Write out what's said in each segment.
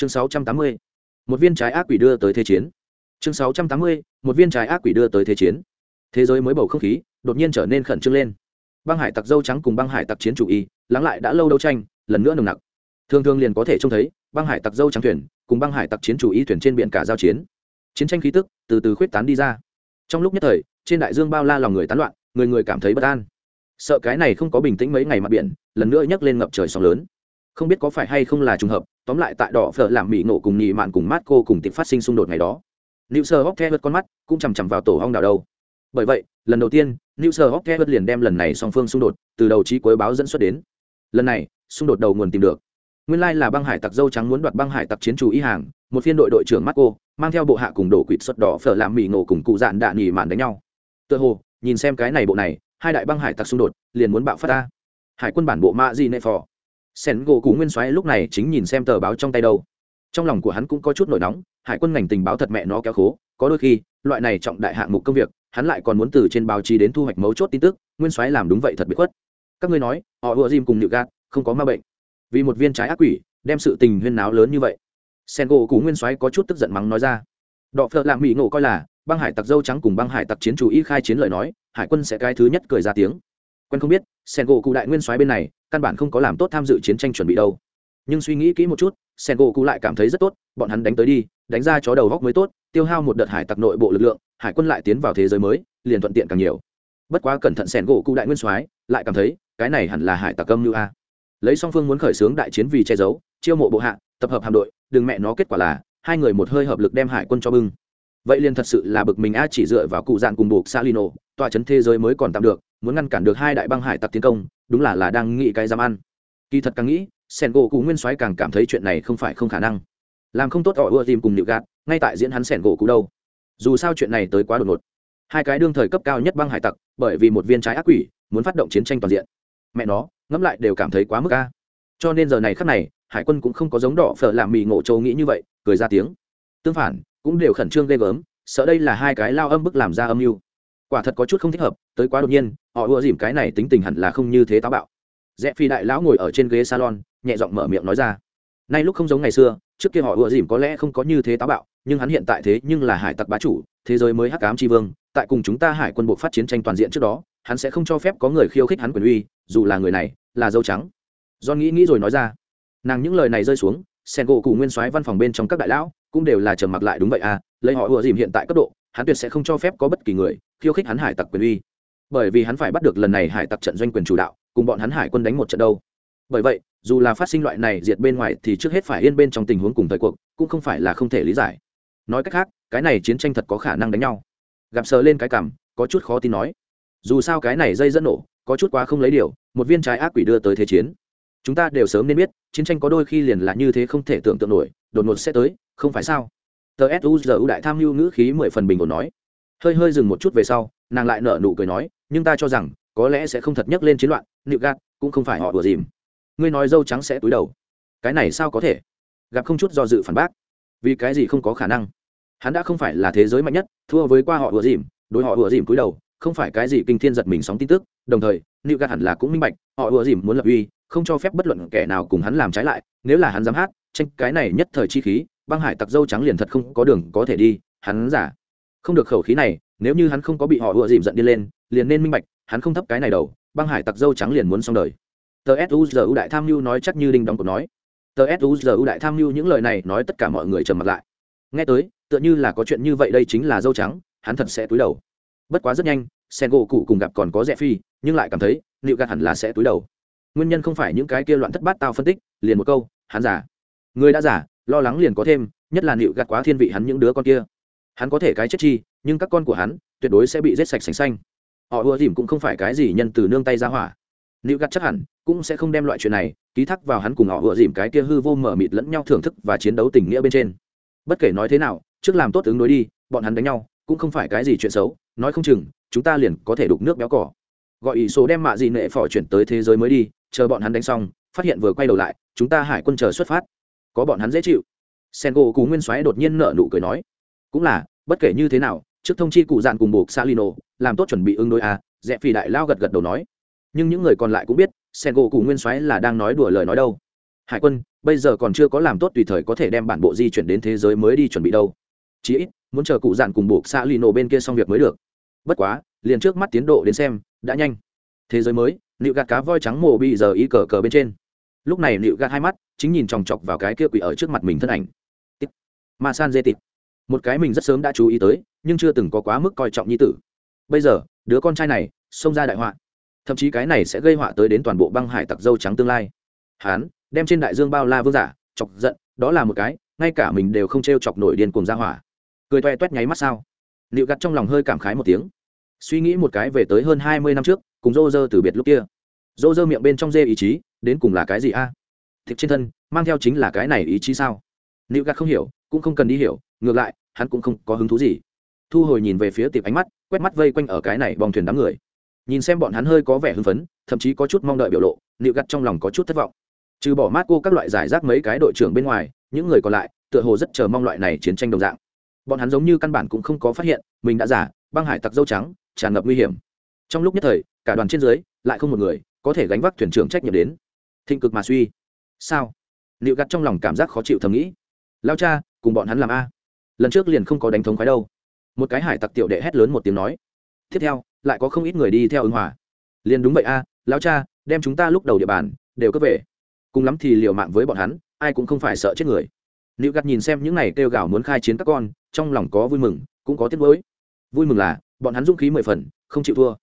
chương 680. một viên trái ác quỷ đưa tới thế chiến. Chương 680. một viên trái ác quỷ đưa tới thế chiến. Thế giới mới bầu không khí đột nhiên trở nên khẩn trương lên. Băng hải tặc dâu trắng cùng băng hải tặc chiến chủ y, lắng lại đã lâu đấu tranh, lần nữa nồng nặc. Thường thường liền có thể trông thấy, băng hải tặc dâu trắng thuyền cùng băng hải tặc chiến chủ y thuyền trên biển cả giao chiến. Chiến tranh khí tức từ từ khuyết tán đi ra. Trong lúc nhất thời, trên đại dương bao la lòng người tán loạn, người người cảm thấy bất an. Sợ cái này không có bình tĩnh mấy ngày mặt biển, lần nữa nhấc lên ngập trời sóng lớn. Không biết có phải hay không là trùng hợp tóm lại tại đỏ phở làm mỹ nổ cùng nhị mạn cùng mát cô cùng tịp phát sinh xung đột ngày đó nữ sơ hóc the con mắt cũng chằm chằm vào tổ hong đào đâu. Bởi vậy, lần đầu tiên nữ sơ hóc the liền đem lần này song phương xung đột từ đầu trí cuối báo dẫn xuất đến. Lần này, xung đột đầu nguồn tìm được. Nguyên lai là băng hải tặc dâu trắng muốn đoạt băng hải tặc chiến chủ ý hàng, một phiên đội đội trưởng mắt cô mang theo bộ hạ cùng đổ quỵt xuất đỏ phở làm mỹ nổ cùng cụ dạn đạn nhị mạn đánh nhau. Tựa hồ, nhìn xem cái này bộ này, hai đại băng hải tặc xung đột liền muốn bạo phát ta hải quân bản bộ mạ di nệ phò sen gỗ cú nguyên soái lúc này chính nhìn xem tờ báo trong tay đâu. Trong lòng của hắn cũng có chút nổi nóng, hải quân ngành tình báo thật mẹ nó kéo khố, có đôi khi, loại này trọng đại hạng mục công việc, hắn lại còn muốn từ trên báo chí đến thu hoạch mấu chốt tin tức, nguyên soái làm đúng vậy thật bị khuất. Các ngươi nói, họ ùa dìm cùng nhự gạt, không có ma bệnh. Vì một viên trái ác quỷ, đem sự tình huyên náo lớn như vậy. Sen gỗ cú nguyên soái có chút tức giận mắng nói ra. Đọ phợ lạng mỹ ngộ coi là, băng hải tặc dâu trắng cùng băng hải tặc chiến chủ y khai chiến lời nói, hải quân sẽ cái thứ nhất cười ra tiếng. Quen không biết sen gỗ cụ đại nguyên soái bên này, căn bản không có làm tốt tham dự chiến tranh chuẩn bị đâu. Nhưng suy nghĩ kỹ một chút sen gỗ cụ lại cảm thấy rất tốt, bọn hắn đánh tới đi, đánh ra chó đầu góc mới tốt, tiêu hao một đợt hải tặc nội bộ lực lượng, hải quân lại tiến vào thế giới mới, liền thuận tiện càng nhiều. Bất quá cẩn thận sen gỗ cụ đại nguyên soái lại cảm thấy, cái này hẳn là hải tặc âm như a. Lấy song phương muốn khởi xướng đại chiến vì che giấu, chiêu mộ bộ hạ, tập hợp hạm đội, đừng mẹ nó kết quả là, hai người một hơi hợp lực đem hải quân cho bưng. Vậy liền thật sự là bực mình a, chỉ dựa vào cụ dạn cùng buộc salino, tòa chấn thế giới mới còn tạm được muốn ngăn cản được hai đại băng hải tặc tiến công, đúng là là đang nghĩ cái dám ăn. Kỳ thật càng nghĩ sẻn gỗ cụ nguyên soái càng cảm thấy chuyện này không phải không khả năng. Làm không tốt họ ưa tìm cùng nịu gạt, ngay tại diễn hắn sẻn gỗ cụ đâu. Dù sao chuyện này tới quá đột ngột. Hai cái đương thời cấp cao nhất băng hải tặc, bởi vì một viên trái ác quỷ, muốn phát động chiến tranh toàn diện. Mẹ nó, ngẫm lại đều cảm thấy quá mức ca cho nên giờ này khắc này, hải quân cũng không có giống đỏ phở làm mì ngộ châu nghĩ như vậy, cười ra tiếng. Tương phản, cũng đều khẩn trương ghê gớm, sợ đây là hai cái lao âm bức làm ra âm mưu. Quả thật có chút không thích hợp, tới quá đột nhiên họ ùa dìm cái này tính tình hẳn là không như thế táo bạo. Rẽ phi đại lão ngồi ở trên ghế salon, nhẹ giọng mở miệng nói ra. Nay lúc không giống ngày xưa, trước kia họ ùa dìm có lẽ không có như thế táo bạo, nhưng hắn hiện tại thế nhưng là hải tặc bá chủ, thế giới mới hắc ám tri vương, tại cùng chúng ta hải quân bộ phát chiến tranh toàn diện trước đó, hắn sẽ không cho phép có người khiêu khích hắn quyền uy, dù là người này là dâu trắng. John nghĩ nghĩ rồi nói ra. Nàng những lời này rơi xuống sen gỗ cụ nguyên soái văn phòng bên trong các đại lão cũng đều là trầm mặc lại đúng vậy à lấy họ ùa dìm hiện tại cấp độ, hắn tuyệt sẽ không cho phép có bất kỳ người khiêu khích hắn hải tặc quyền uy bởi vì hắn phải bắt được lần này hải tặc trận doanh quyền chủ đạo, cùng bọn hắn hải quân đánh một trận đâu. Bởi vậy, dù là phát sinh loại này diệt bên ngoài thì trước hết phải yên bên trong tình huống cùng thời cuộc, cũng không phải là không thể lý giải. Nói cách khác, cái này chiến tranh thật có khả năng đánh nhau. Gặp sờ lên cái cảm, có chút khó tin nói. Dù sao cái này dây dẫn nổ, có chút quá không lấy điều, một viên trái ác quỷ đưa tới thế chiến. Chúng ta đều sớm nên biết, chiến tranh có đôi khi liền là như thế không thể tưởng tượng nổi, đột ngột sẽ tới, không phải sao? Tờ suzu đại tham mưu ngữ khí mười phần bình ổn nói. Hơi hơi dừng một chút về sau nàng lại nở nụ cười nói, nhưng ta cho rằng, có lẽ sẽ không thật nhắc lên chiến loạn nịu gạt, cũng không phải họ đùa dìm. Ngươi nói dâu trắng sẽ túi đầu. Cái này sao có thể? Gặp không chút do dự phản bác. Vì cái gì không có khả năng? Hắn đã không phải là thế giới mạnh nhất, thua với qua họ đùa dìm, đối họ đùa dìm túi đầu, không phải cái gì kinh thiên giật mình sóng tin tức. Đồng thời nịu gạt hẳn là cũng minh bạch, họ đùa dìm muốn lập uy, không cho phép bất luận kẻ nào cùng hắn làm trái lại. Nếu là hắn dám hát, tranh cái này nhất thời chi khí, băng hải tặc dâu trắng liền thật không có đường có thể đi, hắn giả. Không được khẩu khí này nếu như hắn không có bị họ ùa dìm giận đi lên, liền nên minh bạch, hắn không thấp cái này đầu, băng hải tặc dâu trắng liền muốn xong đời. Tờ suzu đại tham mưu nói chắc như đinh đóng cột nói. Tờ suzu đại tham mưu những lời này nói tất cả mọi người trầm mặt lại. Nghe tới, tựa như là có chuyện như vậy đây chính là dâu trắng, hắn thật sẽ túi đầu. Bất quá rất nhanh sen gỗ cụ cùng gặp còn có rẽ phi, nhưng lại cảm thấy, liệu gạt hẳn là sẽ túi đầu. Nguyên nhân không phải những cái kia loạn thất bát tao phân tích, liền một câu, hắn giả người đã giả lo lắng liền có thêm, nhất là liệu gạt quá thiên vị hắn những đứa con kia. Hắn có thể cái chết chi nhưng các con của hắn tuyệt đối sẽ bị giết sạch sành xanh. Họ ùa dìm cũng không phải cái gì nhân từ nương tay ra hỏa. Nữ gắt chắc hẳn, cũng sẽ không đem loại chuyện này ký thác vào hắn cùng họ ùa dìm cái kia hư vô mở mịt lẫn nhau thưởng thức và chiến đấu tình nghĩa bên trên. Bất kể nói thế nào, trước làm tốt ứng đối đi, bọn hắn đánh nhau cũng không phải cái gì chuyện xấu, nói không chừng, chúng ta liền có thể đục nước béo cỏ. Gọi ý số đem mạ gì nệ phỏ chuyển tới thế giới mới đi, chờ bọn hắn đánh xong, phát hiện vừa quay đầu lại, chúng ta hải quân chờ xuất phát. Có bọn hắn dễ chịu. Sen gỗ cú nguyên Xoáy đột nhiên nở nụ cười nói, cũng là, bất kể như thế nào trước thông chi cụ dạn cùng buộc salino làm tốt chuẩn bị ứng đối a à, rẽ phi đại lao gật gật đầu nói. Nhưng những người còn lại cũng biết sen gỗ cụ nguyên soái là đang nói đùa lời nói đâu. Hải quân bây giờ còn chưa có làm tốt tùy thời có thể đem bản bộ di chuyển đến thế giới mới đi chuẩn bị đâu. Chí ít muốn chờ cụ dạn cùng buộc salino bên kia xong việc mới được. Bất quá liền trước mắt tiến độ đến xem đã nhanh. Thế giới mới nịu gạt cá voi trắng mồ bị giờ ý cờ cờ bên trên. Lúc này nịu gạt hai mắt chính nhìn chòng chọc vào cái kia quỷ ở trước mặt mình thân ảnh. Mà ma san dê tịp một cái mình rất sớm đã chú ý tới, nhưng chưa từng có quá mức coi trọng nhi tử. Bây giờ, đứa con trai này, xông ra đại họa. Thậm chí cái này sẽ gây họa tới đến toàn bộ băng hải tặc dâu trắng tương lai. Hán, đem trên đại dương bao la vương giả, chọc giận, đó là một cái, ngay cả mình đều không t r e o chọc nổi điên cùng ra hỏa. Cười toe toét nháy mắt sao. Liệu gặt trong lòng hơi cảm khái một tiếng. Suy nghĩ một cái về tới hơn hai mươi năm trước, cùng rô rơ từ biệt lúc kia. Rô rơ miệng bên trong dê ý chí, đến cùng là cái gì a? À? thịt trên thân, mang theo chính là cái này ý chí sao? Liệu gặt không hiểu, cũng không cần đi hiểu ngược lại, hắn cũng không có hứng thú gì. Thu hồi nhìn về phía tiệp ánh mắt, quét mắt vây quanh ở cái này bong thuyền đám người. Nhìn xem bọn hắn hơi có vẻ hưng phấn, thậm chí có chút mong đợi biểu lộ nịu gặt trong lòng có chút thất vọng. Trừ bỏ mát cô các loại giải rác mấy cái đội trưởng bên ngoài, những người còn lại, tựa hồ rất chờ mong loại này chiến tranh đồng dạng. Bọn hắn giống như căn bản cũng không có phát hiện, mình đã giả, băng hải tặc dâu trắng, tràn ngập nguy hiểm. Trong lúc nhất thời, cả đoàn trên dưới, lại không một người có thể gánh vác thuyền trưởng trách nhiệm đến. Thịnh cực mà suy. Sao? Nịu gặt trong lòng cảm giác khó chịu thầm nghĩ. Lao cha, cùng bọn hắn làm a lần trước liền không có đánh thống khoái đâu. Một cái hải tặc tiểu đệ hét lớn một tiếng nói, tiếp theo, lại có không ít người đi theo ứng hòa. Liền đúng vậy a, lão cha, đem chúng ta lúc đầu địa bàn đều cướp về. Cùng lắm thì liều mạng với bọn hắn, ai cũng không phải sợ chết người. Nữ gạt nhìn xem những này kêu gào muốn khai chiến các con, trong lòng có vui mừng, cũng có tiếc nuối. Vui mừng là, bọn hắn dũng khí mười phần, không chịu thua.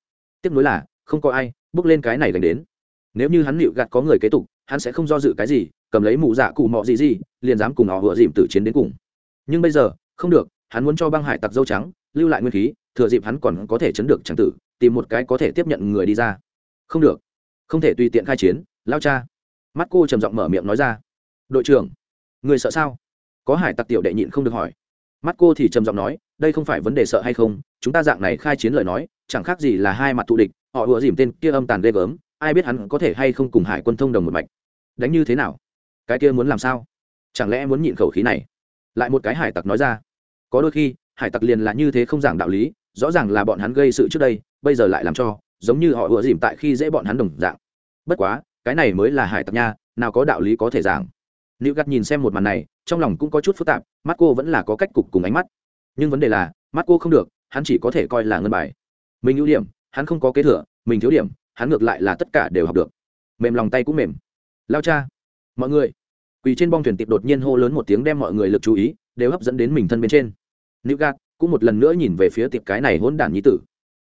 Tiếc nuối là, không có ai bước lên cái này đánh đến. Nếu như hắn nịu gạt có người kế tục, hắn sẽ không do dự cái gì, cầm lấy mụ dạ cụ mọ gì gì, liền dám cùng họ vừa dìm tử chiến đến cùng. Nhưng bây giờ không được, hắn muốn cho băng hải tặc dâu trắng, lưu lại nguyên khí, thừa dịp hắn còn có thể chấn được tràng tử, tìm một cái có thể tiếp nhận người đi ra. Không được. Không thể tùy tiện khai chiến, lao cha. Mắt cô trầm giọng mở miệng nói ra. Đội trưởng, người sợ sao? Có hải tặc tiểu đệ nhịn không được hỏi. Mắt cô thì trầm giọng nói, đây không phải vấn đề sợ hay không, chúng ta dạng này khai chiến lời nói, chẳng khác gì là hai mặt thù địch, họ ùa dìm tên kia âm tàn ghê gớm, ai biết hắn có thể hay không cùng hải quân thông đồng một mạch. Đánh như thế nào? Cái kia muốn làm sao? Chẳng lẽ muốn nhịn khẩu khí này? Lại một cái hải tặc nói ra. Có đôi khi, hải tặc liền là như thế không giảng đạo lý, rõ ràng là bọn hắn gây sự trước đây, bây giờ lại làm cho, giống như họ ùa dìm tại khi dễ bọn hắn đồng dạng. Bất quá, cái này mới là hải tặc nha, nào có đạo lý có thể giảng. Nữ gắt nhìn xem một màn này, trong lòng cũng có chút phức tạp, mắt cô vẫn là có cách cục cùng ánh mắt. Nhưng vấn đề là, mắt cô không được, hắn chỉ có thể coi là ngân bài. Mình ưu điểm, hắn không có kế thừa, mình thiếu điểm, hắn ngược lại là tất cả đều học được. Mềm lòng tay cũng mềm. Lao cha. Mọi người quỳ trên bong thuyền tiệp đột nhiên hô lớn một tiếng đem mọi người lực chú ý đều hấp dẫn đến mình thân bên trên. Nữ gạt, cũng một lần nữa nhìn về phía tiệp cái này hỗn đản nhí tử.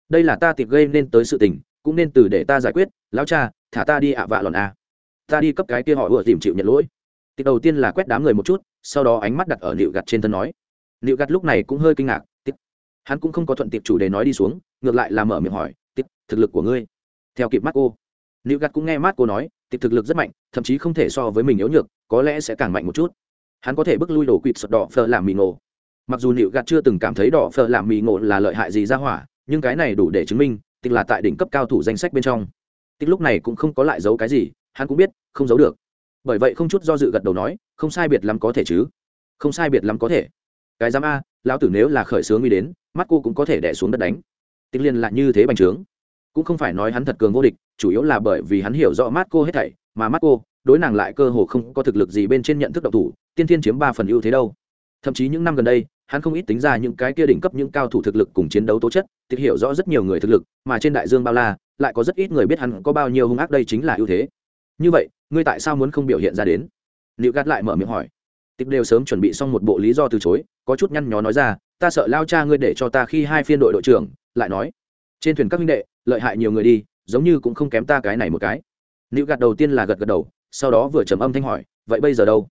Đây là ta tiệp gây nên tới sự tình, cũng nên từ để ta giải quyết, lão cha, thả ta đi ạ vạ lòn a. Ta đi cấp cái kia họ vừa tìm chịu nhận lỗi. Tiệp đầu tiên là quét đám người một chút, sau đó ánh mắt đặt ở nịu gạt trên thân nói. Nịu gạt lúc này cũng hơi kinh ngạc tiệp hắn cũng không có thuận tiệp chủ đề nói đi xuống, ngược lại là mở miệng hỏi tiệp thực lực của ngươi, theo kịp mắt cô nịu Gạt cũng nghe mắt cô nói tiệp thực lực rất mạnh, thậm chí không thể so với mình yếu nhược, có lẽ sẽ càng mạnh một chút. Hắn có thể bước lui đổ quỵt sọt đỏ phờ làm mì ngộ. Mặc dù nịu Gạt chưa từng cảm thấy đỏ phờ làm mì ngộ là lợi hại gì ra hỏa, nhưng cái này đủ để chứng minh tức là tại đỉnh cấp cao thủ danh sách bên trong. Tích lúc này cũng không có lại giấu cái gì, hắn cũng biết, không giấu được. Bởi vậy không chút do dự gật đầu nói, không sai biệt lắm có thể chứ. Không sai biệt lắm có thể. Cái giám a, lão tử nếu là khởi sướng uy đến mắt cô cũng có thể đẻ xuống đất đánh. Tích liên lại như thế bành trướng. Cũng không phải nói hắn thật cường vô địch chủ yếu là bởi vì hắn hiểu rõ mắt cô hết thảy, mà mắt cô đối nàng lại cơ hồ không có thực lực gì bên trên nhận thức độc thủ, tiên thiên chiếm ba phần ưu thế đâu. Thậm chí những năm gần đây, hắn không ít tính ra những cái kia đỉnh cấp, những cao thủ thực lực cùng chiến đấu tố chất tìm hiểu rõ rất nhiều người thực lực, mà trên đại dương bao la, lại có rất ít người biết hắn có bao nhiêu hung ác đây chính là ưu thế. Như vậy, ngươi tại sao muốn không biểu hiện ra đến? Liệu gạt lại mở miệng hỏi. Tịch đều sớm chuẩn bị xong một bộ lý do từ chối, có chút nhăn nhó nói ra, ta sợ lao cha ngươi để cho ta khi hai phiên đội đội trưởng, lại nói. Trên thuyền các minh đệ, lợi hại nhiều người đi giống như cũng không kém ta cái này một cái. Nữ gạt đầu tiên là gật gật đầu, sau đó vừa trầm âm thanh hỏi, vậy bây giờ đâu?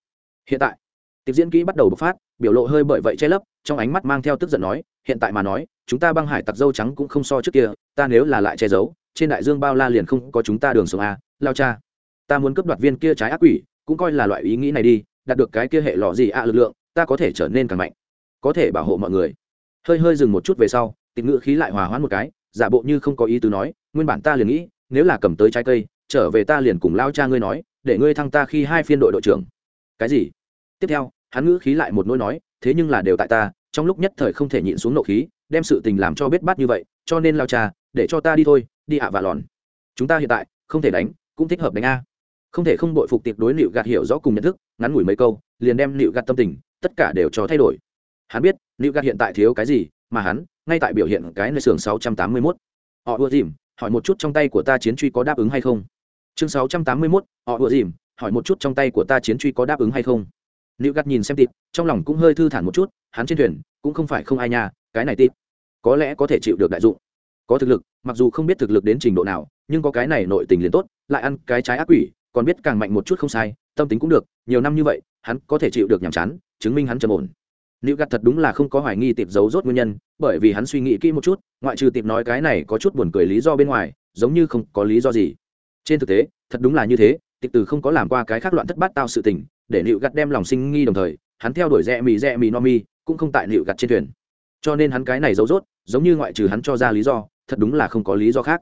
Hiện tại. Tiệp diễn kỹ bắt đầu bộc phát, biểu lộ hơi bởi vậy che lấp, trong ánh mắt mang theo tức giận nói, hiện tại mà nói, chúng ta băng hải tặc dâu trắng cũng không so trước kia, ta nếu là lại che giấu, trên đại dương bao la liền không có chúng ta đường sống a lao cha. Ta muốn cướp đoạt viên kia trái ác quỷ, cũng coi là loại ý nghĩ này đi, đạt được cái kia hệ lọ gì a lực lượng, ta có thể trở nên càng mạnh. Có thể bảo hộ mọi người. Hơi hơi dừng một chút về sau tịch ngữ khí lại hòa hoãn một cái, giả bộ như không có ý tứ nói nguyên bản ta liền nghĩ, nếu là cầm tới trái cây, trở về ta liền cùng lao cha ngươi nói, để ngươi thăng ta khi hai phiên đội đội trưởng. Cái gì? Tiếp theo, hắn ngữ khí lại một nỗi nói, thế nhưng là đều tại ta, trong lúc nhất thời không thể nhịn xuống nộ khí, đem sự tình làm cho biết bát như vậy, cho nên lao cha, để cho ta đi thôi, đi ạ à và lòn. Chúng ta hiện tại, không thể đánh, cũng thích hợp đánh a. Không thể không bội phục tiệp đối nịu gạt hiểu rõ cùng nhận thức, ngắn ngủi mấy câu, liền đem nịu gạt tâm tình, tất cả đều cho thay đổi. Hắn biết, nịu gạt hiện tại thiếu cái gì, mà hắn, ngay tại biểu hiện cái nơi xưởng 681. họ ưa dìm hỏi một chút trong tay của ta chiến truy có đáp ứng hay không? Chương 681, họ ưa dìm hỏi một chút trong tay của ta chiến truy có đáp ứng hay không? Nịu gắt nhìn xem tịp trong lòng cũng hơi thư thản một chút hắn trên thuyền cũng không phải không ai nha cái này tịp có lẽ có thể chịu được đại dụng. Có thực lực mặc dù không biết thực lực đến trình độ nào nhưng có cái này nội tình liền tốt lại ăn cái trái ác quỷ còn biết càng mạnh một chút không sai tâm tính cũng được nhiều năm như vậy hắn có thể chịu được nhàm chán chứng minh hắn trầm ổn. Liệu gạt thật đúng là không có hoài nghi tiệp giấu rốt nguyên nhân, bởi vì hắn suy nghĩ kỹ một chút, ngoại trừ tiệp nói cái này có chút buồn cười lý do bên ngoài, giống như không có lý do gì. Trên thực tế, thật đúng là như thế tiệp từ không có làm qua cái khác loạn thất bát tao sự tình, để liệu gạt đem lòng sinh nghi đồng thời, hắn theo đuổi rẽ mì rẽ mì no mi, cũng không tại liệu gạt trên thuyền. Cho nên hắn cái này giấu rốt, giống như ngoại trừ hắn cho ra lý do, thật đúng là không có lý do khác.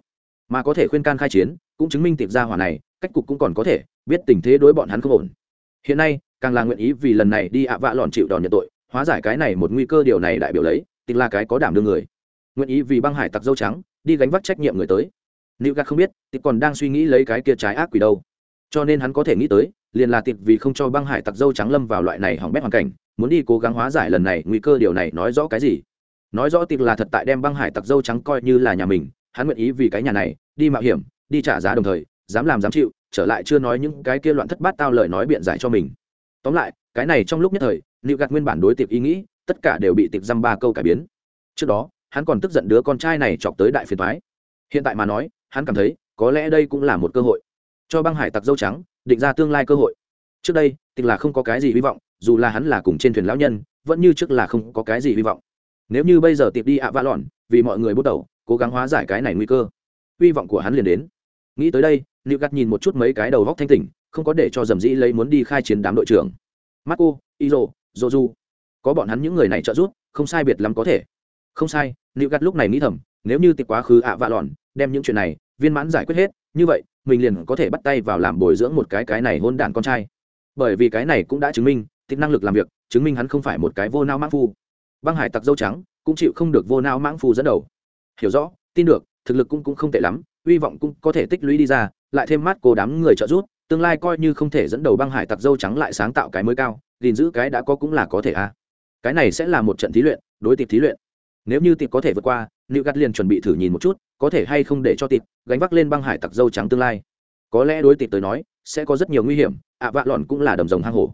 Mà có thể khuyên can khai chiến, cũng chứng minh tiệp gia hỏa này, cách cục cũng còn có thể, biết tình thế đối bọn hắn không ổn. Hiện nay, càng là nguyện ý vì lần này đi ạ vạ lòn chịu đòn nhận tội hóa giải cái này một nguy cơ điều này đại biểu lấy tình là cái có đảm đương người. Nguyện ý vì băng hải tặc dâu trắng, đi gánh vác trách nhiệm người tới. Nữ gạt không biết, tịch còn đang suy nghĩ lấy cái kia trái ác quỷ đâu. Cho nên hắn có thể nghĩ tới, liền là tịch vì không cho băng hải tặc dâu trắng lâm vào loại này hỏng bét hoàn cảnh, muốn đi cố gắng hóa giải lần này nguy cơ điều này nói rõ cái gì? Nói rõ tịch là thật tại đem băng hải tặc dâu trắng coi như là nhà mình, hắn nguyện ý vì cái nhà này, đi mạo hiểm, đi trả giá đồng thời, dám làm dám chịu, trở lại chưa nói những cái kia loạn thất bát tao lời nói biện giải cho mình. Tóm lại, cái này trong lúc nhất thời liệu gạt nguyên bản đối tiệp ý nghĩ, tất cả đều bị tiệp dăm ba câu cải biến. Trước đó, hắn còn tức giận đứa con trai này chọc tới đại phiền thoái hiện tại mà nói, hắn cảm thấy, có lẽ đây cũng là một cơ hội. Cho băng hải tặc dâu trắng, định ra tương lai cơ hội. Trước đây tiệp là không có cái gì hy vọng, dù là hắn là cùng trên thuyền lão nhân, vẫn như trước là không có cái gì hy vọng. Nếu như bây giờ tiệp đi ạ vã lòn vì mọi người bước đầu, cố gắng hóa giải cái này nguy cơ, hy vọng của hắn liền đến. Nghĩ tới đây liệu gắt nhìn một chút mấy cái đầu góc thanh tỉnh, không có để cho dầm dĩ lấy muốn đi khai chiến đám đội trưởng. Marco, izo joju có bọn hắn những người này trợ giúp, không sai biệt lắm có thể. Không sai liệu gắt lúc này nghĩ thầm, nếu như tịch quá khứ ạ vạ lòn, đem những chuyện này, viên mãn giải quyết hết, như vậy, mình liền có thể bắt tay vào làm bồi dưỡng một cái cái này hôn đản con trai. Bởi vì cái này cũng đã chứng minh tiệp năng lực làm việc, chứng minh hắn không phải một cái vô nao mãng phu. Băng hải tặc dâu trắng, cũng chịu không được vô nao mãng phu dẫn đầu. Hiểu rõ, tin được, thực lực cũng cũng không tệ lắm, hy vọng cũng có thể tích lũy đi ra, lại thêm mát cô đám người trợ giúp, tương lai coi như không thể dẫn đầu băng hải tặc dâu trắng lại sáng tạo cái mới cao gìn giữ cái đã có cũng là có thể a à. cái này sẽ là một trận thí luyện, đối tiệp thí luyện. Nếu như tiệp có thể vượt qua nữ gắt liền chuẩn bị thử nhìn một chút, có thể hay không để cho tiệp gánh vác lên băng hải tặc dâu trắng tương lai. Có lẽ đối tiệp tới nói, sẽ có rất nhiều nguy hiểm, ạ vạ lọn cũng là đầm rồng hang hổ.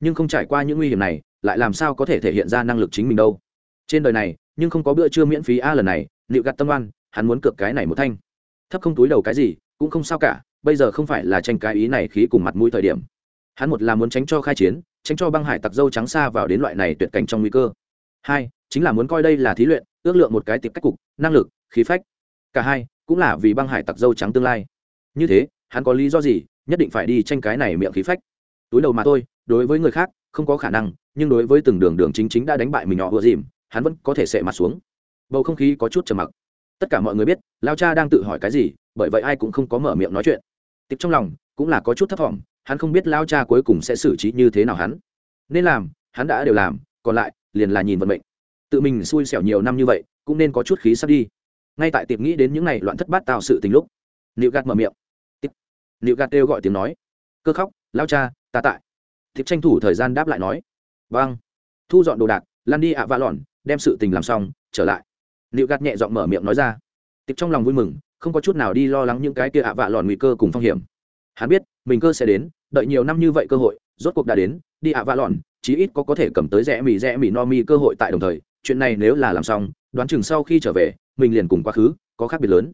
Nhưng không trải qua những nguy hiểm này, lại làm sao có thể thể hiện ra năng lực chính mình đâu. Trên đời này, nhưng không có bữa trưa miễn phí a lần này liệu gắt tâm oan, hắn muốn cược cái này một thanh. Thấp không túi đầu cái gì, cũng không sao cả, bây giờ không phải là tranh cái ý này khí cùng mặt mũi thời điểm hắn một là muốn tránh cho khai chiến, tránh cho băng hải tặc dâu trắng xa vào đến loại này tuyệt cảnh trong nguy cơ. Hai, chính là muốn coi đây là thí luyện, ước lượng một cái tiệp cách cục, năng lực, khí phách. Cả hai, cũng là vì băng hải tặc dâu trắng tương lai. Như thế, hắn có lý do gì, nhất định phải đi tranh cái này miệng khí phách. Túi đầu mà thôi, đối với người khác, không có khả năng, nhưng đối với từng đường đường chính chính đã đánh bại mình nhỏ vừa dìm, hắn vẫn có thể sệ mặt xuống. Bầu không khí có chút trầm mặc. Tất cả mọi người biết, lao cha đang tự hỏi cái gì, bởi vậy ai cũng không có mở miệng nói chuyện. Tiếp trong lòng, cũng là có chút thấp thỏm hắn không biết lao cha cuối cùng sẽ xử trí như thế nào hắn. Nên làm, hắn đã đều làm, còn lại, liền là nhìn vận mệnh. Tự mình xui xẻo nhiều năm như vậy, cũng nên có chút khí sắp đi. Ngay tại tiệp nghĩ đến những ngày loạn thất bát tạo sự tình lúc nịu gạt mở miệng. Tiệp nịu gạt kêu gọi tiếng nói. Cơ khóc, lao cha, ta tại. Tiệp tranh thủ thời gian đáp lại nói. Vâng. Thu dọn đồ đạc lan đi ạ à vạ lòn đem sự tình làm xong, trở lại. Nịu gạt nhẹ giọng mở miệng nói ra. Tiệp trong lòng vui mừng, không có chút nào đi lo lắng những cái kia ạ vạ lòn nguy cơ cùng phong hiểm. Hắn biết mình cơ sẽ đến, đợi nhiều năm như vậy cơ hội, rốt cuộc đã đến, đi ạ vạ lòn chí ít có có thể cầm tới rẽ mì rẽ mì no mi cơ hội tại đồng thời, chuyện này nếu là làm xong, đoán chừng sau khi trở về, mình liền cùng quá khứ, có khác biệt lớn.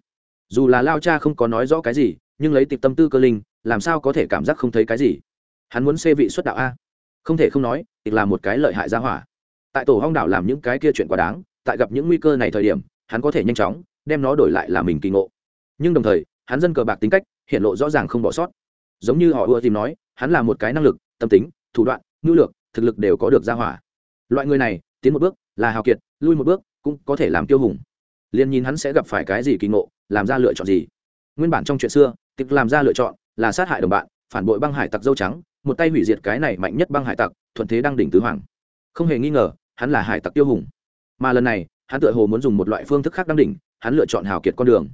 Dù là lao cha không có nói rõ cái gì, nhưng lấy tịp tâm tư cơ linh, làm sao có thể cảm giác không thấy cái gì? Hắn muốn xê vị xuất đạo a. Không thể không nói tiệp là một cái lợi hại ra hỏa. Tại tổ hong đảo làm những cái kia chuyện quá đáng, tại gặp những nguy cơ này thời điểm, hắn có thể nhanh chóng đem nó đổi lại là mình kỳ ngộ. Nhưng đồng thời, hắn dân cờ bạc tính cách, hiện lộ rõ ràng không bỏ sót giống như họ ưa tìm nói, hắn là một cái năng lực, tâm tính, thủ đoạn ngữ lược thực lực đều có được ra hỏa. Loại người này, tiến một bước, là hào kiệt, lui một bước, cũng có thể làm tiêu hùng. Liền nhìn hắn sẽ gặp phải cái gì kỳ ngộ, làm ra lựa chọn gì? Nguyên bản trong chuyện xưa, tịch làm ra lựa chọn là sát hại đồng bạn, phản bội băng hải tặc dâu trắng, một tay hủy diệt cái này mạnh nhất băng hải tặc, thuận thế đăng đỉnh tứ hoàng. Không hề nghi ngờ, hắn là hải tặc tiêu hùng. Mà lần này, hắn tựa hồ muốn dùng một loại phương thức khác đăng đỉnh, hắn lựa chọn hào kiệt con đường.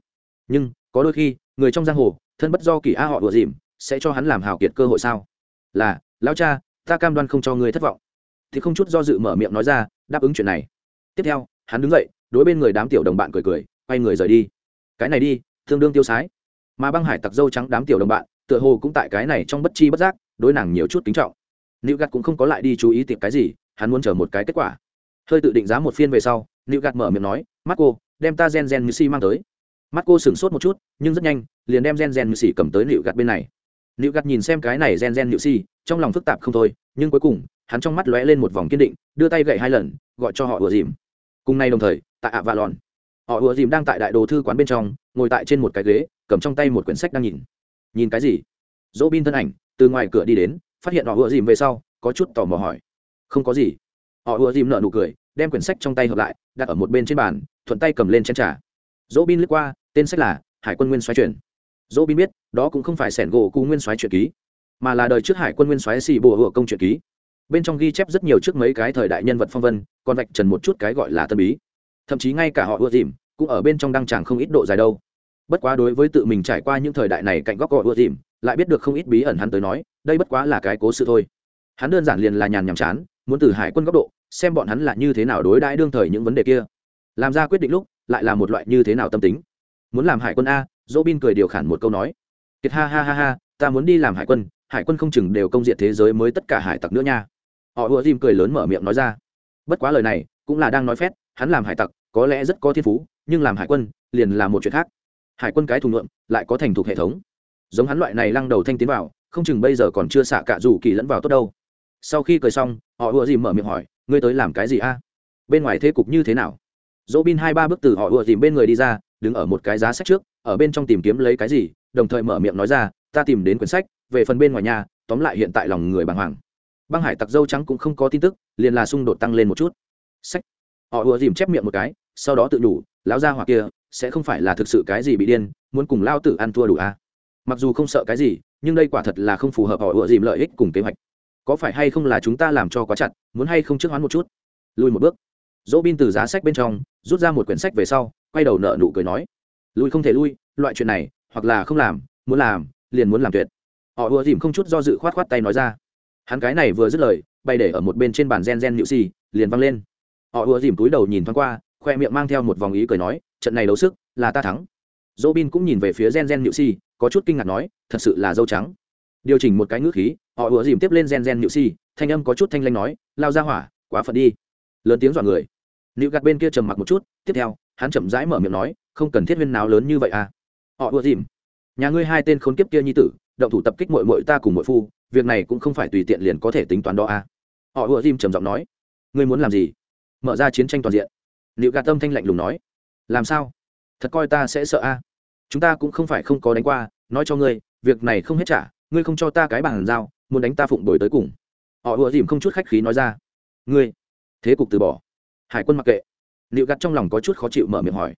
Nhưng, có đôi khi, người trong giang hồ, thân bất do kỳ a họ đùa dìm sẽ cho hắn làm hào kiệt cơ hội sao? Là, lão cha, ta cam đoan không cho ngươi thất vọng. Thì không chút do dự mở miệng nói ra, đáp ứng chuyện này. Tiếp theo, hắn đứng dậy, đối bên người đám tiểu đồng bạn cười cười, quay người rời đi. Cái này đi tương đương tiêu sái. Mà băng hải tặc dâu trắng đám tiểu đồng bạn, tựa hồ cũng tại cái này trong bất chi bất giác, đối nàng nhiều chút kính trọng. Nữ gạt cũng không có lại đi chú ý tìm cái gì, hắn muốn chờ một cái kết quả. Hơi tự định giá một phiên về sau nữ gạt mở miệng nói, mắt cô, đem ta gen gen như si mang tới. Mắt cô sửng sốt một chút, nhưng rất nhanh, liền đem gen gen như si cầm tới nữ gạt bên này. Liễu Gật nhìn xem cái này gen gen liễu si trong lòng phức tạp không thôi, nhưng cuối cùng, hắn trong mắt lóe lên một vòng kiên định, đưa tay gậy hai lần, gọi cho họ ùa dìm. Cùng nay đồng thời, tại ạ và lòn họ ùa dìm đang tại đại đồ thư quán bên trong, ngồi tại trên một cái ghế, cầm trong tay một quyển sách đang nhìn. Nhìn cái gì? Robin thân ảnh, từ ngoài cửa đi đến, phát hiện họ ùa dìm về sau, có chút tò mò hỏi. Không có gì. Họ ùa dìm nở nụ cười, đem quyển sách trong tay hợp lại, đặt ở một bên trên bàn, thuận tay cầm lên chén trà. Robin lướt qua, tên sách là hải quân nguyên xoáy chuyển dỗ bin biết, đó cũng không phải sẻn gỗ cú nguyên xoáy truyện ký, mà là đời trước hải quân nguyên xoáy xì bùa hựa công truyện ký. Bên trong ghi chép rất nhiều trước mấy cái thời đại nhân vật phong vân, còn vạch trần một chút cái gọi là tân bí. Thậm chí ngay cả họ ưa dìm cũng ở bên trong đăng tràng không ít độ dài đâu. Bất quá đối với tự mình trải qua những thời đại này cạnh góc gọi ưa dìm, lại biết được không ít bí ẩn hắn tới nói, đây bất quá là cái cố sự thôi. Hắn đơn giản liền là nhàn nhàm chán, muốn từ hải quân góc độ, xem bọn hắn là như thế nào đối đãi đương thời những vấn đề kia. Làm ra quyết định lúc, lại là một loại như thế nào tâm tính. Muốn làm hải quân a dỗ bin cười điều khản một câu nói. Kiệt ha ha ha ha, ta muốn đi làm hải quân hải quân không chừng đều công diện thế giới mới tất cả hải tặc nữa nha. Họ ùa dìm cười lớn mở miệng nói ra. Bất quá lời này cũng là đang nói phét, hắn làm hải tặc có lẽ rất có thiên phú, nhưng làm hải quân liền là một chuyện khác. Hải quân cái thùng ngượng lại có thành thục hệ thống. Giống hắn loại này lăng đầu thanh tiến vào, không chừng bây giờ còn chưa xạ cả dù kỳ lẫn vào tốt đâu. Sau khi cười xong, họ ùa dìm mở miệng hỏi, ngươi tới làm cái gì a? Bên ngoài thế cục như thế nào? Dỗ bin hai ba bước từ họ ùa dìm bên người đi ra đứng ở một cái giá sách trước, ở bên trong tìm kiếm lấy cái gì, đồng thời mở miệng nói ra, ta tìm đến quyển sách, về phần bên ngoài nhà, tóm lại hiện tại lòng người bàng hoàng. Băng hải tặc dâu trắng cũng không có tin tức, liền là xung đột tăng lên một chút. Sách. Họ ùa dìm chép miệng một cái, sau đó tự đủ lão gia hỏa kia, sẽ không phải là thực sự cái gì bị điên, muốn cùng lao tử ăn thua đủ à. mặc dù không sợ cái gì, nhưng đây quả thật là không phù hợp họ ùa dìm lợi ích cùng kế hoạch. Có phải hay không là chúng ta làm cho quá chặt, muốn hay không trước hoán một chút? Lùi một bước. Dỗ bin từ giá sách bên trong, rút ra một quyển sách về sau quay đầu nợ nụ cười nói lùi không thể lui, loại chuyện này, hoặc là không làm, muốn làm, liền muốn làm tuyệt. Họ ùa dìm không chút do dự khoát khoát tay nói ra. Hắn cái này vừa dứt lời, bay để ở một bên trên bàn gen gen nhự xì, liền văng lên. Họ ùa dìm túi đầu nhìn thoáng qua, khoe miệng mang theo một vòng ý cười nói, trận này đấu sức, là ta thắng. Dỗ bin cũng nhìn về phía gen gen nhự xì, có chút kinh ngạc nói, thật sự là dâu trắng. Điều chỉnh một cái ngữ khí, họ ùa dìm tiếp lên gen gen nhự xì, thanh âm có chút thanh lanh nói, lao ra hỏa, quá phận đi. Lớn tiếng dọa người. Nịu gạt bên kia trầm mặc một chút, tiếp theo hắn chậm rãi mở miệng nói, không cần thiết huyên nào lớn như vậy à. Họ ùa dìm. Nhà ngươi hai tên khốn kiếp kia nhi tử, động thủ tập kích mội mội ta cùng mội phu, việc này cũng không phải tùy tiện liền có thể tính toán đó à. họ ùa dìm trầm giọng nói, ngươi muốn làm gì? Mở ra chiến tranh toàn diện. Liệu gạt tâm thanh lạnh lùng nói, làm sao? Thật coi ta sẽ sợ a à? chúng ta cũng không phải không có đánh qua, nói cho ngươi, việc này không hết trả, ngươi không cho ta cái bàn giao, muốn đánh ta phụng đổi tới cùng. Họ ùa dìm không chút khách khí nói ra, ngươi, thế cục từ bỏ. Hải quân mặc kệ liệu gắt trong lòng có chút khó chịu mở miệng hỏi.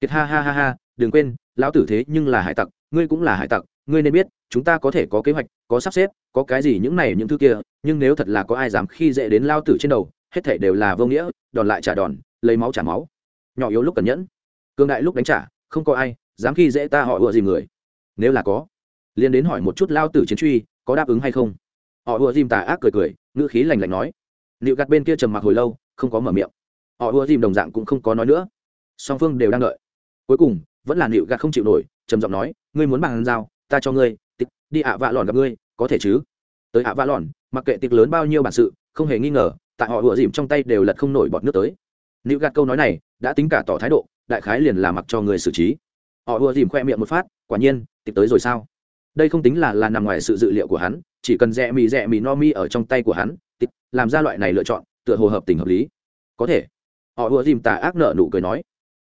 Kiệt ha ha ha ha, đừng quên, lão tử thế nhưng là hải tặc, ngươi cũng là hải tặc, ngươi nên biết, chúng ta có thể có kế hoạch, có sắp xếp, có cái gì những này những thứ kia, nhưng nếu thật là có ai dám khi dễ đến lao tử trên đầu, hết thể đều là vô nghĩa, đòn lại trả đòn, lấy máu trả máu. Nhỏ yếu lúc cẩn nhẫn cương đại lúc đánh trả, không có ai dám khi dễ ta họ ủa dìm người. Nếu là có, liền đến hỏi một chút lao tử chiến truy, có đáp ứng hay không. Họ ủa dìm tà ác cười cười, ngữ khí lành lạnh nói. Liệu gạt bên kia trầm mặc hồi lâu, không có mở miệng họ ùa dìm đồng dạng cũng không có nói nữa. Song phương đều đang đợi. Cuối cùng, vẫn là nịu gạt không chịu nổi, trầm giọng nói, ngươi muốn bằng dao ta cho ngươi, tịch, đi ạ vạ lòn gặp ngươi, có thể chứ? Tới ạ vạ lòn mặc kệ tịch lớn bao nhiêu bản sự, không hề nghi ngờ, tại họ ùa dìm trong tay đều lật không nổi bọt nước tới. Nịu gạt câu nói này đã tính cả tỏ thái độ, đại khái liền là mặc cho người xử trí. Họ ùa dìm khoe miệng một phát, quả nhiên, tịch tới rồi sao? Đây không tính là là nằm ngoài sự dự liệu của hắn, chỉ cần rẽ mì rẽ mì no mi ở trong tay của hắn, tịch, làm ra loại này lựa chọn, tựa hồ hợp tình hợp lý. Có thể họ ùa dìm tà ác nợ nụ cười nói.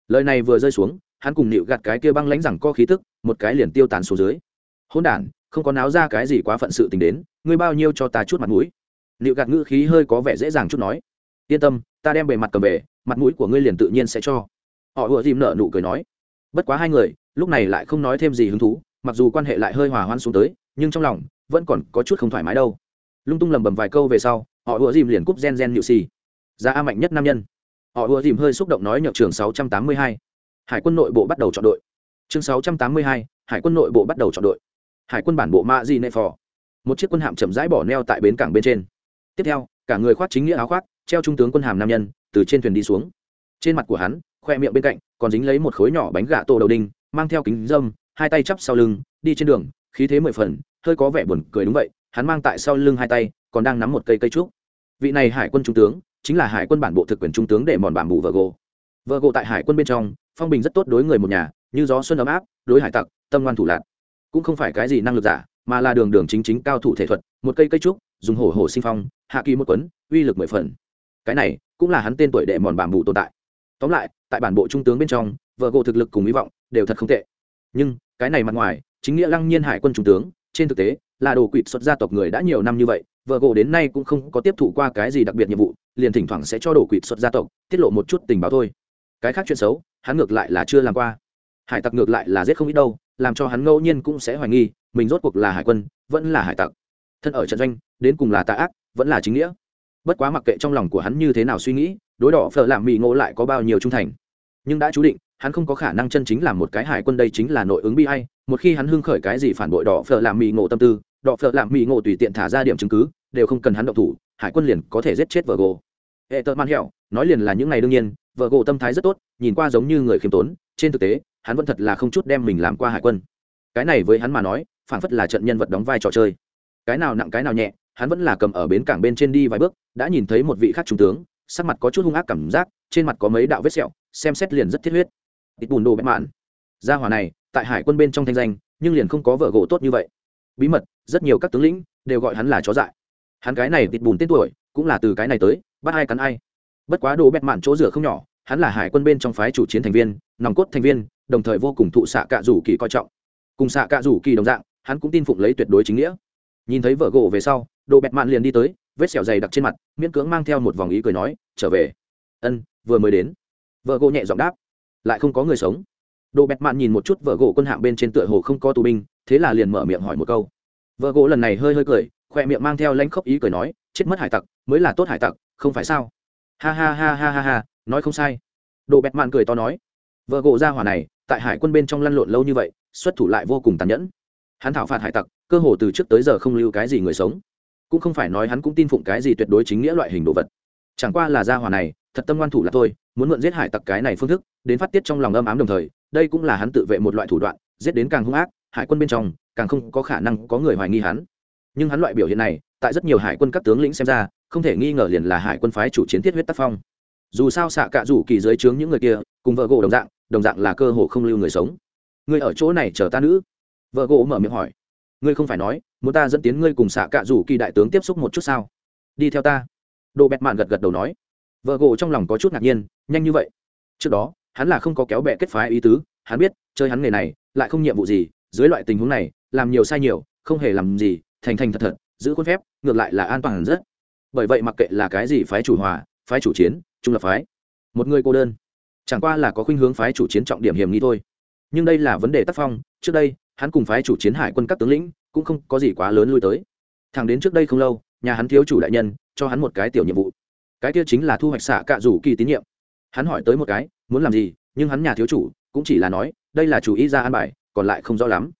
Lời này vừa rơi xuống, hắn cùng nịu gạt cái kia băng lánh rằng co khí tức, một cái liền tiêu tán xuống dưới. Hôn đản, không có náo ra cái gì quá phận sự tình đến, ngươi bao nhiêu cho ta chút mặt mũi? Nịu gạt ngữ khí hơi có vẻ dễ dàng chút nói. Yên tâm, ta đem bề mặt cầm về, mặt mũi của ngươi liền tự nhiên sẽ cho. Họ ùa dìm nợ nụ cười nói. Bất quá hai người, lúc này lại không nói thêm gì hứng thú, mặc dù quan hệ lại hơi hòa hoãn xuống tới, nhưng trong lòng, vẫn còn có chút không thoải mái đâu. Lung tung lầm bầm vài câu về sau, họ ùa dìm liền cúp gen gen nhự xì. Ra a mạnh nhất nam nhân họ ùa dìm hơi xúc động nói nhược trường sáu trăm tám mươi hai. Hải quân nội bộ bắt đầu chọn đội. Chương sáu trăm tám mươi hai, hải quân nội bộ bắt đầu chọn đội. Hải quân bản bộ ma di nệ phò. Một chiếc quân hạm chậm rãi bỏ neo tại bến cảng bên trên. Tiếp theo, cả người khoác chính nghĩa áo khoác, treo trung tướng quân hàm nam nhân, từ trên thuyền đi xuống. Trên mặt của hắn, khoe miệng bên cạnh, còn dính lấy một khối nhỏ bánh gà tô đầu đinh, mang theo kính dâm, hai tay chắp sau lưng, đi trên đường, khí thế mười phần, hơi có vẻ buồn cười đúng vậy, hắn mang tại sau lưng hai tay, còn đang nắm một cây cây trúc. Vị này hải quân trung tướng chính là hải quân bản bộ thực quyền trung tướng để mòn bản bù vợ gỗ vợ gỗ tại hải quân bên trong, phong bình rất tốt đối người một nhà, như gió xuân ấm áp, đối hải tặc, tâm ngoan thủ lạc. Cũng không phải cái gì năng lực giả, mà là đường đường chính chính cao thủ thể thuật, một cây cây trúc, dùng hổ hổ sinh phong, hạ kỳ một quấn, uy lực mười phần. Cái này cũng là hắn tên tuổi đệ mòn bản bù tồn tại. Tóm lại, tại bản bộ trung tướng bên trong vợ gỗ thực lực cùng hy vọng đều thật không tệ. Nhưng, cái này mặt ngoài, chính nghĩa lăng nhiên hải quân trung tướng, trên thực tế, là đồ quỵt xuất gia tộc người đã nhiều năm như vậy vợ gỗ đến nay cũng không có tiếp thụ qua cái gì đặc biệt nhiệm vụ, liền thỉnh thoảng sẽ cho đổ quỵt xuất gia tộc, tiết lộ một chút tình báo thôi. Cái khác chuyện xấu, hắn ngược lại là chưa làm qua. Hải tặc ngược lại là giết không ít đâu, làm cho hắn ngẫu nhiên cũng sẽ hoài nghi, mình rốt cuộc là hải quân, vẫn là hải tặc. Thân ở trận doanh, đến cùng là tà ác, vẫn là chính nghĩa. Bất quá mặc kệ trong lòng của hắn như thế nào suy nghĩ, đối đỏ phở làm mỹ ngộ lại có bao nhiêu trung thành. Nhưng đã chú định, hắn không có khả năng chân chính làm một cái hải quân đây chính là nội ứng bi hay một khi hắn hưng khởi cái gì phản bội đỏ phở làm mỹ ngộ tâm tư đọ phở làm mỹ ngộ tùy tiện thả ra điểm chứng cứ, đều không cần hắn động thủ, hải quân liền có thể giết chết vợ gỗ. Hệ tợ man hẹo, nói liền là những ngày đương nhiên, vợ gỗ tâm thái rất tốt, nhìn qua giống như người khiêm tốn, trên thực tế, hắn vẫn thật là không chút đem mình làm qua hải quân. Cái này với hắn mà nói, phản phất là trận nhân vật đóng vai trò chơi. Cái nào nặng cái nào nhẹ, hắn vẫn là cầm ở bến cảng bên trên đi vài bước, đã nhìn thấy một vị khác trung tướng, sắc mặt có chút hung ác cảm giác, trên mặt có mấy đạo vết sẹo, xem xét liền rất thiết huyết. Ít bùn đồ bẹp mạn. Gia hỏa này, tại hải quân bên trong thanh danh, nhưng liền không có vợ gỗ tốt như vậy. Bí mật rất nhiều các tướng lĩnh đều gọi hắn là chó dại. Hắn cái này thịt bùn tên tuổi, cũng là từ cái này tới, bắt ai cắn ai. Bất quá đồ bẹt mạn chỗ rửa không nhỏ, hắn là hải quân bên trong phái chủ chiến thành viên, nòng cốt thành viên, đồng thời vô cùng thụ xạ cạ rủ kỳ coi trọng. Cùng xạ cạ rủ kỳ đồng dạng, hắn cũng tin phụng lấy tuyệt đối chính nghĩa. Nhìn thấy vợ gỗ về sau, đồ bẹt mạn liền đi tới, vết sẹo dày đặc trên mặt, miễn cưỡng mang theo một vòng ý cười nói, trở về. Ân, vừa mới đến. Vợ gỗ nhẹ giọng đáp. Lại không có người sống. Đồ bẹt mạn nhìn một chút vợ gỗ quân hạng bên trên tựa hồ không có tù binh, thế là liền mở miệng hỏi một câu vợ gỗ lần này hơi hơi cười, khoe miệng mang theo lãnh khốc ý cười nói, chết mất hải tặc, mới là tốt hải tặc, không phải sao? Ha ha ha ha ha ha, nói không sai. Đồ bẹt mạn cười to nói, vợ gỗ ra hỏa này, tại hải quân bên trong lăn lộn lâu như vậy, xuất thủ lại vô cùng tàn nhẫn. Hắn thảo phạt hải tặc, cơ hồ từ trước tới giờ không lưu cái gì người sống. Cũng không phải nói hắn cũng tin phụng cái gì tuyệt đối chính nghĩa loại hình đồ vật. Chẳng qua là gia hỏa này, thật tâm ngoan thủ là thôi, muốn mượn giết hải tặc cái này phương thức, đến phát tiết trong lòng âm ám đồng thời, đây cũng là hắn tự vệ một loại thủ đoạn, giết đến càng hung ác, hải quân bên trong càng không có khả năng có người hoài nghi hắn. Nhưng hắn loại biểu hiện này, tại rất nhiều hải quân các tướng lĩnh xem ra, không thể nghi ngờ liền là hải quân phái chủ chiến thiết huyết tác phong. Dù sao xạ cạ rủ kỳ dưới trướng những người kia, cùng vợ gỗ đồng dạng đồng dạng là cơ hồ không lưu người sống. Người ở chỗ này chờ ta nữ. Vợ gỗ mở miệng hỏi. Ngươi không phải nói, muốn ta dẫn tiến ngươi cùng xạ cạ rủ kỳ đại tướng tiếp xúc một chút sao? Đi theo ta. Đồ bẹt mạn gật gật đầu nói. Vợ gỗ trong lòng có chút ngạc nhiên, nhanh như vậy. Trước đó, hắn là không có kéo bẹ kết phái ý tứ, hắn biết, chơi hắn nghề này, lại không nhiệm vụ gì, dưới loại tình huống này làm nhiều sai nhiều, không hề làm gì, thành thành thật thật, giữ khuôn phép, ngược lại là an toàn rất. Bởi vậy mặc kệ là cái gì phái chủ hòa, phái chủ chiến, trung lập phái, một người cô đơn, chẳng qua là có khuynh hướng phái chủ chiến trọng điểm hiểm nghi thôi. Nhưng đây là vấn đề tác phong, trước đây, hắn cùng phái chủ chiến hải quân các tướng lĩnh cũng không có gì quá lớn lui tới. Thằng đến trước đây không lâu, nhà hắn thiếu chủ đại nhân, cho hắn một cái tiểu nhiệm vụ. Cái kia chính là thu hoạch xạ cạ rủ kỳ tín nhiệm. Hắn hỏi tới một cái, muốn làm gì, nhưng hắn nhà thiếu chủ cũng chỉ là nói, đây là chủ ý ra an bài, còn lại không rõ lắm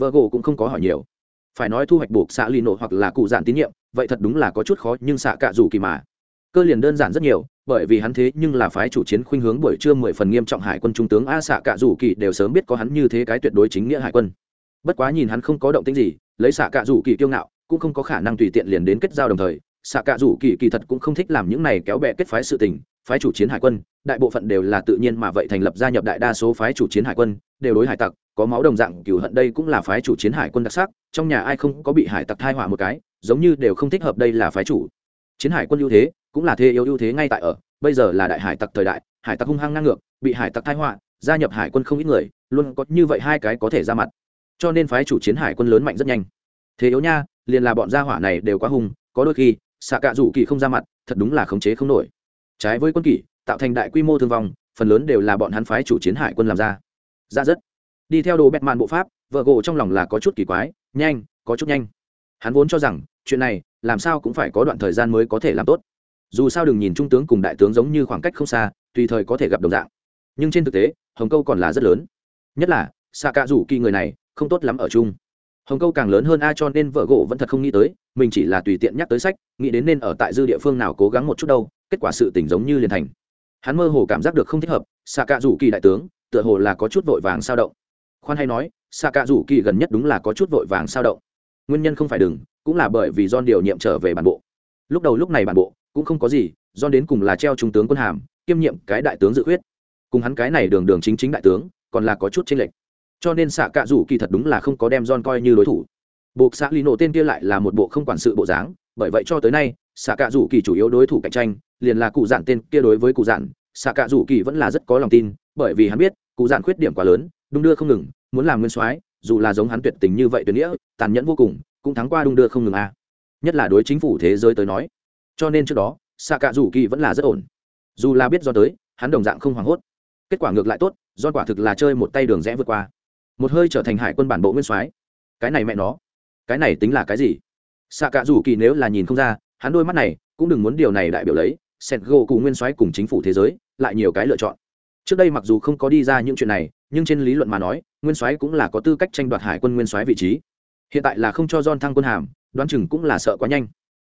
vợ gỗ cũng không có hỏi nhiều. Phải nói thu hoạch buộc xạ lì nổ hoặc là cụ dạn tín nhiệm, vậy thật đúng là có chút khó, nhưng xạ cạ rủ kỳ mà. Cơ liền đơn giản rất nhiều, bởi vì hắn thế nhưng là phái chủ chiến khuynh hướng buổi trưa mười phần nghiêm trọng hải quân trung tướng a xạ cạ rủ kỳ đều sớm biết có hắn như thế cái tuyệt đối chính nghĩa hải quân. Bất quá nhìn hắn không có động tĩnh gì, lấy xạ cạ rủ kỳ kiêu ngạo, cũng không có khả năng tùy tiện liền đến kết giao đồng thời, xạ cạ rủ kỳ kỳ thật cũng không thích làm những này kéo bè kết phái sự tình phái chủ chiến hải quân, đại bộ phận đều là tự nhiên mà vậy thành lập gia nhập đại đa số phái chủ chiến hải quân, đều đối hải tặc có máu đồng dạng cửu hận đây cũng là phái chủ chiến hải quân đặc sắc, trong nhà ai không có bị hải tặc thai họa một cái, giống như đều không thích hợp đây là phái chủ. Chiến hải quân ưu thế, cũng là thế yếu ưu thế ngay tại ở, bây giờ là đại hải tặc thời đại, hải tặc hung hăng ngang ngược, bị hải tặc thai họa, gia nhập hải quân không ít người, luôn có như vậy hai cái có thể ra mặt. Cho nên phái chủ chiến hải quân lớn mạnh rất nhanh. Thế yếu nha, liền là bọn gia hỏa này đều quá hung, có đôi khi, xạ cạ rủ kỳ không ra mặt, thật đúng là khống chế không nổi trái với quân kỷ, tạo thành đại quy mô thương vong, phần lớn đều là bọn hắn phái chủ chiến hải quân làm ra. Ra rất. Đi theo đồ bẹt mạn bộ pháp, vợ gỗ trong lòng là có chút kỳ quái, nhanh, có chút nhanh. Hắn vốn cho rằng, chuyện này, làm sao cũng phải có đoạn thời gian mới có thể làm tốt. Dù sao đừng nhìn trung tướng cùng đại tướng giống như khoảng cách không xa, tùy thời có thể gặp đồng dạng. Nhưng trên thực tế, hồng câu còn là rất lớn. Nhất là xạ cạ rủ kỳ người này, không tốt lắm ở chung. Hồng câu càng lớn hơn a cho nên vợ gỗ vẫn thật không nghĩ tới, mình chỉ là tùy tiện nhắc tới sách, nghĩ đến nên ở tại dư địa phương nào cố gắng một chút đâu kết quả sự tình giống như liền thành. Hắn mơ hồ cảm giác được không thích hợp xạ cạ rủ kỳ đại tướng, tựa hồ là có chút vội vàng sao động. Khoan hay nói xạ cạ rủ kỳ gần nhất đúng là có chút vội vàng sao động. Nguyên nhân không phải đừng, cũng là bởi vì don điều nhiệm trở về bản bộ. Lúc đầu lúc này bản bộ, cũng không có gì don đến cùng là treo trung tướng quân hàm, kiêm nhiệm cái đại tướng dự khuyết. Cùng hắn cái này đường đường chính chính đại tướng, còn là có chút chênh lệch. Cho nên xạ cạ rủ kỳ thật đúng là không có đem don coi như đối thủ. Buộc xạ lì nổ tên kia lại là một bộ không quản sự bộ dáng, bởi vậy cho tới nay xạ cạ rủ kỳ chủ yếu đối thủ cạnh tranh liền là cụ dạn tên kia đối với cụ dạn xạ cạ rủ kỳ vẫn là rất có lòng tin, bởi vì hắn biết, cụ dạn khuyết điểm quá lớn, đung đưa không ngừng, muốn làm nguyên soái, dù là giống hắn tuyệt tình như vậy tuyệt nghĩa, tàn nhẫn vô cùng, cũng thắng qua đung đưa không ngừng a. Nhất là đối chính phủ thế giới tới nói. Cho nên trước đó xạ cạ rủ kỳ vẫn là rất ổn. Dù là biết do tới, hắn đồng dạng không hoảng hốt. Kết quả ngược lại tốt, do quả thực là chơi một tay đường rẽ vượt qua. Một hơi trở thành hải quân bản bộ nguyên soái. Cái này mẹ nó. Cái này tính là cái gì? Xạ cạ rủ kỳ nếu là nhìn không ra, hắn đôi mắt này cũng đừng muốn điều này đại biểu lấy sẹt gỗ cùng nguyên soái cùng chính phủ thế giới lại nhiều cái lựa chọn. Trước đây mặc dù không có đi ra những chuyện này, nhưng trên lý luận mà nói, nguyên soái cũng là có tư cách tranh đoạt hải quân nguyên soái vị trí. Hiện tại là không cho john thăng quân hàm, đoán chừng cũng là sợ quá nhanh.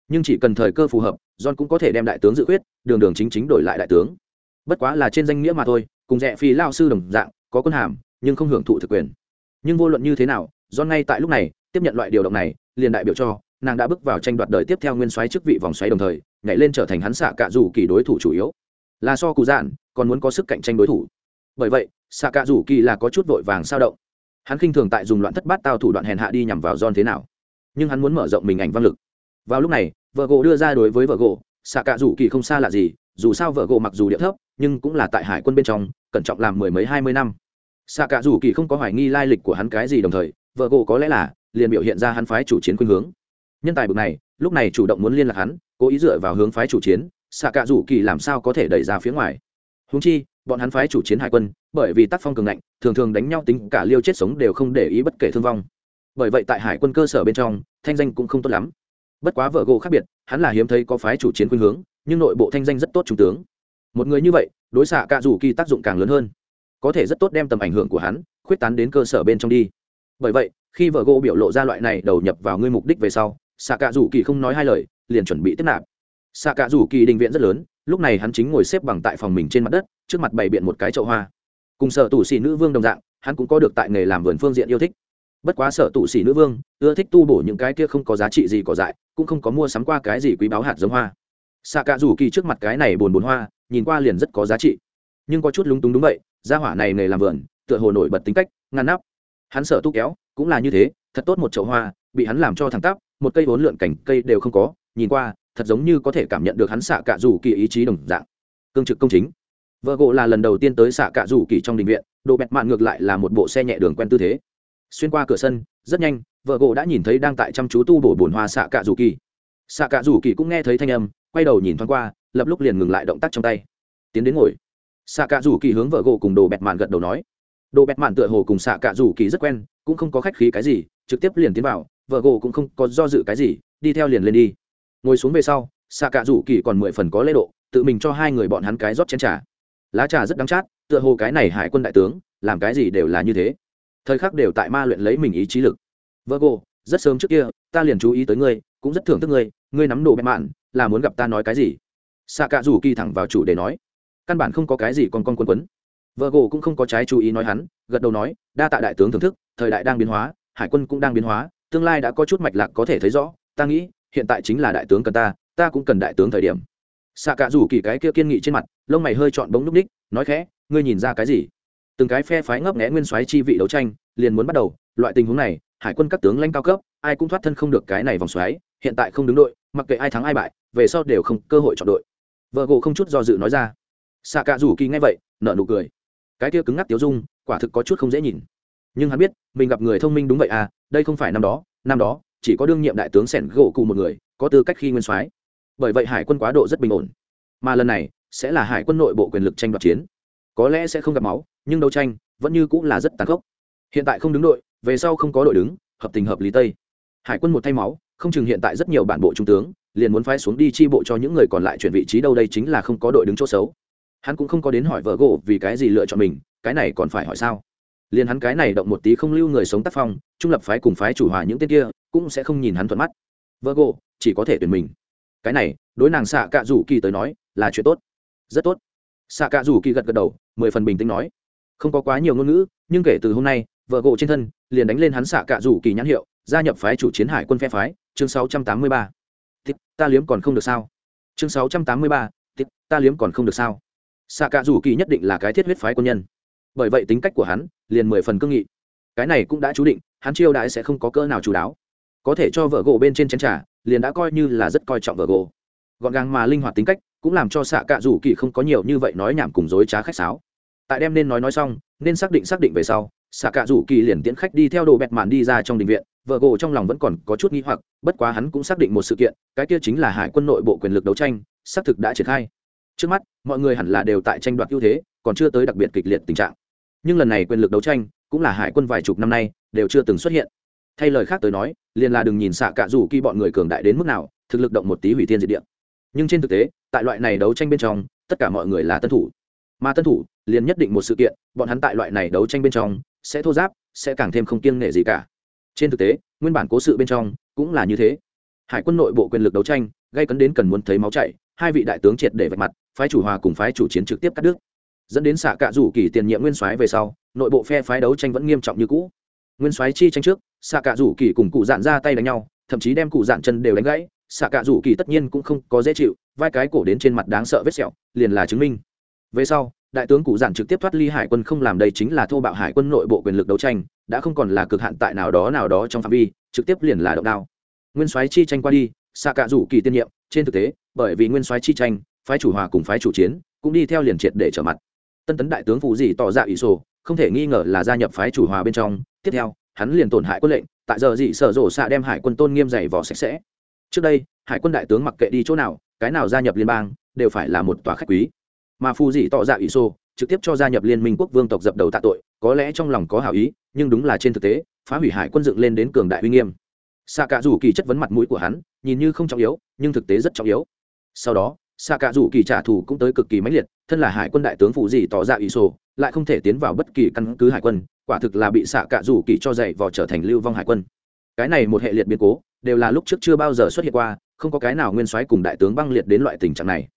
Nhưng chỉ cần thời cơ phù hợp, john cũng có thể đem đại tướng dự quyết đường đường chính chính đổi lại đại tướng. Bất quá là trên danh nghĩa mà thôi, cùng rẻ phi lao sư đồng dạng, có quân hàm, nhưng không hưởng thụ thực quyền. Nhưng vô luận như thế nào, john ngay tại lúc này, tiếp nhận loại điều động này, liền đại biểu cho nàng đã bước vào tranh đoạt đời tiếp theo nguyên xoáy chức vị vòng xoáy đồng thời, nhảy lên trở thành hắn xạ cạ rủ kỳ đối thủ chủ yếu. Là so cụ dạn còn muốn có sức cạnh tranh đối thủ. Bởi vậy, xạ cạ rủ kỳ là có chút vội vàng sao động. Hắn khinh thường tại dùng loạn thất bát tao thủ đoạn hèn hạ đi nhằm vào John thế nào. Nhưng hắn muốn mở rộng mình ảnh văn lực. Vào lúc này vợ gỗ đưa ra đối với vợ gỗ xạ cạ rủ kỳ không xa là gì, dù sao vợ gỗ mặc dù địa thấp, nhưng cũng là tại hải quân bên trong, cẩn trọng làm mười mấy, hai mươi năm. Xạ cạ rủ kỳ không có hoài nghi lai lịch của hắn cái gì đồng thời vợ gỗ có lẽ là liền biểu hiện ra hắn phái chủ chiến khuynh hướng nhân tài bực này, lúc này chủ động muốn liên lạc hắn, cố ý dựa vào hướng phái chủ chiến, xạ cạ rủ kỳ làm sao có thể đẩy ra phía ngoài. Húng chi, bọn hắn phái chủ chiến hải quân, bởi vì tác phong cường ngạnh, thường thường đánh nhau tính cả liêu chết sống đều không để ý bất kể thương vong. Bởi vậy tại hải quân cơ sở bên trong, thanh danh cũng không tốt lắm. Bất quá vợ gỗ khác biệt, hắn là hiếm thấy có phái chủ chiến khuynh hướng, nhưng nội bộ thanh danh rất tốt trung tướng. Một người như vậy, đối xạ cạ rủ kỳ tác dụng càng lớn hơn. Có thể rất tốt đem tầm ảnh hưởng của hắn, khuyết tán đến cơ sở bên trong đi. Bởi vậy, khi vợ gỗ biểu lộ ra loại này đầu nhập vào ngươi mục đích về sau xạ cạ rủ kỳ không nói hai lời, liền chuẩn bị tiếp nạp. Xạ cạ rủ kỳ đình viện rất lớn, lúc này hắn chính ngồi xếp bằng tại phòng mình trên mặt đất, trước mặt bày biện một cái chậu hoa. Cùng sở tủ xì nữ vương đồng dạng, hắn cũng có được tại nghề làm vườn phương diện yêu thích. Bất quá sở tủ xì nữ vương, ưa thích tu bổ những cái kia không có giá trị gì cỏ dại, cũng không có mua sắm qua cái gì quý báo hạt giống hoa. Xạ cạ rủ kỳ trước mặt cái này bồn bồn hoa, nhìn qua liền rất có giá trị. Nhưng có chút lúng túng đúng vậy, gia hỏa này nghề làm vườn, tựa hồ nổi bật tính cách, ngăn nắp. Hắn sợ tu kéo, cũng là như thế, thật tốt một chậu hoa, bị hắn làm cho thẳng tắp một cây vốn lượn cảnh cây đều không có, nhìn qua, thật giống như có thể cảm nhận được hắn xạ cạ rủ kỳ ý chí đồng dạng. Cương trực công chính. Vợ gỗ là lần đầu tiên tới xạ cạ rủ kỳ trong đình viện, đồ bẹt mạn ngược lại là một bộ xe nhẹ đường quen tư thế. Xuyên qua cửa sân, rất nhanh vợ gỗ đã nhìn thấy đang tại chăm chú tu bổ bồn hoa xạ cạ rủ kỳ. Xạ cạ rủ kỳ cũng nghe thấy thanh âm, quay đầu nhìn thoáng qua, lập lúc liền ngừng lại động tác trong tay. Tiến đến ngồi. Xạ cạ rủ kỳ hướng vợ gỗ cùng đồ bẹt mạn gật đầu nói. Đồ bẹt mạn tựa hồ cùng xạ cạ rủ kỳ rất quen, cũng không có khách khí cái gì, trực tiếp liền tiến vào vợ gỗ cũng không có do dự cái gì, đi theo liền lên đi. Ngồi xuống về sau xạ cạ rủ kỳ còn mười phần có lễ độ, tự mình cho hai người bọn hắn cái rót chén trà. Lá trà rất đắng chát, tựa hồ cái này hải quân đại tướng, làm cái gì đều là như thế. Thời khắc đều tại ma luyện lấy mình ý chí lực. Vợ gỗ, rất sớm trước kia, ta liền chú ý tới ngươi, cũng rất thưởng thức ngươi ngươi nắm đồ bẹp mạn, là muốn gặp ta nói cái gì? Xạ cạ rủ kỳ thẳng vào chủ để nói. Căn bản không có cái gì con con quân quấn. Vợ gỗ cũng không có trái chú ý nói hắn, gật đầu nói, đa tạ đại tướng thưởng thức, thời đại đang biến hóa, hải quân cũng đang biến hóa tương lai đã có chút mạch lạc có thể thấy rõ, ta nghĩ, hiện tại chính là đại tướng cần ta ta cũng cần đại tướng thời điểm. Xạ cả rủ kỳ cái kia kiên nghị trên mặt, lông mày hơi chọn bóng núp ních nói khẽ, ngươi nhìn ra cái gì? Từng cái phe phái ngấp nghẽ nguyên soái chi vị đấu tranh, liền muốn bắt đầu, loại tình huống này, hải quân các tướng lãnh cao cấp, ai cũng thoát thân không được cái này vòng xoáy, hiện tại không đứng đội, mặc kệ ai thắng ai bại, về sau đều không cơ hội chọn đội. Vợ gỗ không chút do dự nói ra. Xạ cả rủ kỳ nghe vậy nợ nụ cười. Cái kia cứng ngắc tiếu dung, quả thực có chút không dễ nhìn nhưng hắn biết, mình gặp người thông minh đúng vậy à đây không phải năm đó năm đó, chỉ có đương nhiệm đại tướng sẻn gỗ cụ một người, có tư cách khi nguyên soái. Bởi vậy hải quân quá độ rất bình ổn. Mà lần này, sẽ là hải quân nội bộ quyền lực tranh đoạt chiến. Có lẽ sẽ không gặp máu, nhưng đấu tranh, vẫn như cũng là rất tàn khốc. Hiện tại không đứng đội, về sau không có đội đứng, hợp tình hợp lý tây. Hải quân một thay máu, không chừng hiện tại rất nhiều bản bộ trung tướng, liền muốn phái xuống đi chi bộ cho những người còn lại chuyển vị trí đâu đây chính là không có đội đứng chỗ xấu. Hắn cũng không có đến hỏi vợ gỗ vì cái gì lựa chọn mình, cái này còn phải hỏi sao? Liền hắn cái này động một tí không lưu người sống tác phong, trung lập phái cùng phái chủ hòa những tên kia, cũng sẽ không nhìn hắn thuận mắt. Vợ gỗ chỉ có thể tuyển mình. Cái này, đối nàng xạ cạ rủ kỳ tới nói, là chuyện tốt. Rất tốt. Xạ cạ rủ kỳ gật gật đầu, mười phần bình tĩnh nói. Không có quá nhiều ngôn ngữ, nhưng kể từ hôm nay vợ gỗ trên thân, liền đánh lên hắn xạ cạ rủ kỳ nhãn hiệu, gia nhập phái chủ chiến hải quân phe phái, chương sáu trăm tám mươi ba. Ta liếm còn không được sao? Chương sáu trăm tám mươi ba ta liếm còn không được sao? Xạ cạ rủ kỳ nhất định là cái thiết huyết phái quân nhân bởi vậy tính cách của hắn liền mười phần cương nghị. Cái này cũng đã chú định, hắn chiêu đãi sẽ không có cỡ nào chú đáo. Có thể cho vợ gỗ bên trên chén trà, liền đã coi như là rất coi trọng vợ gỗ gọn gàng mà linh hoạt tính cách, cũng làm cho xạ cạ rủ kỳ không có nhiều như vậy nói nhảm cùng dối trá khách sáo. Tại đem nên nói nói xong, nên xác định xác định về sau xạ cạ rủ kỳ liền tiễn khách đi theo đồ bẹt màn đi ra trong đình viện vợ gỗ trong lòng vẫn còn có chút nghi hoặc, bất quá hắn cũng xác định một sự kiện, cái kia chính là hải quân nội bộ quyền lực đấu tranh, xác thực đã triển khai trước mắt, mọi người hẳn là đều tại tranh đoạt ưu thế, còn chưa tới đặc biệt kịch liệt tình trạng. Nhưng lần này quyền lực đấu tranh, cũng là hải quân vài chục năm nay, đều chưa từng xuất hiện. Thay lời khác tới nói, liền là đừng nhìn xạ cạ rủ khi bọn người cường đại đến mức nào, thực lực động một tí hủy thiên diệt địa. Nhưng trên thực tế, tại loại này đấu tranh bên trong, tất cả mọi người là tân thủ. Mà tân thủ, liền nhất định một sự kiện, bọn hắn tại loại này đấu tranh bên trong, sẽ thô giáp, sẽ càng thêm không kiêng nể gì cả. Trên thực tế, nguyên bản cố sự bên trong, cũng là như thế. Hải quân nội bộ quyền lực đấu tranh, gây cấn đến cần muốn thấy máu chảy, hai vị đại tướng triệt để vạch mặt phái chủ hòa cùng phái chủ chiến trực tiếp cắt đứt. Dẫn đến xạ cạ rủ kỳ tiền nhiệm nguyên soái về sau, nội bộ phe phái đấu tranh vẫn nghiêm trọng như cũ. Nguyên soái chi tranh trước, xạ cạ rủ kỳ cùng cụ dạn ra tay đánh nhau, thậm chí đem cụ dạn chân đều đánh gãy, xạ cạ rủ kỳ tất nhiên cũng không có dễ chịu, vai cái cổ đến trên mặt đáng sợ vết sẹo, liền là chứng minh. Về sau, đại tướng cụ dạn trực tiếp thoát ly hải quân không làm đây chính là thô bạo hải quân nội bộ quyền lực đấu tranh, đã không còn là cực hạn tại nào đó nào đó trong phạm vi, trực tiếp liền là động đao. Nguyên soái chi tranh qua đi, xạ cạ rủ kỳ tiên nhiệm, trên thực tế, bởi vì nguyên soái chi tranh phái chủ hòa cùng phái chủ chiến, cũng đi theo liền triệt để trở mặt. Tân tấn đại tướng phụ dị tỏ ra ý sổ, không thể nghi ngờ là gia nhập phái chủ hòa bên trong. Tiếp theo, hắn liền tổn hại quân lệnh, tại giờ dị sở rổ xạ đem hải quân tôn nghiêm dày vỏ sạch sẽ. Trước đây, hải quân đại tướng mặc kệ đi chỗ nào, cái nào gia nhập liên bang, đều phải là một tòa khách quý. Mà phù dị tỏ ra ý sổ, trực tiếp cho gia nhập liên minh quốc vương tộc dập đầu tạ tội, có lẽ trong lòng có hảo ý, nhưng đúng là trên thực tế, phá hủy hải quân dựng lên đến cường đại uy nghiêm. Xạ cả dù kỳ chất vấn mặt mũi của hắn, nhìn như không trọng yếu, nhưng thực tế rất trọng yếu. Sau đó xạ cả dù kỳ trả thù cũng tới cực kỳ mãnh liệt, thân là hải quân đại tướng phụ gì tỏ ra ý sổ, lại không thể tiến vào bất kỳ căn cứ hải quân, quả thực là bị xạ cả dù kỳ cho dạy vào trở thành lưu vong hải quân. Cái này một hệ liệt biến cố, đều là lúc trước chưa bao giờ xuất hiện qua, không có cái nào nguyên soái cùng đại tướng băng liệt đến loại tình trạng này.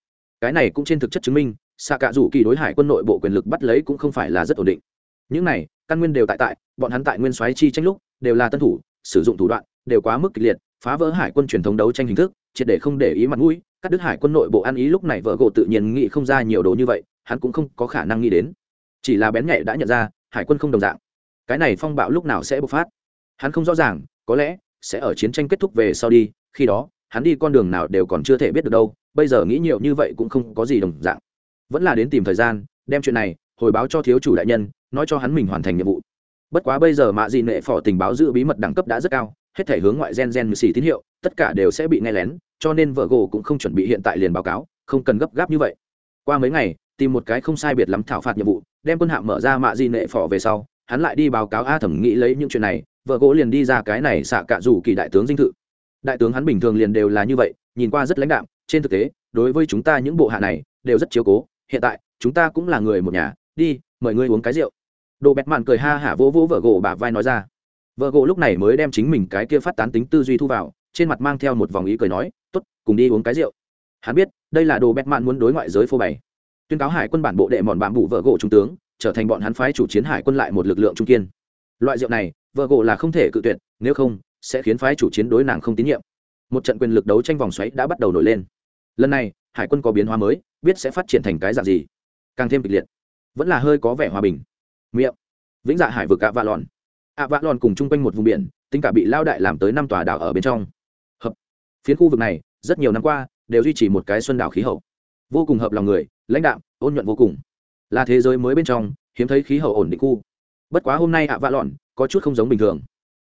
Cái này cũng trên thực chất chứng minh, xạ cả dù kỳ đối hải quân nội bộ quyền lực bắt lấy cũng không phải là rất ổn định. Những này, căn nguyên đều tại tại, bọn hắn tại nguyên soái chi tranh lúc, đều là tân thủ, sử dụng thủ đoạn, đều quá mức kịch liệt phá vỡ hải quân truyền thống đấu tranh hình thức, triệt để không để ý mặt mũi, cắt đứt hải quân nội bộ ăn ý lúc này vợ gỗ tự nhiên nghĩ không ra nhiều đồ như vậy, hắn cũng không có khả năng nghĩ đến. Chỉ là bén nhạy đã nhận ra, hải quân không đồng dạng. Cái này phong bạo lúc nào sẽ bộc phát? Hắn không rõ ràng, có lẽ sẽ ở chiến tranh kết thúc về sau đi, khi đó, hắn đi con đường nào đều còn chưa thể biết được đâu, bây giờ nghĩ nhiều như vậy cũng không có gì đồng dạng. Vẫn là đến tìm thời gian, đem chuyện này hồi báo cho thiếu chủ đại nhân, nói cho hắn mình hoàn thành nhiệm vụ. Bất quá bây giờ mạ dị nệ phỏ tình báo giữ bí mật đẳng cấp đã rất cao hết thể hướng ngoại gen gen như xì tín hiệu, tất cả đều sẽ bị nghe lén, cho nên vợ gỗ cũng không chuẩn bị hiện tại liền báo cáo, không cần gấp gáp như vậy. Qua mấy ngày, tìm một cái không sai biệt lắm thảo phạt nhiệm vụ, đem quân hạm mở ra mạ di nệ phỏ về sau, hắn lại đi báo cáo a thẩm nghĩ lấy những chuyện này vợ gỗ liền đi ra cái này xạ cả dù kỳ đại tướng dinh thự. Đại tướng hắn bình thường liền đều là như vậy, nhìn qua rất lãnh đạm, trên thực tế, đối với chúng ta những bộ hạ này, đều rất chiếu cố, hiện tại, chúng ta cũng là người một nhà, đi, mời ngươi uống cái rượu. Đồ bẹt mạn cười ha hả vỗ vỗ vợ gỗ bà vai nói ra vợ gỗ lúc này mới đem chính mình cái kia phát tán tính tư duy thu vào, trên mặt mang theo một vòng ý cười nói t ố t cùng đi uống cái rượu. Hắn biết, đây là đồ bẹt mạn muốn đối ngoại giới phô bày. Tuyên cáo hải quân bản bộ đệ mòn bạm bụ vợ gỗ trung tướng, trở thành bọn hắn phái chủ chiến hải quân lại một lực lượng trung kiên. Loại rượu này, vợ gỗ là không thể cự tuyệt, nếu không, sẽ khiến phái chủ chiến đối nàng không tín nhiệm. Một trận quyền lực đấu tranh vòng xoáy đã bắt đầu nổi lên. Lần này, hải quân có biến hóa mới, biết sẽ phát triển thành cái dạng gì. Càng thêm kịch liệt, vẫn là hơi có vẻ hòa bình. Miệng. Vĩnh dạ hải vực ạ vạ lòn ạ vạ lòn cùng chung quanh một vùng biển, tính cả bị lao đại làm tới năm tòa đảo ở bên trong. Hợp. Phiến khu vực này, rất nhiều năm qua, đều duy trì một cái xuân đảo khí hậu. Vô cùng hợp lòng người, lãnh đạm, ôn nhuận vô cùng. Là thế giới mới bên trong, hiếm thấy khí hậu ổn định khu. Bất quá hôm nay ạ vạ lòn có chút không giống bình thường.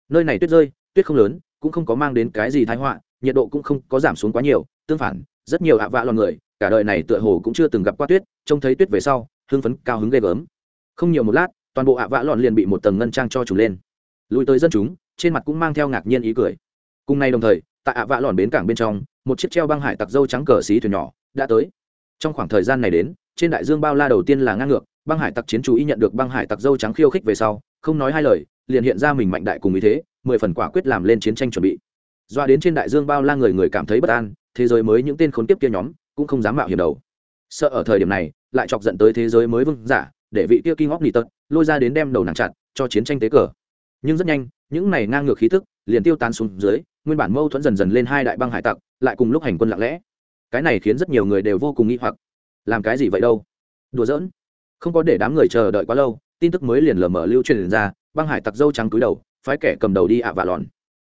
Nơi này tuyết rơi, tuyết không lớn, cũng không có mang đến cái gì thái họa, nhiệt độ cũng không có giảm xuống quá nhiều, tương phản, rất nhiều ạ vạ lòn người, cả đời này tựa hồ cũng chưa từng gặp qua tuyết, trông thấy tuyết về sau, hưng phấn cao hứng ghê gớm. Không nhiều một lát toàn bộ ạ vạ lòn liền bị một tầng ngân trang cho trùng lên. Lùi tới dân chúng, trên mặt cũng mang theo ngạc nhiên ý cười. Cùng nay đồng thời, tại ạ vạ lòn bến cảng bên trong, một chiếc treo băng hải tặc dâu trắng cờ xí thuyền nhỏ đã tới. Trong khoảng thời gian này đến, trên đại dương bao la đầu tiên là ngang ngược, băng hải tặc chiến chủ y nhận được băng hải tặc dâu trắng khiêu khích về sau, không nói hai lời, liền hiện ra mình mạnh đại cùng ý thế, mười phần quả quyết làm lên chiến tranh chuẩn bị. Doa đến trên đại dương bao la người người cảm thấy bất an, thế giới mới những tên khốn kiếp kia nhóm cũng không dám mạo hiểm đầu. Sợ ở thời điểm này, lại chọc giận tới thế giới mới vương giả, để vị kia kinh óc nỉ tật lôi ra đến đem đầu nàng chặt, cho chiến tranh tế cờ. Nhưng rất nhanh, những này ngang ngược khí thức liền tiêu tan xuống dưới, nguyên bản mâu thuẫn dần dần lên hai đại băng hải tặc, lại cùng lúc hành quân lặng lẽ. Cái này khiến rất nhiều người đều vô cùng nghi hoặc. Làm cái gì vậy đâu? Đùa giỡn. Không có để đám người chờ đợi quá lâu, tin tức mới liền lờ mở lưu truyền ra, băng hải tặc dâu trắng túi đầu, phái kẻ cầm đầu đi ạ à và lòn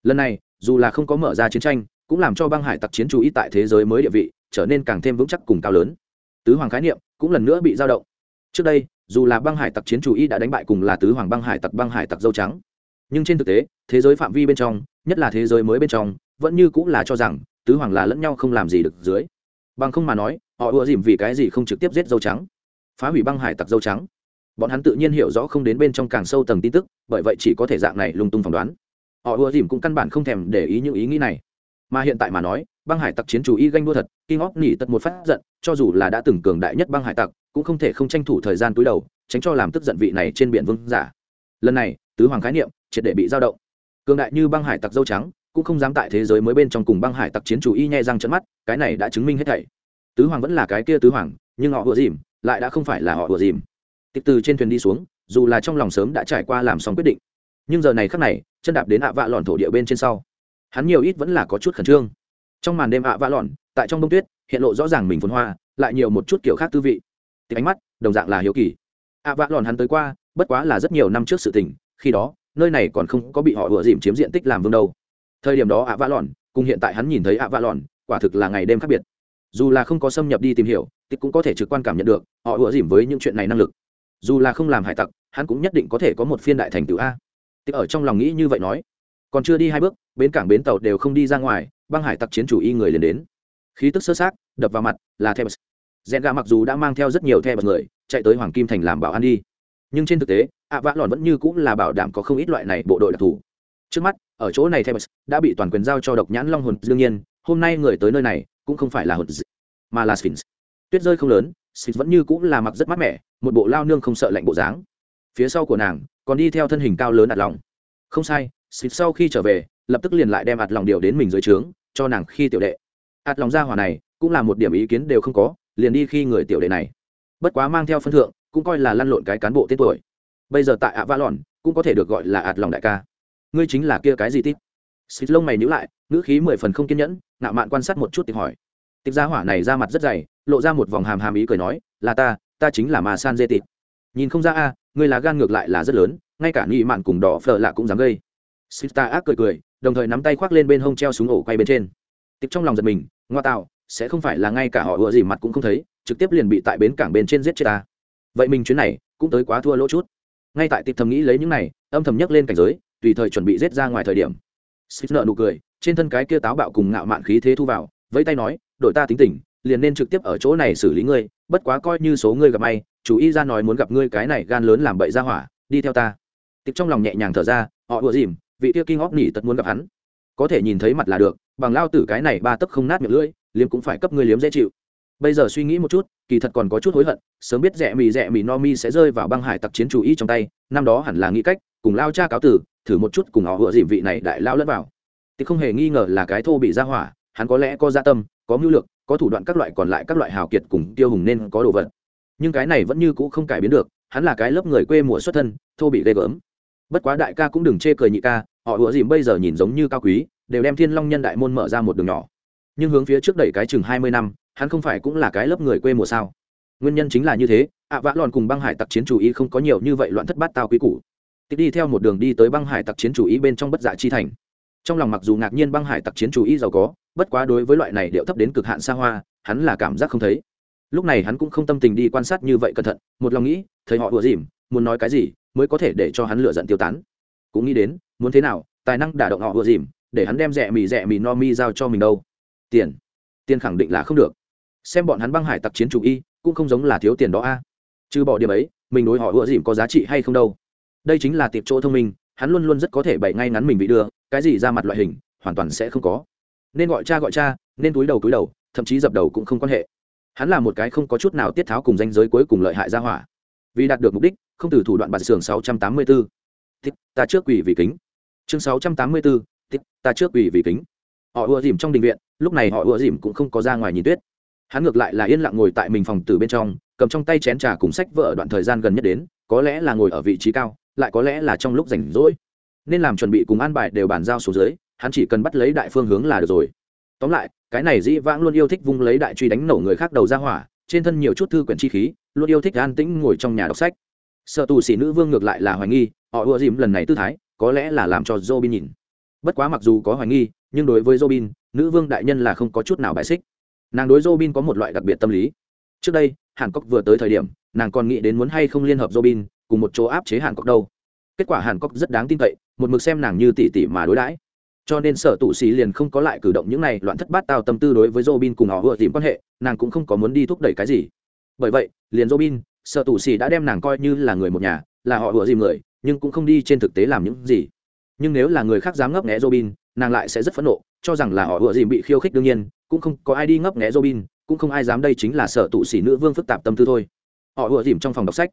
lần này, dù là không có mở ra chiến tranh, cũng làm cho băng hải tặc chiến chú ý tại thế giới mới địa vị, trở nên càng thêm vững chắc cùng cao lớn. Tứ hoàng khái niệm cũng lần nữa bị dao động. Trước đây dù là băng hải tặc chiến chủ y đã đánh bại cùng là tứ hoàng băng hải tặc băng hải tặc dâu trắng. Nhưng trên thực tế, thế giới phạm vi bên trong, nhất là thế giới mới bên trong, vẫn như cũng là cho rằng, tứ hoàng là lẫn nhau không làm gì được dưới. Bằng không mà nói, họ ùa dìm vì cái gì không trực tiếp giết dâu trắng? Phá hủy băng hải tặc dâu trắng. Bọn hắn tự nhiên hiểu rõ không đến bên trong càng sâu tầng tin tức, bởi vậy chỉ có thể dạng này lung tung phỏng đoán. Họ ùa dìm cũng căn bản không thèm để ý những ý nghĩ này. Mà hiện tại mà nói, băng hải tặc chiến chủ y ganh đua thật kinh óc nỉ tật một phát giận, cho dù là đã từng cường đại nhất băng hải tặc cũng không thể không tranh thủ thời gian túi đầu, tránh cho làm tức giận vị này trên biển vương giả. Lần này, tứ hoàng khái niệm, triệt để bị giao động. Cường đại như băng hải tặc dâu trắng, cũng không dám tại thế giới mới bên trong cùng băng hải tặc chiến chủ y nhẹ răng trận mắt, cái này đã chứng minh hết thảy. Tứ hoàng vẫn là cái kia tứ hoàng, nhưng họ vừa dìm, lại đã không phải là họ vừa dìm. Tịch từ trên thuyền đi xuống, dù là trong lòng sớm đã trải qua làm xong quyết định, nhưng giờ này khắc này, chân đạp đến ạ vạ lòn thổ địa bên trên sau, hắn nhiều ít vẫn là có chút khẩn trương. Trong màn đêm ạ vạ lòn tại trong bông tuyết, hiện lộ rõ ràng mình phồn hoa, lại nhiều một chút kiểu khác tư vị thì ánh mắt, đồng dạng là hiếu kỳ. Ạ vạ lòn hắn tới qua, bất quá là rất nhiều năm trước sự tình, khi đó, nơi này còn không có bị họ vừa dìm chiếm diện tích làm vương đâu. Thời điểm đó ạ vạ lòn, cùng hiện tại hắn nhìn thấy ạ vạ lòn, quả thực là ngày đêm khác biệt. Dù là không có xâm nhập đi tìm hiểu, thì cũng có thể trực quan cảm nhận được, họ vừa dìm với những chuyện này năng lực. Dù là không làm hải tặc, hắn cũng nhất định có thể có một phiên đại thành tựu a. Thì ở trong lòng nghĩ như vậy nói. Còn chưa đi hai bước, bến cảng bến tàu đều không đi ra ngoài, băng hải tặc chiến chủ y người liền đến. Khí tức sơ sát đập vào mặt, là thebes rèn gà mặc dù đã mang theo rất nhiều thebes người, chạy tới hoàng kim thành làm bảo an đi. Nhưng trên thực tế, ạ vã lòn vẫn như cũng là bảo đảm có không ít loại này bộ đội đặc thù. Trước mắt, ở chỗ này thebes đã bị toàn quyền giao cho độc nhãn long hồn. Đương nhiên, hôm nay người tới nơi này cũng không phải là hồn mà là sphinx. Tuyết rơi không lớn, sphinx vẫn như cũng là mặc rất mát mẻ, một bộ lao nương không sợ lạnh bộ dáng. Phía sau của nàng, còn đi theo thân hình cao lớn ạt lòng. Không sai, sphinx sau khi trở về, lập tức liền lại đem ạt lòng điều đến mình dưới trướng, cho nàng khi tiểu đệ. Ạt lòng ra hỏa này, cũng là một điểm ý kiến đều không có liền đi khi người tiểu đệ này. Bất quá mang theo phân thượng, cũng coi là lăn lộn cái cán bộ tên tuổi. Bây giờ tại ạ va lòn, cũng có thể được gọi là ạt lòng đại ca. Ngươi chính là kia cái gì tít? Xịt lông mày nhữ lại, ngữ khí mười phần không kiên nhẫn, ngạo mạn quan sát một chút tìm hỏi. Tịch gia hỏa này ra mặt rất dày, lộ ra một vòng hàm hàm ý cười nói, là ta ta chính là mà san dê tịt nhìn không ra a, ngươi là gan ngược lại là rất lớn, ngay cả nghị mạn cùng đỏ phở lạ cũng dám gây. Sita ác cười cười, đồng thời nắm tay khoác lên bên hông treo súng ổ quay bên trên. Tịch trong lòng giật mình, ngoa tạo sẽ không phải là ngay cả họ ủa gì mặt cũng không thấy, trực tiếp liền bị tại bến cảng bên trên giết chết ta. Vậy mình chuyến này cũng tới quá thua lỗ chút. Ngay tại tịp thầm nghĩ lấy những này, âm thầm nhấc lên cảnh giới, tùy thời chuẩn bị giết ra ngoài thời điểm. Xích nợ nụ cười, trên thân cái kia táo bạo cùng ngạo mạn khí thế thu vào, vẫy tay nói, đội ta tính tình, liền nên trực tiếp ở chỗ này xử lý ngươi, bất quá coi như số ngươi gặp may, chủ y ra nói muốn gặp ngươi cái này gan lớn làm bậy ra hỏa, đi theo ta. Tịp trong lòng nhẹ nhàng thở ra, họ ủa dìm, vị kia kinh óc nỉ tật muốn gặp hắn. Có thể nhìn thấy mặt là được, bằng lao tử cái này ba tấc không nát miệng lưỡi liếm cũng phải cấp ngươi liếm dễ chịu. Bây giờ suy nghĩ một chút, kỳ thật còn có chút hối hận, sớm biết rẻ mì rẻ mì no mi sẽ rơi vào băng hải tặc chiến chủ ý trong tay, năm đó hẳn là nghĩ cách, cùng lao cha cáo tử, thử một chút cùng họ hựa dìm vị này đại lao lẫn vào. Thì không hề nghi ngờ là cái thô bị ra hỏa, hắn có lẽ có gia tâm, có mưu lược, có thủ đoạn các loại còn lại các loại hào kiệt cùng tiêu hùng nên có đồ vật. Nhưng cái này vẫn như cũ không cải biến được, hắn là cái lớp người quê mùa xuất thân, thô bị ghê gớm. Bất quá đại ca cũng đừng chê cười nhị ca, họ hựa dìm bây giờ nhìn giống như cao quý, đều đem thiên long nhân đại môn mở ra một đường nhỏ nhưng hướng phía trước đẩy cái chừng hai mươi năm, hắn không phải cũng là cái lớp người quê mùa sao? Nguyên nhân chính là như thế, ạ vã lòn cùng băng hải tặc chiến chủ ý không có nhiều như vậy loạn thất bát tao quý củ. Tiếp đi theo một đường đi tới băng hải tặc chiến chủ ý bên trong bất dạ chi thành. Trong lòng mặc dù ngạc nhiên băng hải tặc chiến chủ ý giàu có, bất quá đối với loại này điệu thấp đến cực hạn xa hoa, hắn là cảm giác không thấy. Lúc này hắn cũng không tâm tình đi quan sát như vậy cẩn thận, một lòng nghĩ, thấy họ đùa dìm, muốn nói cái gì mới có thể để cho hắn lựa giận tiêu tán. Cũng nghĩ đến, muốn thế nào, tài năng đả động họ đùa dìm, để hắn đem rẻ mì rẻ mì no mi giao cho mình đâu tiền tiền khẳng định là không được xem bọn hắn băng hải tặc chiến chủ y cũng không giống là thiếu tiền đó a à. trừ bỏ điểm ấy mình đối họ ựa dìm có giá trị hay không đâu đây chính là tiệp chỗ thông minh hắn luôn luôn rất có thể bày ngay ngắn mình bị đưa cái gì ra mặt loại hình hoàn toàn sẽ không có nên gọi cha gọi cha nên túi đầu túi đầu thậm chí dập đầu cũng không quan hệ hắn là một cái không có chút nào tiết tháo cùng danh giới cuối cùng lợi hại ra hỏa vì đạt được mục đích không từ thủ đoạn bạt xưởng 684. Thích, ta trước quỷ vì kính. Chương 684, thích, ta trước quỷ vì kính. Họ ùa dìm trong đình viện, lúc này họ ùa dìm cũng không có ra ngoài nhìn tuyết. Hắn ngược lại là yên lặng ngồi tại mình phòng từ bên trong, cầm trong tay chén trà cùng sách vợ đoạn thời gian gần nhất đến, có lẽ là ngồi ở vị trí cao, lại có lẽ là trong lúc rảnh rỗi. Nên làm chuẩn bị cùng an bài đều bàn giao số dưới, hắn chỉ cần bắt lấy đại phương hướng là được rồi. Tóm lại, cái này dĩ vãng luôn yêu thích vung lấy đại truy đánh nổ người khác đầu ra hỏa, trên thân nhiều chút thư quyển chi khí, luôn yêu thích an tĩnh ngồi trong nhà đọc sách sợ tù sĩ nữ vương ngược lại là hoài nghi họ ùa dìm lần này tư thái có lẽ là làm cho robin nhìn bất quá mặc dù có hoài nghi nhưng đối với robin, nữ vương đại nhân là không có chút nào bài xích. Nàng đối robin có một loại đặc biệt tâm lý. Trước đây, hàn cốc vừa tới thời điểm, nàng còn nghĩ đến muốn hay không liên hợp robin, cùng một chỗ áp chế hàn cốc đâu. Kết quả hàn cốc rất đáng tin cậy, một mực xem nàng như tỷ tỷ mà đối đãi. Cho nên sở tụ sĩ liền không có lại cử động những này loạn thất bát tao tâm tư đối với robin cùng họ vừa tìm quan hệ, nàng cũng không có muốn đi thúc đẩy cái gì. Bởi vậy, liền robin, Sở Tụ Sĩ đã đem nàng coi như là người một nhà, là họ vừa dìm người, nhưng cũng không đi trên thực tế làm những gì. Nhưng nếu là người khác dám ngấp nghé robin nàng lại sẽ rất phẫn nộ, cho rằng là họ ủa dìm bị khiêu khích đương nhiên, cũng không có ai đi ngấp nghẽ robin, cũng không ai dám đây chính là sợ tụ xỉ nữ vương phức tạp tâm tư thôi. Họ ủa dìm trong phòng đọc sách,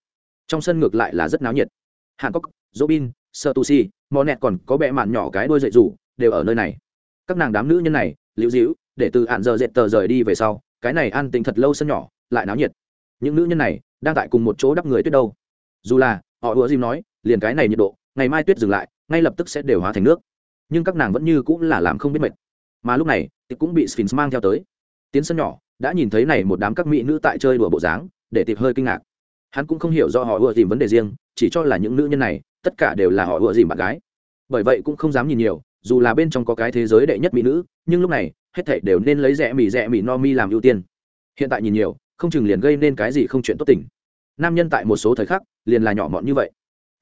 trong sân ngược lại là rất náo nhiệt. Hàn cốc robin sở tụ xỉ mò nẹt còn có bẹ mạn nhỏ cái đôi dậy rủ, đều ở nơi này. Các nàng đám nữ nhân này, liễu dĩu để từ hạn giờ dệt tờ rời đi về sau, cái này an tình thật lâu sân nhỏ, lại náo nhiệt. Những nữ nhân này, đang tại cùng một chỗ đắp người tuyết đâu. Dù là, họ ùa dìm nói, liền cái này nhiệt độ, ngày mai tuyết dừng lại, ngay lập tức sẽ đều hóa thành nước nhưng các nàng vẫn như cũng là làm không biết mệt. Mà lúc này tiệp cũng bị sphinx mang theo tới. Tiến sân nhỏ, đã nhìn thấy này một đám các mỹ nữ tại chơi đùa bộ dáng, để tiệp hơi kinh ngạc. Hắn cũng không hiểu do họ ưa dìm vấn đề riêng, chỉ cho là những nữ nhân này, tất cả đều là họ ưa dìm bạn gái. Bởi vậy cũng không dám nhìn nhiều, dù là bên trong có cái thế giới đệ nhất mỹ nữ, nhưng lúc này, hết thảy đều nên lấy rẻ mì rẻ mì no mi làm ưu tiên. Hiện tại nhìn nhiều, không chừng liền gây nên cái gì không chuyện tốt tình. Nam nhân tại một số thời khắc, liền là nhỏ mọn như vậy.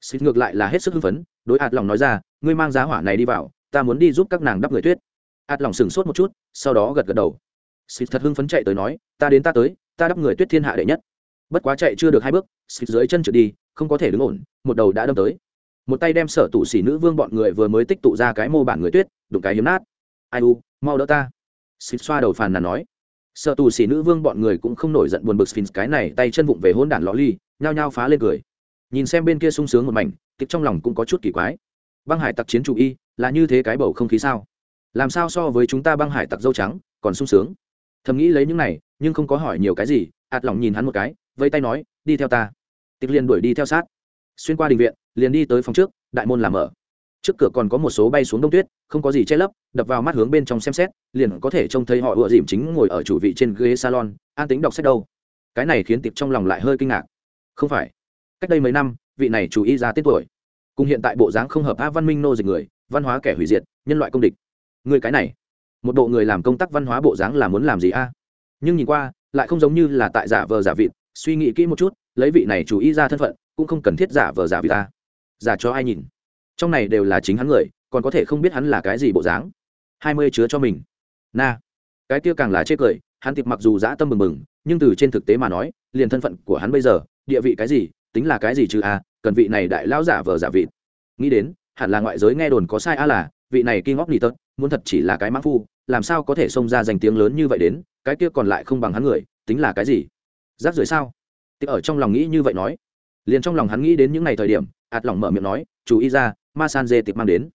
Xịt ngược lại là hết sức hưng phấn, đối hạt lòng nói ra, ngươi mang giá hỏa này đi vào ta muốn đi giúp các nàng đắp người tuyết. Ạt lòng sừng sốt một chút, sau đó gật gật đầu. Xịt thật hưng phấn chạy tới nói, ta đến ta tới, ta đắp người tuyết thiên hạ đệ nhất. Bất quá chạy chưa được hai bước xịt dưới chân trượt đi, không có thể đứng ổn, một đầu đã đâm tới. Một tay đem sở tụ xỉ nữ vương bọn người vừa mới tích tụ ra cái mô bản người tuyết, đụng cái hiếm nát. Ai u, mau đỡ ta. Xịt xoa đầu phàn nàn nói. Sợ tù xỉ nữ vương bọn người cũng không nổi giận buồn bực sphinx cái này tay chân vụng về hôn đản ló ly, nhao nhao phá lên cười. Nhìn xem bên kia sung sướng một mảnh tích trong lòng cũng có chút kỳ quái. Băng hải tặc chiến chủ y là như thế cái bầu không khí sao? Làm sao so với chúng ta băng hải tặc dâu trắng còn sung sướng? Thầm nghĩ lấy những này, nhưng không có hỏi nhiều cái gì, ạt lòng nhìn hắn một cái vây tay nói, đi theo ta. Tịch liền đuổi đi theo sát. Xuyên qua đình viện, liền đi tới phòng trước, đại môn làm mở. Trước cửa còn có một số bay xuống đông tuyết, không có gì che lấp, đập vào mắt hướng bên trong xem xét, liền có thể trông thấy họ ựa dìm chính ngồi ở chủ vị trên ghế salon, an tính đọc sách đâu. Cái này khiến tiệp trong lòng lại hơi kinh ngạc. Không phải. Cách đây mấy năm, vị này chú ý ra tết tuổi. Cùng hiện tại bộ dáng không hợp a văn minh nô dịch người văn hóa kẻ hủy diệt, nhân loại công địch. Người cái này, một bộ người làm công tác văn hóa bộ dáng là muốn làm gì a? Nhưng nhìn qua, lại không giống như là tại giả vờ giả vịt, suy nghĩ kỹ một chút, lấy vị này chú ý ra thân phận, cũng không cần thiết giả vờ giả vịt ta giả cho ai nhìn? Trong này đều là chính hắn người, còn có thể không biết hắn là cái gì bộ dáng. Hai mươi chứa cho mình. Na. Cái kia càng là chê cười, hắn tiệp mặc dù dã tâm mừng mừng nhưng từ trên thực tế mà nói, liền thân phận của hắn bây giờ, địa vị cái gì, tính là cái gì chứ a, cần vị này đại lão giả vờ giả vị nghĩ đến hẳn là ngoại giới nghe đồn có sai a là, vị này kinh ngóc nỉ tật muốn thật chỉ là cái mã phu, làm sao có thể xông ra danh tiếng lớn như vậy đến, cái kia còn lại không bằng hắn người, tính là cái gì? Giáp dưới sao? Tiệp ở trong lòng nghĩ như vậy nói. Liền trong lòng hắn nghĩ đến những ngày thời điểm, ạt lòng mở miệng nói, chú ý ra, ma san dê tiệp mang đến.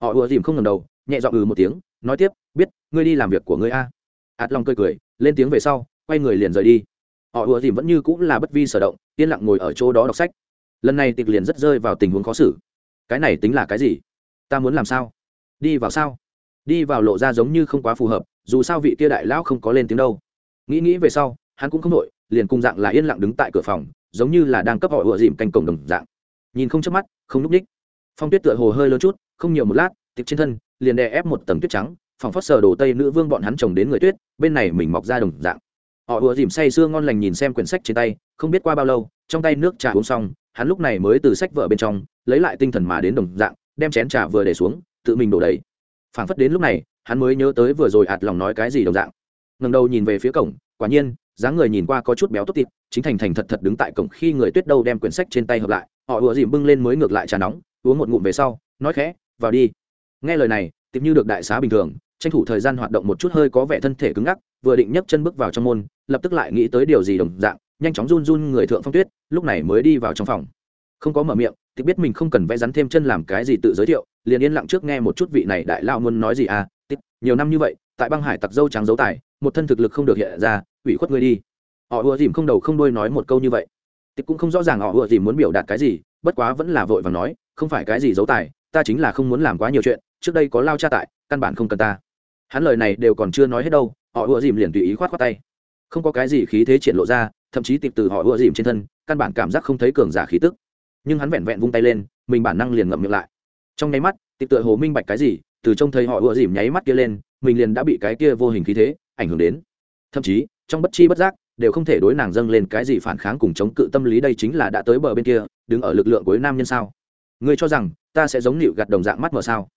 Họ ùa dìm không ngầm đầu, nhẹ dọn ừ một tiếng, nói tiếp, biết, ngươi đi làm việc của ngươi a. Ạt lòng cười cười, lên tiếng về sau, quay người liền rời đi. Họ ùa dìm vẫn như cũng là bất vi sở động, yên lặng ngồi ở chỗ đó đọc sách. Lần này tiệc liền rất rơi vào tình huống khó xử cái này tính là cái gì? Ta muốn làm sao? Đi vào sao? Đi vào lộ ra giống như không quá phù hợp, dù sao vị kia đại lão không có lên tiếng đâu. Nghĩ nghĩ về sau, hắn cũng không nội liền cùng dạng là yên lặng đứng tại cửa phòng, giống như là đang cấp họ ựa dìm canh cổng đồng dạng. Nhìn không chớp mắt, không núp ních phong tuyết tựa hồ hơi lớn chút, không nhiều một lát tiệc trên thân, liền đè ép một tầng tuyết trắng phòng phót sờ đồ tây nữ vương bọn hắn trồng đến người tuyết, bên này mình mọc ra đồng dạng. Họ ùa dìm say sưa ngon lành nhìn xem quyển sách trên tay, không biết qua bao lâu, trong tay nước trà uống xong, hắn lúc này mới từ sách vợ bên trong lấy lại tinh thần mà đến đồng dạng, đem chén trà vừa để xuống, tự mình đổ đầy. Phảng phất đến lúc này, hắn mới nhớ tới vừa rồi ạt lòng nói cái gì đồng dạng. Ngầm đầu nhìn về phía cổng, quả nhiên, dáng người nhìn qua có chút béo tốt thịt chính thành thành thật thật đứng tại cổng khi người tuyết đâu đem quyển sách trên tay hợp lại, họ ùa dìm bưng lên mới ngược lại trà nóng, uống một ngụm về sau, nói khẽ, vào đi. Nghe lời này tìm như được đại xá bình thường, tranh thủ thời gian hoạt động một chút hơi có vẻ thân thể cứng ngắc, vừa định nhấc chân bước vào trong môn, lập tức lại nghĩ tới điều gì đồng dạng, nhanh chóng run run người thượng phong tuyết, lúc này mới đi vào trong phòng không có mở miệng, thì biết mình không cần vẽ rắn thêm chân làm cái gì tự giới thiệu, liền yên lặng trước nghe một chút vị này đại lao muốn nói gì à tích nhiều năm như vậy, tại băng hải tặc dâu trắng dấu tài, một thân thực lực không được hiện ra, ủy khuất ngươi đi. Họ ùa dìm không đầu không đuôi nói một câu như vậy. Tích cũng không rõ ràng họ ùa dìm muốn biểu đạt cái gì, bất quá vẫn là vội và nói, không phải cái gì dấu tài, ta chính là không muốn làm quá nhiều chuyện, trước đây có lao cha tại, căn bản không cần ta. Hắn lời này đều còn chưa nói hết đâu, họ ùa dìm liền tùy ý khoát khoát tay. Không có cái gì khí thế triển lộ ra, thậm chí tịp từ họ ùa dìm trên thân, căn bản cảm giác không thấy cường giả khí tức nhưng hắn vẹn vẹn vung tay lên, mình bản năng liền ngậm miệng lại. Trong nháy mắt, tịp tựa hồ minh bạch cái gì, từ trông thấy họ ùa dìm nháy mắt kia lên, mình liền đã bị cái kia vô hình khí thế ảnh hưởng đến. Thậm chí, trong bất chi bất giác, đều không thể đối nàng dâng lên cái gì phản kháng cùng chống cự tâm lý đây chính là đã tới bờ bên kia, đứng ở lực lượng cuối nam nhân sao? Ngươi cho rằng, ta sẽ giống nịu gặt đồng dạng mắt mờ sao?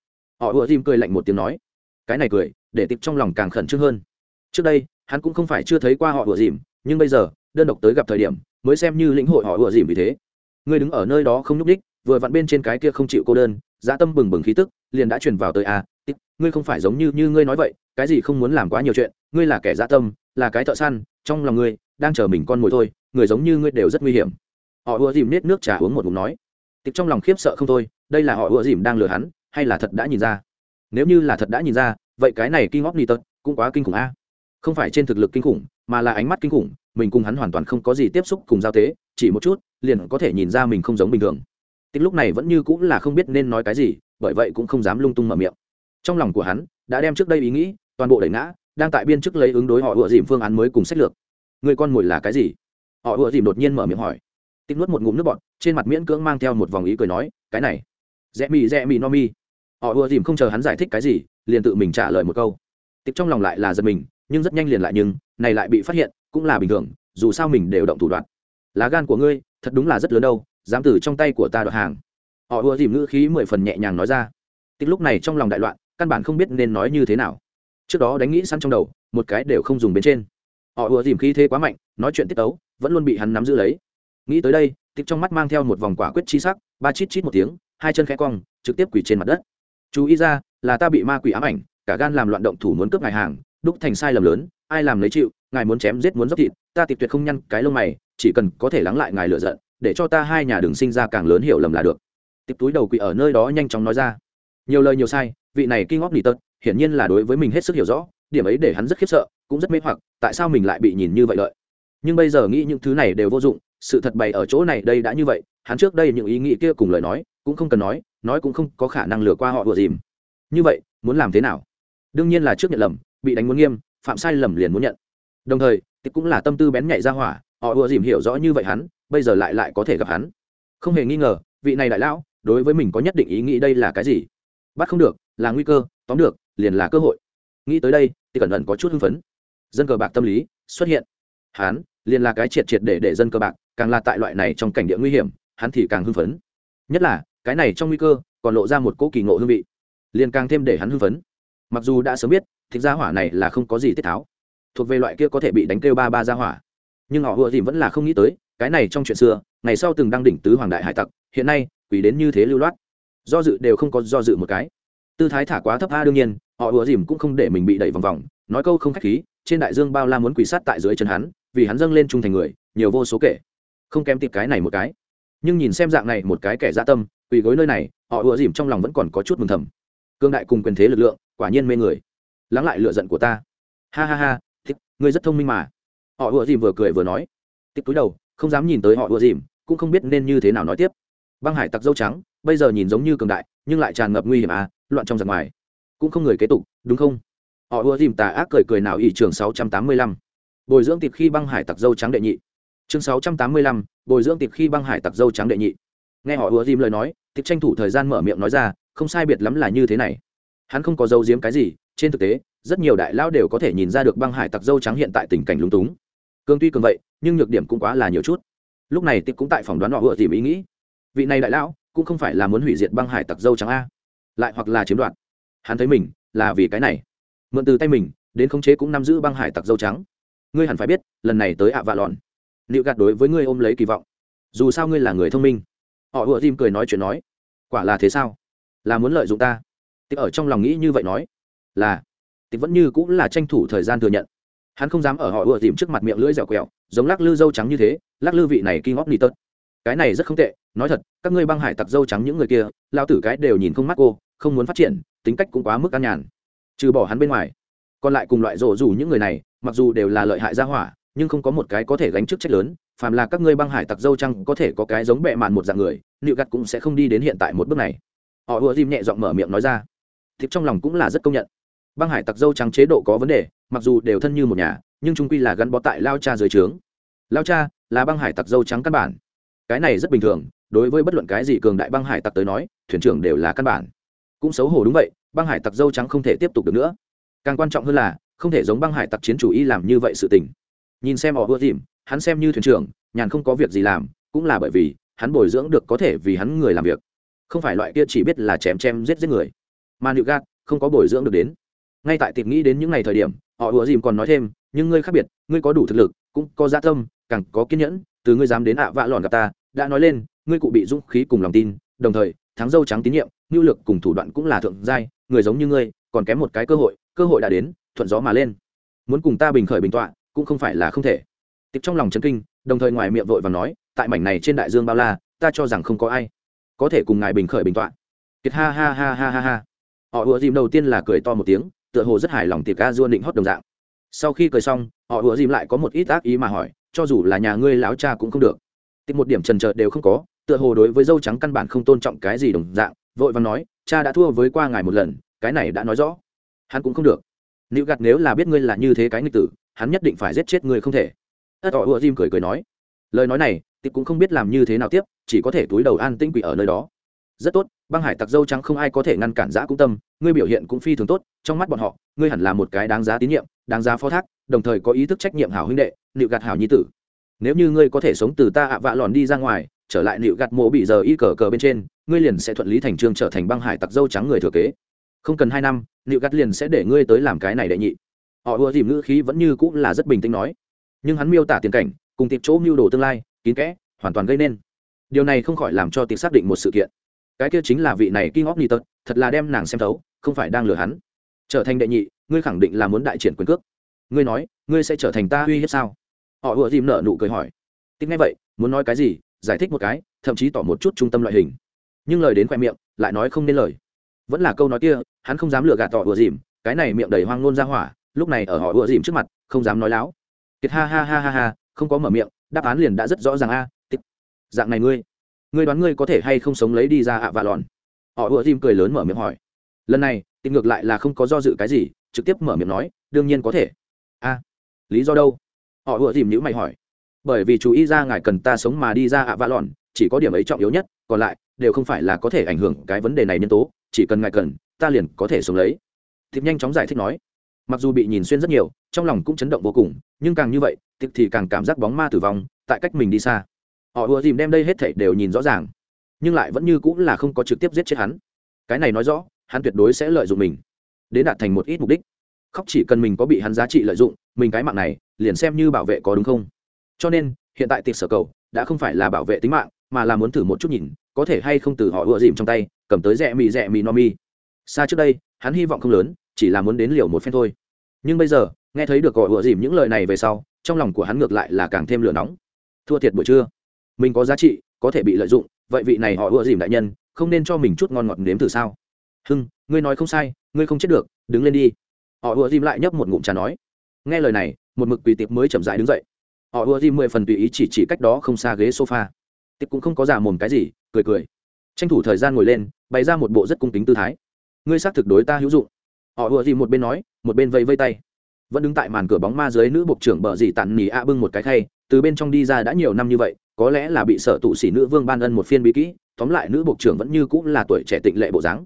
Họ ùa dìm cười lạnh một tiếng nói. Cái này cười, để tịp trong lòng càng khẩn trương hơn. Trước đây, hắn cũng không phải chưa thấy qua họ ùa dìm, nhưng bây giờ, đơn độc tới gặp thời điểm, mới xem như lĩnh hội họ ùa dìm vì thế ngươi đứng ở nơi đó không nhúc đích vừa vặn bên trên cái kia không chịu cô đơn dã tâm bừng bừng khí tức liền đã truyền vào tới a à, ngươi không phải giống như như ngươi nói vậy cái gì không muốn làm quá nhiều chuyện ngươi là kẻ dã tâm là cái thợ săn trong lòng ngươi đang chờ mình con mồi thôi người giống như ngươi đều rất nguy hiểm. Họ ùa dìm nết nước trà uống một ngụm nói. Tịch trong lòng khiếp sợ không thôi đây là họ ùa dìm đang lừa hắn hay là thật đã nhìn ra? Nếu như là thật đã nhìn ra vậy cái này kinh ngóc ni tật cũng quá kinh khủng a. Không phải trên thực lực kinh khủng mà là ánh mắt kinh khủng mình cùng hắn hoàn toàn không có gì tiếp xúc cùng giao tế chỉ một chút, liền có thể nhìn ra mình không giống bình thường. Tích lúc này vẫn như cũng là không biết nên nói cái gì, bởi vậy cũng không dám lung tung mở miệng. Trong lòng của hắn, đã đem trước đây ý nghĩ, toàn bộ đẩy ngã, đang tại biên chức lấy ứng đối họ ủa dìm phương án mới cùng sách lược. Người con mồi là cái gì? Họ ủa dìm đột nhiên mở miệng hỏi. Tích nuốt một ngụm nước bọt, trên mặt miễn cưỡng mang theo một vòng ý cười nói, cái này, rẽ mì rẽ mì no mi. Họ ựa dìm không chờ hắn giải thích cái gì, liền tự mình trả lời một câu. Tích trong lòng lại là giật mình, nhưng rất nhanh liền lại nhưng, này lại bị phát hiện, cũng là bình thường, dù sao mình đều động thủ đoạn lá gan của ngươi, thật đúng là rất lớn đâu, dám từ trong tay của ta đoạt hàng. Họ ùa dìm ngữ khí mười phần nhẹ nhàng nói ra. Tích lúc này trong lòng đại loạn, căn bản không biết nên nói như thế nào. Trước đó đánh nghĩ săn trong đầu, một cái đều không dùng bên trên. Họ ùa dìm khí thế quá mạnh, nói chuyện tiết tấu, vẫn luôn bị hắn nắm giữ lấy. Nghĩ tới đây, tích trong mắt mang theo một vòng quả quyết chi sắc, ba chít chít một tiếng, hai chân khẽ cong, trực tiếp quỳ trên mặt đất. Chú ý ra, là ta bị ma quỷ ám ảnh, cả gan làm loạn động thủ muốn cướp ngài hàng, đúc thành sai lầm lớn, ai làm lấy chịu, ngài muốn chém giết muốn dốc thịt, ta tịch tuyệt không nhăn cái lông mày chỉ cần có thể lắng lại ngài lựa giận, để cho ta hai nhà đường sinh ra càng lớn hiểu lầm là được. Tiếp túi đầu quỷ ở nơi đó nhanh chóng nói ra. Nhiều lời nhiều sai, vị này kinh ngóc nỉ tật, hiển nhiên là đối với mình hết sức hiểu rõ, điểm ấy để hắn rất khiếp sợ, cũng rất mê hoặc, tại sao mình lại bị nhìn như vậy lợi? Nhưng bây giờ nghĩ những thứ này đều vô dụng, sự thật bày ở chỗ này đây đã như vậy, hắn trước đây những ý nghĩ kia cùng lời nói, cũng không cần nói nói cũng không có khả năng lừa qua họ vừa dìm. Như vậy, muốn làm thế nào? Đương nhiên là trước nhận lầm, bị đánh muốn nghiêm, phạm sai lầm liền muốn nhận. Đồng thời tịch cũng là tâm tư bén nhạy ra hỏa họ ùa dìm hiểu rõ như vậy hắn, bây giờ lại lại có thể gặp hắn. Không hề nghi ngờ, vị này đại lão, đối với mình có nhất định ý nghĩ đây là cái gì? Bắt không được, là nguy cơ, tóm được, liền là cơ hội. Nghĩ tới đây thì cẩn thận có chút hưng phấn. Dân cờ bạc tâm lý xuất hiện. Hắn, liền là cái triệt triệt để để dân cờ bạc, càng là tại loại này trong cảnh địa nguy hiểm, hắn thì càng hưng phấn. Nhất là, cái này trong nguy cơ, còn lộ ra một cỗ kỳ ngộ hương vị, liền càng thêm để hắn hưng phấn. Mặc dù đã sớm biết thích gia hỏa này là không có gì tiết tháo. Thuộc về loại kia có thể bị đánh kêu ba ba gia hỏa nhưng họ vừa dìm vẫn là không nghĩ tới, cái này trong chuyện xưa, ngày sau từng đăng đỉnh tứ hoàng đại hải tặc, hiện nay, quỷ đến như thế lưu loát. Do dự đều không có do dự một cái. Tư thái thả quá thấp a đương nhiên, họ ùa dìm cũng không để mình bị đẩy vòng vòng, nói câu không khách khí, trên đại dương bao la muốn quỷ sát tại dưới chân hắn, vì hắn dâng lên trung thành người, nhiều vô số kể. Không kém tiệp cái này một cái. Nhưng nhìn xem dạng này một cái kẻ gia tâm, quỳ gối nơi này, họ ùa dìm trong lòng vẫn còn có chút mừng thầm. Cương đại cùng quyền thế lực lượng, quả nhiên mê người. Lắng lại lựa giận của ta. Ha ha ha thích ngươi rất thông minh mà họ ùa dìm vừa cười vừa nói. Tiếp túi đầu, không dám nhìn tới họ ùa dìm, cũng không biết nên như thế nào nói tiếp. Băng hải tặc dâu trắng, bây giờ nhìn giống như cường đại, nhưng lại tràn ngập nguy hiểm à loạn trong giặc ngoài. Cũng không người kế tục, đúng không? Họ ùa dìm tà ác cười cười nào ỷ trường sáu trăm tám mươi lăm. Bồi dưỡng tiệp khi băng hải tặc dâu trắng đệ nhị. Chương sáu trăm tám mươi lăm, bồi dưỡng tiệp khi băng hải tặc dâu trắng đệ nhị. Nghe họ ùa dìm lời nói tiệp tranh thủ thời gian mở miệng nói ra, không sai biệt lắm là như thế này. Hắn không có dấu giếm cái gì, trên thực tế, rất nhiều đại lao đều có thể nhìn ra được băng hải tặc dâu trắng hiện tại tình cảnh lúng túng cường tuy cường vậy, nhưng nhược điểm cũng quá là nhiều chút. Lúc này tịch cũng tại phòng đoán họ vừa tìm ý nghĩ. Vị này đại lão, cũng không phải là muốn hủy diệt băng hải tặc dâu trắng a. Lại hoặc là chiếm đoạt. Hắn thấy mình, là vì cái này. Mượn từ tay mình, đến khống chế cũng nắm giữ băng hải tặc dâu trắng. Ngươi hẳn phải biết, lần này tới ạ vạ lòn liệu gạt đối với ngươi ôm lấy kỳ vọng. Dù sao ngươi là người thông minh. Họ vừa tìm cười nói chuyện nói. Quả là thế sao? Là muốn lợi dụng ta. Tịch ở trong lòng nghĩ như vậy nói. Là. Tịch vẫn như cũng là tranh thủ thời gian thừa nhận hắn không dám ở họ ùa dìm trước mặt miệng lưỡi dẻo quẹo, giống lắc lư dâu trắng như thế, lắc lư vị này kinh ngóc ni tớt cái này rất không tệ, nói thật, các ngươi băng hải tặc dâu trắng những người kia lao tử cái đều nhìn không mắt cô, không muốn phát triển, tính cách cũng quá mức an nhàn. Trừ bỏ hắn bên ngoài, còn lại cùng loại rổ rủ những người này, mặc dù đều là lợi hại gia hỏa, nhưng không có một cái có thể gánh chức trách lớn, phàm là các ngươi băng hải tặc dâu trăng có thể có cái giống bệ mạn một dạng người, nịu gặt cũng sẽ không đi đến hiện tại một bước này. Họ ùa dìm nhẹ giọng mở miệng nói ra. Thịt trong lòng cũng là rất công nhận. Băng hải tặc dâu trắng chế độ có vấn đề mặc dù đều thân như một nhà, nhưng trung quy là gắn bó tại lao cha dưới trướng. Lao cha là băng hải tặc dâu trắng căn bản. Cái này rất bình thường, đối với bất luận cái gì cường đại băng hải tặc tới nói, thuyền trưởng đều là căn bản. Cũng xấu hổ đúng vậy, băng hải tặc dâu trắng không thể tiếp tục được nữa. Càng quan trọng hơn là, không thể giống băng hải tặc chiến chủ y làm như vậy sự tình. Nhìn xem họ ưa dìm, hắn xem như thuyền trưởng, nhàn không có việc gì làm, cũng là bởi vì, hắn bồi dưỡng được có thể vì hắn người làm việc. Không phải loại kia chỉ biết là chém chém giết giết người. Mà nịu gạt không có bồi dưỡng được đến. Ngay tại tiệp nghĩ đến những ngày thời điểm họ ùa dìm còn nói thêm, nhưng ngươi khác biệt, ngươi có đủ thực lực, cũng có gia tâm, càng có kiên nhẫn, từ ngươi dám đến ạ vạ lòn gặp ta, đã nói lên, ngươi cụ bị dũng khí cùng lòng tin, đồng thời, thắng dâu trắng tín nhiệm nhu lực cùng thủ đoạn cũng là thượng giai, người giống như ngươi, còn kém một cái cơ hội cơ hội đã đến, thuận gió mà lên. Muốn cùng ta bình khởi bình tọa, cũng không phải là không thể. Tiếp trong lòng chấn kinh, đồng thời ngoài miệng vội và nói, tại mảnh này trên đại dương bao la, ta cho rằng không có ai có thể cùng ngài bình khởi bình tọa. Kiệt ha ha ha ha ha ha. Họ ùa dìm đầu tiên là cười to một tiếng tựa hồ rất hài lòng tiệc ca dua định hót đồng dạng. Sau khi cười xong, họ ùa dìm lại có một ít ác ý mà hỏi, cho dù là nhà ngươi láo cha cũng không được. Tìm một điểm trần trợt đều không có, tựa hồ đối với dâu trắng căn bản không tôn trọng cái gì đồng dạng, vội vàng nói, cha đã thua với qua ngài một lần, cái này đã nói rõ. Hắn cũng không được. Nữ gạt nếu là biết ngươi là như thế cái nghịch tử, hắn nhất định phải giết chết ngươi không thể. Ất họ ùa dìm cười cười nói. Lời nói này tịp cũng không biết làm như thế nào tiếp, chỉ có thể túi đầu an tĩnh quỷ ở nơi đó rất tốt, băng hải tặc dâu trắng không ai có thể ngăn cản giã cũng tâm, ngươi biểu hiện cũng phi thường tốt, trong mắt bọn họ, ngươi hẳn là một cái đáng giá tín nhiệm, đáng giá phó thác, đồng thời có ý thức trách nhiệm hảo huynh đệ, nịu gạt hảo nhi tử. Nếu như ngươi có thể sống từ ta ạ vạ lòn đi ra ngoài, trở lại nịu gạt mộ bị giờ y cờ cờ bên trên, ngươi liền sẽ thuận lý thành trương trở thành băng hải tặc dâu trắng người thừa kế. Không cần hai năm, nịu gạt liền sẽ để ngươi tới làm cái này đệ nhị. Họ ưa dìm ngữ khí vẫn như cũng là rất bình tĩnh nói. Nhưng hắn miêu tả tiền cảnh, cùng tiệp chỗ mưu đồ tương lai, kín kẽ, hoàn toàn gây nên. Điều này không khỏi làm cho tiệp xác định một sự kiện cái kia chính là vị này kinh óc ni tật thật là đem nàng xem thấu không phải đang lừa hắn. Trở thành đệ nhị ngươi khẳng định là muốn đại triển quyền cước. Ngươi nói ngươi sẽ trở thành ta uy hiếp sao? Họ vừa dìm nợ nụ cười hỏi. Tính ngay vậy muốn nói cái gì giải thích một cái thậm chí tỏ một chút trung tâm loại hình. Nhưng lời đến khoe miệng lại nói không nên lời. Vẫn là câu nói kia hắn không dám lừa gạt tỏ vừa dìm cái này miệng đầy hoang ngôn ra hỏa lúc này ở họ vừa dìm trước mặt không dám nói láo. Kiệt ha ha ha ha ha không có mở miệng đáp án liền đã rất rõ ràng a à, dạng này ngươi ngươi đoán ngươi có thể hay không sống lấy đi ra ạ à vạ lòn? Họ ùa dìm cười lớn mở miệng hỏi. Lần này, tìm ngược lại là không có do dự cái gì, trực tiếp mở miệng nói, đương nhiên có thể. A, lý do đâu? Họ ùa dìm nhữ mày hỏi. Bởi vì chú ý ra ngài cần ta sống mà đi ra ạ à vạ lòn, chỉ có điểm ấy trọng yếu nhất, còn lại, đều không phải là có thể ảnh hưởng cái vấn đề này nhân tố, chỉ cần ngài cần, ta liền có thể sống lấy. Thiệp nhanh chóng giải thích nói. Mặc dù bị nhìn xuyên rất nhiều, trong lòng cũng chấn động vô cùng, nhưng càng như vậy tiệp thì càng cảm giác bóng ma tử vong, tại cách mình đi xa họ ùa dìm đem đây hết thảy đều nhìn rõ ràng, nhưng lại vẫn như cũng là không có trực tiếp giết chết hắn. Cái này nói rõ, hắn tuyệt đối sẽ lợi dụng mình đến đạt thành một ít mục đích. Khóc chỉ cần mình có bị hắn giá trị lợi dụng, mình cái mạng này liền xem như bảo vệ có đúng không? Cho nên, hiện tại tiệc sở cầu đã không phải là bảo vệ tính mạng, mà là muốn thử một chút nhìn, có thể hay không từ họ ùa dìm trong tay, cầm tới rẽ mì rẽ mì, no mi. Xa trước đây, hắn hy vọng không lớn, chỉ là muốn đến liều một phen thôi. Nhưng bây giờ, nghe thấy được gọi ùa dìm những lời này về sau, trong lòng của hắn ngược lại là càng thêm lửa nóng. Thua thiệt buổi trưa mình có giá trị, có thể bị lợi dụng, vậy vị này họ ưa dìm đại nhân, không nên cho mình chút ngon ngọt nếm thử sao? Hưng, ngươi nói không sai, ngươi không chết được, đứng lên đi. Họ ưa dìm lại nhấp một ngụm trà nói. Nghe lời này, một mực quỳ tiệp mới chậm dại đứng dậy. Họ ưa dìm mười phần tùy ý chỉ chỉ cách đó không xa ghế sofa. Tiệp cũng không có giả mồm cái gì, cười cười. Tranh thủ thời gian ngồi lên, bày ra một bộ rất cung kính tư thái. Ngươi xác thực đối ta hữu dụng. Họ ưa dìm một bên nói, một bên vây vây tay. Vẫn đứng tại màn cửa bóng ma dưới nữ bộ trưởng bờ dì tàn nỉ a bưng một cái khay, từ bên trong đi ra đã nhiều năm như vậy có lẽ là bị sở tụ sĩ nữ vương ban ân một phiên bí kỹ, tóm lại nữ bộ trưởng vẫn như cũng là tuổi trẻ tịnh lệ bộ dáng.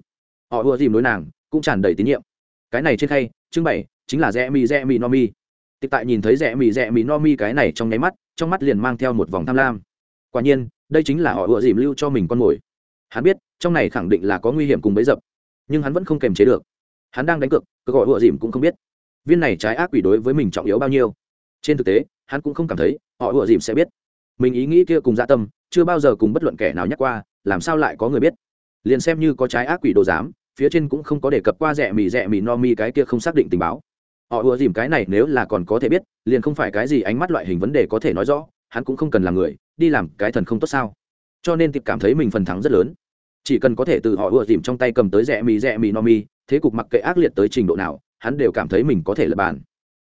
Họ ưa dìm đối nàng, cũng tràn đầy tín nhiệm. Cái này trên khay trưng bày chính là rẽ mi rẽ mi no mi. Tịch tại nhìn thấy rẽ mi rẽ mi no mi cái này trong nháy mắt, trong mắt liền mang theo một vòng tham lam. Quả nhiên, đây chính là họ ưa dìm lưu cho mình con mồi. Hắn biết, trong này khẳng định là có nguy hiểm cùng bấy dập, nhưng hắn vẫn không kềm chế được. Hắn đang đánh cược, cứ gọi ưa dìm cũng không biết. Viên này trái ác quỷ đối với mình trọng yếu bao nhiêu. Trên thực tế, hắn cũng không cảm thấy, họ ưa dìm sẽ biết mình ý nghĩ kia cùng dạ tâm, chưa bao giờ cùng bất luận kẻ nào nhắc qua, làm sao lại có người biết? Liền xem như có trái ác quỷ đồ giám phía trên cũng không có đề cập qua rẻ mì rẻ mì no mi cái kia không xác định tình báo. Họ ùa dìm cái này nếu là còn có thể biết, liền không phải cái gì ánh mắt loại hình vấn đề có thể nói rõ, hắn cũng không cần là người, đi làm cái thần không tốt sao? Cho nên tiệp cảm thấy mình phần thắng rất lớn. Chỉ cần có thể từ họ ùa dìm trong tay cầm tới rẻ mì rẻ mì no mi, thế cục mặc kệ ác liệt tới trình độ nào, hắn đều cảm thấy mình có thể lập bàn.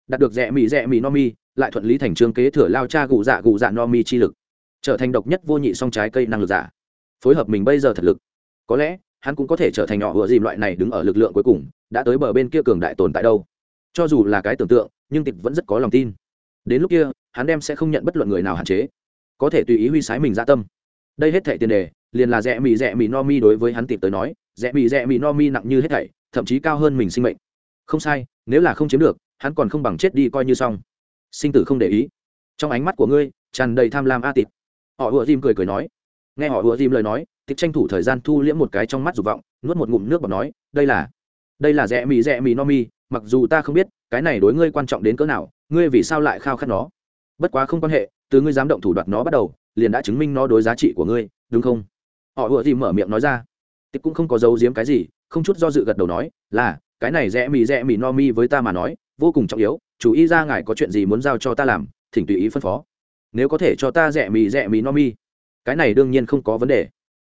Đạt được rẻ mì rẻ mì no mi lại thuận lý thành trương kế thừa lao cha gù dạ gù dạ no mi chi lực, trở thành độc nhất vô nhị song trái cây năng lực giả. Phối hợp mình bây giờ thật lực, có lẽ hắn cũng có thể trở thành nhỏ vừa dìm loại này đứng ở lực lượng cuối cùng, đã tới bờ bên kia cường đại tồn tại đâu. Cho dù là cái tưởng tượng, nhưng tịch vẫn rất có lòng tin. Đến lúc kia, hắn đem sẽ không nhận bất luận người nào hạn chế, có thể tùy ý huy sái mình ra tâm. Đây hết thảy tiền đề, liền là rẽ mì rẽ mì no mi đối với hắn tịp tới nói rẽ mì rẽ mì no mi nặng như hết thảy, thậm chí cao hơn mình sinh mệnh. Không sai, nếu là không chiếm được, hắn còn không bằng chết đi coi như xong sinh tử không để ý. Trong ánh mắt của ngươi, tràn đầy tham lam a tịp họ ùa dìm cười cười nói. Nghe họ ùa dìm lời nói tịp tranh thủ thời gian thu liễm một cái trong mắt dục vọng, nuốt một ngụm nước bọt nói, đây là đây là rẽ mì rẽ mì no mi, mặc dù ta không biết, cái này đối ngươi quan trọng đến cỡ nào, ngươi vì sao lại khao khát nó? Bất quá không quan hệ, từ ngươi dám động thủ đoạt nó bắt đầu, liền đã chứng minh nó đối giá trị của ngươi, đúng không? Họ ùa dìm mở miệng nói ra. Tịp cũng không có giấu giếm cái gì, không chút do dự gật đầu nói, là, cái này rẽ mì rẽ mì no mi với ta mà nói vô cùng trọng yếu chủ ý ra ngài có chuyện gì muốn giao cho ta làm, thỉnh tùy ý phân phó. Nếu có thể cho ta rẻ mì rẻ mì no mi. Cái này đương nhiên không có vấn đề.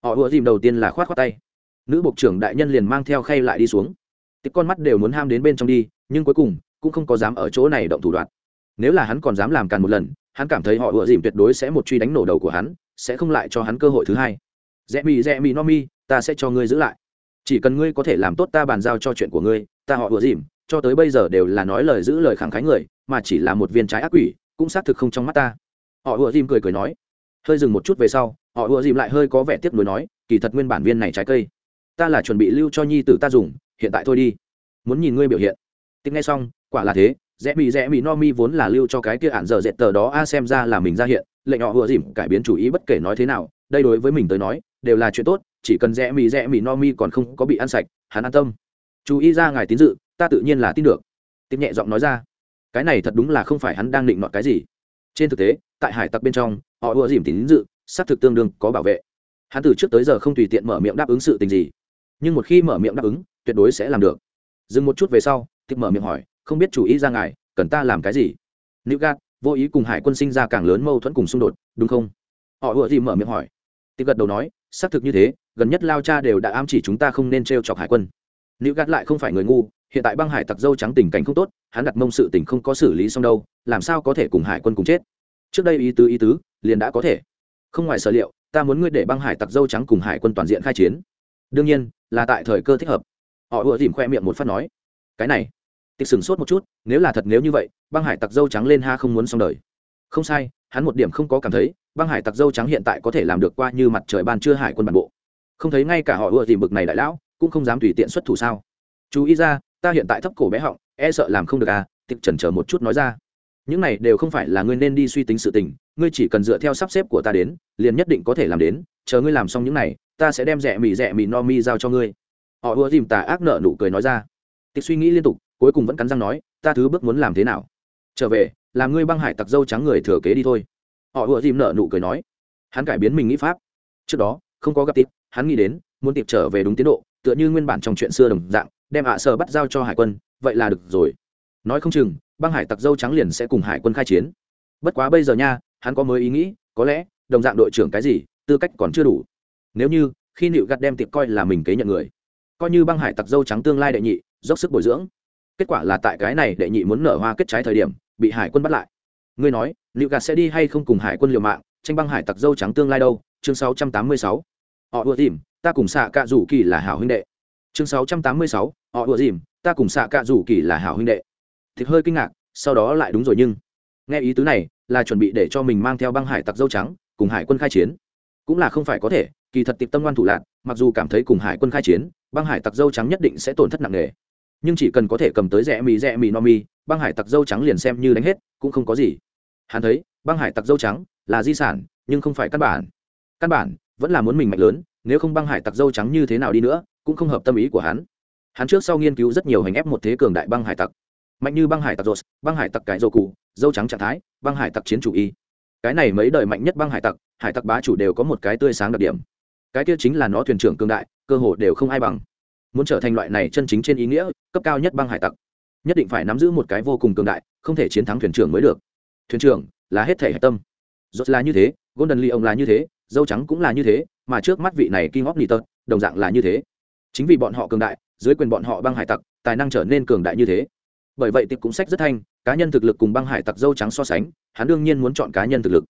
Họ ùa dìm đầu tiên là khoát khoát tay. Nữ bộ trưởng đại nhân liền mang theo khay lại đi xuống. Tích con mắt đều muốn ham đến bên trong đi, nhưng cuối cùng, cũng không có dám ở chỗ này động thủ đoạn. Nếu là hắn còn dám làm càn một lần, hắn cảm thấy họ ùa dìm tuyệt đối sẽ một truy đánh nổ đầu của hắn, sẽ không lại cho hắn cơ hội thứ hai. Rẽ mì rẽ mì no mi, ta sẽ cho ngươi giữ lại. Chỉ cần ngươi có thể làm tốt ta bàn giao cho chuyện của ngươi, ta họ ùa dìm cho tới bây giờ đều là nói lời giữ lời khẳng khái người, mà chỉ là một viên trái ác quỷ, cũng xác thực không trong mắt ta. Họ ùa dìm cười cười nói. Hơi dừng một chút về sau, họ ùa dìm lại hơi có vẻ tiếc nuối nói, kỳ thật nguyên bản viên này trái cây, ta là chuẩn bị lưu cho nhi tử ta dùng, hiện tại thôi đi. Muốn nhìn ngươi biểu hiện. Tính nghe xong, quả là thế, rẽ bị rẽ bị no mi vốn là lưu cho cái kia ản dở dệt tờ đó, a, xem ra là mình ra hiện, lệnh họ ùa dìm cải biến chủ ý bất kể nói thế nào, đây đối với mình tới nói, đều là chuyện tốt, chỉ cần rẽ mì rẽ mì no mi còn không có bị ăn sạch, hắn an tâm. Chú ý ra ngài tín dự ta tự nhiên là tin được. Tiếp nhẹ giọng nói ra. Cái này thật đúng là không phải hắn đang định nọt cái gì. Trên thực tế, tại hải tặc bên trong, họ ùa dìm tín dự xác thực tương đương, có bảo vệ. Hắn từ trước tới giờ không tùy tiện mở miệng đáp ứng sự tình gì. Nhưng một khi mở miệng đáp ứng, tuyệt đối sẽ làm được. Dừng một chút về sau tiếp mở miệng hỏi, không biết chủ ý ra ngài, cần ta làm cái gì? Nữ gạt, vô ý cùng hải quân sinh ra càng lớn mâu thuẫn cùng xung đột, đúng không? Họ ùa dìm mở miệng hỏi. Tiếp gật đầu nói xác thực như thế, gần nhất lao cha đều đã ám chỉ chúng ta không nên t r e o chọc hải quân. Nữ gạt lại không phải người ngu hiện tại băng hải tặc dâu trắng tình cảnh không tốt, hắn đặt mông sự tình không có xử lý xong đâu, làm sao có thể cùng hải quân cùng chết? Trước đây ý tứ ý tứ, liền đã có thể. Không ngoài sở liệu, ta muốn ngươi để băng hải tặc dâu trắng cùng hải quân toàn diện khai chiến. Đương nhiên, là tại thời cơ thích hợp. Họ ùa dìm khoe miệng một phát nói. Cái này, tịch sửng sốt một chút, nếu là thật nếu như vậy, băng hải tặc dâu trắng lên ha không muốn xong đời. Không sai, hắn một điểm không có cảm thấy, băng hải tặc dâu trắng hiện tại có thể làm được qua như mặt trời ban trưa hải quân bản bộ. Không thấy ngay cả họ ùa dìm bực này đại lão, cũng không dám tùy tiện xuất thủ sao. Chú ý ra ta hiện tại thấp cổ bé họng e sợ làm không được à tịch chần chờ một chút nói ra. Những này đều không phải là ngươi nên đi suy tính sự tình, ngươi chỉ cần dựa theo sắp xếp của ta đến, liền nhất định có thể làm đến, chờ ngươi làm xong những này, ta sẽ đem rẻ mì rẻ mì no mi giao cho ngươi. Họ ùa dìm tà ác nợ nụ cười nói ra. Tịch suy nghĩ liên tục, cuối cùng vẫn cắn răng nói, ta thứ bước muốn làm thế nào? Trở về, làm ngươi băng hải tặc dâu trắng người thừa kế đi thôi. Họ ùa dìm nợ nụ cười nói. Hắn cải biến mình nghĩ pháp. Trước đó, không có gặp tịp hắn nghĩ đến, muốn tiệp trở về đúng tiến độ, tựa như nguyên bản trong chuyện xưa đồng dạng đem ạ sở bắt giao cho hải quân, vậy là được rồi. Nói không chừng, băng hải tặc dâu trắng liền sẽ cùng hải quân khai chiến. Bất quá bây giờ nha, hắn có mới ý nghĩ, có lẽ, đồng dạng đội trưởng cái gì, tư cách còn chưa đủ. Nếu như, khi nịu gặt đem tiệp coi là mình kế nhận người, coi như băng hải tặc dâu trắng tương lai đệ nhị, dốc sức bồi dưỡng. Kết quả là tại cái này đệ nhị muốn nở hoa kết trái thời điểm, bị hải quân bắt lại. Ngươi nói, nịu gặt sẽ đi hay không cùng hải quân liều mạng, tranh băng hải tặc dâu trắng tương lai đâu? Chương 686. họ ưa tìm, ta cùng xạ cạ rủ kỳ là hảo huynh đệ chương 686, họ ùa dìm ta cùng xạ cạ rủ kỳ là hảo huynh đệ. Thịt hơi kinh ngạc sau đó lại đúng rồi nhưng nghe ý tứ này là chuẩn bị để cho mình mang theo băng hải tặc dâu trắng cùng hải quân khai chiến. Cũng là không phải có thể kỳ thật tiệp tâm ngoan thủ lạc mặc dù cảm thấy cùng hải quân khai chiến băng hải tặc dâu trắng nhất định sẽ tổn thất nặng nề. Nhưng chỉ cần có thể cầm tới rẽ mì rẽ mì no mi băng hải tặc dâu trắng liền xem như đánh hết cũng không có gì. Hắn thấy băng hải tặc dâu trắng là di sản nhưng không phải căn bản. Căn bản vẫn là muốn mình mạnh lớn nếu không băng hải tặc dâu trắng như thế nào đi nữa, cũng không hợp tâm ý của hắn. Hắn trước sau nghiên cứu rất nhiều hành ép một thế cường đại băng hải tặc. Mạnh như băng hải tặc rột băng hải tặc cải dô cụ, dâu trắng trạng thái, băng hải tặc chiến chủ y. Cái này mấy đời mạnh nhất băng hải tặc hải tặc bá chủ đều có một cái tươi sáng đặc điểm. Cái kia chính là nó thuyền trưởng cường đại, cơ hồ đều không ai bằng. Muốn trở thành loại này chân chính trên ý nghĩa, cấp cao nhất băng hải tặc, nhất định phải nắm giữ một cái vô cùng cường đại, không thể chiến thắng thuyền trưởng mới được. Thuyền trưởng là hết thể hạch tâm. Dốt là như thế, golden lee ông là như thế, dâu trắng cũng là như thế mà trước mắt vị này king of niter đồng dạng là như thế. Chính vì bọn họ cường đại, dưới quyền bọn họ băng hải tặc, tài năng trở nên cường đại như thế. Bởi vậy tiệp cũng sách rất thanh, cá nhân thực lực cùng băng hải tặc dâu trắng so sánh, hắn đương nhiên muốn chọn cá nhân thực lực.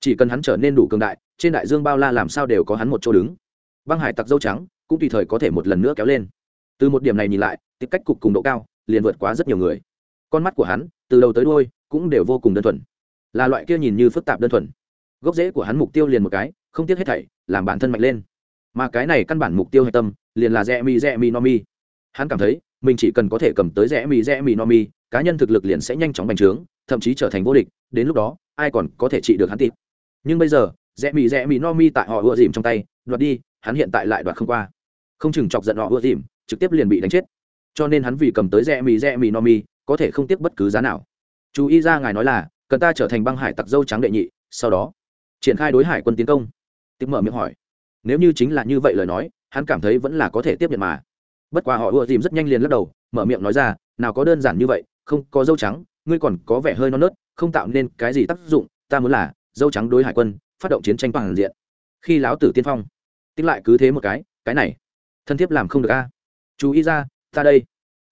Chỉ cần hắn trở nên đủ cường đại, trên đại dương bao la làm sao đều có hắn một chỗ đứng. Băng hải tặc dâu trắng, cũng tùy thời có thể một lần nữa kéo lên. Từ một điểm này nhìn lại tiệp cách cục cùng độ cao, liền vượt quá rất nhiều người. Con mắt của hắn, từ đầu tới đuôi, cũng đều vô cùng đơn thuần. Là loại kia nhìn như phức tạp đơn thuần. Gốc rễ của hắn mục tiêu liền một cái không tiếc hết thảy, làm bản thân mạnh lên. Mà cái này căn bản mục tiêu hạch tâm, liền là rẽ mi rẽ mi, no mi. Hắn cảm thấy, mình chỉ cần có thể cầm tới rẽ mi rẽ mi, no mi, cá nhân thực lực liền sẽ nhanh chóng bành trướng, thậm chí trở thành vô địch, đến lúc đó, ai còn có thể trị được hắn tịp. Nhưng bây giờ rẽ mi rẽ mi, no mi tại họ ưa dìm trong tay, đoạt đi, hắn hiện tại lại đoạt không qua. Không chừng chọc giận họ ưa dìm, trực tiếp liền bị đánh chết. Cho nên hắn vì cầm tới rẽ mi rẽ mi, no mi, có thể không tiếc bất cứ giá nào. Chú ý ra ngài nói là, cần ta trở thành băng hải tặc dâu trắng đệ nhị, sau đó, triển khai đối hải quân tiến công tiếp mở miệng hỏi. Nếu như chính là như vậy lời nói, hắn cảm thấy vẫn là có thể tiếp nhận mà. Bất quá họ ùa dìm rất nhanh liền lắc đầu, mở miệng nói ra, nào có đơn giản như vậy, không có dâu trắng, ngươi còn có vẻ hơi non nớt, không tạo nên cái gì tác dụng, ta muốn là dâu trắng đối hải quân, phát động chiến tranh toàn diện. Khi lão tử tiên phong tính lại cứ thế một cái cái này, thân thiết làm không được a. Chú ý ra, ta đây.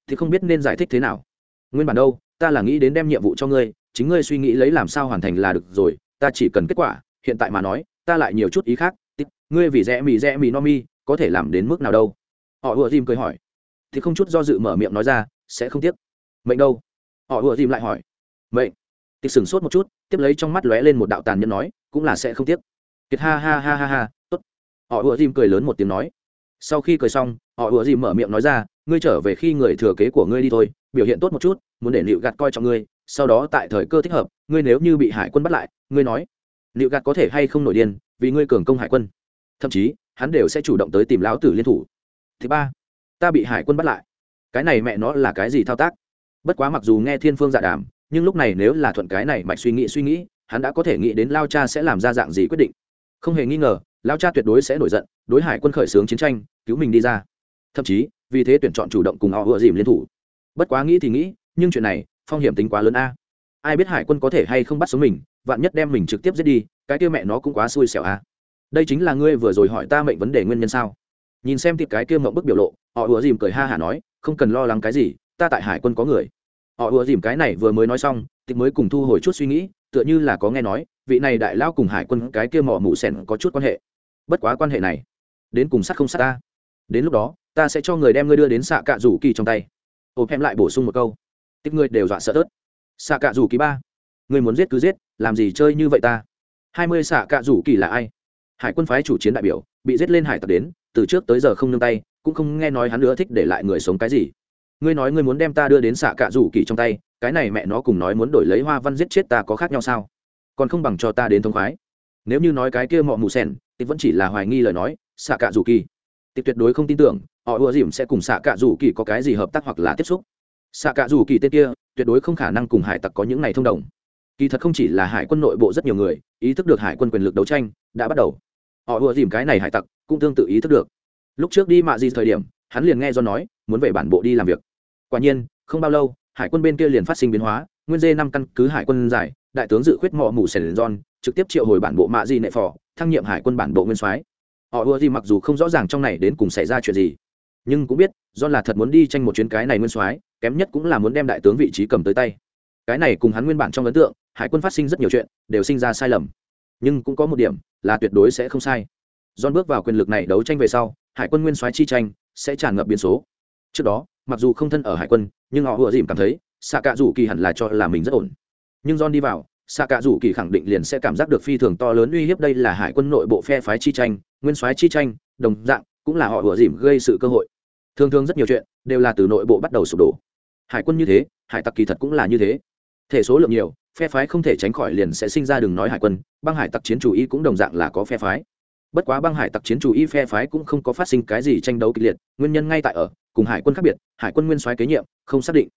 Thì không biết nên giải thích thế nào. Nguyên bản đâu, ta là nghĩ đến đem nhiệm vụ cho ngươi, chính ngươi suy nghĩ lấy làm sao hoàn thành là được rồi, ta chỉ cần kết quả, hiện tại mà nói ta lại nhiều chút ý khác tích ngươi vì rẽ mì rẽ mì no mi, có thể làm đến mức nào đâu? Họ ùa dìm cười hỏi. Thì không chút do dự mở miệng nói ra, sẽ không tiếc. Mệnh đâu? Họ ùa dìm lại hỏi. Mệnh. Tích sửng sốt một chút, tiếp lấy trong mắt lóe lên một đạo tàn nhẫn nói, cũng là sẽ không tiếc. Kiệt ha ha ha ha ha, tốt. Họ ùa dìm cười lớn một tiếng nói. Sau khi cười xong, họ ùa dìm mở miệng nói ra, ngươi trở về khi người thừa kế của ngươi đi thôi, biểu hiện tốt một chút, muốn để liệu gạt coi trọng ngươi, sau đó tại thời cơ thích hợp, ngươi nếu như bị hải quân bắt lại, ngươi nói liệu gạt có thể hay không nổi điên, vì ngươi cường công hải quân? Thậm chí, hắn đều sẽ chủ động tới tìm lão tử liên thủ. Thứ ba, ta bị hải quân bắt lại. Cái này mẹ nó là cái gì thao tác? Bất quá mặc dù nghe thiên phương dạ đàm, nhưng lúc này nếu là thuận cái này mạch suy nghĩ suy nghĩ, hắn đã có thể nghĩ đến lao cha sẽ làm ra dạng gì quyết định. Không hề nghi ngờ, lao cha tuyệt đối sẽ nổi giận, đối hải quân khởi xướng chiến tranh, cứu mình đi ra. Thậm chí, vì thế tuyển chọn chủ động cùng họ ựa dìm liên thủ. Bất quá nghĩ thì nghĩ, nhưng chuyện này, phong hiểm tính quá lớn a. Ai biết hải quân có thể hay không bắt sống mình vạn nhất đem mình trực tiếp giết đi, cái kia mẹ nó cũng quá xui xẻo à. đây chính là ngươi vừa rồi hỏi ta mệnh vấn đề nguyên nhân sao? Nhìn xem thịt cái kia mộng bức biểu lộ, họ ùa dìm cười ha hả nói, không cần lo lắng cái gì, ta tại hải quân có người. Họ ùa dìm cái này vừa mới nói xong thịt mới cùng thu hồi chút suy nghĩ, tựa như là có nghe nói, vị này đại lao cùng hải quân cái kia mỏ mụ sẻn có chút quan hệ. Bất quá quan hệ này, đến cùng sát không sát ta. Đến lúc đó, ta sẽ cho người đem ngươi đưa đến xạ cạ rủ kỳ trong tay. Ộp em lại bổ sung một câu. Tích ngươi đều dọa sợ tớt. Xạ cạ rủ kỳ ba người muốn giết cứ giết, làm gì chơi như vậy ta? Hai mươi xạ cạ rủ kỳ là ai? Hải quân phái chủ chiến đại biểu, bị giết lên hải tặc đến, từ trước tới giờ không nương tay, cũng không nghe nói hắn nữa thích để lại người sống cái gì. Ngươi nói ngươi muốn đem ta đưa đến xạ cạ rủ kỳ trong tay, cái này mẹ nó cùng nói muốn đổi lấy hoa văn giết chết ta có khác nhau sao? Còn không bằng cho ta đến thông khoái. Nếu như nói cái kia mọ mù sen thì vẫn chỉ là hoài nghi lời nói, xạ cạ rủ kỳ. Thì tuyệt đối không tin tưởng, họ ùa dìm sẽ cùng xạ cạ rủ kỳ có cái gì hợp tác hoặc là tiếp xúc. Xạ cạ rủ kỳ tên kia, tuyệt đối không khả năng cùng hải tặc có những ngày thông đồng kỳ thật không chỉ là hải quân nội bộ rất nhiều người, ý thức được hải quân quyền lực đấu tranh đã bắt đầu. Họ ùa dìm cái này hải tặc, cũng tương tự ý thức được. Lúc trước đi mạ gì thời điểm, hắn liền nghe do nói, muốn về bản bộ đi làm việc. Quả nhiên, không bao lâu, hải quân bên kia liền phát sinh biến hóa, nguyên dê năm căn cứ hải quân giải, đại tướng dự khuyết mọ mù sèn john, trực tiếp triệu hồi bản bộ mạ di nệ phò, thăng nhiệm hải quân bản bộ nguyên soái. Họ ùa gì mặc dù không rõ ràng trong này đến cùng xảy ra chuyện gì, nhưng cũng biết, john là thật muốn đi tranh một chuyến cái này nguyên soái, kém nhất cũng là muốn đem đại tướng vị trí cầm tới tay. Cái này cùng hắn nguyên bản trong ấn tượng hải quân phát sinh rất nhiều chuyện đều sinh ra sai lầm nhưng cũng có một điểm là tuyệt đối sẽ không sai don bước vào quyền lực này đấu tranh về sau, hải quân nguyên soái chi tranh sẽ tràn ngập biến số. Trước đó, mặc dù không thân ở hải quân, nhưng họ vừa dìm cảm thấy, xạ Cạ rủ Kỳ hẳn là cho là mình rất ổn. Nhưng don đi vào, xạ Cạ rủ Kỳ khẳng định liền sẽ cảm giác được phi thường to lớn uy hiếp đây là hải quân nội bộ phe phái chi tranh, nguyên soái chi tranh, đồng dạng cũng là họ vừa dìm gây sự cơ hội. Thường thường rất nhiều chuyện đều là từ nội bộ bắt đầu sụp đổ. Hải quân như thế, hải tặc kỳ thật cũng là như thế. Thể số lượng nhiều, phe phái không thể tránh khỏi liền sẽ sinh ra đừng nói hải quân, băng hải tặc chiến chủ ý cũng đồng dạng là có phe phái. Bất quá băng hải tặc chiến chủ y phe phái cũng không có phát sinh cái gì tranh đấu kịch liệt nguyên nhân ngay tại ở cùng hải quân khác biệt hải quân nguyên soái kế nhiệm không xác định.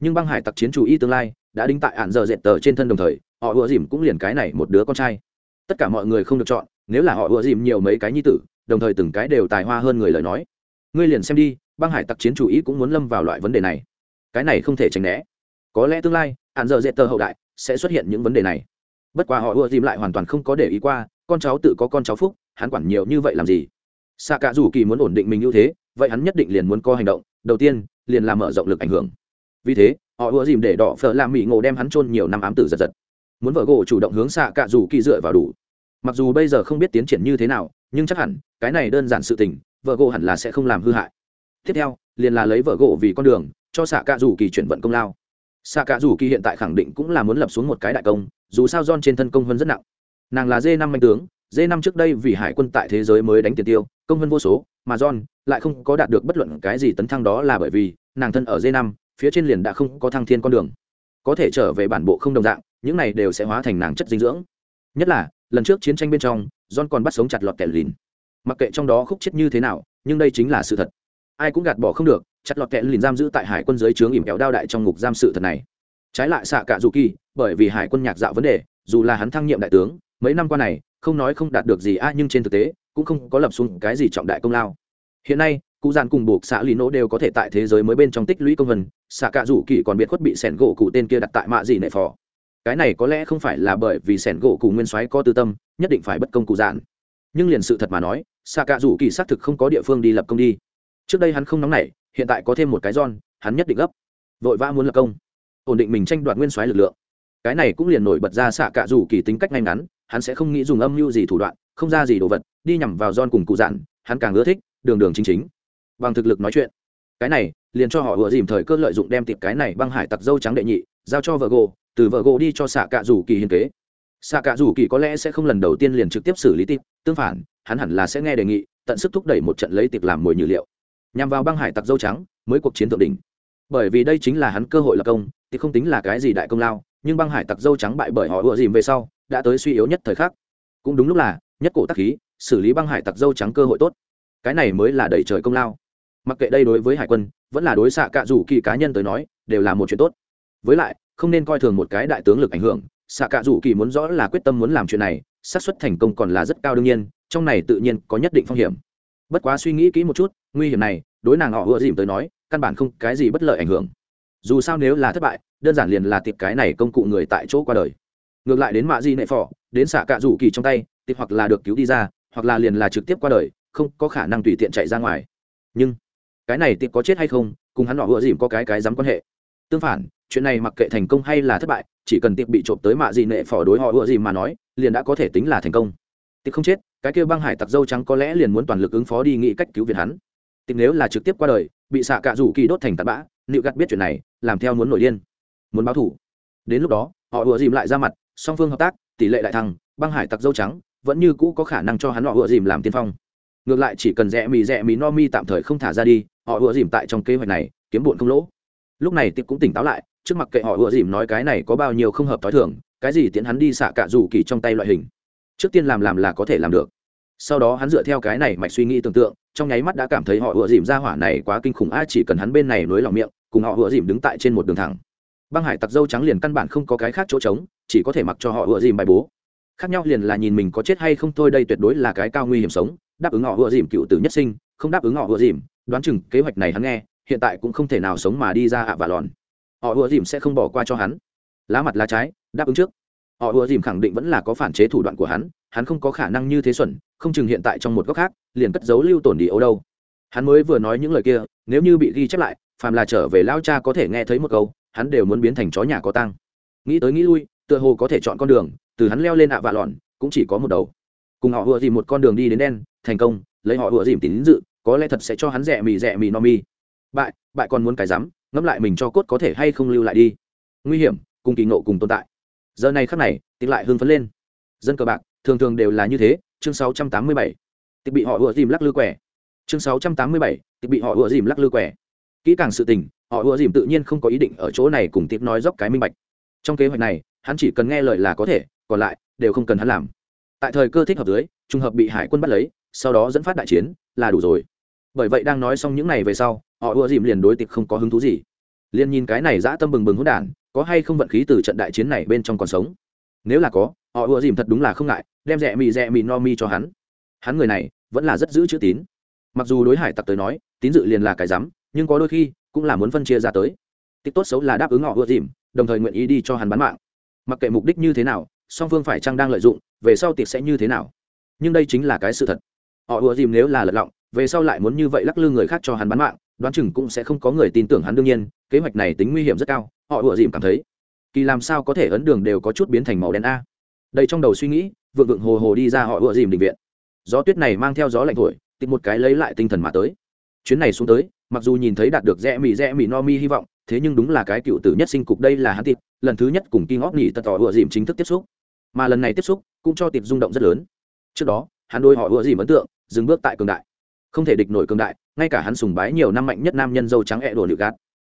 Nhưng băng hải tặc chiến chủ y tương lai đã đính tại ạn giờ dệt tờ trên thân đồng thời họ ùa dìm cũng liền cái này một đứa con trai. Tất cả mọi người không được chọn nếu là họ ùa dìm nhiều mấy cái nhi tử đồng thời từng cái đều tài hoa hơn người lời nói. Ngươi liền xem đi băng hải tặc chiến chủ y cũng muốn lâm vào loại vấn đề này. Cái này không thể tránh né. Có lẽ tương lai hạn giờ dễ tờ hậu đại, sẽ xuất hiện những vấn đề này. Bất quá họ ưa dìm lại hoàn toàn không có để ý qua, con cháu tự có con cháu phúc, hắn quản nhiều như vậy làm gì? Xạ cả dù kỳ muốn ổn định mình ưu thế, vậy hắn nhất định liền muốn có hành động, đầu tiên, liền làm mở rộng lực ảnh hưởng. Vì thế, họ ưa dìm để đỏ phở làm mỹ ngộ đem hắn chôn nhiều năm ám tử giật giật. Muốn vợ gỗ chủ động hướng xạ cả dù kỳ dựa vào đủ. Mặc dù bây giờ không biết tiến triển như thế nào, nhưng chắc hẳn, cái này đơn giản sự tình, vợ gỗ hẳn là sẽ không làm hư hại. Tiếp theo, liền là lấy vợ gỗ vì con đường, cho xạ cả dù kỳ chuyển vận công lao xạ cả dù kỳ hiện tại khẳng định cũng là muốn lập xuống một cái đại công, dù sao don trên thân công hơn rất nặng. Nàng là d năm manh tướng d năm trước đây vì hải quân tại thế giới mới đánh tiền tiêu, công hơn vô số, mà john lại không có đạt được bất luận cái gì tấn thăng đó là bởi vì nàng thân ở d năm, phía trên liền đã không có thăng thiên con đường. Có thể trở về bản bộ không đồng dạng, những này đều sẽ hóa thành nàng chất dinh dưỡng. Nhất là, lần trước chiến tranh bên trong, john còn bắt sống chặt lọt kẻ lìn. Mặc kệ trong đó khúc chết như thế nào, nhưng đây chính là sự thật. Ai cũng gạt bỏ không được chặt lọt kẻ lìn giam giữ tại hải quân dưới trướng ỉm kéo đao đại trong ngục giam sự thật này. Trái lại xạ cả dù kỳ, bởi vì hải quân nhạc dạo vấn đề, dù là hắn thăng nhiệm đại tướng, mấy năm qua này, không nói không đạt được gì a, nhưng trên thực tế, cũng không có lập xuống cái gì trọng đại công lao. Hiện nay, cụ giàn cùng buộc xã lý nỗ đều có thể tại thế giới mới bên trong tích lũy công vân xạ cả rủ kỳ còn biệt khuất bị sẻn gỗ cụ tên kia đặt tại mạ gì nệ phò. Cái này có lẽ không phải là bởi vì sẻn gỗ cụ nguyên soái có tư tâm, nhất định phải bất công cụ giàn nhưng liền sự thật mà nói, xạ cả rủ kỳ xác thực không có địa phương đi lập công đi. Trước đây hắn không nóng nảy hiện tại có thêm một cái giòn hắn nhất định gấp. Vội vã muốn lập công. Ổn định mình tranh đoạt nguyên soái lực lượng. Cái này cũng liền nổi bật ra xạ cả rủ kỳ tính cách ngay ngắn hắn sẽ không nghĩ dùng âm mưu gì thủ đoạn không ra gì đồ vật đi nhằm vào giòn cùng cụ dặn, hắn càng ưa thích đường đường chính chính. Bằng thực lực nói chuyện cái này liền cho họ vừa dìm thời cơ lợi dụng đem tiệp cái này băng hải tặc dâu trắng đệ nhị giao cho vợ gỗ từ vợ gỗ đi cho xạ cạ rủ kỳ hiên kế. Xạ cạ rủ kỳ có lẽ sẽ không lần đầu tiên liền trực tiếp xử lý tiệp tương phản hắn hẳn là sẽ nghe đề nghị tận sức thúc đẩy một trận lấy tiệp làm mồi nhử liệu nhằm vào băng hải tặc dâu trắng mới cuộc chiến thượng đỉnh. Bởi vì đây chính là hắn cơ hội lập công, thì không tính là cái gì đại công lao, nhưng băng hải tặc dâu trắng bại bởi họ ựa dìm về sau, đã tới suy yếu nhất thời khắc. Cũng đúng lúc là, nhất cổ tắc khí, xử lý băng hải tặc dâu trắng cơ hội tốt. Cái này mới là đẩy trời công lao. Mặc kệ đây đối với hải quân, vẫn là đối xạ cạ rủ kỳ cá nhân tới nói, đều là một chuyện tốt. Với lại, không nên coi thường một cái đại tướng lực ảnh hưởng, xạ cạ rủ kỳ muốn rõ là quyết tâm muốn làm chuyện này, xác suất thành công còn là rất cao đương nhiên, trong này tự nhiên có nhất định phong hiểm. Bất quá suy nghĩ kỹ một chút, nguy hiểm này đối nàng họ ưa dìm tới nói, căn bản không cái gì bất lợi ảnh hưởng. Dù sao nếu là thất bại, đơn giản liền là tiệp cái này công cụ người tại chỗ qua đời. Ngược lại đến mạ di nệ phỏ đến xạ cạ rủ kỳ trong tay, tiệp hoặc là được cứu đi ra, hoặc là liền là trực tiếp qua đời, không có khả năng tùy tiện chạy ra ngoài. Nhưng, cái này tiệp có chết hay không, cùng hắn họ ưa dìm có cái cái dám quan hệ. Tương phản, chuyện này mặc kệ thành công hay là thất bại, chỉ cần tiệp bị trộm tới mạ di nệ phỏ đối họ ưa dìm mà nói, liền đã có thể tính là thành công. Tiệp không chết, cái kêu băng hải tặc dâu trắng có lẽ liền muốn toàn lực ứng phó đi nghĩ cách cứu việt hắn tìm nếu là trực tiếp qua đời, bị xạ cạ rủ kỳ đốt thành tạt bã, nịu gặt biết chuyện này, làm theo muốn nổi điên. Muốn báo thủ. Đến lúc đó, họ ùa dìm lại ra mặt, song phương hợp tác, tỷ lệ đại thăng, băng hải tặc dâu trắng, vẫn như cũ có khả năng cho hắn họ ùa dìm làm tiên phong. Ngược lại chỉ cần rẽ mì rẽ mì no mi tạm thời không thả ra đi, họ ùa dìm tại trong kế hoạch này, kiếm bụn không lỗ. Lúc này tiệp cũng tỉnh táo lại, trước mặt kệ họ ùa dìm nói cái này có bao nhiêu không hợp t h o i thường, cái gì tiễn hắn đi xạ cạ rủ kỳ trong tay loại hình. Trước tiên làm làm là có thể làm được sau đó hắn dựa theo cái này mạch suy nghĩ tưởng tượng, trong nháy mắt đã cảm thấy họ ùa dìm ra hỏa này quá kinh khủng, a, chỉ cần hắn bên này nối lòng miệng, cùng họ ùa dìm đứng tại trên một đường thẳng. Băng hải tặc dâu trắng liền căn bản không có cái khác chỗ trống, chỉ có thể mặc cho họ ùa dìm bài bố. Khác nhau liền là nhìn mình có chết hay không thôi, đây tuyệt đối là cái cao nguy hiểm sống, đáp ứng họ ùa dìm cựu tử nhất sinh, không đáp ứng họ ùa dìm, đoán chừng kế hoạch này hắn nghe, hiện tại cũng không thể nào sống mà đi ra ạ và lòn. Họ ùa dìm sẽ không bỏ qua cho hắn. Lá mặt lá trái, đáp ứng trước. Họ ùa dìm khẳng định vẫn là có phản chế thủ đoạn của hắn hắn không có khả năng như thế xuẩn, không chừng hiện tại trong một góc khác, liền cất giấu lưu tổn đi ấu đâu. Hắn mới vừa nói những lời kia, nếu như bị ghi chép lại, phàm là trở về lao cha có thể nghe thấy một câu, hắn đều muốn biến thành chó nhà có tăng nghĩ tới nghĩ lui, tựa hồ có thể chọn con đường, từ hắn leo lên ạ vạ lọn, cũng chỉ có một đầu. Cùng họ vừa dìm một con đường đi đến đen, thành công, lấy họ vừa dìm tín dự, có lẽ thật sẽ cho hắn rẻ mì rẻ mì no mi. Bại bại còn muốn cái rắm, ngẫm lại mình cho cốt có thể hay không lưu lại đi. Nguy hiểm, cùng kỳ ngộ cùng tồn tại. Giờ này khắc này tiếng lại hưng phấn lên. Dân cờ bạc thường thường đều là như thế chương 687. tịch bị họ ùa dìm lắc lư quẻ. Chương 687, tịch bị họ ùa dìm lắc lư quẻ. Kỹ càng sự tình họ ùa dìm tự nhiên không có ý định ở chỗ này cùng tiếp nói dốc cái minh bạch. Trong kế hoạch này hắn chỉ cần nghe lời là có thể còn lại đều không cần hắn làm. Tại thời cơ thích hợp dưới trùng hợp bị hải quân bắt lấy sau đó dẫn phát đại chiến là đủ rồi. Bởi vậy đang nói xong những này về sau họ ùa dìm liền đối tiệp không có hứng thú gì. Liền nhìn cái này dã tâm bừng bừng hỗn đản có hay không vận khí từ trận đại chiến này bên trong còn sống? Nếu là có họ ùa dìm thật đúng là không ngại, đem rẻ mì rẻ mì no mi cho hắn. Hắn người này vẫn là rất giữ chữ tín. Mặc dù đối hải tặc tới nói, tín dự liền là cái rắm, nhưng có đôi khi cũng là muốn phân chia ra tới. Tích tốt xấu là đáp ứng họ ùa dìm, đồng thời nguyện ý đi cho hắn bán mạng. Mặc kệ mục đích như thế nào, song phương phải chăng đang lợi dụng, về sau tiệc sẽ như thế nào. Nhưng đây chính là cái sự thật. Họ ùa dìm nếu là lật lọng, về sau lại muốn như vậy lắc lư người khác cho hắn bán mạng, đoán chừng cũng sẽ không có người tin tưởng hắn đương nhiên, kế hoạch này tính nguy hiểm rất cao, họ ùa dìm cảm thấy. Kỳ làm sao có thể ấn đường đều có chút biến thành màu đen a? Đây trong đầu suy nghĩ, vượng vượng hồ hồ đi ra họ ựa dìm định viện. Gió tuyết này mang theo gió lạnh thổi tìm một cái lấy lại tinh thần mà tới. Chuyến này xuống tới, mặc dù nhìn thấy đạt được rẽ mì rẽ mì no mi hy vọng, thế nhưng đúng là cái cựu tử nhất sinh cục đây là hắn tịp lần thứ nhất cùng kinh óc nghỉ tật tỏ ựa dìm chính thức tiếp xúc. Mà lần này tiếp xúc cũng cho tịp rung động rất lớn. Trước đó, hắn đôi họ ựa dìm ấn tượng, dừng bước tại cường đại. Không thể địch nổi cường đại, ngay cả hắn sùng bái nhiều năm mạnh nhất nam nhân dâu trắng ẹ đồ nịu gạt.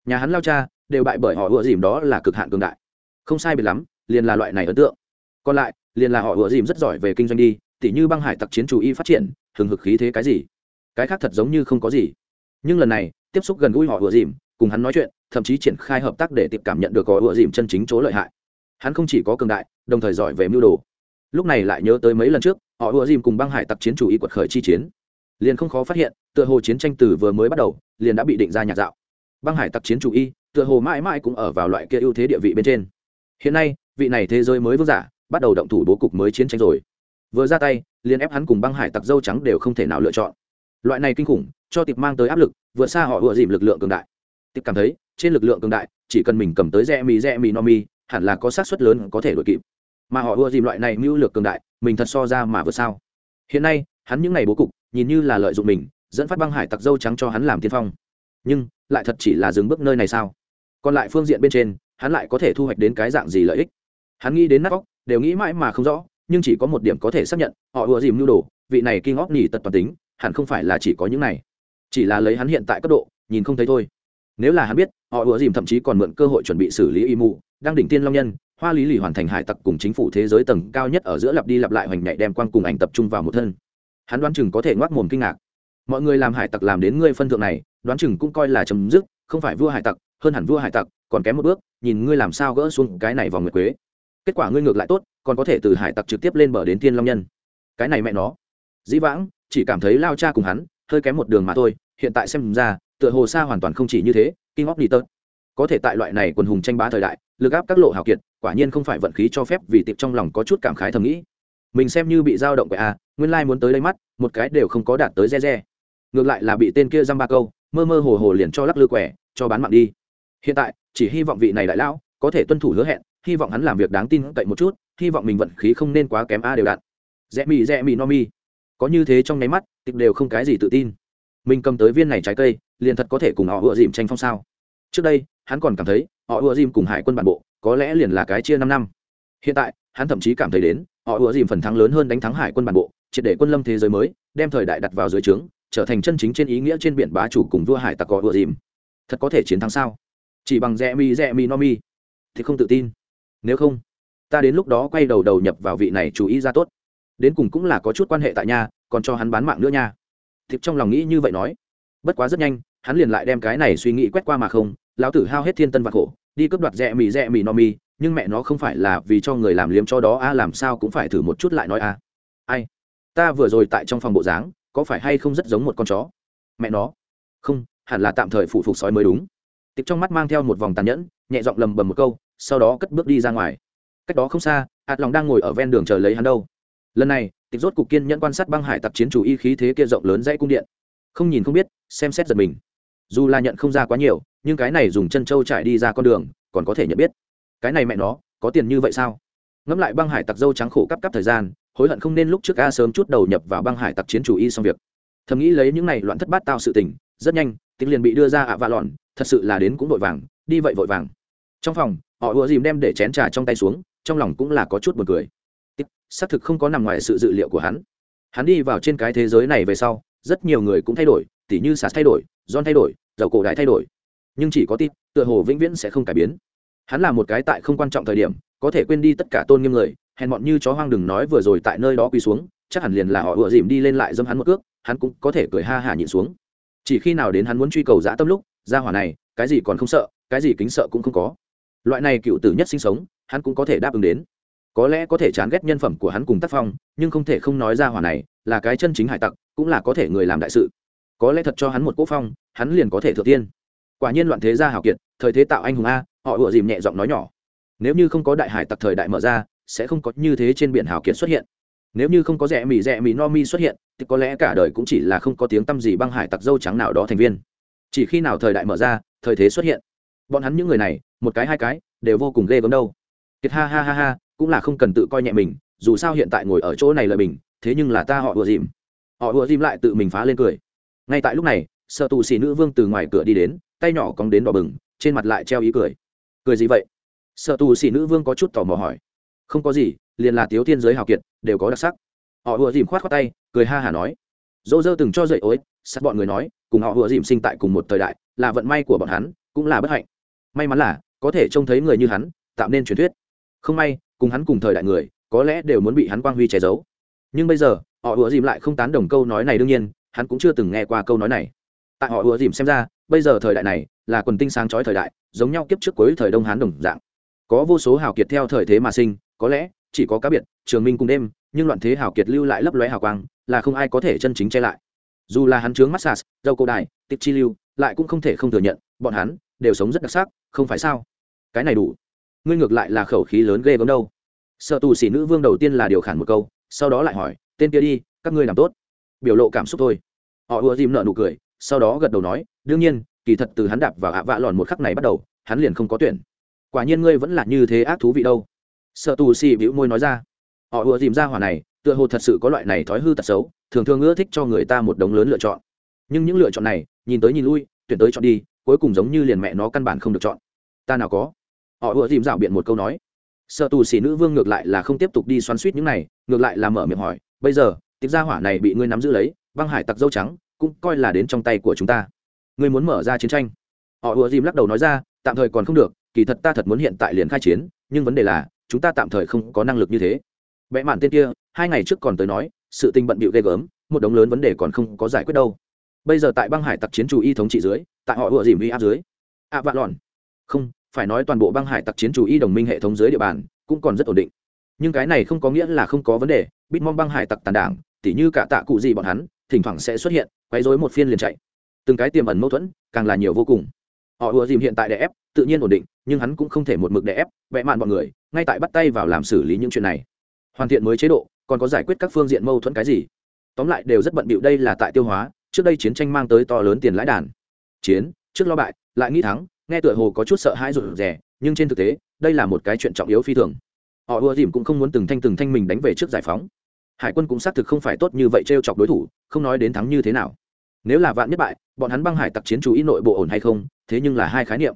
Nhà hắn lao cha đều bại bởi họ ựa dìm đó là cực hạn cường đại. Không sai biệt lắm, liền là loại này ấn tượng còn lại, liền là họ ủa dìm rất giỏi về kinh doanh đi, tỉ như băng hải tặc chiến chủ y phát triển, hừng hực khí thế cái gì? Cái khác thật giống như không có gì. Nhưng lần này, tiếp xúc gần gũi họ ủa dìm, cùng hắn nói chuyện, thậm chí triển khai hợp tác để tiệp cảm nhận được họ ủa dìm chân chính chỗ lợi hại. Hắn không chỉ có cường đại, đồng thời giỏi về mưu đồ. Lúc này lại nhớ tới mấy lần trước, họ ủa dìm cùng băng hải tặc chiến chủ y quật khởi chi chiến. Liền không khó phát hiện, tựa hồ chiến tranh từ vừa mới bắt đầu, liền đã bị định ra nhạc dạo. Băng hải tặc chiến chủ y, tựa hồ mãi mãi cũng ở vào loại kia ưu thế địa vị bên trên. Hiện nay, vị này thế giới mới vương giả bắt đầu động thủ bố cục mới chiến tranh rồi. Vừa ra tay, liền ép hắn cùng băng hải tặc dâu trắng đều không thể nào lựa chọn. Loại này kinh khủng, cho tiệp mang tới áp lực, vượt xa họ ùa dìm lực lượng cường đại. Tiệp cảm thấy, trên lực lượng cường đại, chỉ cần mình cầm tới rẽ mì rẽ mì no mi, hẳn là có xác suất lớn có thể đội kịp. Mà họ ùa dìm loại này mưu lược cường đại, mình thật so ra mà vượt sao. Hiện nay, hắn những ngày bố cục, nhìn như là lợi dụng mình, dẫn phát băng hải tặc dâu trắng cho hắn làm tiên phong. Nhưng, lại thật chỉ là dừng bước nơi này sao? Còn lại phương diện bên trên, hắn lại có thể thu hoạch đến cái dạng gì lợi ích? Hắn nghĩ đến nát vóc đều nghĩ mãi mà không rõ, nhưng chỉ có một điểm có thể xác nhận, họ ùa dìm nhu đồ, vị này kinh óc nhỉ tật toàn tính, hẳn không phải là chỉ có những này. Chỉ là lấy hắn hiện tại cấp độ, nhìn không thấy thôi. Nếu là hắn biết, họ ùa dìm thậm chí còn mượn cơ hội chuẩn bị xử lý y mụ, đang đỉnh tiên long nhân, hoa lý lì hoàn thành hải tặc cùng chính phủ thế giới tầng cao nhất ở giữa lặp đi lặp lại hoành nhạy đem quan cùng ảnh tập trung vào một thân. Hắn đoán chừng có thể ngoác mồm kinh ngạc. Mọi người làm hải tặc làm đến ngươi phân thượng này, đoán chừng cũng coi là chấm dứt, không phải vua hải tặc, hơn hẳn vua hải tặc, còn kém một bước, nhìn ngươi làm sao gỡ xuống cái này vào nguyệt quế kết quả ngươi ngược lại tốt, còn có thể từ hải tặc trực tiếp lên bờ đến Thiên long nhân. Cái này mẹ nó. Dĩ vãng, chỉ cảm thấy lao cha cùng hắn, hơi kém một đường mà thôi, hiện tại xem ra, tựa hồ xa hoàn toàn không chỉ như thế kinh óc đi tớt có thể tại loại này quần hùng tranh bá thời đại, lực áp các lộ hào kiệt, quả nhiên không phải vận khí cho phép vì tiệp trong lòng có chút cảm khái thầm nghĩ. Mình xem như bị dao động quậy a à, nguyên lai muốn tới đây mắt, một cái đều không có đạt tới re re. Ngược lại là bị tên kia dăm ba câu, mơ mơ hồ hồ liền cho lắc lư quẻ, cho bán mạng đi. Hiện tại, chỉ hy vọng vị này đại lão có thể tuân thủ hứa hẹn hy vọng hắn làm việc đáng tin cậy một chút, hy vọng mình vận khí không nên quá kém a đều đặn rẽ mì rẽ mì no mi. Có như thế trong nháy mắt tịch đều không cái gì tự tin. Mình cầm tới viên này trái cây, liền thật có thể cùng họ ựa dìm tranh phong sao. Trước đây, hắn còn cảm thấy, họ ựa dìm cùng hải quân bản bộ, có lẽ liền là cái chia năm năm. Hiện tại, hắn thậm chí cảm thấy đến, họ ựa dìm phần thắng lớn hơn đánh thắng hải quân bản bộ, triệt để quân lâm thế giới mới, đem thời đại đặt vào dưới trướng, trở thành chân chính trên ý nghĩa trên biển bá chủ cùng vua hải tặc họ ựa dìm. Thật có thể chiến thắng sao? Chỉ bằng rẽ mi rẽ mi no mi. Thì không tự tin nếu không, ta đến lúc đó quay đầu đầu nhập vào vị này chú ý ra tốt. Đến cùng cũng là có chút quan hệ tại nhà, còn cho hắn bán mạng nữa nha. Thiệp trong lòng nghĩ như vậy nói. Bất quá rất nhanh, hắn liền lại đem cái này suy nghĩ quét qua mà không, lão tử hao hết thiên tân và khổ, đi cướp đoạt rẽ mì rẽ mì no mi, nhưng mẹ nó không phải là vì cho người làm liếm cho đó, a, làm sao cũng phải thử một chút lại nói, a. Ai? Ta vừa rồi tại trong phòng bộ dáng, có phải hay không rất giống một con chó? Mẹ nó. Không, hẳn là tạm thời phụ phục sói mới đúng. Tiệp trong mắt mang theo một vòng tàn nhẫn, nhẹ giọng lầm bầm một câu sau đó cất bước đi ra ngoài. Cách đó không xa, hạt lòng đang ngồi ở ven đường chờ lấy hắn đâu. Lần này, tịch rốt cục kiên nhẫn quan sát băng hải tặc chiến chủ y khí thế kia rộng lớn dãy cung điện. Không nhìn không biết, xem xét giật mình. Dù là nhận không ra quá nhiều, nhưng cái này dùng chân trâu trải đi ra con đường, còn có thể nhận biết. Cái này mẹ nó, có tiền như vậy sao? Ngẫm lại băng hải tặc dâu trắng khổ cắp cắp thời gian, hối hận không nên lúc trước a sớm chút đầu nhập vào băng hải tặc chiến chủ y xong việc. Thầm nghĩ lấy những này loạn thất bát tao sự tình, rất nhanh tính liền bị đưa ra ạ vạ lòn thật sự là đến cũng vội vàng, đi vậy vội vàng. Trong phòng họ ùa dìm đem để chén trà trong tay xuống, trong lòng cũng là có chút b u ồ n cười xác thực không có nằm ngoài sự dự liệu của hắn. Hắn đi vào trên cái thế giới này về sau, rất nhiều người cũng thay đổi, tỉ như sạt thay đổi don thay đổi, dầu cổ đại thay đổi. Nhưng chỉ có tít, tựa hồ vĩnh viễn sẽ không cải biến. Hắn là một cái tại không quan trọng thời điểm, có thể quên đi tất cả tôn nghiêm người, hèn mọn như chó hoang đừng nói vừa rồi tại nơi đó quỳ xuống, chắc hẳn liền là họ ùa dìm đi lên lại dâm hắn một cước, hắn cũng có thể cười ha hả nhịn xuống. Chỉ khi nào đến hắn muốn truy cầu dã tâm lúc ra hỏa này, cái gì còn không sợ, cái gì kính sợ cũng không có loại này cựu tử nhất sinh sống, hắn cũng có thể đáp ứng đến. Có lẽ có thể chán ghét nhân phẩm của hắn cùng tác phong, nhưng không thể không nói ra hỏa này, là cái chân chính hải tặc, cũng là có thể người làm đại sự. Có lẽ thật cho hắn một cỗ phong, hắn liền có thể thừa tiên. Quả nhiên loạn thế gia hảo kiệt, thời thế tạo anh hùng a, họ ủa dìm nhẹ giọng nói nhỏ. Nếu như không có đại hải tặc thời đại mở ra, sẽ không có như thế trên biển hảo kiệt xuất hiện. Nếu như không có rẻ mì rẻ mì no mi xuất hiện, thì có lẽ cả đời cũng chỉ là không có tiếng tăm gì băng hải tặc dâu trắng nào đó thành viên. Chỉ khi nào thời đại mở ra, thời thế xuất hiện. Bọn hắn những người này một cái hai cái, đều vô cùng ghê gớm đâu. Kiệt ha ha ha ha, cũng là không cần tự coi nhẹ mình, dù sao hiện tại ngồi ở chỗ này lợi mình thế nhưng là ta họ ùa dìm. Họ ùa dìm lại tự mình phá lên cười. Ngay tại lúc này, sợ tù xì nữ vương từ ngoài cửa đi đến, tay nhỏ cóng đến đỏ bừng, trên mặt lại treo ý cười. Cười gì vậy? Sợ tù xì nữ vương có chút tò mò hỏi. Không có gì, liền là tiếu thiên giới hào kiệt, đều có đặc sắc. Họ ùa dìm khoát khoát tay, cười ha hả nói. Dỗ dơ từng cho dậy ối sắt bọn người nói, cùng họ ùa dìm sinh tại cùng một thời đại, là vận may của bọn hắn, cũng là bất hạnh. May mắn là có thể trông thấy người như hắn, tạo nên truyền thuyết. Không may, cùng hắn cùng thời đại người, có lẽ đều muốn bị hắn quang huy che giấu. Nhưng bây giờ, họ ùa dìm lại không tán đồng câu nói này đương nhiên, hắn cũng chưa từng nghe qua câu nói này. Tại họ ùa dìm xem ra, bây giờ thời đại này, là quần tinh sáng chói thời đại, giống nhau kiếp trước cuối thời đông hán đồng dạng. Có vô số hào kiệt theo thời thế mà sinh, có lẽ, chỉ có cá biệt, trường minh cùng đêm, nhưng loạn thế hào kiệt lưu lại lấp lóe hào quang, là không ai có thể chân chính che lại. Dù là hắn chướng mắt dâu cổ đài tiếp chi lưu, lại cũng không thể không thừa nhận, bọn hắn đều sống rất đặc sắc, không phải sao? Cái này đủ. Ngươi ngược lại là khẩu khí lớn ghê gớm đâu. Sợ tù xỉ nữ vương đầu tiên là điều khản một câu, sau đó lại hỏi, tên kia đi, các ngươi làm tốt. Biểu lộ cảm xúc thôi. Họ ùa dìm nợ nụ cười, sau đó gật đầu nói, đương nhiên, kỳ thật từ hắn đạp vào ạ vạ lòn một khắc này bắt đầu, hắn liền không có tuyển. Quả nhiên ngươi vẫn là như thế ác thú vị đâu. Sợ tù xì bĩu môi nói ra. Họ ùa dìm ra hỏa này, tựa hồ thật sự có loại này thói hư tật xấu, thường thường ưa thích cho người ta một đống lớn lựa chọn. Nhưng những lựa chọn này, nhìn tới nhìn lui, tuyển tới chọn đi cuối cùng giống như liền mẹ nó căn bản không được chọn. Ta nào có? Họ ùa dìm rảo biện một câu nói. Sợ tù xỉ nữ vương ngược lại là không tiếp tục đi xoắn suýt những này, ngược lại là mở miệng hỏi, bây giờ tiếng gia hỏa này bị ngươi nắm giữ lấy, băng hải tặc dâu trắng, cũng coi là đến trong tay của chúng ta. Ngươi muốn mở ra chiến tranh? Họ ùa dìm lắc đầu nói ra, tạm thời còn không được, kỳ thật ta thật muốn hiện tại liền khai chiến, nhưng vấn đề là, chúng ta tạm thời không có năng lực như thế. Vẽ mạn tên kia, hai ngày trước còn tới nói, sự tình bận bịu ghê gớm, một đống lớn vấn đề còn không có giải quyết đâu bây giờ tại băng hải tặc chiến chủ y thống trị dưới tại họ ủa dìm uy áp dưới. Ạ à, vạn lòn. Không phải nói toàn bộ băng hải tặc chiến chủ y đồng minh hệ thống dưới địa bàn cũng còn rất ổn định. Nhưng cái này không có nghĩa là không có vấn đề bitmom băng hải tặc tàn đảng tỉ như cả tạ cụ gì bọn hắn thỉnh thoảng sẽ xuất hiện quấy rối một phiên liền chạy. Từng cái tiềm ẩn mâu thuẫn càng là nhiều vô cùng. Họ ùa dìm hiện tại đè ép tự nhiên ổn định nhưng hắn cũng không thể một mực đè ép vẽ mạn bọn người ngay tại bắt tay vào làm xử lý những chuyện này. Hoàn thiện mới chế độ còn có giải quyết các phương diện mâu thuẫn cái gì? Tóm lại đều rất bận bịu đây là tại tiêu hóa trước đây chiến tranh mang tới to lớn tiền lãi đàn. Chiến, trước lo bại, lại nghĩ thắng, nghe tựa hồ có chút sợ hãi rụt rè, nhưng trên thực tế, đây là một cái chuyện trọng yếu phi thường. Họ ưa dìm cũng không muốn từng thanh từng thanh mình đánh về trước giải phóng. Hải quân cũng xác thực không phải tốt như vậy t r e o chọc đối thủ, không nói đến thắng như thế nào. Nếu là vạn nhất bại, bọn hắn băng hải tặc chiến chú ý nội bộ ổn hay không, thế nhưng là hai khái niệm.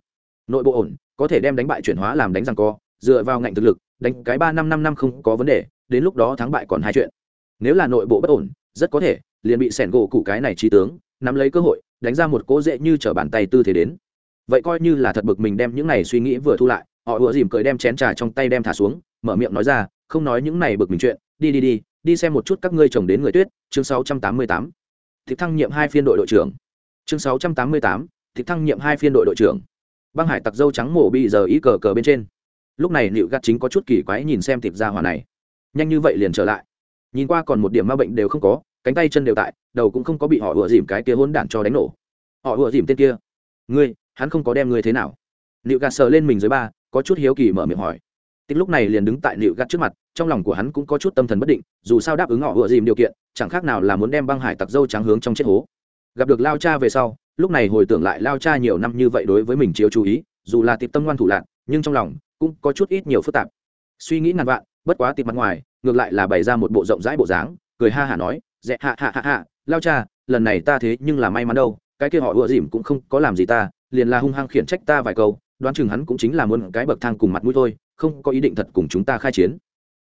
Nội bộ ổn, có thể đem đánh bại chuyển hóa làm đánh răng co, dựa vào ngạnh thực lực, đánh cái ba năm năm năm không có vấn đề, đến lúc đó thắng bại còn hai chuyện. Nếu là nội bộ bất ổn, rất có thể liền bị sẻn gỗ cụ cái này trí tướng, nắm lấy cơ hội, đánh ra một cỗ dễ như t r ở bàn tay tư thế đến. Vậy coi như là thật bực mình đem những này suy nghĩ vừa thu lại, họ ùa dìm cười đem chén trà trong tay đem thả xuống, mở miệng nói ra, không nói những này bực mình chuyện, đi đi đi đi xem một chút các ngươi chồng đến người tuyết. Chương 688. thịt thăng nhiệm hai phiên đội đội trưởng. Chương 688. thịt thăng nhiệm hai phiên đội đội trưởng. Băng hải tặc dâu trắng mổ bị giờ ý cờ cờ bên trên. Lúc này liệu gắt chính có chút kỳ quái nhìn xem thịt ra hỏa này. Nhanh như vậy liền trở lại. Nhìn qua còn một điểm ma bệnh đều không có cánh tay chân đều tại, đầu cũng không có bị họ ùa dìm cái kia hôn đản cho đánh nổ. Họ ùa dìm tên kia, ngươi, hắn không có đem ngươi thế nào. Liệu gạt sờ lên mình dưới ba, có chút hiếu kỳ mở miệng hỏi. Tích lúc này liền đứng tại liệu gạt trước mặt, trong lòng của hắn cũng có chút tâm thần bất định, dù sao đáp ứng họ vừa dìm điều kiện, chẳng khác nào là muốn đem băng hải tặc dâu trắng hướng trong chết hố. Gặp được lao cha về sau, lúc này hồi tưởng lại lao cha nhiều năm như vậy đối với mình chiếu chú ý, dù là tịp tâm ngoan thủ lạc nhưng trong lòng cũng có chút ít nhiều phức tạp. Suy nghĩ ngàn vạn, bất quá tịp mặt ngoài, ngược lại là bày ra một bộ rộng rãi bộ dáng, cười ha hả nói dẹ hạ hạ hạ hạ. Lao cha, lần này ta thế nhưng là may mắn đâu. Cái kia họ ùa dìm cũng không có làm gì ta, liền là hung hăng khiển trách ta vài câu. Đoán chừng hắn cũng chính là muốn cái bậc thang cùng mặt mũi thôi, không có ý định thật cùng chúng ta khai chiến.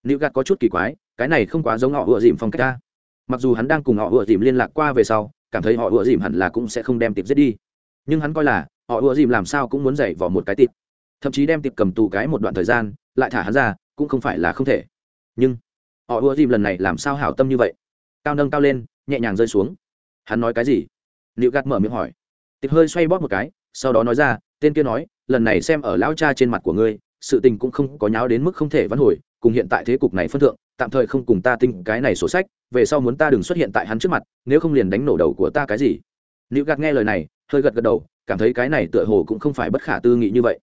Nữ gạt có chút kỳ quái, cái này không quá giống họ ùa dìm phong cách ta. Mặc dù hắn đang cùng họ ùa dìm liên lạc qua về sau, cảm thấy họ ùa dìm hẳn là cũng sẽ không đem tiệp giết đi. Nhưng hắn coi là, họ ùa dìm làm sao cũng muốn dạy vào một cái tiệp. Thậm chí đem tiệp cầm tù cái một đoạn thời gian, lại thả hắn ra, cũng không phải là không thể. Nhưng, họ ùa dìm lần này làm sao hảo tâm như vậy? Cao nâng cao lên, nhẹ nhàng rơi xuống. Hắn nói cái gì? Liệu gạt mở miệng hỏi. Tịch hơi xoay bóp một cái, sau đó nói ra, tên kia nói, lần này xem ở lão cha trên mặt của ngươi, sự tình cũng không có nháo đến mức không thể vãn hồi, cùng hiện tại thế cục này phân thượng, tạm thời không cùng ta tinh cái này sổ sách, về sau muốn ta đừng xuất hiện tại hắn trước mặt, nếu không liền đánh nổ đầu của ta cái gì? Liệu gạt nghe lời này, hơi gật gật đầu, cảm thấy cái này tựa hồ cũng không phải bất khả tư nghị như vậy.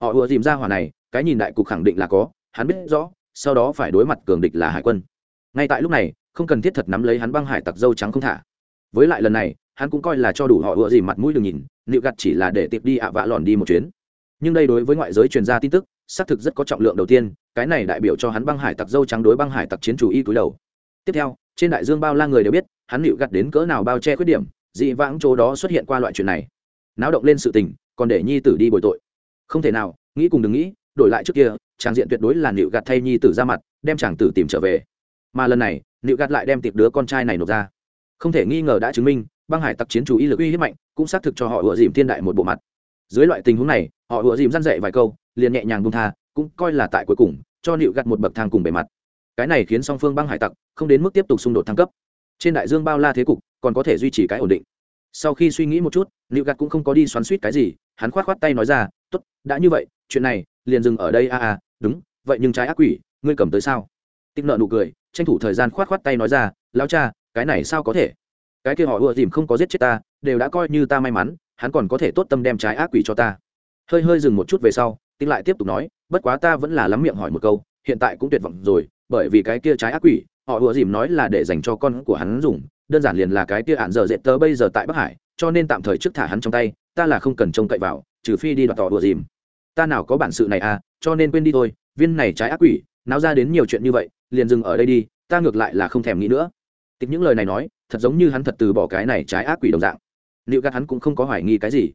Họ ùa dìm ra hỏa này, cái nhìn đại cục khẳng định là có, hắn biết rõ, sau đó phải đối mặt cường địch là hải quân. Ngay tại lúc này không cần thiết thật nắm lấy hắn băng hải tặc dâu trắng không thả. Với lại lần này, hắn cũng coi là cho đủ họ ựa gì mặt mũi đừng nhìn liệu gặt chỉ là để tiệp đi ạ vạ lòn đi một chuyến. Nhưng đây đối với ngoại giới truyền ra tin tức, xác thực rất có trọng lượng đầu tiên, cái này đại biểu cho hắn băng hải tặc dâu trắng đối băng hải tặc chiến chủ y túi đầu. Tiếp theo, trên đại dương bao la người đều biết, hắn liệu gặt đến cỡ nào bao che khuyết điểm, dị vãng chỗ đó xuất hiện qua loại chuyện này. Náo động lên sự tình, còn để nhi tử đi bồi tội. Không thể nào, nghĩ cùng đừng nghĩ, đổi lại trước kia trang diện tuyệt đối là liệu gạt thay nhi tử ra mặt, đem chàng tử tìm trở về mà lần này liệu gạt lại đem tiệc đứa con trai này nộp ra. Không thể nghi ngờ đã chứng minh băng hải tặc chiến chủ y lực uy hiếp mạnh cũng xác thực cho họ ủa dìm thiên đại một bộ mặt. Dưới loại tình huống này họ ủa dìm răn dậy vài câu liền nhẹ nhàng bung tha cũng coi là tại cuối cùng cho liệu gạt một bậc thang cùng bề mặt. Cái này khiến song phương băng hải tặc không đến mức tiếp tục xung đột thăng cấp. Trên đại dương bao la thế cục còn có thể duy trì cái ổn định. Sau khi suy nghĩ một chút liệu gạt cũng không có đi xoắn suýt cái gì hắn khoát khoát tay nói ra tốt, đã như vậy chuyện này liền dừng ở đây a a đúng vậy nhưng trái ác quỷ ngươi cầm tới sao? Tịch nợ nụ cười, tranh thủ thời gian khoát khoát tay nói ra lao cha, cái này sao có thể? Cái kia họ ùa dìm không có giết chết ta, đều đã coi như ta may mắn, hắn còn có thể tốt tâm đem trái ác quỷ cho ta. Hơi hơi dừng một chút về sau tịch lại tiếp tục nói, bất quá ta vẫn là lắm miệng hỏi một câu, hiện tại cũng tuyệt vọng rồi, bởi vì cái kia trái ác quỷ, họ ùa dìm nói là để dành cho con của hắn dùng, đơn giản liền là cái kia ạn giờ dễ tớ bây giờ tại bắc hải, cho nên tạm thời trước thả hắn trong tay, ta là không cần trông cậy vào, trừ phi đi đoạt tỏ đùa dìm ta nào có bản sự này à cho nên quên đi thôi, viên này trái ác quỷ, náo ra đến nhiều chuyện như vậy liền dừng ở đây đi, ta ngược lại là không thèm nghĩ nữa. Tịch những lời này nói, thật giống như hắn thật từ bỏ cái này trái ác quỷ đồng dạng. Liệu gạt hắn cũng không có hoài nghi cái gì.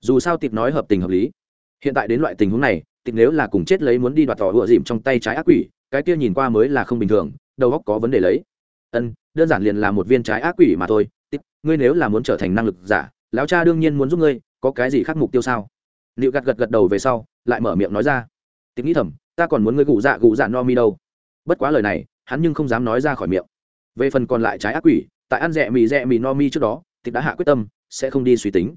Dù sao tịch nói hợp tình hợp lý. Hiện tại đến loại tình huống này, tịch nếu là cùng chết lấy muốn đi đoạt tỏ đùa dìm trong tay trái ác quỷ, cái kia nhìn qua mới là không bình thường, đầu óc có vấn đề lấy. Ân, đơn giản liền là một viên trái ác quỷ mà thôi. Tịch, ngươi nếu là muốn trở thành năng lực giả, lão cha đương nhiên muốn giúp ngươi, có cái gì khác mục tiêu sao? Liệu gạt gật gật đầu về sau, lại mở miệng nói ra. Tịch nghĩ thầm, ta còn muốn ngươi gù dạ gù dạ no mi đâu bất quá lời này, hắn nhưng không dám nói ra khỏi miệng. Về phần còn lại trái ác quỷ, tại ăn rẻ mì rẻ mì no mi trước đó, tịch đã hạ quyết tâm, sẽ không đi suy tính.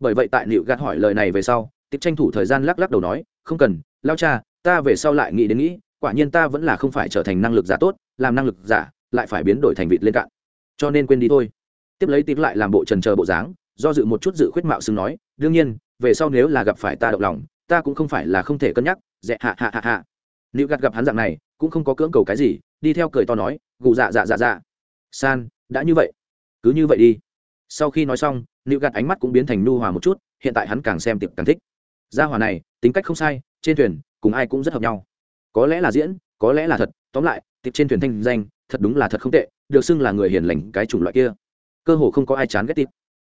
Bởi vậy tại liệu gạt hỏi lời này về sau, tịch tranh thủ thời gian lắc lắc đầu nói, không cần, lao cha, ta về sau lại nghĩ đến nghĩ, quả nhiên ta vẫn là không phải trở thành năng lực giả tốt, làm năng lực giả, lại phải biến đổi thành vịt lên cạn. Cho nên quên đi thôi. Tiếp lấy tịch lại làm bộ trần chờ bộ dáng, do dự một chút dự khuyết mạo xưng nói, đương nhiên, về sau nếu là gặp phải ta động lòng, ta cũng không phải là không thể cân nhắc dẹ hạ hạ hạ hạ liệu gạt gặp hắn dạng này cũng không có cưỡng cầu cái gì, đi theo cười to nói, gù dạ dạ dạ dạ. San, đã như vậy. Cứ như vậy đi. Sau khi nói xong nịu gạt ánh mắt cũng biến thành nu hòa một chút, hiện tại hắn càng xem tiệp càng thích. Gia hòa này, tính cách không sai, trên thuyền, cùng ai cũng rất hợp nhau. Có lẽ là diễn, có lẽ là thật, tóm lại, tiệp trên thuyền thanh danh, thật đúng là thật không tệ, được xưng là người hiền lành cái chủng loại kia. Cơ hồ không có ai chán ghét tiệp.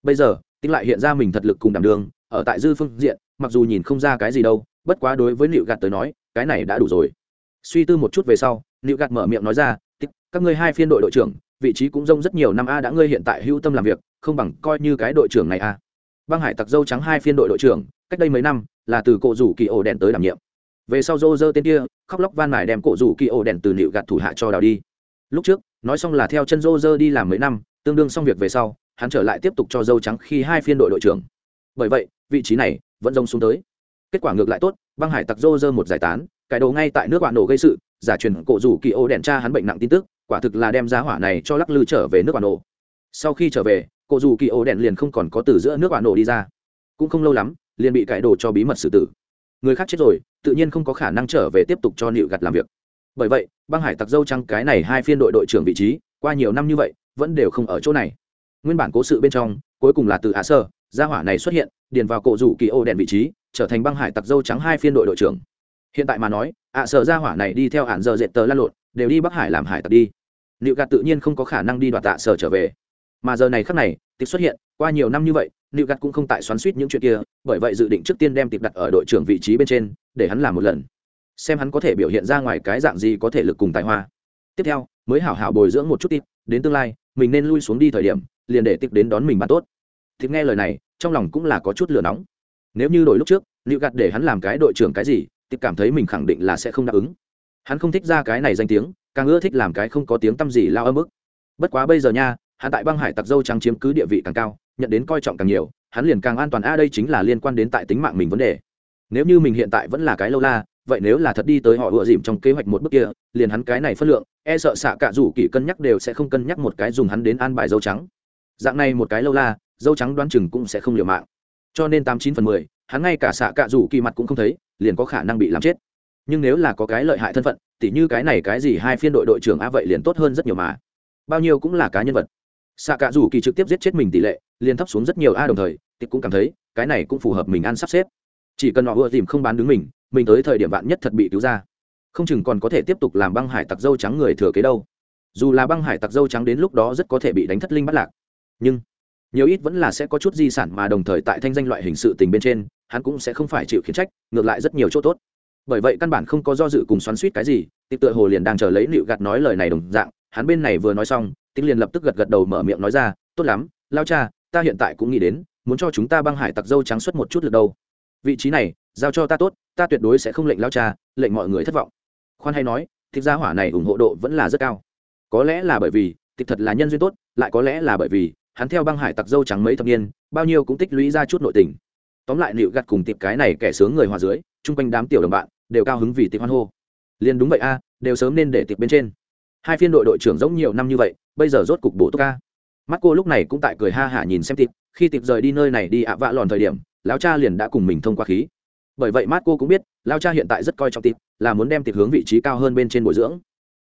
Bây giờ tính lại hiện ra mình thật lực cùng đảm đường, ở tại dư phương diện, mặc dù nhìn không ra cái gì đâu, bất quá đối với nịu gạt tới nói, cái này đã đủ rồi suy tư một chút về sau liệu gạt mở miệng nói ra, tích, các ngươi hai phiên đội đội trưởng, vị trí cũng rông rất nhiều năm a đã ngươi hiện tại hữu tâm làm việc, không bằng coi như cái đội trưởng này a. Băng hải tặc dâu trắng hai phiên đội đội trưởng, cách đây mấy năm, là từ cổ rủ kỳ ổ đèn tới đảm nhiệm. Về sau dô dơ tên kia, khóc lóc van mải đem cổ rủ kỳ ổ đèn từ liệu gạt thủ hạ cho đào đi. Lúc trước, nói xong là theo chân dô dơ đi làm mấy năm, tương đương xong việc về sau, hắn trở lại tiếp tục cho dâu trắng khi hai phiên đội đội trưởng. Bởi vậy, vị trí này vẫn rông xuống tới. Kết quả ngược lại tốt, băng hải tặc dô dơ một giải tán cải đồ ngay tại nước bạn nổ gây sự, giả truyền cổ rủ kỳ ô đèn tra hắn bệnh nặng tin tức, quả thực là đem giá hỏa này cho lắc lư trở về nước bạn nổ. Sau khi trở về, cổ rủ kỳ ô đèn liền không còn có từ giữa nước bạn nổ đi ra. Cũng không lâu lắm, liền bị cải đồ cho bí mật xử tử. Người khác chết rồi, tự nhiên không có khả năng trở về tiếp tục cho nịu gặt làm việc. Bởi vậy, băng hải tặc dâu trăng cái này hai phiên đội đội trưởng vị trí, qua nhiều năm như vậy, vẫn đều không ở chỗ này. Nguyên bản cố sự bên trong, cuối cùng là từ hạ sơ, gia hỏa này xuất hiện, điền vào cổ rủ kỳ ô đèn vị trí, trở thành băng hải tặc dâu trắng hai phiên đội đội trưởng hiện tại mà nói, ạ sợ gia hỏa này đi theo hạn giờ dệt tờ lan lộn, đều đi bắc hải làm hải tặc đi. Liệu gạt tự nhiên không có khả năng đi đoạt tạ sở trở về. Mà giờ này khắc này, tịch xuất hiện, qua nhiều năm như vậy, liệu gạt cũng không tại xoắn suýt những chuyện kia, bởi vậy dự định trước tiên đem tịch đặt ở đội trưởng vị trí bên trên, để hắn làm một lần. Xem hắn có thể biểu hiện ra ngoài cái dạng gì có thể lực cùng tài hoa. Tiếp theo, mới hảo hảo bồi dưỡng một chút tịp đến tương lai, mình nên lui xuống đi thời điểm, liền để tịp đến đón mình bạn tốt. Thì nghe lời này, trong lòng cũng là có chút lửa nóng. Nếu như đổi lúc trước, liệu gạt để hắn làm cái đội trưởng cái gì tịp cảm thấy mình khẳng định là sẽ không đáp ứng. Hắn không thích ra cái này danh tiếng, càng ưa thích làm cái không có tiếng t â m gì lao âm ức. Bất quá bây giờ nha, hắn tại băng hải tặc dâu trắng chiếm cứ địa vị càng cao, nhận đến coi trọng càng nhiều, hắn liền càng an toàn. A, đây chính là liên quan đến tại tính mạng mình vấn đề. Nếu như mình hiện tại vẫn là cái lâu la, vậy nếu là thật đi tới họ ựa dìm trong kế hoạch một bước kia, liền hắn cái này phân lượng e sợ xạ cả rủ kỳ cân nhắc đều sẽ không cân nhắc một cái dùng hắn đến an bài dâu trắng. Dạng này một cái lâu la, dâu trắng đoán chừng cũng sẽ không liều mạng. Cho nên tám chín phần mười hắn ngay cả xạ cạ rủ kỳ mặt cũng không thấy, liền có khả năng bị làm chết. Nhưng nếu là có cái lợi hại thân phận, tỉ như cái này cái gì hai phiên đội đội trưởng a vậy liền tốt hơn rất nhiều mà. Bao nhiêu cũng là cá nhân vật. Xạ cạ rủ kỳ trực tiếp giết chết mình tỷ lệ, liền thấp xuống rất nhiều a đồng thời, tịch cũng cảm thấy, cái này cũng phù hợp mình ăn sắp xếp. Chỉ cần họ ưa tìm không bán đứng mình mình tới thời điểm bạn nhất thật bị cứu ra. Không chừng còn có thể tiếp tục làm băng hải tặc dâu trắng người thừa kế đâu. Dù là băng hải tặc dâu trắng đến lúc đó rất có thể bị đánh thất linh bắt lạc. Nhưng, nhiều ít vẫn là sẽ có chút di sản mà đồng thời tại thanh danh loại hình sự tình bên trên hắn cũng sẽ không phải chịu khiển trách, ngược lại rất nhiều chỗ tốt. Bởi vậy căn bản không có do dự cùng xoắn suýt cái gì, tịch tựa hồ liền đang chờ lấy liệu gạt nói lời này đồng dạng, hắn bên này vừa nói xong, tịch liền lập tức gật gật đầu mở miệng nói ra, tốt lắm, lao cha, ta hiện tại cũng nghĩ đến, muốn cho chúng ta băng hải tặc dâu trắng xuất một chút được đâu. Vị trí này, giao cho ta tốt, ta tuyệt đối sẽ không lệnh lao cha, lệnh mọi người thất vọng. Khoan hay nói, tịch gia hỏa này ủng hộ độ vẫn là rất cao. Có lẽ là bởi vì, tịch thật là nhân duyên tốt, lại có lẽ là bởi vì, hắn theo băng hải tặc dâu trắng mấy thập niên, bao nhiêu cũng tích lũy ra chút nội tình tóm lại liệu gặt cùng tiệp cái này kẻ sướng người hòa dưới, chung quanh đám tiểu đồng bạn đều cao hứng vì tiệp hoan hô. Liền đúng vậy a, đều sớm nên để tiệp bên trên. Hai phiên đội đội trưởng giống nhiều năm như vậy, bây giờ rốt cục bổ tốt ca mắt cô lúc này cũng tại cười ha hả nhìn xem tiệp, khi tiệp rời đi nơi này đi ạ vạ lòn thời điểm, lão cha liền đã cùng mình thông qua khí. Bởi vậy mắt cô cũng biết, lão cha hiện tại rất coi trọng tiệp, là muốn đem tiệp hướng vị trí cao hơn bên trên bồi dưỡng.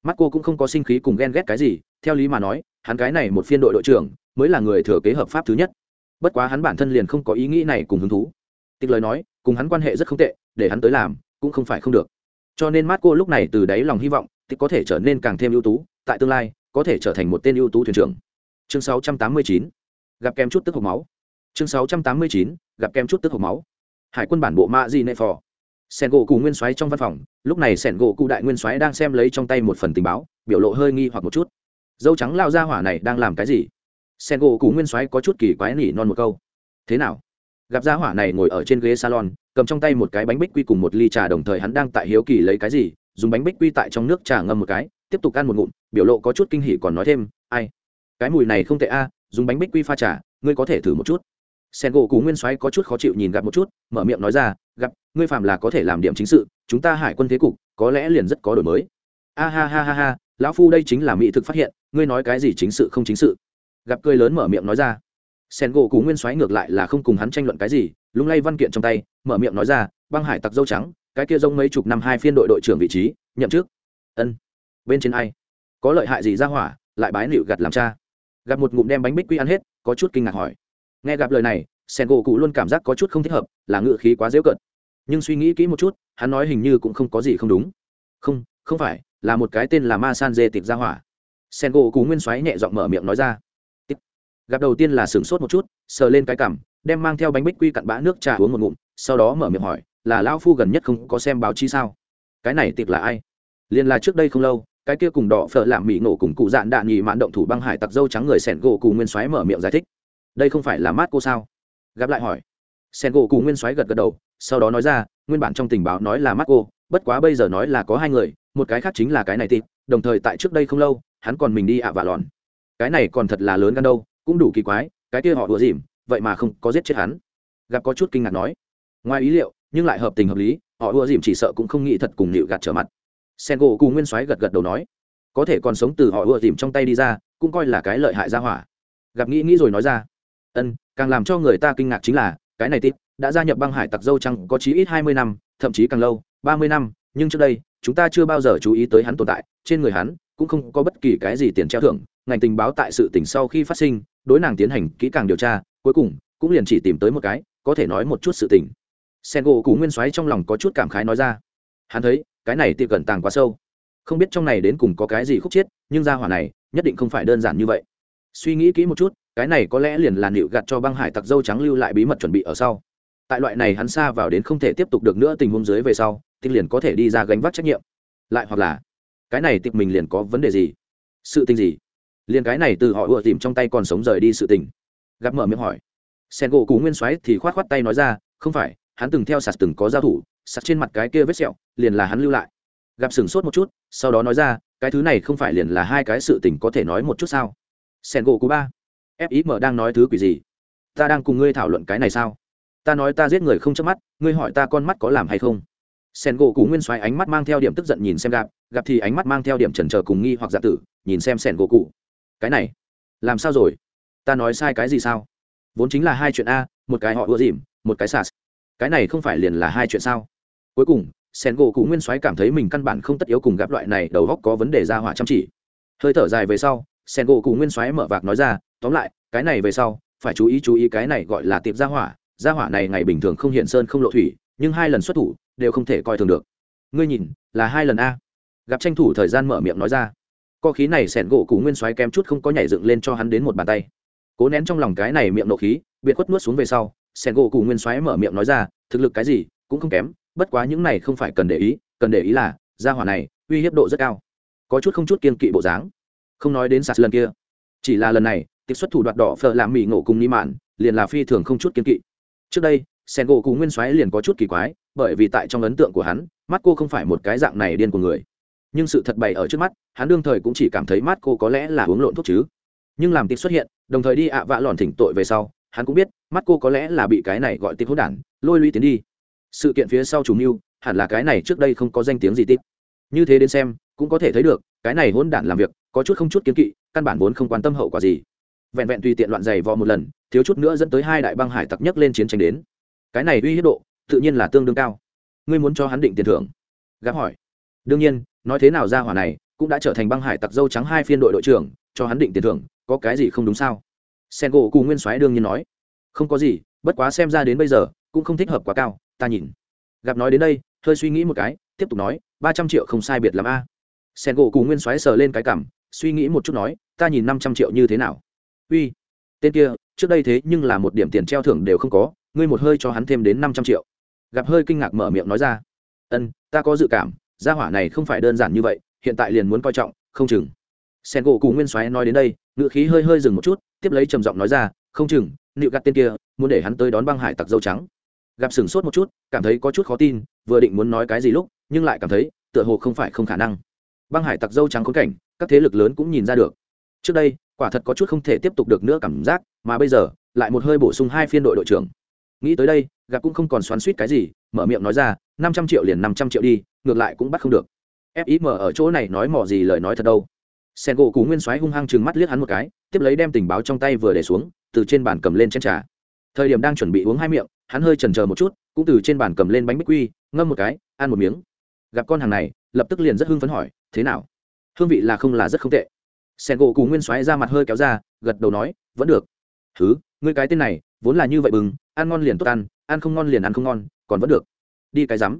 Mắt cô cũng không có sinh khí cùng ghen ghét cái gì, theo lý mà nói, hắn cái này một phiên đội đội trưởng mới là người thừa kế hợp pháp thứ nhất bất quá hắn bản thân liền không có ý nghĩ này cùng hứng thú. Tịch lời nói, cùng hắn quan hệ rất không tệ, để hắn tới làm, cũng không phải không được. Cho nên mát cô lúc này từ đáy lòng hy vọng tịch có thể trở nên càng thêm ưu tú, tại tương lai, có thể trở thành một tên ưu tú thuyền trưởng. Chương 689 gặp kem chút tức hộc máu. Chương 689 gặp kem chút tức hộc máu. Hải quân bản bộ ma di nệ phò. Sẻn gỗ cụ nguyên soái trong văn phòng, lúc này sẻn gỗ cụ đại nguyên soái đang xem lấy trong tay một phần tình báo, biểu lộ hơi nghi hoặc một chút. Dâu trắng lao ra hỏa này đang làm cái gì? Sen gỗ cụ nguyên soái có chút kỳ quái nỉ non một câu. Thế nào? Gặp gia hỏa này ngồi ở trên ghế salon, cầm trong tay một cái bánh bích quy cùng một ly trà đồng thời hắn đang tại hiếu kỳ lấy cái gì, dùng bánh bích quy tại trong nước trà ngâm một cái, tiếp tục ăn một ngụm, biểu lộ có chút kinh hỉ còn nói thêm, ai? Cái mùi này không tệ a, dùng bánh bích quy pha trà, ngươi có thể thử một chút. Sen gỗ cụ nguyên soái có chút khó chịu nhìn gặp một chút, mở miệng nói ra, gặp, ngươi phạm là có thể làm điểm chính sự, chúng ta hải quân thế cục, có lẽ liền rất có đổi mới. A ha ha ha ha, lão phu đây chính là mỹ thực phát hiện, ngươi nói cái gì chính sự không chính sự? Gặp cười lớn mở miệng nói ra. Sen gỗ cú nguyên soái ngược lại là không cùng hắn tranh luận cái gì, lung lay văn kiện trong tay, mở miệng nói ra, băng hải tặc dâu trắng, cái kia rông mấy chục năm hai phiên đội đội trưởng vị trí, nhậm chức. Ân. Bên trên ai? Có lợi hại gì ra hỏa, lại bái nịu gặt làm cha. Gặp một ngụm đem bánh bích quy ăn hết, có chút kinh ngạc hỏi. Nghe gặp lời này, sen gỗ cụ luôn cảm giác có chút không thích hợp, là ngựa khí quá dễ cận nhưng suy nghĩ kỹ một chút, hắn nói hình như cũng không có gì không đúng. Không không phải, là một cái tên là ma san dê tịp ra hỏa. Sen gỗ cụ nguyên xoáy nhẹ giọng mở miệng nói ra gặp đầu tiên là sửng sốt một chút, sờ lên cái cằm, đem mang theo bánh bích quy cặn bã nước trà uống một ngụm, sau đó mở miệng hỏi, là lão phu gần nhất không có xem báo chí sao? Cái này tịp là ai? Liền là trước đây không lâu, cái kia cùng đỏ phở làm mỹ nổ cùng cụ dạn đạn nhì mạn động thủ băng hải tặc dâu trắng người sẻn gỗ cù nguyên xoáy mở miệng giải thích. Đây không phải là mát cô sao? Gặp lại hỏi. Sẻn gỗ cù nguyên xoáy gật gật đầu, sau đó nói ra, nguyên bản trong tình báo nói là mát cô, bất quá bây giờ nói là có hai người, một cái khác chính là cái này tịp đồng thời tại trước đây không lâu, hắn còn mình đi ạ và lòn. Cái này còn thật là lớn gan đâu cũng đủ kỳ quái, cái kia họ đùa dìm, vậy mà không có giết chết hắn. Gặp có chút kinh ngạc nói, ngoài ý liệu, nhưng lại hợp tình hợp lý, họ đùa dìm chỉ sợ cũng không nghĩ thật cùng nịu gạt trở mặt. Sen gỗ cùng nguyên soái gật gật đầu nói, có thể còn sống từ họ đùa dìm trong tay đi ra, cũng coi là cái lợi hại ra hỏa. Gặp nghĩ nghĩ rồi nói ra, ân, càng làm cho người ta kinh ngạc chính là, cái này tít, đã gia nhập băng hải tặc dâu trăng có chí ít hai mươi năm, thậm chí càng lâu, ba mươi năm, nhưng trước đây, chúng ta chưa bao giờ chú ý tới hắn tồn tại, trên người hắn cũng không có bất kỳ cái gì tiền treo thưởng, ngành tình báo tại sự tình sau khi phát sinh đối nàng tiến hành kỹ càng điều tra, cuối cùng cũng liền chỉ tìm tới một cái, có thể nói một chút sự tình. Sen gỗ cú nguyên soái trong lòng có chút cảm khái nói ra. Hắn thấy, cái này tiệm cẩn tàng quá sâu. Không biết trong này đến cùng có cái gì khúc chiết nhưng ra hỏa này nhất định không phải đơn giản như vậy. Suy nghĩ kỹ một chút, cái này có lẽ liền là nịu gạt cho băng hải tặc dâu trắng lưu lại bí mật chuẩn bị ở sau. Tại loại này hắn xa vào đến không thể tiếp tục được nữa tình huống dưới về sau thì liền có thể đi ra gánh vác trách nhiệm. Lại hoặc là, cái này tịch mình liền có vấn đề gì? Sự tình gì? Liền cái này từ họ ùa tìm trong tay còn sống rời đi sự tình. Gặp mở miệng hỏi. Sen gỗ cú nguyên soái thì khoát khoát tay nói ra, không phải, hắn từng theo sạt từng có giao thủ, sạt trên mặt cái kia vết sẹo, liền là hắn lưu lại. Gặp sừng sốt một chút, sau đó nói ra, cái thứ này không phải liền là hai cái sự tình có thể nói một chút sao? Sen gỗ cú ba. Fim đang nói thứ quỷ gì? Ta đang cùng ngươi thảo luận cái này sao? Ta nói ta giết người không chớp mắt, ngươi hỏi ta con mắt có làm hay không? Sen gỗ cú nguyên xoáy ánh mắt mang theo điểm tức giận nhìn xem gặp. Gặp thì ánh mắt mang theo điểm trần trờ cùng nghi hoặc giả tử, nhìn xem sen gỗ cụ cái này làm sao rồi? Ta nói sai cái gì sao? Vốn chính là hai chuyện a, một cái họ ưa dìm, một cái sas cái này không phải liền là hai chuyện sao? Cuối cùng sen gỗ cụ nguyên soái cảm thấy mình căn bản không tất yếu cùng gặp loại này, đầu góc có vấn đề ra hỏa chăm chỉ. Hơi thở dài về sau sen gỗ cụ nguyên soái mở vạc nói ra, tóm lại, cái này về sau, phải chú ý chú ý cái này gọi là tiệp gia hỏa. Gia hỏa này ngày bình thường không hiện sơn, không lộ thủy, nhưng hai lần xuất thủ đều không thể coi thường được. Ngươi nhìn, là hai lần a. Gặp tranh thủ thời gian mở miệng nói ra co khí này sẻn gỗ cũ nguyên soái kém chút không có nhảy dựng lên cho hắn đến một bàn tay. Cố nén trong lòng cái này miệng nộ khí, biệt khuất nuốt xuống về sau sẻn gỗ cũ nguyên soái mở miệng nói ra, thực lực cái gì, cũng không kém, bất quá những này không phải cần để ý, cần để ý là, gia hỏa này, uy hiếp độ rất cao. Có chút không chút kiên kỵ bộ dáng. Không nói đến sạt lần kia. Chỉ là lần này tịch xuất thủ đoạt đỏ phở làm mỹ ngộ cùng ni mạn, liền là phi thường không chút kiên kỵ. Trước đây sen gỗ cụ nguyên soái liền có chút kỳ quái, bởi vì tại trong ấn tượng của hắn, mắt cô không phải một cái dạng này điên của người nhưng sự thật bày ở trước mắt, hắn đương thời cũng chỉ cảm thấy mắt cô có lẽ là uống lộn thuốc chứ. Nhưng làm tịp xuất hiện, đồng thời đi ạ vạ lòn thỉnh tội về sau, hắn cũng biết, mắt cô có lẽ là bị cái này gọi tịp hỗn đản, lôi lũy tiến đi. Sự kiện phía sau chủ mưu, hẳn là cái này trước đây không có danh tiếng gì tịp như thế đến xem, cũng có thể thấy được, cái này hỗn đản làm việc, có chút không chút kiến kỵ, căn bản vốn không quan tâm hậu quả gì. Vẹn vẹn tùy tiện loạn giày vò một lần, thiếu chút nữa dẫn tới hai đại băng hải tặc nhất lên chiến tranh đến. Cái này uy hiếp độ, tự nhiên là tương đương cao. Ngươi muốn cho hắn định tiền thưởng? Gáp hỏi. Đương nhiên nói thế nào ra hỏa này cũng đã trở thành băng hải tặc dâu trắng hai phiên đội đội trưởng, cho hắn định tiền thưởng, có cái gì không đúng sao? Sen gỗ cù nguyên soái đương nhiên nói. Không có gì, bất quá xem ra đến bây giờ, cũng không thích hợp quá cao, ta nhìn. Gặp nói đến đây, hơi suy nghĩ một cái, tiếp tục nói, ba trăm triệu không sai biệt l a. Sen gỗ cù nguyên soái sờ lên cái cảm suy nghĩ một chút nói, ta nhìn năm trăm triệu như thế nào? Uy, tên kia, trước đây thế nhưng là một điểm tiền treo thưởng đều không có, ngươi một hơi cho hắn thêm đến năm trăm triệu. Gặp hơi kinh ngạc mở miệng nói ra. Ân, ta có dự cảm gia hỏa này không phải đơn giản như vậy, hiện tại liền muốn coi trọng, không chừng. Sen gỗ cù nguyên soái nói đến đây ngự khí hơi hơi dừng một chút, tiếp lấy trầm giọng nói ra, không chừng nịu gặt tên kia, muốn để hắn tới đón băng hải tặc dâu trắng. Gặp sửng sốt một chút, cảm thấy có chút khó tin, vừa định muốn nói cái gì lúc, nhưng lại cảm thấy, tựa hồ không phải không khả năng. Băng hải tặc dâu trắng khốn cảnh, các thế lực lớn cũng nhìn ra được. Trước đây, quả thật có chút không thể tiếp tục được nữa cảm giác, mà bây giờ, lại một hơi bổ sung hai phiên đội đội trưởng. Nghĩ tới đây, gặp cũng không còn xoắn suýt cái gì, mở miệng nói ra, năm trăm triệu liền năm trăm triệu đi ngược lại cũng bắt không được. Fim ở chỗ này nói mỏ gì lời nói thật đâu. Sen gỗ cú nguyên soái hung hăng chừng mắt liếc hắn một cái, tiếp lấy đem tình báo trong tay vừa để xuống, từ trên bàn cầm lên chén trà. Thời điểm đang chuẩn bị uống hai miệng, hắn hơi chần chờ một chút, cũng từ trên bàn cầm lên bánh bích quy, ngâm một cái, ăn một miếng. Gặp con hàng này, lập tức liền rất hưng phấn hỏi, thế nào? Hương vị là không là rất không tệ. Sen gỗ cù nguyên xoáy ra mặt hơi kéo ra, gật đầu nói, vẫn được. Thứ ngươi cái tên này, vốn là như vậy bừng, ăn ngon liền tốt ăn ăn không ngon liền ăn không ngon, còn vẫn được. Đi cái rắm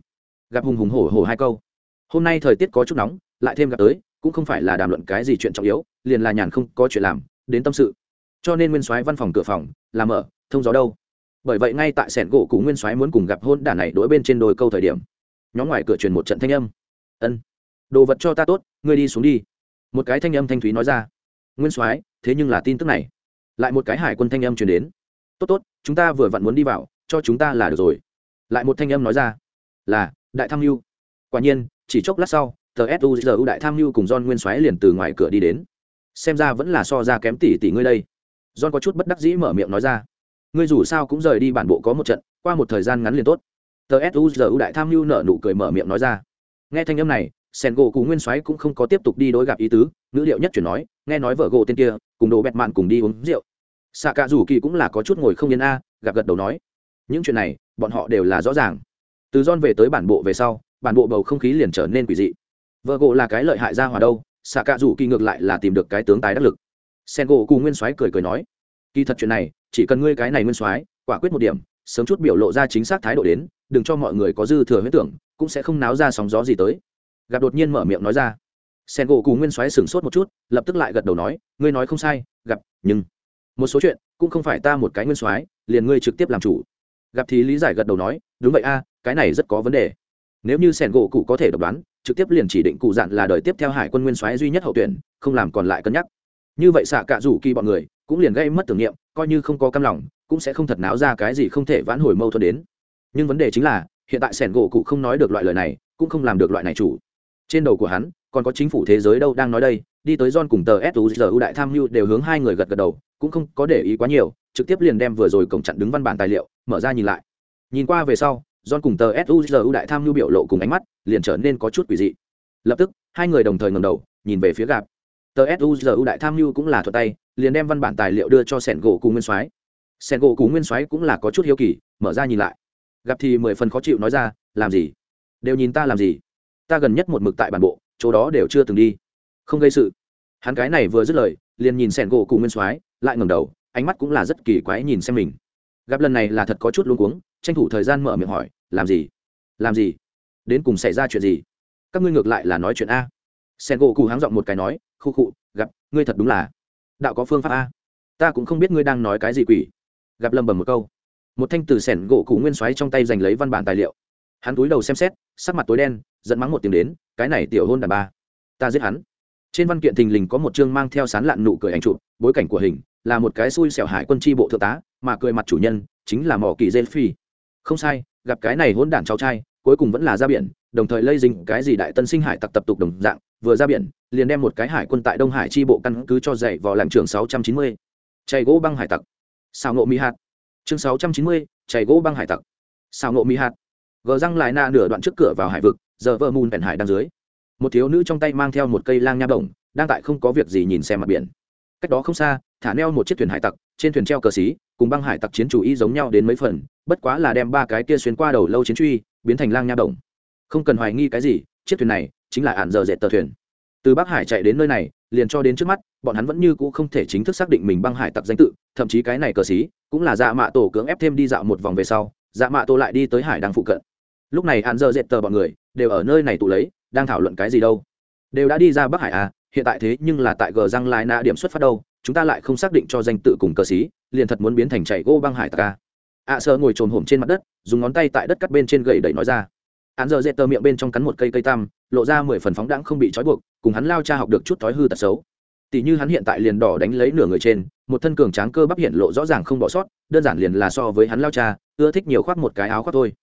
gặp hùng hùng hổ hổ hai câu. Hôm nay thời tiết có chút nóng, lại thêm gặp tới, cũng không phải là đàm luận cái gì chuyện trọng yếu, liền là nhàn không có chuyện làm, đến tâm sự. Cho nên nguyên soái văn phòng cửa phòng làm ở thông gió đâu. Bởi vậy ngay tại sẻn gỗ cụ nguyên soái muốn cùng gặp hôn đả này đối bên trên đôi câu thời điểm, nhóm ngoài cửa truyền một trận thanh âm. Ân, đồ vật cho ta tốt, ngươi đi xuống đi. Một cái thanh âm thanh thúy nói ra. Nguyên soái, thế nhưng là tin tức này. Lại một cái hải quân thanh âm truyền đến. Tốt tốt, chúng ta vừa vặn muốn đi vào, cho chúng ta là được rồi. Lại một thanh âm nói ra. Là đại tham mưu. Quả nhiên, chỉ chốc lát sau, tờ suzu đại tham mưu cùng john nguyên soái liền từ ngoài cửa đi đến. Xem ra vẫn là so ra kém tỷ tỷ ngươi đây. John có chút bất đắc dĩ mở miệng nói ra. Ngươi dù sao cũng rời đi bản bộ có một trận, qua một thời gian ngắn liền tốt. Tờ suzu đại tham mưu nở nụ cười mở miệng nói ra. Nghe thanh âm này, sen gỗ cụ nguyên soái cũng không có tiếp tục đi đối gặp ý tứ, ngữ liệu nhất chuyển nói, nghe nói vợ gỗ tên kia, cùng đồ bẹt mạn cùng đi uống rượu. Xạ cả rủ kỳ cũng là có chút ngồi không yên a gặp gật đầu nói. Những chuyện này, bọn họ đều là rõ ràng từ don về tới bản bộ về sau, bản bộ bầu không khí liền trở nên quỷ dị. Vợ gỗ là cái lợi hại ra hòa đâu xạ cạ rủ kỳ ngược lại là tìm được cái tướng tài đắc lực. Sen gỗ cùng nguyên soái cười cười nói, kỳ thật chuyện này, chỉ cần ngươi cái này nguyên soái, quả quyết một điểm, sớm chút biểu lộ ra chính xác thái độ đến, đừng cho mọi người có dư thừa huyết tưởng, cũng sẽ không náo ra sóng gió gì tới. Gặp đột nhiên mở miệng nói ra sen gỗ cù nguyên xoáy sửng sốt một chút, lập tức lại gật đầu nói, ngươi nói không sai, gặp, nhưng một số chuyện cũng không phải ta một cái nguyên soái, liền ngươi trực tiếp làm chủ. Gặp thì lý giải gật đầu nói, đúng vậy a cái này rất có vấn đề. Nếu như sẻn gỗ cụ có thể độc đoán trực tiếp liền chỉ định cụ dặn là đời tiếp theo hải quân nguyên soái duy nhất hậu tuyển không làm còn lại cân nhắc. Như vậy xạ cả rủ kỳ bọn người cũng liền gây mất tưởng niệm coi như không có cam lòng cũng sẽ không thật náo ra cái gì không thể vãn hồi mâu thuẫn đến. Nhưng vấn đề chính là hiện tại sẻn gỗ cụ không nói được loại lời này cũng không làm được loại này chủ. Trên đầu của hắn còn có chính phủ thế giới đâu đang nói đây đi tới John cùng tờ SUZU đại tham mưu đều hướng hai người gật gật đầu, cũng không có để ý quá nhiều, trực tiếp liền đem vừa rồi cổng chặn đứng văn bản tài liệu, mở ra nhìn lại. Nhìn qua về sau, John cùng tờ SUZU đại tham mưu biểu lộ cùng ánh mắt, liền trở nên có chút quỷ dị. Lập tức, hai người đồng thời ngẩng đầu, nhìn về phía gặp. Tờ SUZU đại tham mưu cũng là thuận tay, liền đem văn bản tài liệu đưa cho Sẻn gỗ cùng Nguyên Soái. sen gỗ cùng nguyên soái cũng là có chút hiếu kỳ mở ra nhìn lại gặp thì mười phần khó chịu nói ra làm gì đều nhìn ta làm gì ta gần nhất một mực tại bản bộ chỗ đó đều chưa từng đi không gây sự hắn cái này vừa dứt lời liền nhìn sẻn gỗ cụ nguyên soái lại ngẩng đầu ánh mắt cũng là rất kỳ quái nhìn xem mình gặp lần này là thật có chút luống cuống, tranh thủ thời gian mở miệng hỏi, làm gì? Làm gì? Đến cùng xảy ra chuyện gì? Các ngươi ngược lại là nói chuyện a. Sen gỗ cụ háng giọng một cái nói, khu khụ gặp, ngươi thật đúng là đạo có phương pháp a. Ta cũng không biết ngươi đang nói cái gì quỷ. Gặp lầm bầm một câu. Một thanh từ sẻn gỗ cụ nguyên xoáy trong tay giành lấy văn bản tài liệu. Hắn túi đầu xem xét, sắc mặt tối đen dẫn mắng một tiếng đến, cái này tiểu hôn đàn ba, ta giết hắn. Trên văn kiện thình lình có một chương mang theo sán lạn nụ cười ảnh chụp, bối cảnh của hình, là một cái xui xẻo hải quân tri bộ thượng tá mà cười mặt chủ nhân chính là mỏ kỳ dê phi. Không sai, gặp cái này hôn đản cháu trai, cuối cùng vẫn là ra biển, đồng thời lây dính cái gì đại tân sinh hải tặc tập tục đồng dạng, vừa ra biển, liền đem một cái hải quân tại đông hải tri bộ căn cứ cho dạy vào làng trường sáu trăm chín mươi. Chạy gỗ băng hải tặc. Sao nộ mỹ hạt. Chương sáu trăm chín mươi, chạy gỗ băng hải tặc. Sao nộ mỹ hạt. Gờ răng lại na nửa đoạn trước cửa vào hải vực, giờ vợ mùn vẹn hải đang dưới. Một thiếu nữ trong tay mang theo một cây lang nha đồng đang tại không có việc gì nhìn xem mặt biển. Cách đó không xa, thả neo một chiếc thuyền hải tặc, trên thuyền treo cờ xí cùng băng hải tặc chiến chủ y giống nhau đến mấy phần, bất quá là đem ba cái kia xuyên qua đầu lâu chiến truy, biến thành lang nha động. không cần hoài nghi cái gì, chiếc thuyền này chính là ạn dở dệt tờ thuyền. Từ bắc hải chạy đến nơi này, liền cho đến trước mắt, bọn hắn vẫn như cũ không thể chính thức xác định mình băng hải tặc danh tự, thậm chí cái này cờ xí cũng là dạ mạ tổ cưỡng ép thêm đi dạo một vòng về sau dạ mạ tổ lại đi tới hải đang phụ cận. Lúc này ạn giờ dệt tờ bọn người đều ở nơi này tụ lấy, đang thảo luận cái gì đâu. Đều đã đi ra bắc hải à hiện tại thế nhưng là tại gờ răng lai na điểm xuất phát đâu chúng ta lại không xác định cho danh tự cùng cờ xí, liền thật muốn biến thành chạy gỗ băng hải tặc à. ạ sơ ngồi trồn hổm trên mặt đất, dùng ngón tay tại đất cắt bên trên gậy đẩy nói ra. Hắn giờ dễ tờ miệng bên trong cắn một cây cây tam lộ ra mười phần phóng đãng không bị trói buộc, cùng hắn lao cha học được chút thói hư tật xấu. Tỷ như hắn hiện tại liền đỏ đánh lấy nửa người trên, một thân cường tráng cơ bắp hiện lộ rõ ràng không bỏ sót, đơn giản liền là so với hắn lao cha, ưa thích nhiều khoác một cái áo khoác thôi.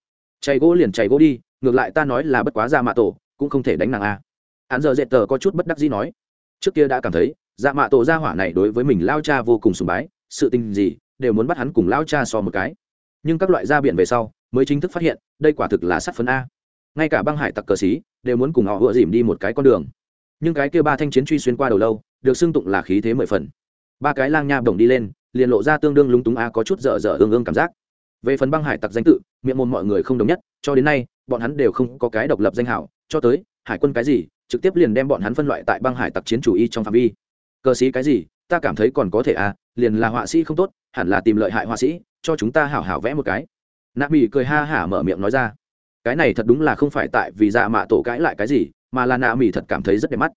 Chạy gỗ liền chạy gỗ đi, ngược lại ta nói là bất quá ra mạ tổ, cũng không thể đánh nàng a. Hắn giờ dễ tờ có chút bất đắc dĩ nói trước kia đã cảm thấy dạ mạ tổ gia hỏa này đối với mình lao cha vô cùng sùng bái, sự tình gì đều muốn bắt hắn cùng lao cha so một cái. Nhưng các loại gia biện về sau, mới chính thức phát hiện, đây quả thực là sát phấn a. Ngay cả băng hải tặc cờ xí đều muốn cùng họ vừa dìm đi một cái con đường. Nhưng cái kia ba thanh chiến truy xuyên qua đầu lâu, được xưng tụng là khí thế mười phần. Ba cái lang nha bổng đi lên, liền lộ ra tương đương lúng túng a có chút dở dở ương ương cảm giác. Về phần băng hải tặc danh tự, miệng môn mọi người không đồng nhất, cho đến nay, bọn hắn đều không có cái độc lập danh hảo, cho tới, hải quân cái gì trực tiếp liền đem bọn hắn phân loại tại băng hải tặc chiến chủ y trong phạm vi. Cờ sĩ cái gì? Ta cảm thấy còn có thể à liền là họa sĩ không tốt, hẳn là tìm lợi hại họa sĩ, cho chúng ta hảo hảo vẽ một cái. Nạ mỹ cười ha hả mở miệng nói ra. Cái này thật đúng là không phải tại vì dạ mạ tổ cãi lại cái gì, mà là nạ mỹ thật cảm thấy rất đẹp mắt.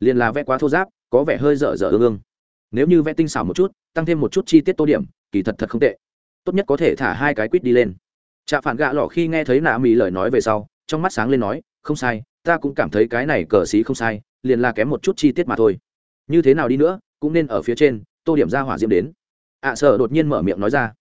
Liền là vẽ quá thô giáp, có vẻ hơi dở dở ương ương. Nếu như vẽ tinh xảo một chút, tăng thêm một chút chi tiết tô điểm, kỳ thật thật không tệ. Tốt nhất có thể thả hai cái quýt đi lên. Trạ phản gạ lỏ khi nghe thấy nạ mỹ lời nói về sau, trong mắt sáng lên nói, không sai ta cũng cảm thấy cái này cờ xí không sai liền là kém một chút chi tiết mà thôi. Như thế nào đi nữa cũng nên ở phía trên tô điểm ra hỏa diễm đến. Ạ à, sợ đột nhiên mở miệng nói ra.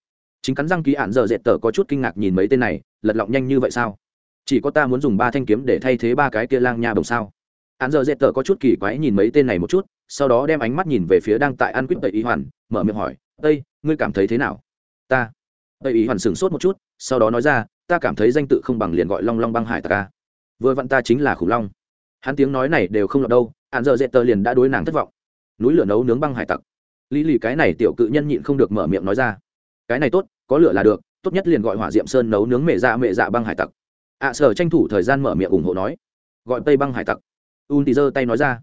Chính cắn răng ký ạn giờ dệt tờ có chút kinh ngạc nhìn mấy tên này lật lọng nhanh như vậy sao? Chỉ có ta muốn dùng ba thanh kiếm để thay thế ba cái kia lang nha bồng sao? Ạn giờ dệt tờ có chút kỳ quái nhìn mấy tên này một chút sau đó đem ánh mắt nhìn về phía đang tại ăn quýt tẩy ý hoàn mở miệng hỏi tây ngươi cảm thấy thế nào? Ta? Tẩy ý hoàn sửng sốt một chút sau đó nói ra ta cảm thấy danh tự không bằng liền gọi long long băng hải ta ca vừa vặn ta chính là khủng long. Hắn tiếng nói này đều không lọt đâu hạn giờ dễ tờ liền đã đối nàng thất vọng. Núi lửa nấu nướng băng hải tặc. Lý lì cái này tiểu cự nhân nhịn không được mở miệng nói ra. Cái này tốt có lửa là được tốt nhất liền gọi hỏa diệm sơn nấu nướng mẹ dạ mẹ dạ băng hải tặc. Ạ à, sở tranh thủ thời gian mở miệng ủng hộ nói. Gọi tây băng hải tặc. Un thì giơ tay nói ra.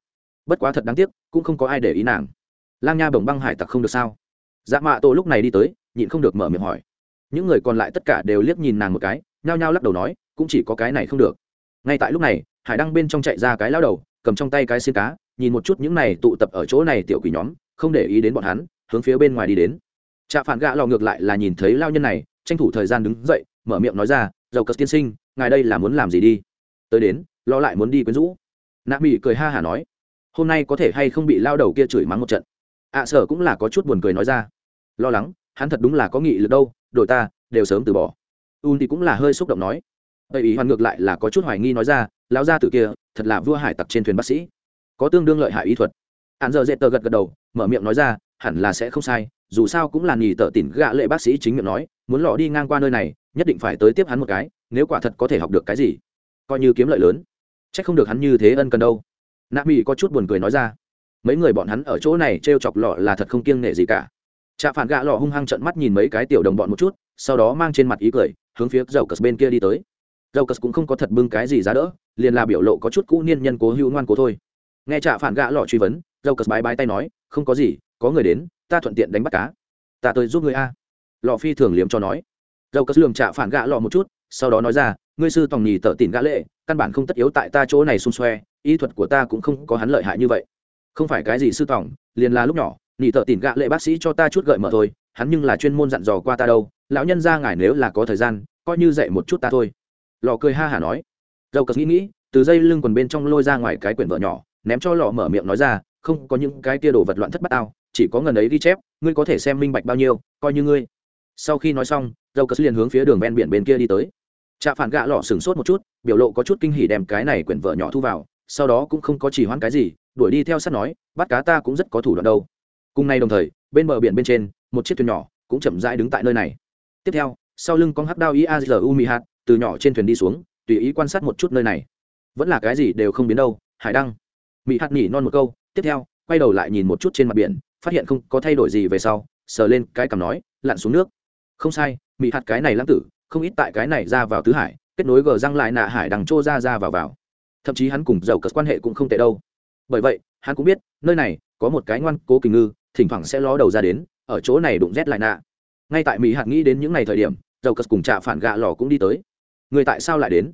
Bất quá thật đáng tiếc cũng không có ai để ý nàng. Lang nha bồng băng hải tặc không được sao? Dạ mạ tô lúc này đi tới nhịn không được mở miệng hỏi. Những người còn lại tất cả đều liếc nhìn nàng một cái nhao nhao lắc đầu nói cũng chỉ có cái này không được ngay tại lúc này, hải đăng bên trong chạy ra cái lao đầu, cầm trong tay cái xin cá, nhìn một chút những này tụ tập ở chỗ này tiểu quỷ nhóm, không để ý đến bọn hắn, hướng phía bên ngoài đi đến. Trạ phản gạ lò ngược lại là nhìn thấy lao nhân này, tranh thủ thời gian đứng dậy, mở miệng nói ra, dầu cất tiên sinh, ngài đây là muốn làm gì đi? Tới đến, lo lại muốn đi quyến rũ. Nạ mỹ cười ha hả nói, hôm nay có thể hay không bị lao đầu kia chửi mắng một trận? À, Ạ sở cũng là có chút buồn cười nói ra. Lo lắng, hắn thật đúng là có nghị lực đâu, đội ta, đều sớm từ bỏ. Un thì cũng là hơi xúc động nói tây ý hoàn ngược lại là có chút hoài nghi nói ra, lão gia tử kia, thật là vua hải tặc trên thuyền bác sĩ. Có tương đương lợi hại ý thuật. Hắn giờ dễ tờ gật gật đầu, mở miệng nói ra, hẳn là sẽ không sai, dù sao cũng là nghỉ tờ tỉn gạ lệ bác sĩ chính miệng nói, muốn lọ đi ngang qua nơi này, nhất định phải tới tiếp hắn một cái, nếu quả thật có thể học được cái gì, coi như kiếm lợi lớn. C h ắ c không được hắn như thế ân cần đâu. Nạ mỹ có chút buồn cười nói ra, mấy người bọn hắn ở chỗ này t r e o chọc lọ là thật không kiêng nể gì cả. Trạ phản gạ lọ hung hăng trận mắt nhìn mấy cái tiểu đồng bọn một chút, sau đó mang trên mặt ý cười, hướng phía dầu cờ bên kia đi tới dầu cất cũng không có thật bưng cái gì giá đỡ, liền là biểu lộ có chút cũ niên nhân cố hữu ngoan cố thôi. Nghe trạ phản gạ lọ truy vấn dầu cất bái bái tay nói, không có gì, có người đến, ta thuận tiện đánh bắt cá. Ta tới giúp người a. Lọ phi thường liếm cho nói. Dầu cất lường trạ phản gạ lọ một chút, sau đó nói ra, ngươi sư tòng nhì tợ tỉn gã lệ, căn bản không tất yếu tại ta chỗ này xung xoe y thuật của ta cũng không có hắn lợi hại như vậy. Không phải cái gì sư tòng, liền là lúc nhỏ nhị tợ tỉn gã lệ bác sĩ cho ta chút gợi mở thôi, hắn nhưng là chuyên môn dặn dò qua ta đâu, lão nhân ra ngài nếu là có thời gian, coi như dạy một chút ta thôi lò cười ha hả nói. Dầu cờ nghĩ nghĩ, từ dây lưng quần bên trong lôi ra ngoài cái quyển vợ nhỏ, ném cho lò mở miệng nói ra, không, có những cái tia đồ vật loạn thất bát ao chỉ có ngần ấy ghi chép, ngươi có thể xem minh bạch bao nhiêu, coi như ngươi. Sau khi nói xong, dầu cờ liền hướng phía đường ven biển bên kia đi tới. Trạ phản gạ lọ sửng sốt một chút, biểu lộ có chút kinh hỉ đem cái này quyển vợ nhỏ thu vào, sau đó cũng không có chỉ hoãn cái gì, đuổi đi theo sát nói, bắt cá ta cũng rất có thủ đoạn đâu. Cùng nay đồng thời, bên bờ biển bên trên, một chiếc thuyền nhỏ cũng chậm rãi đứng tại nơi này. Tiếp theo, sau lưng con hắc đao iazu mi hạt từ nhỏ trên thuyền đi xuống, tùy ý quan sát một chút nơi này. Vẫn là cái gì đều không biến đâu, hải đăng. Mỹ hạt nhỉ non một câu, tiếp theo, quay đầu lại nhìn một chút trên mặt biển, phát hiện không có thay đổi gì về sau, sờ lên cái cằm nói, lặn xuống nước. Không sai mỹ hạt cái này lãng tử, không ít tại cái này ra vào tứ hải, kết nối gờ răng lại nạ hải đằng trô ra ra vào vào. Thậm chí hắn cùng giàu cất quan hệ cũng không tệ đâu. Bởi vậy, hắn cũng biết, nơi này có một cái ngoan cố kình ngư, thỉnh thoảng sẽ ló đầu ra đến, ở chỗ này đụng rét lại nạ. Ngay tại mỹ hạt nghĩ đến những ngày thời điểm, dầu cất cùng trạ phản gạ lò cũng đi tới người tại sao lại đến?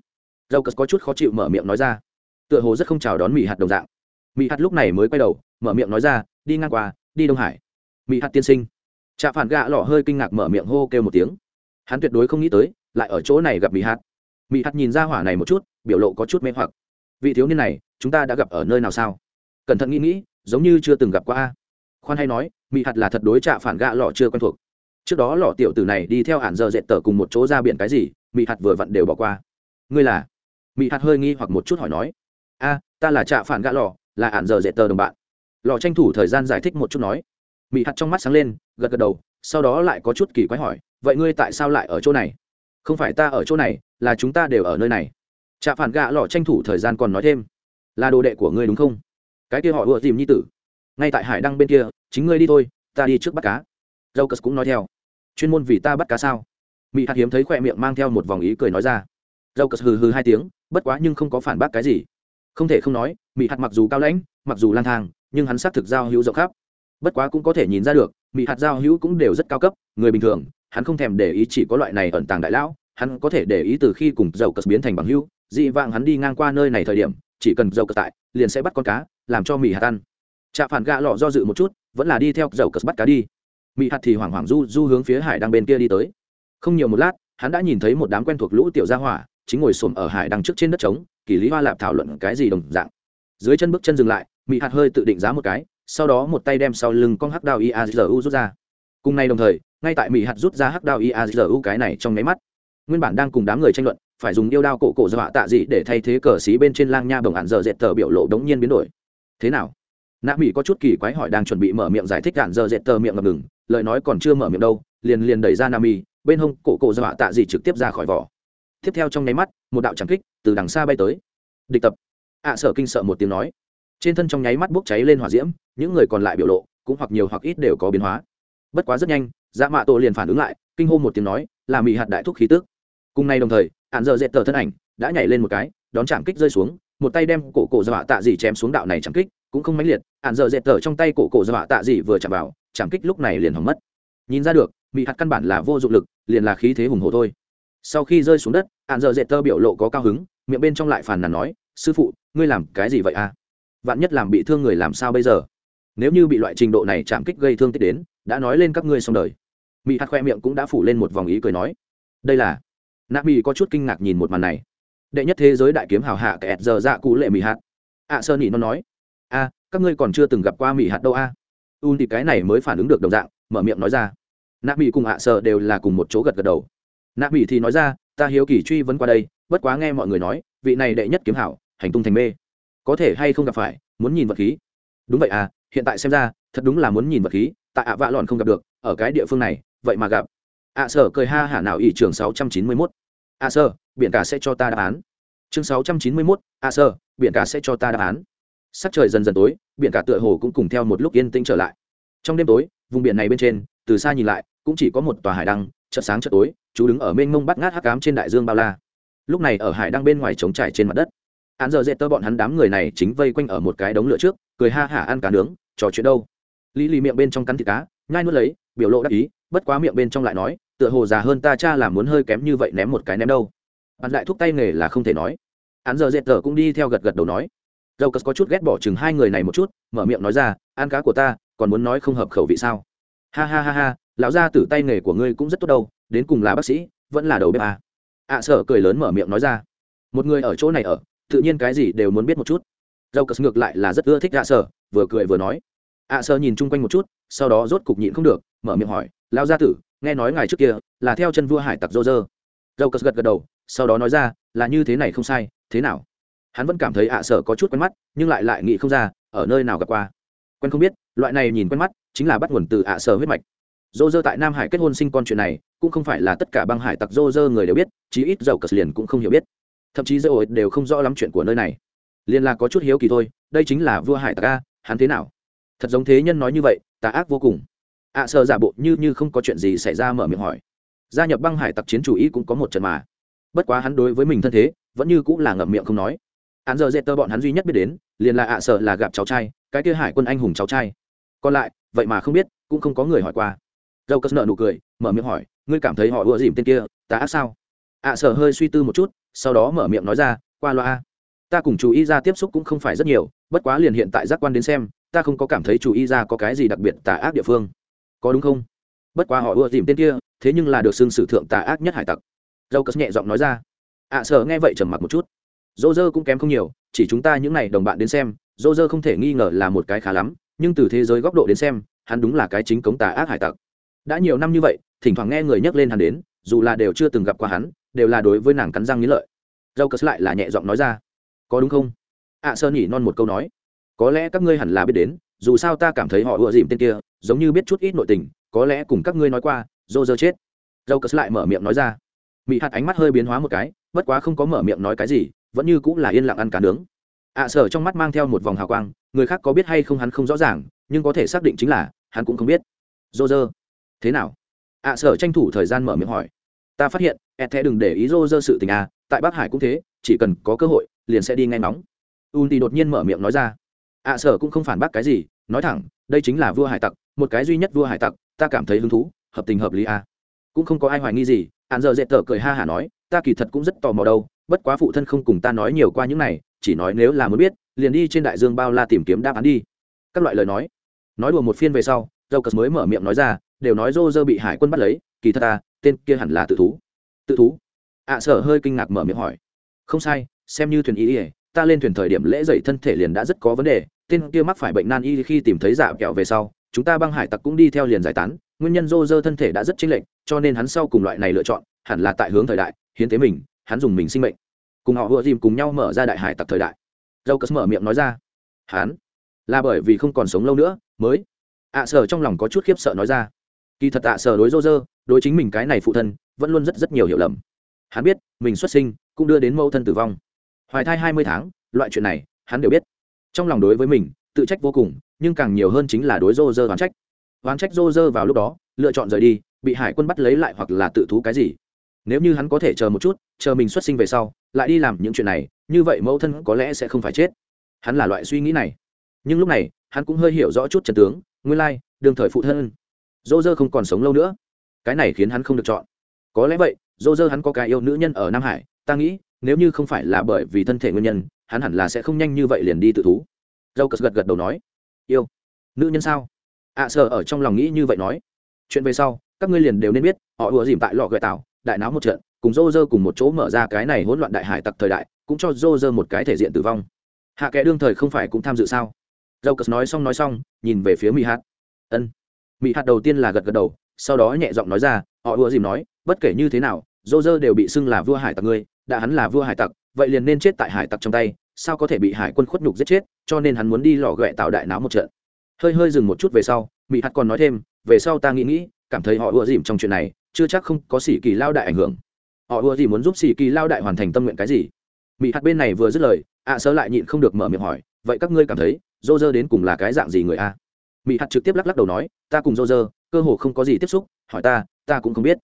Dầu cất có chút khó chịu mở miệng nói ra. Tựa hồ rất không chào đón mỹ hạt đồng dạng. Mỹ hạt lúc này mới quay đầu, mở miệng nói ra, đi ngang qua, đi đông hải. Mỹ hạt tiên sinh. Trạ phản gạ lọ hơi kinh ngạc mở miệng hô kêu một tiếng. Hắn tuyệt đối không nghĩ tới, lại ở chỗ này gặp mỹ hạt. Mỹ hạt nhìn ra hỏa này một chút, biểu lộ có chút mê hoặc. Vị thiếu niên này, chúng ta đã gặp ở nơi nào sao? Cẩn thận nghĩ nghĩ, giống như chưa từng gặp qua khoan hay nói mỹ hạt là thật đối trạ phản gạ lọ chưa quen thuộc. Trước đó lọ tiểu tử này đi theo hạn giờ dệt tờ cùng một chỗ ra biển cái gì mị hạt vừa vặn đều bỏ qua. Ngươi là? Mị hạt hơi nghi hoặc một chút hỏi nói. A, ta là trạ phản gã lọ, là hạn giờ dễ tờ đồng bạn. Lọ tranh thủ thời gian giải thích một chút nói. Mị hạt trong mắt sáng lên, gật gật đầu, sau đó lại có chút kỳ quái hỏi, vậy ngươi tại sao lại ở chỗ này? Không phải ta ở chỗ này, là chúng ta đều ở nơi này. Trạ phản gã lọ tranh thủ thời gian còn nói thêm. Là đồ đệ của ngươi đúng không? Cái kia họ ùa tìm nhi tử. Ngay tại hải đăng bên kia, chính ngươi đi thôi, ta đi trước bắt cá. Dâu cất cũng nói theo. Chuyên môn vì ta bắt cá sao? Mỹ hạt hiếm thấy khoe miệng mang theo một vòng ý cười nói ra. Dầu cất hừ hừ hai tiếng, bất quá nhưng không có phản bác cái gì. Không thể không nói mỹ hạt mặc dù cao lãnh, mặc dù lang thang, nhưng hắn xác thực giao hữu rộng khắp. Bất quá cũng có thể nhìn ra được mỹ hạt giao hữu cũng đều rất cao cấp, người bình thường, hắn không thèm để ý chỉ có loại này ẩn tàng đại lão, hắn có thể để ý từ khi cùng dầu cất biến thành bằng hữu, dị vạng hắn đi ngang qua nơi này thời điểm, chỉ cần dầu cất tại, liền sẽ bắt con cá, làm cho mỹ hạt ăn. Trạ phản gạ lọ do dự một chút, vẫn là đi theo dầu cất bắt cá đi. Mỹ hạt thì hoảng hoảng du du hướng phía hải đăng bên kia đi tới không nhiều một lát, hắn đã nhìn thấy một đám quen thuộc lũ tiểu gia hỏa, chính ngồi xổm ở hải đăng trước trên đất trống, kỳ lý hoa lạp thảo luận cái gì đồng dạng. Dưới chân bước chân dừng lại mỹ hạt hơi tự định giá một cái, sau đó một tay đem sau lưng con hắc đao iazu rút ra. Cùng ngày đồng thời, ngay tại mỹ hạt rút ra hắc đao iazu cái này trong nháy mắt, nguyên bản đang cùng đám người tranh luận, phải dùng yêu đao cổ cổ dọa tạ dị để thay thế cờ xí bên trên lang nha bồng ạn giờ dệt tờ biểu lộ đống nhiên biến đổi. Thế nào? Nạ mỹ có chút kỳ quái hỏi đang chuẩn bị mở miệng giải thích ạn giờ dệt tờ miệng ngập ngừng, lời nói còn chưa mở miệng đâu, liền liền đẩy ra nam mỹ bên hông cổ cổ dọa tạ dị trực tiếp ra khỏi vỏ. Tiếp theo trong nháy mắt, một đạo trắng kích từ đằng xa bay tới. Địch tập. Ạ sở kinh sợ một tiếng nói. Trên thân trong nháy mắt bốc cháy lên hỏa diễm, những người còn lại biểu lộ cũng hoặc nhiều hoặc ít đều có biến hóa. Bất quá rất nhanh dạ mạ tổ liền phản ứng lại, kinh hô một tiếng nói, là mị hạt đại thúc khí tức. Cùng nay đồng thời ạn giờ dệt tờ thân ảnh đã nhảy lên một cái, đón chạm kích rơi xuống, một tay đem cổ cổ dọa tạ dị chém xuống đạo này chạm kích, cũng không mãnh liệt ạn giờ dệt tờ trong tay cổ cổ dọa tạ dị vừa chạm vào chạm kích lúc này liền hỏng mất nhìn ra được mị hạt căn bản là vô dụng lực liền là khí thế hùng hồ thôi. Sau khi rơi xuống đất hạn dợ dệt tơ biểu lộ có cao hứng miệng bên trong lại phàn nàn nói sư phụ ngươi làm cái gì vậy à? Vạn nhất làm bị thương người làm sao bây giờ? Nếu như bị loại trình độ này chạm kích gây thương tích đến đã nói lên các ngươi xong đời. Mị hạt khoe miệng cũng đã phủ lên một vòng ý cười nói đây là. Nạ mị có chút kinh ngạc nhìn một màn này. Đệ nhất thế giới đại kiếm hào hạ kẹt giờ dạ cụ lệ mị hạt. Ạ à, sơn nhị nó nói a các ngươi còn chưa từng gặp qua mị hạt đâu a. À? un thì cái này mới phản ứng được đồng dạng mở miệng nói ra. Nạ mỹ cùng ạ à sợ đều là cùng một chỗ gật gật đầu. Nạ mỹ thì nói ra, ta hiếu kỳ truy vấn qua đây, bất quá nghe mọi người nói, vị này đệ nhất kiếm hảo, hành tung thành mê. Có thể hay không gặp phải, muốn nhìn vật khí. Đúng vậy à hiện tại xem ra, thật đúng là muốn nhìn vật khí, tại ạ vạ lòn không gặp được, ở cái địa phương này, vậy mà gặp. ạ sở cười ha hả nào ỷ trường sáu trăm chín mươi mốt. Ạ sơ, biển cả sẽ cho ta đáp án. Chương sáu trăm chín mươi mốt ạ sơ, biển cả sẽ cho ta đáp án. Sắc trời dần dần tối, biển cả tựa hồ cũng cùng theo một lúc yên tĩnh trở lại. Trong đêm tối vùng biển này bên trên, từ xa nhìn lại, cũng chỉ có một tòa hải đăng chợ sáng chợ tối, chú đứng ở mênh mông bắt ngát hắc cám trên đại dương bao la. Lúc này ở hải đăng bên ngoài trống trải trên mặt đất. Hắn giờ dệt tơ bọn hắn đám người này chính vây quanh ở một cái đống lửa trước, cười ha hả ăn cá nướng, trò chuyện đâu. Lý lì miệng bên trong cắn thịt cá, nhai nuốt lấy, biểu lộ đắc ý, bất quá miệng bên trong lại nói, tựa hồ già hơn ta cha làm muốn hơi kém như vậy ném một cái ném đâu. Hắn lại thúc tay nghề là không thể nói. Hắn giờ dệt tờ cũng đi theo gật gật đầu nói. Dầu cất có chút ghét bỏ chừng hai người này một chút, mở miệng nói ra, ăn cá của ta còn muốn nói không hợp khẩu vị sao? Ha ha ha ha, lão gia tử tay nghề của ngươi cũng rất tốt đâu, đến cùng là bác sĩ, vẫn là đầu bếp à. ạ à, sở cười lớn mở miệng nói ra. Một người ở chỗ này ở, tự nhiên cái gì đều muốn biết một chút. Dâu cất ngược lại là rất ưa thích ạ sở, vừa cười vừa nói. Ạ sở nhìn chung quanh một chút, sau đó rốt cục nhịn không được, mở miệng hỏi, lão gia tử, nghe nói ngài trước kia là theo chân vua hải tặc dô dơ. Dâu cất gật gật đầu, sau đó nói ra, là như thế này không sai, thế nào? Hắn vẫn cảm thấy ạ sở có chút quen mắt, nhưng lại lại nghĩ không ra, ở nơi nào gặp qua. Quen không biết loại này nhìn quen mắt, chính là bắt nguồn từ ạ sở huyết mạch. Dô dơ tại nam hải kết hôn sinh con chuyện này, cũng không phải là tất cả băng hải tặc dô dơ người đều biết, chí ít dầu cờ liền cũng không hiểu biết. Thậm chí dơ ổi đều không rõ lắm chuyện của nơi này. Liền là có chút hiếu kỳ thôi, đây chính là vua hải tặc a, hắn thế nào? Thật giống thế nhân nói như vậy, tà ác vô cùng. Ạ sợ giả bộ như như không có chuyện gì xảy ra mở miệng hỏi. Gia nhập băng hải tặc chiến chủ ý cũng có một trận mà. Bất quá hắn đối với mình thân thế, vẫn như cũng là ngậm miệng không nói. Hắn giờ dễ tơ bọn hắn duy nhất biết đến, liền là ạ sợ là gặp cháu trai, cái kia hải quân anh hùng cháu trai còn lại, vậy mà không biết, cũng không có người hỏi qua. Dầu cất nợ nụ cười, mở miệng hỏi, ngươi cảm thấy họ ưa dìm tên kia ta ác sao? À, Ạ sợ hơi suy tư một chút, sau đó mở miệng nói ra, qua loa ta cùng chú ý ra tiếp xúc cũng không phải rất nhiều, bất quá liền hiện tại giác quan đến xem, ta không có cảm thấy chú ý ra có cái gì đặc biệt tà ác địa phương. Có đúng không? Bất quá họ ưa dìm tên kia, thế nhưng là được xưng sử thượng tà ác nhất hải tặc. Dầu cất nhẹ giọng nói ra. À, Ạ sợ nghe vậy trầm mặc một chút. Dô dơ cũng kém không nhiều, chỉ chúng ta những n à y đồng bạn đến xem dô dơ không thể nghi ngờ là một cái khá lắm nhưng từ thế giới góc độ đến xem hắn đúng là cái chính cống tà ác hải tặc. Đã nhiều năm như vậy thỉnh thoảng nghe người nhắc lên hắn đến dù là đều chưa từng gặp qua hắn đều là đối với nàng cắn răng nghĩ lợi. Dâu cất lại là nhẹ giọng nói ra. Có đúng không? Ạ à, sơn nhỉ non một câu nói. Có lẽ các ngươi hẳn là biết đến dù sao ta cảm thấy họ ựa dìm tên kia giống như biết chút ít nội tình có lẽ cùng các ngươi nói qua dô dơ chết. Dâu cất lại mở miệng nói ra. Mỹ hạt ánh mắt hơi biến hóa một cái bất quá không có mở miệng nói cái gì vẫn như cũng là yên lặng ăn cá nướng. Ạ à, sở trong mắt mang theo một vòng hào quang người khác có biết hay không hắn không rõ ràng nhưng có thể xác định chính là hắn cũng không biết. Dô dơ thế nào? Ạ à, sở tranh thủ thời gian mở miệng hỏi. Ta phát hiện ed thế đừng để ý dô dơ sự tình à tại bắc hải cũng thế chỉ cần có cơ hội liền sẽ đi ngay nóng un thì đột nhiên mở miệng nói ra. Ạ à, sở cũng không phản bác cái gì nói thẳng đây chính là vua hải tặc một cái duy nhất vua hải tặc ta cảm thấy hứng thú hợp tình hợp lý à. cũng không có ai hoài nghi gì hạn giờ dễ tờ cười ha hả nói ta kỳ thật cũng rất tò mò đâu bất quá phụ thân không cùng ta nói nhiều qua những này chỉ nói nếu là muốn biết liền đi trên đại dương bao la tìm kiếm đáp án đi. Các loại lời nói. Nói đùa một phiên về sau dâu cờ mới mở miệng nói ra đều nói rô rơ bị hải quân bắt lấy kỳ thật ta tên kia hẳn là tự thú. Tự thú? Ạ à, sở hơi kinh ngạc mở miệng hỏi. Không sai xem như thuyền y ỉa ta lên thuyền thời điểm lễ dậy thân thể liền đã rất có vấn đề tên kia mắc phải bệnh nan y khi tìm thấy dạ kẹo về sau chúng ta băng hải tặc cũng đi theo liền giải tán nguyên nhân rô rơ thân thể đã rất chênh lệch cho nên hắn sau cùng loại này lựa chọn hẳn là tại hướng thời đại hiến tế mình hắn dùng mình sinh mệnh. Cùng họ vừa dìm cùng nhau mở ra đại hải tặc thời đại dâu cất mở miệng nói ra. Hắn là bởi vì không còn sống lâu nữa, mới. Ạ à sở trong lòng có chút khiếp sợ nói ra. Kỳ thật ạ à sở đối rô rơ, đối chính mình cái này phụ thân, vẫn luôn rất rất nhiều hiểu lầm. Hắn biết, mình xuất sinh cũng đưa đến mẫu thân tử vong. Hoài thai hai mươi tháng, loại chuyện này, hắn đều biết. Trong lòng đối với mình, tự trách vô cùng, nhưng càng nhiều hơn chính là đối rô rơ oán trách. Oán trách rô rơ vào lúc đó, lựa chọn rời đi, bị hải quân bắt lấy lại hoặc là tự thú cái gì. Nếu như hắn có thể chờ một chút, chờ mình xuất sinh về sau, lại đi làm những chuyện này như vậy mẫu thân có lẽ sẽ không phải chết. Hắn là loại suy nghĩ này. Nhưng lúc này hắn cũng hơi hiểu rõ chút trần tướng nguyên lai đương thời phụ thân. Dô dơ không còn sống lâu nữa. Cái này khiến hắn không được chọn. Có lẽ vậy dô dơ hắn có cái yêu nữ nhân ở nam hải ta nghĩ nếu như không phải là bởi vì thân thể nguyên nhân hắn hẳn là sẽ không nhanh như vậy liền đi tự thú. Dâu cất gật gật đầu nói yêu nữ nhân sao? Ạ à, sợ ở trong lòng nghĩ như vậy nói. Chuyện về sau các ngươi liền đều nên biết họ ùa dìm tại lọ gợi tảo đại náo một trận cùng rô dơ cùng một chỗ mở ra cái này hỗn loạn đại hải tặc thời đại cũng cho rô rơ một cái thể diện tử vong. Hạ kẻ đương thời không phải cũng tham dự sao? Dâu cất nói xong nói xong, nhìn về phía mỹ hạt. Ân. Mỹ hạt đầu tiên là gật gật đầu, sau đó nhẹ giọng nói ra, họ ùa dìm nói, bất kể như thế nào, rô rơ đều bị xưng là vua hải tặc ngươi, đã hắn là vua hải tặc, vậy liền nên chết tại hải tặc trong tay, sao có thể bị hải quân khuất nhục giết chết, cho nên hắn muốn đi lò ghẹ tạo đại náo một trận. Hơi hơi dừng một chút về sau mỹ hạt còn nói thêm, về sau ta nghĩ nghĩ, cảm thấy họ ùa dìm trong chuyện này, chưa chắc không có sĩ kỳ lao đại ảnh hưởng. Họ ùa dìm muốn giúp sĩ kỳ lao đại hoàn thành tâm nguyện cái gì? Mỹ hạt bên này vừa dứt lời ạ à sơ lại nhịn không được mở miệng hỏi vậy các ngươi cảm thấy dô dơ đến cùng là cái dạng gì người a? Mỹ hạt trực tiếp lắc lắc đầu nói ta cùng dô dơ cơ hồ không có gì tiếp xúc hỏi ta ta cũng không biết.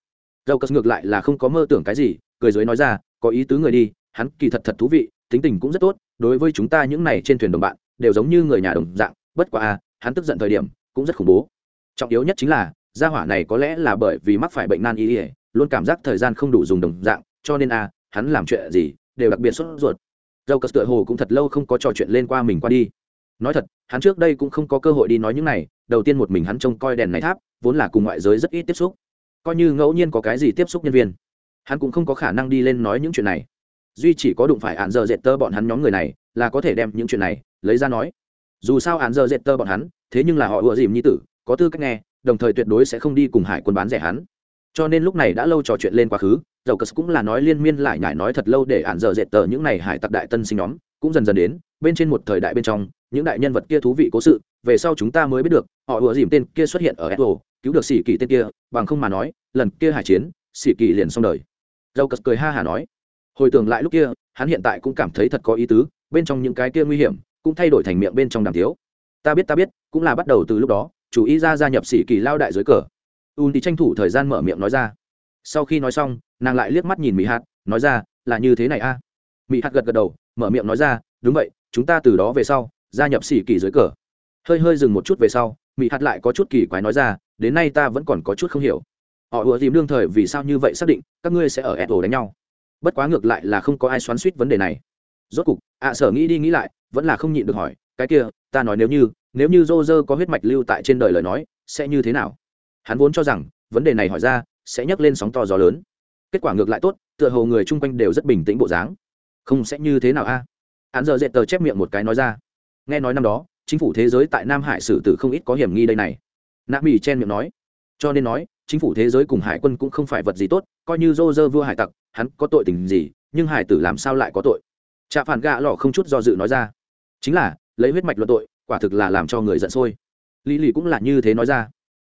Dầu cất ngược lại là không có mơ tưởng cái gì cười dưới nói ra có ý tứ người đi hắn kỳ thật thật thú vị tính tình cũng rất tốt đối với chúng ta những này trên thuyền đồng bạn đều giống như người nhà đồng dạng bất quá a, hắn tức giận thời điểm cũng rất khủng bố. Trọng yếu nhất chính là gia hỏa này có lẽ là bởi vì mắc phải bệnh nan y ỉa luôn cảm giác thời gian không đủ dùng đồng dạng cho nên à hắn làm chuyện gì đều đặc biệt sốt ruột. Dâu cất tựa hồ cũng thật lâu không có trò chuyện lên qua mình qua đi. Nói thật, hắn trước đây cũng không có cơ hội đi nói những này, đầu tiên một mình hắn trông coi đèn này tháp, vốn là cùng ngoại giới rất ít tiếp xúc. Coi như ngẫu nhiên có cái gì tiếp xúc nhân viên, hắn cũng không có khả năng đi lên nói những chuyện này. Duy chỉ có đụng phải hạn giờ dệt tơ bọn hắn nhóm người này, là có thể đem những chuyện này lấy ra nói. Dù sao hạn giờ dệt tơ bọn hắn, thế nhưng là họ ùa dìm như tử, có tư cách nghe, đồng thời tuyệt đối sẽ không đi cùng hải quân bán rẻ hắn cho nên lúc này đã lâu trò chuyện lên quá khứ, dầu cờ cũng là nói liên miên lại nhải nói thật lâu để ạn dở dệt tờ những này hải tặc đại tân sinh nhóm, cũng dần dần đến, bên trên một thời đại bên trong, những đại nhân vật kia thú vị cố sự, về sau chúng ta mới biết được, họ ùa dìm tên kia xuất hiện ở apple cứu được sĩ kỳ tên kia, bằng không mà nói, lần kia hải chiến sĩ kỳ liền xong đời. Dầu cờ cười ha hả nói, hồi tưởng lại lúc kia, hắn hiện tại cũng cảm thấy thật có ý tứ, bên trong những cái kia nguy hiểm, cũng thay đổi thành miệng bên trong đàm tiếu. Ta biết ta biết, cũng là bắt đầu từ lúc đó, chủ ý ra gia nhập sĩ kỳ lao đại dưới cờ un thì tranh thủ thời gian mở miệng nói ra. Sau khi nói xong, nàng lại liếc mắt nhìn mỹ hạt, nói ra, là như thế này a. À? mỹ hạt gật gật đầu, mở miệng nói ra, đúng vậy, chúng ta từ đó về sau, gia nhập sĩ kỳ dưới cờ. Hơi hơi dừng một chút về sau mỹ hạt lại có chút kỳ quái nói ra, đến nay ta vẫn còn có chút không hiểu. Họ ùa tìm đương thời vì sao như vậy xác định, các ngươi sẽ ở ed đánh nhau. Bất quá ngược lại là không có ai xoắn suýt vấn đề này. Rốt cục, ạ sở nghĩ đi nghĩ lại, vẫn là không nhịn được hỏi, cái kia, ta nói nếu như nếu như dô dơ có huyết mạch lưu tại trên đời lời nói, sẽ như thế nào? Hắn vốn cho rằng, vấn đề này hỏi ra, sẽ nhấc lên sóng to gió lớn. Kết quả ngược lại tốt, tựa hồ người chung quanh đều rất bình tĩnh bộ dáng. Không sẽ như thế nào a? Hắn giờ dệt tờ chép miệng một cái nói ra. Nghe nói năm đó, chính phủ thế giới tại nam hải xử tử không ít có hiểm nghi đây này. Nạ mỹ chen miệng nói. Cho nên nói, chính phủ thế giới cùng hải quân cũng không phải vật gì tốt, coi như dô dơ vua hải tặc, hắn có tội tình gì, nhưng hải tử làm sao lại có tội? Trạ phản gạ lọ không chút do dự nói ra. Chính là, lấy huyết mạch luận tội, quả thực là làm cho người giận sôi. Lý lì cũng là như thế nói ra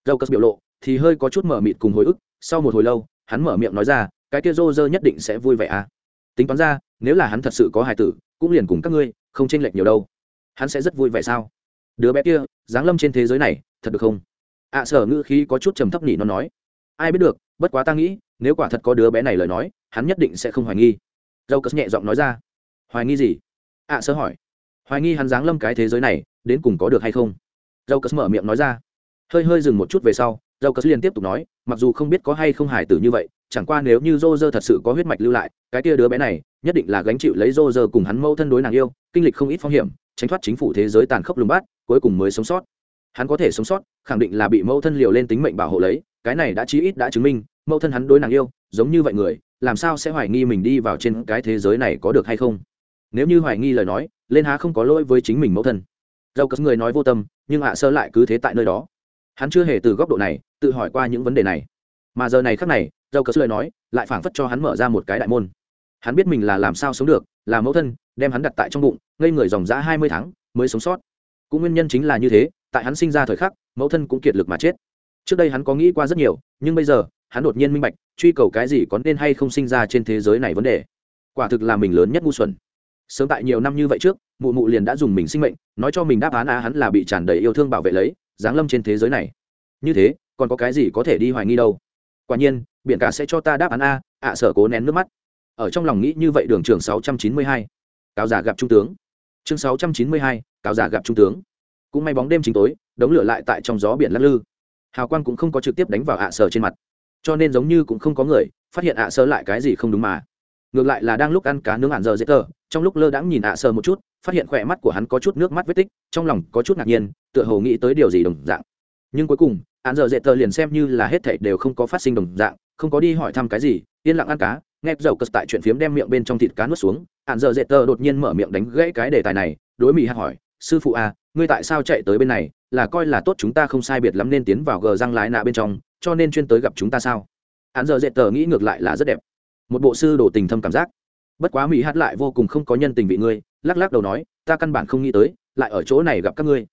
dâu cất biểu lộ, thì hơi có chút mở mịt cùng hồi ức, sau một hồi lâu, hắn mở miệng nói ra, cái kia rô rơ nhất định sẽ vui vẻ à. Tính toán ra, nếu là hắn thật sự có hài tử, cũng liền cùng các ngươi, không chênh lệch nhiều đâu. Hắn sẽ rất vui vẻ sao? Đứa bé kia giáng lâm trên thế giới này, thật được không? Ạ sở ngữ khí có chút trầm thấp nhỉ, nó nói. Ai biết được, bất quá ta nghĩ, nếu quả thật có đứa bé này lời nói, hắn nhất định sẽ không hoài nghi. Dâu cất nhẹ giọng nói ra. Hoài nghi gì? Ạ sở hỏi. Hoài nghi hắn giáng lâm cái thế giới này, đến cùng có được hay không? Dâu cất mở miệng nói ra hơi hơi dừng một chút về sau dâu cất liền tiếp tục nói, mặc dù không biết có hay không hài tử như vậy, chẳng qua nếu như dô dơ thật sự có huyết mạch lưu lại, cái kia đứa bé này, nhất định là gánh chịu lấy dô dơ cùng hắn mâu thân đối nàng yêu, kinh lịch không ít phong hiểm, tránh thoát chính phủ thế giới tàn khốc lùng bát, cuối cùng mới sống sót. Hắn có thể sống sót, khẳng định là bị mâu thân liều lên tính mệnh bảo hộ lấy, cái này đã chí ít đã chứng minh mâu thân hắn đối nàng yêu, giống như vậy người, làm sao sẽ hoài nghi mình đi vào trên cái thế giới này có được hay không? Nếu như hoài nghi lời nói, lên há không có lỗi với chính mình mẫu thân. Dầu cất người nói vô tâm, nhưng hạ sơ lại cứ thế tại nơi đó hắn chưa hề từ góc độ này tự hỏi qua những vấn đề này. Mà giờ này khác này, dâu cờ lời nói lại phảng phất cho hắn mở ra một cái đại môn. Hắn biết mình là làm sao sống được, là mẫu thân, đem hắn đặt tại trong bụng, ngây người dòng dã hai mươi tháng mới sống sót. Cũng nguyên nhân chính là như thế, tại hắn sinh ra thời khắc, mẫu thân cũng kiệt lực mà chết. Trước đây hắn có nghĩ qua rất nhiều, nhưng bây giờ, hắn đột nhiên minh bạch, truy cầu cái gì có nên hay không sinh ra trên thế giới này vấn đề. Quả thực là mình lớn nhất ngu xuẩn. Sớm tại nhiều năm như vậy trước, mụ mụ liền đã dùng mình sinh mệnh, nói cho mình đáp án á hắn là bị tràn đầy yêu thương bảo vệ lấy giáng lâm trên thế giới này. Như thế còn có cái gì có thể đi hoài nghi đâu? Quả nhiên biển cả sẽ cho ta đáp án a ạ sở cố nén nước mắt. Ở trong lòng nghĩ như vậy đường trường 692. cáo giả gặp trung tướng. Chương 692, cáo giả gặp trung tướng. Cũng may bóng đêm chính tối đống lửa lại tại trong gió biển lắc lư. Hào quang cũng không có trực tiếp đánh vào ạ sở trên mặt. Cho nên giống như cũng không có người phát hiện ạ sở lại cái gì không đúng mà. Ngược lại là đang lúc ăn cá nướng ạn giờ dễ tờ trong lúc lơ đãng nhìn ạ sở một chút phát hiện khỏe mắt của hắn có chút nước mắt vết tích, trong lòng có chút ngạc nhiên, tựa hồ nghĩ tới điều gì đồng dạng. Nhưng cuối cùng hắn giờ dễ tờ liền xem như là hết thảy đều không có phát sinh đồng dạng, không có đi hỏi thăm cái gì, yên lặng ăn cá, nghe dầu cất tại chuyện phiếm đem miệng bên trong thịt cá nuốt xuống hắn giờ dễ tờ đột nhiên mở miệng đánh gãy cái đề tài này, đối mỹ hỏi, sư phụ à ngươi tại sao chạy tới bên này, là coi là tốt chúng ta không sai biệt lắm nên tiến vào gờ răng lái nạ bên trong, cho nên chuyên tới gặp chúng ta sao? Hắn giờ dễ tờ nghĩ ngược lại là rất đẹp. Một bộ sư đồ tình thâm cảm giác. Bất quá mỹ hát lại vô cùng không có nhân tình vị ngươi lắc lắc đầu nói, ta căn bản không nghĩ tới, lại ở chỗ này gặp các ngươi.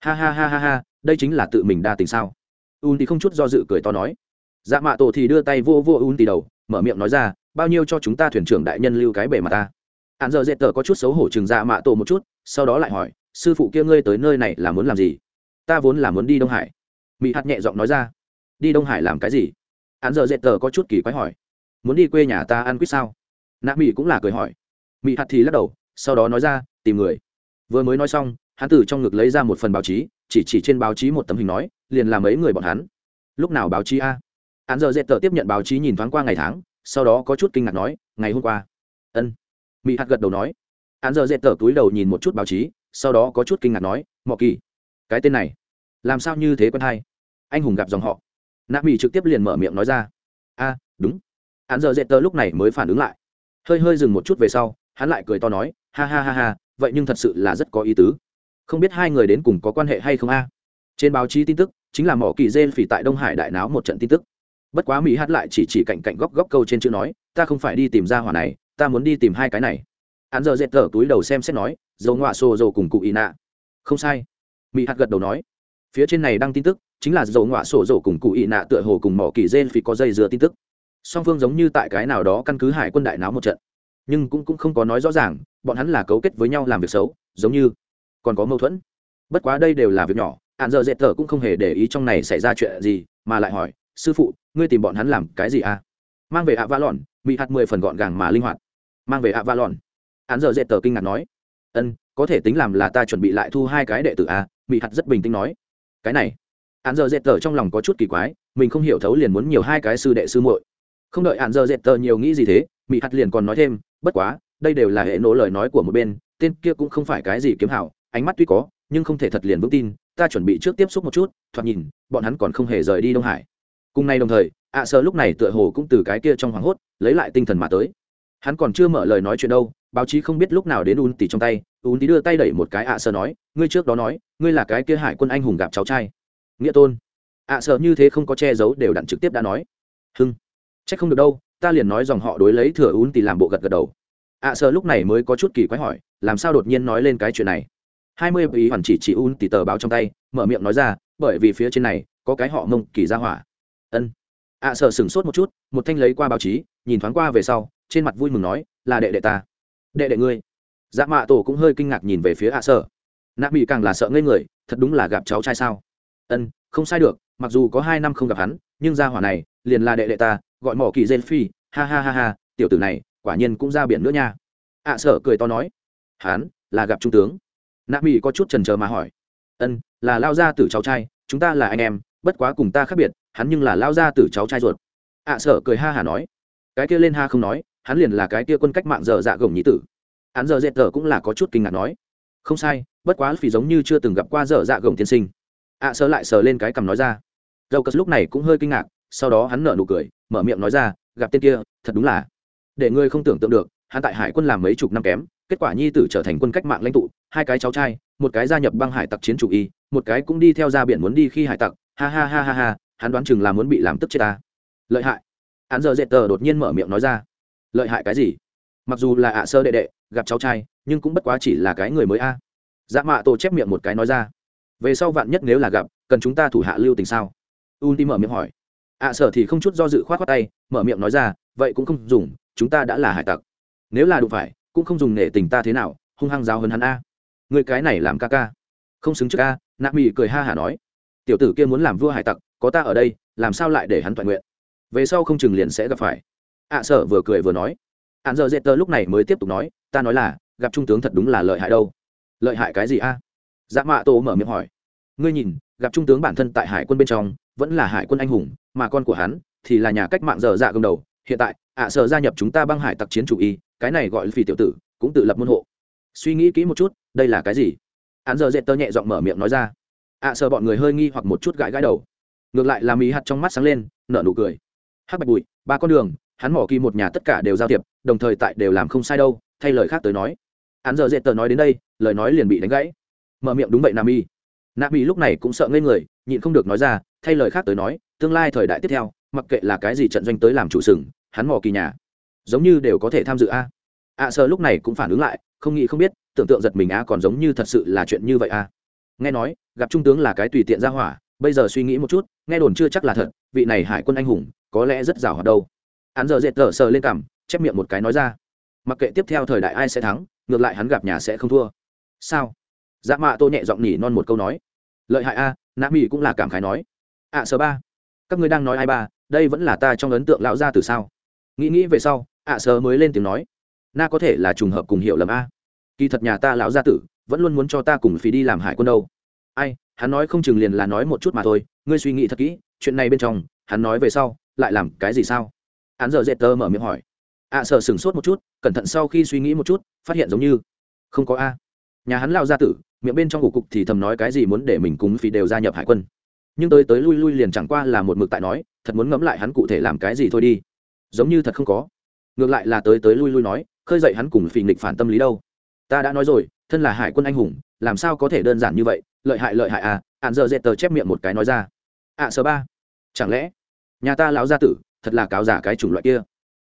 Ha ha ha ha ha, đây chính là tự mình đa tình sao? Un thì không chút do dự cười to nói. Dạ mạ tổ thì đưa tay vô vô un thì đầu, mở miệng nói ra, bao nhiêu cho chúng ta thuyền trưởng đại nhân lưu cái bể mà ta? Hạn giờ dễ tờ có chút xấu hổ chừng dạ mạ tổ một chút, sau đó lại hỏi, sư phụ kia ngươi tới nơi này là muốn làm gì? Ta vốn là muốn đi đông hải. Mỹ hạt nhẹ giọng nói ra. Đi đông hải làm cái gì? Hắn giờ dệt tờ có chút kỳ quái hỏi. Muốn đi quê nhà ta ăn quýt sao? Nạ mỹ cũng là cười hỏi. Mỹ hạt thì lắc đầu sau đó nói ra, tìm người. Vừa mới nói xong, hắn từ trong ngực lấy ra một phần báo chí, chỉ chỉ trên báo chí một tấm hình nói, liền làm mấy người bọn hắn. Lúc nào báo chí a? Hắn giờ dệt tờ tiếp nhận báo chí nhìn thoáng qua ngày tháng, sau đó có chút kinh ngạc nói, ngày hôm qua. Ân. Mỹ hạt gật đầu nói. Hắn giờ dệt tờ túi đầu nhìn một chút báo chí, sau đó có chút kinh ngạc nói, mọ kỳ, cái tên này, làm sao như thế quen hay? Anh hùng gặp dòng họ. Nạ mỹ trực tiếp liền mở miệng nói ra. A, đúng. Hắn giờ dệt tờ lúc này mới phản ứng lại. Hơi hơi dừng một chút về sau, hắn lại cười to nói ha ha ha ha vậy nhưng thật sự là rất có ý tứ. Không biết hai người đến cùng có quan hệ hay không a? Trên báo chí tin tức chính là mỏ kỳ dê phỉ tại đông hải đại náo một trận tin tức. Bất quá mỹ hát lại chỉ chỉ cạnh cạnh góc góc câu trên chữ nói ta không phải đi tìm ra hỏa này ta muốn đi tìm hai cái này. Hắn giờ dệt tờ túi đầu xem xét nói dầu ngoạ xô dầu cùng cụ ý nạ. Không sai. Mỹ hát gật đầu nói. Phía trên này đăng tin tức chính là dầu ngoạ sổ dầu cùng cụ ý nạ tựa hồ cùng mỏ kỳ dê phỉ có dây dưa tin tức. Song phương giống như tại cái nào đó căn cứ hải quân đại náo một trận. Nhưng cũng, cũng không có nói rõ ràng bọn hắn là cấu kết với nhau làm việc xấu, giống như còn có mâu thuẫn. Bất quá đây đều là việc nhỏ hạn giờ dệt thở cũng không hề để ý trong này xảy ra chuyện gì, mà lại hỏi, sư phụ, ngươi tìm bọn hắn làm cái gì à? Mang về ạ va lòn bị hạt mười phần gọn gàng mà linh hoạt. Mang về ạ va lòn hạn giờ dệt thở kinh ngạc nói. Ân, có thể tính làm là ta chuẩn bị lại thu hai cái đệ tử à bị hạt rất bình tĩnh nói. Cái này? Hạn giờ dệt thở trong lòng có chút kỳ quái, mình không hiểu thấu liền muốn nhiều hai cái sư đệ sư muội. Không đợi hạn giờ dệt thở nhiều nghĩ gì thế bị hạt liền còn nói thêm, bất quá đây đều là hệ nổ lời nói của một bên, tên kia cũng không phải cái gì kiếm hảo, ánh mắt tuy có, nhưng không thể thật liền vững tin, ta chuẩn bị trước tiếp xúc một chút, thoạt nhìn, bọn hắn còn không hề rời đi đông hải. Cùng nay đồng thời, ạ à sơ lúc này tựa hồ cũng từ cái kia trong hoảng hốt, lấy lại tinh thần mà tới. Hắn còn chưa mở lời nói chuyện đâu, báo chí không biết lúc nào đến un tỉ trong tay un tỉ đưa tay đẩy một cái ạ à sơ nói, ngươi trước đó nói, ngươi là cái kia hải quân anh hùng gặp cháu trai. Nghĩa tôn. ạ à sơ như thế không có che giấu đều đặn trực tiếp đã nói. Hưng. C không được đâu, ta liền nói dòng họ đối lấy thừa un tỉ làm bộ gật gật đầu. À, ạ sợ lúc này mới có chút kỳ quái hỏi làm sao đột nhiên nói lên cái chuyện này? Hai mươi ý hoàn chỉ chỉ un tỉ tờ báo trong tay mở miệng nói ra bởi vì phía trên này có cái họ mông kỳ ra hỏa. Ân. Ạ à, sợ sửng sốt một chút một thanh lấy qua báo chí nhìn thoáng qua về sau trên mặt vui mừng nói là đệ đệ ta. Đệ đệ ngươi. Dạ mạ tổ cũng hơi kinh ngạc nhìn về phía ạ à sợ nạ bị càng là sợ ngây người thật đúng là gặp cháu trai sao? Ân không sai được mặc dù có hai năm không gặp hắn nhưng ra hỏa này liền là đệ đệ ta gọi mỏ kỳ dên phi ha ha ha ha tiểu tử này quả nhiên cũng ra biển nữa nha. Ạ à, sợ cười to nói. Hắn là gặp trung tướng. Nạ mỹ có chút trần trờ mà hỏi. Ân là lao gia tử cháu trai chúng ta là anh em bất quá cùng ta khác biệt hắn nhưng là lao gia tử cháu trai ruột. Ạ à, sợ cười ha hả nói. Cái kia lên ha không nói hắn liền là cái kia quân cách mạng dở dạ gồng nhí tử. Hắn giờ dệt tờ cũng là có chút kinh ngạc nói. Không sai bất quá vì giống như chưa từng gặp qua dở dạ gồng tiên sinh. Ạ à, sợ lại sờ lên cái cằm nói ra. Dầu cất lúc này cũng hơi kinh ngạc sau đó hắn nở nụ cười mở miệng nói ra gặp tên kia thật đúng là để ngươi không tưởng tượng được, hắn tại hải quân làm mấy chục năm kém, kết quả nhi tử trở thành quân cách mạng lãnh tụ, hai cái cháu trai, một cái gia nhập băng hải tặc chiến chủ y, một cái cũng đi theo ra biển muốn đi khi hải tặc. Ha ha ha ha ha, hắn đoán chừng là muốn bị làm tức chết ta. Lợi hại. Hắn giờ dệt tờ đột nhiên mở miệng nói ra. Lợi hại cái gì? Mặc dù là ạ sơ đệ đệ, gặp cháu trai, nhưng cũng bất quá chỉ là cái người mới a. Dạ mạ tổ chép miệng một cái nói ra. Về sau vạn nhất nếu là gặp, cần chúng ta thủ hạ lưu tình sao? Un ti mở miệng hỏi. Ạ sở thì không chút do dự k h o á t khoác tay, mở miệng nói ra, vậy cũng không dùng chúng ta đã là hải tặc. Nếu là đụng phải cũng không dùng nể tình ta thế nào hung hăng giáo hơn hắn a. Người cái này làm ca ca. Không xứng trước ca nạ mỹ cười ha hả nói. Tiểu tử kia muốn làm vua hải tặc có ta ở đây làm sao lại để hắn toàn nguyện? Về sau không chừng liền sẽ gặp phải. Ạ à, sở vừa cười vừa nói. Hạn giờ dễ tơ lúc này mới tiếp tục nói ta nói là gặp trung tướng thật đúng là lợi hại đâu. Lợi hại cái gì a? Dạ mạ tô mở miệng hỏi. Ngươi nhìn gặp trung tướng bản thân tại hải quân bên trong vẫn là hải quân anh hùng mà con của hắn thì là nhà cách mạng dở dạ gồng đầu. Hiện tại ạ à, gia nhập chúng ta băng hải tặc chiến chủ y cái này gọi phi tiểu tử cũng tự lập môn hộ. Suy nghĩ kỹ một chút đây là cái gì? Hắn giờ dệt tơ nhẹ giọng mở miệng nói ra. Ạ à, sợ bọn người hơi nghi hoặc một chút gãi gãi đầu. Ngược lại là ý hạt trong mắt sáng lên nở nụ cười. Hắc bạch bụi ba con đường hắn mỏ kỳ một nhà tất cả đều giao thiệp đồng thời tại đều làm không sai đâu thay lời khác tới nói. Hắn giờ dệt tờ nói đến đây lời nói liền bị đánh gãy. Mở miệng đúng vậy nam y nam y lúc này cũng sợ ngây người nhịn không được nói ra thay lời khác tới nói tương lai thời đại tiếp theo mặc kệ là cái gì trận doanh tới làm chủ sừng hắn mò kỳ nhà. Giống như đều có thể tham dự a. Ạ sợ lúc này cũng phản ứng lại không nghĩ không biết tưởng tượng giật mình a còn giống như thật sự là chuyện như vậy a. Nghe nói gặp trung tướng là cái tùy tiện ra hỏa bây giờ suy nghĩ một chút nghe đồn chưa chắc là thật vị này hải quân anh hùng có lẽ rất rào hoạt đâu. Hắn giờ dệt tờ sờ lên cằm chép miệng một cái nói ra. Mặc kệ tiếp theo thời đại ai sẽ thắng ngược lại hắn gặp nhà sẽ không thua. Sao? Dạ mạ tô nhẹ giọng nhỉ non một câu nói. Lợi hại a nạ mỹ cũng là cảm khái nói. Ạ à, sơ ba. Các ngươi đang nói ai ba đây vẫn là ta trong ấn tượng lão gia từ sao? Nghĩ nghĩ về sau ạ à, sơ mới lên tiếng nói na có thể là trùng hợp cùng hiểu lầm a. Kỳ thật nhà ta lão gia tử vẫn luôn muốn cho ta cùng phí đi làm hải quân đâu. Ai hắn nói không chừng liền là nói một chút mà thôi ngươi suy nghĩ thật kỹ chuyện này bên trong hắn nói về sau lại làm cái gì sao? Hắn giờ dễ tơ mở miệng hỏi. Ạ à, sợ sửng sốt một chút cẩn thận sau khi suy nghĩ một chút phát hiện giống như không có a. Nhà hắn lao gia tử miệng bên trong ủ cục thì thầm nói cái gì muốn để mình cúng phí đều gia nhập hải quân. Nhưng tới tới lui lui liền chẳng qua là một mực tại nói thật muốn ngẫm lại hắn cụ thể làm cái gì thôi đi giống như thật không có. Ngược lại là tới tới lui lui nói khơi dậy hắn cùng phỉ nghịch phản tâm lý đâu. Ta đã nói rồi thân là hải quân anh hùng làm sao có thể đơn giản như vậy lợi hại lợi hại à hạn dợ dễ tờ chép miệng một cái nói ra. Ạ à, sơ ba. Chẳng lẽ nhà ta lão gia tử thật là cáo giả cái chủng loại kia?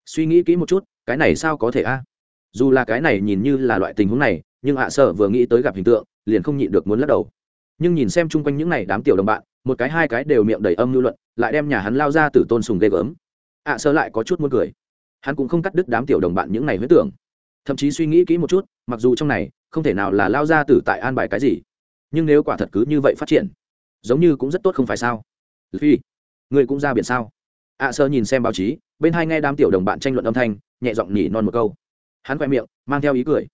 Suy nghĩ kỹ một chút cái này sao có thể a? Dù là cái này nhìn như là loại tình huống này nhưng ạ à sợ vừa nghĩ tới gặp hình tượng liền không nhịn được muốn lắc đầu. Nhưng nhìn xem chung quanh những này đám tiểu đồng bạn một cái hai cái đều miệng đầy âm lưu luận lại đem nhà hắn lao ra từ tôn sùng ghê gớm ạ à lại có chút muốn cười. Hắn cũng không cắt đứt đám tiểu đồng bạn những này huyết tưởng. Thậm chí suy nghĩ kỹ một chút, mặc dù trong này, không thể nào là lao ra từ tại an bài cái gì, nhưng nếu quả thật cứ như vậy phát triển, giống như cũng rất tốt không phải sao? Phi, người cũng ra biển sao? ạ à sơ nhìn xem báo chí, bên hai nghe đám tiểu đồng bạn tranh luận âm thanh, nhẹ giọng nhỉ non một câu. Hắn khoe miệng, mang theo ý cười.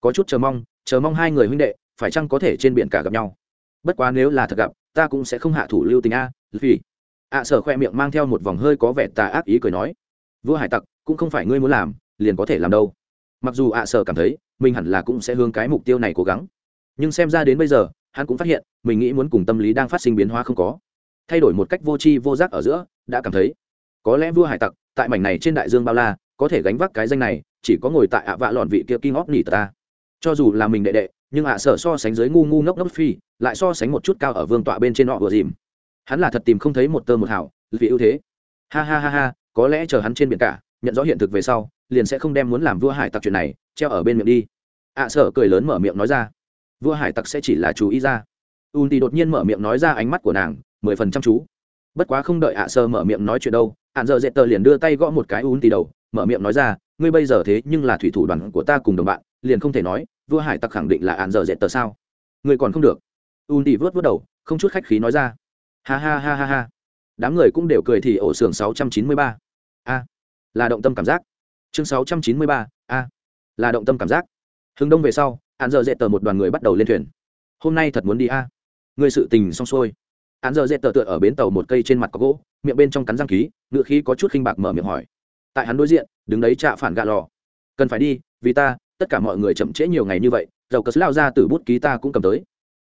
Có chút chờ mong chờ mong hai người huynh đệ, phải chăng có thể trên biển cả gặp nhau? Bất quá nếu là thật gặp, ta cũng sẽ không hạ thủ lưu tình a vì ạ sở khoe miệng mang theo một vòng hơi có vẻ tà ác ý cười nói, vua hải tặc, cũng không phải ngươi muốn làm, liền có thể làm đâu. Mặc dù ạ sở cảm thấy, mình hẳn là cũng sẽ hướng cái mục tiêu này cố gắng. Nhưng xem ra đến bây giờ, hắn cũng phát hiện, mình nghĩ muốn cùng tâm lý đang phát sinh biến hóa không có. Thay đổi một cách vô tri vô giác ở giữa, đã cảm thấy, có lẽ vua hải tặc, tại mảnh này trên đại dương bao la, có thể gánh vác cái danh này, chỉ có ngồi tại ạ vạ lọn vị kia kinh óc nỉ ta cho dù là mình đệ đệ, nhưng ạ sở so sánh dưới ngu ngu ngốc ngốc phi, lại so sánh một chút cao ở vương tọa bên trên họ vừa dìm hắn là thật tìm không thấy một tơ một hảo vì ưu thế. Ha ha ha ha, có lẽ chờ hắn trên biển cả, nhận rõ hiện thực về sau, liền sẽ không đem muốn làm vua hải tặc chuyện này treo ở bên miệng đi. Ạ sở cười lớn mở miệng nói ra. Vua hải tặc sẽ chỉ là chú ý ra. Un thì đột nhiên mở miệng nói ra ánh mắt của nàng, mười phần chăm chú. Bất quá không đợi ạ sơ mở miệng nói chuyện đâu ạn giờ dễ tờ liền đưa tay gõ một cái un thì đầu, mở miệng nói ra, ngươi bây giờ thế nhưng là thủy thủ đoàn của ta cùng đồng bạn, liền không thể nói, vua hải tặc khẳng định là ạn giờ dễ tờ sao? Ngươi còn không được. Un thì vớt vớt đầu, không chút khách khí nói ra ha ha ha ha ha. Đám người cũng đều cười thì ổ xưởng sáu trăm chín a. Là động tâm cảm giác. Chương sáu trăm chín mươi ba, a. Là động tâm cảm giác. Hướng đông về sau hạn giờ dễ tờ một đoàn người bắt đầu lên thuyền. Hôm nay thật muốn đi, a. Người sự tình xong xuôi. Hắn giờ dệt tờ tựa ở bến tàu một cây trên mặt có gỗ, miệng bên trong cắn răng ký ngựa khí có chút khinh bạc mở miệng hỏi. Tại hắn đối diện, đứng đấy trạ phản gạ lò. Cần phải đi, vì ta, tất cả mọi người chậm trễ nhiều ngày như vậy, dầu cờ lao ra từ bút ký ta cũng cầm tới.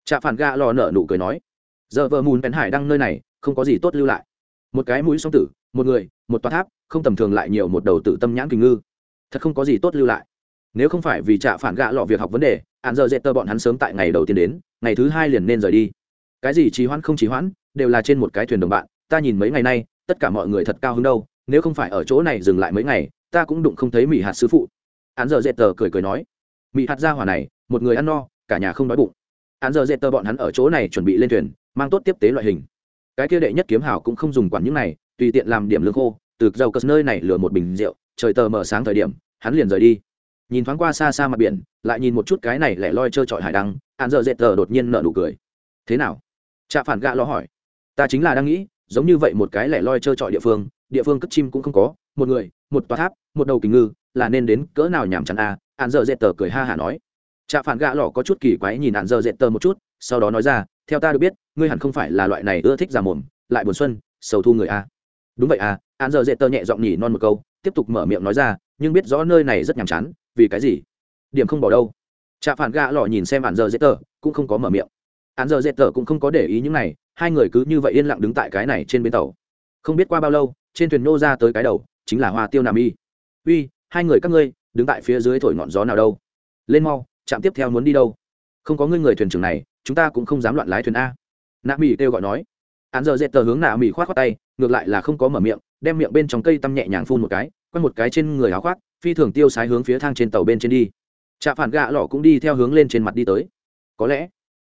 Trạ phản gạ lò nở nụ cười nói giờ vợ mùn bèn hải đăng nơi này, không có gì tốt lưu lại. Một cái mũi song tử, một người, một toa tháp, không tầm thường lại nhiều một đầu tử tâm nhãn kình ngư. Thật không có gì tốt lưu lại. Nếu không phải vì trả phản gạ lọ việc học vấn đề, hạn giờ dệt tờ bọn hắn sớm tại ngày đầu tiên đến, ngày thứ hai liền nên rời đi. Cái gì trì hoãn không trì hoãn, đều là trên một cái thuyền đồng bạn, ta nhìn mấy ngày nay, tất cả mọi người thật cao hứng đâu, nếu không phải ở chỗ này dừng lại mấy ngày, ta cũng đụng không thấy mỹ hạt sư phụ. Hắn giờ dệt tờ cười cười nói mỹ hạt ra hỏa này, một người ăn no, cả nhà không đói bụng. Hắn giờ dệt tờ bọn hắn ở chỗ này chuẩn bị lên thuyền mang tốt tiếp tế loại hình. Cái kia đệ nhất kiếm hào cũng không dùng quản những này, tùy tiện làm điểm lương khô, từ dầu cất nơi này lừa một bình rượu, trời tờ mở sáng thời điểm, hắn liền rời đi. Nhìn thoáng qua xa xa mặt biển, lại nhìn một chút cái này lẻ loi trơ trọi hải đăng, hắn giờ dệt tờ đột nhiên nở nụ cười. Thế nào? Trạ phản gạ lo hỏi. Ta chính là đang nghĩ, giống như vậy một cái lẻ loi trơ trọi địa phương địa phương cất chim cũng không có, một người, một tòa tháp, một đầu kính ngư, là nên đến cỡ nào nhảm chán a? À? hạn dợ dệt tờ cười ha hả nói. Trạ phản gạ lọ có chút kỳ quái nhìn hạn dợ dệt tờ một chút, sau đó nói ra theo ta được biết ngươi hẳn không phải là loại này ưa thích già mồm lại buồn xuân sầu thu người a đúng vậy à an giờ dệt tơ nhẹ giọng nhỉ non một câu tiếp tục mở miệng nói ra nhưng biết rõ nơi này rất nhàm chán vì cái gì? Điểm không bỏ đâu. Trạ phản gạ lọ nhìn xem an giờ dệt tơ, cũng không có mở miệng. An giờ dệt tơ cũng không có để ý những này hai người cứ như vậy yên lặng đứng tại cái này trên bến tàu. Không biết qua bao lâu trên thuyền nô ra tới cái đầu chính là hoa tiêu nam y uy hai người các ngươi đứng tại phía dưới thổi ngọn gió nào đâu? Lên mau trạm tiếp theo muốn đi đâu? Không có ngươi người thuyền trưởng này chúng ta cũng không dám loạn lái thuyền a. Nạ mỹ kêu gọi nói. Hắn giờ dệt tờ hướng nạ mỹ khoát khoát tay, ngược lại là không có mở miệng, đem miệng bên trong cây tăm nhẹ nhàng phun một cái quay một cái trên người áo khoác, phi thường tiêu sái hướng phía thang trên tàu bên trên đi. Trạ phản gạ lọ cũng đi theo hướng lên trên mặt đi tới. Có lẽ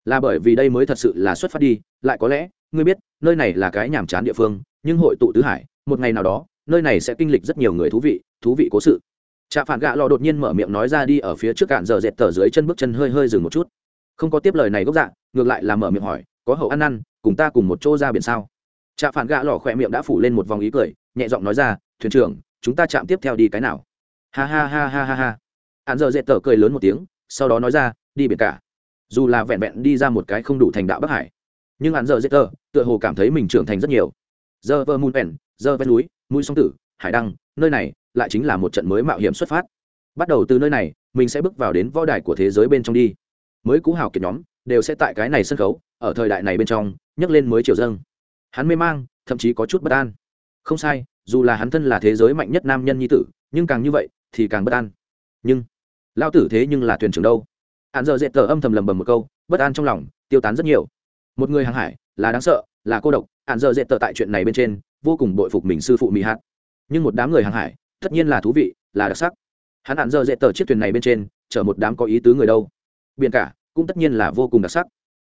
là bởi vì đây mới thật sự là xuất phát đi, lại có lẽ, ngươi biết, nơi này là cái nhàm chán địa phương, nhưng hội tụ tứ hải, một ngày nào đó, nơi này sẽ kinh lịch rất nhiều người thú vị thú vị cố sự. Trạ phản gạ lọ đột nhiên mở miệng nói ra đi ở phía trước cạn giờ dẹt tờ dưới chân bước chân hơi hơi dừng một chút không có tiếp lời này gốc dạ ngược lại là mở miệng hỏi, có hậu ăn ăn cùng ta cùng một chỗ ra biển sao? Trạ phản gạ lò khỏe miệng đã phủ lên một vòng ý cười, nhẹ giọng nói ra, thuyền trưởng, chúng ta chạm tiếp theo đi cái nào? Ha ha ha ha ha ha. Hạn giờ dễ tở cười lớn một tiếng, sau đó nói ra, đi biển cả. Dù là vẹn vẹn đi ra một cái không đủ thành đạo bắc hải, nhưng hạn giờ dễ tở, tựa hồ cảm thấy mình trưởng thành rất nhiều. Giờ vơ mùn vẹn, giờ ven núi, mũi sông tử, hải đăng, nơi này lại chính là một trận mới mạo hiểm xuất phát. Bắt đầu từ nơi này, mình sẽ bước vào đến võ đài của thế giới bên trong đi mới cũ hào kiệt nhóm, đều sẽ tại cái này sân khấu, ở thời đại này bên trong, nhấc lên mới chiều dâng. Hắn mê mang, thậm chí có chút bất an. Không sai, dù là hắn thân là thế giới mạnh nhất nam nhân nhi tử, nhưng càng như vậy, thì càng bất an. Nhưng lao tử thế nhưng là thuyền trưởng đâu? Hắn giờ dễ tờ âm thầm lầm bầm một câu, bất an trong lòng, tiêu tán rất nhiều. Một người hàng hải, là đáng sợ, là cô độc, Hắn giờ dễ tờ tại chuyện này bên trên, vô cùng bội phục mình sư phụ mỹ hạt. Nhưng một đám người hàng hải, tất nhiên là thú vị, là đặc sắc. Hắn hạn giờ dễ tờ chiếc thuyền này bên trên, chở một đám có ý tứ người đâu? Biển cả cũng tất nhiên là vô cùng đặc sắc.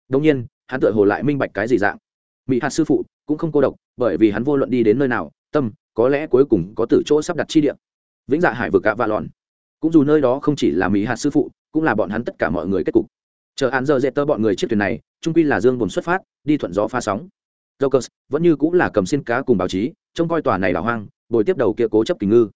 Đông nhiên, hắn tự hồ lại minh bạch cái gì dạng. Mỹ hạt sư phụ cũng không cô độc, bởi vì hắn vô luận đi đến nơi nào, tâm, có lẽ cuối cùng có từ chỗ sắp đặt chi địa. Vĩnh dạ hải vực cả và lòn cũng dù nơi đó không chỉ là mỹ hạt sư phụ, cũng là bọn hắn tất cả mọi người kết cục. Chờ hắn giờ dệt tơ bọn người chiếc thuyền này, trung quy là dương buồn xuất phát, đi thuận gió pha sóng. Jokers vẫn như cũng là cầm xin cá cùng báo chí, trông coi tòa này là hoang, bồi tiếp đầu kia cố chấp tình ngư.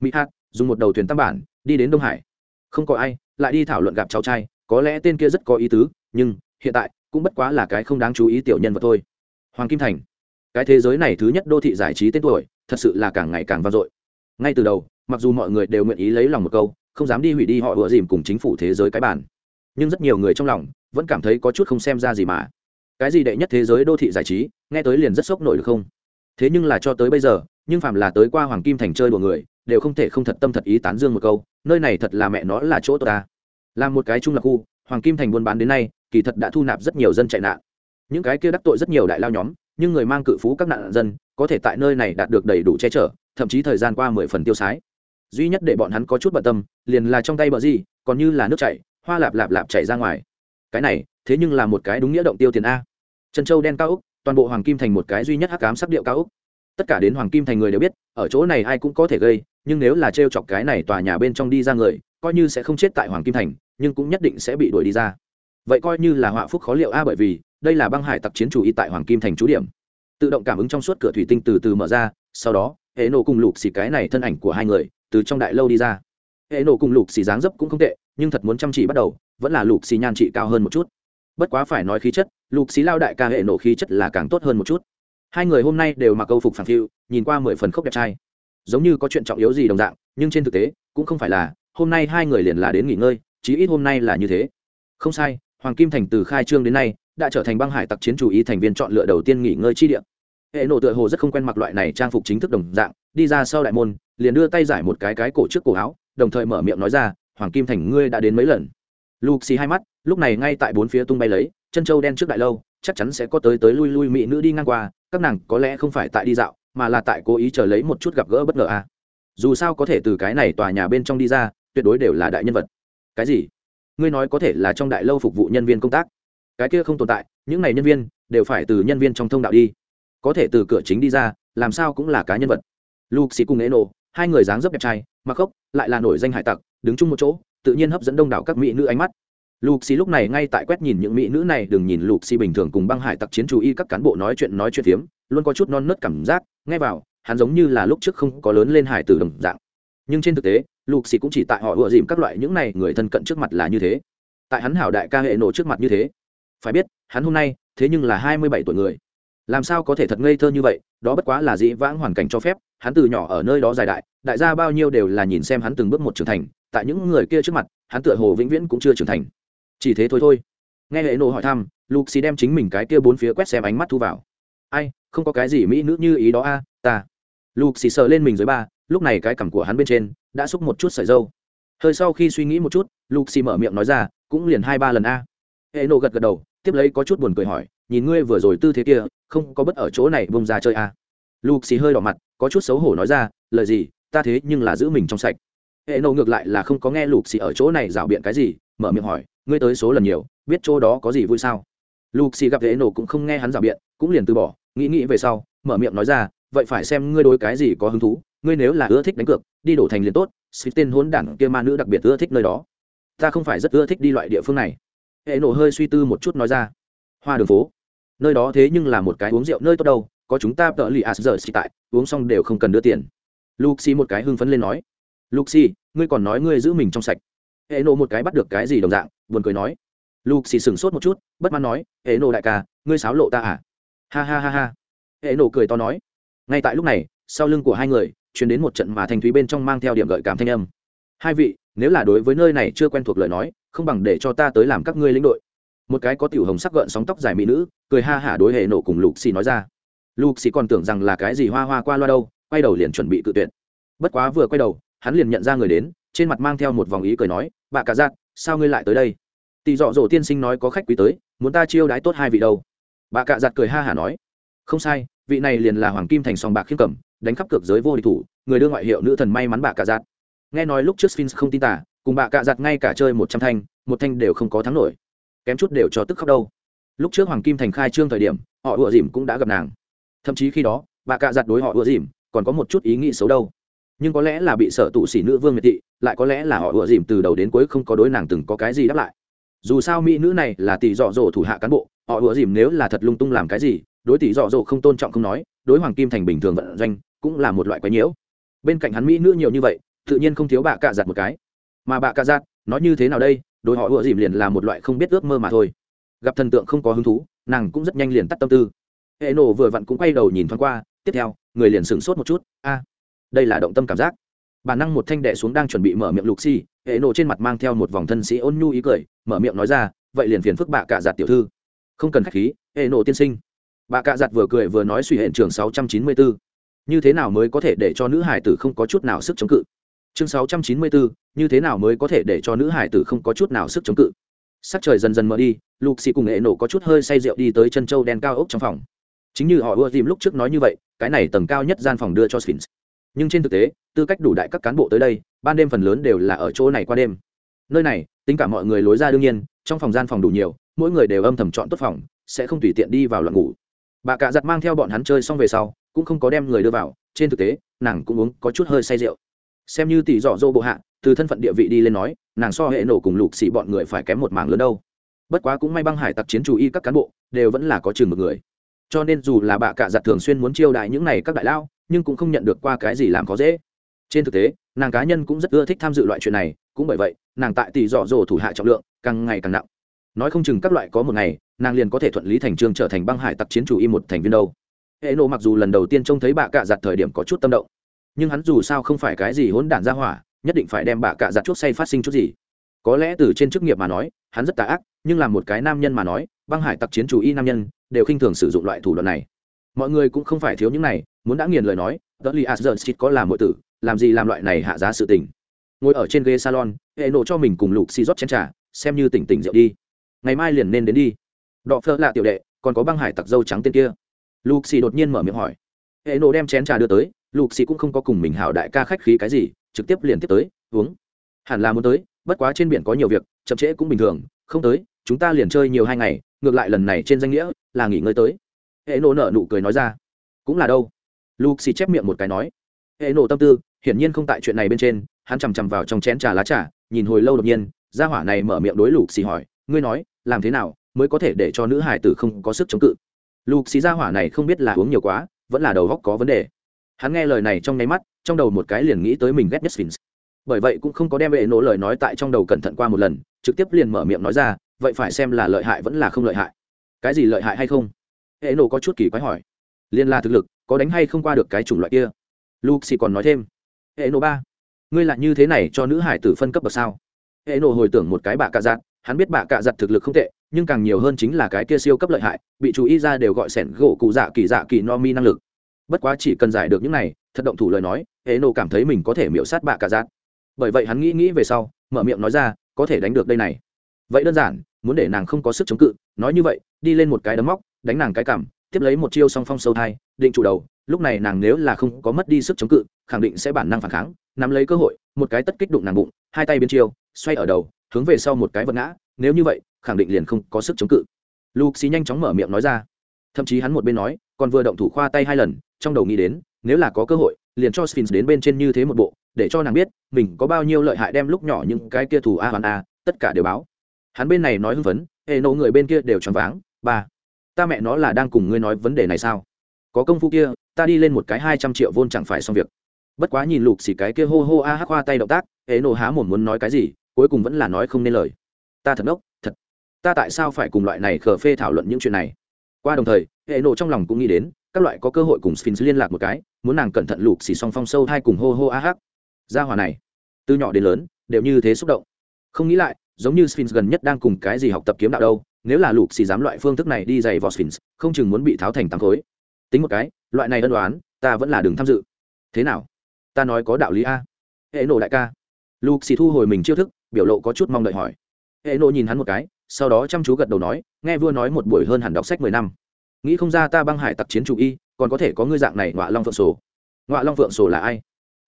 Mỹ hạt dùng một đầu thuyền tam bản, đi đến đông hải. Không có ai, lại đi thảo luận gặp cháu trai có lẽ tên kia rất có ý tứ, nhưng hiện tại cũng bất quá là cái không đáng chú ý tiểu nhân vật thôi. Hoàng kim thành, cái thế giới này thứ nhất đô thị giải trí tên tuổi, thật sự là càng ngày càng vang dội. Ngay từ đầu, mặc dù mọi người đều nguyện ý lấy lòng một câu, không dám đi hủy đi họ ựa dìm cùng chính phủ thế giới cái bản nhưng rất nhiều người trong lòng vẫn cảm thấy có chút không xem ra gì mà. Cái gì đệ nhất thế giới đô thị giải trí, nghe tới liền rất sốc nổi được không? Thế nhưng là cho tới bây giờ, nhưng phạm là tới qua hoàng kim thành chơi đùa người, đều không thể không thật tâm thật ý tán dương một câu, nơi này thật là mẹ nó là chỗ tôi ta là một cái trung lập khu, hoàng kim thành buôn bán đến nay, kỳ thật đã thu nạp rất nhiều dân chạy nạn. Những cái kia đắc tội rất nhiều đại lao nhóm, nhưng người mang cự phú các nạn dân, có thể tại nơi này đạt được đầy đủ che chở, thậm chí thời gian qua mười phần tiêu sái. Duy nhất để bọn hắn có chút bận tâm, liền là trong tay bờ gì, còn như là nước chảy, hoa lạp lạp lạp chảy ra ngoài. Cái này, thế nhưng là một cái đúng nghĩa động tiêu tiền a. Trần châu đen cao úc, toàn bộ hoàng kim thành một cái duy nhất hắc cám sắc điệu cao úc. Tất cả đến hoàng kim thành người đều biết, ở chỗ này ai cũng có thể gây, nhưng nếu là t chọc cái này tòa nhà bên trong đi ra người coi như sẽ không chết tại hoàng kim thành, nhưng cũng nhất định sẽ bị đuổi đi ra. Vậy coi như là họa phúc khó liệu a, bởi vì đây là băng hải tặc chiến chủ y tại hoàng kim thành trú điểm. Tự động cảm ứng trong suốt cửa thủy tinh từ từ mở ra, sau đó, hệ nổ cùng lục xì cái này thân ảnh của hai người từ trong đại lâu đi ra. Hệ nổ cùng lục xì dáng dấp cũng không tệ, nhưng thật muốn chăm chỉ bắt đầu, vẫn là lục xì nhan trị cao hơn một chút. Bất quá phải nói khí chất, lục xì lao đại ca hệ nổ khí chất là càng tốt hơn một chút. Hai người hôm nay đều mặc câu phục phản phiu, nhìn qua mười phần khốc đẹp trai. Giống như có chuyện trọng yếu gì đồng dạng, nhưng trên thực tế, cũng không phải là hôm nay hai người liền là đến nghỉ ngơi, chí ít hôm nay là như thế. Không sai, hoàng kim thành từ khai trương đến nay, đã trở thành băng hải tặc chiến chủ ý thành viên chọn lựa đầu tiên nghỉ ngơi chi địa. Hệ nổ tựa hồ rất không quen mặc loại này trang phục chính thức đồng dạng, đi ra sau đại môn, liền đưa tay giải một cái cái cổ trước cổ áo, đồng thời mở miệng nói ra, hoàng kim thành, ngươi đã đến mấy lần? Lục xì hai mắt, lúc này ngay tại bốn phía tung bay lấy, chân trâu đen trước đại lâu, chắc chắn sẽ có tới tới lui lui mỹ nữ đi ngang qua, các nàng có lẽ không phải tại đi dạo, mà là tại cố ý chờ lấy một chút gặp gỡ bất ngờ à. dù sao có thể từ cái này tòa nhà bên trong đi ra tuyệt đối đều là đại nhân vật. Cái gì? Ngươi nói có thể là trong đại lâu phục vụ nhân viên công tác? Cái kia không tồn tại, những này nhân viên đều phải từ nhân viên trong thông đạo đi. Có thể từ cửa chính đi ra, làm sao cũng là cá nhân vật. Luke sĩ cùng ế nổ hai người dáng dấp đẹp trai mặc khốc lại là nổi danh hải tặc, đứng chung một chỗ, tự nhiên hấp dẫn đông đảo các mỹ nữ ánh mắt. Lục xì lúc này ngay tại quét nhìn những mỹ nữ này, đừng nhìn lục xì bình thường cùng băng hải tặc chiến chú y các cán bộ nói chuyện nói chuyện phiếm, luôn có chút non nớt cảm giác, nghe vào, hắn giống như là lúc trước không có lớn lên hải tử đồng dạng. Nhưng trên thực tế lục xì cũng chỉ tại họ ựa dìm các loại những này người thân cận trước mặt là như thế. Tại hắn hảo đại ca hệ nổ trước mặt như thế. Phải biết, hắn hôm nay, thế nhưng là hai mươi bảy tuổi người. Làm sao có thể thật ngây thơ như vậy, đó bất quá là dĩ vãng hoàn cảnh cho phép, hắn từ nhỏ ở nơi đó dài đại đại gia bao nhiêu đều là nhìn xem hắn từng bước một trưởng thành, tại những người kia trước mặt, hắn tựa hồ vĩnh viễn cũng chưa trưởng thành. Chỉ thế thôi thôi. Nghe hệ nổ hỏi thăm, lục xì đem chính mình cái kia bốn phía quét xem ánh mắt thu vào. Ai, không có cái gì mỹ nữ như ý đó a, ta. Lục xì sờ lên mình dưới ba, lúc này cái cằm của hắn bên trên đã xúc một chút sợi dâu. Hơi sau khi suy nghĩ một chút lục xì mở miệng nói ra, cũng liền hai ba lần a. Hệ nộ gật gật đầu, tiếp lấy có chút buồn cười hỏi, nhìn ngươi vừa rồi tư thế kia, không có bất ở chỗ này bông ra chơi a? Lục xì hơi đỏ mặt, có chút xấu hổ nói ra, lời gì, ta thế nhưng là giữ mình trong sạch. Hệ nộ ngược lại là không có nghe lục xì ở chỗ này rảo biện cái gì, mở miệng hỏi, ngươi tới số lần nhiều, biết chỗ đó có gì vui sao? Lục xì gặp hệ nộ cũng không nghe hắn rảo biện, cũng liền từ bỏ, nghĩ nghĩ về sau, mở miệng nói ra, vậy phải xem ngươi đối cái gì có hứng thú ngươi nếu là ưa thích đánh cược, đi đổ thành liền tốt xịt tên hốn đảng kia ma nữ đặc biệt ưa thích nơi đó. Ta không phải rất ưa thích đi loại địa phương này. Hệ nổ hơi suy tư một chút nói ra. Hoa đường phố. Nơi đó thế nhưng là một cái uống rượu nơi tốt đâu, có chúng ta tợ lì as giờ xì tại, uống xong đều không cần đưa tiền. Luxi một cái hưng phấn lên nói. Luxi, ngươi còn nói ngươi giữ mình trong sạch. Hệ nộ một cái bắt được cái gì đồng dạng, buồn cười nói. Luxi sửng sốt một chút, bất mãn nói. Hệ nộ đại ca, ngươi sáo lộ ta à? Ha ha ha ha. Hệ nộ cười to nói. Ngay tại lúc này, sau lưng của hai người chuyển đến một trận mà thanh thúy bên trong mang theo điểm gợi cảm thanh âm. Hai vị, nếu là đối với nơi này chưa quen thuộc lời nói, không bằng để cho ta tới làm các ngươi lĩnh đội. Một cái có tiểu hồng sắc gợn sóng tóc dài mỹ nữ, cười ha hả đối hệ nổ cùng lục xì nói ra. Lục xì còn tưởng rằng là cái gì hoa hoa qua loa đâu, quay đầu liền chuẩn bị cự tuyệt. Bất quá vừa quay đầu, hắn liền nhận ra người đến, trên mặt mang theo một vòng ý cười nói, bà cả giác sao ngươi lại tới đây? Tỷ dọ dỗ tiên sinh nói có khách quý tới, muốn ta chiêu đái tốt hai vị đâu? Bà cạ giặt cười ha hả nói, không sai, vị này liền là hoàng kim thành sòng bạc khiêm cẩm đánh khắp cực giới vô địch thủ, người đưa ngoại hiệu nữ thần may mắn bà cạ giặt nghe nói lúc trước sphinx không tin tả cùng bà cạ giặt ngay cả chơi một trăm thanh, một thanh đều không có thắng nổi. Kém chút đều cho tức khóc đâu. Lúc trước hoàng kim thành khai trương thời điểm, họ ủa dìm cũng đã gặp nàng. Thậm chí khi đó bà cạ giặt đối họ ủa dìm còn có một chút ý nghĩ xấu đâu. Nhưng có lẽ là bị sợ tụ sĩ nữ vương miệt thị, lại có lẽ là họ ủa dìm từ đầu đến cuối không có đối nàng từng có cái gì đáp lại. Dù sao mỹ nữ này là tỷ dọ dỗ thủ hạ cán bộ, họ ủa dìm nếu là thật lung tung làm cái gì, đối tỷ dọ dỗ không tôn trọng không nói, đối hoàng kim thành bình thường vận doanh cũng là một loại quái nhiễu. Bên cạnh hắn mỹ nữ nhiều như vậy, tự nhiên không thiếu bà cạ giặt một cái. Mà bà cạ giặt nói như thế nào đây? Đối họ ùa dìm liền là một loại không biết ước mơ mà thôi. Gặp thần tượng không có hứng thú, nàng cũng rất nhanh liền tắt tâm tư. Hệ nổ vừa vặn cũng quay đầu nhìn thoáng qua, tiếp theo, người liền sửng sốt một chút. A, đây là động tâm cảm giác. Bản năng một thanh đệ xuống đang chuẩn bị mở miệng lục xi hệ nổ trên mặt mang theo một vòng thân sĩ ôn nhu ý cười, mở miệng nói ra, vậy liền phiền phức bà cạ giặt tiểu thư. Không cần khách khí hệ nổ tiên sinh. Bà cạ giặt vừa cười vừa nói suy hệ trường sáu trăm chín mươi bốn như thế nào mới có thể để cho nữ hải tử không có chút nào sức chống cự? Chương sáu trăm chín mươi bốn như thế nào mới có thể để cho nữ hải tử không có chút nào sức chống cự? Sắc trời dần dần mở đi, lục xì cùng hệ nổ có chút hơi say rượu đi tới chân châu đen cao ốc trong phòng. Chính như họ ưa tìm lúc trước nói như vậy, cái này tầng cao nhất gian phòng đưa cho sphinx. Nhưng trên thực tế, tư cách đủ đại các cán bộ tới đây, ban đêm phần lớn đều là ở chỗ này qua đêm. Nơi này, tính cả mọi người lối ra đương nhiên, trong phòng gian phòng đủ nhiều, mỗi người đều âm thầm chọn tốt phòng, sẽ không tùy tiện đi vào loạn ngủ bà cạ giặt mang theo bọn hắn chơi xong về sau, cũng không có đem người đưa vào, trên thực tế, nàng cũng uống có chút hơi say rượu. Xem như tỷ dọ dỗ bộ hạ, từ thân phận địa vị đi lên nói, nàng so hệ nổ cùng lục xị bọn người phải kém một mảng lớn đâu. Bất quá cũng may băng hải tặc chiến chủ y các cán bộ, đều vẫn là có chừng một người. Cho nên dù là bà cạ giặt thường xuyên muốn chiêu đại những này các đại lao, nhưng cũng không nhận được qua cái gì làm khó dễ. Trên thực tế, nàng cá nhân cũng rất ưa thích tham dự loại chuyện này, cũng bởi vậy, nàng tại tỷ dọ dỗ thủ hạ trọng lượng càng ngày càng nặng. Nói không chừng các loại có một ngày nàng liền có thể thuận lý thành trương trở thành băng hải tặc chiến chủ y một thành viên đâu. Hệ nộ mặc dù lần đầu tiên trông thấy bà cạ giặt thời điểm có chút tâm động, nhưng hắn dù sao không phải cái gì hỗn đản ra hỏa, nhất định phải đem bà cạ giặt chút say phát sinh chút gì. Có lẽ từ trên chức nghiệp mà nói, hắn rất tà ác, nhưng là một cái nam nhân mà nói, băng hải tặc chiến chủ y nam nhân đều khinh thường sử dụng loại thủ đoạn này. Mọi người cũng không phải thiếu những này, muốn đã nghiền lời nói, đỡ li asdern có làm mọi tử, làm gì làm loại này hạ giá sự tình. Ngồi ở trên ghế salon, hệ nộ cho mình cùng lục xì rót chén trà, xem như tỉnh tỉnh rượu đi. Ngày mai liền nên đến đi đọ phơ lạ tiểu đệ, còn có băng hải tặc dâu trắng tên kia. Lục xì đột nhiên mở miệng hỏi. Hệ nộ đem chén trà đưa tới lục xì cũng không có cùng mình hảo đại ca khách khí cái gì, trực tiếp liền tiếp tới, uống. Hẳn là muốn tới, bất quá trên biển có nhiều việc, chậm trễ cũng bình thường, không tới, chúng ta liền chơi nhiều hai ngày, ngược lại lần này trên danh nghĩa là nghỉ ngơi tới. Hệ nộ nở nụ cười nói ra. Cũng là đâu? Lục xì chép miệng một cái nói. Hệ nộ tâm tư, hiển nhiên không tại chuyện này bên trên, hắn chằm chằm vào trong chén trà lá trà, nhìn hồi lâu đột nhiên, gia hỏa này mở miệng đối lục xì hỏi, ngươi nói, làm thế nào? Mới có thể để cho nữ hải tử không có sức chống cự. Lục xì ra hỏa này không biết là uống nhiều quá, vẫn là đầu góc có vấn đề. Hắn nghe lời này trong nháy mắt, trong đầu một cái liền nghĩ tới mình ghét nhất sphinx. Bởi vậy cũng không có đem vệ nổ lời nói tại trong đầu cẩn thận qua một lần, trực tiếp liền mở miệng nói ra, vậy phải xem là lợi hại vẫn là không lợi hại. Cái gì lợi hại hay không? Hệ nổ có chút kỳ quái hỏi. Liên là thực lực, có đánh hay không qua được cái chủng loại kia? Luxi còn nói thêm. Hệ nổ ba, ngươi lại như thế này cho nữ hải tử phân cấp bậc sao? Hệ nổ hồi tưởng một cái bạ cạ giặt, hắn biết bạ cạ giặt thực lực không tệ nhưng càng nhiều hơn chính là cái kia siêu cấp lợi hại, bị chú ý ra đều gọi sẻn gỗ cụ dạ kỳ dạ kỳ no mi năng lực. Bất quá chỉ cần giải được những này, thật động thủ lời nói hệ nộ cảm thấy mình có thể miễu sát bạ cả giác bởi vậy hắn nghĩ nghĩ về sau, mở miệng nói ra, có thể đánh được đây này. Vậy đơn giản, muốn để nàng không có sức chống cự, nói như vậy, đi lên một cái đấm móc, đánh nàng cái cảm tiếp lấy một chiêu song phong sâu thai, định chủ đầu, lúc này nàng nếu là không có mất đi sức chống cự, khẳng định sẽ bản năng phản kháng, nắm lấy cơ hội, một cái tất kích đụng nàng bụng, hai tay biến chiêu, xoay ở đầu, hướng về sau một cái vật ngã, nếu như vậy khẳng định liền không có sức chống cự. Lục xì nhanh chóng mở miệng nói ra. Thậm chí hắn một bên nói, còn vừa động thủ khoa tay hai lần, trong đầu nghĩ đến, nếu là có cơ hội, liền cho sphinx đến bên trên như thế một bộ, để cho nàng biết, mình có bao nhiêu lợi hại đem lúc nhỏ những cái kia thủ a hoàn a, tất cả đều báo. Hắn bên này nói hưng phấn hệ nộ người bên kia đều choáng váng, ba, ta mẹ nó là đang cùng ngươi nói vấn đề này sao? Có công phu kia, ta đi lên một cái hai trăm triệu vôn chẳng phải xong việc. Bất quá nhìn lục xì cái kia hô hô a hắc hoa tay động tác hệ nộ há mồm muốn nói cái gì, cuối cùng vẫn là nói không nên lời. Ta thật ngốc ta tại sao phải cùng loại này khờ phê thảo luận những chuyện này? Qua đồng thời, hệ nộ trong lòng cũng nghĩ đến, các loại có cơ hội cùng sphinx liên lạc một cái, muốn nàng cẩn thận lục xì song phong sâu hay cùng hô hô a hắc. Gia hòa này, từ nhỏ đến lớn, đều như thế xúc động. Không nghĩ lại, giống như sphinx gần nhất đang cùng cái gì học tập kiếm đạo đâu, nếu là lục xì dám loại phương thức này đi dày vào sphinx, không chừng muốn bị tháo thành tám khối. Tính một cái, loại này ân đoán ta vẫn là đừng tham dự. Thế nào? Ta nói có đạo lý a. Hệ nộ đại ca. Lục xì thu hồi mình chiêu thức, biểu lộ có chút mong đợi hỏi. Hệ nộ nhìn hắn một cái sau đó chăm chú gật đầu nói, nghe vua nói một buổi hơn hẳn đọc sách mười năm. Nghĩ không ra ta băng hải tặc chiến chủ y, còn có thể có ngươi dạng này ngọa long phượng sổ. Ngọa long phượng sổ là ai?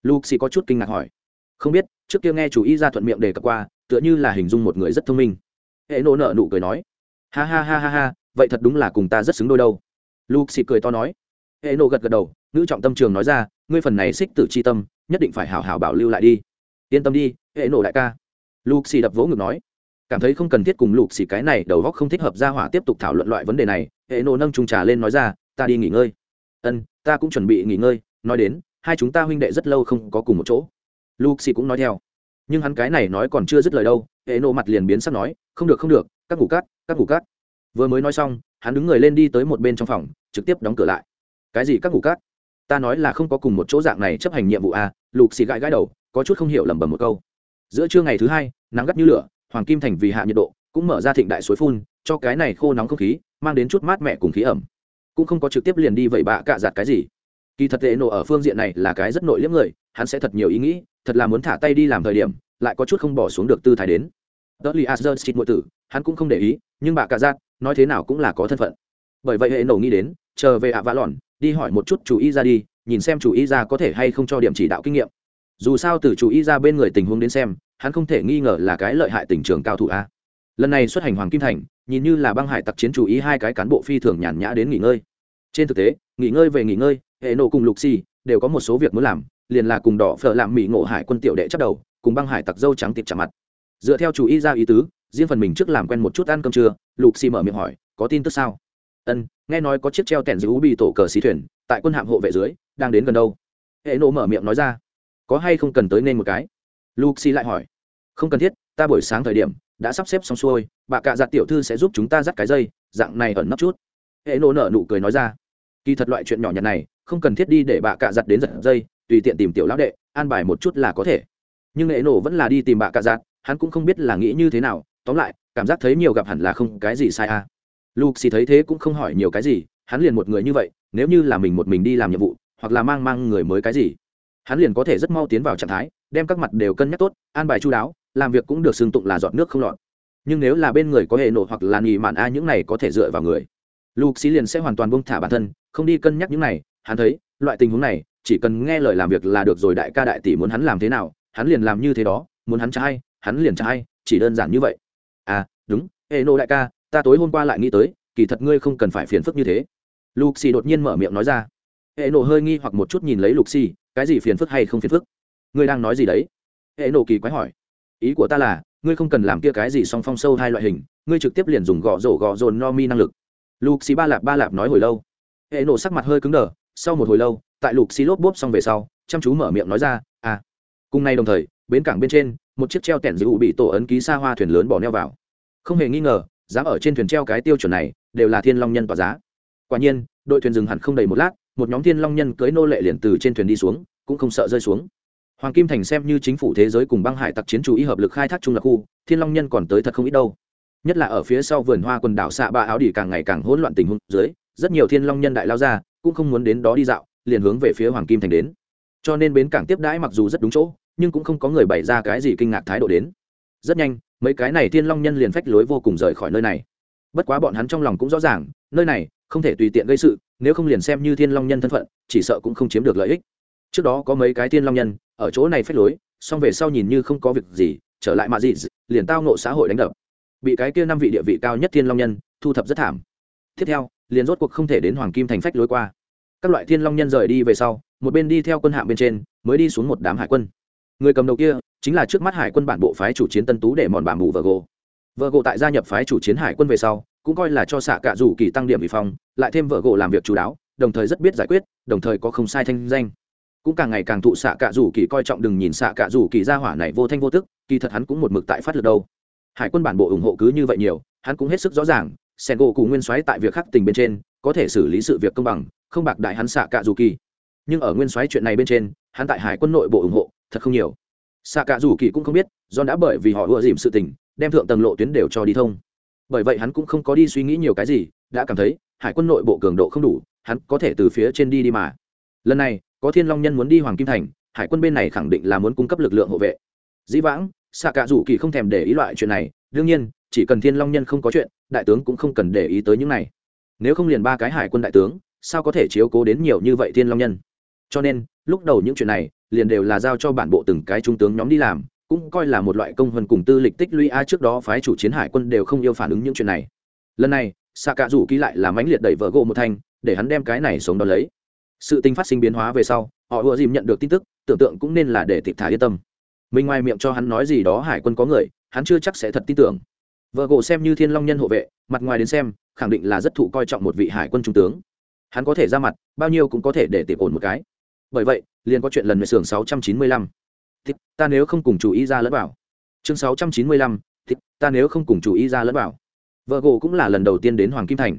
Lục có chút kinh ngạc hỏi. Không biết, trước kia nghe chủ y ra thuận miệng đề cập qua, tựa như là hình dung một người rất thông minh. Hệ nộ nợ nụ cười nói. Ha ha ha ha ha, vậy thật đúng là cùng ta rất xứng đôi đâu. Luke cười to nói. Hệ nộ gật gật đầu nữ trọng tâm trường nói ra, ngươi phần này xích tử c h i tâm, nhất định phải hảo hảo bảo lưu lại đi. Yên tâm đi, hệ nộ đại ca. Luke đập vỗ ngực nói cảm thấy không cần thiết cùng lục xì cái này đầu góc không thích hợp ra hỏa tiếp tục thảo luận loại vấn đề này, hệ nộ nâng trung trà lên nói ra, ta đi nghỉ ngơi. Ân, ta cũng chuẩn bị nghỉ ngơi. Nói đến, hai chúng ta huynh đệ rất lâu không có cùng một chỗ. Lục xì cũng nói theo. Nhưng hắn cái này nói còn chưa dứt lời đâu, hệ nộ mặt liền biến sắc nói, không được không được, các ngủ cát, các ngủ cát. Vừa mới nói xong, hắn đứng người lên đi tới một bên trong phòng, trực tiếp đóng cửa lại. Cái gì các ngủ cát? Ta nói là không có cùng một chỗ dạng này chấp hành nhiệm vụ à? Lục xì gãi gãi đầu, có chút không hiểu lẩm bẩm một câu. Giữa trưa ngày thứ hai, nắng gắt như lửa hoàng kim thành vì hạ nhiệt độ, cũng mở ra thịnh đại suối phun, cho cái này khô nóng không khí, mang đến chút mát mẻ cùng khí ẩm. Cũng không có trực tiếp liền đi vậy bạ cạ giặt cái gì. Kỳ thật tệ nổ ở phương diện này là cái rất nội liếm người, hắn sẽ thật nhiều ý nghĩ, thật là muốn thả tay đi làm thời điểm, lại có chút không bỏ xuống được tư thái đến. Tớ li asher xịt ngụy tử, hắn cũng không để ý, nhưng bà cạ giặt, nói thế nào cũng là có thân phận. Bởi vậy hệ nổ nghĩ đến, chờ về ạ vã lòn đi hỏi một chút chủ y ra đi, nhìn xem chủ y ra có thể hay không cho điểm chỉ đạo kinh nghiệm. Dù sao từ chủ y ra bên người tình huống đến xem hắn không thể nghi ngờ là cái lợi hại tình trường cao thủ a. Lần này xuất hành hoàng kim thành, nhìn như là băng hải tặc chiến chủ ý hai cái cán bộ phi thường nhàn nhã đến nghỉ ngơi. Trên thực tế, nghỉ ngơi về nghỉ ngơi, hệ nổ cùng lục xì đều có một số việc muốn làm, liền là cùng đỏ phở làm mỹ ngộ hải quân tiểu đệ chắc đầu, cùng băng hải tặc dâu trắng tiệp chạm mặt. Dựa theo chủ ý ra ý tứ, riêng phần mình trước làm quen một chút ăn cơm trưa, lục xì mở miệng hỏi, có tin tức sao? Ân nghe nói có chiếc treo tẻn giữ bị tổ cờ xì thuyền, tại quân hạm hộ vệ dưới, đang đến gần đâu? Hệ nổ mở miệng nói ra, có hay không cần tới nên một cái? Luxi lại hỏi. Không cần thiết, ta buổi sáng thời điểm đã sắp xếp xong xuôi, bà cạ giặt tiểu thư sẽ giúp chúng ta dắt cái dây, dạng này ẩn nấp chút. Hệ nổ nở nụ cười nói ra. Kỳ thật loại chuyện nhỏ nhặt này, không cần thiết đi để bà cạ giặt đến giật dây, tùy tiện tìm tiểu lão đệ, an bài một chút là có thể. Nhưng hệ nổ vẫn là đi tìm bà cạ giặt, hắn cũng không biết là nghĩ như thế nào, tóm lại, cảm giác thấy nhiều gặp hẳn là không cái gì sai à. Luxi thấy thế cũng không hỏi nhiều cái gì, hắn liền một người như vậy, nếu như là mình một mình đi làm nhiệm vụ, hoặc là mang mang người mới cái gì hắn liền có thể rất mau tiến vào trạng thái, đem các mặt đều cân nhắc tốt, an bài chú đáo, làm việc cũng được xưng tụng là giọt nước không lọt. Nhưng nếu là bên người có hệ nổ hoặc là nghỉ mạn, a, những này có thể dựa vào người. Lục xí liền sẽ hoàn toàn bông thả bản thân, không đi cân nhắc những này, hắn thấy, loại tình huống này, chỉ cần nghe lời làm việc là được rồi, đại ca đại tỷ muốn hắn làm thế nào, hắn liền làm như thế đó, muốn hắn trai hắn liền trai chỉ đơn giản như vậy. À đúng, hệ nộ đại ca, ta tối hôm qua lại nghĩ tới, kỳ thật ngươi không cần phải phiền phức như thế. Lục xì đột nhiên mở miệng nói ra hệ nổ hơi nghi hoặc một chút nhìn lấy lục xì cái gì phiền phức hay không phiền phức? Ngươi đang nói gì đấy? Hệ nổ kỳ quái hỏi. Ý của ta là, ngươi không cần làm kia cái gì song phong sâu hai loại hình, ngươi trực tiếp liền dùng gõ rổ gõ dồn no mi năng lực. Lục xì ba lạp ba lạp nói hồi lâu. Hệ nổ sắc mặt hơi cứng đờ, sau một hồi lâu, tại lục xì lốp bốp xong về sau, chăm chú mở miệng nói ra à. Cùng nay đồng thời, bến cảng bên trên, một chiếc treo tẻn dữ bị tổ ấn ký xa hoa thuyền lớn bỏ neo vào. Không hề nghi ngờ dám ở trên thuyền treo cái tiêu chuẩn này, đều là thiên long nhân tỏa giá. Quả nhiên, đội thuyền dừng hẳn không đầy một lát một nhóm thiên long nhân cưới nô lệ liền từ trên thuyền đi xuống, cũng không sợ rơi xuống. Hoàng kim thành xem như chính phủ thế giới cùng băng hải tặc chiến chủ y hợp lực khai thác trung lập khu, thiên long nhân còn tới thật không ít đâu. Nhất là ở phía sau vườn hoa quần đảo xạ ba áo đỉ càng ngày càng hỗn loạn tình huống dưới, rất nhiều thiên long nhân đại lao ra, cũng không muốn đến đó đi dạo, liền hướng về phía hoàng kim thành đến. Cho nên bến cảng tiếp đãi mặc dù rất đúng chỗ, nhưng cũng không có người bày ra cái gì kinh ngạc thái độ đến. Rất nhanh, mấy cái này thiên long nhân liền phách lối vô cùng rời khỏi nơi này. Bất quá bọn hắn trong lòng cũng rõ ràng, nơi này không thể tùy tiện gây sự, nếu không liền xem như thiên long nhân thân phận, chỉ sợ cũng không chiếm được lợi ích. Trước đó có mấy cái thiên long nhân, ở chỗ này phách lối, xong về sau nhìn như không có việc gì, trở lại mà gì liền tao nộ xã hội đánh đập. Bị cái kia năm vị địa vị cao nhất thiên long nhân thu thập rất thảm. Tiếp theo, liền rốt cuộc không thể đến hoàng kim thành phách lối qua. Các loại thiên long nhân rời đi về sau, một bên đi theo quân hạng bên trên, mới đi xuống một đám hải quân. Người cầm đầu kia, chính là trước mắt hải quân bản bộ phái chủ chiến tân tú để mòn bà mù vợ gỗ vợ gỗ tại gia nhập phái chủ chiến hải quân về sau cũng coi là cho xạ cạ rủ kỳ tăng điểm bị phong, lại thêm vợ gỗ làm việc chú đáo, đồng thời rất biết giải quyết, đồng thời có không sai thanh danh. Cũng càng ngày càng thụ xạ cạ rủ kỳ coi trọng đừng nhìn xạ cạ rủ kỳ ra hỏa này vô thanh vô tức, kỳ thật hắn cũng một mực tại phát lực đâu. Hải quân bản bộ ủng hộ cứ như vậy nhiều, hắn cũng hết sức rõ ràng, sen gỗ cùng nguyên soái tại việc khắc tình bên trên, có thể xử lý sự việc công bằng, không bạc đại hắn xạ cạ rủ kỳ. Nhưng ở nguyên soái chuyện này bên trên, hắn tại hải quân nội bộ ủng hộ, thật không nhiều. Xạ cạ rủ kỳ cũng không biết do đã bởi vì họ ưa dìm sự tình, đem thượng tầng lộ tuyến đều cho đi thông bởi vậy hắn cũng không có đi suy nghĩ nhiều cái gì, đã cảm thấy, hải quân nội bộ cường độ không đủ, hắn có thể từ phía trên đi đi mà. Lần này, có thiên long nhân muốn đi hoàng kim thành, hải quân bên này khẳng định là muốn cung cấp lực lượng hộ vệ. Dĩ vãng xạ cạ rủ kỳ không thèm để ý loại chuyện này, đương nhiên, chỉ cần thiên long nhân không có chuyện, đại tướng cũng không cần để ý tới những này. Nếu không liền ba cái hải quân đại tướng, sao có thể chiếu cố đến nhiều như vậy thiên long nhân? Cho nên, lúc đầu những chuyện này, liền đều là giao cho bản bộ từng cái trung tướng nhóm đi làm cũng coi là một loại công hơn cùng tư lịch tích lũy. A, trước đó phái chủ chiến hải quân đều không yêu phản ứng những chuyện này. Lần này xạ cạ rủ ký lại là mãnh liệt đẩy vợ gỗ một thanh, để hắn đem cái này sống đó lấy. Sự tình phát sinh biến hóa về sau, họ ùa dìm nhận được tin tức, tưởng tượng cũng nên là để tịch thả yên tâm. Mình ngoài miệng cho hắn nói gì đó hải quân có người, hắn chưa chắc sẽ thật tin tưởng. Vợ gỗ xem như thiên long nhân hộ vệ, mặt ngoài đến xem, khẳng định là rất thụ coi trọng một vị hải quân trung tướng. Hắn có thể ra mặt, bao nhiêu cũng có thể để tiệp ổn một cái. Bởi vậy, liền có chuyện lần mười xưởng sáu trăm chín mươi lăm thích ta nếu không cùng chủ ý ra lẫn vào. Chương sáu trăm chín mươi lăm thích ta nếu không cùng chủ ý ra lẫn vào. Vợ gỗ cũng là lần đầu tiên đến hoàng kim thành.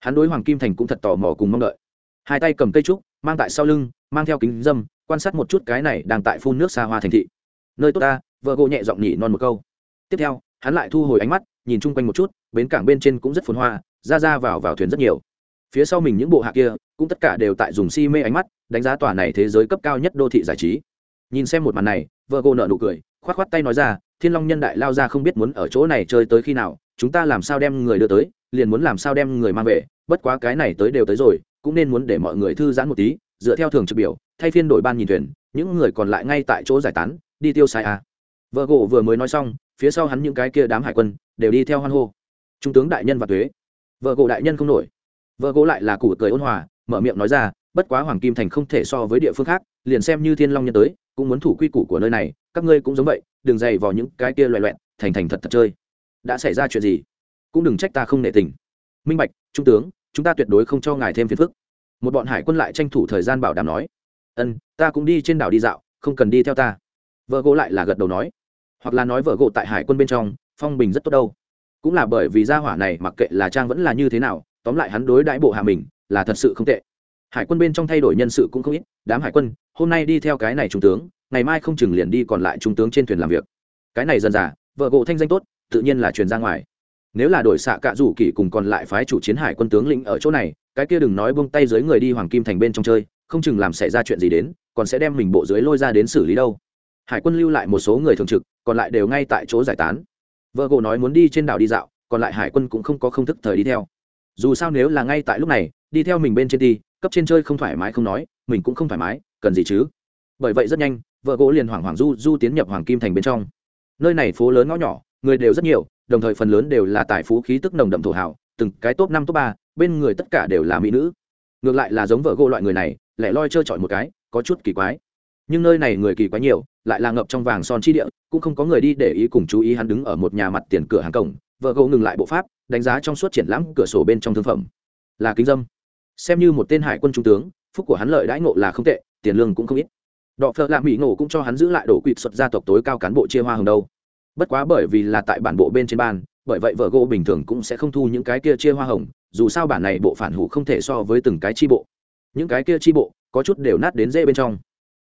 Hắn đối hoàng kim thành cũng thật tò mò cùng mong đợi. Hai tay cầm cây trúc, mang tại sau lưng, mang theo kính dâm, quan sát một chút cái này đang tại phun nước xa hoa thành thị. Nơi tốt ta, vợ gỗ nhẹ giọng nhỉ non một câu. Tiếp theo, hắn lại thu hồi ánh mắt, nhìn chung quanh một chút, bến cảng bên trên cũng rất phồn hoa, ra ra vào vào thuyền rất nhiều. Phía sau mình những bộ hạ kia, cũng tất cả đều tại dùng si mê ánh mắt, đánh giá tòa này thế giới cấp cao nhất đô thị giải trí nhìn xem một màn này, vợ gỗ nợ nụ cười k h o á t k h o á t tay nói ra, thiên long nhân đại lao ra không biết muốn ở chỗ này chơi tới khi nào, chúng ta làm sao đem người đưa tới, liền muốn làm sao đem người mang về, bất quá cái này tới đều tới rồi, cũng nên muốn để mọi người thư giãn một tí, dựa theo thường trực biểu, thay phiên đổi ban nhìn thuyền, những người còn lại ngay tại chỗ giải tán, đi tiêu sai à. vợ gỗ vừa mới nói xong, phía sau hắn những cái kia đám hải quân đều đi theo hoan hô. Trung tướng đại nhân và thuế vợ gỗ đại nhân không nổi. Vợ gỗ lại là củ cười ôn hòa, mở miệng nói ra bất quá hoàng kim thành không thể so với địa phương khác, liền xem như thiên long nhân tới, cũng muốn thủ quy củ của nơi này, các ngươi cũng giống vậy, đừng dày vào những cái kia loẹ loẹn thành thành thật thật chơi. Đã xảy ra chuyện gì? Cũng đừng trách ta không nể tình. Minh bạch, trung tướng, chúng ta tuyệt đối không cho ngài thêm phiền phức. Một bọn hải quân lại tranh thủ thời gian bảo đảm nói, ân, ta cũng đi trên đảo đi dạo, không cần đi theo ta. Vợ gỗ lại là gật đầu nói. Hoặc là nói vợ gỗ tại hải quân bên trong, phong bình rất tốt đâu. Cũng là bởi vì gia hỏa này, mặc kệ là trang vẫn là như thế nào, tóm lại hắn đối đãi bộ hạ mình, là thật sự không tệ hải quân bên trong thay đổi nhân sự cũng không ít. Đám hải quân, hôm nay đi theo cái này trung tướng, ngày mai không chừng liền đi còn lại trung tướng trên thuyền làm việc. Cái này dần dà, vợ gộ thanh danh tốt, tự nhiên là truyền ra ngoài. Nếu là đổi xạ cạ rủ kỷ cùng còn lại phái chủ chiến hải quân tướng lĩnh ở chỗ này, cái kia đừng nói buông tay dưới người đi hoàng kim thành bên trong chơi, không chừng làm xảy ra chuyện gì đến, còn sẽ đem mình bộ dưới lôi ra đến xử lý đâu. Hải quân lưu lại một số người thường trực, còn lại đều ngay tại chỗ giải tán. Vợ gộ nói muốn đi trên đảo đi dạo, còn lại hải quân cũng không có không thức thời đi theo. Dù sao nếu là ngay tại lúc này, đi theo mình bên trên đi cấp trên chơi không thoải mái không nói, mình cũng không thoải mái, cần gì chứ? Bởi vậy rất nhanh, vợ gỗ liền hoảng hoảng du du tiến nhập hoàng kim thành bên trong. Nơi này phố lớn ngõ nhỏ, người đều rất nhiều, đồng thời phần lớn đều là tài phú khí tức nồng đậm thổ hào, từng cái top năm, top ba, bên người tất cả đều là mỹ nữ. Ngược lại là giống vợ gỗ loại người này lẻ loi trơ trọi một cái, có chút kỳ quái. Nhưng nơi này người kỳ quái nhiều, lại là ngập trong vàng son chi địa, cũng không có người đi để ý cùng chú ý hắn đứng ở một nhà mặt tiền cửa hàng cổng. Vợ gỗ ngừng lại bộ pháp, đánh giá trong suốt triển lãm cửa sổ bên trong thương phẩm. Là kính dâm xem như một tên hải quân trung tướng, phúc của hắn lợi đãi ngộ là không tệ, tiền lương cũng không ít. Đọ phợ lạ mỹ ngộ cũng cho hắn giữ lại đổ quỵt xuất gia tộc tối cao cán bộ chia hoa hồng đâu. Bất quá bởi vì là tại bản bộ bên trên ban, bởi vậy vợ gỗ bình thường cũng sẽ không thu những cái kia chia hoa hồng, dù sao bản này bộ phản hủ không thể so với từng cái chi bộ. Những cái kia chi bộ, có chút đều nát đến dễ bên trong.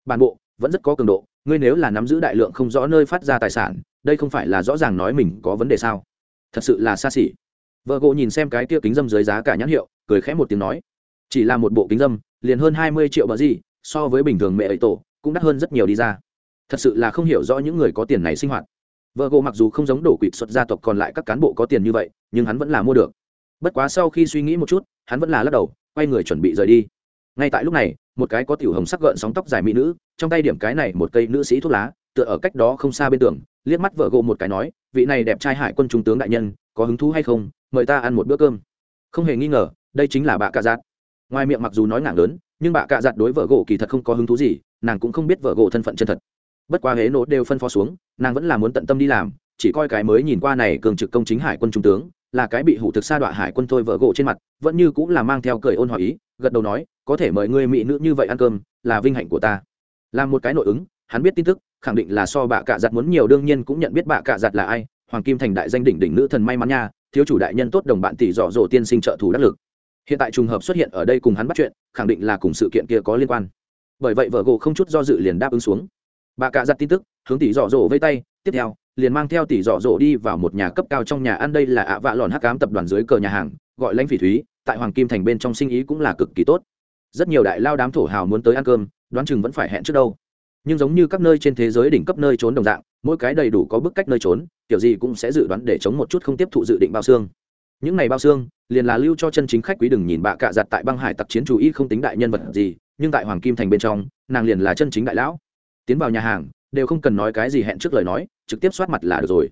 Bản bộ, vẫn rất có cường độ, ngươi nếu là nắm giữ đại lượng không rõ nơi phát ra tài sản, đây không phải là rõ ràng nói mình có vấn đề sao? Thật sự là xa xỉ. Vợ gỗ nhìn xem cái kia kính dâm dưới giá cả nhãn hiệu, cười khẽ một tiếng nói chỉ là một bộ kính dâm, liền hơn hai mươi triệu bờ gì, so với bình thường mẹ ấy tổ, cũng đắt hơn rất nhiều đi ra. Thật sự là không hiểu rõ những người có tiền này sinh hoạt. Vợ gỗ mặc dù không giống đổ quỵt xuất gia tộc còn lại các cán bộ có tiền như vậy, nhưng hắn vẫn là mua được. Bất quá sau khi suy nghĩ một chút, hắn vẫn là lắc đầu, quay người chuẩn bị rời đi. Ngay tại lúc này, một cái có tiểu hồng sắc gợn sóng tóc dài mỹ nữ, trong tay điểm cái này một cây nữ sĩ thuốc lá, tựa ở cách đó không xa bên tường, liếc mắt vợ gỗ một cái nói, vị này đẹp trai hải quân trung tướng đại nhân, có hứng thú hay không? Mời ta ăn một bữa cơm. Không hề nghi ngờ, đây chính là bà cà giác ngoài miệng mặc dù nói ngảng lớn, nhưng bà cạ giặt đối vợ gỗ kỳ thật không có hứng thú gì, nàng cũng không biết vợ gỗ thân phận chân thật. Bất quá hế nốt đều phân phó xuống, nàng vẫn là muốn tận tâm đi làm, chỉ coi cái mới nhìn qua này cường trực công chính hải quân trung tướng, là cái bị hủ thực sa đọa hải quân thôi vợ gỗ trên mặt, vẫn như cũng là mang theo cười ôn hỏi ý, gật đầu nói, có thể mời ngươi mỹ nữ như vậy ăn cơm, là vinh hạnh của ta. Làm một cái nội ứng, hắn biết tin tức, khẳng định là so bạ cạ giặt muốn nhiều, đương nhiên cũng nhận biết bạ cạ giặt là ai, hoàng kim thành đại danh đỉnh đỉnh nữ thần may mắn nha, thiếu chủ đại nhân tốt đồng bạn tỷ dọ dỗ tiên sinh trợ thủ đắc lực hiện tại trùng hợp xuất hiện ở đây cùng hắn bắt chuyện, khẳng định là cùng sự kiện kia có liên quan. Bởi vậy vợ gỗ không chút do dự liền đáp ứng xuống. Bà cạ giặt tin tức, hướng tỷ dọ dỗ vây tay, tiếp theo, liền mang theo tỷ dọ dỗ đi vào một nhà cấp cao trong nhà ăn đây là ạ vạ lòn hắc cám tập đoàn dưới cờ nhà hàng, gọi lãnh phỉ thúy, tại hoàng kim thành bên trong sinh ý cũng là cực kỳ tốt. Rất nhiều đại lao đám thổ hào muốn tới ăn cơm, đoán chừng vẫn phải hẹn trước đâu. Nhưng giống như các nơi trên thế giới đỉnh cấp nơi trốn đồng dạng, mỗi cái đầy đủ có bức cách nơi trốn kiểu gì cũng sẽ dự đoán để chống một chút không tiếp thụ dự định bao xương những này bao xương, liền là lưu cho chân chính khách quý đừng nhìn bạ cạ giặt tại băng hải tặc chiến chủ y không tính đại nhân vật gì, nhưng tại hoàng kim thành bên trong, nàng liền là chân chính đại lão. Tiến vào nhà hàng, đều không cần nói cái gì hẹn trước lời nói, trực tiếp soát mặt là được rồi.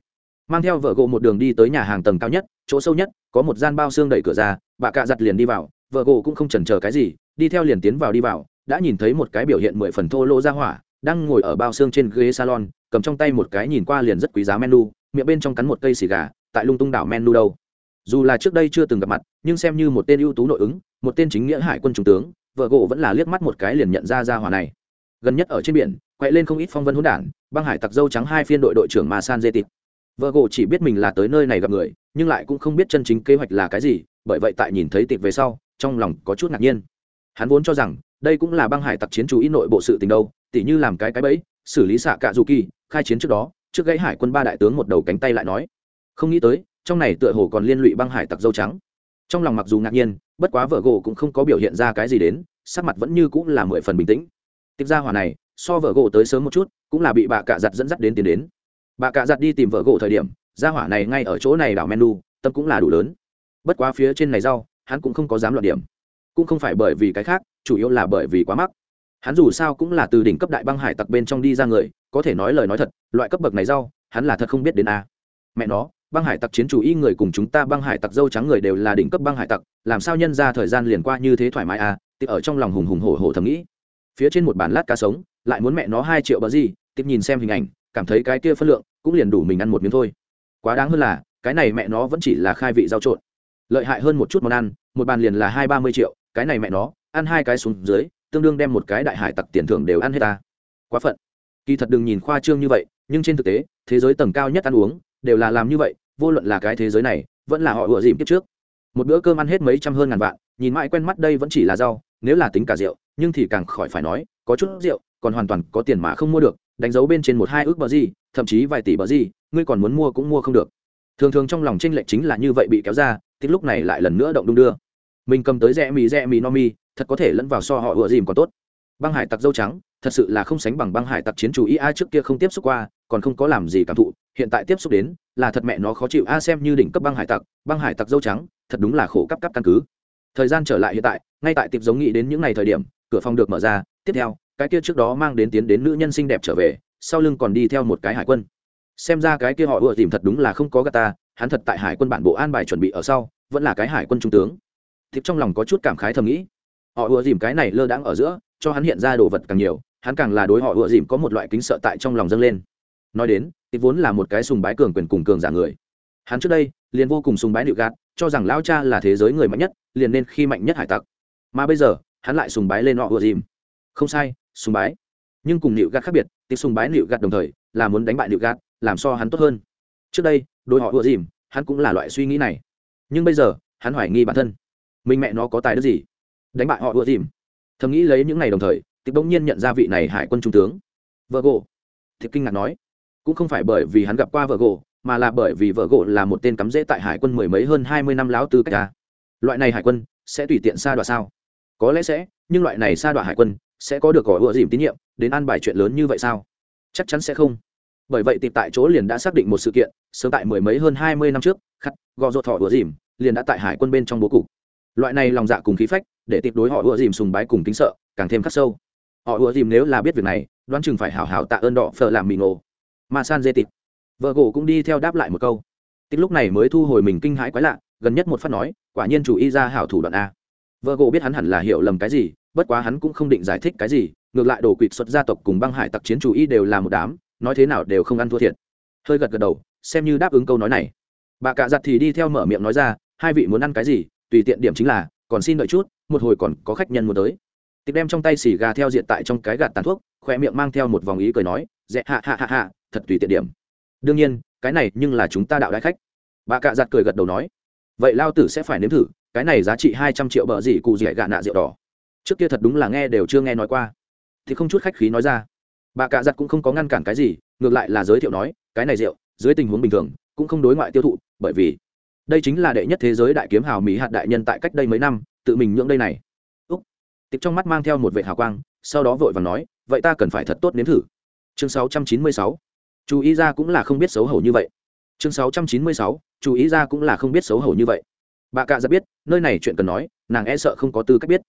Mang theo vợ gỗ một đường đi tới nhà hàng tầng cao nhất, chỗ sâu nhất, có một gian bao xương đẩy cửa ra, bạ cạ giặt liền đi vào, vợ gỗ cũng không chần chờ cái gì, đi theo liền tiến vào đi vào, đã nhìn thấy một cái biểu hiện mười phần thô lỗ ra hỏa, đang ngồi ở bao xương trên ghế salon, cầm trong tay một cái nhìn qua liền rất quý giá menu, miệng bên trong cắn một cây xì gà, tại lung tung đảo menu đâu dù là trước đây chưa từng gặp mặt, nhưng xem như một tên ưu tú nội ứng, một tên chính nghĩa hải quân trung tướng, vợ gỗ vẫn là liếc mắt một cái liền nhận ra ra hỏa này. Gần nhất ở trên biển, quậy lên không ít phong vân hỗn đản, băng hải tặc dâu trắng hai phiên đội đội trưởng mà san dê tịt. Vợ gỗ chỉ biết mình là tới nơi này gặp người, nhưng lại cũng không biết chân chính kế hoạch là cái gì, bởi vậy tại nhìn thấy tịt về sau, trong lòng có chút ngạc nhiên. Hắn vốn cho rằng, đây cũng là băng hải tặc chiến chú ý nội bộ sự tình đâu, tỉ như làm cái cái bẫy, xử lý xạ cạ dù kỳ khai chiến trước đó, trước gãy hải quân ba đại tướng một đầu cánh tay lại nói. Không nghĩ tới trong này tựa hồ còn liên lụy băng hải tặc dâu trắng. Trong lòng mặc dù ngạc nhiên, bất quá vợ gỗ cũng không có biểu hiện ra cái gì đến, sắc mặt vẫn như cũng là mười phần bình tĩnh. Tiếp ra hỏa này, so vợ gỗ tới sớm một chút, cũng là bị bà cạ giặt dẫn dắt đến tiến đến. Bà cạ giặt đi tìm vợ gỗ thời điểm ra hỏa này ngay ở chỗ này đảo menu, tâm cũng là đủ lớn. Bất quá phía trên này rau, hắn cũng không có dám loạn điểm. Cũng không phải bởi vì cái khác, chủ yếu là bởi vì quá mắc. Hắn dù sao cũng là từ đỉnh cấp đại băng hải tặc bên trong đi ra người, có thể nói lời nói thật, loại cấp bậc này rau, hắn là thật không biết đến a. Mẹ nó băng hải tặc chiến chủ y người cùng chúng ta băng hải tặc dâu trắng người đều là đỉnh cấp băng hải tặc, làm sao nhân ra thời gian liền qua như thế thoải mái à? Tiếp ở trong lòng hùng hùng hổ hổ thầm nghĩ. Phía trên một bàn lát cá sống, lại muốn mẹ nó hai triệu bờ gì, tiếp nhìn xem hình ảnh, cảm thấy cái kia phân lượng cũng liền đủ mình ăn một miếng thôi. Quá đáng hơn là, cái này mẹ nó vẫn chỉ là khai vị rau trộn. Lợi hại hơn một chút món ăn, một bàn liền là hai ba mươi triệu, cái này mẹ nó, ăn hai cái xuống dưới, tương đương đem một cái đại hải tặc tiền thưởng đều ăn hết ta. Quá phận. Kỳ thật đừng nhìn khoa trương như vậy, nhưng trên thực tế, thế giới tầng cao nhất ăn uống, đều là làm như vậy vô luận là cái thế giới này, vẫn là họ ủa dìm kiếp trước. Một bữa cơm ăn hết mấy trăm hơn ngàn vạn, nhìn mãi quen mắt đây vẫn chỉ là rau, nếu là tính cả rượu, nhưng thì càng khỏi phải nói, có chút rượu, còn hoàn toàn có tiền mà không mua được, đánh dấu bên trên một hai ước bờ gì, thậm chí vài tỷ bờ gì, ngươi còn muốn mua cũng mua không được. Thường thường trong lòng tranh lệch chính là như vậy bị kéo ra, thì lúc này lại lần nữa động đung đưa. Mình cầm tới rẽ mì rẽ mì no mi, thật có thể lẫn vào so họ ủa dìm còn tốt. Băng hải tặc dâu trắng, thật sự là không sánh bằng băng hải tặc chiến chủ ý ai trước kia không tiếp xúc qua còn không có làm gì cảm thụ, hiện tại tiếp xúc đến, là thật mẹ nó khó chịu. A xem như đỉnh cấp băng hải tặc, băng hải tặc dâu trắng, thật đúng là khổ cấp cấp căn cứ. Thời gian trở lại hiện tại, ngay tại tiệp giống nghĩ đến những ngày thời điểm, cửa phòng được mở ra, tiếp theo, cái kia trước đó mang đến tiến đến nữ nhân xinh đẹp trở về, sau lưng còn đi theo một cái hải quân. Xem ra cái kia họ ưa tìm thật đúng là không có gà ta, hắn thật tại hải quân bản bộ an bài chuẩn bị ở sau, vẫn là cái hải quân trung tướng. Thiệp trong lòng có chút cảm khái thầm nghĩ. Họ ưa dìm cái này lơ đãng ở giữa, cho hắn hiện ra đồ vật càng nhiều, hắn càng là đối họ ựa dìm có một loại kính sợ tại trong lòng dâng lên nói đến thì vốn là một cái sùng bái cường quyền cùng cường giả người. Hắn trước đây, liền vô cùng sùng bái nịu gạt, cho rằng lao cha là thế giới người mạnh nhất, liền nên khi mạnh nhất hải tặc. Mà bây giờ, hắn lại sùng bái lên họ ùa dìm không sai, sùng bái. Nhưng cùng nịu gạt khác biệt thì sùng bái nịu gạt đồng thời, là muốn đánh bại nịu gạt, làm so hắn tốt hơn. Trước đây, đối họ ùa dìm hắn cũng là loại suy nghĩ này. Nhưng bây giờ, hắn hoài nghi bản thân. Mình mẹ nó có tài đức gì? Đánh bại họ ùa dìm thầm nghĩ lấy những ngày đồng thời tiệp bỗng nhiên nhận ra vị này hải quân trung tướng. Vợ gỗ tiệp kinh ngạc nói cũng không phải bởi vì hắn gặp qua vợ gỗ mà là bởi vì vợ gỗ là một tên cắm rễ tại hải quân mười mấy hơn hai mươi năm láo tư cách ta. Loại này hải quân sẽ tùy tiện sa đọa sao? Có lẽ sẽ, nhưng loại này sa đọa hải quân sẽ có được gọi ựa dìm tín nhiệm, đến ăn bài chuyện lớn như vậy sao? Chắc chắn sẽ không. Bởi vậy tìm tại chỗ liền đã xác định một sự kiện, sớm tại mười mấy hơn hai mươi năm trước, khắc, gò ruột họ ựa dìm, liền đã tại hải quân bên trong bố cục. Loại này lòng dạ cùng khí phách, để tiệp đối họ ựa dìm sùng bái cùng kính sợ, càng thêm khắc sâu. Họ ùa dìm nếu là biết việc này, đoán chừng phải hảo hảo tạ ơn đỏ phở làm mì ngộ mà san dê tịt. Vợ gỗ cũng đi theo đáp lại một câu. Tích lúc này mới thu hồi mình kinh hãi quái lạ, gần nhất một phát nói, quả nhiên chủ y ra hảo thủ đoạn a. Vợ gỗ biết hắn hẳn là hiểu lầm cái gì, bất quá hắn cũng không định giải thích cái gì, ngược lại đồ quỵt xuất gia tộc cùng băng hải tặc chiến chủ y đều là một đám, nói thế nào đều không ăn thua thiệt. Hơi gật gật đầu, xem như đáp ứng câu nói này. Bà cạ giặt thì đi theo mở miệng nói ra, hai vị muốn ăn cái gì, tùy tiện điểm chính là, còn xin đợi chút, một hồi còn có khách nhân muốn tới. Tịch đem trong tay xì gà theo diện tại trong cái gạt tàn thuốc khoe miệng mang theo một vòng ý cười nói dẹ hạ hạ hạ hạ thật tùy tiện điểm. Đương nhiên, cái này nhưng là chúng ta đạo đại khách. Bà cạ giặt cười gật đầu nói, vậy lao tử sẽ phải nếm thử, cái này giá trị hai trăm triệu bờ gì cụ gì gạ nạ rượu đỏ. Trước kia thật đúng là nghe đều chưa nghe nói qua. Thì không chút khách khí nói ra. Bà cạ giặt cũng không có ngăn cản cái gì, ngược lại là giới thiệu nói, cái này rượu, dưới tình huống bình thường, cũng không đối ngoại tiêu thụ, bởi vì đây chính là đệ nhất thế giới đại kiếm hào mỹ hạt đại nhân tại cách đây mấy năm, tự mình nhượng đây này. Úc. Tiệp trong mắt mang theo một vệ hào quang, sau đó vội và nói, vậy ta cần phải thật tốt nếm thử. Chương 696 chú ý ra cũng là không biết xấu hổ như vậy. Chương 696. chú ý ra cũng là không biết xấu hổ như vậy. Bà cạ ra biết, nơi này chuyện cần nói, nàng e sợ không có tư cách biết.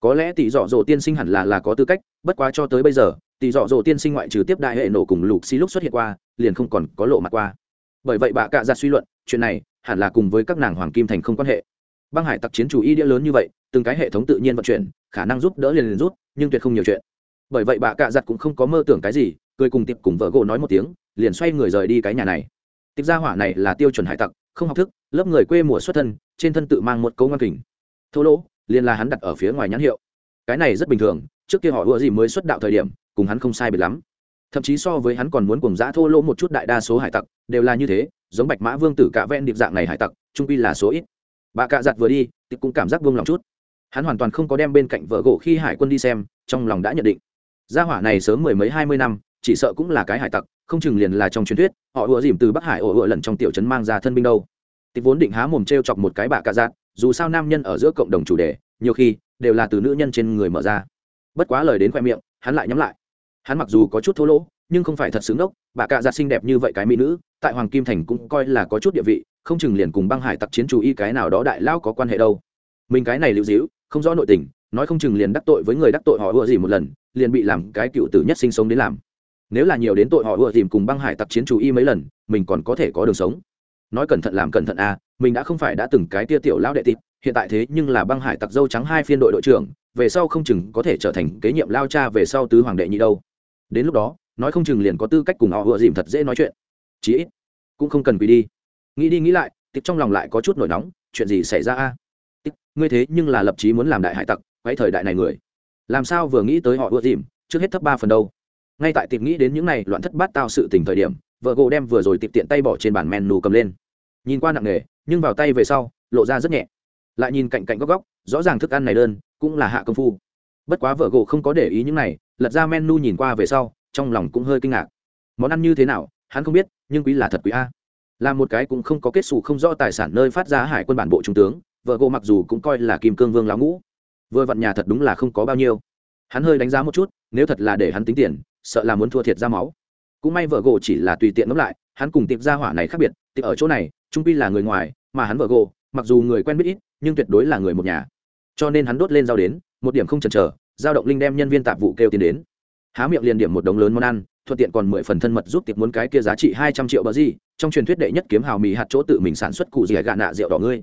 Có lẽ tỷ dọ dỗ tiên sinh hẳn là là có tư cách, bất quá cho tới bây giờ, tỷ dọ dỗ tiên sinh ngoại trừ tiếp đại hệ nổ cùng lục xi lúc xuất hiện qua, liền không còn có lộ mặt qua. Bởi vậy bà cạ ra suy luận, chuyện này hẳn là cùng với các nàng hoàng kim thành không quan hệ. Băng hải tặc chiến chủ y đĩa lớn như vậy, từng cái hệ thống tự nhiên vận chuyển, khả năng giúp đỡ liền liền rút nhưng tuyệt không nhiều chuyện. Bởi vậy bà cạ giặt cũng không có mơ tưởng cái gì cười cùng tiệp cùng vợ gỗ nói một tiếng, liền xoay người rời đi cái nhà này. Tiệp gia hỏa này là tiêu chuẩn hải tặc, không học thức, lớp người quê mùa xuất thân, trên thân tự mang một câu ngang kình. Thô lỗ, liền là hắn đặt ở phía ngoài nhãn hiệu. Cái này rất bình thường, trước kia họ ưa gì mới xuất đạo thời điểm, cùng hắn không sai biệt lắm. Thậm chí so với hắn còn muốn cùng giã thô lỗ một chút đại đa số hải tặc, đều là như thế, giống bạch mã vương tử cả ven điệp dạng này hải tặc, trung quy là số ít. Bà cạ giặt vừa đi, tiệp cũng cảm giác vương lòng chút. Hắn hoàn toàn không có đem bên cạnh vợ gỗ khi hải quân đi xem, trong lòng đã nhận định. Gia hỏa này sớm mười mấy hai mươi năm chỉ sợ cũng là cái hải tặc, không chừng liền là trong truyền thuyết, họ ùa dìm từ bắc hải ổ ùa lần trong tiểu trấn mang ra thân binh đâu. Tịch vốn định há mồm t r e o chọc một cái bạ cạ dạt dù sao nam nhân ở giữa cộng đồng chủ đề, nhiều khi đều là từ nữ nhân trên người mở ra. Bất quá lời đến khoe miệng, hắn lại nhắm lại. Hắn mặc dù có chút thô lỗ, nhưng không phải thật xứng đốc, bà cạ giặt xinh đẹp như vậy cái mỹ nữ, tại hoàng kim thành cũng coi là có chút địa vị, không chừng liền cùng băng hải tặc chiến chủ y cái nào đó đại lao có quan hệ đâu. Mình cái này lưu dĩu, không rõ nội tình, nói không chừng liền đắc tội với người đắc tội họ ưa gì một lần, liền bị làm cái cựu tử nhất sinh sống đến làm nếu là nhiều đến tội họ ưa tìm cùng băng hải tặc chiến chủ y mấy lần mình còn có thể có đường sống. Nói cẩn thận làm cẩn thận à mình đã không phải đã từng cái tia tiểu lao đệ tịt, hiện tại thế nhưng là băng hải tặc dâu trắng hai phiên đội đội trưởng về sau không chừng có thể trở thành kế nhiệm lao cha về sau tứ hoàng đệ nhị đâu. Đến lúc đó nói không chừng liền có tư cách cùng họ vừa dìm thật dễ nói chuyện. Chí ít cũng không cần quỳ đi. Nghĩ đi nghĩ lại tịch trong lòng lại có chút nổi nóng chuyện gì xảy ra a? À? ngươi thế nhưng là lập chí muốn làm đại hải tặc quay thời đại này người. Làm sao vừa nghĩ tới họ ưa dìm trước hết thấp ba phần đâu? Ngay tại tiệp nghĩ đến những này loạn thất bát tao sự tình thời điểm, vợ gỗ đem vừa rồi tiệp tiện tay bỏ trên bàn menu cầm lên. Nhìn qua nặng nề, nhưng vào tay về sau, lộ ra rất nhẹ. Lại nhìn cạnh cạnh góc góc, rõ ràng thức ăn này đơn, cũng là hạ công phu. Bất quá vợ gỗ không có để ý những này, lật ra menu nhìn qua về sau, trong lòng cũng hơi kinh ngạc. Món ăn như thế nào, hắn không biết, nhưng quý là thật quý a. Là một cái cũng không có kết xù không rõ tài sản nơi phát ra hải quân bản bộ trung tướng, vợ gỗ mặc dù cũng coi là kim cương vương lão ngũ. Vừa vặn nhà thật đúng là không có bao nhiêu. Hắn hơi đánh giá một chút, nếu thật là để hắn tính tiền sợ là muốn thua thiệt ra máu. Cũng may vợ gỗ chỉ là tùy tiện ngẫm lại, hắn cùng tiệp gia hỏa này khác biệt, tiệp ở chỗ này, trung pi là người ngoài, mà hắn vợ gỗ, mặc dù người quen biết ít, nhưng tuyệt đối là người một nhà. Cho nên hắn đốt lên dao đến, một điểm không chần chờ, giao động linh đem nhân viên tạp vụ kêu tiền đến. Há miệng liền điểm một đống lớn món ăn, thuận tiện còn mười phần thân mật giúp tiệp muốn cái kia giá trị hai trăm triệu bờ gì, trong truyền thuyết đệ nhất kiếm hào mì hạt chỗ tự mình sản xuất cụ gì gà nạ rượu đỏ ngươi.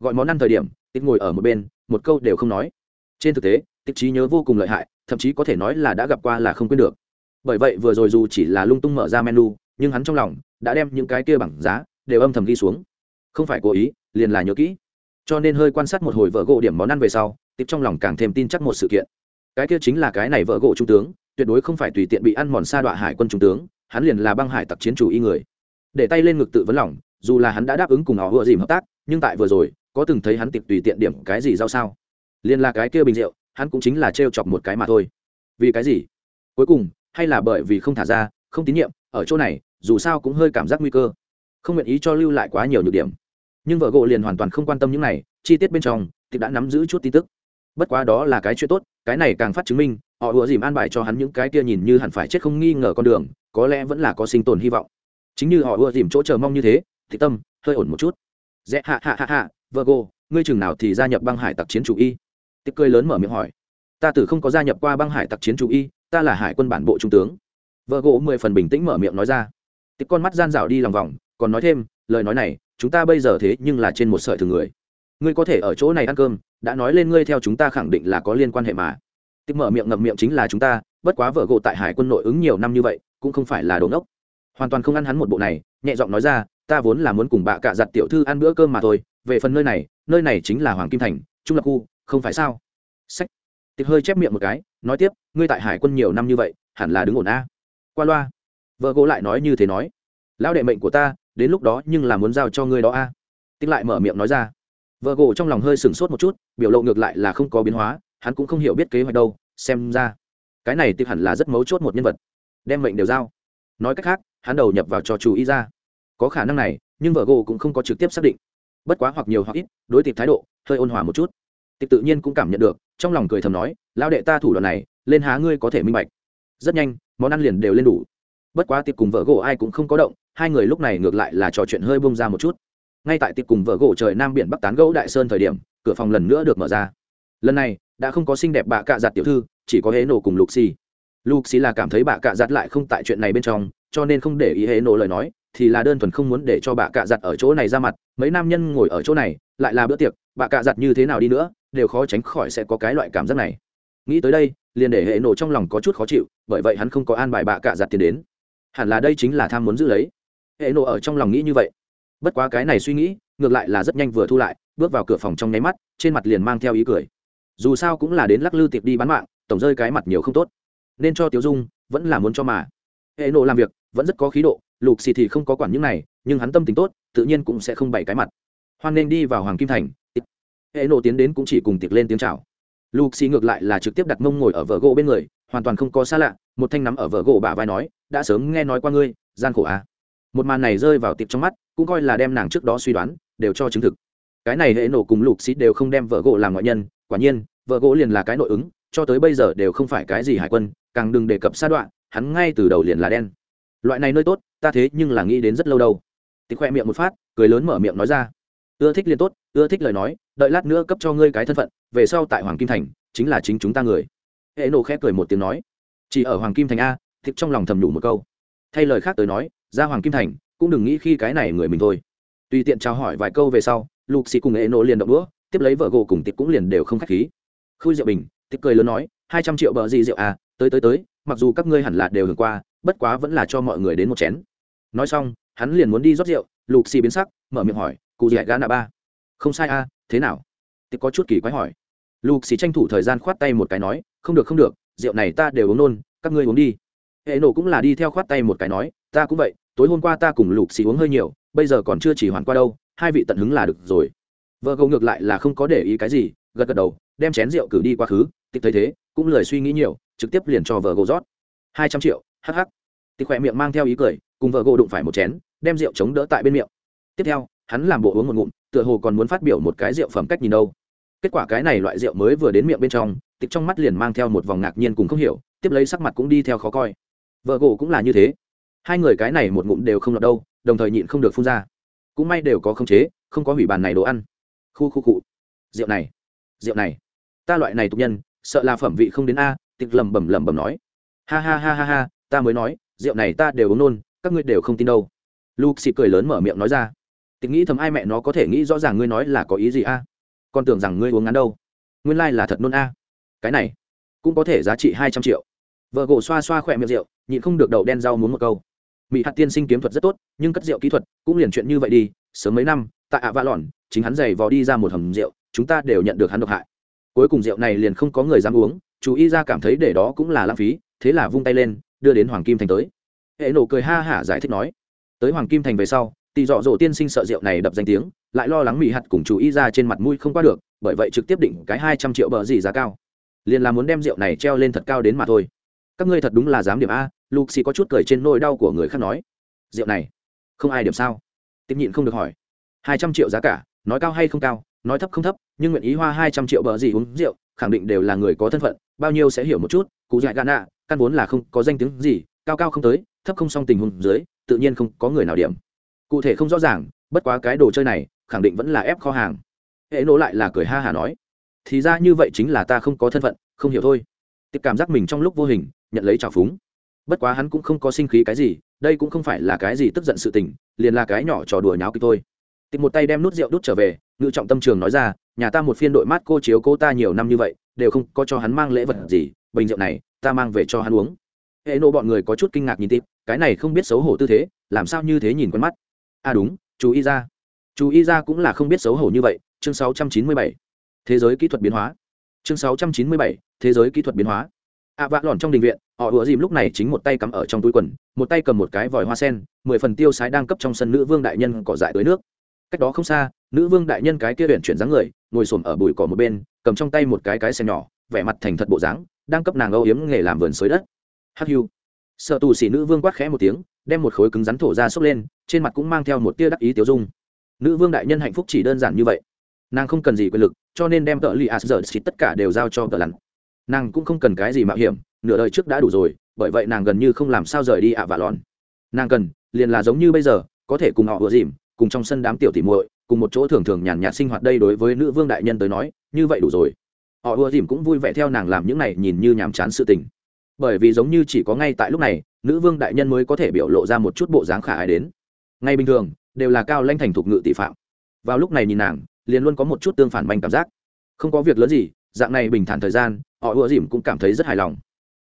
Gọi món ăn thời điểm, tiệp ngồi ở một bên, một câu đều không nói. Trên thực tế, tiệp trí nhớ vô cùng lợi hại, thậm chí có thể nói là đã gặp qua là không quên được bởi vậy vừa rồi dù chỉ là lung tung mở ra menu, nhưng hắn trong lòng đã đem những cái kia bằng giá đều âm thầm ghi xuống. Không phải cố ý, liền là nhớ kỹ. Cho nên hơi quan sát một hồi vợ gỗ điểm món ăn về sau, tiếp trong lòng càng thêm tin chắc một sự kiện. Cái kia chính là cái này vợ gỗ trung tướng, tuyệt đối không phải tùy tiện bị ăn mòn sa đọa hải quân trung tướng, hắn liền là băng hải tặc chiến chủ y người. Để tay lên ngực tự vấn lòng, dù là hắn đã đáp ứng cùng họ vừa dìm hợp tác, nhưng tại vừa rồi, có từng thấy hắn tiệp tùy tiện điểm cái gì giao sao? Liền là cái kia bình rượu, hắn cũng chính là trêu chọc một cái mà thôi. Vì cái gì? Cuối cùng hay là bởi vì không thả ra, không tín nhiệm, ở chỗ này, dù sao cũng hơi cảm giác nguy cơ. Không nguyện ý cho lưu lại quá nhiều nhược điểm. Nhưng vợ gỗ liền hoàn toàn không quan tâm những này, chi tiết bên trong, thì đã nắm giữ chút tin tức. Bất quá đó là cái chuyện tốt, cái này càng phát chứng minh, họ ùa dìm an bài cho hắn những cái kia nhìn như hẳn phải chết không nghi ngờ con đường, có lẽ vẫn là có sinh tồn hy vọng. Chính như họ ùa dìm chỗ chờ mong như thế, thì tâm hơi ổn một chút. Dễ hạ hạ hạ hạ vợ gỗ, ngươi chừng nào thì gia nhập băng hải tặc chiến chủ y? Tích cười lớn mở miệng hỏi. Ta tử không có gia nhập qua băng hải tặc chiến chủ y ta là hải quân bản bộ trung tướng. Vợ gỗ mười phần bình tĩnh mở miệng nói ra. Tích con mắt gian dạo đi lòng vòng, còn nói thêm, lời nói này, chúng ta bây giờ thế nhưng là trên một sợi thường người. Ngươi có thể ở chỗ này ăn cơm, đã nói lên ngươi theo chúng ta khẳng định là có liên quan hệ mà. Tích mở miệng ngậm miệng chính là chúng ta, bất quá vợ gỗ tại hải quân nội ứng nhiều năm như vậy, cũng không phải là đồ ngốc. Hoàn toàn không ăn hắn một bộ này, nhẹ giọng nói ra, ta vốn là muốn cùng bạ cạ giặt tiểu thư ăn bữa cơm mà thôi, về phần nơi này nơi này chính là hoàng kim thành, trung lập khu, không phải sao? Sách tịch hơi chép miệng một cái, nói tiếp, ngươi tại hải quân nhiều năm như vậy, hẳn là đứng ổn a. Qua loa. Vợ gỗ lại nói như thế nói, lão đệ mệnh của ta, đến lúc đó nhưng là muốn giao cho ngươi đó a. Tịch lại mở miệng nói ra. Vợ gỗ trong lòng hơi sửng sốt một chút, biểu lộ ngược lại là không có biến hóa, hắn cũng không hiểu biết kế hoạch đâu, xem ra, cái này tịch hẳn là rất mấu chốt một nhân vật, đem mệnh đều giao. Nói cách khác, hắn đầu nhập vào trò chủ ý ra. Có khả năng này, nhưng vợ gỗ cũng không có trực tiếp xác định. Bất quá hoặc nhiều hoặc ít, đối tịch thái độ, hơi ôn hòa một chút. Tịch tự nhiên cũng cảm nhận được trong lòng cười thầm nói lao đệ ta thủ đoạn này, lên há ngươi có thể minh bạch. Rất nhanh, món ăn liền đều lên đủ. Bất quá tiệc cùng vợ gỗ ai cũng không có động, hai người lúc này ngược lại là trò chuyện hơi bông ra một chút. Ngay tại tiệc cùng vợ gỗ trời nam biển bắc tán gẫu đại sơn thời điểm, cửa phòng lần nữa được mở ra. Lần này, đã không có xinh đẹp bà cạ giặt tiểu thư, chỉ có hế nổ cùng lục xì lục xì là cảm thấy bà cạ giặt lại không tại chuyện này bên trong, cho nên không để ý hế nổ lời nói thì là đơn thuần không muốn để cho bà cạ giặt ở chỗ này ra mặt, mấy nam nhân ngồi ở chỗ này, lại là bữa tiệc, bà cạ giặt như thế nào đi nữa, đều khó tránh khỏi sẽ có cái loại cảm giác này. Nghĩ tới đây, liền để hệ nổ trong lòng có chút khó chịu, bởi vậy hắn không có an bài bà cạ giặt tiền đến. Hẳn là đây chính là tham muốn giữ lấy. Hệ nổ ở trong lòng nghĩ như vậy. Bất quá cái này suy nghĩ, ngược lại là rất nhanh vừa thu lại, bước vào cửa phòng trong nháy mắt, trên mặt liền mang theo ý cười. Dù sao cũng là đến lắc lư tiệp đi bán mạng, tổng rơi cái mặt nhiều không tốt. Nên cho tiểu dung, vẫn là muốn cho mà. Hệ nộ làm việc, vẫn rất có khí độ lục xì thì không có quản những này, nhưng hắn tâm tính tốt, tự nhiên cũng sẽ không bày cái mặt. Hoan nên đi vào hoàng kim thành. Hệ nộ tiến đến cũng chỉ cùng tiệc lên tiếng chào. Lục xì ngược lại là trực tiếp đặt mông ngồi ở vợ gỗ bên người, hoàn toàn không có xa lạ, một thanh nắm ở vợ gỗ bả vai nói, đã sớm nghe nói qua ngươi, gian khổ à. một màn này rơi vào tiệc trong mắt, cũng coi là đem nàng trước đó suy đoán, đều cho chứng thực. Cái này hệ nổ cùng lục xì đều không đem vợ gỗ làm ngoại nhân, quả nhiên vợ gỗ liền là cái nội ứng, cho tới bây giờ đều không phải cái gì hải quân, càng đừng đề cập sa đoạn, hắn ngay từ đầu liền là đen loại này nơi tốt, ta thế nhưng là nghĩ đến rất lâu đâu. Thì khoe miệng một phát, cười lớn mở miệng nói ra. Ưa thích liền tốt, ưa thích lời nói, đợi lát nữa cấp cho ngươi cái thân phận, về sau tại hoàng kim thành, chính là chính chúng ta người. Hệ nộ khẽ cười một tiếng nói. Chỉ ở hoàng kim thành a thịt trong lòng thầm nhủ một câu. Thay lời khác tới nói, ra hoàng kim thành, cũng đừng nghĩ khi cái này người mình thôi. Tùy tiện trao hỏi vài câu về sau, lục xì cùng hệ nộ liền động đũa, tiếp lấy vợ gỗ cùng tiệp cũng liền đều không khách khí. Khui rượu bình tiệp cười lớn nói, hai trăm triệu bờ gì rượu à? Tới tới tới, mặc dù các ngươi hẳn là đều hưởng qua bất quá vẫn là cho mọi người đến một chén. Nói xong, hắn liền muốn đi rót rượu, lục xì biến sắc, mở miệng hỏi, cụ dẻ gã nạ ba, không sai a, thế nào? Tiệp có chút kỳ quái hỏi. Lục xì tranh thủ thời gian khoát tay một cái nói, không được không được, rượu này ta đều uống nôn, các ngươi uống đi. Hệ nổ cũng là đi theo khoát tay một cái nói, ta cũng vậy, tối hôm qua ta cùng lục xì uống hơi nhiều, bây giờ còn chưa chỉ hoàn qua đâu, hai vị tận hứng là được rồi. Vợ gấu ngược lại là không có để ý cái gì, gật gật đầu, đem chén rượu cử đi quá khứ tịch thấy thế, cũng lười suy nghĩ nhiều, trực tiếp liền cho vợ gấu rót. Hai trăm triệu hắc hắc, tịch khỏe miệng mang theo ý cười cùng vợ gỗ đụng phải một chén đem rượu chống đỡ tại bên miệng. Tiếp theo hắn làm bộ uống một ngụm tựa hồ còn muốn phát biểu một cái rượu phẩm cách nhìn đâu. Kết quả cái này loại rượu mới vừa đến miệng bên trong tịch trong mắt liền mang theo một vòng ngạc nhiên cùng không hiểu tiếp lấy sắc mặt cũng đi theo khó coi. Vợ gỗ cũng là như thế. Hai người cái này một ngụm đều không lọt đâu đồng thời nhịn không được phun ra. Cũng may đều có khống chế không có hủy bàn này đồ ăn. Khu khu cụ rượu này. Rượu này. Ta loại này tục nhân sợ là phẩm vị không đến a tịch lẩm bẩm lẩm bẩm nói. Ha ha ha ha ha ta mới nói, rượu này ta đều uống nôn, các ngươi đều không tin đâu. Luk xịt cười lớn mở miệng nói ra. Tịch nghĩ thầm ai mẹ nó có thể nghĩ rõ ràng ngươi nói là có ý gì a? Còn tưởng rằng ngươi uống ngắn đâu. Nguyên lai là thật nôn a. Cái này, cũng có thể giá trị hai trăm triệu. Vợ gỗ xoa xoa khỏe miệng rượu, nhịn không được đậu đen rau muốn một câu. Mỹ hạt tiên sinh kiếm thuật rất tốt, nhưng cất rượu kỹ thuật, cũng liền chuyện như vậy đi, sớm mấy năm, tại ạ vạ lòn chính hắn giày vò đi ra một hầm rượu, chúng ta đều nhận được hắn độc hại. Cuối cùng rượu này liền không có người dám uống, chú ý ra cảm thấy để đó cũng là lãng phí, thế là vung tay lên đưa đến hoàng kim thành tới. Hệ nổ cười ha hả giải thích nói, tới hoàng kim thành về sau, tỷ dọ dỗ tiên sinh sợ rượu này đập danh tiếng, lại lo lắng mỹ hạt cùng chú ý ra trên mặt mũi không qua được, bởi vậy trực tiếp định cái hai trăm triệu bờ gì giá cao. Liền là muốn đem rượu này treo lên thật cao đến mà thôi. Các ngươi thật đúng là dám điểm a. Luxi có chút cười trên nỗi đau của người khác nói, rượu này, không ai điểm sao? Tiếp nhịn không được hỏi, hai trăm triệu giá cả, nói cao hay không cao? Nói thấp không thấp, nhưng nguyện ý hoa hai trăm triệu bờ gì uống rượu, khẳng định đều là người có thân phận, bao nhiêu sẽ hiểu một chút, cụ dại nạ căn vốn là không có danh tiếng gì, cao cao không tới, thấp không xong tình huống dưới, tự nhiên không có người nào điểm. Cụ thể không rõ ràng, bất quá cái đồ chơi này, khẳng định vẫn là ép kho hàng. Hệ nỗ lại là cười ha hà nói, thì ra như vậy chính là ta không có thân phận, không hiểu thôi. Tiếp cảm giác mình trong lúc vô hình, nhận lấy trào phúng. Bất quá hắn cũng không có sinh khí cái gì, đây cũng không phải là cái gì tức giận sự tình, liền là cái nhỏ trò đùa nháo kịch thôi. Tìm một tay đem nút rượu đút trở về ngự trọng tâm trường nói ra nhà ta một phiên đội mát cô chiếu cô ta nhiều năm như vậy đều không có cho hắn mang lễ vật gì bình rượu này ta mang về cho hắn uống. Hệ nộ bọn người có chút kinh ngạc nhìn tịp cái này không biết xấu hổ tư thế làm sao như thế nhìn quen mắt. À đúng chú ý ra chú ý ra cũng là không biết xấu hổ như vậy chương 697. thế giới kỹ thuật biến hóa. Chương 697, thế giới kỹ thuật biến hóa. Ạ à, vạ lòn trong đình viện họ ùa dìm lúc này chính một tay cắm ở trong túi quần một tay cầm một cái vòi hoa sen mười phần tiêu sái đang cấp trong sân nữ vương đại nhân cỏ dại tới nước cách đó không xa, nữ vương đại nhân cái kia huyện chuyển dáng người, ngồi xổm ở bụi cỏ một bên, cầm trong tay một cái cái xe nhỏ, vẻ mặt thành thật bộ dáng, đang cấp nàng âu yếm nghề làm vườn xới đất. Hắc hiu sợ tù xỉ nữ vương quát khẽ một tiếng, đem một khối cứng rắn thổ ra xốc lên, trên mặt cũng mang theo một tia đắc ý tiêu dung. Nữ vương đại nhân hạnh phúc chỉ đơn giản như vậy. Nàng không cần gì quyền lực, cho nên đem tợ li as giờ xịt tất cả đều giao cho tợ lặn. Nàng cũng không cần cái gì mạo hiểm, nửa đời trước đã đủ rồi, bởi vậy nàng gần như không làm sao rời đi ạ à và lòn nàng cần, liền là giống như bây giờ, có thể cùng họ vừa dìm cùng trong sân đám tiểu tỉ muội, cùng một chỗ thường thường nhàn nhạt sinh hoạt đây đối với nữ vương đại nhân tới nói, như vậy đủ rồi. Họ ưa dìm cũng vui vẻ theo nàng làm những này nhìn như nhàm chán sự tình. Bởi vì giống như chỉ có ngay tại lúc này, nữ vương đại nhân mới có thể biểu lộ ra một chút bộ dáng khả ai đến. Ngay bình thường, đều là cao lanh thành thục ngự tỷ phạm. Vào lúc này nhìn nàng, liền luôn có một chút tương phản manh cảm giác. Không có việc lớn gì, dạng này bình thản thời gian, họ ưa dìm cũng cảm thấy rất hài lòng.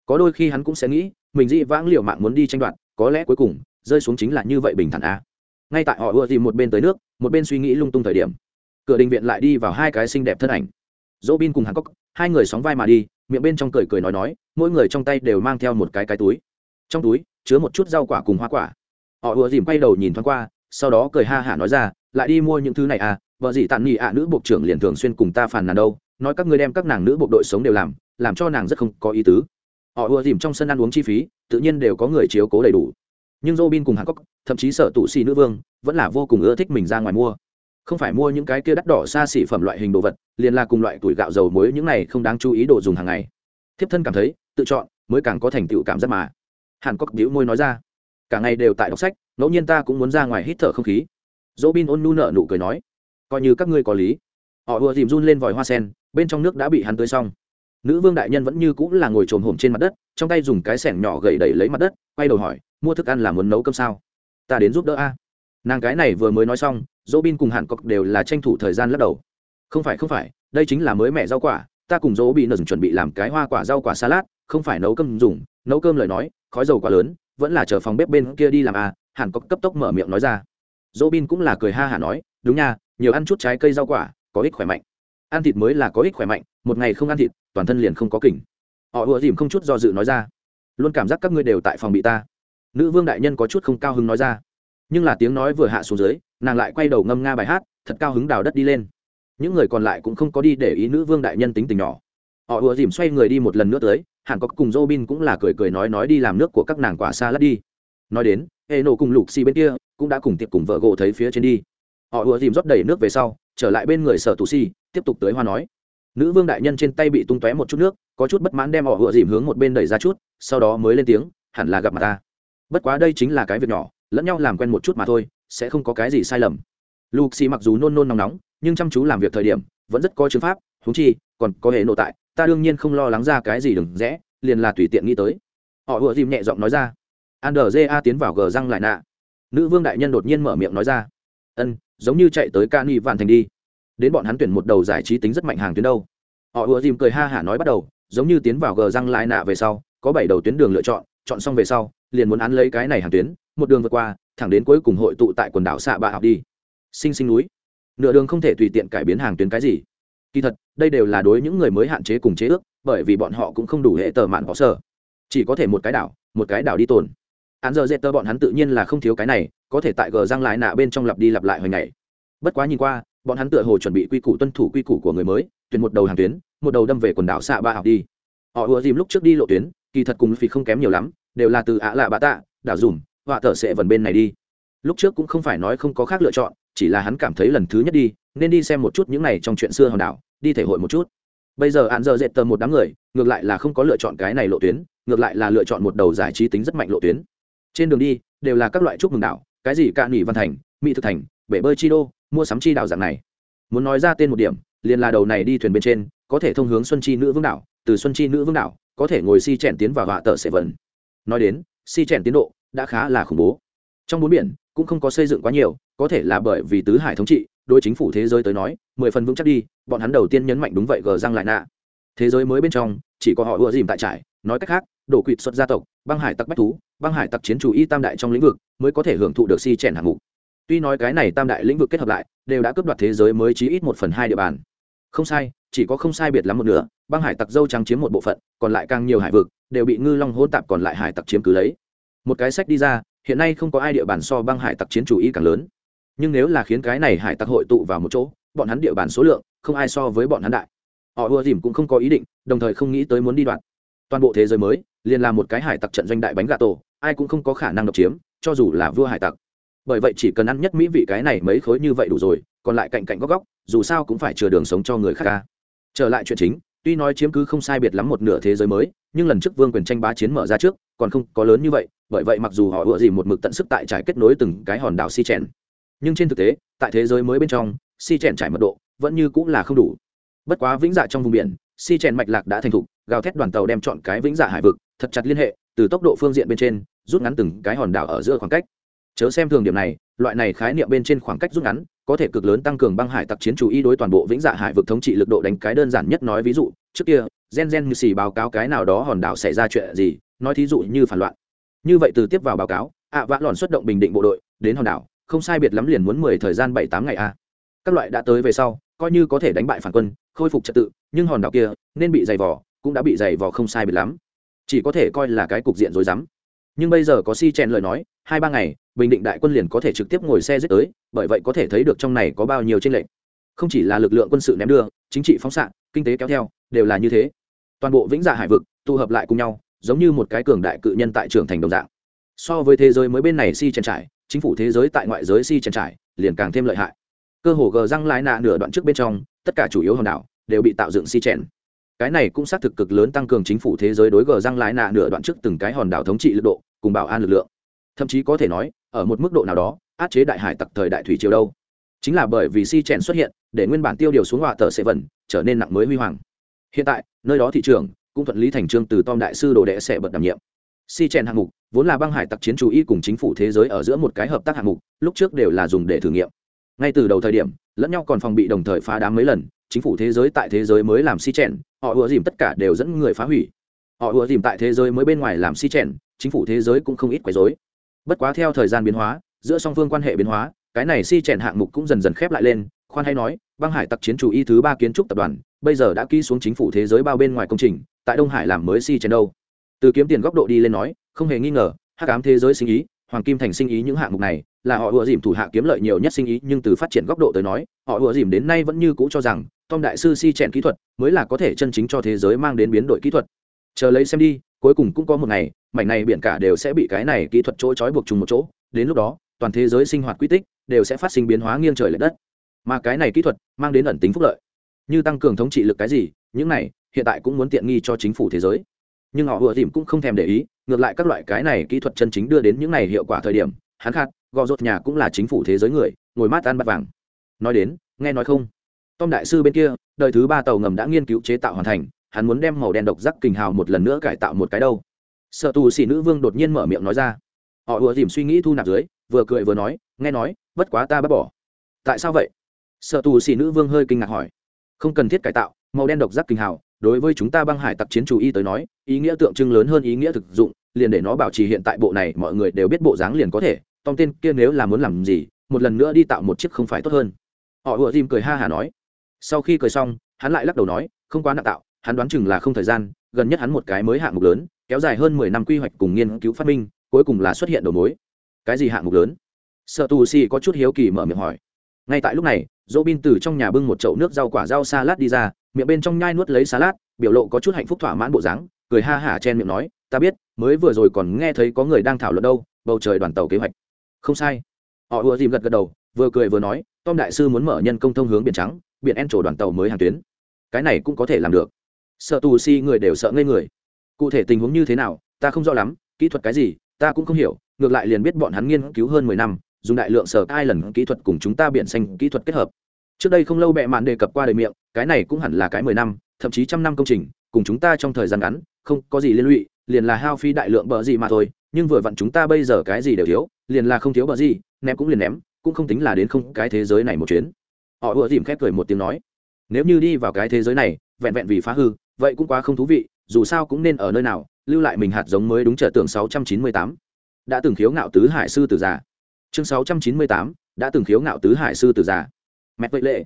Có đôi khi hắn cũng sẽ nghĩ, mình dị vãng liệu mạng muốn đi tranh đoạt, có lẽ cuối cùng, rơi xuống chính là như vậy bình thản a ngay tại họ ưa tìm một bên tới nước, một bên suy nghĩ lung tung thời điểm, cửa đình viện lại đi vào hai cái xinh đẹp thân ảnh. Dỗ bin cùng Hàn cốc hai người sóng vai mà đi, miệng bên trong cười cười nói nói, mỗi người trong tay đều mang theo một cái cái túi. Trong túi, chứa một chút rau quả cùng hoa quả. Họ ùa dìm quay đầu nhìn thoáng qua, sau đó cười ha hả nói ra, lại đi mua những thứ này à vợ gì tàn nhị ạ, nữ bộ trưởng liền thường xuyên cùng ta phàn nàn đâu, nói các ngươi đem các nàng nữ bộ đội sống đều làm làm cho nàng rất không có ý tứ. Họ ùa dìm trong sân ăn uống chi phí, tự nhiên đều có người chiếu cố đầy đủ nhưng Robin cùng Hàn Quốc, thậm chí sở tụ xì nữ vương, vẫn là vô cùng ưa thích mình ra ngoài mua. Không phải mua những cái kia đắt đỏ xa xỉ phẩm loại hình đồ vật, liền là cùng loại tuổi gạo dầu muối những này không đáng chú ý đồ dùng hàng ngày. Thiếp thân cảm thấy, tự chọn mới càng có thành tựu cảm giác mà. Hàn Quốc bĩu môi nói ra, cả ngày đều tại đọc sách, ngẫu nhiên ta cũng muốn ra ngoài hít thở không khí. Robin ôn nhu nở nụ cười nói, coi như các ngươi có lý. Họ vừa dìm run lên vòi hoa sen, bên trong nước đã bị hắn tưới xong. Nữ vương đại nhân vẫn như cũng là ngồi trồm hổm trên mặt đất, trong tay dùng cái sẻng nhỏ gậy đẩy lấy mặt đất, quay đầu hỏi, mua thức ăn là muốn nấu cơm sao? Ta đến giúp đỡ a. Nàng cái này vừa mới nói xong dỗ bin cùng hàn cọc đều là tranh thủ thời gian lắc đầu. Không phải không phải đây chính là mới mẹ rau quả ta cùng dỗ bị nờ chuẩn bị làm cái hoa quả rau quả salad không phải nấu cơm dùng nấu cơm lời nói khói dầu quá lớn vẫn là chờ phòng bếp bên kia đi làm à hàn cọc cấp tốc mở miệng nói ra. Dỗ bin cũng là cười ha hả nói đúng nha nhiều ăn chút trái cây rau quả có ích khỏe mạnh. Ăn thịt mới là có ích khỏe mạnh một ngày không ăn thịt toàn thân liền không có kỉnh họ ùa dìm không chút do dự nói ra, luôn cảm giác các ngươi đều tại phòng bị ta. Nữ vương đại nhân có chút không cao hứng nói ra, nhưng là tiếng nói vừa hạ xuống dưới, nàng lại quay đầu ngâm nga bài hát, thật cao hứng đào đất đi lên. Những người còn lại cũng không có đi để ý nữ vương đại nhân tính tình nhỏ. Họ ùa dìm xoay người đi một lần nữa tới, hẳn có cùng Robin cũng là cười cười nói nói đi làm nước của các nàng quả xa lát đi. Nói đến hệ nổ cùng lục xì bên kia cũng đã cùng tiệp cùng vợ gỗ thấy phía trên đi. Họ ùa dìm rót đầy nước về sau, trở lại bên người sở tù xì tiếp tục tới hoa nói nữ vương đại nhân trên tay bị tung tóe một chút nước, có chút bất mãn đem họ ùa dìm hướng một bên đẩy ra chút, sau đó mới lên tiếng, hẳn là gặp mặt ta. Bất quá đây chính là cái việc nhỏ, lẫn nhau làm quen một chút mà thôi, sẽ không có cái gì sai lầm. Lục xì mặc dù nôn nôn nóng nóng, nhưng chăm chú làm việc thời điểm, vẫn rất có chứng pháp húng chi, còn có hệ nội tại, ta đương nhiên không lo lắng ra cái gì đừng rẽ, liền là tùy tiện nghĩ tới. Họ ùa dìm nhẹ giọng nói ra. Andrja tiến vào gờ răng lại nạ. Nữ vương đại nhân đột nhiên mở miệng nói ra. Ân, giống như chạy tới ca ni vạn thành đi đến bọn hắn tuyển một đầu giải trí tính rất mạnh hàng tuyến đâu. Họ ùa dìm cười ha hả nói bắt đầu, giống như tiến vào gờ răng lại nạ về sau, có bảy đầu tuyến đường lựa chọn chọn xong về sau, liền muốn án lấy cái này hàng tuyến, một đường vượt qua, thẳng đến cuối cùng hội tụ tại quần đảo xạ bạ học đi. Sinh sinh núi. Nửa đường không thể tùy tiện cải biến hàng tuyến cái gì. Kỳ thật, đây đều là đối những người mới hạn chế cùng chế ước, bởi vì bọn họ cũng không đủ hệ tờ mạn có sở chỉ có thể một cái đảo, một cái đảo đi tồn. Án giờ dễ tơ bọn hắn tự nhiên là không thiếu cái này, có thể tại gờ răng lại nạ bên trong lặp đi lặp lại hồi ngày. Bất quá nhìn qua bọn hắn tựa hồ chuẩn bị quy củ tuân thủ quy củ của người mới, tuyển một đầu hàng tuyến, một đầu đâm về quần đảo xạ ba học đi. Họ ùa dìm lúc trước đi lộ tuyến, kỳ thật cùng phì không kém nhiều lắm, đều là từ ạ lạ bạ tạ, đảo dùm, họa tờ sẽ vần bên này đi. Lúc trước cũng không phải nói không có khác lựa chọn, chỉ là hắn cảm thấy lần thứ nhất đi, nên đi xem một chút những này trong chuyện xưa hòn đảo, đi thể hội một chút. Bây giờ hạn giờ dệt tờ một đám người, ngược lại là không có lựa chọn cái này lộ tuyến, ngược lại là lựa chọn một đầu giải trí tính rất mạnh lộ tuyến. Trên đường đi, đều là các loại chúc mừng đảo, cái gì cạn nghỉ văn thành, mỹ thực thành bể bơi chi đô, mua sắm chi đảo dạng này. Muốn nói ra tên một điểm, liền là đầu này đi thuyền bên trên, có thể thông hướng xuân chi nữ vương đảo, từ xuân chi nữ vương đảo, có thể ngồi si chèn tiến vào họa tợ sệ vần nói đến, si chèn tiến độ đã khá là khủng bố. Trong bốn biển, cũng không có xây dựng quá nhiều, có thể là bởi vì tứ hải thống trị, đối chính phủ thế giới tới nói, mười phần vững chắc đi, bọn hắn đầu tiên nhấn mạnh đúng vậy gờ răng lại nạ. Thế giới mới bên trong, chỉ có họ ùa dìm tại trải nói cách khác, đổ quỵt xuất gia tộc, băng hải tặc bách thú, băng hải tặc chiến chủ y tam đại trong lĩnh vực, mới có thể hưởng thụ được si chèn hạng mục tuy nói cái này tam đại lĩnh vực kết hợp lại, đều đã cướp đoạt thế giới mới chí ít một phần hai địa bàn. Không sai, chỉ có không sai biệt lắm một nửa, băng hải tặc dâu trắng chiếm một bộ phận, còn lại càng nhiều hải vực, đều bị ngư long hôn tạp còn lại hải tặc chiếm cứ lấy. Một cái sách đi ra, hiện nay không có ai địa bàn so băng hải tặc chiến chủ ý càng lớn. Nhưng nếu là khiến cái này hải tặc hội tụ vào một chỗ, bọn hắn địa bàn số lượng, không ai so với bọn hắn đại. Họ ưa dìm cũng không có ý định, đồng thời không nghĩ tới muốn đi đoạn. toàn bộ thế giới mới, liền là một cái hải tặc trận doanh đại bánh gà tổ, ai cũng không có khả năng độc chiếm, cho dù là vua hải tặc bởi vậy chỉ cần ăn nhất mỹ vị cái này mấy khối như vậy đủ rồi, còn lại cạnh cạnh góc góc, dù sao cũng phải chừa đường sống cho người khác ca. Trở lại chuyện chính, tuy nói chiếm cứ không sai biệt lắm một nửa thế giới mới, nhưng lần trước vương quyền tranh bá chiến mở ra trước, còn không có lớn như vậy, bởi vậy mặc dù họ ựa gì một mực tận sức tại trải kết nối từng cái hòn đảo si chèn. Nhưng trên thực tế, tại thế giới mới bên trong si chèn trải mật độ vẫn như cũng là không đủ. Bất quá vĩnh dạ trong vùng biển si chèn mạch lạc đã thành thục, gào thét đoàn tàu đem chọn cái vĩnh dạ hải vực, thật chặt liên hệ, từ tốc độ phương diện bên trên, rút ngắn từng cái hòn đảo ở giữa khoảng cách chớ xem thường điểm này loại này khái niệm bên trên khoảng cách rút ngắn có thể cực lớn tăng cường băng hải tặc chiến chủ y đối toàn bộ vĩnh dạ hải vực thống trị lực độ đánh cái đơn giản nhất nói ví dụ trước kia gen gen như xì báo cáo cái nào đó hòn đảo xảy ra chuyện gì nói thí dụ như phản loạn. Như vậy từ tiếp vào báo cáo ạ vã lòn xuất động bình định bộ đội đến hòn đảo không sai biệt lắm liền muốn mười thời gian bảy tám ngày a các loại đã tới về sau coi như có thể đánh bại phản quân khôi phục trật tự nhưng hòn đảo kia nên bị dày vò, cũng đã bị dày vò không sai biệt lắm. Chỉ có thể coi là cái cục diện rối rắm nhưng bây giờ có si chèn lời nói, hai ba ngày, bình định đại quân liền có thể trực tiếp ngồi xe giết tới, bởi vậy có thể thấy được trong này có bao nhiêu tranh lệch. Không chỉ là lực lượng quân sự ném đưa, chính trị phóng xạ, kinh tế kéo theo, đều là như thế. Toàn bộ vĩnh dạ hải vực, tụ hợp lại cùng nhau, giống như một cái cường đại cự nhân tại trường thành đồng dạng. So với thế giới mới bên này si chèn trải, chính phủ thế giới tại ngoại giới si chèn trải, liền càng thêm lợi hại. Cơ hồ gờ răng lái nạ nửa đoạn trước bên trong, tất cả chủ yếu hòn đảo, đều bị tạo dựng si chèn cái này cũng xác thực cực lớn tăng cường chính phủ thế giới đối gờ răng lái nạ nửa đoạn trước từng cái hòn đảo thống trị lực độ, cùng bảo an lực lượng. Thậm chí có thể nói, ở một mức độ nào đó át chế đại hải tặc thời đại thủy triều đâu. Chính là bởi vì si chèn xuất hiện, để nguyên bản tiêu điều xuống họa tờ sẽ vẩn trở nên nặng mới huy hoàng. Hiện tại, nơi đó thị trường cũng thuận lý thành trương từ tom đại sư đồ đệ sẽ bật đảm nhiệm. Si chèn hạng mục vốn là băng hải tặc chiến chủ y cùng chính phủ thế giới ở giữa một cái hợp tác hạng mục, lúc trước đều là dùng để thử nghiệm. Ngay từ đầu thời điểm, lẫn nhau còn phòng bị đồng thời phá đám mấy lần chính phủ thế giới tại thế giới mới làm si chèn, họ ùa dìm tất cả đều dẫn người phá hủy. Họ ùa dìm tại thế giới mới bên ngoài làm si chèn, chính phủ thế giới cũng không ít quấy dối bất quá theo thời gian biến hóa, giữa song phương quan hệ biến hóa, cái này si chèn hạng mục cũng dần dần khép lại lên, khoan hay nói, băng hải tặc chiến chủ y thứ ba kiến trúc tập đoàn, bây giờ đã ký xuống chính phủ thế giới bao bên ngoài công trình, tại đông hải làm mới si chèn đâu. Từ kiếm tiền góc độ đi lên nói, không hề nghi ngờ, hắc ám thế giới sinh ý hoàng kim thành sinh ý những hạng mục này, là họ ùa dìm thủ hạ kiếm lợi nhiều nhất sinh ý, nhưng từ phát triển góc độ tới nói, họ ùa dìm đến nay vẫn như cũ cho rằng, tom đại sư si chèn kỹ thuật mới là có thể chân chính cho thế giới mang đến biến đổi kỹ thuật. Chờ lấy xem đi, cuối cùng cũng có một ngày, mảnh này biển cả đều sẽ bị cái này kỹ thuật chỗ trói buộc chung một chỗ. Đến lúc đó, toàn thế giới sinh hoạt quy tích đều sẽ phát sinh biến hóa nghiêng trời l ệ đất. Mà cái này kỹ thuật mang đến ẩn tính phúc lợi. Như tăng cường thống trị lực cái gì, những này hiện tại cũng muốn tiện nghi cho chính phủ thế giới nhưng họ vừa dìm cũng không thèm để ý, ngược lại các loại cái này kỹ thuật chân chính đưa đến những này hiệu quả thời điểm, hắn khát, gò rột nhà cũng là chính phủ thế giới người, ngồi mát ăn bát vàng. Nói đến, nghe nói không? Tom đại sư bên kia, đời thứ ba tàu ngầm đã nghiên cứu chế tạo hoàn thành, hắn muốn đem màu đen độc giác kình hào một lần nữa cải tạo một cái đâu. Sợ tù xỉ nữ vương đột nhiên mở miệng nói ra. Họ vừa dìm suy nghĩ thu nạp dưới, vừa cười vừa nói, nghe nói, bất quá ta bắt bỏ. Tại sao vậy? Sợ tù xỉ nữ vương hơi kinh ngạc hỏi. Không cần thiết cải tạo, màu đen độc giác kình hào đối với chúng ta băng hải tặc chiến chủ y tới nói, ý nghĩa tượng trưng lớn hơn ý nghĩa thực dụng, liền để nó bảo trì hiện tại bộ này, mọi người đều biết bộ dáng liền có thể. Tông tên kia nếu là muốn làm gì, một lần nữa đi tạo một chiếc không phải tốt hơn. Họ ùa dìm cười ha hả nói. Sau khi cười xong, hắn lại lắc đầu nói, không quá nặng tạo, hắn đoán chừng là không thời gian, gần nhất hắn một cái mới hạng mục lớn, kéo dài hơn mười năm quy hoạch cùng nghiên cứu phát minh, cuối cùng là xuất hiện đầu mối. Cái gì hạng mục lớn? Sợ tù si có chút hiếu kỳ mở miệng hỏi. Ngay tại lúc này dỗ bin từ trong nhà bưng một chậu nước rau quả rau salad đi ra, miệng bên trong nhai nuốt lấy salad, biểu lộ có chút hạnh phúc thỏa mãn bộ dáng, cười ha hả chen miệng nói, ta biết, mới vừa rồi còn nghe thấy có người đang thảo luận đâu, bầu trời đoàn tàu kế hoạch. Không sai. Họ ùa dìm gật gật đầu, vừa cười vừa nói, tom đại sư muốn mở nhân công thông hướng biển trắng, biển en trổ đoàn tàu mới hàng tuyến. Cái này cũng có thể làm được. Sợ tù si người đều sợ ngây người. Cụ thể tình huống như thế nào, ta không rõ lắm, kỹ thuật cái gì, ta cũng không hiểu, ngược lại liền biết bọn hắn nghiên cứu hơn mười năm dùng đại lượng sở hai lần kỹ thuật cùng chúng ta biển xanh kỹ thuật kết hợp. Trước đây không lâu bệ mạn đề cập qua đời miệng, cái này cũng hẳn là cái mười năm, thậm chí trăm năm công trình, cùng chúng ta trong thời gian ngắn, không có gì liên lụy, liền là hao phí đại lượng bờ gì mà thôi, nhưng vừa vặn chúng ta bây giờ cái gì đều thiếu, liền là không thiếu bờ gì, ném cũng liền ném, cũng không tính là đến không cái thế giới này một chuyến. Họ ùa dìm khép cười một tiếng nói, nếu như đi vào cái thế giới này, vẹn vẹn vì phá hư, vậy cũng quá không thú vị, dù sao cũng nên ở nơi nào, lưu lại mình hạt giống mới đúng trở tưởng 698. đã từng khiếu ngạo tứ hải sư tử già chương sáu trăm chín mươi tám, đã từng khiếu ngạo tứ hải sư tử già. Mẹ vậy lệ.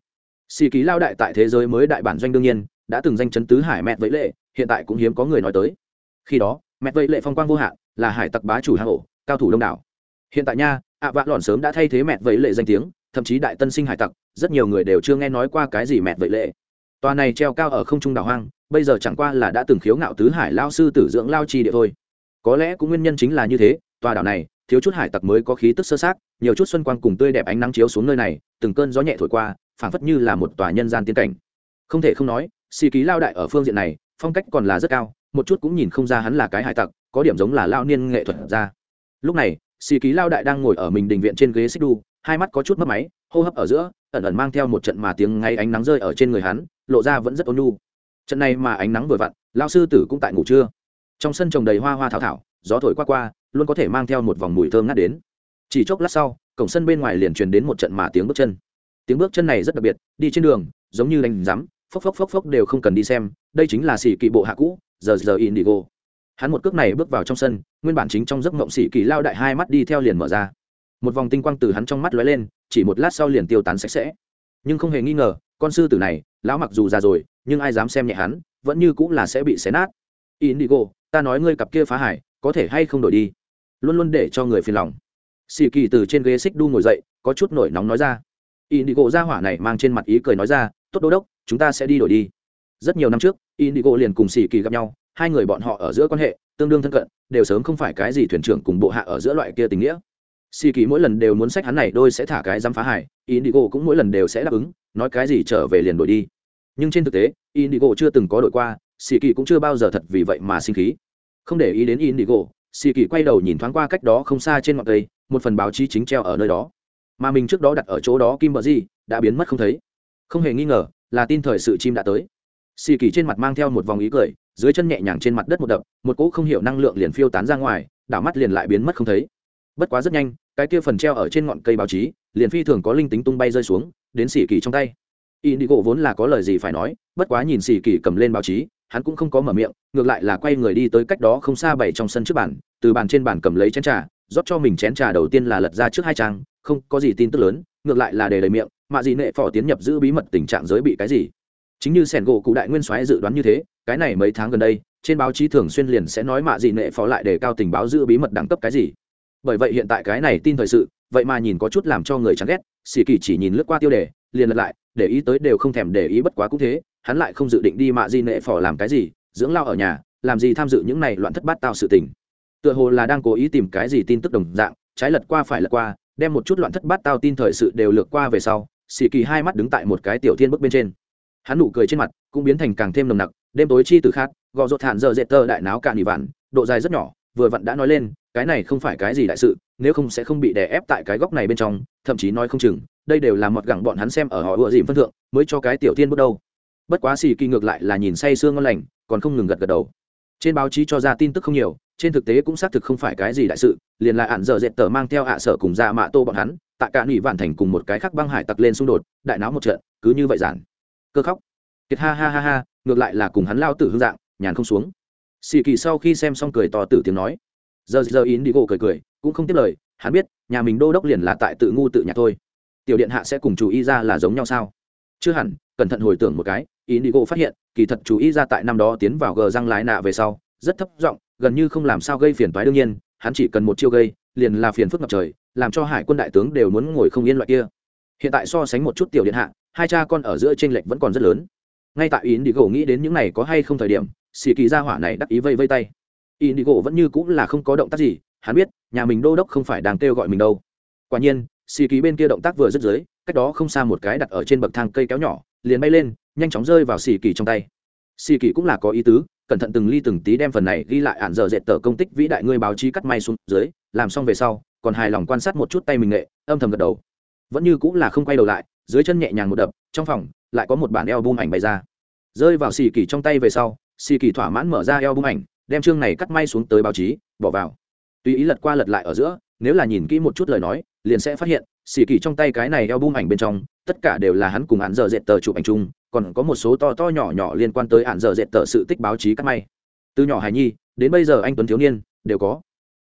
Xì ký lao đại tại thế giới mới đại bản doanh đương nhiên, đã từng danh chấn tứ hải mẹ vậy lệ, hiện tại cũng hiếm có người nói tới. Khi đó mẹ vậy lệ phong quang vô hạn, là hải tặc bá chủ hạ hổ cao thủ đông đảo. Hiện tại nha, ạ vạ lòn sớm đã thay thế mẹ vậy lệ danh tiếng, thậm chí đại tân sinh hải tặc, rất nhiều người đều chưa nghe nói qua cái gì mẹ vậy lệ. Tòa này treo cao ở không trung đảo hoang, bây giờ chẳng qua là đã từng khiếu ngạo tứ hải lao sư tử dưỡng lao chi địa thôi. Có lẽ cũng nguyên nhân chính là như thế tòa đảo này, thiếu chút hải tặc mới có khí tức sơ sát nhiều chút xuân quang cùng tươi đẹp ánh nắng chiếu xuống nơi này, từng cơn gió nhẹ thổi qua, phảng phất như là một tòa nhân gian tiên cảnh. Không thể không nói xì ký lao đại ở phương diện này, phong cách còn là rất cao, một chút cũng nhìn không ra hắn là cái hải tặc, có điểm giống là lao niên nghệ thuật ra. Lúc này xì ký lao đại đang ngồi ở mình đình viện trên ghế xích đu, hai mắt có chút mất máy, hô hấp ở giữa, ẩn ẩn mang theo một trận mà tiếng ngay ánh nắng rơi ở trên người hắn, lộ ra vẫn rất ôn nhu. Trận này mà ánh nắng vừa vặn lao sư tử cũng tại ngủ trưa. Trong sân trồng đầy hoa hoa thảo thảo, gió thổi qua qua luôn có thể mang theo một vòng mùi thơm ngát đến. Chỉ chốc lát sau, cổng sân bên ngoài liền truyền đến một trận mà tiếng bước chân. Tiếng bước chân này rất đặc biệt, đi trên đường, giống như đánh rắm phốc phốc phốc phốc đều không cần đi xem, đây chính là xỉ kỵ bộ hạ cũ, giờ giờ indigo hắn một cước này bước vào trong sân, nguyên bản chính trong giấc mộng xỉ kỳ lao đại hai mắt đi theo liền mở ra. Một vòng tinh quang từ hắn trong mắt lóe lên, chỉ một lát sau liền tiêu tán sạch sẽ. Nhưng không hề nghi ngờ, con sư tử này, lão mặc dù già rồi, nhưng ai dám xem nhẹ hắn, vẫn như cũng là sẽ bị xé nát. Indigo ta nói ngươi cặp kia phá hải có thể hay không đổi đi. Luôn luôn để cho người phiền lòng. Xì kỳ từ trên ghế xích đu ngồi dậy, có chút nổi nóng nói ra. Indigo ra hỏa này mang trên mặt ý cười nói ra, tốt đô đốc, chúng ta sẽ đi đổi đi. Rất nhiều năm trước, indigo liền cùng xì kỳ gặp nhau, hai người bọn họ ở giữa quan hệ tương đương thân cận, đều sớm không phải cái gì thuyền trưởng cùng bộ hạ ở giữa loại kia tình nghĩa. Xì kỳ mỗi lần đều muốn sách hắn này đôi sẽ thả cái dám phá hải indigo cũng mỗi lần đều sẽ đáp ứng, nói cái gì trở về liền đổi đi. Nhưng trên thực tế, indigo chưa từng có đổi qua xì kỳ cũng chưa bao giờ thật vì vậy mà sinh khí không để ý đến indigo xì kỳ quay đầu nhìn thoáng qua cách đó không xa trên ngọn cây, một phần báo chí chính treo ở nơi đó. Mà mình trước đó đặt ở chỗ đó kim bờ di đã biến mất không thấy. Không hề nghi ngờ là tin thời sự chim đã tới. Xì kỳ trên mặt mang theo một vòng ý cười, dưới chân nhẹ nhàng trên mặt đất một đập, một cỗ không hiểu năng lượng liền phiêu tán ra ngoài, đảo mắt liền lại biến mất không thấy. Bất quá rất nhanh, cái kia phần treo ở trên ngọn cây báo chí, liền phi thường có linh tính tung bay rơi xuống, đến xì kỳ trong tay. Indigo vốn là có lời gì phải nói, bất quá nhìn xì kỳ cầm lên báo chí hắn cũng không có mở miệng, ngược lại là quay người đi tới cách đó không xa bảy trong sân trước bàn, từ bàn trên bàn cầm lấy chén trà, rót cho mình chén trà đầu tiên là lật ra trước hai trang, không có gì tin tức lớn, ngược lại là để đầy miệng mạ gì nệ phò tiến nhập giữ bí mật tình trạng giới bị cái gì. Chính như sẻn gỗ cụ đại nguyên soái dự đoán như thế, cái này mấy tháng gần đây, trên báo chí thường xuyên liền sẽ nói mạ gì nệ phó lại để cao tình báo giữ bí mật đẳng cấp cái gì. Bởi vậy hiện tại cái này tin thời sự, vậy mà nhìn có chút làm cho người chán ghét, xì kỳ chỉ nhìn lướt qua tiêu đề, liền lật lại, để ý tới đều không thèm để ý bất quá cũng thế hắn lại không dự định đi mạ di nệ phò làm cái gì, dưỡng lao ở nhà, làm gì tham dự những này loạn thất bát tao sự tình. Tựa hồ là đang cố ý tìm cái gì tin tức đồng dạng, trái lật qua phải lật qua, đem một chút loạn thất bát tao tin thời sự đều lược qua về sau xì kỳ hai mắt đứng tại một cái tiểu thiên bức bên trên. Hắn nụ cười trên mặt cũng biến thành càng thêm nồng nặc, đêm tối chi từ khát, gò rột thản giờ dệt tơ đại náo cạn nỉ vạn, độ dài rất nhỏ, vừa vặn đã nói lên, cái này không phải cái gì đại sự, nếu không sẽ không bị đè ép tại cái góc này bên trong, thậm chí nói không chừng, đây đều là một gẳng bọn hắn xem ở họ ựa dìm phân thượng, mới cho cái tiểu thiên bước đâu bất quá xì kỳ ngược lại là nhìn say sương ngon lành, còn không ngừng gật gật đầu. Trên báo chí cho ra tin tức không nhiều, trên thực tế cũng xác thực không phải cái gì đại sự, liền là ạn dở dệt tờ mang theo ạ sở cùng ra mạ tô bọn hắn tại cả nỉ vạn thành cùng một cái khác băng hải tặc lên xung đột, đại náo một trận, cứ như vậy giản. Cơ khóc. Kiệt ha ha ha ha, ngược lại là cùng hắn lao tử hương dạng, nhàn không xuống. Xì kỳ sau khi xem xong cười to tử tiếng nói. Giờ giờ ín đi gỗ cười cười, cũng không tiếp lời, hắn biết, nhà mình đô đốc liền là tại tự ngu tự nhạc thôi. Tiểu điện hạ sẽ cùng chú ý ra là giống nhau sao? Chưa hẳn, cẩn thận hồi tưởng một cái ý phát hiện, kỳ thật chú ý ra tại năm đó tiến vào gờ răng lái nạ về sau, rất thấp giọng, gần như không làm sao gây phiền toái đương nhiên, hắn chỉ cần một chiêu gây, liền là phiền phức ngập trời, làm cho hải quân đại tướng đều muốn ngồi không yên loại kia. Hiện tại so sánh một chút tiểu điện hạ, hai cha con ở giữa chênh lệch vẫn còn rất lớn. Ngay tại ý nghĩ đến những này có hay không thời điểm, xì kỳ ra hỏa này đắc ý vây vây tay. Indigo vẫn như cũng là không có động tác gì, hắn biết, nhà mình đô đốc không phải đang kêu gọi mình đâu. Quả nhiên, xì kỳ bên kia động tác vừa rất dưới, cách đó không xa một cái đặt ở trên bậc thang cây kéo nhỏ liền bay lên, nhanh chóng rơi vào xì kỳ trong tay. Xì kỳ cũng là có ý tứ, cẩn thận từng ly từng tí đem phần này ghi lại ạn dở dệt tờ công tích vĩ đại ngươi báo chí cắt may xuống dưới, làm xong về sau, còn hài lòng quan sát một chút tay mình nghệ, âm thầm gật đầu. Vẫn như cũng là không quay đầu lại, dưới chân nhẹ nhàng một đập, trong phòng lại có một bản eo bung ảnh bày ra. Rơi vào xì kỳ trong tay về sau xì kỳ thỏa mãn mở ra eo bung ảnh, đem chương này cắt may xuống tới báo chí, bỏ vào. Tùy ý lật qua lật lại ở giữa, nếu là nhìn kỹ một chút lời nói, liền sẽ phát hiện xì kỳ trong tay cái này eo bung ảnh bên trong tất cả đều là hắn cùng hạn giờ dệt tờ chụp ảnh chung, còn có một số to to nhỏ nhỏ liên quan tới hạn giờ dệt tờ sự tích báo chí cắt may. Từ nhỏ hài nhi, đến bây giờ anh tuấn thiếu niên, đều có.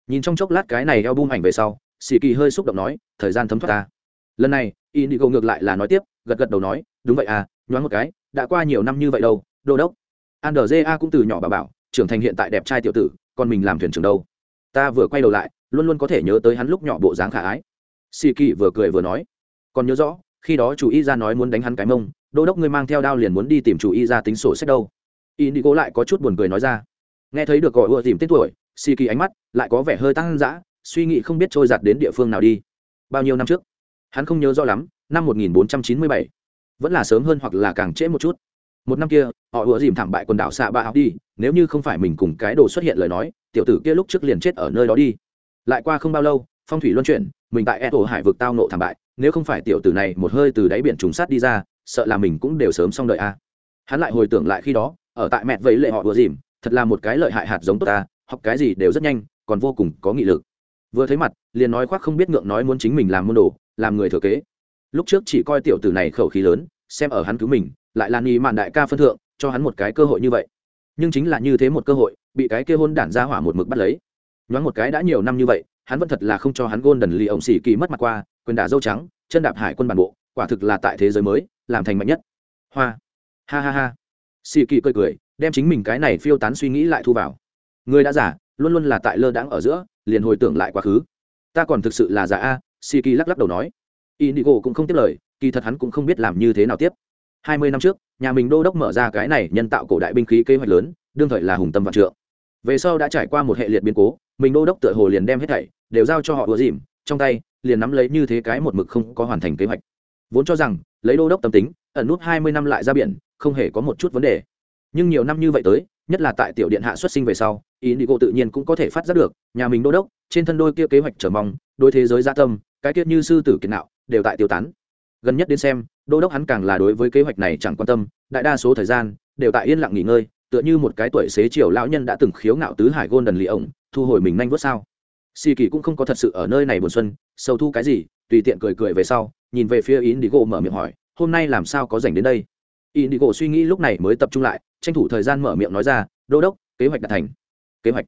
Nhìn trong chốc lát cái này eo bung ảnh về sau xì kỳ hơi xúc động nói, thời gian thấm thoát ta. Lần này, indigo ngược lại là nói tiếp, gật gật đầu nói, đúng vậy à nhoáng một cái, đã qua nhiều năm như vậy đâu, đô đốc. Andrja cũng từ nhỏ bà bảo, trưởng thành hiện tại đẹp trai tiểu tử, còn mình làm thuyền trưởng đâu. Ta vừa quay đầu lại, luôn luôn có thể nhớ tới hắn lúc nhỏ bộ dáng khả ái. Xì kỳ vừa cười vừa nói, còn nhớ rõ khi đó chủ y ra nói muốn đánh hắn cái mông, đô đốc ngươi mang theo đao liền muốn đi tìm chủ y ra tính sổ sách đâu. Indigo lại có chút buồn cười nói ra. Nghe thấy được gọi ưa tìm tên tuổi xì kỳ ánh mắt lại có vẻ hơi tăng dã, suy nghĩ không biết trôi giặt đến địa phương nào đi. Bao nhiêu năm trước? Hắn không nhớ rõ lắm, năm 1497. vẫn là sớm hơn hoặc là càng trễ một chút. Một năm kia, họ ùa dìm thảm bại quần đảo xạ ba học đi, nếu như không phải mình cùng cái đồ xuất hiện lời nói, tiểu tử kia lúc trước liền chết ở nơi đó đi. Lại qua không bao lâu, phong thủy luân chuyển, mình tại e tổ hải vực tao nộ thảm bại nếu không phải tiểu tử này một hơi từ đáy biển trùng sát đi ra, sợ là mình cũng đều sớm xong đợi a à. hắn lại hồi tưởng lại khi đó, ở tại mẹ vẫy lệ họ ùa dìm, thật là một cái lợi hại hạt giống tốt ta, học cái gì đều rất nhanh, còn vô cùng có nghị lực. Vừa thấy mặt, liền nói khoác không biết ngượng nói muốn chính mình làm môn đồ, làm người thừa kế. Lúc trước chỉ coi tiểu tử này khẩu khí lớn, xem ở hắn cứu mình, lại là nghi mạn đại ca phân thượng, cho hắn một cái cơ hội như vậy. Nhưng chính là như thế một cơ hội, bị cái kia hôn đản ra hỏa một mực bắt lấy. Nhoáng một cái đã nhiều năm như vậy hắn vẫn thật là không cho hắn gôn đần lì ổng xỉ kỳ mất mặt qua, quyền đả dâu trắng, chân đạp hải quân bản bộ, quả thực là tại thế giới mới, làm thành mạnh nhất. Hoa. Ha ha ha. Xỉ kỳ cười cười, đem chính mình cái này phiêu tán suy nghĩ lại thu vào. Người đã giả luôn luôn là tại lơ đãng ở giữa, liền hồi tưởng lại quá khứ. Ta còn thực sự là giả a, xỉ kỳ lắc lắc đầu nói. Indigo cũng không tiếp lời, kỳ thật hắn cũng không biết làm như thế nào tiếp. Hai mươi năm trước, nhà mình đô đốc mở ra cái này nhân tạo cổ đại binh khí kế hoạch lớn, đương thời là hùng tâm vạn trượng. Về sau đã trải qua một hệ liệt biến cố, mình đô đốc tựa hồ liền đem hết thảy đều giao cho họ ùa dìm, trong tay, liền nắm lấy như thế cái một mực không có hoàn thành kế hoạch. Vốn cho rằng, lấy đô đốc tâm tính, ẩn nút hai mươi năm lại ra biển, không hề có một chút vấn đề. Nhưng nhiều năm như vậy tới, nhất là tại tiểu điện hạ xuất sinh về sau ý đi cô tự nhiên cũng có thể phát giác được, nhà mình đô đốc, trên thân đôi kia kế hoạch trở mong đôi thế giới gia tâm, cái tiết như sư tử kiệt nạo, đều tại tiêu tán. Gần nhất đến xem, đô đốc hắn càng là đối với kế hoạch này chẳng quan tâm, đại đa số thời gian, đều tại yên lặng nghỉ ngơi, tựa như một cái tuổi xế chiều lão nhân đã từng khiếu ngạo tứ hải gôn đần lì ổng, thu hồi mình nhanh vớt sao xì kỳ cũng không có thật sự ở nơi này buồn xuân, sầu thu cái gì, tùy tiện cười cười về sau, nhìn về phía indigo mở miệng hỏi, hôm nay làm sao có dành đến đây? Indigo suy nghĩ lúc này mới tập trung lại, tranh thủ thời gian mở miệng nói ra, đô đốc, kế hoạch đạt thành. Kế hoạch.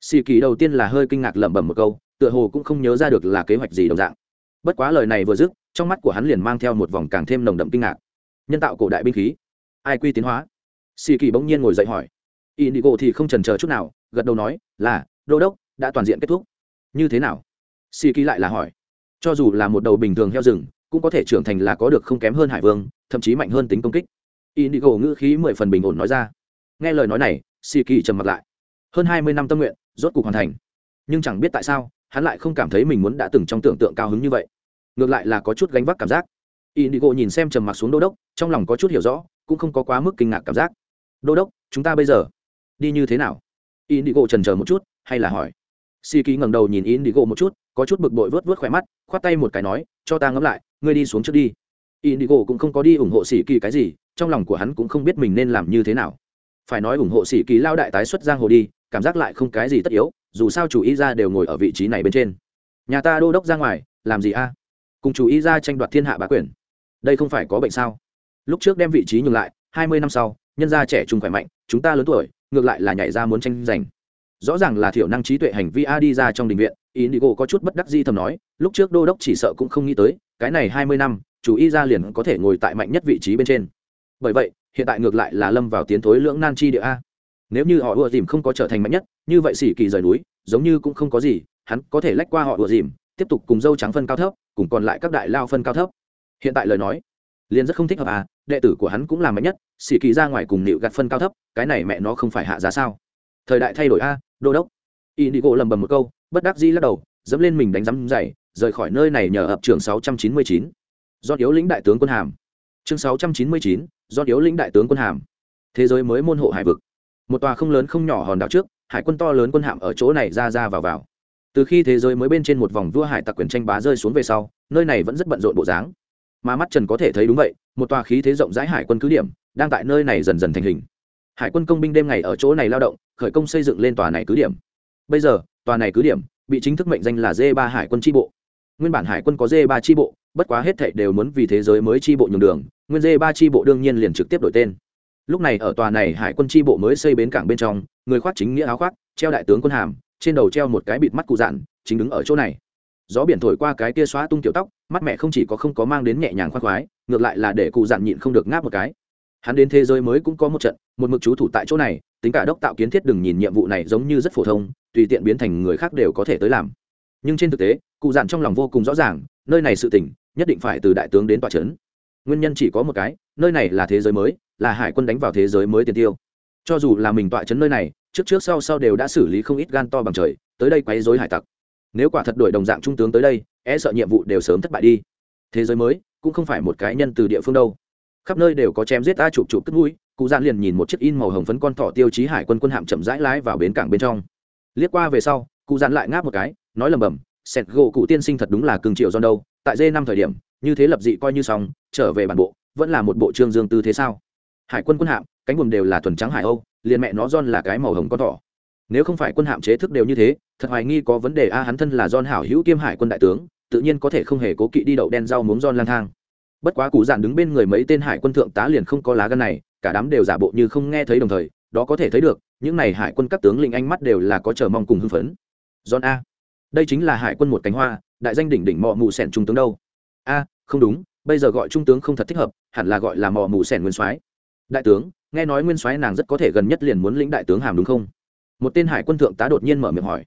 Xì kỳ đầu tiên là hơi kinh ngạc lẩm bẩm một câu, tựa hồ cũng không nhớ ra được là kế hoạch gì đồng dạng. Bất quá lời này vừa dứt, trong mắt của hắn liền mang theo một vòng càng thêm nồng đậm kinh ngạc. Nhân tạo cổ đại binh khí. Ai quy tiến hóa? Xì kỳ bỗng nhiên ngồi dậy hỏi. Indigo thì không trần chờ chút nào, gật đầu nói, là, đô đốc, đã toàn diện kết thúc như thế nào? Xì kỳ lại là hỏi. Cho dù là một đầu bình thường heo rừng, cũng có thể trưởng thành là có được không kém hơn hải vương, thậm chí mạnh hơn tính công kích. Indigo ngữ khí mười phần bình ổn nói ra. Nghe lời nói này, xì kỳ trầm mặt lại. Hơn hai mươi năm tâm nguyện, rốt cuộc hoàn thành. Nhưng chẳng biết tại sao, hắn lại không cảm thấy mình muốn đã từng trong tưởng tượng cao hứng như vậy. Ngược lại là có chút gánh vác cảm giác. Indigo nhìn xem trầm mặc xuống đô đốc, trong lòng có chút hiểu rõ, cũng không có quá mức kinh ngạc cảm giác. Đô đốc, chúng ta bây giờ đi như thế nào? Indigo trần chờ một chút, hay là hỏi si Kỳ ngẩng đầu nhìn indigo một chút, có chút bực bội vớt vớt khỏe mắt, khoát tay một cái nói, cho ta ngẫm lại, ngươi đi xuống trước đi. Indigo cũng không có đi ủng hộ sĩ kỳ cái gì, trong lòng của hắn cũng không biết mình nên làm như thế nào. Phải nói ủng hộ sĩ kỳ lao đại tái xuất giang hồ đi, cảm giác lại không cái gì tất yếu, dù sao chủ ý ra đều ngồi ở vị trí này bên trên. Nhà ta đô đốc ra ngoài, làm gì a? Cùng chủ ý ra tranh đoạt thiên hạ bá quyền. Đây không phải có bệnh sao? Lúc trước đem vị trí nhường lại, hai mươi năm sau, nhân gia trẻ trung khỏe mạnh, chúng ta lớn tuổi, ngược lại là nhảy ra muốn tranh giành rõ ràng là thiểu năng trí tuệ hành vi a đi ra trong đình viện, indigo có chút bất đắc di thầm nói, lúc trước đô đốc chỉ sợ cũng không nghĩ tới, cái này hai mươi năm, chủ y ra liền có thể ngồi tại mạnh nhất vị trí bên trên. Bởi vậy, hiện tại ngược lại là lâm vào tiến thối lưỡng nan chi địa a. Nếu như họ ùa dìm không có trở thành mạnh nhất, như vậy xỉ kỳ rời núi, giống như cũng không có gì, hắn có thể lách qua họ ùa dìm, tiếp tục cùng dâu trắng phân cao thấp, cùng còn lại các đại lao phân cao thấp. Hiện tại lời nói, liền rất không thích hợp à đệ tử của hắn cũng là mạnh nhất, xỉ kỳ ra ngoài cùng nịu gặt phân cao thấp, cái này mẹ nó không phải hạ giá sao? Thời đại thay đổi a đô đốc. Indigo lầm bầm một câu bất đắc dĩ lắc đầu dẫm lên mình đánh rắm dày rời khỏi nơi này nhờ hợp trường 699. do yếu lĩnh đại tướng quân hàm. Chương 699, do yếu lĩnh đại tướng quân hàm. Thế giới mới môn hộ hải vực. Một tòa không lớn không nhỏ hòn đảo trước hải quân to lớn quân hạm ở chỗ này ra ra vào vào. Từ khi thế giới mới bên trên một vòng vua hải tặc quyền tranh bá rơi xuống về sau nơi này vẫn rất bận rộn bộ dáng. Mà mắt trần có thể thấy đúng vậy một tòa khí thế rộng rãi hải quân cứ điểm đang tại nơi này dần dần thành hình hải quân công binh đêm ngày ở chỗ này lao động, khởi công xây dựng lên tòa này cứ điểm. Bây giờ, tòa này cứ điểm bị chính thức mệnh danh là d ba hải quân tri bộ. Nguyên bản hải quân có d ba tri bộ, bất quá hết thệ đều muốn vì thế giới mới tri bộ nhường đường, nguyên d ba tri bộ đương nhiên liền trực tiếp đổi tên. Lúc này ở tòa này hải quân tri bộ mới xây bến cảng bên trong, người khoác chính nghĩa áo khoác, treo đại tướng quân hàm, trên đầu treo một cái bịt mắt cụ dạn, chính đứng ở chỗ này. Gió biển thổi qua cái kia xóa tung kiểu tóc, mắt mẹ không chỉ có không có mang đến nhẹ nhàng khoác khoái, ngược lại là để cụ dạn nhịn không được ngáp một cái hắn đến thế giới mới cũng có một trận, một mực chú thủ tại chỗ này, tính cả đốc tạo kiến thiết đừng nhìn nhiệm vụ này giống như rất phổ thông, tùy tiện biến thành người khác đều có thể tới làm. Nhưng trên thực tế, cụ dặn trong lòng vô cùng rõ ràng, nơi này sự tỉnh nhất định phải từ đại tướng đến tòa trấn. Nguyên nhân chỉ có một cái, nơi này là thế giới mới, là hải quân đánh vào thế giới mới tiền tiêu. Cho dù là mình tọa chấn nơi này, trước trước sau sau đều đã xử lý không ít gan to bằng trời, tới đây quấy dối hải tặc. Nếu quả thật đổi đồng dạng trung tướng tới đây e sợ nhiệm vụ đều sớm thất bại đi. Thế giới mới, cũng không phải một cái nhân từ địa phương đâu khắp nơi đều có chém giết ta chụp chụp cất mũi, cụ dạn liền nhìn một chiếc in màu hồng phấn con thỏ tiêu chí hải quân quân hạm chậm rãi lái vào bến cảng bên trong. Liếc qua về sau, cụ dạn lại ngáp một cái, nói lầm bầm sẹt gỗ cụ tiên sinh thật đúng là cường triệu do đâu, tại dê năm thời điểm, như thế lập dị coi như xong, trở về bản bộ, vẫn là một bộ trương dương tư thế sao? Hải quân quân hạm, cánh buồm đều là thuần trắng hải âu, liền mẹ nó don là cái màu hồng con thỏ. Nếu không phải quân hạm chế thức đều như thế, thật hoài nghi có vấn đề a, hắn thân là don hảo hữu kiêm hải quân đại tướng, tự nhiên có thể không hề cố kỵ đi đậu đen rau muống don lang thang bất quá cụ dạn đứng bên người mấy tên hải quân thượng tá liền không có lá gan này, cả đám đều giả bộ như không nghe thấy đồng thời, đó có thể thấy được, những này hải quân các tướng lĩnh ánh mắt đều là có chờ mong cùng hưng phấn. John a. Đây chính là hải quân một cánh hoa, đại danh đỉnh đỉnh mọ mù sẻn trung tướng đâu. A, không đúng, bây giờ gọi trung tướng không thật thích hợp, hẳn là gọi là mọ mù sẻn nguyên soái. Đại tướng, nghe nói nguyên soái nàng rất có thể gần nhất liền muốn lĩnh đại tướng hàm đúng không? Một tên hải quân thượng tá đột nhiên mở miệng hỏi.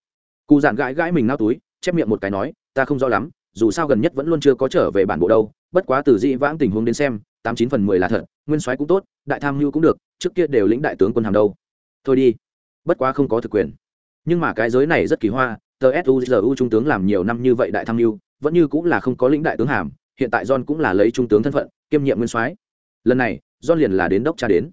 Cụ dạn gãi gãi mình nao túi, chép miệng một cái nói, ta không rõ lắm, dù sao gần nhất vẫn luôn chưa có trở về bản bộ đâu bất quá từ dị vãng tình huống đến xem, tám chín phần mười là thật, nguyên soái cũng tốt, đại tham mưu cũng được, trước kia đều lĩnh đại tướng quân hàm đâu thôi đi. Bất quá không có thực quyền. Nhưng mà cái giới này rất kỳ hoa, tờ suzu trung tướng làm nhiều năm như vậy đại tham mưu, vẫn như cũng là không có lĩnh đại tướng hàm, hiện tại john cũng là lấy trung tướng thân phận, kiêm nhiệm nguyên soái. Lần này, john liền là đến đốc cha đến.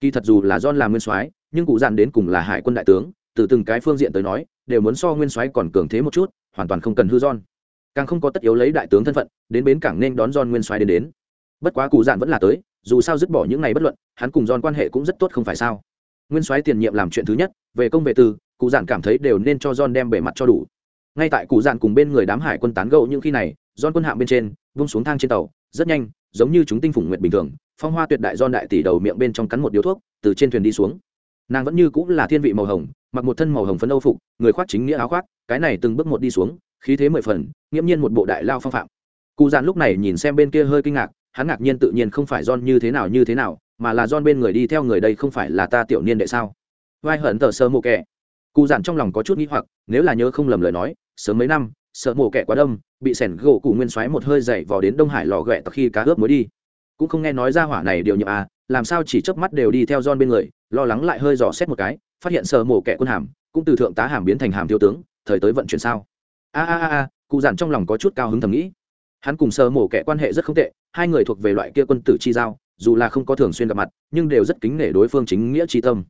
Kỳ thật dù là john làm nguyên soái, nhưng cụ dàn đến cùng là hải quân đại tướng, từ từng cái phương diện tới nói, đều muốn so nguyên soái còn cường thế một chút, hoàn toàn không cần hư john càng không có tất yếu lấy đại tướng thân phận, đến bến cảng nên đón john nguyên soái đến đến. Bất quá cụ dạn vẫn là tới, dù sao dứt bỏ những ngày bất luận, hắn cùng john quan hệ cũng rất tốt không phải sao. Nguyên soái tiền nhiệm làm chuyện thứ nhất, về công về tư, cụ dạn cảm thấy đều nên cho john đem bề mặt cho đủ. Ngay tại cụ dạn cùng bên người đám hải quân tán gẫu những khi này, john quân hạm bên trên, vung xuống thang trên tàu, rất nhanh, giống như chúng tinh phủng nguyện bình thường, phong hoa tuyệt đại john đại tỷ đầu miệng bên trong cắn một điếu thuốc, từ trên thuyền đi xuống. Nàng vẫn như cũng là thiên vị màu hồng, mặc một thân màu hồng phấn âu phục, người khoác chính nghĩa áo khoác, cái này từng bước một đi xuống khí thế mười phần nghiễm nhiên một bộ đại lao phong phạm cụ dàn lúc này nhìn xem bên kia hơi kinh ngạc hắn ngạc nhiên tự nhiên không phải don như thế nào như thế nào, mà là don bên người đi theo người đây không phải là ta tiểu niên đệ sao? Vai hận tờ sơ mộ kẻ. Cụ dàn trong lòng có chút nghi hoặc, nếu là nhớ không lầm lời nói, sớm mấy năm, sợ mộ kẻ quá đông, bị sẻn gỗ cụ nguyên xoáy một hơi dậy vào đến Đông Hải lò ghẹ khi cá ướp mới đi. Cũng không nghe nói ra hỏa này điều nhiệm à, làm sao chỉ chớp mắt đều đi theo don bên người, lo lắng lại hơi dò xét một cái, phát hiện sợ mộ kẻ quân hàm, cũng từ thượng tá hàm biến thành hàm thiếu tướng, thời tới vận chuyển sao? A a a a, cụ giản trong lòng có chút cao hứng thầm nghĩ. Hắn cùng sơ mổ kẻ quan hệ rất không tệ hai người thuộc về loại kia quân tử chi giao dù là không có thường xuyên gặp mặt nhưng đều rất kính nể đối phương chính nghĩa tri tâm.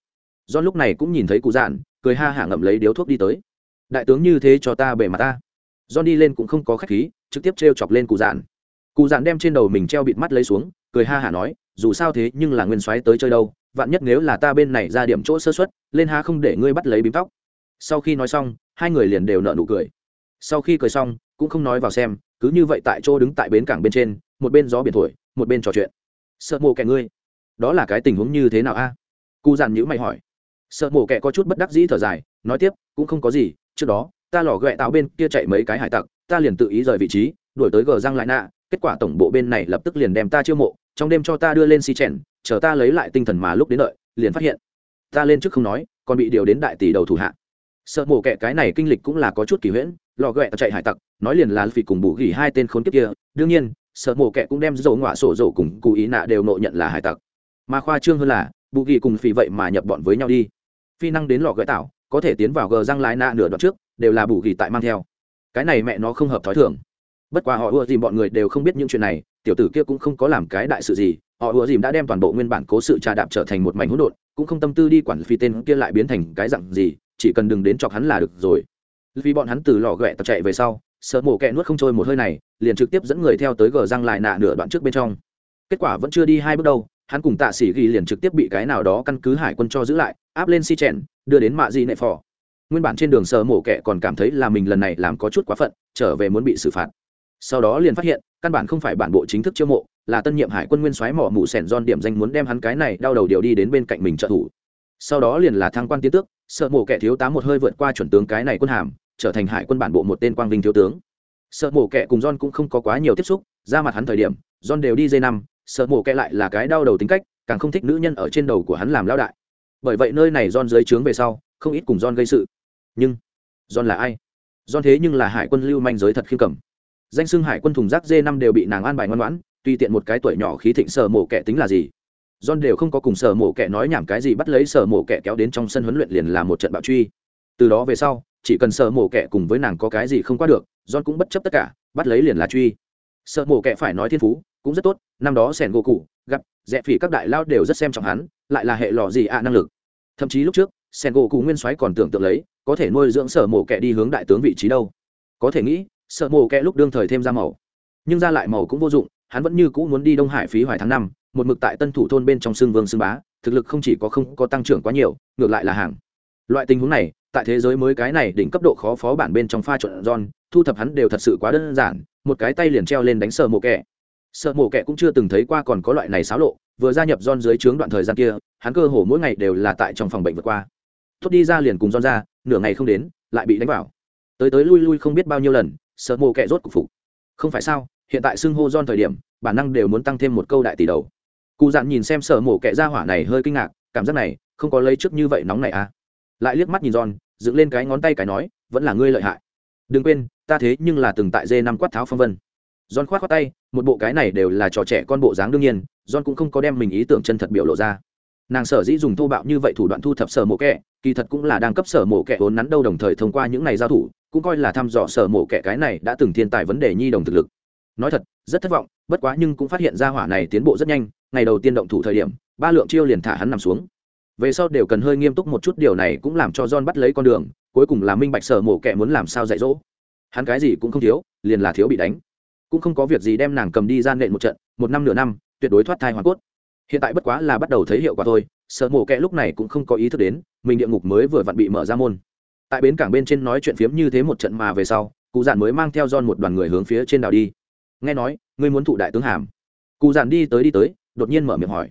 Do lúc này cũng nhìn thấy cụ dạn cười ha hả ngậm lấy điếu thuốc đi tới. Đại tướng như thế cho ta bề mặt ta. John đi lên cũng không có khách khí trực tiếp t chọc lên cụ dạn cụ dạn đem trên đầu mình treo bịt mắt lấy xuống cười ha hả nói dù sao thế nhưng là nguyên soái tới chơi đâu vạn nhất nếu là ta bên này ra điểm chỗ sơ xuất lên ha không để ngươi bắt lấy bím tóc. Sau khi nói xong hai người liền đều nợ nụ cười sau khi cười xong, cũng không nói vào xem, cứ như vậy tại chỗ đứng tại bến cảng bên trên, một bên gió biển thổi, một bên trò chuyện. Sợ mộ kẻ ngươi, đó là cái tình huống như thế nào a? À? cụ dàn nhữ mày hỏi. Sợ mộ kẻ có chút bất đắc dĩ thở dài, nói tiếp, cũng không có gì, trước đó, ta lò ghẹ tạo bên kia chạy mấy cái hải tặc, ta liền tự ý rời vị trí, đuổi tới gờ răng lại nạ, kết quả tổng bộ bên này lập tức liền đem ta chiêu mộ, trong đêm cho ta đưa lên xi chèn, chờ ta lấy lại tinh thần mà lúc đến đợi, liền phát hiện. Ta lên trước không nói, còn bị điều đến đại tỷ đầu thủ hạ. Sợ mổ kẻ cái này kinh lịch cũng là có chút kỳ huyễn lò ghẹ chạy hải tặc nói liền là vì cùng bù gỉ hai tên khốn kiếp kia. Đương nhiên sợ mổ kẹ cũng đem dầu ngọa sổ dầu cùng cụ ý nạ đều nộ nhận là hải tặc. Mà khoa trương hơn là bù gỉ cùng phi vậy mà nhập bọn với nhau đi. Phi năng đến lò ghẹ tảo, có thể tiến vào gờ răng lái nạ nửa đoạn trước đều là bù gỉ tại mang theo. Cái này mẹ nó không hợp thói thường. Bất quá họ ưa dìm bọn người đều không biết những chuyện này tiểu tử kia cũng không có làm cái đại sự gì. Họ ưa dìm đã đem toàn bộ nguyên bản cố sự trà đạp trở thành một mảnh hỗn độn cũng không tâm tư đi quản phi tên kia lại biến thành cái dặn gì chỉ cần đừng đến chọc hắn là được rồi vì bọn hắn từ lò ghẹ tập chạy về sau, sợ mổ kẹ nuốt không trôi một hơi này, liền trực tiếp dẫn người theo tới gờ răng lại nạ nửa đoạn trước bên trong. Kết quả vẫn chưa đi hai bước đâu, hắn cùng tạ sĩ ghi liền trực tiếp bị cái nào đó căn cứ hải quân cho giữ lại, áp lên si chèn, đưa đến mạ di nệ phò. Nguyên bản trên đường sợ mổ kẹ còn cảm thấy là mình lần này làm có chút quá phận, trở về muốn bị xử phạt. Sau đó liền phát hiện, căn bản không phải bản bộ chính thức chiêu mộ, là tân nhiệm hải quân nguyên soái mỏ mù sẻn don điểm danh muốn đem hắn cái này đau đầu điều đi đến bên cạnh mình trợ thủ. Sau đó liền là thăng quan tiến tước, sợ mổ kẻ thiếu tá một hơi vượt qua chuẩn tướng cái này quân hàm trở thành hải quân bản bộ một tên quang vinh thiếu tướng. Sợ mổ kẻ cùng john cũng không có quá nhiều tiếp xúc ra mặt hắn thời điểm john đều đi dây năm sợ mổ kẻ lại là cái đau đầu tính cách càng không thích nữ nhân ở trên đầu của hắn làm lao đại. Bởi vậy nơi này john dưới trướng về sau không ít cùng john gây sự. Nhưng john là ai? John thế nhưng là hải quân lưu manh giới thật khiêm cầm danh xưng hải quân thùng rác d năm đều bị nàng an bài ngoan ngoãn tùy tiện một cái tuổi nhỏ khí thịnh sở mổ kẻ tính là gì? John đều không có cùng sở mổ kẻ nói nhảm cái gì bắt lấy sở mổ kẻ kéo đến trong sân huấn luyện liền là một trận bạo truy. Từ đó về sau, chỉ cần sở mổ kẻ cùng với nàng có cái gì không qua được, John cũng bất chấp tất cả, bắt lấy liền là truy. Sở mổ kẻ phải nói thiên phú, cũng rất tốt, năm đó sẻn gỗ cụ, gặp, rẽ phỉ các đại lao đều rất xem trọng hắn, lại là hệ lò gì ạ năng lực. Thậm chí lúc trước, sẻn gỗ cụ nguyên soái còn tưởng tượng lấy, có thể nuôi dưỡng sở mổ kẻ đi hướng đại tướng vị trí đâu. Có thể nghĩ, sở mổ kẻ lúc đương thời thêm ra màu, nhưng ra lại màu cũng vô dụng, hắn vẫn như cũ muốn đi Đông Hải phí hoài tháng năm một mực tại tân thủ thôn bên trong xương vương xương bá thực lực không chỉ có không có tăng trưởng quá nhiều ngược lại là hàng loại tình huống này tại thế giới mới cái này đỉnh cấp độ khó phó bản bên trong pha trộn John, thu thập hắn đều thật sự quá đơn giản, một cái tay liền treo lên đánh sợ mộ kẻ. Sợ mộ kẻ cũng chưa từng thấy qua còn có loại này xáo lộ, vừa gia nhập John dưới trướng đoạn thời gian kia, hắn cơ hồ mỗi ngày đều là tại trong phòng bệnh vượt qua. Tốt đi ra liền cùng John ra, nửa ngày không đến, lại bị đánh vào. Tới tới lui lui không biết bao nhiêu lần, sợ mộ kẻ rốt cục phục. Không phải sao, hiện tại xưng hô John thời điểm, bản năng đều muốn tăng thêm một câu đại tỷ đầu cụ dạn nhìn xem sờ mổ kẻ ra hỏa này hơi kinh ngạc cảm giác này không có lấy trước như vậy nóng này à lại liếc mắt nhìn John, dựng lên cái ngón tay cái nói, vẫn là ngươi lợi hại. Đừng quên, ta thế nhưng là từng tại dê năm quát tháo phong vân. Giòn khoát khoát tay, một bộ cái này đều là trò trẻ con bộ dáng đương nhiên giòn cũng không có đem mình ý tưởng chân thật biểu lộ ra. Nàng sở dĩ dùng thô bạo như vậy thủ đoạn thu thập sở mộ kẻ, kỳ thật cũng là đang cấp sở mộ kẻ vốn nắn đâu đồng thời thông qua những này giao thủ, cũng coi là thăm dò sở mộ kẻ cái này đã từng thiên tài vấn đề nhi đồng thực lực. Nói thật, rất thất vọng, bất quá nhưng cũng phát hiện ra hỏa này tiến bộ rất nhanh, ngày đầu tiên động thủ thời điểm, ba lượng chiêu liền thả hắn nằm xuống về sau đều cần hơi nghiêm túc một chút, điều này cũng làm cho john bắt lấy con đường, cuối cùng là minh bạch sở mổ kẻ muốn làm sao dạy dỗ. Hắn cái gì cũng không thiếu, liền là thiếu bị đánh. Cũng không có việc gì đem nàng cầm đi gian nện một trận, một năm nửa năm, tuyệt đối thoát thai hoàn cốt. Hiện tại bất quá là bắt đầu thấy hiệu quả thôi, sở mổ kẻ lúc này cũng không có ý thức đến, mình địa ngục mới vừa vặn bị mở ra môn. Tại bến cảng bên trên nói chuyện phiếm như thế một trận mà về sau, cụ giản mới mang theo john một đoàn người hướng phía trên đảo đi. Nghe nói, ngươi muốn thụ đại tướng hàm. Cụ giản đi tới đi tới, đột nhiên mở miệng hỏi.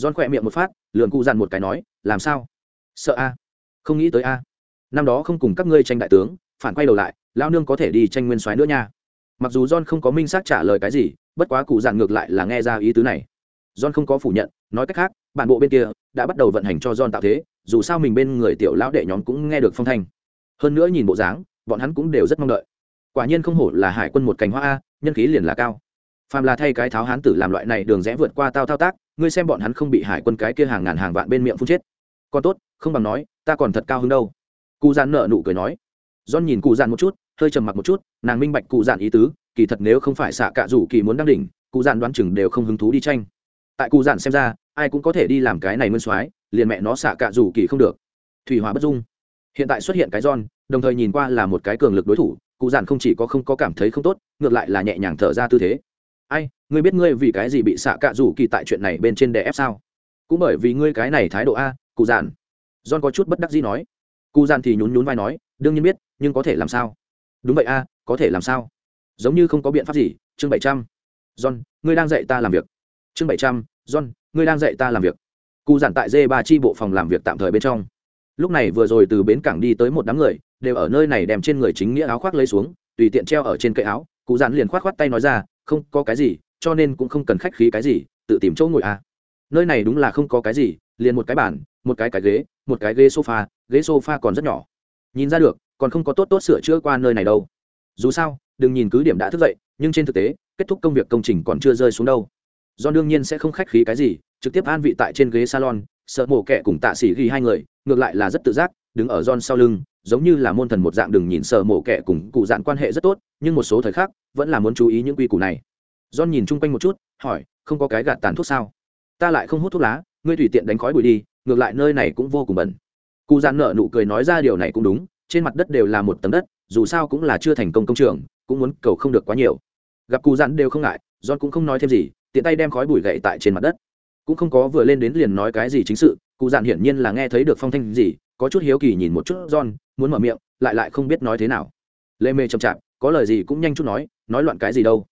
John khỏe miệng một phát lườn cụ dặn một cái nói, làm sao? Sợ a? Không nghĩ tới a. Năm đó không cùng các ngươi tranh đại tướng, phản quay đầu lại lao nương có thể đi tranh nguyên soái nữa nha. Mặc dù john không có minh xác trả lời cái gì, bất quá cụ dặn ngược lại là nghe ra ý tứ này. John không có phủ nhận, nói cách khác, bản bộ bên kia đã bắt đầu vận hành cho john tạo thế, dù sao mình bên người tiểu lão đệ nhóm cũng nghe được phong thanh. Hơn nữa nhìn bộ dáng, bọn hắn cũng đều rất mong đợi. Quả nhiên không hổ là hải quân một cành hoa a, nhân khí liền là cao phàm là thay cái tháo hán tử làm loại này đường rẽ vượt qua tao thao tác, ngươi xem bọn hắn không bị hải quân cái kia hàng ngàn hàng vạn bên miệng phun chết. Còn tốt, không bằng nói, ta còn thật cao hứng đâu. Cụ dàn nợ nụ cười nói. John nhìn cụ dàn một chút, hơi trầm mặc một chút, nàng minh bạch cụ dàn ý tứ, kỳ thật nếu không phải xạ cạ rủ kỳ muốn đăng đỉnh, cụ dàn đoán chừng đều không hứng thú đi tranh. Tại cụ dàn xem ra, ai cũng có thể đi làm cái này nguyên soái, liền mẹ nó xạ cạ rủ kỳ không được. Thủy hóa bất dung. Hiện tại xuất hiện cái john, đồng thời nhìn qua là một cái cường lực đối thủ, cụ dàn không chỉ có không có cảm thấy không tốt, ngược lại là nhẹ nhàng thở ra tư thế ai, ngươi biết ngươi vì cái gì bị xạ cạ rủ kỳ tại chuyện này bên trên đè ép sao? Cũng bởi vì ngươi cái này thái độ a, cụ giản. John có chút bất đắc dĩ nói. Cụ giản thì nhún nhún vai nói, đương nhiên biết, nhưng có thể làm sao? Đúng vậy a, có thể làm sao? Giống như không có biện pháp gì, chương bảy trăm. John, ngươi đang dạy ta làm việc. Chương bảy trăm, john, ngươi đang dạy ta làm việc. Cụ giản tại d ba chi bộ phòng làm việc tạm thời bên trong. Lúc này vừa rồi từ bến cảng đi tới một đám người, đều ở nơi này đem trên người chính nghĩa áo khoác lấy xuống, tùy tiện treo ở trên cây áo. Cụ giản liền khoát khoát tay nói ra không có cái gì, cho nên cũng không cần khách khí cái gì, tự tìm chỗ ngồi à. Nơi này đúng là không có cái gì, liền một cái bàn, một cái cái ghế, một cái ghế sofa ghế sofa còn rất nhỏ. Nhìn ra được, còn không có tốt tốt sửa chữa qua nơi này đâu. Dù sao, đừng nhìn cứ điểm đã thức dậy, nhưng trên thực tế, kết thúc công việc công trình còn chưa rơi xuống đâu. Do đương nhiên sẽ không khách khí cái gì, trực tiếp an vị tại trên ghế salon, sợ mổ kẹ cùng tạ sĩ ghi hai người, ngược lại là rất tự giác, đứng ở John sau lưng giống như là môn thần một dạng đừng nhìn sợ mổ kẻ cùng cụ dạn quan hệ rất tốt nhưng một số thời khắc vẫn là muốn chú ý những quy củ này John nhìn chung quanh một chút, hỏi, không có cái gạt tàn thuốc sao? Ta lại không hút thuốc lá, ngươi tùy tiện đánh khói bụi đi, ngược lại nơi này cũng vô cùng bẩn. Cụ dạn nợ nụ cười nói ra điều này cũng đúng, trên mặt đất đều là một tấm đất, dù sao cũng là chưa thành công công trường, cũng muốn cầu không được quá nhiều. Gặp Cụ dạn đều không ngại, John cũng không nói thêm gì, tiện tay đem khói bụi gậy tại trên mặt đất. Cũng không có vừa lên đến liền nói cái gì chính sự, Cụ dạn hiển nhiên là nghe thấy được phong thanh gì, có chút hiếu kỳ nhìn một chút John, muốn mở miệng, lại lại không biết nói thế nào. Lê Mê chậm chạp, có lời gì cũng nhanh chút nói, nói loạn cái gì đâu.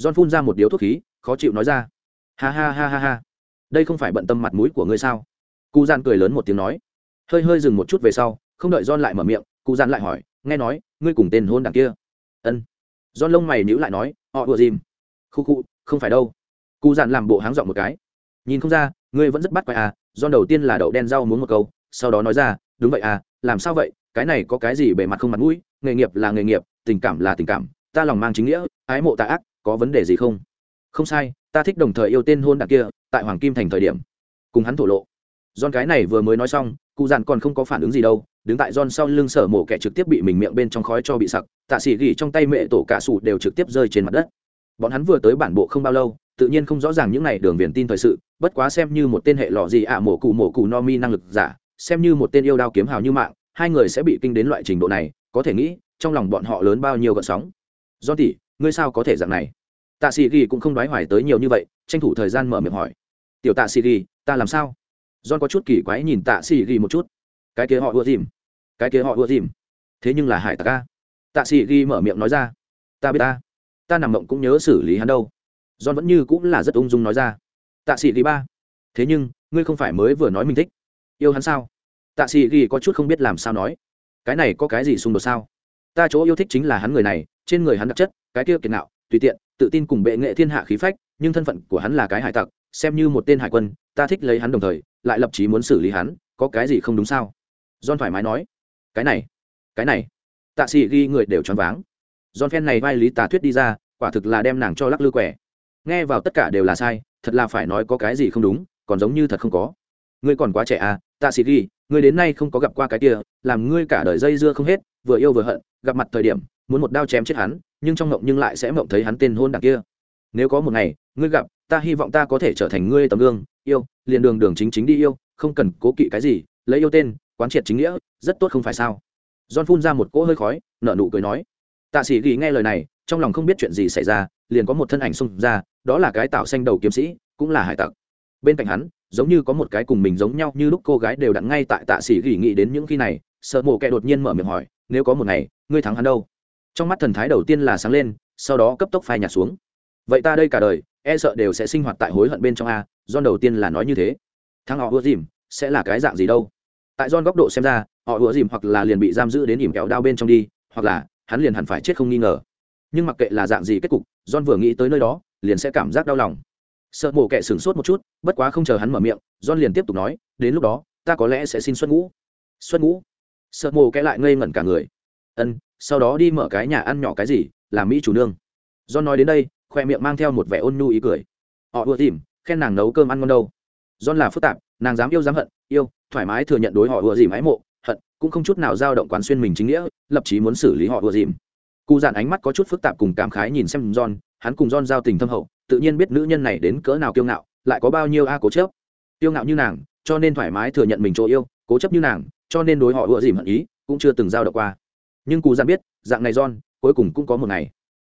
John phun ra một điếu thuốc khí, khó chịu nói ra. Ha ha ha ha ha. Đây không phải bận tâm mặt mũi của ngươi sao? Cụ Giản cười lớn một tiếng nói. hơi hơi dừng một chút về sau không đợi john lại mở miệng cụ gian lại hỏi nghe nói ngươi cùng tên hôn đằng kia ân john lông mày nhíu lại nói họ vừa dìm khu khu không phải đâu cụ gian làm bộ háng giọng một cái nhìn không ra ngươi vẫn rất bắt quay à john đầu tiên là đậu đen rau muốn một câu sau đó nói ra đúng vậy à làm sao vậy cái này có cái gì bề mặt không mặt mũi nghề nghiệp là nghề nghiệp tình cảm là tình cảm ta lòng mang chính nghĩa ái mộ tà ác có vấn đề gì không? Không sai ta thích đồng thời yêu tên hôn đ kia tại hoàng kim thành thời điểm. Cùng hắn thổ lộ. Don cái này vừa mới nói xong, cụ dàn còn không có phản ứng gì đâu, đứng tại don sau lưng sở mổ kẻ trực tiếp bị mình miệng bên trong khói cho bị sặc, tạ sĩ gỉ trong tay mẹ tổ cả sủ đều trực tiếp rơi trên mặt đất. Bọn hắn vừa tới bản bộ không bao lâu, tự nhiên không rõ ràng những này đường viền tin thời sự, bất quá xem như một tên hệ lọ gì ạ à mổ cụ mổ cụ no mi năng lực giả, xem như một tên yêu đao kiếm hào như mạng, hai người sẽ bị kinh đến loại trình độ này, có thể nghĩ, trong lòng bọn họ lớn bao nhiêu gợn sóng. John tỷ, ngươi sao có thể dạng này? Tạ sĩ ghi cũng không đoái hoài tới nhiều như vậy, tranh thủ thời gian mở miệng hỏi. Tiểu Tạ sĩ ghi ta làm sao? John có chút kỳ quái nhìn Tạ Sĩ ghi một chút. Cái kia họ ưa dìm, cái kia họ ưa dìm. Thế nhưng là Hải Tặc a. Tạ Sĩ ghi mở miệng nói ra. Ta biết ta, ta nằm mộng cũng nhớ xử lý hắn đâu. John vẫn như cũng là rất ung dung nói ra. Tạ Sĩ ghi ba. Thế nhưng, ngươi không phải mới vừa nói mình thích yêu hắn sao? Tạ Sĩ Ghi có chút không biết làm sao nói. Cái này có cái gì xung đột sao? Ta chỗ yêu thích chính là hắn người này, trên người hắn đặc chất, cái kia kiệt nạo tùy tiện, tự tin cùng bệ nghệ thiên hạ khí phách, nhưng thân phận của hắn là cái hải tặc, xem như một tên hải quân, ta thích lấy hắn đồng thời, lại lập chí muốn xử lý hắn có cái gì không đúng sao? John thoải mái nói. Cái này cái này. Tạ sĩ ghi người đều choáng váng. John phen này vai lý tà thuyết đi ra quả thực là đem nàng cho lắc lư quẻ. Nghe vào tất cả đều là sai thật là phải nói có cái gì không đúng còn giống như thật không có. Ngươi còn quá trẻ à tạ sĩ ghi ngươi đến nay không có gặp qua cái kia, làm ngươi cả đời dây dưa không hết, vừa yêu vừa hận, gặp mặt thời điểm, muốn một đao chém chết hắn, nhưng trong mộng nhưng lại sẽ mộng thấy hắn tên hôn đặc kia. Nếu có một ngày, ngươi gặp, ta hy vọng ta có thể trở thành ngươi tấm gương, yêu, liền đường đường chính chính đi yêu, không cần cố kỵ cái gì, lấy yêu tên, quán triệt chính nghĩa, rất tốt không phải sao? John phun ra một cỗ hơi khói, nở nụ cười nói. Tạ sĩ ghi nghe lời này, trong lòng không biết chuyện gì xảy ra, liền có một thân ảnh xung ra, đó là cái tạo xanh đầu kiếm sĩ, cũng là hải tặc bên cạnh hắn giống như có một cái cùng mình giống nhau như lúc cô gái đều đặn ngay tại tạ sĩ gỉ nghĩ đến những khi này sợ mộ kẻ đột nhiên mở miệng hỏi nếu có một ngày ngươi thắng hắn đâu trong mắt thần thái đầu tiên là sáng lên sau đó cấp tốc phai nhạt xuống vậy ta đây cả đời e sợ đều sẽ sinh hoạt tại hối hận bên trong a John đầu tiên là nói như thế. thắng họ ưa dìm sẽ là cái dạng gì đâu? Tại John góc độ xem ra, họ ưa dìm hoặc là liền bị giam giữ đến ỉm kẹo đao bên trong đi, hoặc là hắn liền hẳn phải chết không nghi ngờ. Nhưng mặc kệ là dạng gì kết cục, John vừa nghĩ tới nơi đó, liền sẽ cảm giác đau lòng. Sợ mổ kẻ sửng sốt một chút, bất quá không chờ hắn mở miệng, John liền tiếp tục nói, đến lúc đó, ta có lẽ sẽ xin xuất ngũ. Xuất ngũ? Sợ mổ kẻ lại ngây ngẩn cả người. Ân, sau đó đi mở cái nhà ăn nhỏ cái gì, làm mỹ chủ nương. John nói đến đây, khoe miệng mang theo một vẻ ôn nhu ý cười. Họ ưa dìm, khen nàng nấu cơm ăn ngon đâu John là phức tạp, nàng dám yêu dám hận, yêu, thoải mái thừa nhận đối họ ưa dìm ái mộ, hận, cũng không chút nào dao động quán xuyên mình chính nghĩa, lập chí muốn xử lý họ ưa dìm. Cụ dạn ánh mắt có chút phức tạp cùng cảm khái nhìn xem John, hắn cùng John giao tình thâm hậu, tự nhiên biết nữ nhân này đến cỡ nào kiêu ngạo, lại có bao nhiêu a cố chấp. Kiêu ngạo như nàng, cho nên thoải mái thừa nhận mình chỗ yêu, cố chấp như nàng, cho nên đối họ ựa dìm hận ý, cũng chưa từng giao động qua. Nhưng cụ dạn biết, dạng này John, cuối cùng cũng có một ngày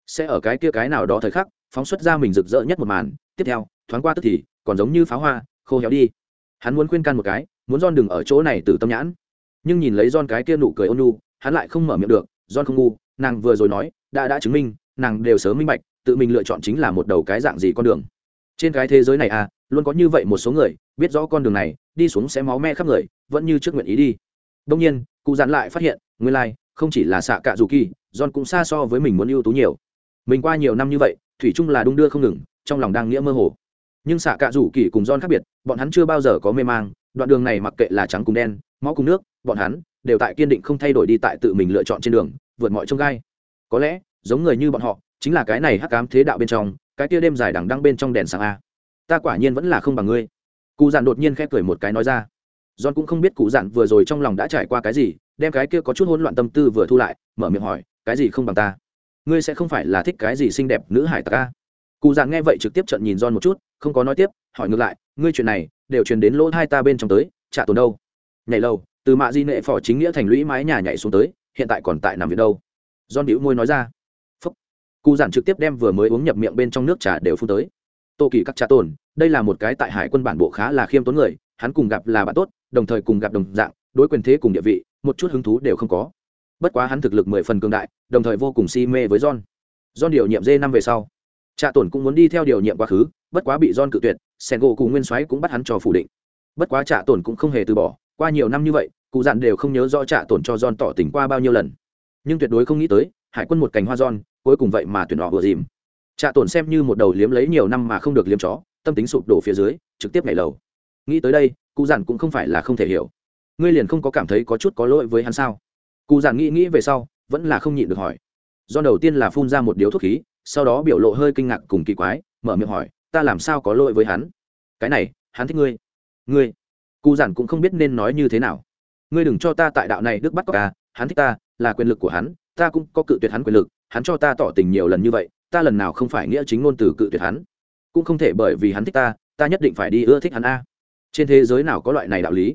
sẽ ở cái kia cái nào đó thời khắc, phóng xuất ra mình rực rỡ nhất một màn, tiếp theo, thoáng qua tức thì còn giống như pháo hoa khô héo đi hắn muốn khuyên can một cái muốn john đừng ở chỗ này từ tâm nhãn nhưng nhìn lấy john cái kia nụ cười ôn nu hắn lại không mở miệng được john không ngu nàng vừa rồi nói đã đã chứng minh nàng đều sớm minh bạch tự mình lựa chọn chính là một đầu cái dạng gì con đường. Trên cái thế giới này à luôn có như vậy một số người biết rõ con đường này đi xuống sẽ máu me khắp người vẫn như trước nguyện ý đi. Đông nhiên cụ dặn lại phát hiện nguyên lai、like, không chỉ là xạ cạ dù kỳ john cũng xa so với mình muốn ưu tú nhiều. Mình qua nhiều năm như vậy thủy chung là đung đưa không ngừng trong lòng đang nghĩa mơ hồ. Nhưng xạ cạ rủ kỳ cùng don khác biệt bọn hắn chưa bao giờ có mê mang đoạn đường này mặc kệ là trắng cùng đen máu cùng nước bọn hắn đều tại kiên định không thay đổi đi tại tự mình lựa chọn trên đường vượt mọi trông gai. Có lẽ giống người như bọn họ chính là cái này hắc cám thế đạo bên trong, cái kia đêm dài đằng đăng bên trong đèn sáng a. Ta quả nhiên vẫn là không bằng ngươi. Cụ dạn đột nhiên khẽ cười một cái nói ra. John cũng không biết cụ dạn vừa rồi trong lòng đã trải qua cái gì, đem cái kia có chút hỗn loạn tâm tư vừa thu lại, mở miệng hỏi, cái gì không bằng ta? Ngươi sẽ không phải là thích cái gì xinh đẹp nữ hải tặc a? Cụ dạn nghe vậy trực tiếp trận nhìn John một chút, không có nói tiếp, hỏi ngược lại, ngươi chuyện này đều truyền đến lỗ hai ta bên trong tới, trả tồn đâu? Nhảy lâu từ mạ di nệ phò chính nghĩa thành lũy mái nhà nhảy xuống tới, hiện tại còn tại nằm viện đâu? John bĩu môi nói ra cụ giản trực tiếp đem vừa mới uống nhập miệng bên trong nước trà đều phun tới. Tô kỳ các trà tồn, đây là một cái tại hải quân bản bộ khá là khiêm tốn người, hắn cùng gặp là bạn tốt, đồng thời cùng gặp đồng dạng, đối quyền thế cùng địa vị, một chút hứng thú đều không có. Bất quá hắn thực lực mười phần cường đại, đồng thời vô cùng si mê với john. John điều nhiệm d năm về sau trạ tổn cũng muốn đi theo điều nhiệm quá khứ, bất quá bị don cự tuyệt sen gỗ cùng nguyên soái cũng bắt hắn cho phủ định. Bất quá trạ tổn cũng không hề từ bỏ, qua nhiều năm như vậy, cụ dặn đều không nhớ rõ trả tổn cho John tỏ tình qua bao nhiêu lần. Nhưng tuyệt đối không nghĩ tới hải quân một cành hoa giòn, cuối cùng vậy mà tuyển họ vừa dìm. Trạ tổn xem như một đầu liếm lấy nhiều năm mà không được liếm chó, tâm tính sụp đổ phía dưới, trực tiếp nhảy lầu. Nghĩ tới đây, cụ giản cũng không phải là không thể hiểu. Ngươi liền không có cảm thấy có chút có lỗi với hắn sao? Cụ giản nghĩ nghĩ về sau, vẫn là không nhịn được hỏi. Do đầu tiên là phun ra một điếu thuốc khí, sau đó biểu lộ hơi kinh ngạc cùng kỳ quái, mở miệng hỏi, ta làm sao có lỗi với hắn? Cái này, hắn thích ngươi. Ngươi? Cụ giản cũng không biết nên nói như thế nào. Ngươi đừng cho ta tại đạo này đức bắt cóc à hắn thích ta, là quyền lực của hắn ta cũng có cự tuyệt hắn quyền lực, hắn cho ta tỏ tình nhiều lần như vậy, ta lần nào không phải nghĩa chính ngôn từ cự tuyệt hắn. Cũng không thể bởi vì hắn thích ta ta nhất định phải đi ưa thích hắn a. Trên thế giới nào có loại này đạo lý?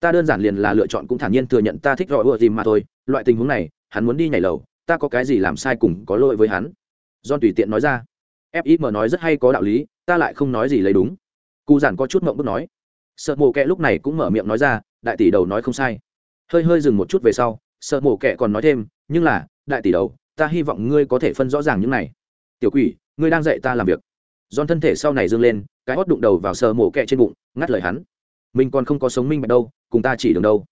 Ta đơn giản liền là lựa chọn cũng thản nhiên thừa nhận ta thích gọi ưa gì mà thôi, loại tình huống này, hắn muốn đi nhảy lầu, ta có cái gì làm sai cùng có lỗi với hắn? John tùy tiện nói ra. Fim nói rất hay có đạo lý, ta lại không nói gì lấy đúng. Cụ giản có chút mộng bức nói. Sợ mộ kẹ lúc này cũng mở miệng nói ra, đại tỷ đầu nói không sai. Hơi hơi dừng một chút về sau, sợ mộ kẹ còn nói thêm nhưng là, đại tỷ đầu, ta hy vọng ngươi có thể phân rõ ràng những này. Tiểu quỷ, ngươi đang dạy ta làm việc. Giòn thân thể sau này dâng lên, cái hót đụng đầu vào sờ mổ kẹ trên bụng, ngắt lời hắn. Mình còn không có sống minh bạch đâu, cùng ta chỉ đường đâu.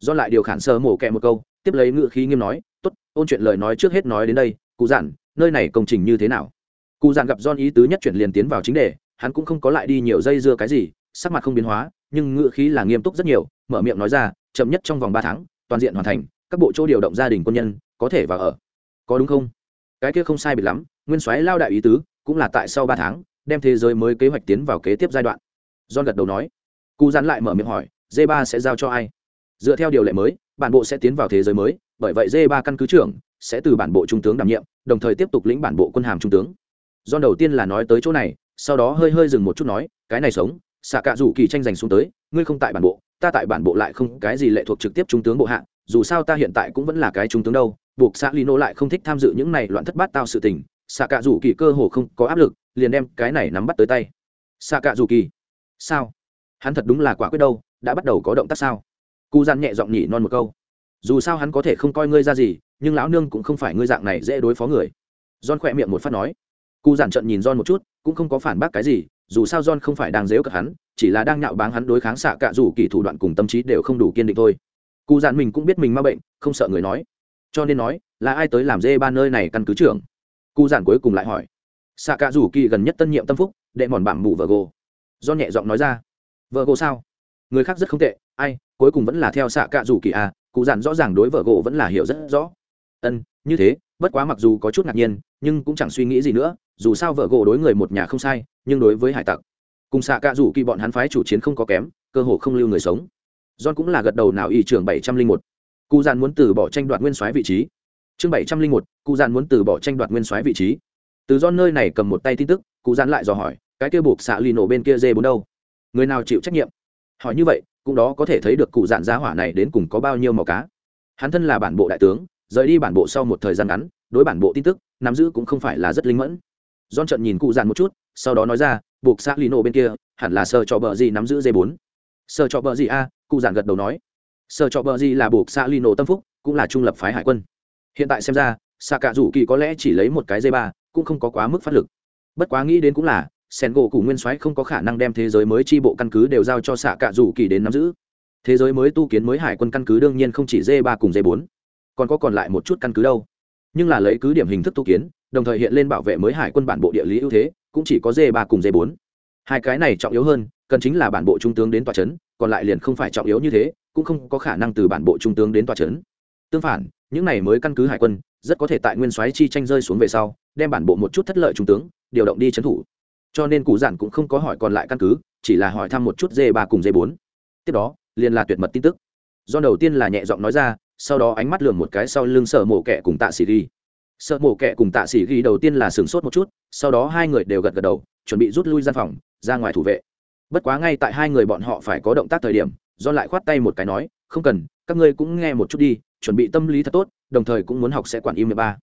Do lại điều khản sờ mổ kẹ một câu, tiếp lấy ngựa khí nghiêm nói, tốt, ôn chuyện lời nói trước hết nói đến đây, cụ giản, nơi này công trình như thế nào? Cụ giản gặp don ý tứ nhất chuyển liền tiến vào chính đề, hắn cũng không có lại đi nhiều dây dưa cái gì, sắc mặt không biến hóa, nhưng ngựa khí là nghiêm túc rất nhiều, mở miệng nói ra, chậm nhất trong vòng ba tháng, toàn diện hoàn thành, các bộ chỗ điều động gia đình quân nhân có thể vào ở. Có đúng không? Cái kia không sai biệt lắm, nguyên soái lao đại ý tứ, cũng là tại sau ba tháng, đem thế giới mới kế hoạch tiến vào kế tiếp giai đoạn. John gật đầu nói. Cụ gián lại mở miệng hỏi d 3 sẽ giao cho ai? Dựa theo điều lệ mới, bản bộ sẽ tiến vào thế giới mới, bởi vậy d 3 căn cứ trưởng sẽ từ bản bộ trung tướng đảm nhiệm, đồng thời tiếp tục lĩnh bản bộ quân hàm trung tướng. John đầu tiên là nói tới chỗ này, sau đó hơi hơi dừng một chút nói, cái này sống xạ cạ rủ kỳ tranh giành xuống tới, ngươi không tại bản bộ ta tại bản bộ lại không cái gì lệ thuộc trực tiếp trung tướng bộ hạ, dù sao ta hiện tại cũng vẫn là cái trung tướng đâu, buộc xã lino lại không thích tham dự những này loạn thất bát tao sự tình xạ cạ rủ kỳ cơ hồ không có áp lực, liền đem cái này nắm bắt tới tay. Xạ cạ rủ kỳ, sao? Hắn thật đúng là quả quyết đâu, đã bắt đầu có động tác sao? Cụ gian nhẹ giọng nhỉ non một câu. Dù sao hắn có thể không coi ngươi ra gì, nhưng lão nương cũng không phải ngươi dạng này dễ đối phó người. John khỏe miệng một phát nói. Cụ giản trận nhìn john một chút, cũng không có phản bác cái gì dù sao john không phải đang dếu cợt hắn, chỉ là đang nhạo báng hắn đối kháng xạ cạ dù kỳ thủ đoạn cùng tâm trí đều không đủ kiên định thôi. Cụ giản mình cũng biết mình ma bệnh, không sợ người nói. Cho nên nói, là ai tới làm dê ba nơi này căn cứ trưởng? Cụ giản cuối cùng lại hỏi. Xạ cạ dù kỳ gần nhất tân nhiệm tâm phúc, đệ mòn bảng mù vợ gồ do nhẹ giọng nói ra. Vợ gồ sao? Người khác rất không tệ, ai, cuối cùng vẫn là theo xạ cạ dù kỳ à cụ giản rõ ràng đối vợ gỗ vẫn là hiểu rất rõ. Ân, như thế bất quá mặc dù có chút ngạc nhiên, nhưng cũng chẳng suy nghĩ gì nữa, dù sao vợ gỗ đối người một nhà không sai, nhưng đối với hải tặc, cùng xạ cạ rủ kỳ bọn hắn phái chủ chiến không có kém, cơ hồ không lưu người sống. John cũng là gật đầu nào ý trưởng bảy trăm linh một. Cụ giản muốn từ bỏ tranh đoạt nguyên soái vị trí. Chương bảy trăm linh một cụ giản muốn từ bỏ tranh đoạt nguyên soái vị trí. Từ john nơi này cầm một tay tin tức cụ giản lại dò hỏi, cái kia buộc xạ lì nổ bên kia dê bốn đâu? Người nào chịu trách nhiệm? Hỏi như vậy, cũng đó có thể thấy được cụ giản giá hỏa này đến cùng có bao nhiêu màu cá. Hắn thân là bản bộ đại tướng rời đi bản bộ sau một thời gian ngắn, đối bản bộ tin tức, nắm giữ cũng không phải là rất linh mẫn. Don trận nhìn cụ giản một chút, sau đó nói ra, buộc xác lino bên kia, hẳn là sơ cho bờ gì nắm giữ dây bốn. Sơ cho bờ gì a, cụ giản gật đầu nói. Sơ cho bờ gì là buộc xác lino tâm phúc, cũng là trung lập phái hải quân. Hiện tại xem ra xạ cạ rủ kỳ có lẽ chỉ lấy một cái dây ba, cũng không có quá mức phát lực. Bất quá nghĩ đến cũng là sen gỗ cụ nguyên soái không có khả năng đem thế giới mới tri bộ căn cứ đều giao cho xạ cạ rủ kỳ đến nắm giữ. Thế giới mới tu kiến mới hải quân căn cứ đương nhiên không chỉ dây ba cùng dây bốn còn có còn lại một chút căn cứ đâu. Nhưng là lấy cứ điểm hình thức tu kiến, đồng thời hiện lên bảo vệ mới hải quân bản bộ địa lý ưu thế, cũng chỉ có dây ba cùng dây bốn. Hai cái này trọng yếu hơn, cần chính là bản bộ trung tướng đến tòa c h ấ n còn lại liền không phải trọng yếu như thế, cũng không có khả năng từ bản bộ trung tướng đến tòa c h ấ n tương phản, những này mới căn cứ hải quân, rất có thể tại nguyên soái chi tranh rơi xuống về sau, đem bản bộ một chút thất lợi trung tướng, điều động đi trấn thủ. Cho nên cụ giản cũng không có hỏi còn lại căn cứ, chỉ là hỏi thăm một chút d ba cùng d bốn. Tiếp đó, liền là tuyệt mật tin tức. Do đầu tiên là nhẹ giọng nói ra sau đó ánh mắt lườm một cái sau lưng sợ mổ kẻ cùng tạ sĩ ghi. Sợ mổ kẻ cùng tạ sĩ ghi đầu tiên là sửng sốt một chút, sau đó hai người đều gật gật đầu, chuẩn bị rút lui gian phòng, ra ngoài thủ vệ. Bất quá ngay tại hai người bọn họ phải có động tác thời điểm do lại khoát tay một cái nói, không cần, các ngươi cũng nghe một chút đi, chuẩn bị tâm lý thật tốt, đồng thời cũng muốn học sẽ quản im ba.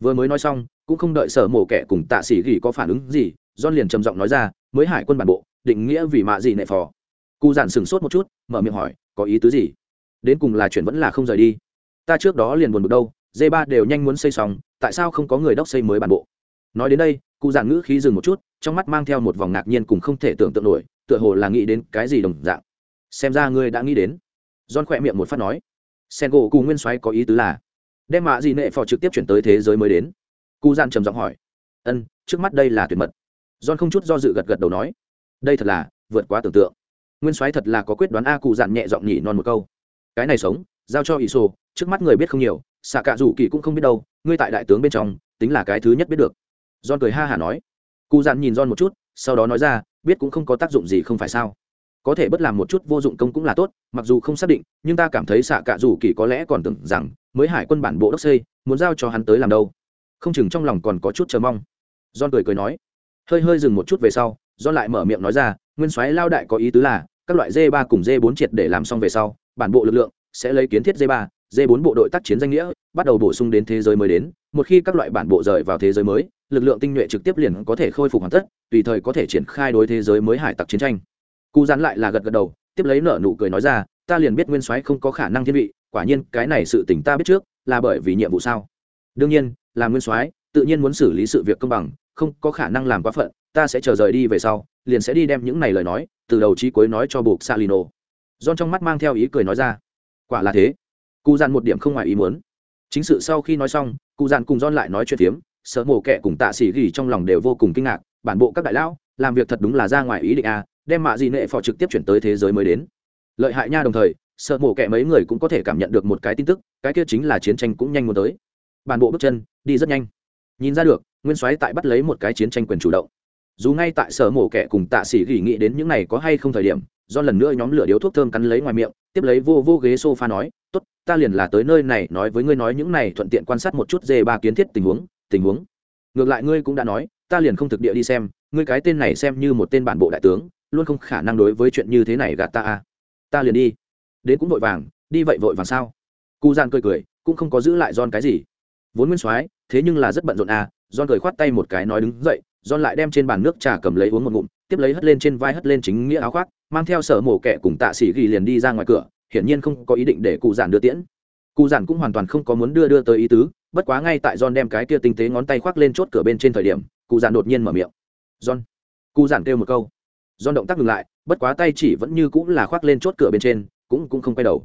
Vừa mới nói xong, cũng không đợi sở mổ kẻ cùng tạ sĩ ghi có phản ứng gì, john liền trầm giọng nói ra, mới hải quân bản bộ, định nghĩa vì mạ gì nệ phò. Cụ giản sửng sốt một chút, mở miệng hỏi, có ý tứ gì? Đến cùng là chuyện vẫn là không rời đi. Ta trước đó liền buồn bực đâu d ba đều nhanh muốn xây xong, tại sao không có người đốc xây mới bản bộ? Nói đến đây, cụ giản ngữ khí dừng một chút, trong mắt mang theo một vòng ngạc nhiên cùng không thể tưởng tượng nổi, tựa hồ là nghĩ đến cái gì đồng dạng. Xem ra ngươi đã nghĩ đến. John khỏe miệng một phát nói. Sen gỗ cụ nguyên soái có ý tứ là, đem mạ gì nệ phò trực tiếp chuyển tới thế giới mới đến. Cụ giản trầm giọng hỏi. Ân, trước mắt đây là tuyệt mật. John không chút do dự gật gật đầu nói. Đây thật là vượt quá tưởng tượng. Nguyên soái thật là có quyết đoán a cụ giản nhẹ giọng nhỉ non một câu cái này sống, giao cho ỷ sô trước mắt người biết không nhiều xạ cạ rủ kỳ cũng không biết đâu, ngươi tại đại tướng bên trong, tính là cái thứ nhất biết được. John cười ha hả nói. Cụ Dặn nhìn john một chút, sau đó nói ra, biết cũng không có tác dụng gì không phải sao. Có thể bất làm một chút vô dụng công cũng là tốt, mặc dù không xác định, nhưng ta cảm thấy xạ cạ rủ kỳ có lẽ còn tưởng rằng, mới hải quân bản bộ đốc xây, muốn giao cho hắn tới làm đâu. Không chừng trong lòng còn có chút chờ mong. John cười cười nói. Hơi hơi dừng một chút về sau, john lại mở miệng nói ra, nguyên soái lao đại có ý tứ là, các loại d ba cùng d bốn triệt để làm xong về sau bản bộ lực lượng sẽ lấy kiến thiết d 3 d 4 bộ đội tác chiến danh nghĩa, bắt đầu bổ sung đến thế giới mới đến. Một khi các loại bản bộ rời vào thế giới mới, lực lượng tinh nhuệ trực tiếp liền có thể khôi phục hoàn tất, tùy thời có thể triển khai đối thế giới mới hải tặc chiến tranh. Cụ dán lại là gật gật đầu, tiếp lấy nở nụ cười nói ra, ta liền biết nguyên soái không có khả năng thiên vị, quả nhiên cái này sự tỉnh ta biết trước, là bởi vì nhiệm vụ sao? Đương nhiên, là nguyên soái, tự nhiên muốn xử lý sự việc công bằng, không có khả năng làm quá phận, ta sẽ chờ rời đi về sau, liền sẽ đi đem những này lời nói, từ đầu chí cuối nói cho buộc salino john trong mắt mang theo ý cười nói ra. Quả là thế. Cụ dàn một điểm không ngoài ý muốn. Chính sự sau khi nói xong, cụ dàn cùng john lại nói chuyện tiếm sợ mổ Kệ cùng tạ sĩ gỉ trong lòng đều vô cùng kinh ngạc, bản bộ các đại lão, làm việc thật đúng là ra ngoài ý định a đem mạ gì nệ phò trực tiếp chuyển tới thế giới mới đến. Lợi hại nha đồng thời, sợ mổ Kệ mấy người cũng có thể cảm nhận được một cái tin tức, cái kia chính là chiến tranh cũng nhanh muốn tới. Bản bộ bước chân, đi rất nhanh. Nhìn ra được, nguyên soái tại bắt lấy một cái chiến tranh quyền chủ động dù ngay tại sở mổ kẻ cùng tạ sĩ gỉ nghĩ đến những này có hay không thời điểm, do lần nữa nhóm lửa điếu thuốc thơm cắn lấy ngoài miệng, tiếp lấy vô vô ghế sofa nói, tốt, ta liền là tới nơi này nói với ngươi nói những này thuận tiện quan sát một chút dê ba kiến thiết tình huống tình huống. Ngược lại ngươi cũng đã nói, ta liền không thực địa đi xem, ngươi cái tên này xem như một tên bản bộ đại tướng, luôn không khả năng đối với chuyện như thế này gạt ta à. ta liền đi. Đến cũng vội vàng, đi vậy vội vàng sao? Cụ gian cười cười, cũng không có giữ lại don cái gì. Vốn nguyên soái, thế nhưng là rất bận rộn à. Don cười khoát tay một cái nói đứng dậy John lại đem trên bàn nước trà cầm lấy uống một ngụm tiếp lấy hất lên trên vai hất lên chính nghĩa áo khoác mang theo sở mổ kẻ cùng tạ sĩ ghi liền đi ra ngoài cửa hiển nhiên không có ý định để cụ giản đưa tiễn. Cụ giản cũng hoàn toàn không có muốn đưa đưa tới ý tứ bất quá ngay tại john đem cái kia tinh tế ngón tay khoác lên chốt cửa bên trên thời điểm cụ giản đột nhiên mở miệng. John. Cụ giản kêu một câu. John động tác ngừng lại bất quá tay chỉ vẫn như cũng là khoác lên chốt cửa bên trên cũng cũng không quay đầu.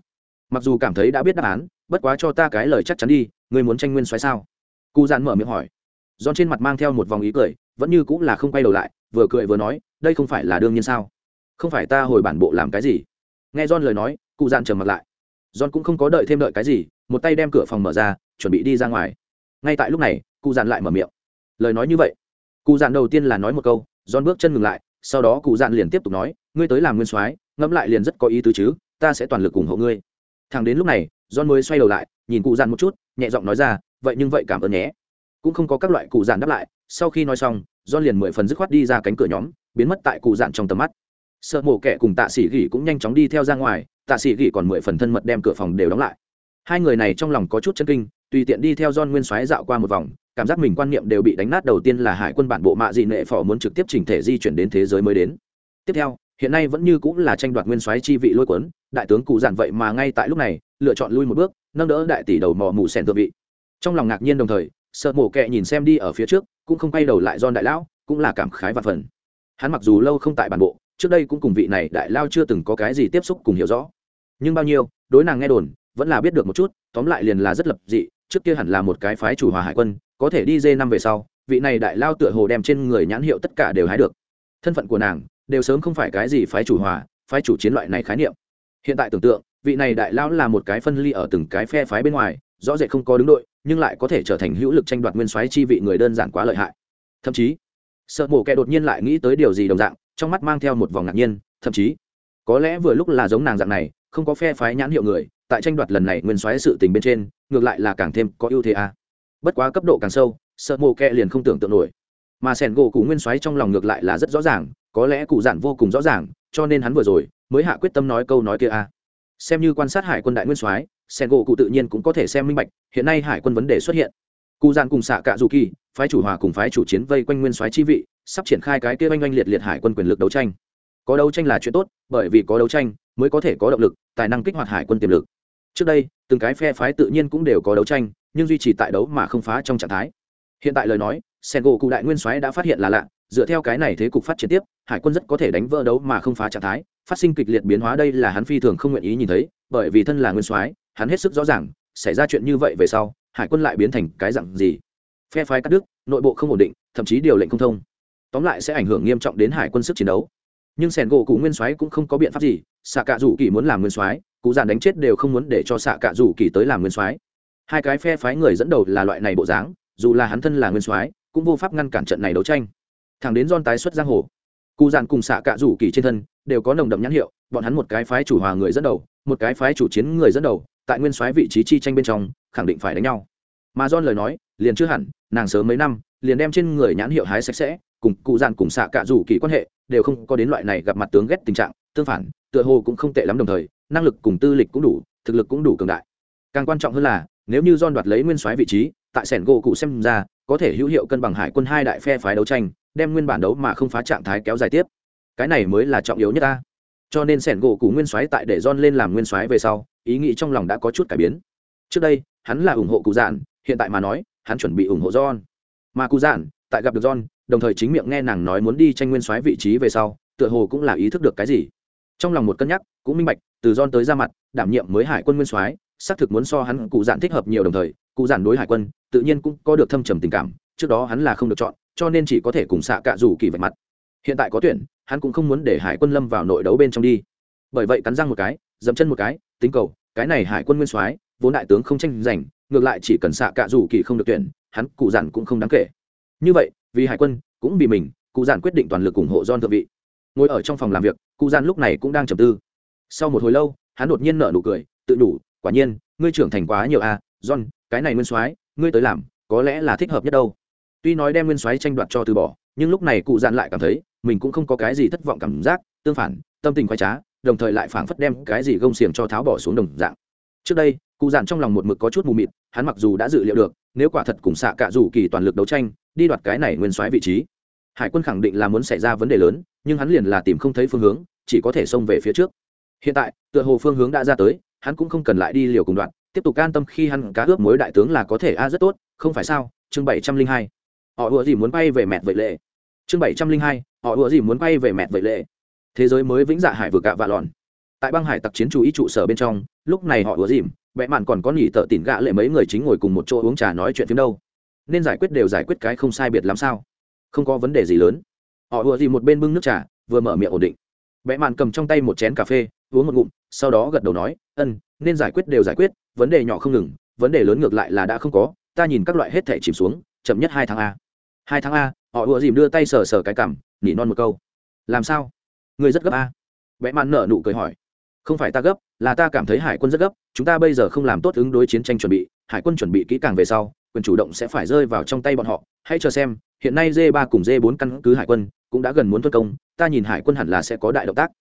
Mặc dù cảm thấy đã biết đáp án bất quá cho ta cái lời chắc chắn đi ngươi muốn tranh nguyên xoáy sao? Cụ giản mở miệng hỏi. John trên mặt mang theo một vòng ý cười, vẫn như cũng là không quay đầu lại, vừa cười vừa nói, đây không phải là đương nhiên sao? Không phải ta hồi bản bộ làm cái gì? Nghe John lời nói, cụ dạn trầm mặt lại. John cũng không có đợi thêm đợi cái gì, một tay đem cửa phòng mở ra, chuẩn bị đi ra ngoài. Ngay tại lúc này, cụ dạn lại mở miệng. Lời nói như vậy, cụ dạn đầu tiên là nói một câu, John bước chân ngừng lại, sau đó cụ dạn liền tiếp tục nói, ngươi tới làm nguyên soái, ngẫm lại liền rất có ý tứ chứ, ta sẽ toàn lực ủng hộ ngươi. Thằng đến lúc này, John mới xoay đầu lại, nhìn cụ dạn một chút, nhẹ giọng nói ra, vậy nhưng vậy cảm ơn nhé cũng không có các loại cụ dạn đáp lại sau khi nói xong do liền mười phần dứt khoát đi ra cánh cửa nhóm, biến mất tại cụ dạn trong tầm mắt. Sợ mổ kẻ cùng tạ sĩ gỉ cũng nhanh chóng đi theo ra ngoài, tạ sĩ gỉ còn mười phần thân mật đem cửa phòng đều đóng lại. Hai người này trong lòng có chút chân kinh, tùy tiện đi theo don nguyên soái dạo qua một vòng, cảm giác mình quan niệm đều bị đánh nát đầu tiên là hải quân bản bộ mạ dị nệ phò muốn trực tiếp chỉnh thể di chuyển đến thế giới mới đến. Tiếp theo, hiện nay vẫn như cũng là tranh đoạt nguyên soái chi vị lôi cuốn, đại tướng cụ giản vậy mà ngay tại lúc này, lựa chọn lui một bước, nâng đỡ đại tỷ đầu mò mù sèn tự vị. Trong lòng ngạc nhiên đồng thời, sợ mổ kẹ nhìn xem đi ở phía trước cũng không quay đầu lại don đại lão, cũng là cảm khái và phần. Hắn mặc dù lâu không tại bản bộ, trước đây cũng cùng vị này đại lao chưa từng có cái gì tiếp xúc cùng hiểu rõ. Nhưng bao nhiêu, đối nàng nghe đồn, vẫn là biết được một chút, tóm lại liền là rất lập dị, trước kia hẳn là một cái phái chủ hòa hải quân, có thể đi dê năm về sau, vị này đại lao tựa hồ đem trên người nhãn hiệu tất cả đều hái được. Thân phận của nàng, đều sớm không phải cái gì phái chủ hòa, phái chủ chiến loại này khái niệm. Hiện tại tưởng tượng, vị này đại lao là một cái phân ly ở từng cái phe phái bên ngoài, rõ rệt không có đứng đội nhưng lại có thể trở thành hữu lực tranh đoạt nguyên soái chi vị người đơn giản quá lợi hại thậm chí, sợ mổ kẻ đột nhiên lại nghĩ tới điều gì đồng dạng, trong mắt mang theo một vòng ngạc nhiên, thậm chí, có lẽ vừa lúc là giống nàng dạng này, không có phe phái nhãn hiệu người, tại tranh đoạt lần này nguyên soái sự tình bên trên, ngược lại là càng thêm có ưu thế a à. bất quá cấp độ càng sâu, sợ mổ kệ liền không tưởng tượng nổi mà sẻn gỗ cụ nguyên soái trong lòng ngược lại là rất rõ ràng, có lẽ cụ giản vô cùng rõ ràng, cho nên hắn vừa rồi mới hạ quyết tâm nói câu nói kia a à. xem như quan sát hải quân đại nguyên soái sen gỗ cụ tự nhiên cũng có thể xem minh bạch, hiện nay hải quân vấn đề xuất hiện. Cụ gian cùng xạ cạ dù kỳ, phái chủ hòa cùng phái chủ chiến vây quanh nguyên soái chi vị, sắp triển khai cái kia oanh oanh liệt liệt hải quân quyền lực đấu tranh. Có đấu tranh là chuyện tốt, bởi vì có đấu tranh mới có thể có động lực, tài năng kích hoạt hải quân tiềm lực. Trước đây, từng cái phe phái tự nhiên cũng đều có đấu tranh, nhưng duy trì tại đấu mà không phá trong trạng thái. Hiện tại lời nói, sen gỗ cụ đại nguyên soái đã phát hiện là lạ, dựa theo cái này thế cục phát triển tiếp, hải quân rất có thể đánh vỡ đấu mà không phá trạng thái, phát sinh kịch liệt biến hóa đây là hắn phi thường không nguyện ý nhìn thấy, bởi vì thân là nguyên soái hắn hết sức rõ ràng, xảy ra chuyện như vậy về sau, hải quân lại biến thành cái dạng gì? Phe phái cắt đứt, nội bộ không ổn định, thậm chí điều lệnh không thông. Tóm lại sẽ ảnh hưởng nghiêm trọng đến hải quân sức chiến đấu. Nhưng sẻn gỗ cụ nguyên soái cũng không có biện pháp gì xạ cạ rủ kỳ muốn làm nguyên soái, cụ giản đánh chết đều không muốn để cho xạ cạ rủ kỳ tới làm nguyên soái. Hai cái phe phái người dẫn đầu là loại này bộ dáng, dù là hắn thân là nguyên soái, cũng vô pháp ngăn cản trận này đấu tranh. Thẳng đến don tái xuất giang hồ, cụ giản cùng xạ cạ rủ kỳ trên thân đều có nồng đậm nhãn hiệu, bọn hắn một cái phái chủ hòa người dẫn đầu, một cái phái chủ chiến người dẫn đầu tại nguyên soái vị trí chi tranh bên trong, khẳng định phải đánh nhau. Mà don lời nói, liền chưa hẳn, nàng sớm mấy năm, liền đem trên người nhãn hiệu hái sạch sẽ, cùng cụ dạn cùng xạ cạ rủ kỳ quan hệ, đều không có đến loại này gặp mặt tướng ghét tình trạng, tương phản, tựa hồ cũng không tệ lắm đồng thời, năng lực cùng tư lịch cũng đủ, thực lực cũng đủ cường đại. Càng quan trọng hơn là, nếu như don đoạt lấy nguyên soái vị trí, tại sẻn gỗ cụ xem ra, có thể hữu hiệu cân bằng hải quân hai đại phe phái đấu tranh, đem nguyên bản đấu mà không phá trạng thái kéo dài tiếp. Cái này mới là trọng yếu nhất ta. Cho nên sẻn gỗ cụ nguyên soái tại để don lên làm nguyên soái về sau ý nghĩ trong lòng đã có chút cải biến. Trước đây, hắn là ủng hộ cụ dạn hiện tại mà nói, hắn chuẩn bị ủng hộ john. Mà cụ dạn tại gặp được john, đồng thời chính miệng nghe nàng nói muốn đi tranh nguyên soái vị trí về sau, tựa hồ cũng là ý thức được cái gì. Trong lòng một cân nhắc, cũng minh bạch, từ john tới ra mặt, đảm nhiệm mới hải quân nguyên soái, xác thực muốn so hắn cụ dạn thích hợp nhiều đồng thời, cụ dạn đối hải quân, tự nhiên cũng có được thâm trầm tình cảm, trước đó hắn là không được chọn, cho nên chỉ có thể cùng xạ cạ rủ kỳ vạch mặt. Hiện tại có tuyển, hắn cũng không muốn để hải quân lâm vào nội đấu bên trong đi. Bởi vậy cắn răng một cái dẫm chân một cái tính cầu cái này hải quân nguyên soái vốn đại tướng không tranh giành ngược lại chỉ cần xạ cạ rủ kỳ không được tuyển hắn cụ giản cũng không đáng kể. Như vậy vì hải quân cũng vì mình cụ giản quyết định toàn lực ủng hộ don thượng vị. Ngồi ở trong phòng làm việc cụ giản lúc này cũng đang trầm tư. Sau một hồi lâu hắn đột nhiên nở nụ cười tự đủ quả nhiên ngươi trưởng thành quá nhiều a à, cái này nguyên soái ngươi tới làm có lẽ là thích hợp nhất đâu. Tuy nói đem nguyên soái tranh đoạt cho từ bỏ nhưng lúc này cụ giản lại cảm thấy mình cũng không có cái gì thất vọng cảm giác tương phản tâm tình khoái trá đồng thời lại phảng phất đem cái gì gông xiềng cho tháo bỏ xuống đồng dạng. Trước đây, cụ dạn trong lòng một mực có chút mù mịt, hắn mặc dù đã dự liệu được, nếu quả thật cùng xạ cạ rủ kỳ toàn lực đấu tranh, đi đoạt cái này nguyên soái vị trí, hải quân khẳng định là muốn xảy ra vấn đề lớn, nhưng hắn liền là tìm không thấy phương hướng, chỉ có thể xông về phía trước. Hiện tại, tựa hồ phương hướng đã ra tới, hắn cũng không cần lại đi liều cùng đoạn, tiếp tục can tâm khi hắn cá ướp mối đại tướng là có thể a à rất tốt, không phải sao? Chương bảy trăm linh hai. Họ ủa gì muốn bay về mẹt vậy lệ? Chương bảy trăm linh hai. Họ ủa gì muốn bay về mẹt vậy lệ? Thế giới mới vĩnh dạ hải vừa cạ vạ lòn. Tại băng hải tặc chiến chủ ý trụ sở bên trong, lúc này họ ứa dìm vẽ mạn còn có nghỉ tợ tỉn gạ lệ mấy người chính ngồi cùng một chỗ uống trà nói chuyện phim đâu. Nên giải quyết đều giải quyết cái không sai biệt làm sao. Không có vấn đề gì lớn. Họ ứa dìm một bên bưng nước trà, vừa mở miệng ổn định. Vẽ mạn cầm trong tay một chén cà phê, uống một ngụm, sau đó gật đầu nói ân nên giải quyết đều giải quyết, vấn đề nhỏ không ngừng, vấn đề lớn ngược lại là đã không có, ta nhìn các loại hết thể chìm xuống, chậm nhất hai tháng a. Hai tháng a, họ ùa dìm đưa tay sờ sờ cái cảm nỉ non một câu. Làm sao? Người rất gấp a. Vẽ mạn nở nụ cười hỏi. Không phải ta gấp, là ta cảm thấy hải quân rất gấp, chúng ta bây giờ không làm tốt ứng đối chiến tranh chuẩn bị, hải quân chuẩn bị kỹ càng về sau, quyền chủ động sẽ phải rơi vào trong tay bọn họ. Hãy chờ xem, hiện nay d ba cùng d bốn căn cứ hải quân cũng đã gần muốn tuân công, ta nhìn hải quân hẳn là sẽ có đại động tác.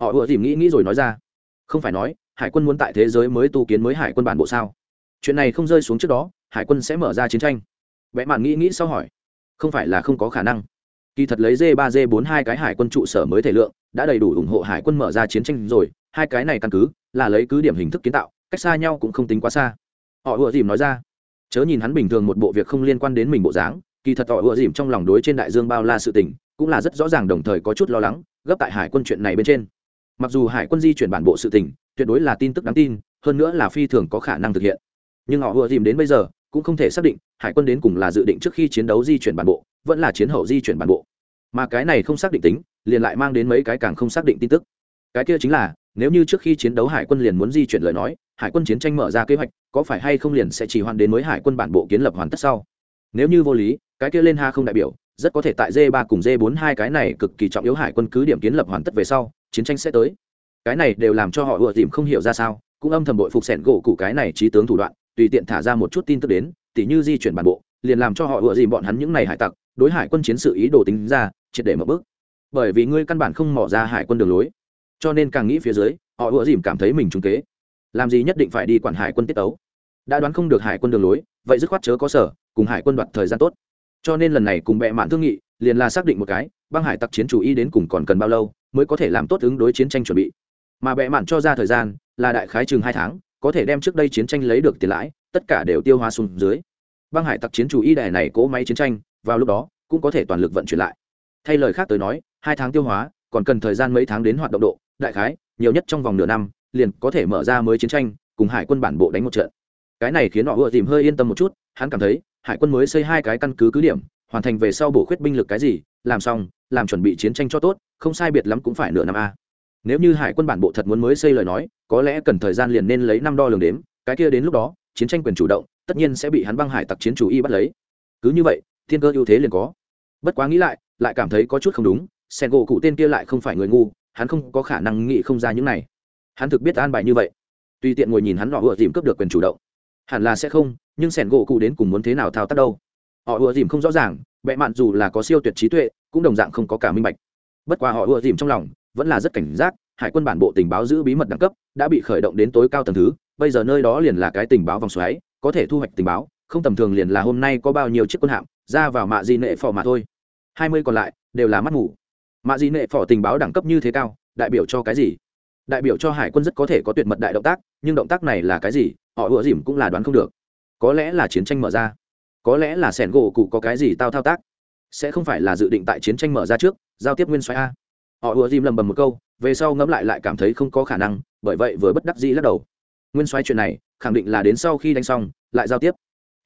Họ ùa dìm nghĩ nghĩ rồi nói ra. Không phải nói, hải quân muốn tại thế giới mới tu kiến mới hải quân bản bộ sao? Chuyện này không rơi xuống trước đó, hải quân sẽ mở ra chiến tranh. Vẽ mạn nghĩ nghĩ sau hỏi. Không phải là không có khả năng kỳ thật lấy d ba d bốn hai cái hải quân trụ sở mới thể lượng, đã đầy đủ ủng hộ hải quân mở ra chiến tranh rồi. Hai cái này căn cứ là lấy cứ điểm hình thức kiến tạo, cách xa nhau cũng không tính quá xa. Họ ùa dìm nói ra, chớ nhìn hắn bình thường một bộ việc không liên quan đến mình bộ dáng, kỳ thật họ ùa dìm trong lòng đối trên đại dương bao la sự tình, cũng là rất rõ ràng đồng thời có chút lo lắng, gấp tại hải quân chuyện này bên trên. Mặc dù hải quân di chuyển bản bộ sự tình, tuyệt đối là tin tức đáng tin, hơn nữa là phi thường có khả năng thực hiện. Nhưng họ ùa dìm đến bây giờ cũng không thể xác định, hải quân đến cùng là dự định trước khi chiến đấu di chuyển bản bộ, vẫn là chiến hậu di chuyển bản bộ. Mà cái này không xác định tính, liền lại mang đến mấy cái càng không xác định tin tức. Cái kia chính là, nếu như trước khi chiến đấu hải quân liền muốn di chuyển lời nói, hải quân chiến tranh mở ra kế hoạch, có phải hay không liền sẽ chỉ hoàn đến mới hải quân bản bộ kiến lập hoàn tất sau? Nếu như vô lý, cái kia lên ha không đại biểu, rất có thể tại d 3 cùng d 4 hai cái này cực kỳ trọng yếu hải quân cứ điểm kiến lập hoàn tất về sau, chiến tranh sẽ tới. Cái này đều làm cho họ ùa dìm không hiểu ra sao, cũng âm thầm bội phục sẻn gỗ cụ cái này trí tướng thủ đoạn tùy tiện thả ra một chút tin tức đến, tỉ như di chuyển bản bộ, liền làm cho họ ùa dìm bọn hắn những này hải tặc, đối hải quân chiến sự ý đồ tính ra, triệt để mở bước. Bởi vì ngươi căn bản không mỏ ra hải quân đường lối. Cho nên càng nghĩ phía dưới, họ ùa dìm cảm thấy mình trúng kế. Làm gì nhất định phải đi quản hải quân tiết ấu đã đoán không được hải quân đường lối, vậy dứt khoát chớ có sở, cùng hải quân đoạt thời gian tốt. Cho nên lần này cùng bệ mạn thương nghị, liền là xác định một cái, băng hải tặc chiến chủ ý đến cùng còn cần bao lâu, mới có thể làm tốt ứng đối chiến tranh chuẩn bị. Mà bệ mạn cho ra thời gian, là đại khái chừng hai tháng có thể đem trước đây chiến tranh lấy được tiền lãi, tất cả đều tiêu hoa xuống dưới. Băng hải tặc chiến chủ y đẻ này cỗ máy chiến tranh, vào lúc đó, cũng có thể toàn lực vận chuyển lại. Thay lời khác tới nói, hai tháng tiêu hóa, còn cần thời gian mấy tháng đến hoạt động độ, đại khái, nhiều nhất trong vòng nửa năm, liền có thể mở ra mới chiến tranh, cùng hải quân bản bộ đánh một trận. Cái này khiến họ vừa dìm hơi yên tâm một chút, hắn cảm thấy, hải quân mới xây hai cái căn cứ cứ điểm, hoàn thành về sau bổ khuyết binh lực cái gì, làm xong, làm chuẩn bị chiến tranh cho tốt, không sai biệt lắm cũng phải nửa năm a nếu như hải quân bản bộ thật muốn mới xây lời nói, có lẽ cần thời gian liền nên lấy năm đo lường đếm, cái kia đến lúc đó, chiến tranh quyền chủ động, tất nhiên sẽ bị hắn băng hải tặc chiến chủ y bắt lấy. Cứ như vậy, thiên cơ ưu thế liền có. Bất quá nghĩ lại lại cảm thấy có chút không đúng sen gỗ cụ tên kia lại không phải người ngu, hắn không có khả năng nghĩ không ra những này. Hắn thực biết an bài như vậy. Tùy tiện ngồi nhìn hắn họ vừa dìm cướp được quyền chủ động. Hẳn là sẽ không, nhưng sẻn gỗ cụ đến cùng muốn thế nào thao tác đâu? Họ ùa dìm không rõ ràng, bệ mạn dù là có siêu tuyệt trí tuệ, cũng đồng dạng không có cả minh bạch. Bất quá họ ùa dìm trong lòng vẫn là rất cảnh giác, hải quân bản bộ tình báo giữ bí mật đẳng cấp đã bị khởi động đến tối cao tầng thứ, bây giờ nơi đó liền là cái tình báo vòng xoáy, có thể thu hoạch tình báo, không tầm thường liền là hôm nay có bao nhiêu chiếc quân hạm ra vào mạ di nệ phò mà thôi. Hai mươi còn lại đều là mắt ngủ mạ di nệ phò tình báo đẳng cấp như thế cao, đại biểu cho cái gì? Đại biểu cho hải quân rất có thể có tuyệt mật đại động tác, nhưng động tác này là cái gì? Họ ủa dìm cũng là đoán không được. Có lẽ là chiến tranh mở ra. Có lẽ là sẻn gỗ cụ có cái gì tao thao tác. Sẽ không phải là dự định tại chiến tranh mở ra trước, giao tiếp nguyên xoáy a họ ùa dìm lầm bầm một câu, về sau ngẫm lại lại cảm thấy không có khả năng, bởi vậy vừa bất đắc dĩ lắc đầu. Nguyên xoáy chuyện này, khẳng định là đến sau khi đánh xong, lại giao tiếp.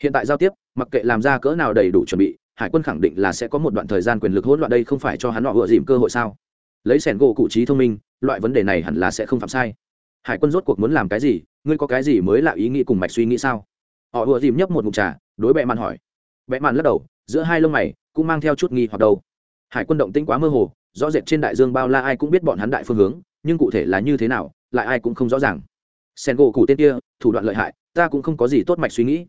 Hiện tại giao tiếp, mặc kệ làm ra cỡ nào đầy đủ chuẩn bị, hải quân khẳng định là sẽ có một đoạn thời gian quyền lực hỗn loạn đây không phải cho hắn họ ùa dìm cơ hội sao? Lấy sẻn gỗ cụ trí thông minh, loại vấn đề này hẳn là sẽ không phạm sai. Hải quân rốt cuộc muốn làm cái gì, ngươi có cái gì mới là ý nghĩ cùng mạch suy nghĩ sao? Họ ùa dìm nhấp một mục trà, đối bệ mạn hỏi. Bệ mạn lắc đầu, giữa hai lông mày, cũng mang theo chút nghi hoặc đầu. Hải quân động tĩnh quá mơ hồ rõ rệt trên đại dương bao la ai cũng biết bọn hắn đại phương hướng, nhưng cụ thể là như thế nào, lại ai cũng không rõ ràng. Sen gỗ cụ tên kia, thủ đoạn lợi hại, ta cũng không có gì tốt mạch suy nghĩ.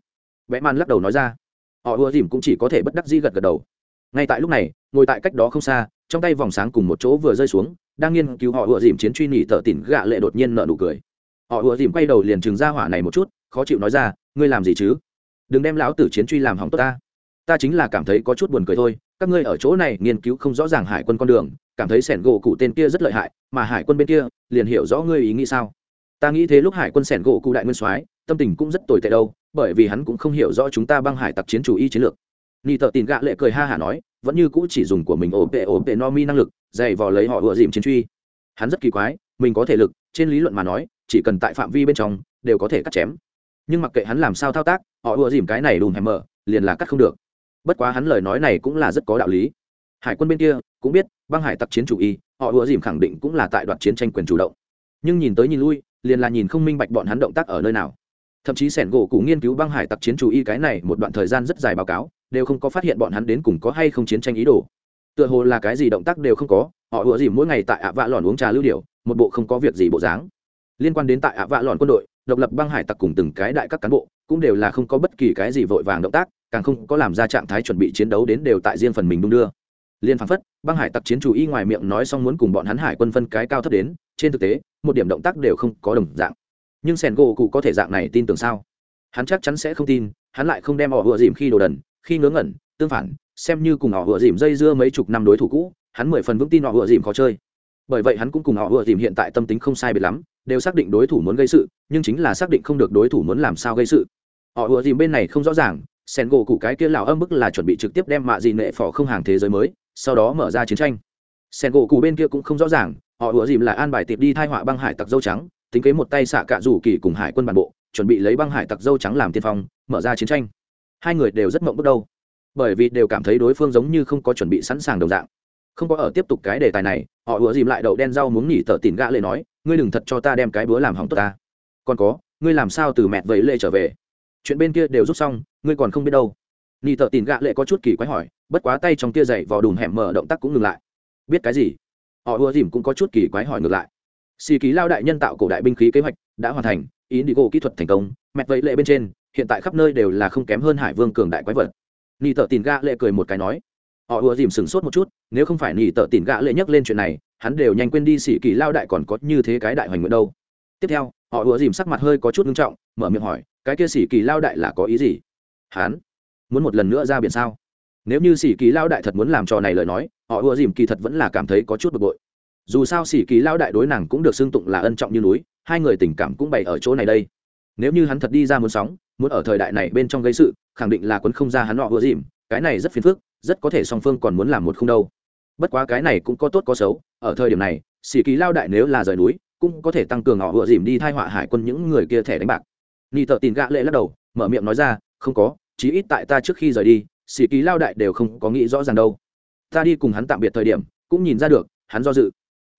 Vẽ man lắc đầu nói ra. Họ ưa dìm cũng chỉ có thể bất đắc dĩ gật gật đầu. Ngay tại lúc này, ngồi tại cách đó không xa, trong tay vòng sáng cùng một chỗ vừa rơi xuống, đang nghiên cứu họ ưa dìm chiến truy nỉ tờ tỉn gạ lệ đột nhiên nợ nụ cười. Họ ưa dìm quay đầu liền chừng ra hỏa này một chút, khó chịu nói ra, ngươi làm gì chứ? Đừng đem lão tử chiến truy làm hỏng tốt ta. Ta chính là cảm thấy có chút buồn cười thôi các ngươi ở chỗ này nghiên cứu không rõ ràng hải quân con đường, cảm thấy sẻn gỗ cụ tên kia rất lợi hại, mà hải quân bên kia, liền hiểu rõ ngươi ý nghĩ sao. Ta nghĩ thế lúc hải quân sẻn gỗ cụ đại nguyên soái, tâm tình cũng rất tồi tệ đâu, bởi vì hắn cũng không hiểu rõ chúng ta băng hải tặc chiến chủ y chiến lược. Ni thợ tin gạ lệ cười ha hả nói, vẫn như cũ chỉ dùng của mình ổn tệ ổn tệ no mi năng lực, dày vò lấy họ ựa dìm chiến truy. Hắn rất kỳ quái, mình có thể lực, trên lý luận mà nói, chỉ cần tại phạm vi bên trong, đều có thể cắt chém. Nhưng mặc kệ hắn làm sao thao tác, họ ựa dìm cái này đùm hèm mở, liền là cắt không được bất quá hắn lời nói này cũng là rất có đạo lý. Hải quân bên kia cũng biết, băng hải tặc chiến chủ y, họ ùa dìm khẳng định cũng là tại đoạn chiến tranh quyền chủ động. Nhưng nhìn tới nhìn lui, liền là nhìn không minh bạch bọn hắn động tác ở nơi nào. Thậm chí sẻn gỗ cụ nghiên cứu băng hải tặc chiến chủ y cái này một đoạn thời gian rất dài báo cáo, đều không có phát hiện bọn hắn đến cùng có hay không chiến tranh ý đồ. Tựa hồ là cái gì động tác đều không có, họ ùa dìm mỗi ngày tại ạ vạ lòn uống trà lưu điều một bộ không có việc gì bộ dáng. Liên quan đến tại ạ vạ lòn quân đội, độc lập băng hải tặc cùng từng cái đại các cán bộ, cũng đều là không có bất kỳ cái gì vội vàng động tác càng không có làm ra trạng thái chuẩn bị chiến đấu đến đều tại riêng phần mình đung đưa. Liên phán phất, băng hải tặc chiến chủ y ngoài miệng nói xong muốn cùng bọn hắn hải quân phân cái cao thấp đến, trên thực tế, một điểm động tác đều không có đồng dạng. Nhưng sẻn gỗ cụ có thể dạng này tin tưởng sao? Hắn chắc chắn sẽ không tin, hắn lại không đem họ vừa dìm khi đồ đần, khi ngớ ngẩn, tương phản, xem như cùng họ vừa dìm dây dưa mấy chục năm đối thủ cũ, hắn mười phần vững tin họ vừa dìm khó chơi. Bởi vậy hắn cũng cùng họ vừa dìm hiện tại tâm tính không sai biệt lắm, đều xác định đối thủ muốn gây sự, nhưng chính là xác định không được đối thủ muốn làm sao gây sự. Họ vừa dìm bên này không rõ ràng sen gỗ cụ cái kia lào âm bức là chuẩn bị trực tiếp đem mạ dị nệ phỏ không hàng thế giới mới, sau đó mở ra chiến tranh. Sen gỗ cụ bên kia cũng không rõ ràng, họ ủa dìm là an bài tiệp đi thai họa băng hải tặc dâu trắng, tính kế một tay xạ cạ rủ kỳ cùng hải quân bản bộ, chuẩn bị lấy băng hải tặc dâu trắng làm tiên phong, mở ra chiến tranh. Hai người đều rất mộng bước đầu bởi vì đều cảm thấy đối phương giống như không có chuẩn bị sẵn sàng đồng dạng. Không có ở tiếp tục cái đề tài này, họ ủa dìm lại đậu đen rau muốn nghỉ tờ tỉn gã lệ nói, ngươi đừng thật cho ta đem cái búa làm hỏng tốt ta. Còn có, ngươi làm sao từ mẹ vẫy lệ trở về? Chuyện bên kia đều rút xong ngươi còn không biết đâu. Nỉ thợ tỉn gạ lệ có chút kỳ quái hỏi, bất quá tay trong tia dày vào đùm hẻm mở động tác cũng ngừng lại. Biết cái gì? Họ ùa dìm cũng có chút kỳ quái hỏi ngược lại. Xì ký lao đại nhân tạo cổ đại binh khí kế hoạch đã hoàn thành ý đi gỗ kỹ thuật thành công, mẹt vẫy lệ bên trên, hiện tại khắp nơi đều là không kém hơn hải vương cường đại quái vật. Nỉ thợ tìn gạ lệ cười một cái nói, họ ùa dìm sửng sốt một chút, nếu không phải nỉ thợ tìn gạ lệ nhắc lên chuyện này, hắn đều nhanh quên đi xì kỳ lao đại còn có như thế cái đại hoành nguyện đâu. Tiếp theo, họ ùa dìm sắc mặt hơi có chút nghiêm trọng, mở miệng hỏi, cái kia xì kỳ lao đại là có ý gì? Hắn muốn một lần nữa ra biển sao? Nếu như sĩ kỳ lao đại thật muốn làm trò này lời nói, họ ưa dìm kỳ thật vẫn là cảm thấy có chút bực bội. Dù sao sĩ kỳ lao đại đối nàng cũng được xưng tụng là ân trọng như núi, hai người tình cảm cũng bày ở chỗ này đây. Nếu như hắn thật đi ra muốn sóng, muốn ở thời đại này bên trong gây sự, khẳng định là quấn không ra hắn họ ưa dìm, cái này rất phiền phức, rất có thể song phương còn muốn làm một không đâu. Bất quá cái này cũng có tốt có xấu, ở thời điểm này sĩ kỳ lao đại nếu là rời núi, cũng có thể tăng cường họ ưa dìm đi thai họa hải quân những người kia thẻ đánh bạc. Ni tờ tin gã lệ lắc đầu, mở miệng nói ra, không có chí ít tại ta trước khi rời đi, sĩ kỳ lao đại đều không có nghĩ rõ ràng đâu. Ta đi cùng hắn tạm biệt thời điểm, cũng nhìn ra được, hắn do dự.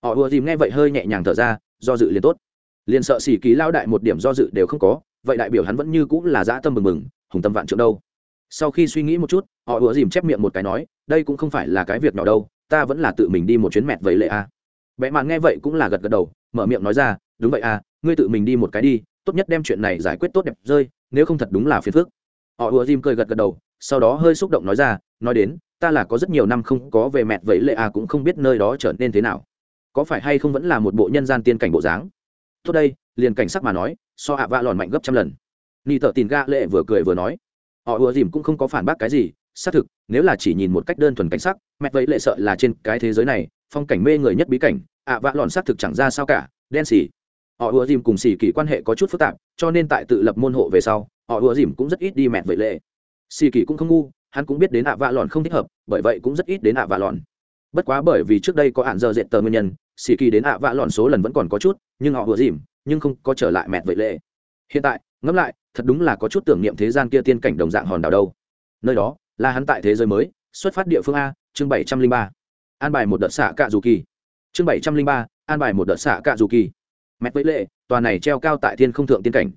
Họ ùa dìm nghe vậy hơi nhẹ nhàng thở ra, do dự liền tốt. Liền sợ sĩ kỳ lao đại một điểm do dự đều không có, vậy đại biểu hắn vẫn như cũng là dã tâm mừng mừng hùng tâm vạn trượng đâu. Sau khi suy nghĩ một chút, họ ùa dìm chép miệng một cái nói, đây cũng không phải là cái việc nhỏ đâu, ta vẫn là tự mình đi một chuyến mẹt vậy lệ a. À. vẽ mạn nghe vậy cũng là gật gật đầu, mở miệng nói ra, đúng vậy à ngươi tự mình đi một cái đi, tốt nhất đem chuyện này giải quyết tốt đẹp rơi, nếu không thật đúng là phiền phức họ ùa dìm cười gật gật đầu, sau đó hơi xúc động nói ra, nói đến, ta là có rất nhiều năm không có về mẹt vậy lệ à cũng không biết nơi đó trở nên thế nào. Có phải hay không vẫn là một bộ nhân gian tiên cảnh bộ dáng? Tốt đây, liền cảnh sắc mà nói, so ạ vạ lòn mạnh gấp trăm lần. Ni tợ tìm ga lệ vừa cười vừa nói, họ ùa dìm cũng không có phản bác cái gì, xác thực, nếu là chỉ nhìn một cách đơn thuần cảnh sắc, mẹ vậy lệ sợ là trên cái thế giới này, phong cảnh mê người nhất bí cảnh, ạ vạ lòn xác thực chẳng ra sao cả, đen xì. Họ ùa dìm cùng xì kỳ quan hệ có chút phức tạp, cho nên tại tự lập môn hộ về sau họ ùa dìm cũng rất ít đi mẹt vậy lệ. Xì kỳ cũng không ngu, hắn cũng biết đến ạ vạ lòn không thích hợp, bởi vậy cũng rất ít đến ạ vạ lòn. Bất quá bởi vì trước đây có hạn giờ dệt tờ nguyên nhân, xì kỳ đến ạ vạ lòn số lần vẫn còn có chút, nhưng họ ùa dìm, nhưng không có trở lại mẹt vậy lệ. Hiện tại, ngẫm lại, thật đúng là có chút tưởng niệm thế gian kia tiên cảnh đồng dạng hòn đảo đâu. Nơi đó, là hắn tại thế giới mới, xuất phát địa phương a, chương bảy trăm linh ba. An bài một đợt xạ cạ dù kỳ. Chương bảy trăm linh ba, an bài một đợt xạ cạ dù kỳ. Mẹt vẫy lệ, tòa này treo cao tại thiên không thượng tiên cảnh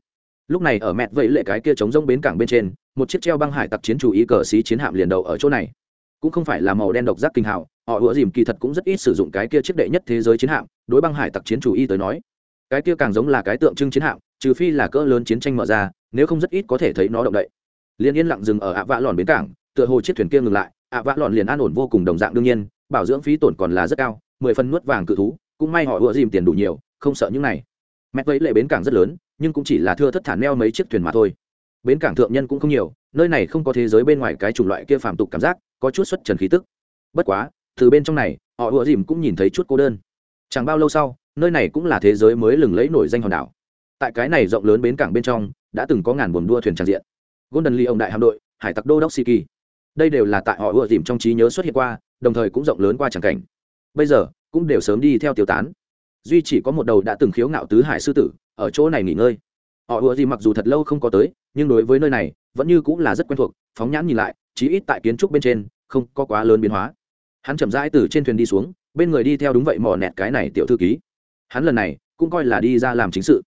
lúc này ở mẹt vẫy lệ cái kia chống rông bến cảng bên trên, một chiếc treo băng hải tặc chiến chủ ý cờ xí chiến hạm liền đầu ở chỗ này. Cũng không phải là màu đen độc giác kinh hào, họ ủa dìm kỳ thật cũng rất ít sử dụng cái kia chiếc đệ nhất thế giới chiến hạm, đối băng hải tặc chiến chủ y tới nói. Cái kia càng giống là cái tượng trưng chiến hạm, trừ phi là cỡ lớn chiến tranh mở ra, nếu không rất ít có thể thấy nó động đậy. Liền yên lặng dừng ở ạ vã lòn bến cảng, tựa hồ chiếc thuyền kia ngừng lại, ạ vã lòn liền an ổn vô cùng đồng dạng đương nhiên, bảo dưỡng phí tổn còn là rất cao, mười phân nuốt vàng cự thú, cũng may họ ủa dìm tiền đủ nhiều, không sợ những này. Mẹ vẫy lệ bến cảng rất lớn nhưng cũng chỉ là thưa thất thản neo mấy chiếc thuyền mà thôi. Bến cảng thượng nhân cũng không nhiều, nơi này không có thế giới bên ngoài cái chủng loại kia phàm tục cảm giác, có chút xuất trần khí tức. Bất quá, từ bên trong này, họ ùa dìm cũng nhìn thấy chút cô đơn. Chẳng bao lâu sau, nơi này cũng là thế giới mới lừng lẫy nổi danh hòn đảo. Tại cái này rộng lớn bến cảng bên trong, đã từng có ngàn buồm đua thuyền tràn diện. Golden lee ông đại hạm đội, hải tặc đô đốc siki. Đây đều là tại họ ùa dìm trong trí nhớ xuất hiện qua, đồng thời cũng rộng lớn qua tràng cảnh. Bây giờ, cũng đều sớm đi theo tiêu tán. Duy chỉ có một đầu đã từng khiếu ngạo tứ hải sư tử ở chỗ này nghỉ ngơi. Họ ùa gì mặc dù thật lâu không có tới, nhưng đối với nơi này, vẫn như cũng là rất quen thuộc, phóng nhãn nhìn lại, chí ít tại kiến trúc bên trên, không có quá lớn biến hóa. Hắn chậm rãi từ trên thuyền đi xuống, bên người đi theo đúng vậy mò nẹt cái này tiểu thư ký. Hắn lần này, cũng coi là đi ra làm chính sự.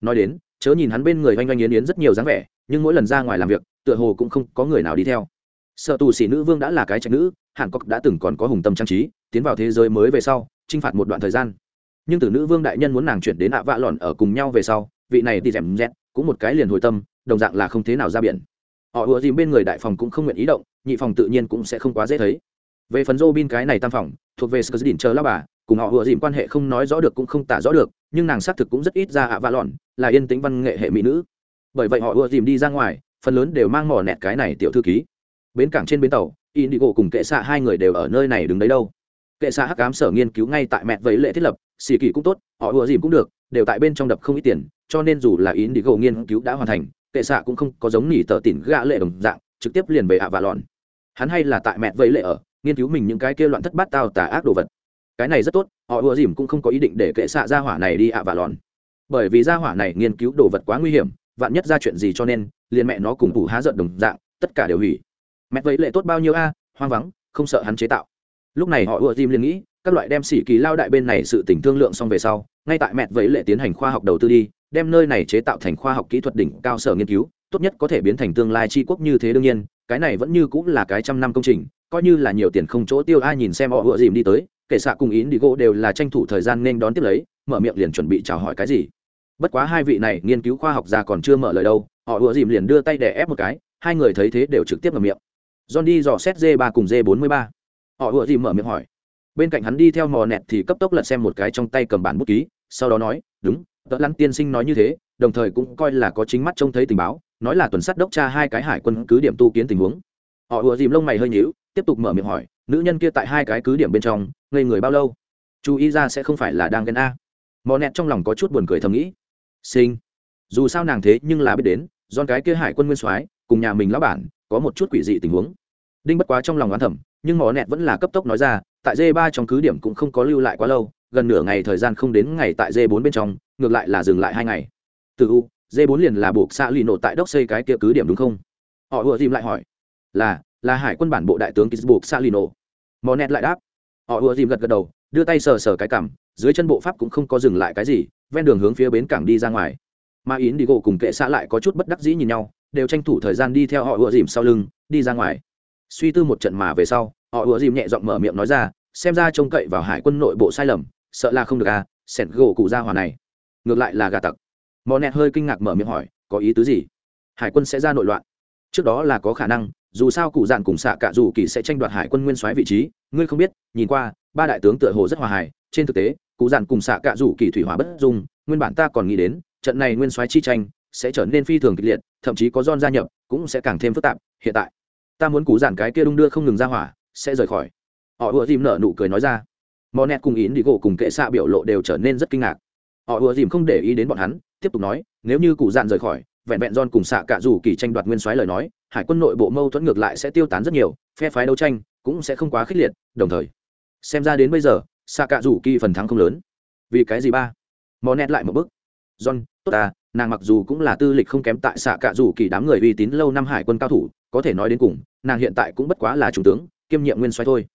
Nói đến, chớ nhìn hắn bên người oanh oanh yến yến rất nhiều dáng vẻ, nhưng mỗi lần ra ngoài làm việc, tựa hồ cũng không có người nào đi theo. Sợ tù sĩ nữ vương đã là cái trạch nữ hàn cốc đã từng còn có hùng tâm trang trí, tiến vào thế giới mới về sau t r i n h phạt một đoạn thời gian nhưng từ nữ vương đại nhân muốn nàng chuyển đến ạ vạ lòn ở cùng nhau về sau, vị này thì rèm rét cũng một cái liền hồi tâm, đồng dạng là không thế nào ra biển. Họ ùa dìm bên người đại phòng cũng không nguyện ý động, nhị phòng tự nhiên cũng sẽ không quá dễ thấy. Về phần dô bin cái này tam phòng, thuộc về sờ đỉnh chờ lao bà, cùng họ ùa dìm quan hệ không nói rõ được cũng không tả rõ được, nhưng nàng xác thực cũng rất ít ra ạ vạ lòn, là yên tĩnh văn nghệ hệ mỹ nữ. Bởi vậy họ ùa dìm đi ra ngoài, phần lớn đều mang mỏ nẹt cái này tiểu thư ký. Bến cảng trên bến tàu, indigo cùng kệ xạ hai người đều ở nơi này đứng đấy đâu kệ xa hắc cám sở nghiên cứu ngay tại mẹ vẫy lệ thiết lập xì kỳ cũng tốt, họ ùa dìm cũng được, đều tại bên trong đập không ít tiền, cho nên dù là indigo nghiên cứu đã hoàn thành kệ xạ cũng không có giống nỉ tờ tỉn gạ lệ đồng dạng, trực tiếp liền về ạ và lòn hắn hay là tại mẹ vẫy lệ ở, nghiên cứu mình những cái kia loạn thất bát tao tà ác đồ vật. Cái này rất tốt, họ ùa dìm cũng không có ý định để kệ xạ ra hỏa này đi ạ và lòn bởi vì ra hỏa này nghiên cứu đồ vật quá nguy hiểm, vạn nhất ra chuyện gì cho nên, liền mẹ nó cùng ủ há giận đồng dạng, tất cả đều hủy. Mẹ vấy lệ tốt bao nhiêu a, hoang vắng, không sợ hắn chế tạo lúc này họ ùa dìm liền nghĩ, các loại đem sĩ kỳ lao đại bên này sự tỉnh thương lượng xong về sau, ngay tại mẹ vẫy lệ tiến hành khoa học đầu tư đi, đem nơi này chế tạo thành khoa học kỹ thuật đỉnh cao sở nghiên cứu, tốt nhất có thể biến thành tương lai tri quốc như thế đương nhiên, cái này vẫn như cũng là cái trăm năm công trình, coi như là nhiều tiền không chỗ tiêu ai nhìn xem họ ùa dìm đi tới, kể xạ cùng ý đi gỗ đều là tranh thủ thời gian nên đón tiếp lấy, mở miệng liền chuẩn bị chào hỏi cái gì. Bất quá hai vị này nghiên cứu khoa học ra còn chưa mở lời đâu, họ ùa dìm liền đưa tay để ép một cái, hai người thấy thế đều trực tiếp mở miệng. John đi dò xét g ba cùng g bốn mươi ba họ ủa gì mở miệng hỏi. Bên cạnh hắn đi theo mò nẹt thì cấp tốc lật xem một cái trong tay cầm bản bút ký, sau đó nói, đúng, tớ lắn tiên sinh nói như thế, đồng thời cũng coi là có chính mắt trông thấy tình báo, nói là tuần sát đốc tra hai cái hải quân cứ điểm tu kiến tình huống. Họ ùa dìm lông mày hơi nhíu, tiếp tục mở miệng hỏi, nữ nhân kia tại hai cái cứ điểm bên trong, ngây người bao lâu? Chú ý ra sẽ không phải là đang ghen a. Mò nẹt trong lòng có chút buồn cười thầm nghĩ. Sinh, dù sao nàng thế nhưng là biết đến, do cái kia hải quân nguyên soái, cùng nhà mình lão bản, có một chút quỷ dị tình huống đinh bất quá trong lòng oán thẩm nhưng mỏ nẹt vẫn là cấp tốc nói ra, tại d ba trong cứ điểm cũng không có lưu lại quá lâu, gần nửa ngày thời gian không đến ngày tại d 4 bên trong, ngược lại là dừng lại hai ngày. Từ u d 4 liền là buộc xạ lì nổ tại đốc xây cái kia cứ điểm đúng không? Họ ùa dìm lại hỏi. Là là hải quân bản bộ đại tướng Kizbuk xạ lì nổ. Mỏ nẹt lại đáp. Họ ùa dìm gật gật đầu, đưa tay sờ sờ cái cằm, dưới chân bộ pháp cũng không có dừng lại cái gì, ven đường hướng phía bến cảng đi ra ngoài. Mà yến đi gỗ cùng kệ xã lại có chút bất đắc dĩ nhìn nhau, đều tranh thủ thời gian đi theo họ ùa dìm sau lưng, đi ra ngoài suy tư một trận mà về sau, họ ùa dìm nhẹ giọng mở miệng nói ra, xem ra trông cậy vào hải quân nội bộ sai lầm, sợ là không được à sẻn gỗ cụ ra hòa này. Ngược lại là gà tặc. Mò nẹt hơi kinh ngạc mở miệng hỏi, có ý tứ gì? Hải quân sẽ ra nội loạn. Trước đó là có khả năng, dù sao cụ dạn cùng xạ cả dù kỳ sẽ tranh đoạt hải quân nguyên soái vị trí, ngươi không biết, nhìn qua, ba đại tướng tựa hồ rất hòa hài, trên thực tế, cụ dạn cùng xạ cả dù kỳ thủy hòa bất dung, nguyên bản ta còn nghĩ đến, trận này nguyên soái chi tranh sẽ trở nên phi thường kịch liệt, thậm chí có don gia nhập, cũng sẽ càng thêm phức tạp, hiện tại ta muốn cú giản cái kia đung đưa không ngừng ra hỏa, sẽ rời khỏi. Họ ùa dìm nở nụ cười nói ra. Mò nẹt cùng ín đi gỗ cùng kệ xạ biểu lộ đều trở nên rất kinh ngạc. Họ ùa dìm không để ý đến bọn hắn, tiếp tục nói, nếu như cụ dạn rời khỏi, vẹn vẹn don cùng xạ cả dù kỳ tranh đoạt nguyên soái lời nói, hải quân nội bộ mâu thuẫn ngược lại sẽ tiêu tán rất nhiều, phe phái đấu tranh cũng sẽ không quá khích liệt, đồng thời, xem ra đến bây giờ, xạ cả dù kỳ phần thắng không lớn. Vì cái gì ba? Mò nẹt lại một bước. John, tốt à nàng mặc dù cũng là tư lịch không kém tại xạ cả dù kỳ đám người uy tín lâu năm hải quân cao thủ có thể nói đến cùng nàng hiện tại cũng bất quá là chủ tướng kiêm nhiệm nguyên soái thôi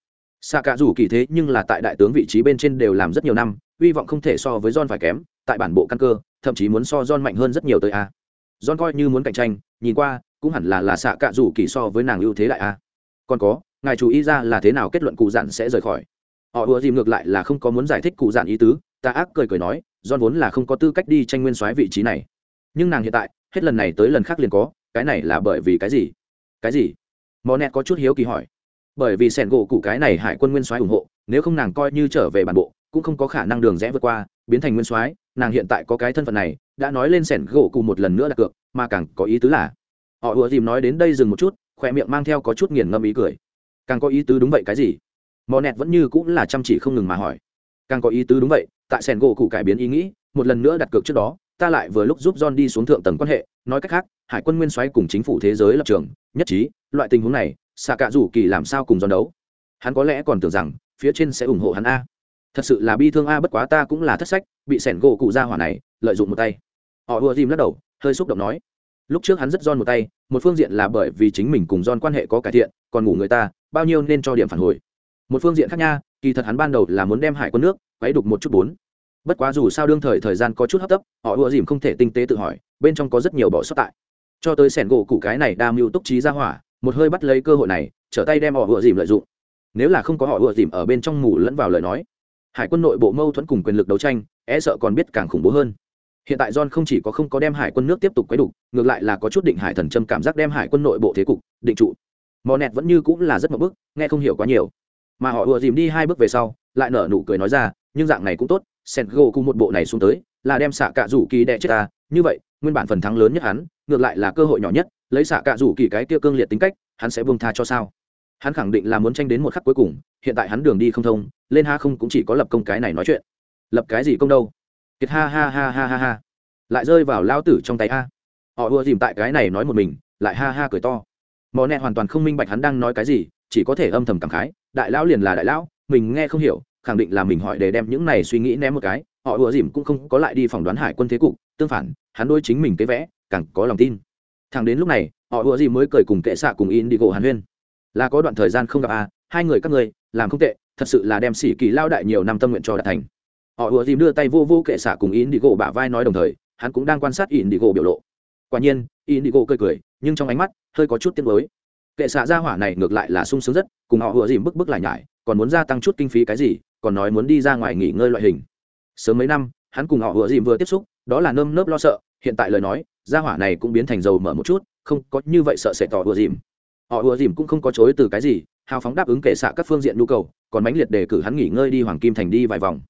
xạ cả dù kỳ thế nhưng là tại đại tướng vị trí bên trên đều làm rất nhiều năm hy vọng không thể so với john phải kém tại bản bộ căn cơ thậm chí muốn so john mạnh hơn rất nhiều tới a John coi như muốn cạnh tranh, nhìn qua, cũng hẳn là là xạ cạ rủ kỳ so với nàng ưu thế đại a. Còn có, ngài chú ý ra là thế nào kết luận cụ dặn sẽ rời khỏi. Họ ùa dìm ngược lại là không có muốn giải thích cụ dặn ý tứ, ta ác cười cười nói, John vốn là không có tư cách đi tranh nguyên soái vị trí này. Nhưng nàng hiện tại, hết lần này tới lần khác liền có, cái này là bởi vì cái gì? Cái gì? Monet có chút hiếu kỳ hỏi. Bởi vì sẻn gỗ cụ cái này hải quân nguyên soái ủng hộ, nếu không nàng coi như trở về bản bộ, cũng không có khả năng đường rẽ vượt qua, biến thành nguyên soái, nàng hiện tại có cái thân phận này, đã nói lên sẻn gỗ cụ một lần nữa đặt cược mà càng có ý tứ là họ ùa dìm nói đến đây dừng một chút khoe miệng mang theo có chút nghiền ngâm ý cười càng có ý tứ đúng vậy cái gì mò nẹt vẫn như cũng là chăm chỉ không ngừng mà hỏi càng có ý tứ đúng vậy tại sẻn gỗ cụ cải biến ý nghĩ một lần nữa đặt cược trước đó ta lại vừa lúc giúp John đi xuống thượng tầng quan hệ, nói cách khác, hải quân nguyên soái cùng chính phủ thế giới lập trường, nhất trí, loại tình huống này, xạ cạ rủ kỳ làm sao cùng giòn đấu. Hắn có lẽ còn tưởng rằng, phía trên sẽ ủng hộ hắn a. Thật sự là bi thương a bất quá ta cũng là thất sách, bị sẻn gỗ cụ ra hỏa này, lợi dụng một tay. Họ ùa dìm lắc đầu hơi xúc động nói. Lúc trước hắn rất giòn một tay một phương diện là bởi vì chính mình cùng giòn quan hệ có cải thiện còn ngủ người ta bao nhiêu nên cho điểm phản hồi. Một phương diện khác nha kỳ thật hắn ban đầu là muốn đem hải quân nước quấy đục một chút bốn. Bất quá dù sao đương thời thời gian có chút hấp tấp họ ùa dìm không thể tinh tế tự hỏi bên trong có rất nhiều bỏ sót tại cho tới sẻn gỗ cụ cái này đa mưu túc trí ra hỏa, một hơi bắt lấy cơ hội này, trở tay đem họ ựa dìm lợi dụng. Nếu là không có họ ựa dìm ở bên trong mù lẫn vào lời nói, hải quân nội bộ mâu thuẫn cùng quyền lực đấu tranh e sợ còn biết càng khủng bố hơn. Hiện tại john không chỉ có không có đem hải quân nước tiếp tục quấy đủ ngược lại là có chút định hải thần châm cảm giác đem hải quân nội bộ thế cục, định trụ. Mò nẹt vẫn như cũng là rất mập bức nghe không hiểu quá nhiều. Mà họ ùa dìm đi hai bước về sau, lại nở nụ cười nói ra, nhưng dạng này cũng tốt sen gỗ cùng một bộ này xuống tới là đem xạ cạ rủ kỳ đệ chết ta, như vậy, nguyên bản phần thắng lớn nhất hắn, ngược lại là cơ hội nhỏ nhất, lấy xạ cạ rủ kỳ cái kia cương liệt tính cách, hắn sẽ buông tha cho sao? Hắn khẳng định là muốn tranh đến một khắc cuối cùng, hiện tại hắn đường đi không thông, lên ha không cũng chỉ có lập công cái này nói chuyện. Lập cái gì công đâu? Kiệt ha ha ha ha ha ha. Lại rơi vào lao tử trong tay a. Họ ưa dìm tại cái này nói một mình, lại ha ha cười to. Mò nẹ hoàn toàn không minh bạch hắn đang nói cái gì, chỉ có thể âm thầm cảm khái, đại lão liền là đại lão, mình nghe không hiểu, khẳng định là mình hỏi để đem những này suy nghĩ ném một cái họ ùa dìm cũng không có lại đi phỏng đoán hải quân thế cục, tương phản, hắn đôi chính mình cái vẽ, càng có lòng tin. Thằng đến lúc này, họ ùa dìm mới cười cùng kệ xạ cùng in đi gỗ hàn huyên. Là có đoạn thời gian không gặp a hai người các người làm không tệ, thật sự là đem sĩ kỳ lao đại nhiều năm tâm nguyện cho đạt thành. Họ ùa dìm đưa tay vô vô kệ xạ cùng in đi gỗ bả vai nói đồng thời, hắn cũng đang quan sát in đi gỗ biểu lộ. Quả nhiên in đi gỗ cười cười, nhưng trong ánh mắt, hơi có chút tiếc lối kệ xạ ra hỏa này ngược lại là sung sướng rất, cùng họ ùa dìm bức bức lại nhải, còn muốn gia tăng chút kinh phí cái gì, còn nói muốn đi ra ngoài nghỉ ngơi loại hình sớm mấy năm, hắn cùng họ vừa dìm vừa tiếp xúc, đó là nơm nớp lo sợ, hiện tại lời nói, gia hỏa này cũng biến thành dầu mở một chút, không có như vậy sợ sẽ tỏ vừa dìm. Họ ùa dìm cũng không có chối từ cái gì, hào phóng đáp ứng kệ xạ các phương diện nhu cầu, còn mãnh liệt đề cử hắn nghỉ ngơi đi hoàng kim thành đi vài vòng.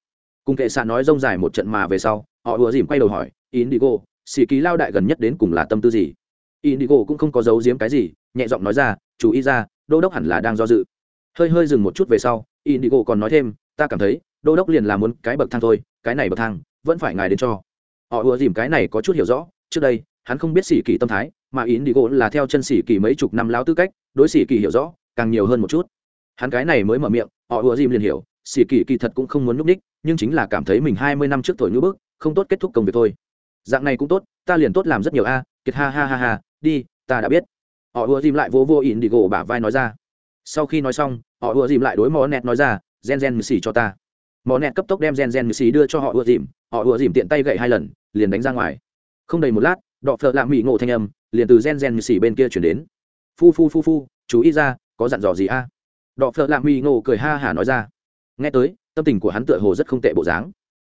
Cùng kệ xạ nói rông dài một trận mà về sau, họ ùa dìm quay đầu hỏi, indigo, xì ký lao đại gần nhất đến cùng là tâm tư gì? Indigo cũng không có giấu giếm cái gì, nhẹ giọng nói ra, chú ý ra, đô đốc hẳn là đang do dự. Hơi hơi dừng một chút về sau, indigo còn nói thêm, ta cảm thấy đô đốc liền là muốn cái bậc thang thôi, cái này bậc thang, vẫn phải ngài đến cho. Họ ùa dìm cái này có chút hiểu rõ, trước đây, hắn không biết sĩ kỳ tâm thái, mà ý đi gỗ là theo chân sĩ kỳ mấy chục năm lao tư cách, đối sĩ kỳ hiểu rõ, càng nhiều hơn một chút. Hắn cái này mới mở miệng, họ ùa dìm liền hiểu sĩ kỳ kỳ thật cũng không muốn núp ních nhưng chính là cảm thấy mình hai mươi năm trước tuổi ngữ bức, không tốt kết thúc công việc thôi. Dạng này cũng tốt, ta liền tốt làm rất nhiều a, kiệt ha ha ha ha, đi, ta đã biết. Họ ùa dìm lại vô vô ý đi gỗ bả vai nói ra. Sau khi nói xong, họ ùa dìm lại đối mò nẹt nói ra, gen gen mười cho ta mỏ nẹt cấp tốc đem gen gen mười xì đưa cho họ ùa dìm, họ ùa dìm tiện tay gậy hai lần, liền đánh ra ngoài. Không đầy một lát, đọ phợ lạ mỹ ngộ thanh âm, liền từ gen gen mười xì bên kia chuyển đến. Phu phu phu phu, chú ý ra, có dặn dò gì a? Đọ phợ lạ mỹ ngộ cười ha hả nói ra. Nghe tới, tâm tình của hắn tựa hồ rất không tệ bộ dáng.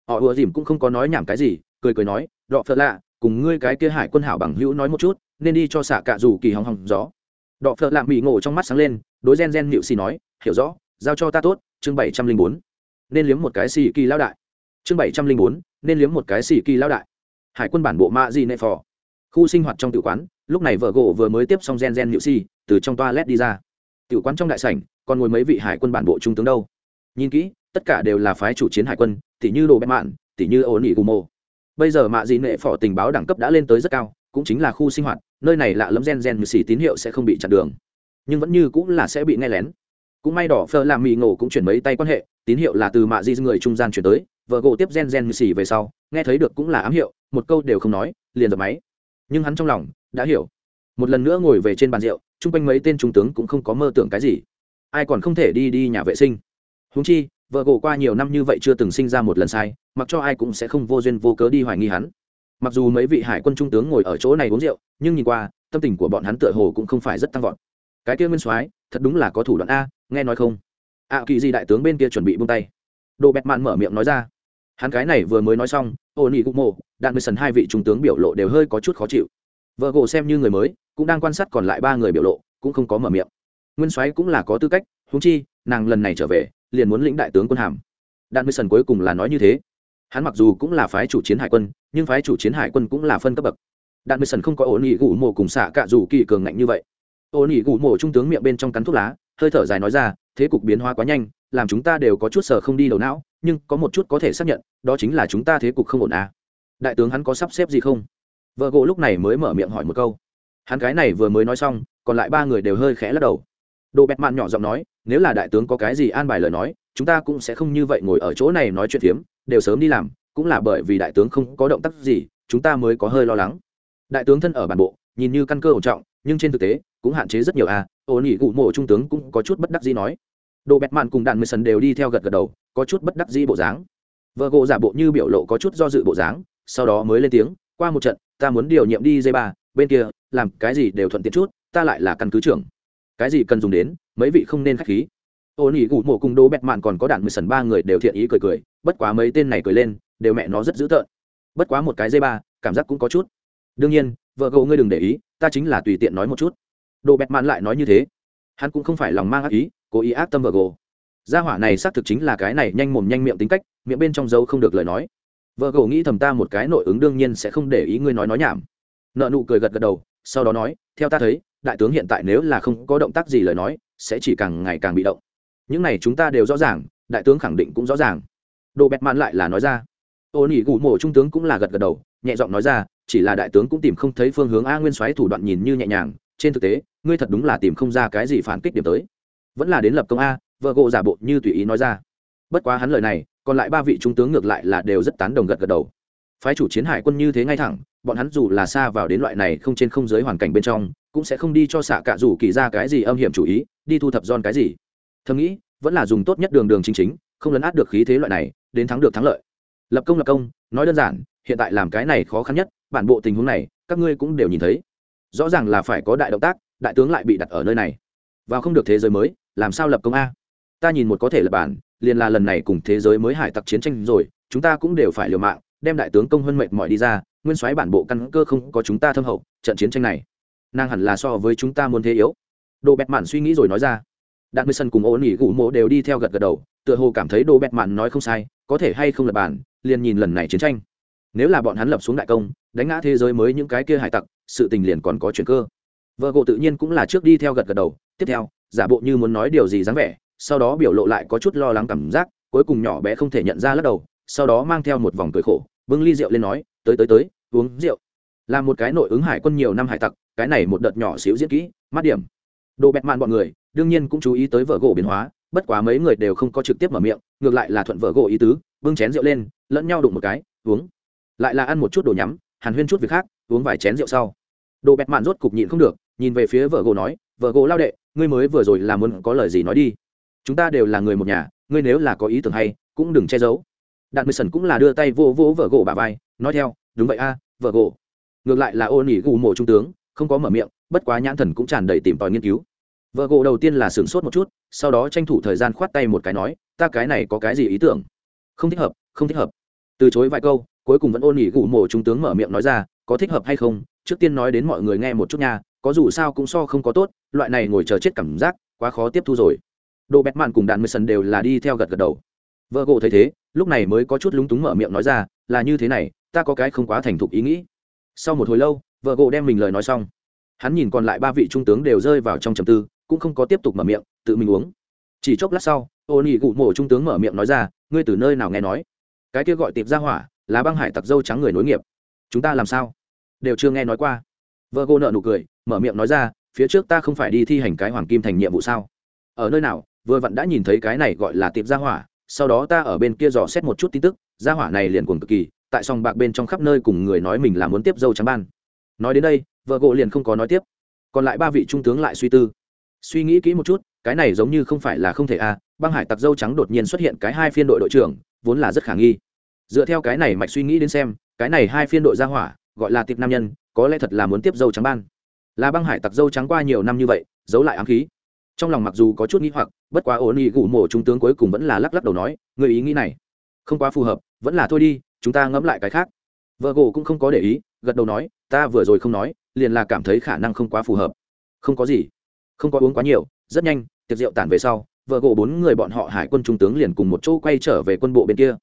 Họ ùa dìm cũng không có nói nhảm cái gì, cười cười nói, đọ phợ lạ, cùng ngươi cái kia hải quân hảo bằng hữu nói một chút, nên đi cho xạ cạ dù kỳ hòng hòng gió. Đọ phợ lạ mỹ ngộ trong mắt sáng lên, đối gen gen nịu xì nói, hiểu rõ, giao cho ta tốt, chương bảy trăm linh bốn nên liếm một cái xì kỳ lao đại. Chương bảy trăm linh bốn, nên liếm một cái xì kỳ lao đại. Hải quân bản bộ mạ di nệ phò. Khu sinh hoạt trong tự quán, lúc này vợ gỗ vừa mới tiếp xong gen gen nhự si, từ trong toilet đi ra. Tự quán trong đại sảnh, còn ngồi mấy vị hải quân bản bộ trung tướng đâu. Nhìn kỹ, tất cả đều là phái chủ chiến hải quân tỷ như đồ bẹp mạn tỷ như ổn ỉ gù mô. Bây giờ mạ dị nệ phỏ tình báo đẳng cấp đã lên tới rất cao, cũng chính là khu sinh hoạt, nơi này lạ lẫm gen gen như xì tín hiệu sẽ không bị chặn đường. Nhưng vẫn như cũng là sẽ bị nghe lén. Cũng may đỏ phơ làm mì ngộ cũng chuyển mấy tay quan hệ tín hiệu là từ mạ di người trung gian chuyển tới, vợ gỗ tiếp gen gen như xì về sau, nghe thấy được cũng là ám hiệu, một câu đều không nói, liền dập máy. Nhưng hắn trong lòng đã hiểu. Một lần nữa ngồi về trên bàn rượu, chung quanh mấy tên trung tướng cũng không có mơ tưởng cái gì. Ai còn không thể đi đi nhà vệ sinh. Húng chi, vợ gỗ qua nhiều năm như vậy chưa từng sinh ra một lần sai, mặc cho ai cũng sẽ không vô duyên vô cớ đi hoài nghi hắn. Mặc dù mấy vị hải quân trung tướng ngồi ở chỗ này uống rượu, nhưng nhìn qua, tâm tình của bọn hắn tựa hồ cũng không phải rất tăng vọt. Cái kia nguyên soái, thật đúng là có thủ đoạn a, nghe nói không? Ạ à, kỳ gì đại tướng bên kia chuẩn bị buông tay. Đồ bẹt mạn mở miệng nói ra. Hắn cái này vừa mới nói xong ô nị gục mộ đạn mười sần hai vị trung tướng biểu lộ đều hơi có chút khó chịu. Vợ gỗ xem như người mới cũng đang quan sát còn lại ba người biểu lộ cũng không có mở miệng. Nguyên soái cũng là có tư cách húng chi nàng lần này trở về liền muốn lĩnh đại tướng quân hàm. Đạn mười sần cuối cùng là nói như thế. Hắn mặc dù cũng là phái chủ chiến hải quân nhưng phái chủ chiến hải quân cũng là phân cấp bậc. Đạn mười sần không có ổn ỉ gủ mộ cùng xạ cạ dù kỳ cường ngạnh như vậy. Ổn ỉ gủ mộ trung tướng miệng bên trong cắn thuốc lá hơi thở dài nói ra, thế cục biến hóa quá nhanh, làm chúng ta đều có chút sở không đi đầu não, nhưng có một chút có thể xác nhận, đó chính là chúng ta thế cục không ổn à. đại tướng hắn có sắp xếp gì không? Vợ gỗ lúc này mới mở miệng hỏi một câu. Hắn cái này vừa mới nói xong, còn lại ba người đều hơi khẽ lắc đầu. Đồ bẹt mạn nhỏ giọng nói, nếu là đại tướng có cái gì an bài lời nói, chúng ta cũng sẽ không như vậy ngồi ở chỗ này nói chuyện phiếm, đều sớm đi làm, cũng là bởi vì đại tướng không có động tác gì, chúng ta mới có hơi lo lắng. Đại tướng thân ở bản bộ, nhìn như căn cơ ổn trọng nhưng trên thực tế, cũng hạn chế rất nhiều à ô nỉ cụ mộ trung tướng cũng có chút bất đắc dĩ nói. Đồ bẹt mạn cùng đạn mười sần đều đi theo gật gật đầu, có chút bất đắc dĩ bộ dáng. Vợ gộ giả bộ như biểu lộ có chút do dự bộ dáng, sau đó mới lên tiếng, qua một trận, ta muốn điều nhiệm đi dây ba, bên kia, làm cái gì đều thuận tiện chút, ta lại là căn cứ trưởng. Cái gì cần dùng đến, mấy vị không nên k h á c h khí. Ô nỉ gù mộ cùng đô bẹt mạn còn có đạn mười sần ba người đều thiện ý cười cười, bất quá mấy tên này cười lên, đều mẹ nó rất dữ tợn. Bất quá một cái dây ba, cảm giác cũng có chút. Đương nhiên vợ gỗ ngươi đừng để ý, ta chính là tùy tiện nói một chút. Đồ bẹt mạn lại nói như thế. Hắn cũng không phải lòng mang ác ý, cố ý ác tâm vợ gỗ gia hỏa này xác thực chính là cái này nhanh mồm nhanh miệng tính cách, miệng bên trong dấu không được lời nói. Vợ gỗ nghĩ thầm ta một cái nội ứng đương nhiên sẽ không để ý ngươi nói nói nhảm. Nợ nụ cười gật gật đầu, sau đó nói, theo ta thấy, đại tướng hiện tại nếu là không có động tác gì lời nói, sẽ chỉ càng ngày càng bị động. Những này chúng ta đều rõ ràng, đại tướng khẳng định cũng rõ ràng. Đồ bẹt mạn lại là nói ra. Ô nỉ gù mộ trung tướng cũng là gật gật đầu, nhẹ giọng nói ra chỉ là đại tướng cũng tìm không thấy phương hướng a nguyên soái thủ đoạn nhìn như nhẹ nhàng, trên thực tế, ngươi thật đúng là tìm không ra cái gì phản kích điểm tới. Vẫn là đến lập công a, vợ gộ giả bộ như tùy ý nói ra. Bất quá hắn lời này, còn lại ba vị trung tướng ngược lại là đều rất tán đồng gật gật đầu. Phái chủ chiến hải quân như thế ngay thẳng, bọn hắn dù là xa vào đến loại này không trên không dưới hoàn cảnh bên trong, cũng sẽ không đi cho xạ cả rủ kỳ ra cái gì âm hiểm chủ ý, đi thu thập giòn cái gì. Thầm nghĩ, vẫn là dùng tốt nhất đường đường chính chính, không lấn át được khí thế loại này, đến thắng được thắng lợi. Lập công lập công, nói đơn giản, hiện tại làm cái này khó khăn nhất bản bộ tình huống này, các ngươi cũng đều nhìn thấy. Rõ ràng là phải có đại động tác, đại tướng lại bị đặt ở nơi này. Và không được thế giới mới, làm sao lập công a? Ta nhìn một có thể là bản, liền là lần này cùng thế giới mới hải tặc chiến tranh rồi, chúng ta cũng đều phải liều mạng, đem đại tướng công hơn mệt mỏi đi ra, nguyên soái bản bộ căn cơ không có chúng ta thâm hậu, trận chiến tranh này, nàng hẳn là so với chúng ta muốn thế yếu. Đồ bẹt mạn suy nghĩ rồi nói ra. Đạn mười sân cùng ôn nỉ gủ mộ đều đi theo gật gật đầu, tựa hồ cảm thấy đồ bẹt mạn nói không sai, có thể hay không lập bản, liền nhìn lần này chiến tranh nếu là bọn hắn lập xuống đại công, đánh ngã thế giới mới những cái kia hải tặc, sự tình liền còn có chuyện cơ. Vợ gộ tự nhiên cũng là trước đi theo gật gật đầu, tiếp theo, giả bộ như muốn nói điều gì dáng vẻ, sau đó biểu lộ lại có chút lo lắng cảm giác, cuối cùng nhỏ bé không thể nhận ra lắc đầu, sau đó mang theo một vòng cười khổ, bưng ly rượu lên nói, tới tới tới, uống rượu. Là một cái nội ứng hải quân nhiều năm hải tặc, cái này một đợt nhỏ xíu diễn kỹ, mắt điểm. Đồ bẹt mạn bọn người, đương nhiên cũng chú ý tới vợ gỗ biến hóa, bất quá mấy người đều không có trực tiếp mở miệng, ngược lại là thuận vợ gỗ ý tứ, bưng chén rượu lên, lẫn nhau đụng một cái, uống lại là ăn một chút đồ nhắm, hàn huyên chút việc khác, uống vài chén rượu sau. Đồ bẹt mạn rốt cục nhịn không được, nhìn về phía vợ gỗ nói, vợ gỗ lao đệ, ngươi mới vừa rồi là muốn có lời gì nói đi. Chúng ta đều là người một nhà, ngươi nếu là có ý tưởng hay, cũng đừng che giấu. Đạn mười sần cũng là đưa tay vô vỗ vợ gỗ bà vai, nói theo, đúng vậy a, vợ gỗ. Ngược lại là ô nỉ gù mộ trung tướng, không có mở miệng, bất quá nhãn thần cũng tràn đầy tìm tòi nghiên cứu. Vợ gỗ đầu tiên là sửng sốt một chút, sau đó tranh thủ thời gian khoát tay một cái nói, ta cái này có cái gì ý tưởng? Không thích hợp, không thích hợp. Từ chối vài câu cuối cùng vẫn ôn nghỉ gù mộ trung tướng mở miệng nói ra, có thích hợp hay không? Trước tiên nói đến mọi người nghe một chút nha, có dù sao cũng so không có tốt, loại này ngồi chờ chết cảm giác, quá khó tiếp thu rồi. Đồ bẹt mạn cùng đạn mười sần đều là đi theo gật gật đầu. Vợ gỗ thấy thế, lúc này mới có chút lúng túng mở miệng nói ra, là như thế này, ta có cái không quá thành thục ý nghĩ. Sau một hồi lâu, vợ gỗ đem mình lời nói xong. Hắn nhìn còn lại ba vị trung tướng đều rơi vào trong trầm tư, cũng không có tiếp tục mở miệng, tự mình uống. Chỉ chốc lát sau ô nỉ cụ mộ trung tướng mở miệng nói ra, ngươi từ nơi nào nghe nói? Cái kia gọi tiệp ra hỏa là băng hải tặc dâu trắng người nối nghiệp. Chúng ta làm sao? Đều chưa nghe nói qua. Vợ gô nợ nụ cười mở miệng nói ra phía trước ta không phải đi thi hành cái hoàng kim thành nhiệm vụ sao? Ở nơi nào vừa vặn đã nhìn thấy cái này gọi là tiệp gia hỏa sau đó ta ở bên kia dò xét một chút tin tức gia hỏa này liền cuồng cực kỳ tại sòng bạc bên trong khắp nơi cùng người nói mình là muốn tiếp dâu trắng ban. Nói đến đây vợ gỗ liền không có nói tiếp. Còn lại ba vị trung tướng lại suy tư. Suy nghĩ kỹ một chút cái này giống như không phải là không thể a à, băng hải tặc dâu trắng đột nhiên xuất hiện cái hai phiên đội đội trưởng vốn là rất khả nghi dựa theo cái này mạch suy nghĩ đến xem, cái này hai phiên đội ra hỏa, gọi là tiệp nam nhân, có lẽ thật là muốn tiếp dâu trắng ban. Là băng hải tặc dâu trắng qua nhiều năm như vậy, giấu lại ám khí. Trong lòng mặc dù có chút nghĩ hoặc, bất quá ổn ý gù mổ trung tướng cuối cùng vẫn là lắc lắc đầu nói người ý nghĩ này không quá phù hợp, vẫn là thôi đi, chúng ta ngẫm lại cái khác. Vợ gỗ cũng không có để ý, gật đầu nói, ta vừa rồi không nói, liền là cảm thấy khả năng không quá phù hợp. Không có gì, không có uống quá nhiều, rất nhanh, tiệc rượu tản về sau vợ gỗ bốn người bọn họ hải quân trung tướng liền cùng một chỗ quay trở về quân bộ bên kia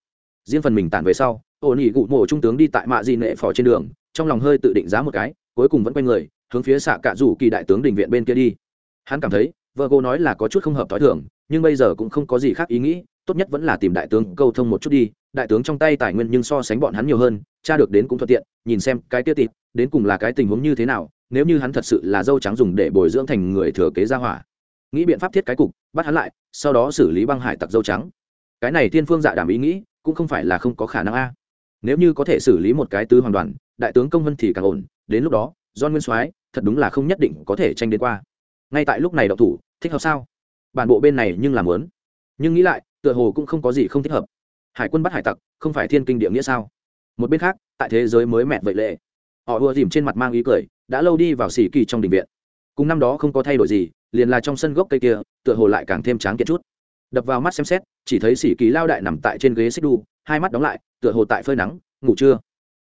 riêng phần mình tản về sau ổn ỉ gụ mổ trung tướng đi tại mạ di nệ phò trên đường, trong lòng hơi tự định giá một cái, cuối cùng vẫn quay người, hướng phía xạ cạ rủ kỳ đại tướng đình viện bên kia đi. Hắn cảm thấy vợ gỗ nói là có chút không hợp t h ó i thưởng nhưng bây giờ cũng không có gì khác ý nghĩ, tốt nhất vẫn là tìm đại tướng câu thông một chút đi. Đại tướng trong tay tài nguyên nhưng so sánh bọn hắn nhiều hơn cha được đến cũng thuận tiện, nhìn xem cái tiết tịt, đến cùng là cái tình huống như thế nào, nếu như hắn thật sự là dâu trắng dùng để bồi dưỡng thành người thừa kế gia hỏa. Nghĩ biện pháp thiết cái cục, bắt hắn lại, sau đó xử lý băng hải tặc dâu trắng. Cái này thiên phương dạ đảm ý nghĩ cũng không phải là không có khả năng a. Nếu như có thể xử lý một cái tứ hoàn đoàn, đại tướng công vân thì càng ổn, đến lúc đó do nguyên soái thật đúng là không nhất định có thể tranh đến qua. Ngay tại lúc này đậu thủ, thích hợp sao? Bản bộ bên này nhưng làm lớn. Nhưng nghĩ lại, tựa hồ cũng không có gì không thích hợp. Hải quân bắt hải tặc, không phải thiên kinh địa nghĩa sao? Một bên khác, tại thế giới mới mẹ vậy lệ. Họ ùa dìm trên mặt mang ý cười, đã lâu đi vào xỉ kỳ trong đình viện. Cùng năm đó không có thay đổi gì, liền là trong sân gốc cây kia, tựa hồ lại càng thêm tráng kiện chút đập vào mắt xem xét, chỉ thấy sĩ kỳ lao đại nằm tại trên ghế xích đu, hai mắt đóng lại, tựa hồ tại phơi nắng, ngủ trưa.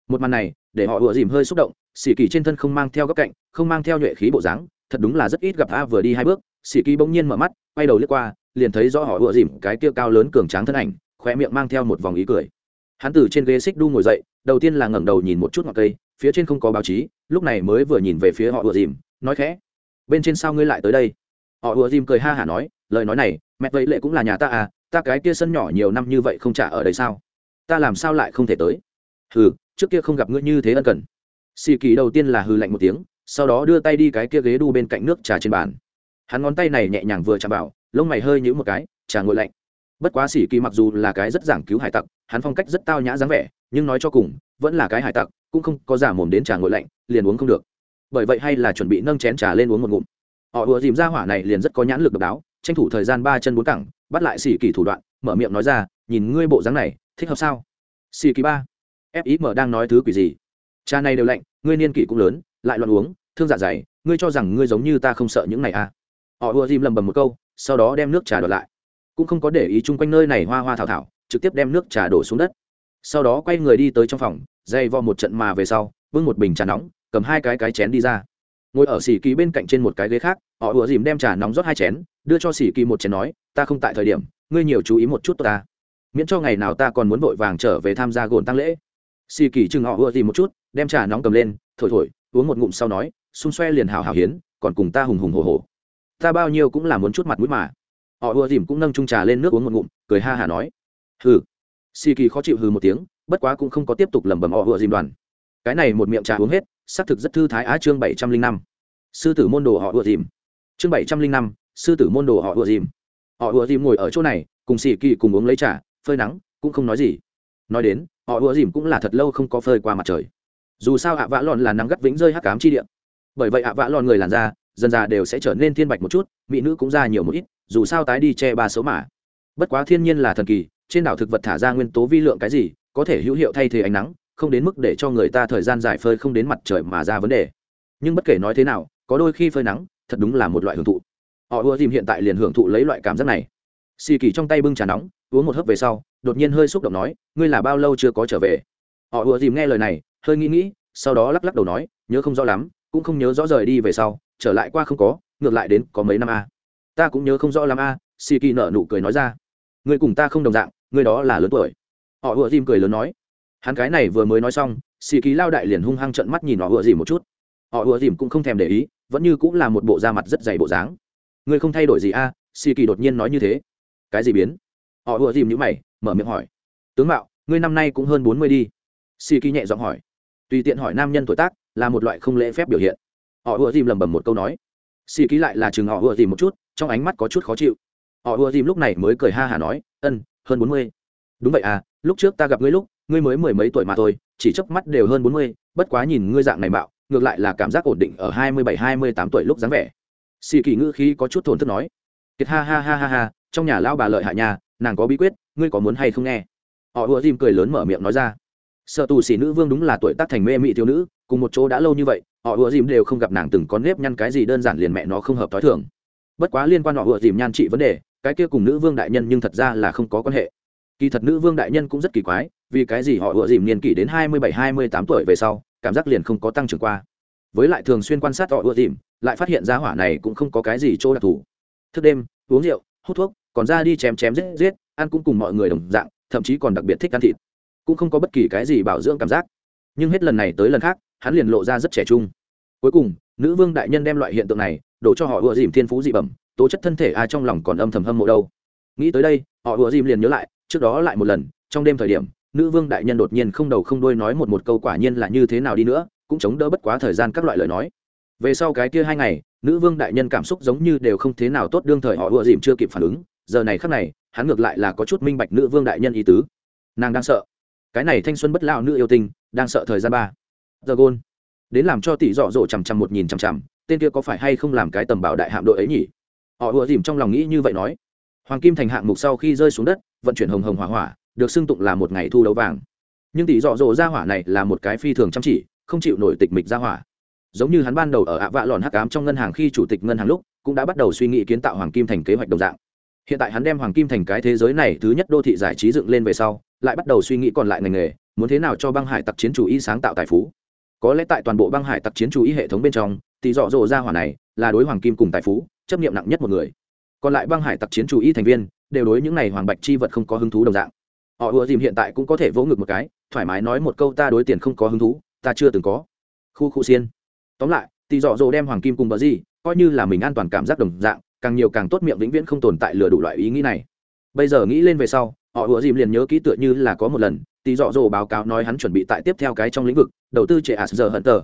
Một màn này, để họ vừa dìm hơi xúc động sĩ kỳ trên thân không mang theo góc cạnh, không mang theo nhuệ khí bộ dáng, thật đúng là rất ít gặp a vừa đi hai bước. Sĩ kỳ bỗng nhiên mở mắt, quay đầu lướt qua, liền thấy rõ họ vừa dìm cái kia cao lớn cường tráng thân ảnh khoe miệng mang theo một vòng ý cười. Hắn từ trên ghế xích đu ngồi dậy, đầu tiên là ngẩng đầu nhìn một chút ngọn cây, phía trên không có báo chí, lúc này mới vừa nhìn về phía họ ùa dìm, nói khẽ, bên trên sao ngươi lại tới đây? Họ ùa dìm cười ha hả nói, lời nói này mẹ vậy lệ cũng là nhà ta à ta cái kia sân nhỏ nhiều năm như vậy không trả ở đây sao? Ta làm sao lại không thể tới? Hừ, trước kia không gặp ngươi như thế ân cần. Xì kỳ đầu tiên là hừ lạnh một tiếng, sau đó đưa tay đi cái kia ghế đu bên cạnh nước trà trên bàn. Hắn ngón tay này nhẹ nhàng vừa chạm vào, lông mày hơi nhũ một cái, trà ngồi lạnh. Bất quá xì kỳ mặc dù là cái rất giảng cứu hải tặc, hắn phong cách rất tao nhã dáng vẻ, nhưng nói cho cùng, vẫn là cái hải tặc, cũng không có giả mồm đến trà ngồi lạnh, liền uống không được. Bởi vậy hay là chuẩn bị nâng chén trà lên uống một ngụm. Họ vừa dìm ra hỏa này liền rất có nhãn lực độc đáo tranh thủ thời gian ba chân bốn cẳng, bắt lại xì kỳ thủ đoạn, mở miệng nói ra, nhìn ngươi bộ dáng này, thích hợp sao? Xì kỳ ba fim đang nói thứ quỷ gì? Cha này đều lạnh, ngươi niên kỷ cũng lớn, lại loạn uống, thương dạ dày, ngươi cho rằng ngươi giống như ta không sợ những này à? Họ ùa dìm lầm bầm một câu, sau đó đem nước trà đổ lại. Cũng không có để ý chung quanh nơi này hoa hoa thảo thảo, trực tiếp đem nước trà đổ xuống đất. Sau đó quay người đi tới trong phòng, dây vo một trận mà về sau, bưng một bình trà nóng, cầm hai cái cái chén đi ra ngồi ở xỉ kỳ bên cạnh trên một cái ghế khác, họ ùa dìm đem trà nóng rót hai chén, đưa cho xỉ kỳ một chén nói, ta không tại thời điểm, ngươi nhiều chú ý một chút ta. Miễn cho ngày nào ta còn muốn vội vàng trở về tham gia gồn tăng lễ. Xỉ kỳ chừng họ ùa dìm một chút, đem trà nóng cầm lên, thổi thổi, uống một ngụm sau nói, xung xoe liền hào hào hiến, còn cùng ta hùng hùng hồ hồ ta bao nhiêu cũng là muốn chút mặt mũi mà. Họ ùa dìm cũng nâng trung trà lên nước uống một ngụm, cười ha hả nói, hừ. Xì kỳ khó chịu hừ một tiếng, bất quá cũng không có tiếp tục lẩm bẩm họ ùa dìm đoàn cái này một miệng trà uống hết, xác thực rất thư thái á chương bảy trăm linh năm. Sư tử môn đồ họ ùa dìm. Chương bảy trăm linh năm, sư tử môn đồ họ ùa dìm. Họ ùa dìm ngồi ở chỗ này, cùng xì kỳ cùng uống lấy trà, phơi nắng, cũng không nói gì. Nói đến, họ ùa dìm cũng là thật lâu không có phơi qua mặt trời. Dù sao ạ vã lòn là nắng gắt vĩnh rơi hắc cám chi điện bởi vậy ạ vã lòn người làn da, dần già đều sẽ trở nên thiên bạch một chút, mỹ nữ cũng ra nhiều một ít, dù sao tái đi che ba số mà. Bất quá thiên nhiên là thần kỳ, trên đảo thực vật thả ra nguyên tố vi lượng cái gì, có thể hữu hiệu thay thế ánh nắng không đến mức để cho người ta thời gian dài phơi không đến mặt trời mà ra vấn đề. Nhưng bất kể nói thế nào, có đôi khi phơi nắng, thật đúng là một loại hưởng thụ. Họ ưa dìm hiện tại liền hưởng thụ lấy loại cảm giác này. Xì kỳ trong tay bưng trà nóng, uống một hớp về sau, đột nhiên hơi xúc động nói, ngươi là bao lâu chưa có trở về? Họ ưa dìm nghe lời này, hơi nghĩ nghĩ, sau đó lắc lắc đầu nói, nhớ không rõ lắm, cũng không nhớ rõ rời đi về sau, trở lại qua không có, ngược lại đến có mấy năm a. Ta cũng nhớ không rõ lắm a, xì kỳ nở nụ cười nói ra. Người cùng ta không đồng dạng người đó là lớn tuổi. Họ ưa dìm cười lớn nói hắn cái này vừa mới nói xong xì kỳ lao đại liền hung hăng trận mắt nhìn họ ùa dìm một chút. Họ ùa dìm cũng không thèm để ý, vẫn như cũng là một bộ da mặt rất dày bộ dáng. Ngươi không thay đổi gì a? Xì kỳ đột nhiên nói như thế. Cái gì biến? Họ ùa dìm nhữ mày, mở miệng hỏi. Tướng mạo, ngươi năm nay cũng hơn bốn mươi đi. Xì kỳ nhẹ giọng hỏi. Tùy tiện hỏi nam nhân tuổi tác, là một loại không lễ phép biểu hiện. Họ ùa dìm lẩm bẩm một câu nói. Xì kỳ lại là chừng họ ùa dìm một chút, trong ánh mắt có chút khó chịu. Họ ùa dìm lúc này mới cười ha hả nói, ân, hơn bốn mươi. Đúng vậy à lúc trước ta gặp ngươi lúc ngươi mới mười mấy tuổi mà thôi, chỉ chớp mắt đều hơn bốn mươi, bất quá nhìn ngươi dạng này mạo, ngược lại là cảm giác ổn định ở hai mươi bảy, hai mươi tám tuổi lúc dáng vẻ. Xì kỳ ngữ khí có chút thổn thức nói. Kiệt ha ha ha ha ha, trong nhà lao bà lợi hại nhà, nàng có bí quyết, ngươi có muốn hay không nghe? Họ ùa dìm cười lớn mở miệng nói ra. Sợ tù xỉ nữ vương đúng là tuổi tác thành mê mị thiếu nữ, cùng một chỗ đã lâu như vậy, họ ùa dìm đều không gặp nàng từng có nếp nhăn cái gì đơn giản liền mẹ nó không hợp t h i thường. Bất quá liên quan họ ùa dìm nhan trị vấn đề, cái kia cùng nữ vương đại nhân nhưng thật ra là không có quan hệ kỳ thật nữ vương đại nhân cũng rất kỳ quái, vì cái gì họ ựa dìm niên kỷ đến hai mươi bảy, hai mươi tám tuổi về sau, cảm giác liền không có tăng trưởng qua. Với lại thường xuyên quan sát họ ựa dìm, lại phát hiện ra hỏa này cũng không có cái gì chỗ đặc thù. Thức đêm, uống rượu, hút thuốc, còn ra đi chém chém giết giết, ăn cũng cùng mọi người đồng dạng, thậm chí còn đặc biệt thích ăn thịt. Cũng không có bất kỳ cái gì bảo dưỡng cảm giác. Nhưng hết lần này tới lần khác, hắn liền lộ ra rất trẻ trung. Cuối cùng, nữ vương đại nhân đem loại hiện tượng này, đổ cho họ ùa dìm thiên phú dị bẩm, tố chất thân thể ai trong lòng còn âm thầm hâm mộ đâu. Nghĩ tới đây, họ ùa dìm liền nhớ lại trước đó lại một lần, trong đêm thời điểm, nữ vương đại nhân đột nhiên không đầu không đuôi nói một một câu quả nhiên là như thế nào đi nữa, cũng chống đỡ bất quá thời gian các loại lời nói. Về sau cái kia hai ngày, nữ vương đại nhân cảm xúc giống như đều không thế nào tốt, đương thời họ ùa dìm chưa kịp phản ứng, giờ này khắc này, hắn ngược lại là có chút minh bạch nữ vương đại nhân ý tứ. Nàng đang sợ. Cái này thanh xuân bất lao nữ yêu tinh, đang sợ thời gian ba. Giờ gôn đến làm cho tỷ dọ dỗ chằm chằm một nghìn chằm chằm, tên kia có phải hay không làm cái tầm bảo đại hạm đội ấy nhỉ? Họ ùa dìm trong lòng nghĩ như vậy nói hoàng kim thành hạng mục sau khi rơi xuống đất, vận chuyển hồng hồng hỏa hỏa, được xưng tụng là một ngày thu đấu vàng. Nhưng tỷ dọ dỗ ra hỏa này là một cái phi thường chăm chỉ, không chịu nổi tịch mịch ra hỏa. Giống như hắn ban đầu ở ạ vạ lòn hắc cám trong ngân hàng khi chủ tịch ngân hàng lúc, cũng đã bắt đầu suy nghĩ kiến tạo hoàng kim thành kế hoạch đồng dạng. Hiện tại hắn đem hoàng kim thành cái thế giới này thứ nhất đô thị giải trí dựng lên về sau, lại bắt đầu suy nghĩ còn lại ngành nghề, muốn thế nào cho băng hải tặc chiến chủ y sáng tạo tài phú. Có lẽ tại toàn bộ băng hải tặc chiến chủ y hệ thống bên trong thì dọ dỗ ra hỏa này là đối hoàng kim cùng tài phú chấp nghiệm nặng nhất một người còn lại băng hải tặc chiến chủ y thành viên đều đối những này hoàng bạch chi vật không có hứng thú đồng dạng. Họ ùa dìm hiện tại cũng có thể vỗ ngực một cái, thoải mái nói một câu ta đối tiền không có hứng thú, ta chưa từng có. Khu khu xiên. Tóm lại thì dọ dỗ đem hoàng kim cùng bờ gì, coi như là mình an toàn cảm giác đồng dạng, càng nhiều càng tốt miệng vĩnh viễn không tồn tại lừa đủ loại ý nghĩ này. Bây giờ nghĩ lên về sau, họ ùa dìm liền nhớ kỹ tựa như là có một lần, tỷ dọ dỗ báo cáo nói hắn chuẩn bị tại tiếp theo cái trong lĩnh vực, đầu tư trệ asger hunter.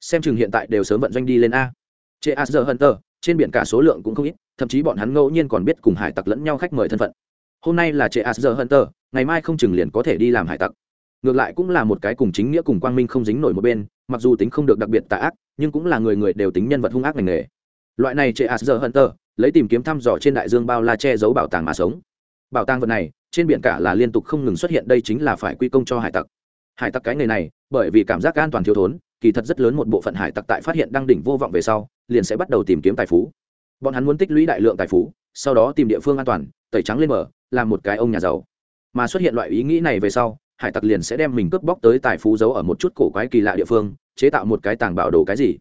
Xem chừng hiện tại đều sớm vận doanh đi lên a. Trệ asger hunter, trên biển cả số lượng cũng không ít thậm chí bọn hắn ngẫu nhiên còn biết cùng hải tặc lẫn nhau khách mời thân phận. Hôm nay là trệ Asher hunter, ngày mai không chừng liền có thể đi làm hải tặc. Ngược lại cũng là một cái cùng chính nghĩa cùng quang minh không dính nổi một bên, mặc dù tính không được đặc biệt tà ác, nhưng cũng là người người đều tính nhân vật hung ác ngành nghề. Loại này trệ Asher hunter, lấy tìm kiếm thăm dò trên đại dương bao la che giấu bảo tàng mà sống. Bảo tàng vật này, trên biển cả là liên tục không ngừng xuất hiện, đây chính là phải quy công cho hải tặc. Hải tặc cái nghề này, bởi vì cảm giác an toàn thiếu thốn, kỳ thật rất lớn một bộ phận hải tặc tại phát hiện đang đỉnh vô vọng về sau, liền sẽ bắt đầu tìm kiếm tài phú bọn hắn muốn tích lũy đại lượng tài phú, sau đó tìm địa phương an toàn, tẩy trắng lên mở làm một cái ông nhà giàu. Mà xuất hiện loại ý nghĩ này về sau, hải tặc liền sẽ đem mình cướp bóc tới tài phú giấu ở một chút cổ quái kỳ lạ địa phương, chế tạo một cái tàng bảo đồ cái gì.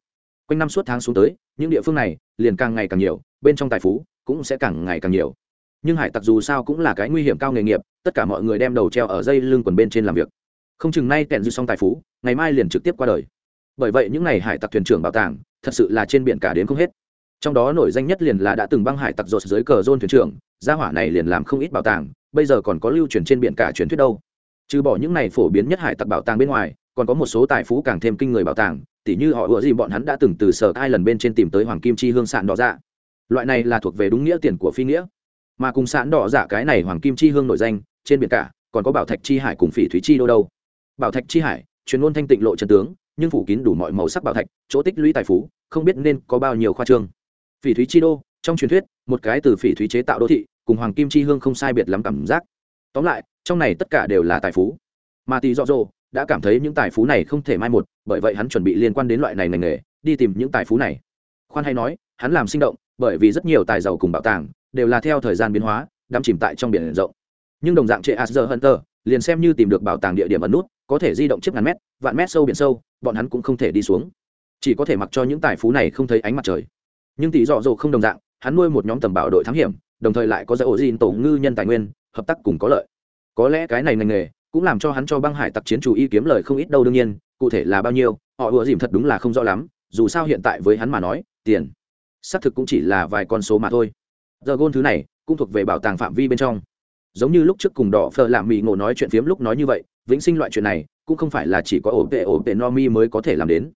Quanh năm suốt tháng xuống tới, những địa phương này liền càng ngày càng nhiều, bên trong tài phú cũng sẽ càng ngày càng nhiều. Nhưng hải tặc dù sao cũng là cái nguy hiểm cao nghề nghiệp, tất cả mọi người đem đầu treo ở dây lưng quần bên trên làm việc. Không chừng nay kẹn dư xong tài phú, ngày mai liền trực tiếp qua đời. Bởi vậy những ngày hải tặc thuyền trưởng bảo tàng, thật sự là trên biển cả đến không hết trong đó nổi danh nhất liền là đã từng băng hải tặc rột dưới cờ rôn thuyền trưởng, gia hỏa này liền làm không ít bảo tàng, bây giờ còn có lưu truyền trên biển cả truyền thuyết đâu. Trừ bỏ những này phổ biến nhất hải tặc bảo tàng bên ngoài, còn có một số tài phú càng thêm kinh người bảo tàng, tỉ như họ ủa gì bọn hắn đã từng từ sở hai lần bên trên tìm tới hoàng kim chi hương sạn đỏ dạ. loại này là thuộc về đúng nghĩa tiền của phi nghĩa. Mà cùng sạn đỏ dạ cái này hoàng kim chi hương nổi danh, trên biển cả, còn có bảo thạch chi hải cùng phỉ thúy chi đô đâu. Bảo thạch chi hải, truyền ngôn thanh tịnh lộ trần tướng, nhưng phủ kín đủ mọi màu sắc bảo thạch, chỗ tích lũy tài phú, không biết nên có bao nhiêu khoa trương phỉ thúy chi đô, trong truyền thuyết, một cái từ phỉ thúy chế tạo đô thị, cùng hoàng kim chi hương không sai biệt lắm cảm giác. Tóm lại, trong này tất cả đều là tài phú. Mà tỳ dọ dỗ đã cảm thấy những tài phú này không thể mai một, bởi vậy hắn chuẩn bị liên quan đến loại này ngành nghề, đi tìm những tài phú này. Khoan hay nói, hắn làm sinh động, bởi vì rất nhiều tài giàu cùng bảo tàng đều là theo thời gian biến hóa, đắm chìm tại trong biển rộng. Nhưng đồng dạng trệ asger hunter liền xem như tìm được bảo tàng địa điểm ẩn nút, có thể di động chiếc ngàn mét, vạn mét sâu biển sâu, bọn hắn cũng không thể đi xuống. Chỉ có thể mặc cho những tài phú này không thấy ánh mặt trời nhưng tỷ dọ dỗ không đồng dạng, hắn nuôi một nhóm tầm bảo đội thám hiểm, đồng thời lại có giải ổ dìn tổ ngư nhân tài nguyên, hợp tác cùng có lợi. Có lẽ cái này ngành nghề cũng làm cho hắn cho băng hải tặc chiến chủ y kiếm lời không ít đâu đương nhiên, cụ thể là bao nhiêu, họ ủa dìm thật đúng là không rõ lắm, dù sao hiện tại với hắn mà nói, tiền, xác thực cũng chỉ là vài con số mà thôi. Giờ gôn thứ này cũng thuộc về bảo tàng phạm vi bên trong. Giống như lúc trước cùng đỏ phờ làm mì ngộ nói chuyện phiếm lúc nói như vậy, vĩnh sinh loại chuyện này cũng không phải là chỉ có ổ tệ ổ tệ no mi mới có thể làm đến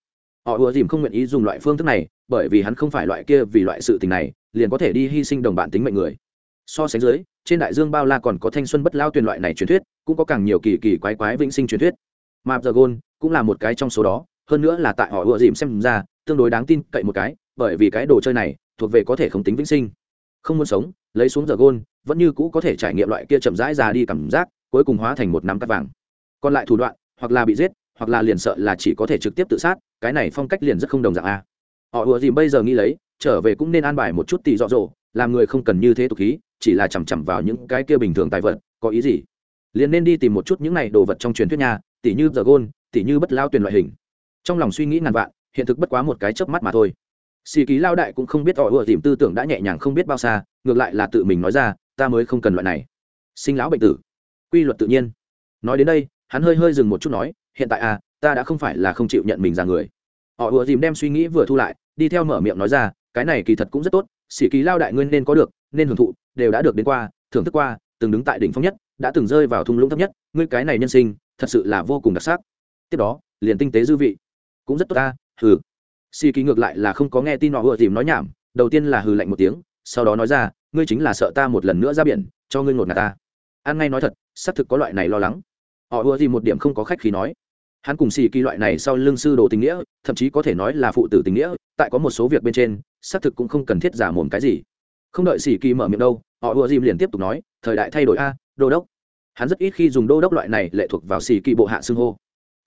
họ ùa dìm không nguyện ý dùng loại phương thức này, bởi vì hắn không phải loại kia vì loại sự tình này, liền có thể đi hy sinh đồng bạn tính mệnh người. So sánh dưới, trên đại dương bao la còn có thanh xuân bất lao tuyển loại này truyền thuyết, cũng có càng nhiều kỳ kỳ quái quái vĩnh sinh truyền thuyết. Mà giờ gôn cũng là một cái trong số đó, hơn nữa là tại họ ùa dìm xem ra, tương đối đáng tin cậy một cái, bởi vì cái đồ chơi này thuộc về có thể không tính vĩnh sinh. Không muốn sống, lấy xuống giờ gôn vẫn như cũ có thể trải nghiệm loại kia chậm rãi già đi cảm giác, cuối cùng hóa thành một nắm cắt vàng. Còn lại thủ đoạn, hoặc là bị giết hoặc là liền sợ là chỉ có thể trực tiếp tự sát, cái này phong cách liền rất không đồng dạng a. Họ ùa dìm bây giờ nghĩ lấy, trở về cũng nên an bài một chút tỷ dọ dỗ, làm người không cần như thế tục khí, chỉ là chằm chằm vào những cái kia bình thường tài vật, có ý gì? Liền nên đi tìm một chút những này đồ vật trong truyền thuyết nhà tỷ như giờ gôn tỷ như bất lao tuyển loại hình. Trong lòng suy nghĩ ngàn vạn, hiện thực bất quá một cái chớp mắt mà thôi. Xì ký lao đại cũng không biết họ ùa dìm tư tưởng đã nhẹ nhàng không biết bao xa, ngược lại là tự mình nói ra, ta mới không cần loại này. Sinh lão bệnh tử. Quy luật tự nhiên. Nói đến đây, hắn hơi hơi dừng một chút nói hiện tại à ta đã không phải là không chịu nhận mình ra người. Họ ùa dìm đem suy nghĩ vừa thu lại, đi theo mở miệng nói ra, cái này kỳ thật cũng rất tốt, sĩ kỳ lao đại nguyên nên có được, nên hưởng thụ, đều đã được đến qua, thưởng thức qua, từng đứng tại đỉnh phong nhất, đã từng rơi vào thung lũng thấp nhất, ngươi cái này nhân sinh, thật sự là vô cùng đặc sắc. Tiếp đó, liền tinh tế dư vị. Cũng rất tốt ta, hừ. Sĩ kỳ ngược lại là không có nghe tin họ ùa dìm nói nhảm, đầu tiên là hừ lạnh một tiếng, sau đó nói ra, ngươi chính là sợ ta một lần nữa ra biển, cho ngươi ngột ngạt ta. An ngay nói thật, xác thực có loại này lo lắng. Họ ùa dìm một điểm không có khách khí nói hắn cùng xì kỳ loại này sau lưng sư đồ tình nghĩa, thậm chí có thể nói là phụ tử tình nghĩa, tại có một số việc bên trên, xác thực cũng không cần thiết giả mồm cái gì. Không đợi xì kỳ mở miệng đâu, họ ùa dìm liền tiếp tục nói, thời đại thay đổi a, đô đốc. Hắn rất ít khi dùng đô đốc loại này lệ thuộc vào xì kỳ bộ hạ xưng hô.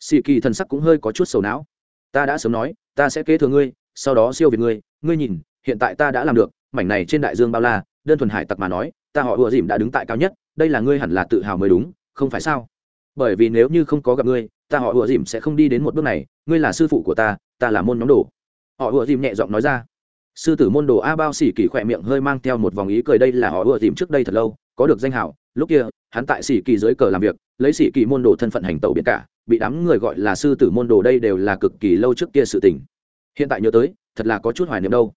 Xì kỳ thần sắc cũng hơi có chút sầu não. Ta đã sớm nói, ta sẽ kế thừa ngươi, sau đó siêu việt ngươi ngươi nhìn, hiện tại ta đã làm được, mảnh này trên đại dương bao la, đơn thuần hải tặc mà nói, ta họ ùa dìm đã đứng tại cao nhất, đây là ngươi hẳn là tự hào mới đúng, không phải sao? Bởi vì nếu như không có gặp ngươi ta họ ủa dìm sẽ không đi đến một bước này, ngươi là sư phụ của ta ta là môn nhóm đồ. Họ ủa dìm nhẹ giọng nói ra. Sư tử môn đồ a bao xỉ kỳ khỏe miệng hơi mang theo một vòng ý cười, đây là họ ủa dìm trước đây thật lâu, có được danh hảo. Lúc kia, hắn tại xỉ kỳ dưới cờ làm việc, lấy xỉ kỳ môn đồ thân phận hành tẩu biển cả, bị đám người gọi là sư tử môn đồ đây đều là cực kỳ lâu trước kia sự tình. Hiện tại nhớ tới, thật là có chút hoài niệm đâu.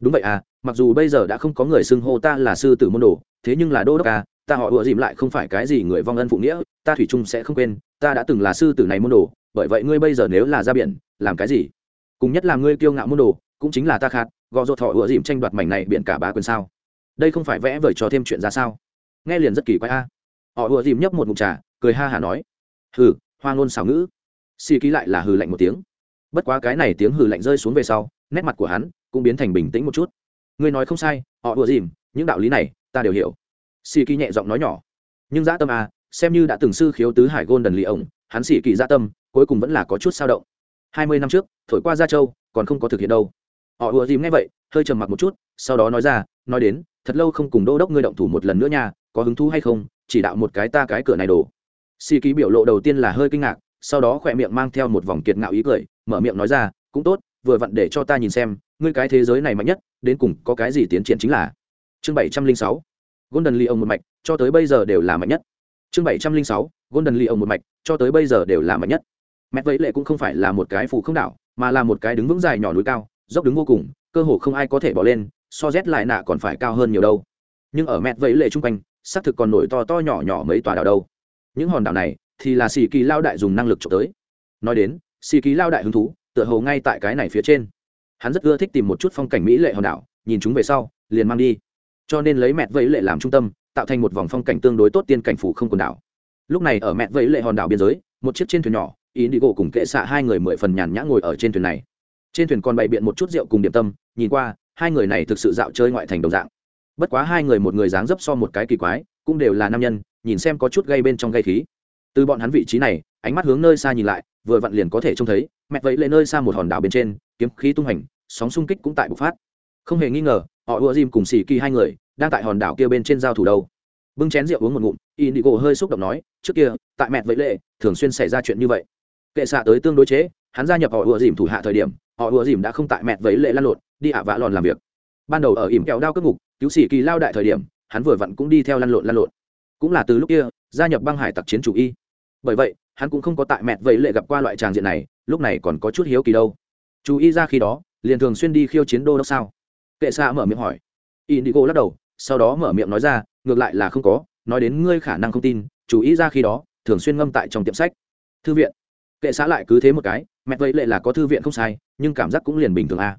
Đúng vậy à mặc dù bây giờ đã không có người xưng hô ta là sư tử môn đồ, thế nhưng là đô đốc à ta họ ủa dìm lại không phải cái gì người vong ân phụ nghĩa, ta thủy chung sẽ không quên ta đã từng là sư tử này môn đồ, bởi vậy ngươi bây giờ nếu là ra biển, làm cái gì? Cùng nhất là ngươi kiêu ngạo môn đồ, cũng chính là ta khát, gò dột thọ ựa dìm tranh đoạt mảnh này biển cả bá quyền sao? Đây không phải vẽ vời cho thêm chuyện ra sao? Nghe liền rất kỳ quái a. Họ ựa dìm nhấp một mục trà, cười ha hả nói. Hừ, hoa ngôn xảo ngữ. Xì ký lại là hừ lạnh một tiếng. Bất quá cái này tiếng hừ lạnh rơi xuống về sau, nét mặt của hắn cũng biến thành bình tĩnh một chút. Ngươi nói không sai, họ ựa dìm những đạo lý này ta đều hiểu. Xì ký nhẹ giọng nói nhỏ. Nhưng dã tâm à xem như đã từng sư khiếu tứ hải gôn đần lì ổng, hắn sĩ kỳ gia tâm, cuối cùng vẫn là có chút sao động. Hai mươi năm trước, thổi qua gia châu, còn không có thực hiện đâu. Họ ùa dìm nghe vậy, hơi trầm mặc một chút, sau đó nói ra, nói đến, thật lâu không cùng đô đốc ngươi động thủ một lần nữa nha, có hứng thú hay không, chỉ đạo một cái ta cái cửa này đổ. Xì kỳ biểu lộ đầu tiên là hơi kinh ngạc, sau đó khỏe miệng mang theo một vòng kiệt ngạo ý cười, mở miệng nói ra, cũng tốt, vừa vặn để cho ta nhìn xem, ngươi cái thế giới này mạnh nhất, đến cùng có cái gì tiến triển chính là. Chương bảy trăm linh sáu. Golden lee ông một mạch, cho tới bây giờ đều là mạnh nhất chương bảy trăm linh sáu, golden lee ông một mạch, cho tới bây giờ đều là mạnh nhất. Mẹ vẫy lệ cũng không phải là một cái phù không đảo, mà là một cái đứng vững dài nhỏ núi cao, dốc đứng vô cùng, cơ hồ không ai có thể bỏ lên, so rét lại nạ còn phải cao hơn nhiều đâu. Nhưng ở mẹ vẫy lệ chung quanh, xác thực còn nổi to to nhỏ nhỏ mấy tòa đảo đâu. Những hòn đảo này thì là xì kỳ lao đại dùng năng lực trộm tới. Nói đến xì kỳ lao đại hứng thú, tựa hồ ngay tại cái này phía trên. Hắn rất ưa thích tìm một chút phong cảnh mỹ lệ hòn đảo, nhìn chúng về sau, liền mang đi. Cho nên lấy mẹ vẫy lệ làm trung tâm tạo thành một vòng phong cảnh tương đối tốt tiên cảnh phủ không quần đảo. Lúc này ở mẹ vẫy lệ hòn đảo biên giới, một chiếc trên thuyền nhỏ ý đi gỗ cùng kệ xạ hai người mười phần nhàn nhã ngồi ở trên thuyền này. Trên thuyền còn bày biện một chút rượu cùng điểm tâm, nhìn qua, hai người này thực sự dạo chơi ngoại thành đồng dạng. Bất quá hai người một người dáng dấp so một cái kỳ quái, cũng đều là nam nhân, nhìn xem có chút gây bên trong gây khí. Từ bọn hắn vị trí này, ánh mắt hướng nơi xa nhìn lại, vừa vặn liền có thể trông thấy, mẹ vẫy lên nơi xa một hòn đảo bên trên, kiếm khí tung hành, sóng xung kích cũng tại bộc phát. Không hề nghi ngờ, họ ùa dìm cùng xì kỳ hai người đang tại hòn đảo kia bên trên giao thủ đâu. Bưng chén rượu uống một ngụm, indigo hơi xúc động nói, trước kia, tại mẹ vẫy lệ, thường xuyên xảy ra chuyện như vậy. Kệ xạ tới tương đối chế, hắn gia nhập họ ùa dìm thủ hạ thời điểm, họ ùa dìm đã không tại mẹ vẫy lệ lăn lộn, đi ạ vã lòn làm việc. Ban đầu ở ỉm kẹo đao cất ngục, cứu sĩ kỳ lao đại thời điểm, hắn vừa vặn cũng đi theo lăn lộn lăn lộn. Cũng là từ lúc kia, gia nhập băng hải tặc chiến chủ y. Bởi vậy, hắn cũng không có tại mẹ vẫy lệ gặp qua loại tràng diện này, lúc này còn có chút hiếu kỳ đâu. Chú y ra khi đó, liền thường xuyên đi khiêu chiến đô đốc sao? Kệ xạ mở miệng hỏi indigo lắc đầu, sau đó mở miệng nói ra, ngược lại là không có, nói đến ngươi khả năng không tin, chú ý ra khi đó, thường xuyên ngâm tại trong tiệm sách. Thư viện? Kệ xã lại cứ thế một cái, mẹ vậy lệ là có thư viện không sai, nhưng cảm giác cũng liền bình thường a.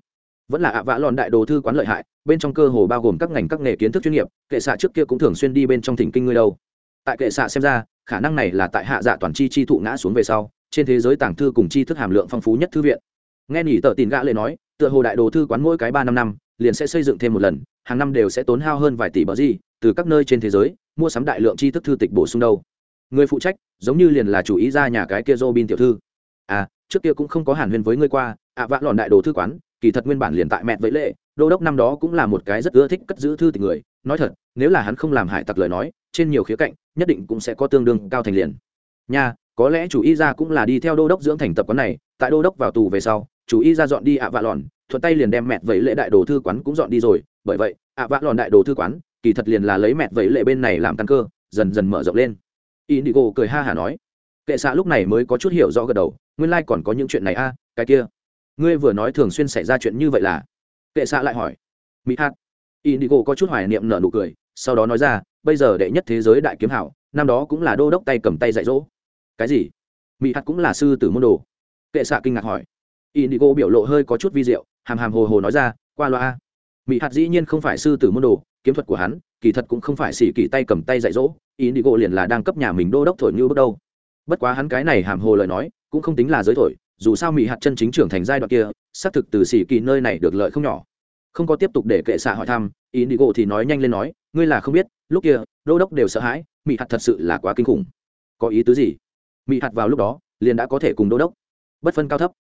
Vẫn là ạ vã lòn đại đồ thư quán lợi hại, bên trong cơ hồ bao gồm các ngành các nghề kiến thức chuyên nghiệp, kệ xạ trước kia cũng thường xuyên đi bên trong thỉnh kinh ngươi đâu. Tại kệ xạ xem ra, khả năng này là tại hạ dạ toàn chi chi thụ ngã xuống về sau, trên thế giới tàng thư cùng chi thức hàm lượng phong phú nhất thư viện. Nghe nhỉ tờ tin gã lệ nói tựa hồ đại đồ thư quán mỗi cái ba năm năm, liền sẽ xây dựng thêm một lần, hàng năm đều sẽ tốn hao hơn vài tỷ bờ gì, từ các nơi trên thế giới, mua sắm đại lượng tri thức thư tịch bổ sung đâu. Người phụ trách, giống như liền là chủ ý ra nhà cái kia Robin tiểu thư. À trước kia cũng không có hàn huyên với ngươi qua, ạ, vạ lòn đại đồ thư quán, kỳ thật nguyên bản liền tại mẹ vậy lệ, đô đốc năm đó cũng là một cái rất ưa thích cất giữ thư tịch người. Nói thật, nếu là hắn không làm hại tặc lời nói, trên nhiều khía cạnh, nhất định cũng sẽ có tương đương cao thành liền. Nha, có lẽ chủ y ra cũng là đi theo đô đốc dưỡng thành tập quán này, tại đô đốc vào tù về sau chủ y ra dọn đi ạ vạ lòn thuận tay liền đem mẹ vẫy lệ đại đồ thư quán cũng dọn đi rồi. Bởi vậy ạ vạ lòn đại đồ thư quán kỳ thật liền là lấy mẹ vẫy lệ bên này làm căn cơ dần dần mở rộng lên. Indigo cười ha hả nói kệ xạ lúc này mới có chút hiểu rõ gật đầu nguyên lai、like、còn có những chuyện này a à, cái kia. Ngươi vừa nói thường xuyên xảy ra chuyện như vậy là? Kệ xạ lại hỏi. Mỹ hát. Indigo có chút hoài niệm nở nụ cười sau đó nói ra bây giờ đệ nhất thế giới đại kiếm hảo năm đó cũng là đô đốc tay cầm tay dạy dỗ. Cái gì? Mỹ hát cũng là sư tử môn đồ. Kệ xạ kinh ngạc hỏi indigo biểu lộ hơi có chút vi diệu, hàm hàm hồ hồ nói ra, qua loa mỹ hạt dĩ nhiên không phải sư tử môn đồ, kiếm thuật của hắn, kỳ thật cũng không phải xỉ kỳ tay cầm tay dạy dỗ, indigo liền là đang cấp nhà mình đô đốc thổi như bước đâu bất quá hắn cái này hàm hồ lời nói, cũng không tính là giới thổi, dù sao mỹ hạt chân chính trưởng thành giai đoạn kia, xác thực từ xỉ kỳ nơi này được lợi không nhỏ. Không có tiếp tục để kệ xạ hỏi thăm, indigo thì nói nhanh lên nói, ngươi là không biết, lúc kia, đô đốc đều sợ hãi mỹ hạt thật sự là quá kinh khủng. Có ý tứ gì? Mỹ hạt vào lúc đó, liền đã có thể cùng đô đốc. Bất phân cao thấp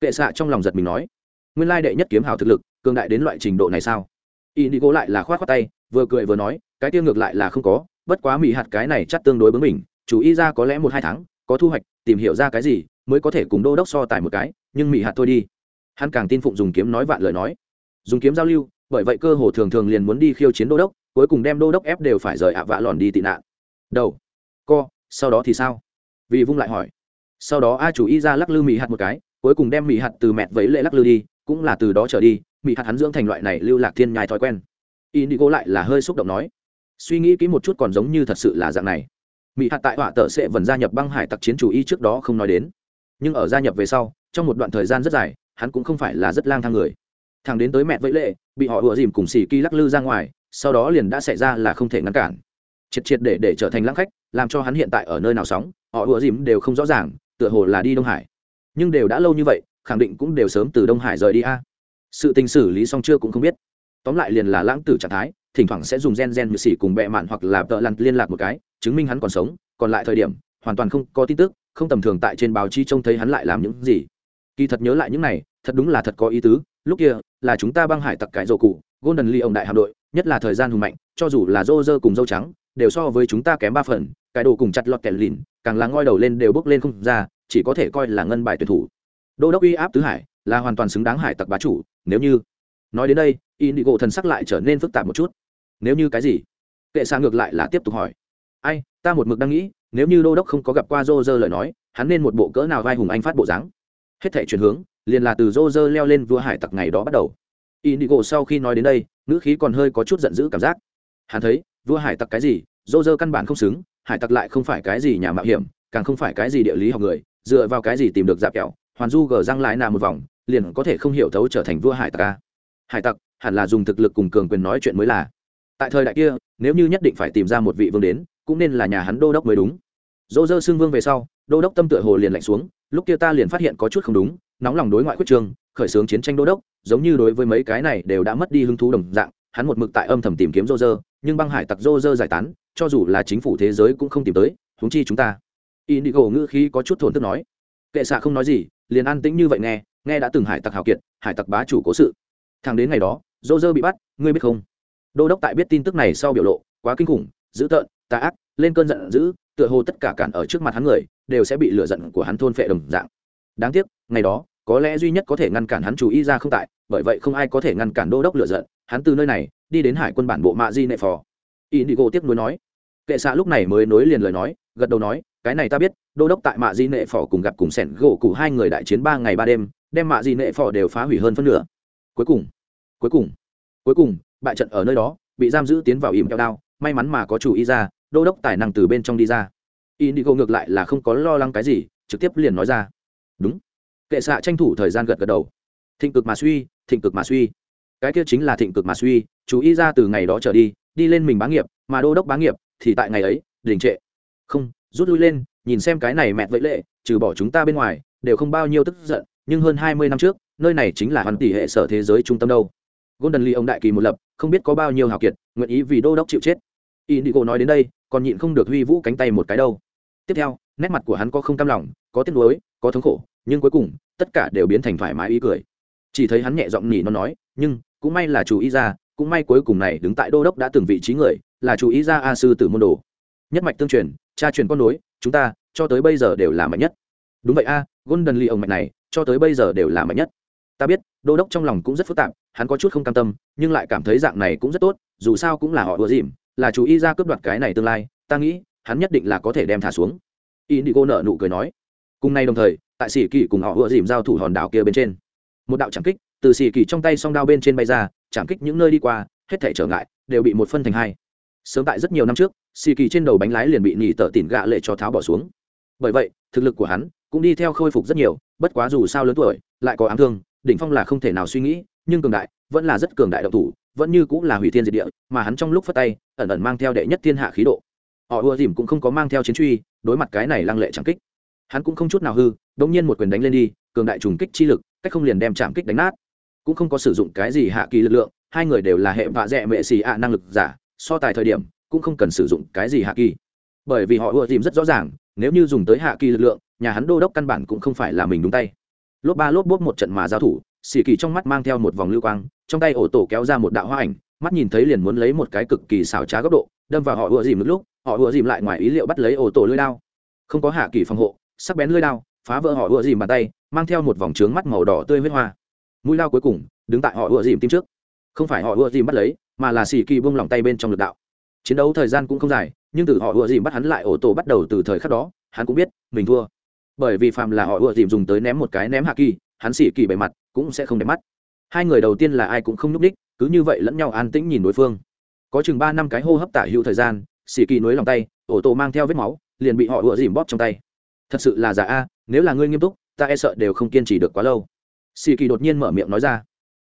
kệ xạ trong lòng giật mình nói, nguyên lai đệ nhất kiếm hào thực lực, cường đại đến loại trình độ này sao? Indigo lại là khoát khoát tay, vừa cười vừa nói, cái tiêu ngược lại là không có, bất quá mỹ hạt cái này chắc tương đối bướng mình chủ y ra có lẽ một hai tháng, có thu hoạch, tìm hiểu ra cái gì, mới có thể cùng đô đốc so tài một cái, nhưng mỹ hạt thôi đi. Hắn càng tin phụng dùng kiếm nói vạn lời nói. Dùng kiếm giao lưu, bởi vậy cơ hồ thường thường liền muốn đi khiêu chiến đô đốc, cuối cùng đem đô đốc ép đều phải rời ạ vạ lòn đi tị nạn. Đầu, co, sau đó thì sao? Vì vung lại hỏi. Sau đó a chủ y ra lắc lư mỹ hạt một cái cuối cùng đem mỹ hạt từ mẹt vấy lệ lắc lư đi, cũng là từ đó trở đi mỹ hạt hắn dưỡng thành loại này lưu lạc thiên nhai thói quen. Indigo lại là hơi xúc động nói, suy nghĩ kỹ một chút còn giống như thật sự là dạng này. Mỹ hạt tại họa tờ sẽ vần gia nhập băng hải tặc chiến chủ y trước đó không nói đến. Nhưng ở gia nhập về sau, trong một đoạn thời gian rất dài, hắn cũng không phải là rất lang thang người. Thằng đến tới mẹ vẫy lệ, bị họ ùa dìm cùng xì kỳ lắc lư ra ngoài, sau đó liền đã xảy ra là không thể ngăn cản. Triệt triệt để để trở thành lãng khách, làm cho hắn hiện tại ở nơi nào sóng, họ ùa dìm đều không rõ ràng, tựa hồ là đi đông hải nhưng đều đã lâu như vậy, khẳng định cũng đều sớm từ đông hải rời đi a. Sự tình xử lý xong chưa cũng không biết. Tóm lại liền là lãng tử trạng thái, thỉnh thoảng sẽ dùng gen gen như xỉ cùng bẹ mạn hoặc là tợ lặn liên lạc một cái, chứng minh hắn còn sống, còn lại thời điểm, hoàn toàn không có tin tức, không tầm thường tại trên báo chí trông thấy hắn lại làm những gì. Kỳ thật nhớ lại những này, thật đúng là thật có ý tứ, lúc kia là chúng ta băng hải tặc cải rổ cụ, golden lee ông đại hạm đội, nhất là thời gian hùng mạnh, cho dù là rô rơ cùng dâu trắng, đều so với chúng ta kém ba phần, cái đồ cùng chặt lọt kẻ lìn, càng là ngoi đầu lên đều bước lên không ra chỉ có thể coi là ngân bài tuyển thủ. Đô đốc uy áp tứ hải là hoàn toàn xứng đáng hải tặc bá chủ, nếu như nói đến đây, indigo thần sắc lại trở nên phức tạp một chút. Nếu như cái gì? Kệ xa ngược lại là tiếp tục hỏi. Ai, ta một mực đang nghĩ, nếu như đô đốc không có gặp qua rô rơ lời nói, hắn nên một bộ cỡ nào vai hùng anh phát bộ dáng? Hết thể chuyển hướng, liền là từ rô rơ leo lên vua hải tặc ngày đó bắt đầu. Indigo sau khi nói đến đây, ngữ khí còn hơi có chút giận dữ cảm giác. Hắn thấy, vua hải tặc cái gì? Rô rơ căn bản không xứng, hải tặc lại không phải cái gì nhà mạo hiểm, càng không phải cái gì địa lý học người dựa vào cái gì tìm được dạp kẹo, hoàn du gờ răng lại nà một vòng, liền có thể không hiểu thấu trở thành vua hải tặc hải tặc, hẳn là dùng thực lực cùng cường quyền nói chuyện mới là. Tại thời đại kia, nếu như nhất định phải tìm ra một vị vương đến, cũng nên là nhà hắn đô đốc mới đúng. Dỗ dơ xưng vương về sau, đô đốc tâm tựa hồ liền lạnh xuống, lúc kia ta liền phát hiện có chút không đúng, nóng lòng đối ngoại quyết trường khởi xướng chiến tranh đô đốc, giống như đối với mấy cái này đều đã mất đi hứng thú đồng dạng, hắn một mực tại âm thầm tìm kiếm dô dơ, nhưng băng hải tặc dô dơ giải tán, cho dù là chính phủ thế giới cũng không tìm tới húng chi chúng ta indigo ngữ khí có chút thổn thức nói. Kệ xạ không nói gì, liền an tĩnh như vậy nghe nghe đã từng hải tặc hào kiệt, hải tặc bá chủ cố sự. Thằng đến ngày đó, dô dơ bị bắt, ngươi biết không? Đô đốc tại biết tin tức này sau biểu lộ, quá kinh khủng, dữ tợn, tà ác, lên cơn giận dữ, tựa hồ tất cả cản ở trước mặt hắn người, đều sẽ bị lửa giận của hắn thôn phệ đồng dạng. Đáng tiếc, ngày đó, có lẽ duy nhất có thể ngăn cản hắn chú ý ra không tại, bởi vậy không ai có thể ngăn cản đô đốc lửa giận, hắn từ nơi này, đi đến hải quân bản bộ mạ di nệ phò. Indigo tiếp nối nói. Kệ xạ lúc này mới nối liền lời nói gật đầu nói, cái này ta biết, đô đốc tại mạ di nệ phò cùng gặp cùng sẻn gỗ cụ hai người đại chiến ba ngày ba đêm, đem mạ di nệ phò đều phá hủy hơn phân nửa. Cuối cùng cuối cùng cuối cùng, bại trận ở nơi đó, bị giam giữ tiến vào ỉm kẹo đao, may mắn mà có chủ ý ra, đô đốc tài năng từ bên trong đi ra. Indigo ngược lại là không có lo lắng cái gì, trực tiếp liền nói ra. Đúng. Kệ xạ tranh thủ thời gian gật gật đầu. Thịnh cực mà suy, thịnh cực mà suy. Cái kia chính là thịnh cực mà suy chú ý ra từ ngày đó trở đi đi lên mình bá nghiệp, mà đô đốc bá nghiệp thì tại ngày ấy, đình trệ không, rút lui lên, nhìn xem cái này mẹ vậy lệ, trừ bỏ chúng ta bên ngoài, đều không bao nhiêu tức giận, nhưng hơn hai mươi năm trước, nơi này chính là hoàn tỷ hệ sở thế giới trung tâm đâu. Golden lee ông đại kỳ một lập, không biết có bao nhiêu hào kiệt, nguyện ý vì đô đốc chịu chết. Indigo nói đến đây, còn nhịn không được huy vũ cánh tay một cái đâu. Tiếp theo, nét mặt của hắn có không cam lòng, có tiếc nuối, có thống khổ, nhưng cuối cùng, tất cả đều biến thành thoải mái ý cười. Chỉ thấy hắn nhẹ giọng nhỉ nó nói, nhưng, cũng may là chủ ý ra, cũng may cuối cùng này đứng tại đô đốc đã từng vị trí người, là chủ ý ra a sư tử môn đồ. Nhất mạch tương truyền cha truyền con nối chúng ta cho tới bây giờ đều là mạnh nhất. Đúng vậy a à, golden lee ông mạnh này cho tới bây giờ đều là mạnh nhất. Ta biết đô đốc trong lòng cũng rất phức tạp hắn có chút không cam tâm nhưng lại cảm thấy dạng này cũng rất tốt dù sao cũng là họ ùa dìm là chú ý ra cướp đoạt cái này tương lai ta nghĩ hắn nhất định là có thể đem thả xuống. Indigo nợ nụ cười nói. Cùng nay đồng thời tại sĩ kỳ cùng họ ùa dìm giao thủ hòn đảo kia bên trên. Một đạo trảm kích từ sĩ kỳ trong tay song đao bên trên bay ra trảm kích những nơi đi qua hết thể trở ngại đều bị một phân thành hai sớm tại rất nhiều năm trước, xì kỳ trên đầu bánh lái liền bị nỉ tợ tỉn gạ lệ cho tháo bỏ xuống. Bởi vậy, thực lực của hắn cũng đi theo khôi phục rất nhiều, bất quá dù sao lớn tuổi, lại có ám thương, đỉnh phong là không thể nào suy nghĩ, nhưng cường đại, vẫn là rất cường đại độc thủ, vẫn như cũng là hủy thiên diệt địa, mà hắn trong lúc phát tay, ẩn ẩn mang theo đệ nhất thiên hạ khí độ. Họ ưa dìm cũng không có mang theo chiến truy, đối mặt cái này lăng lệ chẳng kích. Hắn cũng không chút nào hư đống nhiên một quyền đánh lên đi, cường đại trùng kích chi lực, cách không liền đem chạm kích đánh nát. Cũng không có sử dụng cái gì hạ kỳ lực lượng, hai người đều là hệ vạ dẹ mệ xì ạ năng lực giả so tài thời điểm, cũng không cần sử dụng cái gì hạ kỳ. Bởi vì họ ưa dìm rất rõ ràng, nếu như dùng tới hạ kỳ lực lượng, nhà hắn đô đốc căn bản cũng không phải là mình đúng tay. Lốp ba lốp bốp một trận mà giao thủ xì kỳ trong mắt mang theo một vòng lưu quang, trong tay ổ tổ kéo ra một đạo hoa ảnh, mắt nhìn thấy liền muốn lấy một cái cực kỳ xảo trá góc độ, đâm vào họ ưa dìm một lúc, họ ưa dìm lại ngoài ý liệu bắt lấy ổ tổ lưỡi đao. Không có hạ kỳ phòng hộ, sắc bén lưỡi đao, phá vỡ họ ưa dìm bàn tay, mang theo một vòng trướng mắt màu đỏ tươi huyết hoa. Mũi lao cuối cùng, đứng tại họ ưa dìm tim trước. Không phải họ ưa dìm bắt lấy mà là xì kỳ buông lòng tay bên trong lực đạo. Chiến đấu thời gian cũng không dài, nhưng từ họ ùa dìm bắt hắn lại ổ tổ bắt đầu từ thời khắc đó, hắn cũng biết, mình thua. Bởi vì phàm là họ ùa dìm dùng tới ném một cái ném hạ kỳ, hắn xì kỳ bề mặt cũng sẽ không đẹp mắt. Hai người đầu tiên là ai cũng không nhúc đích cứ như vậy lẫn nhau an tĩnh nhìn đối phương. Có chừng ba năm cái hô hấp tả hữu thời gian, xì kỳ nối lòng tay, ổ tổ mang theo vết máu, liền bị họ ùa dìm bóp trong tay. Thật sự là giả a, nếu là ngươi nghiêm túc, ta e sợ đều không kiên trì được quá lâu. Xì kỳ đột nhiên mở miệng nói ra.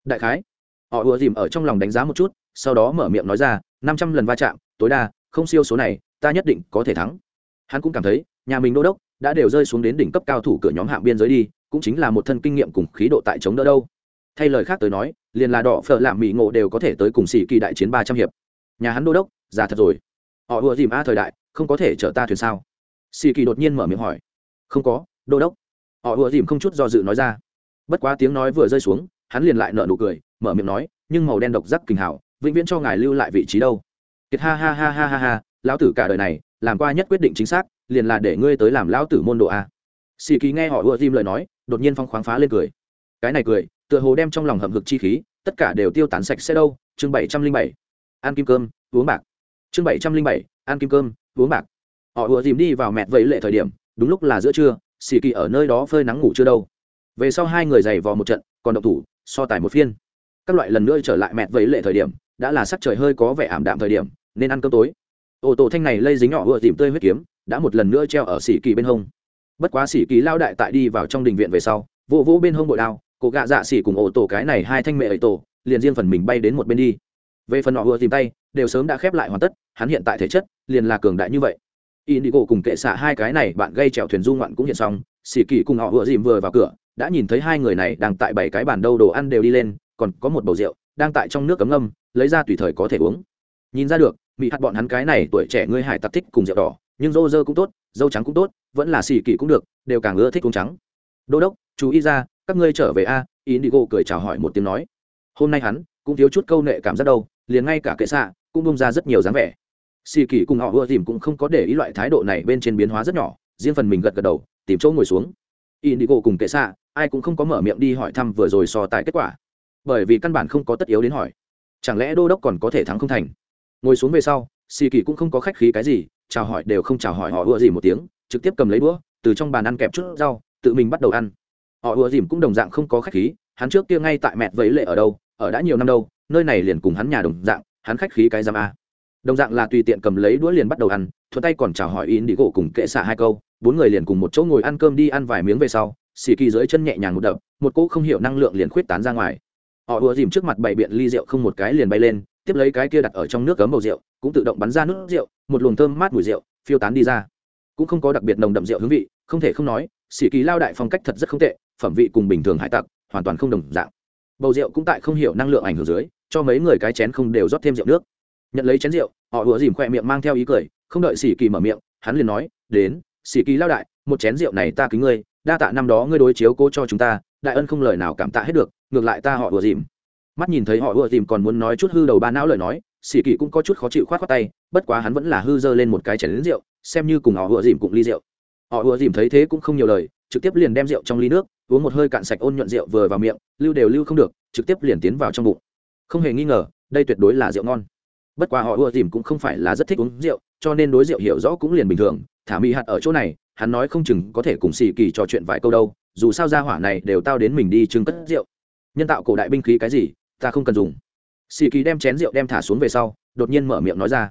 Đại khái, họ ùa dìm ở trong lòng đánh giá một chút sau đó mở miệng nói ra, năm trăm lần va chạm, tối đa, không siêu số này, ta nhất định có thể thắng. Hắn cũng cảm thấy, nhà mình đô đốc đã đều rơi xuống đến đỉnh cấp cao thủ cửa nhóm hạng biên giới đi, cũng chính là một thân kinh nghiệm cùng khí độ tại chống đỡ đâu. Thay lời khác tới nói, liền là đỏ phở làm mỹ ngộ đều có thể tới cùng xì kỳ đại chiến ba trăm hiệp. Nhà hắn đô đốc, già thật rồi. Họ ùa dìm a thời đại, không có thể chở ta thuyền sao? Xì kỳ đột nhiên mở miệng hỏi. Không có, đô đốc. Họ ùa dìm không chút do dự nói ra. Bất quá tiếng nói vừa rơi xuống, hắn liền lại nợ nụ cười, mở miệng nói, nhưng màu đen độc giác kinh hảo vĩnh viễn cho ngài lưu lại vị trí đâu. Kiệt ha ha ha ha ha ha, lão tử cả đời này, làm qua nhất quyết định chính xác, liền là để ngươi tới làm lão tử môn đồ a. Xì kỳ nghe họ ưa tim lời nói, đột nhiên phong khoáng phá lên cười. Cái này cười, tựa hồ đem trong lòng hầm hực chi khí, tất cả đều tiêu tán sạch sẽ đâu. Chương bảy trăm linh bảy. Ăn kim cơm, uống bạc. Chương bảy trăm linh bảy. Ăn kim cơm, uống bạc. Họ ùa dìm đi vào mẹt vẫy lệ thời điểm, đúng lúc là giữa trưa xì kỳ ở nơi đó phơi nắng ngủ chưa đâu. Về sau hai người giày vò một trận, còn độc thủ, so tài một phiên các loại lần nữa trở lại mẹt vẫy lệ thời điểm, đã là sắc trời hơi có vẻ ảm đạm thời điểm, nên ăn cơm tối. Ô tô thanh này lây dính nhỏ vừa tìm tươi huyết kiếm, đã một lần nữa treo ở xỉ kỳ bên hông. Bất quá xỉ kỳ lao đại tại đi vào trong đình viện về sau vụ vũ bên hông bội đao cổ gạ dạ xỉ cùng ô tô cái này hai thanh mẹ ấy tổ, liền riêng phần mình bay đến một bên đi. Về phần họ vừa tìm tay, đều sớm đã khép lại hoàn tất, hắn hiện tại thể chất liền là cường đại như vậy. Indigo cùng kệ xạ hai cái này bạn gây trèo thuyền du ngoạn cũng hiện xong, xỉ kỳ cùng họ vừa dìm vừa vào cửa, đã nhìn thấy hai người này đang tại bảy cái bàn đâu đồ ăn đều đi lên còn có một bầu rượu đang tại trong nước cấm ngâm, lấy ra tùy thời có thể uống. Nhìn ra được mỹ hạt bọn hắn cái này tuổi trẻ ngươi hải tặc thích cùng rượu đỏ, nhưng dâu dơ cũng tốt, dâu trắng cũng tốt, vẫn là xì kỳ cũng được, đều càng ưa thích uống trắng. Đô đốc, chú ý ra, các ngươi trở về a, indigo cười chào hỏi một tiếng nói. Hôm nay hắn cũng thiếu chút câu nệ cảm giác đâu, liền ngay cả kệ xạ cũng bông ra rất nhiều dáng vẻ. Xì kỳ cùng họ ưa tìm cũng không có để ý loại thái độ này bên trên biến hóa rất nhỏ, riêng phần mình gật gật đầu, tìm chỗ ngồi xuống. Indigo cùng kệ xạ, ai cũng không có mở miệng đi hỏi thăm vừa rồi so tài kết quả bởi vì căn bản không có tất yếu đến hỏi. Chẳng lẽ đô đốc còn có thể thắng không thành? Ngồi xuống về sau, xì kỳ cũng không có khách khí cái gì, chào hỏi đều không chào hỏi họ ưa gì một tiếng, trực tiếp cầm lấy đũa, từ trong bàn ăn kẹp chút rau, tự mình bắt đầu ăn. Họ ưa dìm cũng đồng dạng không có khách khí, hắn trước kia ngay tại mẹ vấy lệ ở đâu, ở đã nhiều năm đâu, nơi này liền cùng hắn nhà đồng dạng, hắn khách khí cái giam a. Đồng dạng là tùy tiện cầm lấy đũa liền bắt đầu ăn, thuận tay còn chào hỏi in đi gỗ cùng kệ xạ hai câu, bốn người liền cùng một chỗ ngồi ăn cơm đi ăn vài miếng về sau, xì kỳ dưới chân nhẹ nhàng một đập, một cỗ không hiểu năng lượng liền khuyết tán ra ngoài họ ùa dìm trước mặt bảy biện ly rượu không một cái liền bay lên, tiếp lấy cái kia đặt ở trong nước cấm bầu rượu, cũng tự động bắn ra nước rượu, một luồng thơm mát mùi rượu, phiêu tán đi ra. Cũng không có đặc biệt nồng đậm rượu hướng vị, không thể không nói sĩ kỳ lao đại phong cách thật rất không tệ, phẩm vị cùng bình thường hải tặc, hoàn toàn không đồng dạng. Bầu rượu cũng tại không hiểu năng lượng ảnh hưởng dưới, cho mấy người cái chén không đều rót thêm rượu nước. Nhận lấy chén rượu, họ ùa dìm khoe miệng mang theo ý cười, không đợi sĩ kỳ mở miệng, hắn liền nói, đến sĩ kỳ lao đại, một chén rượu này ta kính ngươi, đa tạ năm đó ngươi đối chiếu cố cho chúng ta, đại ân không lời nào cảm tạ hết được ngược lại ta họ ùa dìm. Mắt nhìn thấy họ ùa dìm còn muốn nói chút hư đầu ba não lời nói xì kỳ cũng có chút khó chịu khoát khoát tay, bất quá hắn vẫn là hư dơ lên một cái chén lính rượu, xem như cùng họ ùa dìm cùng ly rượu. Họ ùa dìm thấy thế cũng không nhiều lời, trực tiếp liền đem rượu trong ly nước, uống một hơi cạn sạch ôn nhuận rượu vừa vào miệng, lưu đều lưu không được, trực tiếp liền tiến vào trong bụng. Không hề nghi ngờ, đây tuyệt đối là rượu ngon. Bất quá họ ùa dìm cũng không phải là rất thích uống rượu, cho nên đối rượu hiểu rõ cũng liền bình thường, thả mỹ hạt ở chỗ này, hắn nói không chừng có thể cùng xì kỳ trò chuyện vài câu đâu, dù sao ra hỏa này đều tao đến mình đi trưng cất rượu nhân tạo cổ đại binh khí cái gì, ta không cần dùng. Xì kỳ đem chén rượu đem thả xuống về sau, đột nhiên mở miệng nói ra.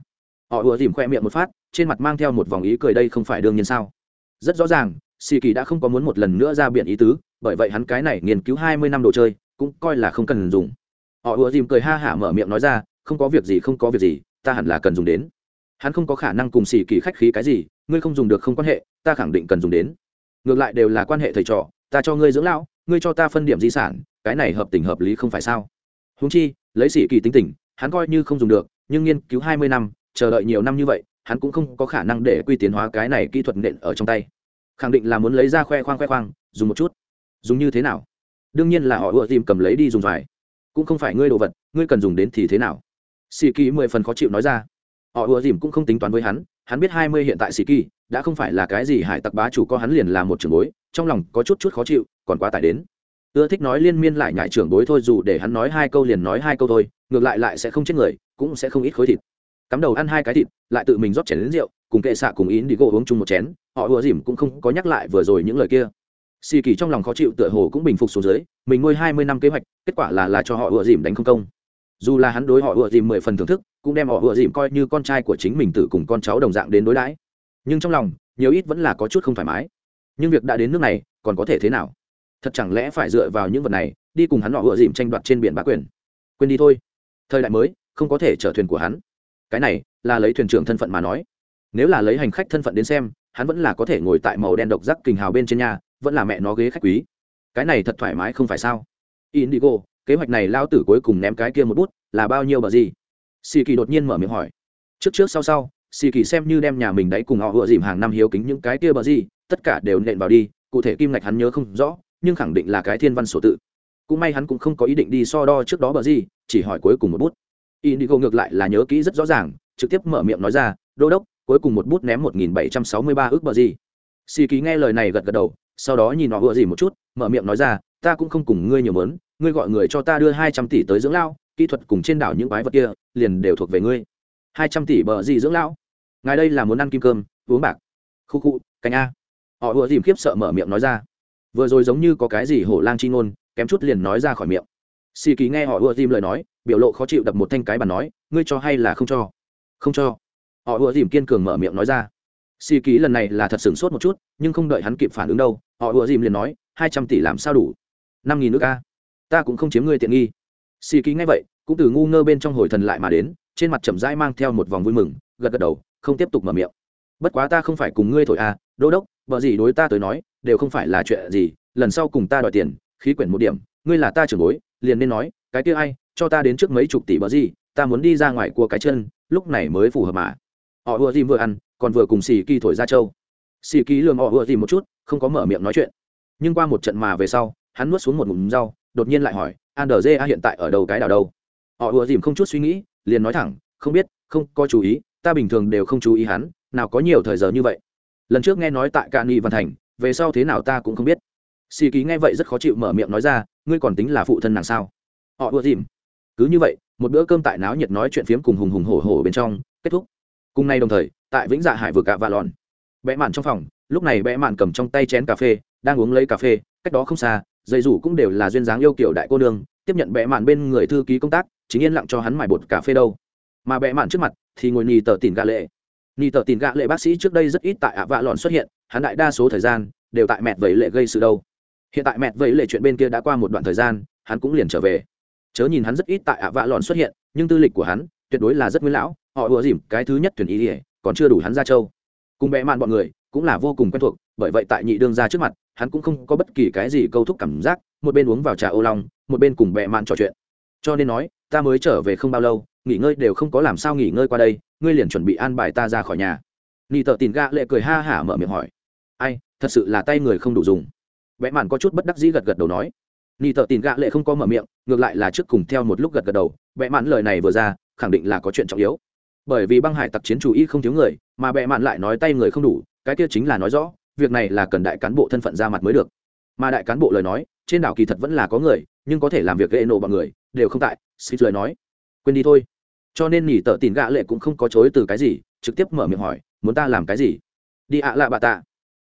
Họ ùa dìm khoe miệng một phát, trên mặt mang theo một vòng ý cười đây không phải đương nhiên sao? Rất rõ ràng xì kỳ đã không có muốn một lần nữa ra biện ý tứ, bởi vậy hắn cái này nghiên cứu hai mươi năm đồ chơi, cũng coi là không cần dùng. Họ ùa dìm cười ha hả mở miệng nói ra, không có việc gì, không có việc gì, ta hẳn là cần dùng đến. Hắn không có khả năng cùng xì kỳ khách khí cái gì, ngươi không dùng được không quan hệ, ta khẳng định cần dùng đến. Ngược lại đều là quan hệ thầy trò, ta cho ngươi dưỡng lão, ngươi cho ta phân điểm di sản cái này hợp tình hợp lý không phải sao? Húng chi, lấy sĩ kỳ tính tình, hắn coi như không dùng được, nhưng nghiên cứu hai mươi năm, chờ đợi nhiều năm như vậy, hắn cũng không có khả năng để quy tiến hóa cái này kỹ thuật nện ở trong tay. Khẳng định là muốn lấy ra khoe khoang khoe khoang, dùng một chút. Dùng như thế nào? Đương nhiên là họ ùa tìm cầm lấy đi dùng vải cũng không phải ngươi đồ vật, ngươi cần dùng đến thì thế nào? Sĩ kỳ mười phần khó chịu nói ra. Họ ùa dìm cũng không tính toán với hắn hắn biết hai mươi hiện tại sĩ kỳ, đã không phải là cái gì hải tặc bá chủ có hắn liền là một trường bối, trong lòng có chút chút khó chịu, còn quá tải đến ưa thích nói liên miên lại nhại trưởng bối thôi, dù để hắn nói hai câu liền nói hai câu thôi, ngược lại lại sẽ không chết người, cũng sẽ không ít khối thịt. Cắm đầu ăn hai cái thịt, lại tự mình rót chén đến rượu, cùng kệ xạ cùng ý đi gỗ uống chung một chén, họ ùa dìm cũng không có nhắc lại vừa rồi những lời kia. Xì kỳ trong lòng khó chịu tựa hồ cũng bình phục xuống dưới, mình nuôi hai mươi năm kế hoạch, kết quả là là cho họ ùa dìm đánh không công. Dù là hắn đối họ ùa dìm mười phần thưởng thức, cũng đem họ ùa dìm coi như con trai của chính mình tự cùng con cháu đồng dạng đến đối đãi. Nhưng trong lòng, nhiều ít vẫn là có chút không thoải mái. Nhưng việc đã đến nước này, còn có thể thế nào? Thật chẳng lẽ phải dựa vào những vật này đi cùng hắn họ vừa dìm tranh đoạt trên biển bá quyền? Quên đi thôi. Thời đại mới, không có thể chở thuyền của hắn. Cái này là lấy thuyền trưởng thân phận mà nói. Nếu là lấy hành khách thân phận đến xem, hắn vẫn là có thể ngồi tại màu đen độc giác kình hào bên trên nhà, vẫn là mẹ nó ghế khách quý. Cái này thật thoải mái không phải sao? Indigo, kế hoạch này lao tử cuối cùng ném cái kia một bút, là bao nhiêu bờ gì? Xì kỳ đột nhiên mở miệng hỏi. Trước trước sau sau xì kỳ xem như đem nhà mình đáy cùng họ vừa dìm hàng năm hiếu kính những cái kia bờ gì, tất cả đều nện vào đi, cụ thể kim ngạch hắn nhớ không rõ nhưng khẳng định là cái thiên văn sổ tự. Cũng may hắn cũng không có ý định đi so đo trước đó bờ gì, chỉ hỏi cuối cùng một bút. Indigo ngược lại là nhớ kỹ rất rõ ràng, trực tiếp mở miệng nói ra, đô đốc, cuối cùng một bút ném một nghìn bảy trăm sáu mươi ba ước bờ gì. Xì ký nghe lời này gật gật đầu, sau đó nhìn họ vừa gì một chút, mở miệng nói ra, ta cũng không cùng ngươi nhiều mớn, ngươi gọi người cho ta đưa hai trăm tỷ tới dưỡng lao kỹ thuật cùng trên đảo những quái vật kia, liền đều thuộc về ngươi. Hai trăm tỷ bờ gì dưỡng lão? Ngài đây là muốn ăn kim cơm, uống bạc. Khu khu, canh a. Họ vừa dìm khiếp sợ mở miệng nói ra vừa rồi giống như có cái gì hổ lang chi ngôn, kém chút liền nói ra khỏi miệng. Xì kỳ nghe họ ùa dìm lời nói, biểu lộ khó chịu đập một thanh cái bàn nói, ngươi cho hay là không cho? Không cho. Họ ùa dìm kiên cường mở miệng nói ra. Xì kỳ lần này là thật sửng sốt một chút, nhưng không đợi hắn kịp phản ứng đâu, họ ùa dìm liền nói, hai trăm tỷ làm sao đủ? năm nghìn nước a? Ta cũng không chiếm ngươi tiện nghi. Xì kỳ nghe vậy, cũng từ ngu ngơ bên trong hồi thần lại mà đến, trên mặt chậm rãi mang theo một vòng vui mừng, gật gật đầu, không tiếp tục mở miệng. Bất quá ta không phải cùng ngươi thổi à đô đốc vợ gì đối ta tới nói, đều không phải là chuyện gì, lần sau cùng ta đòi tiền, khí quyển một điểm, ngươi là ta trưởng bối, liền nên nói, cái kia ai, cho ta đến trước mấy chục tỷ bờ gì, ta muốn đi ra ngoài của cái chân, lúc này mới phù hợp mà. Họ vừa dìm vừa ăn, còn vừa cùng xì kỳ thổi ra châu. Xì kỳ lường họ vừa dìm một chút, không có mở miệng nói chuyện. Nhưng qua một trận mà về sau, hắn nuốt xuống một ngụm rau, đột nhiên lại hỏi an đờ dê hiện tại ở đâu cái đảo đâu? Họ vừa dìm không chút suy nghĩ, liền nói thẳng, không biết, không có chú ý, ta bình thường đều không chú ý hắn, nào có nhiều thời giờ như vậy lần trước nghe nói tại cạn nghị văn thành, về sau thế nào ta cũng không biết. Xì ký nghe vậy rất khó chịu mở miệng nói ra, ngươi còn tính là phụ thân nàng sao? Họ ưa dìm. Cứ như vậy, một bữa cơm tại náo nhiệt nói chuyện phiếm cùng hùng hùng hổ hổ bên trong, kết thúc. Cùng nay đồng thời, tại vĩnh dạ hải vừa cạ và lòn. Bẽ mạn trong phòng, lúc này bẽ mạn cầm trong tay chén cà phê, đang uống lấy cà phê, cách đó không xa dây rủ cũng đều là duyên dáng yêu kiểu đại cô nương, tiếp nhận bẽ mạn bên người thư ký công tác, chính yên lặng cho hắn mải bột cà phê đâu. Mà bẽ mạn trước mặt thì ngồi nhì tờ tỉn gà lệ nhì tờ tin gạ lệ bác sĩ trước đây rất ít tại ạ vạ lòn xuất hiện, hắn đại đa số thời gian đều tại mẹt vẩy lệ gây sự đâu. Hiện tại mẹt vẩy lệ chuyện bên kia đã qua một đoạn thời gian, hắn cũng liền trở về. Chớ nhìn hắn rất ít tại ạ vạ lòn xuất hiện, nhưng tư lịch của hắn tuyệt đối là rất nguyên lão, họ ùa dìm, cái thứ nhất thuyền ý ỉa còn chưa đủ hắn ra châu. Cùng bẽ mạn bọn người cũng là vô cùng quen thuộc, bởi vậy tại nhị đương ra trước mặt, hắn cũng không có bất kỳ cái gì câu thúc cảm giác, một bên uống vào trà ô long, một bên cùng bẹ mạn trò chuyện. Cho nên nói, ta mới trở về không bao lâu, nghỉ ngơi đều không có làm sao nghỉ ngơi qua đây ngươi liền chuẩn bị an bài ta ra khỏi nhà. Nị tợ tìm gạ lệ cười ha hả mở miệng hỏi. Ai, thật sự là tay người không đủ dùng. Vẽ mạn có chút bất đắc dĩ gật gật đầu nói. Nị tợ tìm gạ lệ không có mở miệng, ngược lại là trước cùng theo một lúc gật gật đầu. Vẽ mạn lời này vừa ra, khẳng định là có chuyện trọng yếu. Bởi vì băng hải tặc chiến chủ y không thiếu người, mà vẽ mạn lại nói tay người không đủ, cái kia chính là nói rõ, việc này là cần đại cán bộ thân phận ra mặt mới được. Mà đại cán bộ lời nói, trên đảo kỳ thật vẫn là có người, nhưng có thể làm việc gây nổ bọn người, đều không tại xịt lời nói. Quên đi thôi cho nên nhỉ tợ tìm gạ lệ cũng không có chối từ cái gì, trực tiếp mở miệng hỏi, muốn ta làm cái gì? Đi ạ à lạ bà tạ.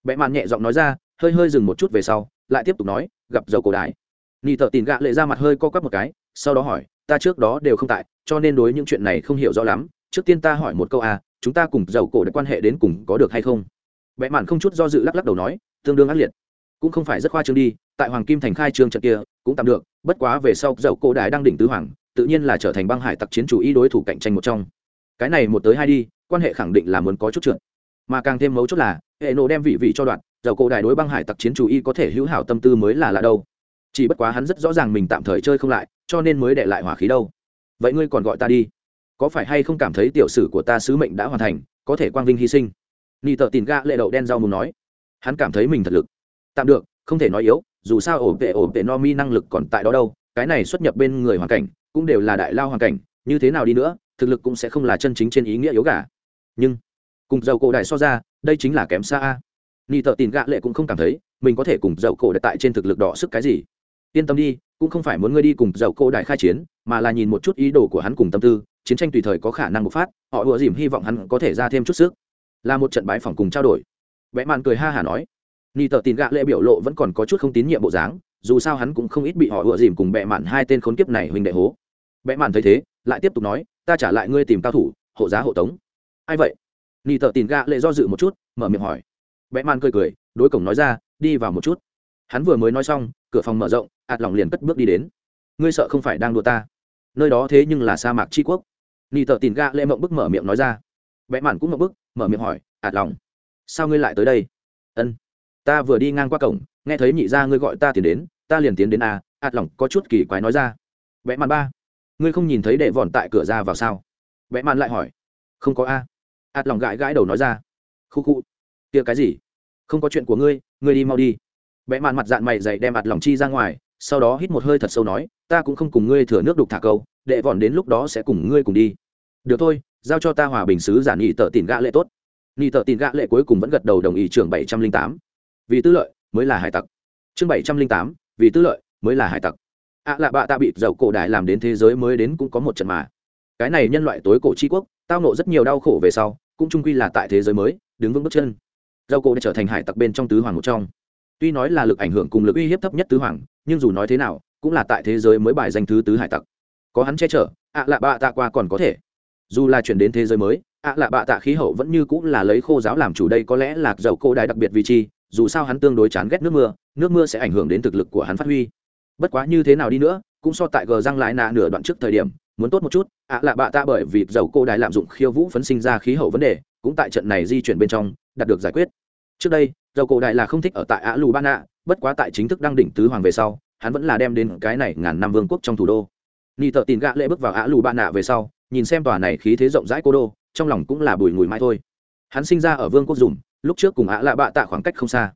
Bẽ mạn nhẹ giọng nói ra, hơi hơi dừng một chút về sau, lại tiếp tục nói, gặp dầu cổ đại. Nhỉ tợ tìm gạ lệ ra mặt hơi co quắp một cái, sau đó hỏi, ta trước đó đều không tại, cho nên đối những chuyện này không hiểu rõ lắm. Trước tiên ta hỏi một câu à chúng ta cùng dầu cổ đã quan hệ đến cùng có được hay không? Bẽ mạn không chút do dự lắc lắc đầu nói, tương đương ác liệt. Cũng không phải rất khoa trương đi, tại hoàng kim thành khai trương trận kia, cũng tạm được, bất quá về sau dầu cổ đại đang đỉnh tứ hoàng tự nhiên là trở thành băng hải tặc chiến chủ y đối thủ cạnh tranh một trong. Cái này một tới hai đi, quan hệ khẳng định là muốn có chút trượt. Mà càng thêm mấu chốt là, hệ nộ đem vị vị cho đoạn, dầu cổ đại đối băng hải tặc chiến chủ y có thể hữu hảo tâm tư mới là lạ đâu. Chỉ bất quá hắn rất rõ ràng mình tạm thời chơi không lại, cho nên mới để lại hỏa khí đâu. Vậy ngươi còn gọi ta đi? Có phải hay không cảm thấy tiểu sử của ta sứ mệnh đã hoàn thành, có thể quang vinh hy sinh? Ni tợ tìm Ga lệ đậu đen rau mù nói. Hắn cảm thấy mình thật lực. Tạm được, không thể nói yếu, dù sao ổ vệ ổ vệ no mi năng lực còn tại đó đâu, cái này xuất nhập bên người hoàn cảnh cũng đều là đại lao hoàn cảnh, như thế nào đi nữa, thực lực cũng sẽ không là chân chính trên ý nghĩa yếu gà. Nhưng, cùng dầu cổ đại so ra, đây chính là kém xa a. Ni tợ tin gạ lệ cũng không cảm thấy, mình có thể cùng dầu cổ đại tại trên thực lực đỏ sức cái gì. Yên tâm đi, cũng không phải muốn ngươi đi cùng dầu cổ đại khai chiến, mà là nhìn một chút ý đồ của hắn cùng tâm tư, chiến tranh tùy thời có khả năng bộc phát, họ ùa dìm hy vọng hắn có thể ra thêm chút sức. Là một trận bãi phòng cùng trao đổi. Vẽ mạn cười ha hả nói. Ni tờ tin gạ lệ biểu lộ vẫn còn có chút không tín nhiệm bộ dáng, dù sao hắn cũng không ít bị họ ùa dìm cùng bẹ mạn hai tên khốn kiếp này huynh đệ hố bẽ màn thấy thế, lại tiếp tục nói, ta trả lại ngươi tìm cao thủ, hộ giá hộ tống. Ai vậy? Ni tờ tìm gạ lệ do dự một chút, mở miệng hỏi. Bẽ màn cười cười, đối cổng nói ra, đi vào một chút. Hắn vừa mới nói xong, cửa phòng mở rộng, ạt lòng liền cất bước đi đến. Ngươi sợ không phải đang đùa ta? Nơi đó thế nhưng là sa mạc tri quốc. Ni tờ tìm gạ lệ mộng bức mở miệng nói ra. Bẽ màn cũng mộng bức, mở miệng hỏi, ạt lòng, sao ngươi lại tới đây? Ân, ta vừa đi ngang qua cổng, nghe thấy nhị gia ngươi gọi ta tiến đến, ta liền tiến đến a ạt lòng có chút kỳ quái nói ra. Vẽ màn ba ngươi không nhìn thấy đệ vòn tại cửa ra vào sao? Vẽ mạn lại hỏi. Không có a. Ạt lòng gãi gãi đầu nói ra. Khu khu. Kia cái gì? Không có chuyện của ngươi ngươi đi mau đi. Vẽ mạn mặt dạng mày dày đem ạt lòng chi ra ngoài, sau đó hít một hơi thật sâu nói, ta cũng không cùng ngươi thừa nước đục thả câu, đệ vòn đến lúc đó sẽ cùng ngươi cùng đi. Được thôi, giao cho ta hòa bình sứ giả nghị tợ tìm gã lệ tốt. Nghị tợ tìm gã lệ cuối cùng vẫn gật đầu đồng ý trưởng bảy trăm linh tám. Vì tư lợi, mới là hải tặc. Chương bảy trăm linh tám, vì tư lợi, mới là hải tặc ạ à lạ bạ ta bị dầu cổ đại làm đến thế giới mới đến cũng có một trận mà. Cái này nhân loại tối cổ tri quốc, tao nộ rất nhiều đau khổ về sau, cũng trung quy là tại thế giới mới, đứng vững bước chân. Dầu cổ đã trở thành hải tặc bên trong tứ hoàng một trong. Tuy nói là lực ảnh hưởng cùng lực uy hiếp thấp nhất tứ hoàng, nhưng dù nói thế nào, cũng là tại thế giới mới bài danh thứ tứ hải tặc. Có hắn che chở, ạ à lạ bạ tạ qua còn có thể. Dù là chuyển đến thế giới mới, ạ lạ bạ tạ khí hậu vẫn như cũng là lấy khô giáo làm chủ đây có lẽ là dầu cổ đại đặc biệt vị trí, dù sao hắn tương đối chán ghét nước mưa nước mưa sẽ ảnh hưởng đến thực lực của hắn phát huy bất quá như thế nào đi nữa, cũng so tại gờ răng lại nạ nửa đoạn trước thời điểm, muốn tốt một chút, ạ lạ bạ tạ bởi vì dầu cô đài lạm dụng khiêu vũ phấn sinh ra khí hậu vấn đề, cũng tại trận này di chuyển bên trong, đạt được giải quyết. Trước đây, dầu cổ đại là không thích ở tại ạ lù ban ạ bất quá tại chính thức đăng đỉnh tứ hoàng về sau, hắn vẫn là đem đến cái này ngàn năm vương quốc trong thủ đô. Ni thợ tin gã lễ bước vào ạ lù ban ạ về sau, nhìn xem tòa này khí thế rộng rãi cô đô, trong lòng cũng là bùi ngùi mai thôi. Hắn sinh ra ở vương quốc dùm, lúc trước cùng ạ lạ bạ tạ khoảng cách không xa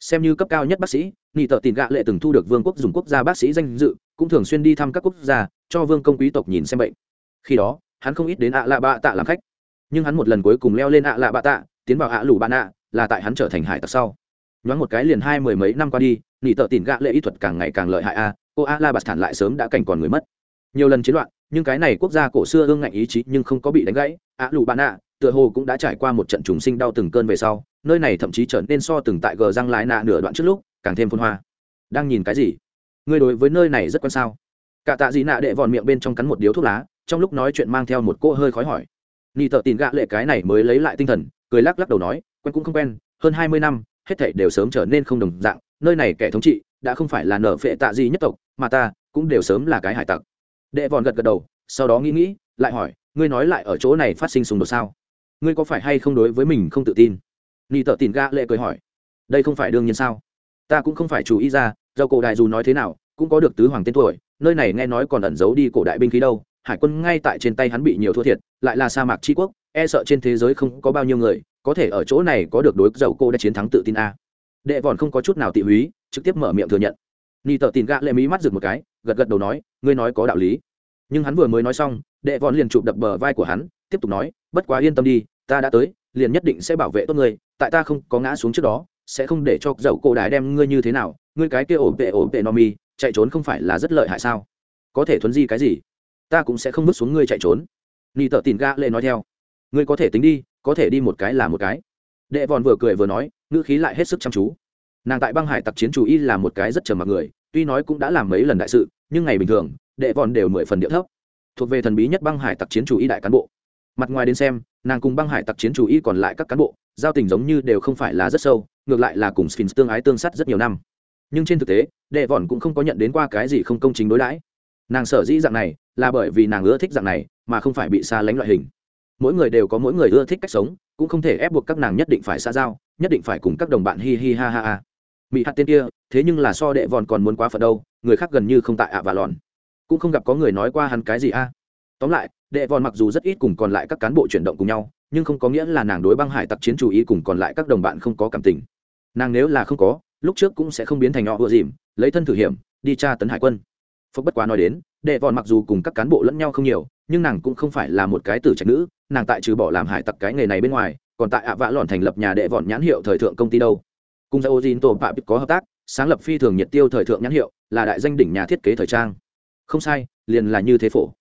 xem như cấp cao nhất bác sĩ nghị tợ tin gạ lệ từng thu được vương quốc dùng quốc gia bác sĩ danh dự, cũng thường xuyên đi thăm các quốc gia, cho vương công quý tộc nhìn xem bệnh. Khi đó, hắn không ít đến ạ lạ bạ tạ làm khách. Nhưng hắn một lần cuối cùng leo lên ạ lạ bạ tạ, tiến vào ạ lù bạn ạ là tại hắn trở thành hải tặc sau. Nhoáng một cái liền hai mười mấy năm qua đi nghị tợ tìm gạ lệ ý thuật càng ngày càng lợi hại a, cô a la bạt thản lại sớm đã cảnh còn người mất. Nhiều lần chiến loạn, nhưng cái này quốc gia cổ xưa hương ngạnh ý chí nhưng không có bị đánh gãy, ạ lù bạn ạ tựa hồ cũng đã trải qua một trận trùng sinh đau từng cơn về sau, nơi này thậm chí trở nên so từng tại gờ răng lái nạ nửa đoạn trước lúc, càng thêm phun hoa. Đang nhìn cái gì? Ngươi đối với nơi này rất quan sao? Cả tạ dị nạ đệ vòn miệng bên trong cắn một điếu thuốc lá, trong lúc nói chuyện mang theo một cô hơi khói hỏi. Ni tợ tin gạ lệ cái này mới lấy lại tinh thần, cười lắc lắc đầu nói, quen cũng không quen, hơn hai mươi năm, hết thảy đều sớm trở nên không đồng dạng, nơi này kẻ thống trị đã không phải là nở phệ tạ gì nhất tộc, mà ta cũng đều sớm là cái hải tặc. Đệ vòn gật gật đầu, sau đó nghĩ nghĩ, lại hỏi, ngươi nói lại ở chỗ này phát sinh xung đột sao? Ngươi có phải hay không đối với mình không tự tin? Ni tợ tin gã lệ cười hỏi. Đây không phải đương nhiên sao? Ta cũng không phải chủ ý ra, do cổ đại dù nói thế nào, cũng có được tứ hoàng tên tuổi, nơi này nghe nói còn ẩn giấu đi cổ đại binh khí đâu. Hải quân ngay tại trên tay hắn bị nhiều thua thiệt, lại là sa mạc tri quốc e sợ trên thế giới không có bao nhiêu người, có thể ở chỗ này có được đối dầu cô đã chiến thắng tự tin a. Đệ vòn không có chút nào tị húy, trực tiếp mở miệng thừa nhận. Ni tờ tin gã lệ mỹ mắt rực một cái, gật gật đầu nói, ngươi nói có đạo lý. Nhưng hắn vừa mới nói xong, đệ vòn liền chụp đập bờ vai của hắn tiếp tục nói, bất quá yên tâm đi, ta đã tới, liền nhất định sẽ bảo vệ tốt ngươi, tại ta không có ngã xuống trước đó, sẽ không để cho dậu cô đài đem ngươi như thế nào, ngươi cái kia ổn tệ ổn tệ no mi, chạy trốn không phải là rất lợi hại sao? Có thể thuấn di cái gì? Ta cũng sẽ không bước xuống ngươi chạy trốn. Ni tợ tìn ga lệ nói theo. Ngươi có thể tính đi, có thể đi một cái là một cái. Đệ vòn vừa cười vừa nói, ngữ khí lại hết sức chăm chú. Nàng tại băng hải tặc chiến chủ y là một cái rất trầm mặc người, tuy nói cũng đã làm mấy lần đại sự, nhưng ngày bình thường, đệ vòn đều mười phần địa thấp. Thuộc về thần bí nhất băng hải tặc chiến chủ y đại cán bộ mặt ngoài đến xem, nàng cùng băng hải tặc chiến chủ y còn lại các cán bộ, giao tình giống như đều không phải là rất sâu, ngược lại là cùng sphinx tương ái tương sát rất nhiều năm. Nhưng trên thực tế, đệ vòn cũng không có nhận đến qua cái gì không công chính đối đãi. Nàng sở dĩ dạng này, là bởi vì nàng ưa thích dạng này, mà không phải bị xa lánh loại hình. Mỗi người đều có mỗi người ưa thích cách sống, cũng không thể ép buộc các nàng nhất định phải xa giao, nhất định phải cùng các đồng bạn hi hi ha ha ha. Mỹ hạt tên kia, thế nhưng là so đệ vòn còn muốn quá phật đâu, người khác gần như không tại ạ và lòn. Cũng không gặp có người nói qua hắn cái gì a. Tóm lại đệ vòn mặc dù rất ít cùng còn lại các cán bộ chuyển động cùng nhau, nhưng không có nghĩa là nàng đối băng hải tặc chiến chủ ý cùng còn lại các đồng bạn không có cảm tình. Nàng nếu là không có, lúc trước cũng sẽ không biến thành họ vừa dìm, lấy thân thử hiểm, đi tra tấn hải quân. Phúc bất quá nói đến, đệ vòn mặc dù cùng các cán bộ lẫn nhau không nhiều, nhưng nàng cũng không phải là một cái tử trạch nữ, nàng tại trừ bỏ làm hải tặc cái nghề này bên ngoài, còn tại ạ vã lòn thành lập nhà đệ vòn nhãn hiệu thời thượng công ty đâu. Cùng dầu dìn tổ bạ có hợp tác, sáng lập phi thường nhiệt tiêu thời thượng nhãn hiệu, là đại danh đỉnh nhà thiết kế thời trang. Không sai, liền là như thế phổ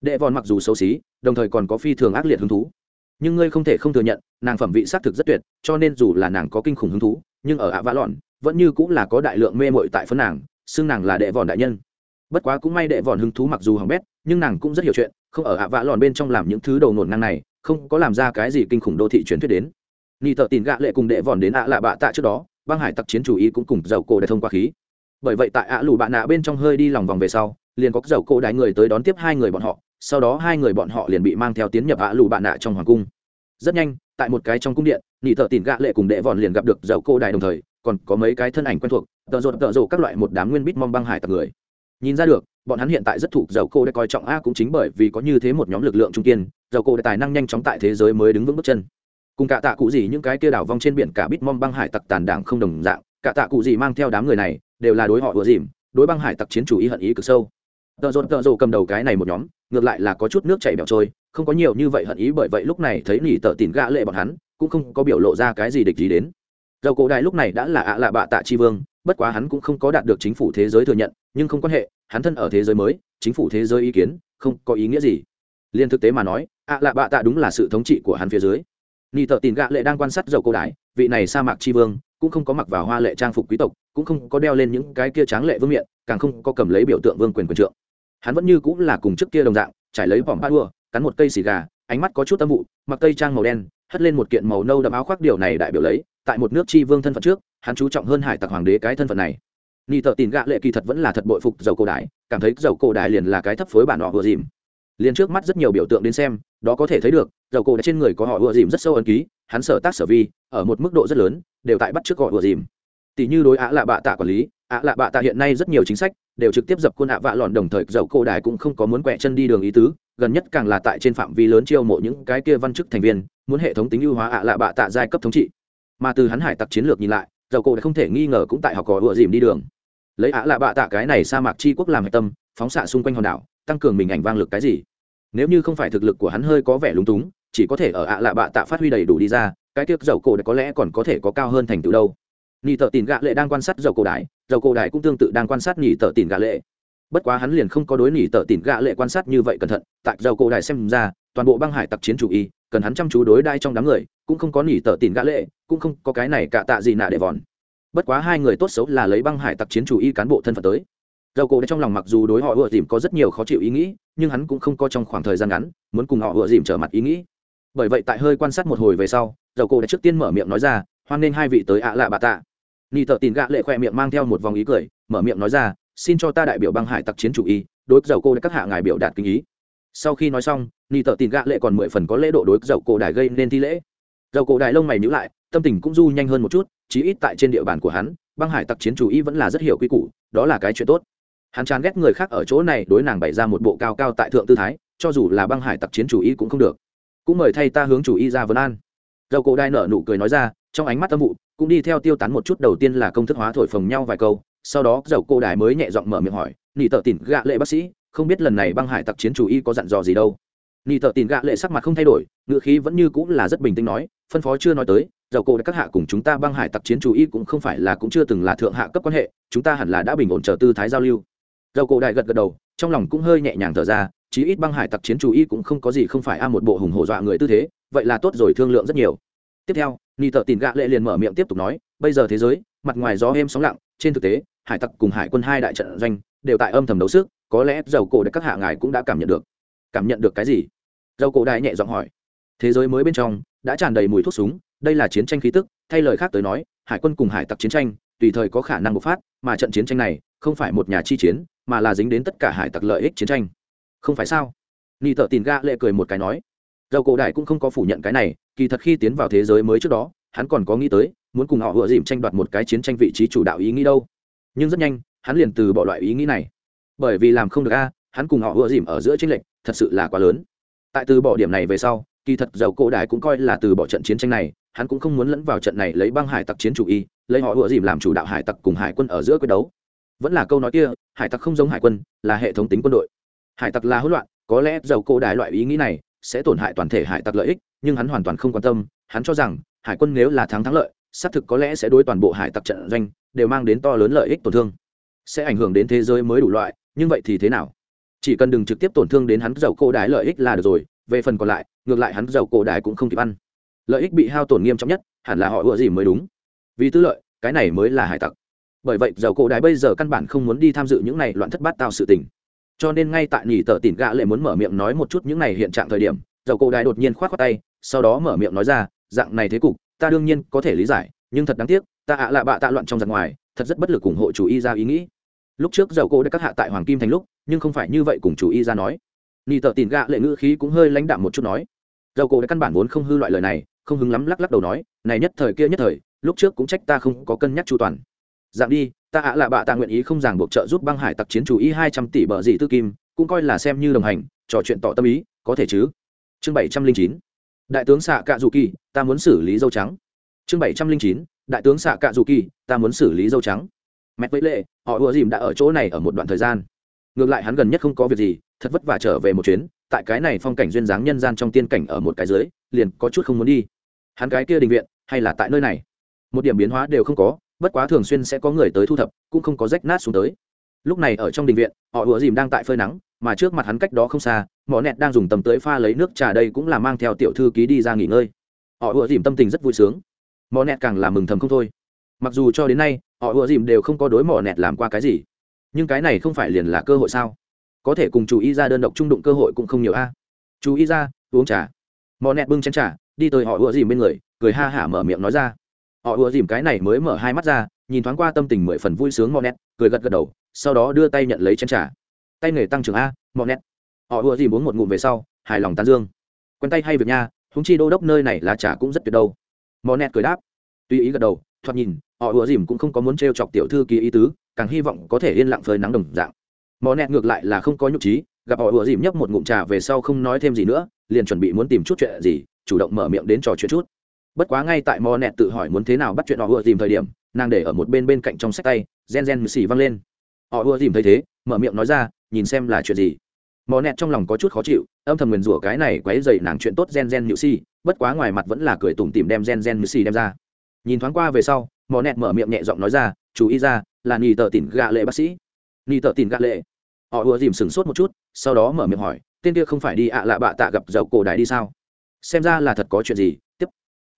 đệ vòn mặc dù xấu xí, đồng thời còn có phi thường ác liệt hứng thú. Nhưng ngươi không thể không thừa nhận, nàng phẩm vị xác thực rất tuyệt, cho nên dù là nàng có kinh khủng hứng thú, nhưng ở ạ vã lòn vẫn như cũng là có đại lượng mê mội tại phân nàng, xưng nàng là đệ vòn đại nhân. Bất quá cũng may đệ vòn hứng thú mặc dù hỏng bét, nhưng nàng cũng rất hiểu chuyện, không ở ạ vã lòn bên trong làm những thứ đầu nổn ngang này, không có làm ra cái gì kinh khủng đô thị truyền thuyết đến. Ni tờ tin gạ lệ cùng đệ vòn đến ạ lạ bạ tạ trước đó, băng hải tặc chiến chủ ý cũng cùng dầu cổ để thông qua khí. Bởi vậy tại ạ lù bạ nạ bên trong hơi đi lòng vòng về sau, liền có dầu cổ đại người tới đón tiếp hai người bọn họ sau đó hai người bọn họ liền bị mang theo tiến nhập ạ lù bạn nạ trong hoàng cung. Rất nhanh, tại một cái trong cung điện, nị thợ tìm gạ lệ cùng đệ vòn liền gặp được dầu cô đại đồng thời, còn có mấy cái thân ảnh quen thuộc, tợ rột tợ rộ các loại một đám nguyên bít mong băng hải tặc người. Nhìn ra được, bọn hắn hiện tại rất thuộc dầu cô đã coi trọng a cũng chính bởi vì có như thế một nhóm lực lượng trung kiên, dầu cô đã tài năng nhanh chóng tại thế giới mới đứng vững bước chân. Cùng cả tạ cụ gì những cái kia đảo vong trên biển cả bít mong băng hải tặc tàn đảng không đồng dạng, cả tạ cụ gì mang theo đám người này, đều là đối họ vừa dìm, đối băng hải tặc chiến chủ ý hận ý cực sâu tợ dồn tợ dồ cầm đầu cái này một nhóm, ngược lại là có chút nước chảy bẹo trôi, không có nhiều như vậy hận ý bởi vậy lúc này thấy nỉ tợ tìm gã lệ bọn hắn, cũng không có biểu lộ ra cái gì địch gì đến. Dầu cổ đại lúc này đã là ạ lạ bạ tạ chi vương, bất quá hắn cũng không có đạt được chính phủ thế giới thừa nhận, nhưng không quan hệ, hắn thân ở thế giới mới, chính phủ thế giới ý kiến, không có ý nghĩa gì. Liên thực tế mà nói, ạ lạ bạ tạ đúng là sự thống trị của hắn phía dưới. Nỉ tợ tìm gã lệ đang quan sát dầu cổ đại, vị này sa mạc tri vương, cũng không có mặc vào hoa lệ trang phục quý tộc, cũng không có đeo lên những cái kia tráng lệ vương miện, càng không có cầm lấy biểu tượng vương quyền quyền trượng hắn vẫn như cũng là cùng trước kia đồng dạng, trải lấy vòng ba đua, cắn một cây xì gà, ánh mắt có chút âm vụ, mặc tây trang màu đen, hất lên một kiện màu nâu đậm áo khoác điều này đại biểu lấy, tại một nước tri vương thân phận trước, hắn chú trọng hơn hải tặc hoàng đế cái thân phận này. Ni tờ tin gạ lệ kỳ thật vẫn là thật bội phục dầu cổ đại, cảm thấy dầu cổ đại liền là cái thấp phối bản họ vừa dìm. Liền trước mắt rất nhiều biểu tượng đến xem, đó có thể thấy được, dầu cổ đại trên người có họ vừa dìm rất sâu ấn ký, hắn sở tác sở vi, ở một mức độ rất lớn, đều tại bắt trước họ vừa dìm. Tỷ như đối á lạ bạ tạ quản lý ạ lạ bạ tạ hiện nay rất nhiều chính sách đều trực tiếp dập khuôn ạ vạ lòn đồng thời dầu cổ đài cũng không có muốn quẹ chân đi đường ý tứ, gần nhất càng là tại trên phạm vi lớn chiêu mộ những cái kia văn chức thành viên, muốn hệ thống tính ưu hóa ạ lạ bạ tạ giai cấp thống trị. Mà từ hắn hải tặc chiến lược nhìn lại, dầu cổ đã không thể nghi ngờ cũng tại học cỏ ựa dìm đi đường. Lấy ạ lạ bạ tạ cái này sa mạc chi quốc làm hạch tâm, phóng xạ xung quanh hòn đảo, tăng cường mình ảnh vang lực cái gì? Nếu như không phải thực lực của hắn hơi có vẻ lúng túng, chỉ có thể ở ạ lạ bạ tạ phát huy đầy đủ đi ra, cái tiếc dầu cổ đã có lẽ còn có thể có cao hơn thành tựu đâu. Nỉ tờ tìm gạ lệ đang quan sát dầu cổ đái dầu cổ Đại cũng tương tự đang quan sát nhỉ tờ tỉn gạ lệ. Bất quá hắn liền không có đối nhỉ tờ tỉn gạ lệ quan sát như vậy cẩn thận, tại dầu cổ Đại xem ra, toàn bộ băng hải tặc chiến chủ y, cần hắn chăm chú đối đai trong đám người, cũng không có nhỉ tờ tỉn gạ lệ, cũng không có cái này cả tạ gì nạ để vòn. Bất quá hai người tốt xấu là lấy băng hải tặc chiến chủ y cán bộ thân phận tới. Dầu cổ trong lòng mặc dù đối họ ựa dìm có rất nhiều khó chịu ý nghĩ, nhưng hắn cũng không có trong khoảng thời gian ngắn, muốn cùng họ ựa dìm trở mặt ý nghĩ. Bởi vậy tại hơi quan sát một hồi về sau, dầu cổ đã trước tiên mở miệng nói ra, hoan nên hai vị tới ạ lạ bà tạ ni tờ tìm gạ lệ khoe miệng mang theo một vòng ý cười, mở miệng nói ra, xin cho ta đại biểu băng hải tặc chiến chủ y đối dầu cô đã các hạ ngài biểu đạt kinh ý. Sau khi nói xong ni tờ tìm gạ lệ còn mười phần có lễ độ đối dầu cổ đài gây nên thi lễ. Dầu cổ đài lông mày nhữ lại, tâm tình cũng du nhanh hơn một chút, chí ít tại trên địa bàn của hắn, băng hải tặc chiến chủ y vẫn là rất hiểu quy củ, đó là cái chuyện tốt. Hắn chán ghét người khác ở chỗ này đối nàng bày ra một bộ cao cao tại thượng tư thái, cho dù là băng hải tặc chiến chủ y cũng không được. Cũng mời thay ta hướng chủ y ra vấn an. Dầu cổ đại nở nụ cười nói ra trong ánh mắt tâm vụ, cũng đi theo tiêu tán một chút đầu tiên là công thức hóa thổi phồng nhau vài câu, sau đó dầu cô đài mới nhẹ giọng mở miệng hỏi, nị tợ tỉn gạ lệ bác sĩ, không biết lần này băng hải tặc chiến chủ y có dặn dò gì đâu? Nị tợ tỉn gạ lệ sắc mặt không thay đổi ngựa khí vẫn như cũng là rất bình tĩnh nói, phân phó chưa nói tới, dầu cô đã các hạ cùng chúng ta băng hải tặc chiến chủ y cũng không phải là cũng chưa từng là thượng hạ cấp quan hệ, chúng ta hẳn là đã bình ổn chờ tư thái giao lưu. Dầu cổ đại gật gật đầu, trong lòng cũng hơi nhẹ nhàng thở ra, chí ít băng hải tặc chiến chủ y cũng không có gì không phải a một bộ hùng hổ dọa người tư thế, vậy là tốt rồi, thương lượng rất nhiều. Tiếp theo ni tợ tìm gạ lệ liền mở miệng tiếp tục nói, bây giờ thế giới, mặt ngoài gió êm sóng lặng, trên thực tế, hải tặc cùng hải quân hai đại trận doanh đều tại âm thầm đấu sức, có lẽ dầu cổ đại các hạ ngài cũng đã cảm nhận được. Cảm nhận được cái gì? Dầu cổ đại nhẹ giọng hỏi. Thế giới mới bên trong, đã tràn đầy mùi thuốc súng, đây là chiến tranh khí tức, thay lời khác tới nói, hải quân cùng hải tặc chiến tranh, tùy thời có khả năng bộc phát, mà trận chiến tranh này không phải một nhà chi chiến, mà là dính đến tất cả hải tặc lợi ích chiến tranh. Không phải sao? Ni tợ tìm gạ lệ cười một cái nói dầu cổ đại cũng không có phủ nhận cái này, kỳ thật khi tiến vào thế giới mới trước đó, hắn còn có nghĩ tới, muốn cùng họ vừa dìm tranh đoạt một cái chiến tranh vị trí chủ đạo ý nghĩ đâu. Nhưng rất nhanh, hắn liền từ bỏ loại ý nghĩ này. Bởi vì làm không được a, hắn cùng họ vừa dìm ở giữa tranh lệch thật sự là quá lớn. Tại từ bỏ điểm này về sau, kỳ thật dầu cổ đại cũng coi là từ bỏ trận chiến tranh này, hắn cũng không muốn lẫn vào trận này lấy băng hải tặc chiến chủ y lấy họ vừa dìm làm chủ đạo hải tặc cùng hải quân ở giữa quyết đấu. Vẫn là câu nói kia, hải tặc không giống hải quân, là hệ thống tính quân đội. Hải tặc là hỗn loạn, có lẽ dầu cổ đại loại ý nghĩ này sẽ tổn hại toàn thể hải tặc lợi ích, nhưng hắn hoàn toàn không quan tâm. Hắn cho rằng, hải quân nếu là thắng thắng lợi, xác thực có lẽ sẽ đối toàn bộ hải tặc trận doanh đều mang đến to lớn lợi ích tổn thương. Sẽ ảnh hưởng đến thế giới mới đủ loại, nhưng vậy thì thế nào? Chỉ cần đừng trực tiếp tổn thương đến hắn dầu cổ đái lợi ích là được rồi, về phần còn lại, ngược lại hắn dầu cổ đái cũng không kịp ăn. Lợi ích bị hao tổn nghiêm trọng nhất, hẳn là họ ủa gì mới đúng. Vì tư lợi, cái này mới là hải tặc. Bởi vậy dầu cổ đái bây giờ căn bản không muốn đi tham dự những này loạn thất bát tạo sự tình cho nên ngay tại nhì tờ tỉn gạ lệ muốn mở miệng nói một chút những này hiện trạng thời điểm, dầu cổ đại đột nhiên k h o á t khoác tay, sau đó mở miệng nói ra, dạng này thế cục, ta đương nhiên có thể lý giải, nhưng thật đáng tiếc, ta ạ lạ bạ tạ loạn trong giặc ngoài, thật rất bất lực ủng hộ chủ y ra ý nghĩ. Lúc trước dầu cổ đã cắt hạ tại hoàng kim thành lúc, nhưng không phải như vậy cùng chủ y ra nói. Nhì tờ tỉn gạ lệ ngữ khí cũng hơi lãnh đạm một chút nói. Dầu cổ đã căn bản vốn không hư loại lời này, không hứng lắm lắc lắc đầu nói, này nhất thời kia nhất thời, lúc trước cũng trách ta không có cân nhắc chu toàn dạng đi, ta ạ là bạ ta nguyện ý không ràng buộc trợ giúp băng hải tặc chiến chủ y hai trăm tỷ bờ dị tư kim, cũng coi là xem như đồng hành, trò chuyện tỏ tâm ý, có thể chứ? Chương bảy trăm linh chín. Đại tướng xạ cạ dù kỳ, ta muốn xử lý dâu trắng. Chương bảy trăm linh chín. Đại tướng xạ cạ dù kỳ, ta muốn xử lý dâu trắng. Mẹ với lệ, họ ùa dìm đã ở chỗ này ở một đoạn thời gian. Ngược lại hắn gần nhất không có việc gì, thật vất vả trở về một chuyến, tại cái này phong cảnh duyên dáng nhân gian trong tiên cảnh ở một cái dưới, liền có chút không muốn đi. Hắn cái kia đình viện, hay là tại nơi này? Một điểm biến hóa đều không có bất quá thường xuyên sẽ có người tới thu thập, cũng không có rách nát xuống tới. Lúc này ở trong đình viện, họ ùa dìm đang tại phơi nắng, mà trước mặt hắn cách đó không xa mỏ nẹt đang dùng tầm tới pha lấy nước trà đây cũng là mang theo tiểu thư ký đi ra nghỉ ngơi. Họ ùa dìm tâm tình rất vui sướng. Mỏ nẹt càng là mừng thầm không thôi. Mặc dù cho đến nay, họ ùa dìm đều không có đối mỏ nẹt làm qua cái gì. Nhưng cái này không phải liền là cơ hội sao? Có thể cùng chú ý ra đơn độc trung đụng cơ hội cũng không nhiều a. Chú ý ra, uống trà. Mỏ nẹt bưng chén trà, đi tới họ ùa dìm bên người, cười ha hả mở miệng nói ra họ ùa dìm cái này mới mở hai mắt ra, nhìn thoáng qua tâm tình mười phần vui sướng mò nét cười gật gật đầu, sau đó đưa tay nhận lấy chén trà. Tay nghề tăng trưởng a mò nét họ ùa dìm uống một ngụm về sau, hài lòng tán dương. Quen tay hay việc nha húng chi đô đốc nơi này là trà cũng rất tuyệt đâu. Mò Nét cười đáp. Tuy ý gật đầu, thoạt nhìn, họ ùa dìm cũng không có muốn t chọc tiểu thư kỳ ý tứ, càng hy vọng có thể yên lặng phơi nắng đồng dạng. Mò Nét ngược lại là không có nhục trí, gặp họ ùa dìm nhấp một ngụm trà về sau không nói thêm gì nữa, liền chuẩn bị muốn tìm chút chuyện gì, chủ động mở miệng đến trò chuyện chút bất quá ngay tại mò nẹt tự hỏi muốn thế nào bắt chuyện họ ùa dìm thời điểm, nàng để ở một bên bên cạnh trong sách tay, gen gen xì văng lên. Họ ùa dìm thấy thế, mở miệng nói ra, nhìn xem là chuyện gì. Mò nẹt trong lòng có chút khó chịu, âm thầm nguyền rủa cái này quấy dày nàng chuyện tốt gen gen nhự si bất quá ngoài mặt vẫn là cười tủm tìm đem gen gen nhự si đem ra. Nhìn thoáng qua về sau mò nẹt mở miệng nhẹ giọng nói ra, chú ý ra, là nì tờ tỉn gạ lệ bác sĩ. Nì tờ tỉn gạ lệ? Họ ùa dìm sửng sốt một chút, sau đó mở miệng hỏi, tên kia không phải đi ạ lạ bạ tạ gặp dầu cổ đại đi sao? Xem ra là thật có chuyện gì, tiếp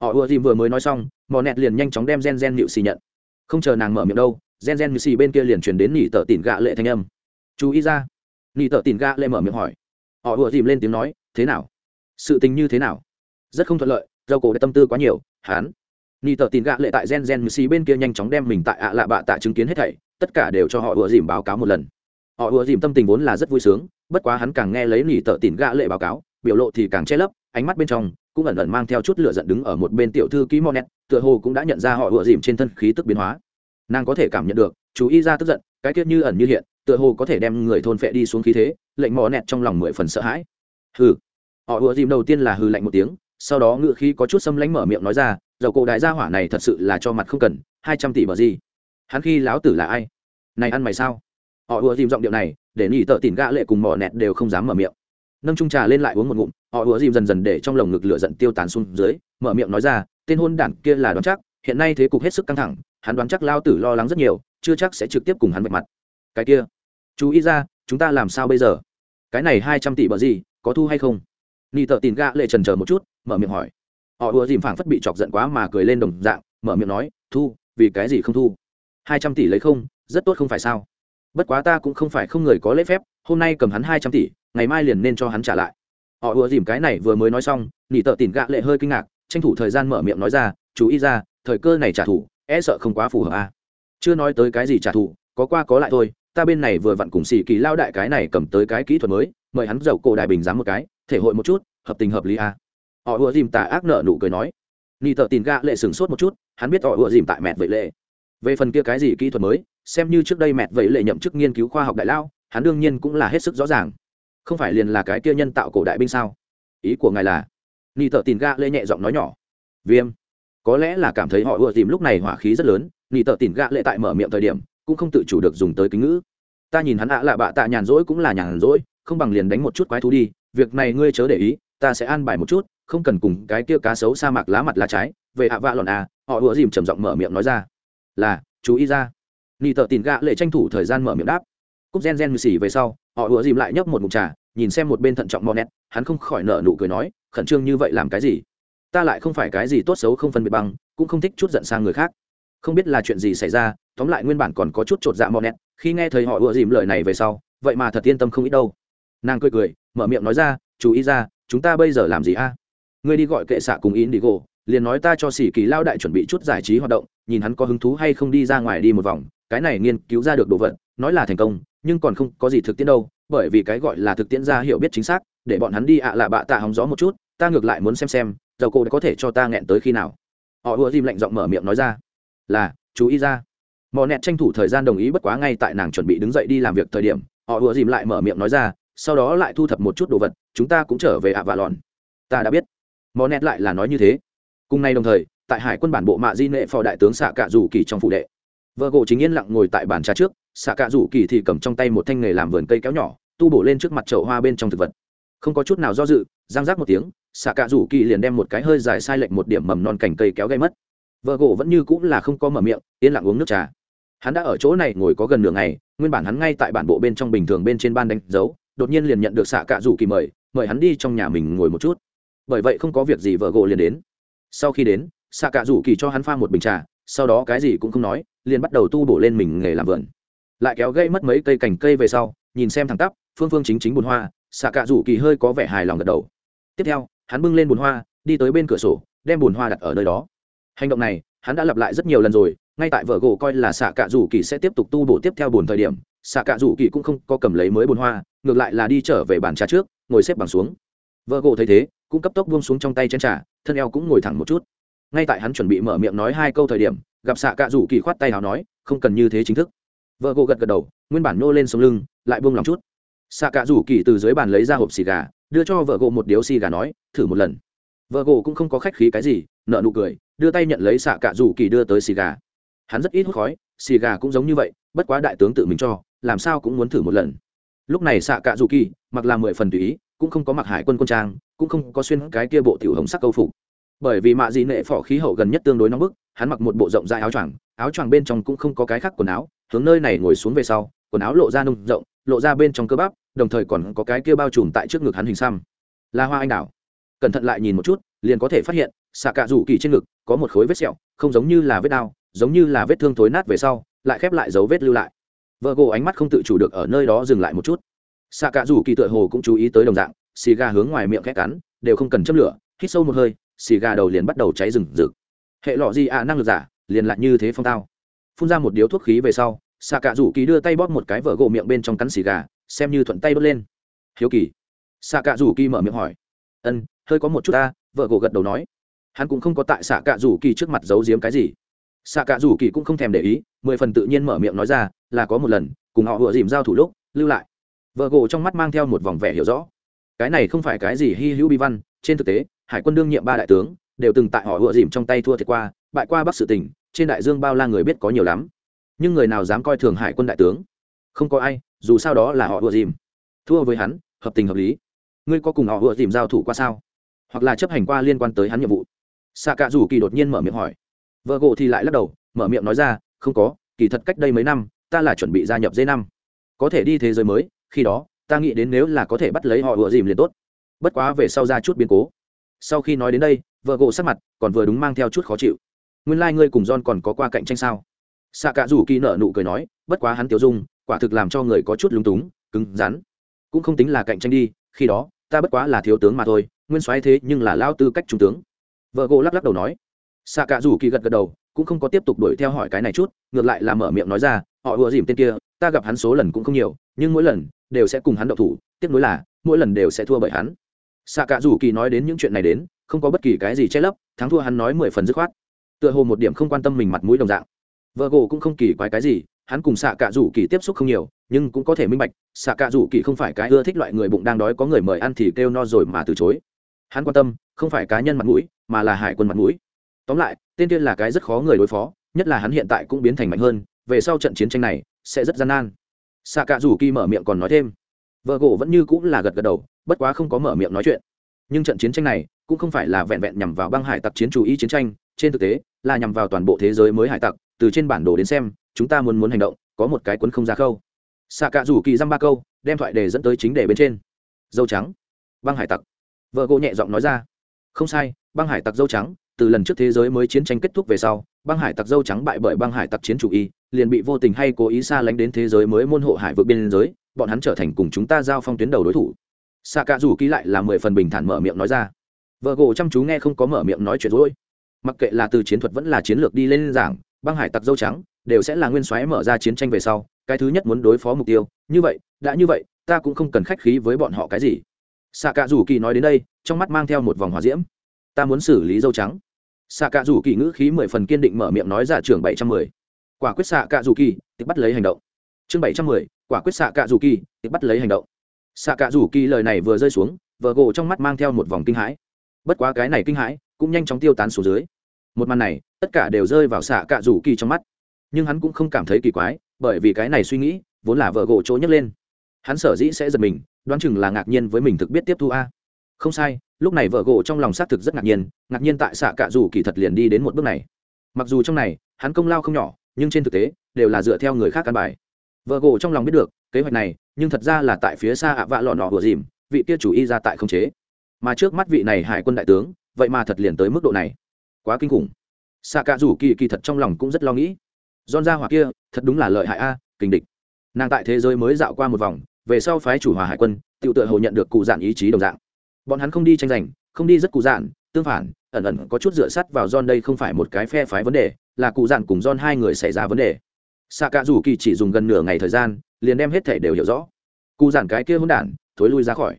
họ ùa dìm vừa mới nói xong, mò nẹt liền nhanh chóng đem gen gen nịu xì nhận. Không chờ nàng mở miệng đâu, gen gen nịu xì bên kia liền chuyển đến nỉ tờ tỉn gạ lệ thanh âm. Chú ý ra. Nỉ tờ tỉn gạ lệ mở miệng hỏi. Họ ùa dìm lên tiếng nói, thế nào? Sự tình như thế nào? Rất không thuận lợi dầu cổ đã tâm tư quá nhiều, hán. Nỉ tờ tỉn gạ lệ tại gen gen nịu xì bên kia nhanh chóng đem mình tại ạ lạ bạ tạ chứng kiến hết thảy, tất cả đều cho họ ùa dìm báo cáo một lần. Họ ùa dìm tâm tình vốn là rất vui sướng, bất quá hắn càng nghe lấy nỉ tờ tỉn gạ lệ báo cáo, biểu lộ thì càng che lấp, ánh mắt bên trong cũng ẩn ẩn mang theo chút lửa giận đứng ở một bên tiểu thư ký monet, tựa hồ cũng đã nhận ra họ ùa dìm trên thân khí tức biến hóa. Nàng có thể cảm nhận được, chú ý ra tức giận, cái tiết như ẩn như hiện, tựa hồ có thể đem người thôn phệ đi xuống khí thế, lệnh mò nẹt trong lòng mười phần sợ hãi. Hừ. Họ ùa dìm đầu tiên là hừ lạnh một tiếng, sau đó ngự khí có chút xâm lánh mở miệng nói ra, dầu cổ đại gia hỏa này thật sự là cho mặt không cần, hai trăm tỷ bờ gì? Hắn khi láo tử là ai? Này ăn mày sao? Họ ùa dìm giọng điệu này, để nhỉ tợ tìm gã lệ cùng mỏ nẹt đều không dám mở miệng nâng trung trà lên lại uống một ngụm, họ ùa dìm dần dần để trong lồng ngực lửa giận tiêu tán xuống dưới, mở miệng nói ra, tên hôn đản kia là đoán chắc, hiện nay thế cục hết sức căng thẳng, hắn đoán chắc lao tử lo lắng rất nhiều, chưa chắc sẽ trực tiếp cùng hắn vạch mặt. Cái kia, chú ý ra, chúng ta làm sao bây giờ? Cái này hai trăm tỷ bờ gì, có thu hay không? Ni tợ tìm gạ lệ trần chờ một chút, mở miệng hỏi. Họ ùa dìm phảng phất bị chọc giận quá mà cười lên đồng dạng, mở miệng nói, thu, vì cái gì không thu? Hai trăm tỷ lấy không, rất tốt không phải sao? Bất quá ta cũng không phải không người có lễ phép, hôm nay cầm hắn hai trăm tỷ, ngày mai liền nên cho hắn trả lại. Họ ùa dìm cái này vừa mới nói xong, nỉ tợ tìm gạ lệ hơi kinh ngạc, tranh thủ thời gian mở miệng nói ra, chú ý ra, thời cơ này trả thù e sợ không quá phù hợp à. chưa nói tới cái gì trả thù, có qua có lại thôi, ta bên này vừa vặn cùng xì kỳ lao đại cái này cầm tới cái kỹ thuật mới, mời hắn dậu cổ đại bình dám một cái, thể hội một chút, hợp tình hợp lý à. họ ùa dìm tà ác nợ nụ cười nói. Nỉ tợ tìm gạ lệ sửng sốt một chút, hắn biết họ ùa dìm tại mẹt vậy lệ. Về phần kia cái gì kỹ thuật mới xem như trước đây mẹ vậy lệ nhậm chức nghiên cứu khoa học đại lao, hắn đương nhiên cũng là hết sức rõ ràng. Không phải liền là cái kia nhân tạo cổ đại binh sao? Ý của ngài là? Ni tợ tìm ga lệ nhẹ giọng nói nhỏ. Viêm. Có lẽ là cảm thấy họ ưa tìm lúc này hỏa khí rất lớn ni tợ tìm ga lệ tại mở miệng thời điểm, cũng không tự chủ được dùng tới kính ngữ. Ta nhìn hắn ạ là bạ tạ nhàn rỗi cũng là nhàn rỗi, không bằng liền đánh một chút quái thú đi, việc này ngươi chớ để ý, ta sẽ an bài một chút, không cần cùng cái kia cá sấu sa mạc lá mặt lá trái, về ạ vạ lọn à họ ưa dìm trầm giọng mở miệng nói ra. Là, chú ý ra nị tợ tìm gạ lệ tranh thủ thời gian mở miệng đáp. Cúp gen gen mười xỉ về sau, họ ùa dìm lại nhấp một mục trà, nhìn xem một bên thận trọng mò nét hắn không khỏi nở nụ cười nói, khẩn trương như vậy làm cái gì? Ta lại không phải cái gì tốt xấu không phân biệt bằng, cũng không thích chút giận sang người khác. Không biết là chuyện gì xảy ra, tóm lại nguyên bản còn có chút chột dạ mò nét khi nghe thấy họ ùa dìm lời này về sau, vậy mà thật yên tâm không ít đâu. Nàng cười cười, mở miệng nói ra, chú ý ra, chúng ta bây giờ làm gì a? Ngươi đi gọi kệ xạ cùng in đi gỗ liền nói ta cho xỉ kỳ lao đại chuẩn bị chút giải trí hoạt động, nhìn hắn có hứng thú hay không đi ra ngoài đi một vòng cái này nghiên cứu ra được đồ vật, nói là thành công, nhưng còn không có gì thực tiễn đâu, bởi vì cái gọi là thực tiễn ra hiểu biết chính xác, để bọn hắn đi ạ à là bạ tạ hóng gió một chút, ta ngược lại muốn xem xem, dầu cô đã có thể cho ta nghẹn tới khi nào. Họ ùa dìm lạnh giọng mở miệng nói ra, là, chú ý ra. Mò nẹt tranh thủ thời gian đồng ý bất quá ngay tại nàng chuẩn bị đứng dậy đi làm việc thời điểm, họ ùa dìm lại mở miệng nói ra, sau đó lại thu thập một chút đồ vật, chúng ta cũng trở về ạ vạ lòn ta đã biết. Mò nẹt lại là nói như thế. Cùng ngày đồng thời, tại hải quân bản bộ mạ di nệ phò đại tướng xạ cạ dù kỳ trong phụ đệ vợ gỗ chính yên lặng ngồi tại bàn trà trước, xạ cạ rủ kỳ thì cầm trong tay một thanh nghề làm vườn cây kéo nhỏ, tu bổ lên trước mặt chậu hoa bên trong thực vật. Không có chút nào do dự, giang rác một tiếng, xạ cạ rủ kỳ liền đem một cái hơi dài sai lệch một điểm mầm non cành cây kéo gây mất. Vợ gỗ vẫn như cũng là không có mở miệng, yên lặng uống nước trà. Hắn đã ở chỗ này ngồi có gần nửa ngày, nguyên bản hắn ngay tại bản bộ bên trong bình thường bên trên ban đánh dấu, đột nhiên liền nhận được xạ cạ rủ kỳ mời mời hắn đi trong nhà mình ngồi một chút. Bởi vậy không có việc gì vợ gỗ liền đến. Sau khi đến, xạ cạ rủ kỳ cho hắn pha một bình trà, sau đó cái gì cũng không nói liền bắt đầu tu bổ lên mình nghề làm vườn. Lại kéo gây mất mấy cây cành cây về sau, nhìn xem thẳng tắp, phương phương chính chính bùn hoa, xạ cạ rủ kỳ hơi có vẻ hài lòng gật đầu. Tiếp theo, hắn bưng lên bùn hoa, đi tới bên cửa sổ, đem bùn hoa đặt ở nơi đó. Hành động này, hắn đã lặp lại rất nhiều lần rồi, ngay tại vợ gỗ coi là xạ cạ rủ kỳ sẽ tiếp tục tu bổ tiếp theo bùn thời điểm, xạ cạ rủ kỳ cũng không có cầm lấy mới bùn hoa, ngược lại là đi trở về bàn trà trước, ngồi xếp bằng xuống. Vợ gỗ thấy thế, cũng cấp tốc buông xuống trong tay chén trà, thân eo cũng ngồi thẳng một chút ngay tại hắn chuẩn bị mở miệng nói hai câu thời điểm, gặp xạ cạ rủ kỳ khoát tay nào nói, không cần như thế chính thức. Vợ gỗ gật gật đầu, nguyên bản nô lên sống lưng, lại buông lòng chút. Xạ cạ rủ kỳ từ dưới bàn lấy ra hộp xì gà, đưa cho vợ gỗ một điếu xì gà nói, thử một lần. Vợ gỗ cũng không có khách khí cái gì nợ nụ cười, đưa tay nhận lấy xạ cạ rủ kỳ đưa tới xì gà. Hắn rất ít hút khói, xì gà cũng giống như vậy, bất quá đại tướng tự mình cho, làm sao cũng muốn thử một lần. Lúc này xạ cạ rủ kỳ, mặc là mười phần tùy ý, cũng không có mặc hải quân quân trang, cũng không có xuyên cái kia bộ tiểu hồng sắc câu phục bởi vì mạ dị nệ phỏ khí hậu gần nhất tương đối nóng bức, hắn mặc một bộ rộng dài áo choàng áo choàng bên trong cũng không có cái khác quần áo, hướng nơi này ngồi xuống về sau, quần áo lộ ra nung rộng, lộ ra bên trong cơ bắp, đồng thời còn có cái kia bao trùm tại trước ngực hắn hình xăm. Là hoa anh đào, cẩn thận lại nhìn một chút, liền có thể phát hiện xạ cạ rủ kỳ trên ngực có một khối vết sẹo, không giống như là vết đao giống như là vết thương thối nát về sau, lại khép lại dấu vết lưu lại. Vợ gỗ ánh mắt không tự chủ được ở nơi đó dừng lại một chút. Xạ cạ rủ kỳ tựa hồ cũng chú ý tới đồng dạng, xì gà hướng ngoài miệng khét cắn, đều không cần châm lửa, hít sâu một hơi xì gà đầu liền bắt đầu cháy rừng rực. Hệ lọ gì ạ năng lực giả, liền lại như thế phong tao. Phun ra một điếu thuốc khí về sau xạ cạ rủ kỳ đưa tay bóp một cái vợ gỗ miệng bên trong cắn xì gà, xem như thuận tay bớt lên. Hiếu kỳ. Xạ cạ rủ kỳ mở miệng hỏi. Ân, hơi có một chút ta, vợ gỗ gật đầu nói. Hắn cũng không có tại xạ cạ rủ kỳ trước mặt giấu giếm cái gì. Xạ cạ rủ kỳ cũng không thèm để ý, mười phần tự nhiên mở miệng nói ra, là có một lần, cùng họ vừa dìm giao thủ lúc, lưu lại. Vợ gỗ trong mắt mang theo một vòng vẻ hiểu rõ. Cái này không phải cái gì hy hữu bi văn, trên thực tế hải quân đương nhiệm ba đại tướng, đều từng tại họ ựa dìm trong tay thua thiệt qua, bại qua bắc sự tỉnh, trên đại dương bao la người biết có nhiều lắm. Nhưng người nào dám coi thường hải quân đại tướng? Không có ai, dù sao đó là họ ựa dìm. Thua với hắn, hợp tình hợp lý. Ngươi có cùng họ ựa dìm giao thủ qua sao? Hoặc là chấp hành qua liên quan tới hắn nhiệm vụ? Xạ cạ rủ kỳ đột nhiên mở miệng hỏi. Vợ gỗ thì lại lắc đầu, mở miệng nói ra, không có, kỳ thật cách đây mấy năm, ta là chuẩn bị gia nhập dây năm. Có thể đi thế giới mới, khi đó, ta nghĩ đến nếu là có thể bắt lấy họ ựa dìm liền tốt. Bất quá về sau ra chút biến cố sau khi nói đến đây, vợ gỗ sắc mặt còn vừa đúng mang theo chút khó chịu. Nguyên lai、like、ngươi cùng john còn có qua cạnh tranh sao? Xạ cạ rủ kỳ nợ nụ cười nói, bất quá hắn tiêu dung, quả thực làm cho người có chút lúng túng, cứng rắn. Cũng không tính là cạnh tranh đi, khi đó, ta bất quá là thiếu tướng mà thôi, nguyên soái thế nhưng là lao tư cách trung tướng. Vợ gỗ lắc lắc đầu nói. Xạ cạ rủ kỳ gật gật đầu, cũng không có tiếp tục đuổi theo hỏi cái này chút, ngược lại là mở miệng nói ra, họ ùa dìm tên kia, ta gặp hắn số lần cũng không nhiều, nhưng mỗi lần đều sẽ cùng hắn đậu thủ, tiếc nuối là, mỗi lần đều sẽ thua bởi hắn xạ Cả rủ kỳ nói đến những chuyện này đến, không có bất kỳ cái gì che lấp, thắng thua hắn nói mười phần dứt khoát. Tựa hồ một điểm không quan tâm mình mặt mũi đồng dạng. Vợ gỗ cũng không kỳ quái cái gì, hắn cùng xạ Cả rủ kỳ tiếp xúc không nhiều, nhưng cũng có thể minh bạch xạ Cả rủ kỳ không phải cái ưa thích loại người bụng đang đói có người mời ăn thì kêu no rồi mà từ chối. Hắn quan tâm, không phải cá nhân mặt mũi, mà là hải quân mặt mũi. Tóm lại, tên tiên là cái rất khó người đối phó, nhất là hắn hiện tại cũng biến thành mạnh hơn, về sau trận chiến tranh này sẽ rất gian nan. Xạ Cả rủ kỳ mở miệng còn nói thêm vợ gỗ vẫn như cũng là gật gật đầu bất quá không có mở miệng nói chuyện. Nhưng trận chiến tranh này cũng không phải là vẹn vẹn nhằm vào băng hải tặc chiến chủ ý chiến tranh, trên thực tế là nhằm vào toàn bộ thế giới mới hải tặc, từ trên bản đồ đến xem, chúng ta muốn muốn hành động, có một cái cuốn không ra khâu. Xạ cạ rủ kỳ dăm ba câu, đem thoại đề dẫn tới chính đề bên trên. Dâu trắng. Băng hải tặc. Vợ gỗ nhẹ giọng nói ra. Không sai, băng hải tặc dâu trắng, từ lần trước thế giới mới chiến tranh kết thúc về sau, băng hải tặc dâu trắng bại bởi băng hải tặc chiến chủ y liền bị vô tình hay cố ý xa lánh đến thế giới mới môn hộ hải vượt biên giới, bọn hắn trở thành cùng chúng ta giao phong tuyến đầu đối thủ xạ cạ rủ ký lại là mười phần bình thản mở miệng nói ra. Vợ gỗ chăm chú nghe không có mở miệng nói chuyện rỗi mặc kệ là từ chiến thuật vẫn là chiến lược đi lên giảng, băng hải tặc dâu trắng, đều sẽ là nguyên soái mở ra chiến tranh về sau, cái thứ nhất muốn đối phó mục tiêu. Như vậy, đã như vậy, ta cũng không cần khách khí với bọn họ cái gì. Xạ cạ rủ kỳ nói đến đây, trong mắt mang theo một vòng hòa diễm. Ta muốn xử lý dâu trắng. Xạ cạ rủ kỳ ngữ khí mười phần kiên định mở miệng nói ra trường bảy trăm mười. Quả quyết xạ cạ rủ kỳ thì bắt lấy hành động. Chương bảy trăm mười, quả quyết xạ cạ rủ kỳ thì bắt lấy hành động xạ cạ rủ kỳ lời này vừa rơi xuống, vợ gỗ trong mắt mang theo một vòng kinh hãi. Bất quá cái này kinh hãi cũng nhanh chóng tiêu tán xuống dưới. Một màn này, tất cả đều rơi vào xạ cạ rủ kỳ trong mắt. Nhưng hắn cũng không cảm thấy kỳ quái, bởi vì cái này suy nghĩ vốn là vợ gỗ chỗ nhấc lên. Hắn sở dĩ sẽ giật mình, đoán chừng là ngạc nhiên với mình thực biết tiếp thu a. Không sai, lúc này vợ gỗ trong lòng xác thực rất ngạc nhiên ngạc nhiên tại xạ cạ rủ kỳ thật liền đi đến một bước này. Mặc dù trong này, hắn công lao không nhỏ, nhưng trên thực tế, đều là dựa theo người khác căn bài vợ gỗ trong lòng biết được kế hoạch này nhưng thật ra là tại phía xa ạ vạ lọ nọ vừa dìm vị kia chủ y ra tại không chế. Mà trước mắt vị này hải quân đại tướng vậy mà thật liền tới mức độ này. Quá kinh khủng. Xạ cạ rủ kỳ kỳ thật trong lòng cũng rất lo nghĩ. Don ra hỏa kia thật đúng là lợi hại a à, kình địch. Nàng tại thế giới mới dạo qua một vòng về sau phái chủ hòa hải quân tự tự hồ nhận được cụ dạn ý chí đồng dạng. Bọn hắn không đi tranh giành không đi rất cụ dạn tương phản ẩn ẩn có chút dựa sắt vào don đây không phải một cái phe phái vấn đề, là cụ dạn cùng don hai người xảy ra vấn đề. Sạ cạ rủ kỳ chỉ dùng gần nửa ngày thời gian, liền đem hết thể đều hiểu rõ. Cụ giản cái kia hôn đản thối lui ra khỏi.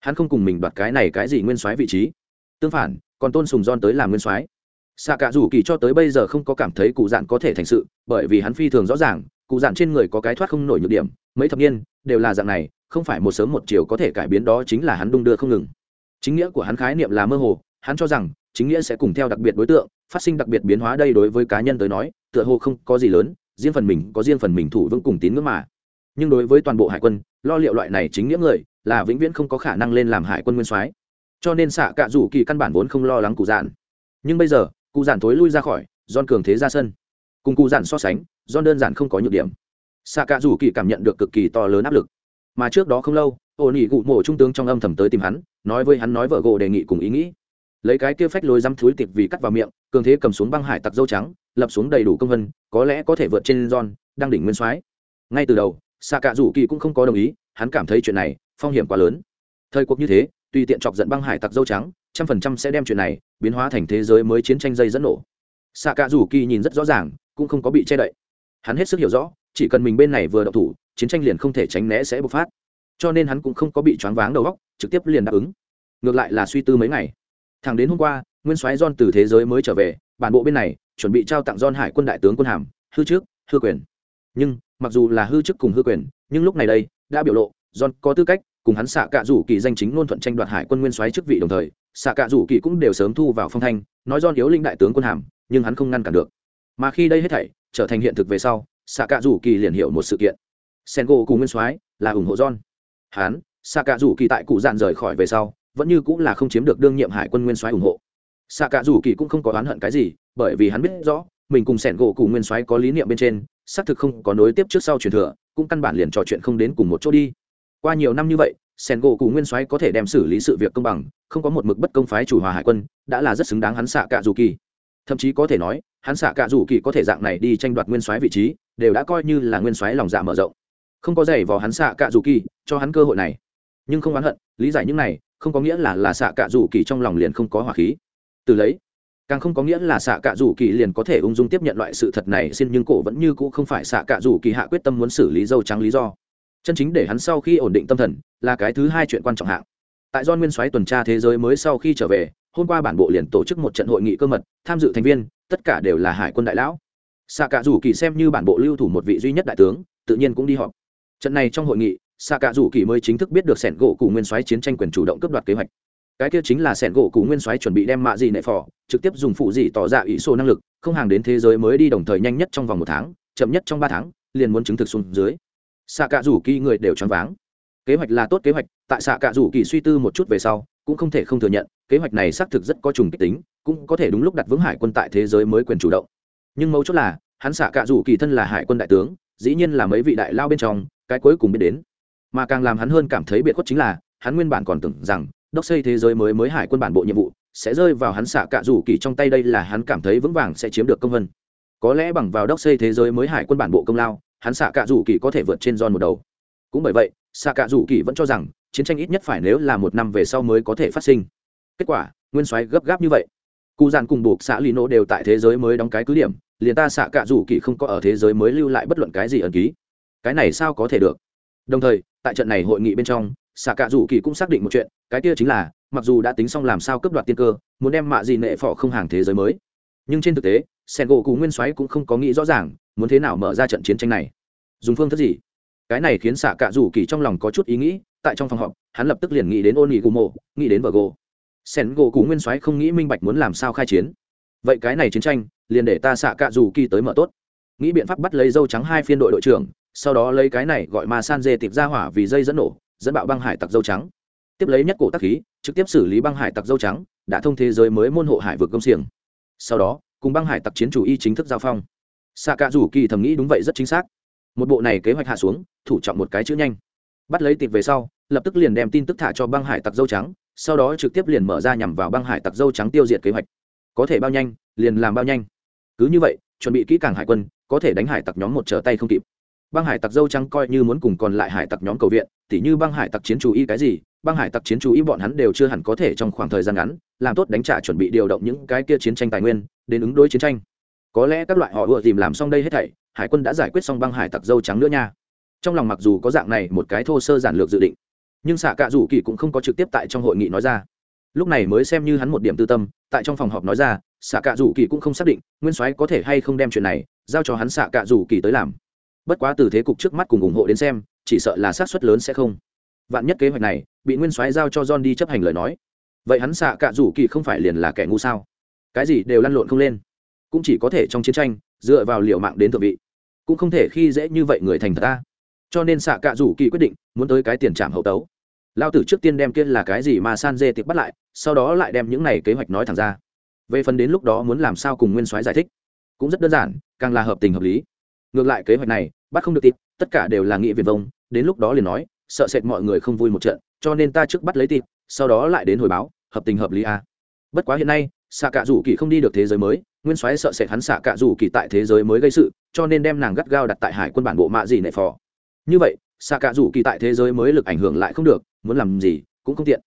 Hắn không cùng mình đoạt cái này cái gì nguyên soái vị trí. Tương phản còn tôn sùng don tới làm nguyên soái. Xạ cạ rủ kỳ cho tới bây giờ không có cảm thấy cụ giản có thể thành sự bởi vì hắn phi thường rõ ràng cụ giản trên người có cái thoát không nổi nhược điểm mấy thập niên đều là dạng này không phải một sớm một chiều có thể cải biến đó chính là hắn đung đưa không ngừng. Chính nghĩa của hắn khái niệm là mơ hồ hắn cho rằng chính nghĩa sẽ cùng theo đặc biệt đối tượng phát sinh đặc biệt biến hóa đây đối với cá nhân tới nói tựa hồ không có gì lớn riêng phần mình có riêng phần mình thủ vững cùng tín ngưỡng mà. Nhưng đối với toàn bộ hải quân, lo liệu loại này chính nghĩa người là vĩnh viễn không có khả năng lên làm hải quân nguyên soái. Cho nên xạ cạ rủ kỳ căn bản vốn không lo lắng cụ dạn nhưng bây giờ, cụ dạn tối lui ra khỏi don cường thế ra sân. Cùng cụ dạn so sánh don đơn giản không có nhược điểm. Xạ cạ rủ kỳ cảm nhận được cực kỳ to lớn áp lực. Mà trước đó không lâu, ô nỉ cụ mộ trung tướng trong âm thầm tới tìm hắn, nói với hắn nói vợ gỗ đề nghị cùng ý nghĩ. Lấy cái kia phách lối dăm thúi tịch vì cắt vào miệng, cường thế cầm xuống băng hải tặc dâu trắng lập xuống đầy đủ công vân, có lẽ có thể vượt trên john, đang đỉnh nguyên soái. Ngay từ đầu xạ cạ rủ kỳ cũng không có đồng ý, hắn cảm thấy chuyện này, phong hiểm quá lớn. Thời cuộc như thế, tùy tiện chọc giận băng hải tặc dâu trắng, trăm phần trăm sẽ đem chuyện này biến hóa thành thế giới mới chiến tranh dây dẫn nổ. Xạ cạ rủ kỳ nhìn rất rõ ràng, cũng không có bị che đậy. Hắn hết sức hiểu rõ, chỉ cần mình bên này vừa đậu thủ, chiến tranh liền không thể tránh né sẽ bộc phát. Cho nên hắn cũng không có bị choáng váng đầu óc, trực tiếp liền đáp ứng. Ngược lại là suy tư mấy ngày. Thẳng đến hôm qua, nguyên soái john từ thế giới mới trở về bản bộ bên này chuẩn bị trao tặng don hải quân đại tướng quân hàm, hư trước, hư quyền. Nhưng, mặc dù là hư chức cùng hư quyền, nhưng lúc này đây, đã biểu lộ, don có tư cách cùng hắn xạ cạ rủ kỳ danh chính ngôn thuận tranh đoạt hải quân nguyên soái chức vị đồng thời xạ cạ rủ kỳ cũng đều sớm thu vào phong thanh, nói don yếu linh đại tướng quân hàm, nhưng hắn không ngăn cản được. Mà khi đây hết thảy trở thành hiện thực về sau xạ cạ rủ kỳ liền hiểu một sự kiện. Sen gỗ cùng nguyên soái là ủng hộ don. Hắn xạ cạ rủ kỳ tại cụ dạn rời khỏi về sau, vẫn như cũng là không chiếm được đương nhiệm hải quân nguyên soái ủng hộ xạ cả dù kỳ cũng không có oán hận cái gì, bởi vì hắn biết rõ, mình cùng sẻn gỗ cùng nguyên soái có lý niệm bên trên, xác thực không có nối tiếp trước sau truyền thừa, cũng căn bản liền trò chuyện không đến cùng một chỗ đi. Qua nhiều năm như vậy, sẻn gỗ cùng nguyên soái có thể đem xử lý sự việc công bằng, không có một mực bất công phái chủ hòa hải quân, đã là rất xứng đáng hắn xạ cả dù kỳ. Thậm chí có thể nói, hắn xạ cả dù kỳ có thể dạng này đi tranh đoạt nguyên soái vị trí, đều đã coi như là nguyên soái lòng dạ mở rộng. Không có giày vào hắn xạ cả dù kỳ, cho hắn cơ hội này. Nhưng không oán hận, lý giải những này, không có nghĩa là là xạ cả dù kỳ trong lòng liền không có hỏa khí từ lấy. Càng không có nghĩa là xạ cạ rủ kỳ liền có thể ung dung tiếp nhận loại sự thật này xin nhưng cổ vẫn như cũ không phải xạ cạ rủ kỳ hạ quyết tâm muốn xử lý dâu trắng lý do. Chân chính để hắn sau khi ổn định tâm thần là cái thứ hai chuyện quan trọng hạng. Tại do nguyên soái tuần tra thế giới mới sau khi trở về, hôm qua bản bộ liền tổ chức một trận hội nghị cơ mật, tham dự thành viên, tất cả đều là hải quân đại lão. Xạ cạ rủ kỳ xem như bản bộ lưu thủ một vị duy nhất đại tướng, tự nhiên cũng đi họp. Trận này trong hội nghị, xạ cạ rủ kỳ mới chính thức biết được sẻn gỗ cụ nguyên soái chiến tranh quyền chủ động cấp đoạt kế hoạch cái kia chính là sẻn gỗ cụ nguyên soái chuẩn bị đem mạ gì nệ phò, trực tiếp dùng phụ gì tỏ ra ý số năng lực, không hàng đến thế giới mới đi đồng thời nhanh nhất trong vòng một tháng, chậm nhất trong ba tháng, liền muốn chứng thực xuống dưới. Xạ cạ rủ kỳ người đều choáng váng. Kế hoạch là tốt kế hoạch, tại xạ cạ rủ kỳ suy tư một chút về sau, cũng không thể không thừa nhận, kế hoạch này xác thực rất có trùng kích tính, cũng có thể đúng lúc đặt vững hải quân tại thế giới mới quyền chủ động. Nhưng mấu chốt là, hắn xạ cạ rủ kỳ thân là hải quân đại tướng, dĩ nhiên là mấy vị đại lao bên trong, cái cuối cùng biết đến. Mà càng làm hắn hơn cảm thấy biệt khuất chính là, hắn nguyên bản còn tưởng rằng đốc xây thế giới mới mới hải quân bản bộ nhiệm vụ, sẽ rơi vào hắn xạ cạ rủ kỳ trong tay đây là hắn cảm thấy vững vàng sẽ chiếm được công vân. Có lẽ bằng vào đốc xây thế giới mới hải quân bản bộ công lao, hắn xạ cạ rủ kỳ có thể vượt trên giòn một đầu. Cũng bởi vậy, xạ cạ rủ kỳ vẫn cho rằng, chiến tranh ít nhất phải nếu là một năm về sau mới có thể phát sinh. Kết quả, nguyên soái gấp gáp như vậy. Cụ dàn cùng buộc xã lì nổ đều tại thế giới mới đóng cái cứ điểm, liền ta xạ cạ rủ kỳ không có ở thế giới mới lưu lại bất luận cái gì ẩn ký. Cái này sao có thể được? Đồng thời, tại trận này hội nghị bên trong xạ cạ rủ kỳ cũng xác định một chuyện, cái kia chính là, mặc dù đã tính xong làm sao cướp đoạt tiên cơ, muốn đem mạ gì nệ phỏ không hàng thế giới mới. Nhưng trên thực tế, sen gỗ cụ nguyên soái cũng không có nghĩ rõ ràng, muốn thế nào mở ra trận chiến tranh này. Dùng phương thức gì? Cái này khiến xạ cạ rủ kỳ trong lòng có chút ý nghĩ, tại trong phòng họp, hắn lập tức liền nghĩ đến ôn nghị gù mộ nghĩ đến vợ gỗ sen gỗ cụ nguyên soái không nghĩ minh bạch muốn làm sao khai chiến. Vậy cái này chiến tranh, liền để ta xạ cạ rủ kỳ tới mở tốt. Nghĩ biện pháp bắt lấy dâu trắng hai phiên đội đội trưởng, sau đó lấy cái này gọi mà san dê tịp ra hỏa vì dây dẫn nổ dẫn bạo băng hải tặc dâu trắng. Tiếp lấy nhất cổ tắc khí, trực tiếp xử lý băng hải tặc dâu trắng, đã thông thế giới mới môn hộ hải vượt công xiềng. Sau đó, cùng băng hải tặc chiến chủ y chính thức giao phong. Xạ cạ rủ kỳ thầm nghĩ đúng vậy rất chính xác. Một bộ này kế hoạch hạ xuống, thủ trọng một cái chữ nhanh. Bắt lấy tịt về sau, lập tức liền đem tin tức thả cho băng hải tặc dâu trắng, sau đó trực tiếp liền mở ra nhằm vào băng hải tặc dâu trắng tiêu diệt kế hoạch. Có thể bao nhanh, liền làm bao nhanh. Cứ như vậy, chuẩn bị kỹ càng hải quân, có thể đánh hải tặc nhóm một trở tay không kịp băng hải tặc dâu trắng coi như muốn cùng còn lại hải tặc nhóm cầu viện, tỉ như băng hải tặc chiến chú ý cái gì, băng hải tặc chiến chú ý bọn hắn đều chưa hẳn có thể trong khoảng thời gian ngắn, làm tốt đánh trả chuẩn bị điều động những cái kia chiến tranh tài nguyên, đến ứng đối chiến tranh. Có lẽ các loại họ vừa tìm làm xong đây hết thảy, hải quân đã giải quyết xong băng hải tặc dâu trắng nữa nha. Trong lòng mặc dù có dạng này một cái thô sơ giản lược dự định, nhưng xạ cạ rủ kỳ cũng không có trực tiếp tại trong hội nghị nói ra. Lúc này mới xem như hắn một điểm tư tâm, tại trong phòng họp nói ra xạ cạ rủ kỳ cũng không xác định nguyên soái có thể hay không đem chuyện này giao cho hắn xạ cạ rủ kỳ tới làm bất quá từ thế cục trước mắt cùng ủng hộ đến xem, chỉ sợ là xác suất lớn sẽ không. Vạn nhất kế hoạch này bị nguyên soái giao cho john đi chấp hành lời nói, vậy hắn xạ cạ rủ kỳ không phải liền là kẻ ngu sao? Cái gì đều lăn lộn không lên. Cũng chỉ có thể trong chiến tranh, dựa vào liệu mạng đến thượng vị. Cũng không thể khi dễ như vậy người thành thật ta. Cho nên xạ cạ rủ kỳ quyết định muốn tới cái tiền trảm hậu tấu. Lao tử trước tiên đem kia là cái gì mà san dê tiệc bắt lại, sau đó lại đem những này kế hoạch nói thẳng ra. Về phần đến lúc đó muốn làm sao cùng nguyên soái giải thích, cũng rất đơn giản, càng là hợp tình hợp lý ngược lại kế hoạch này, bắt không được tịp tất cả đều là nghị viện vông, đến lúc đó liền nói, sợ sệt mọi người không vui một trận, cho nên ta trước bắt lấy tịp sau đó lại đến hồi báo, hợp tình hợp lý a. Bất quá hiện nay xạ cạ rủ kỳ không đi được thế giới mới, nguyên soái sợ sệt hắn xạ cạ rủ kỳ tại thế giới mới gây sự, cho nên đem nàng gắt gao đặt tại hải quân bản bộ mạ gì nệ phò. Như vậy xạ cạ rủ kỳ tại thế giới mới lực ảnh hưởng lại không được, muốn làm gì, cũng không tiện.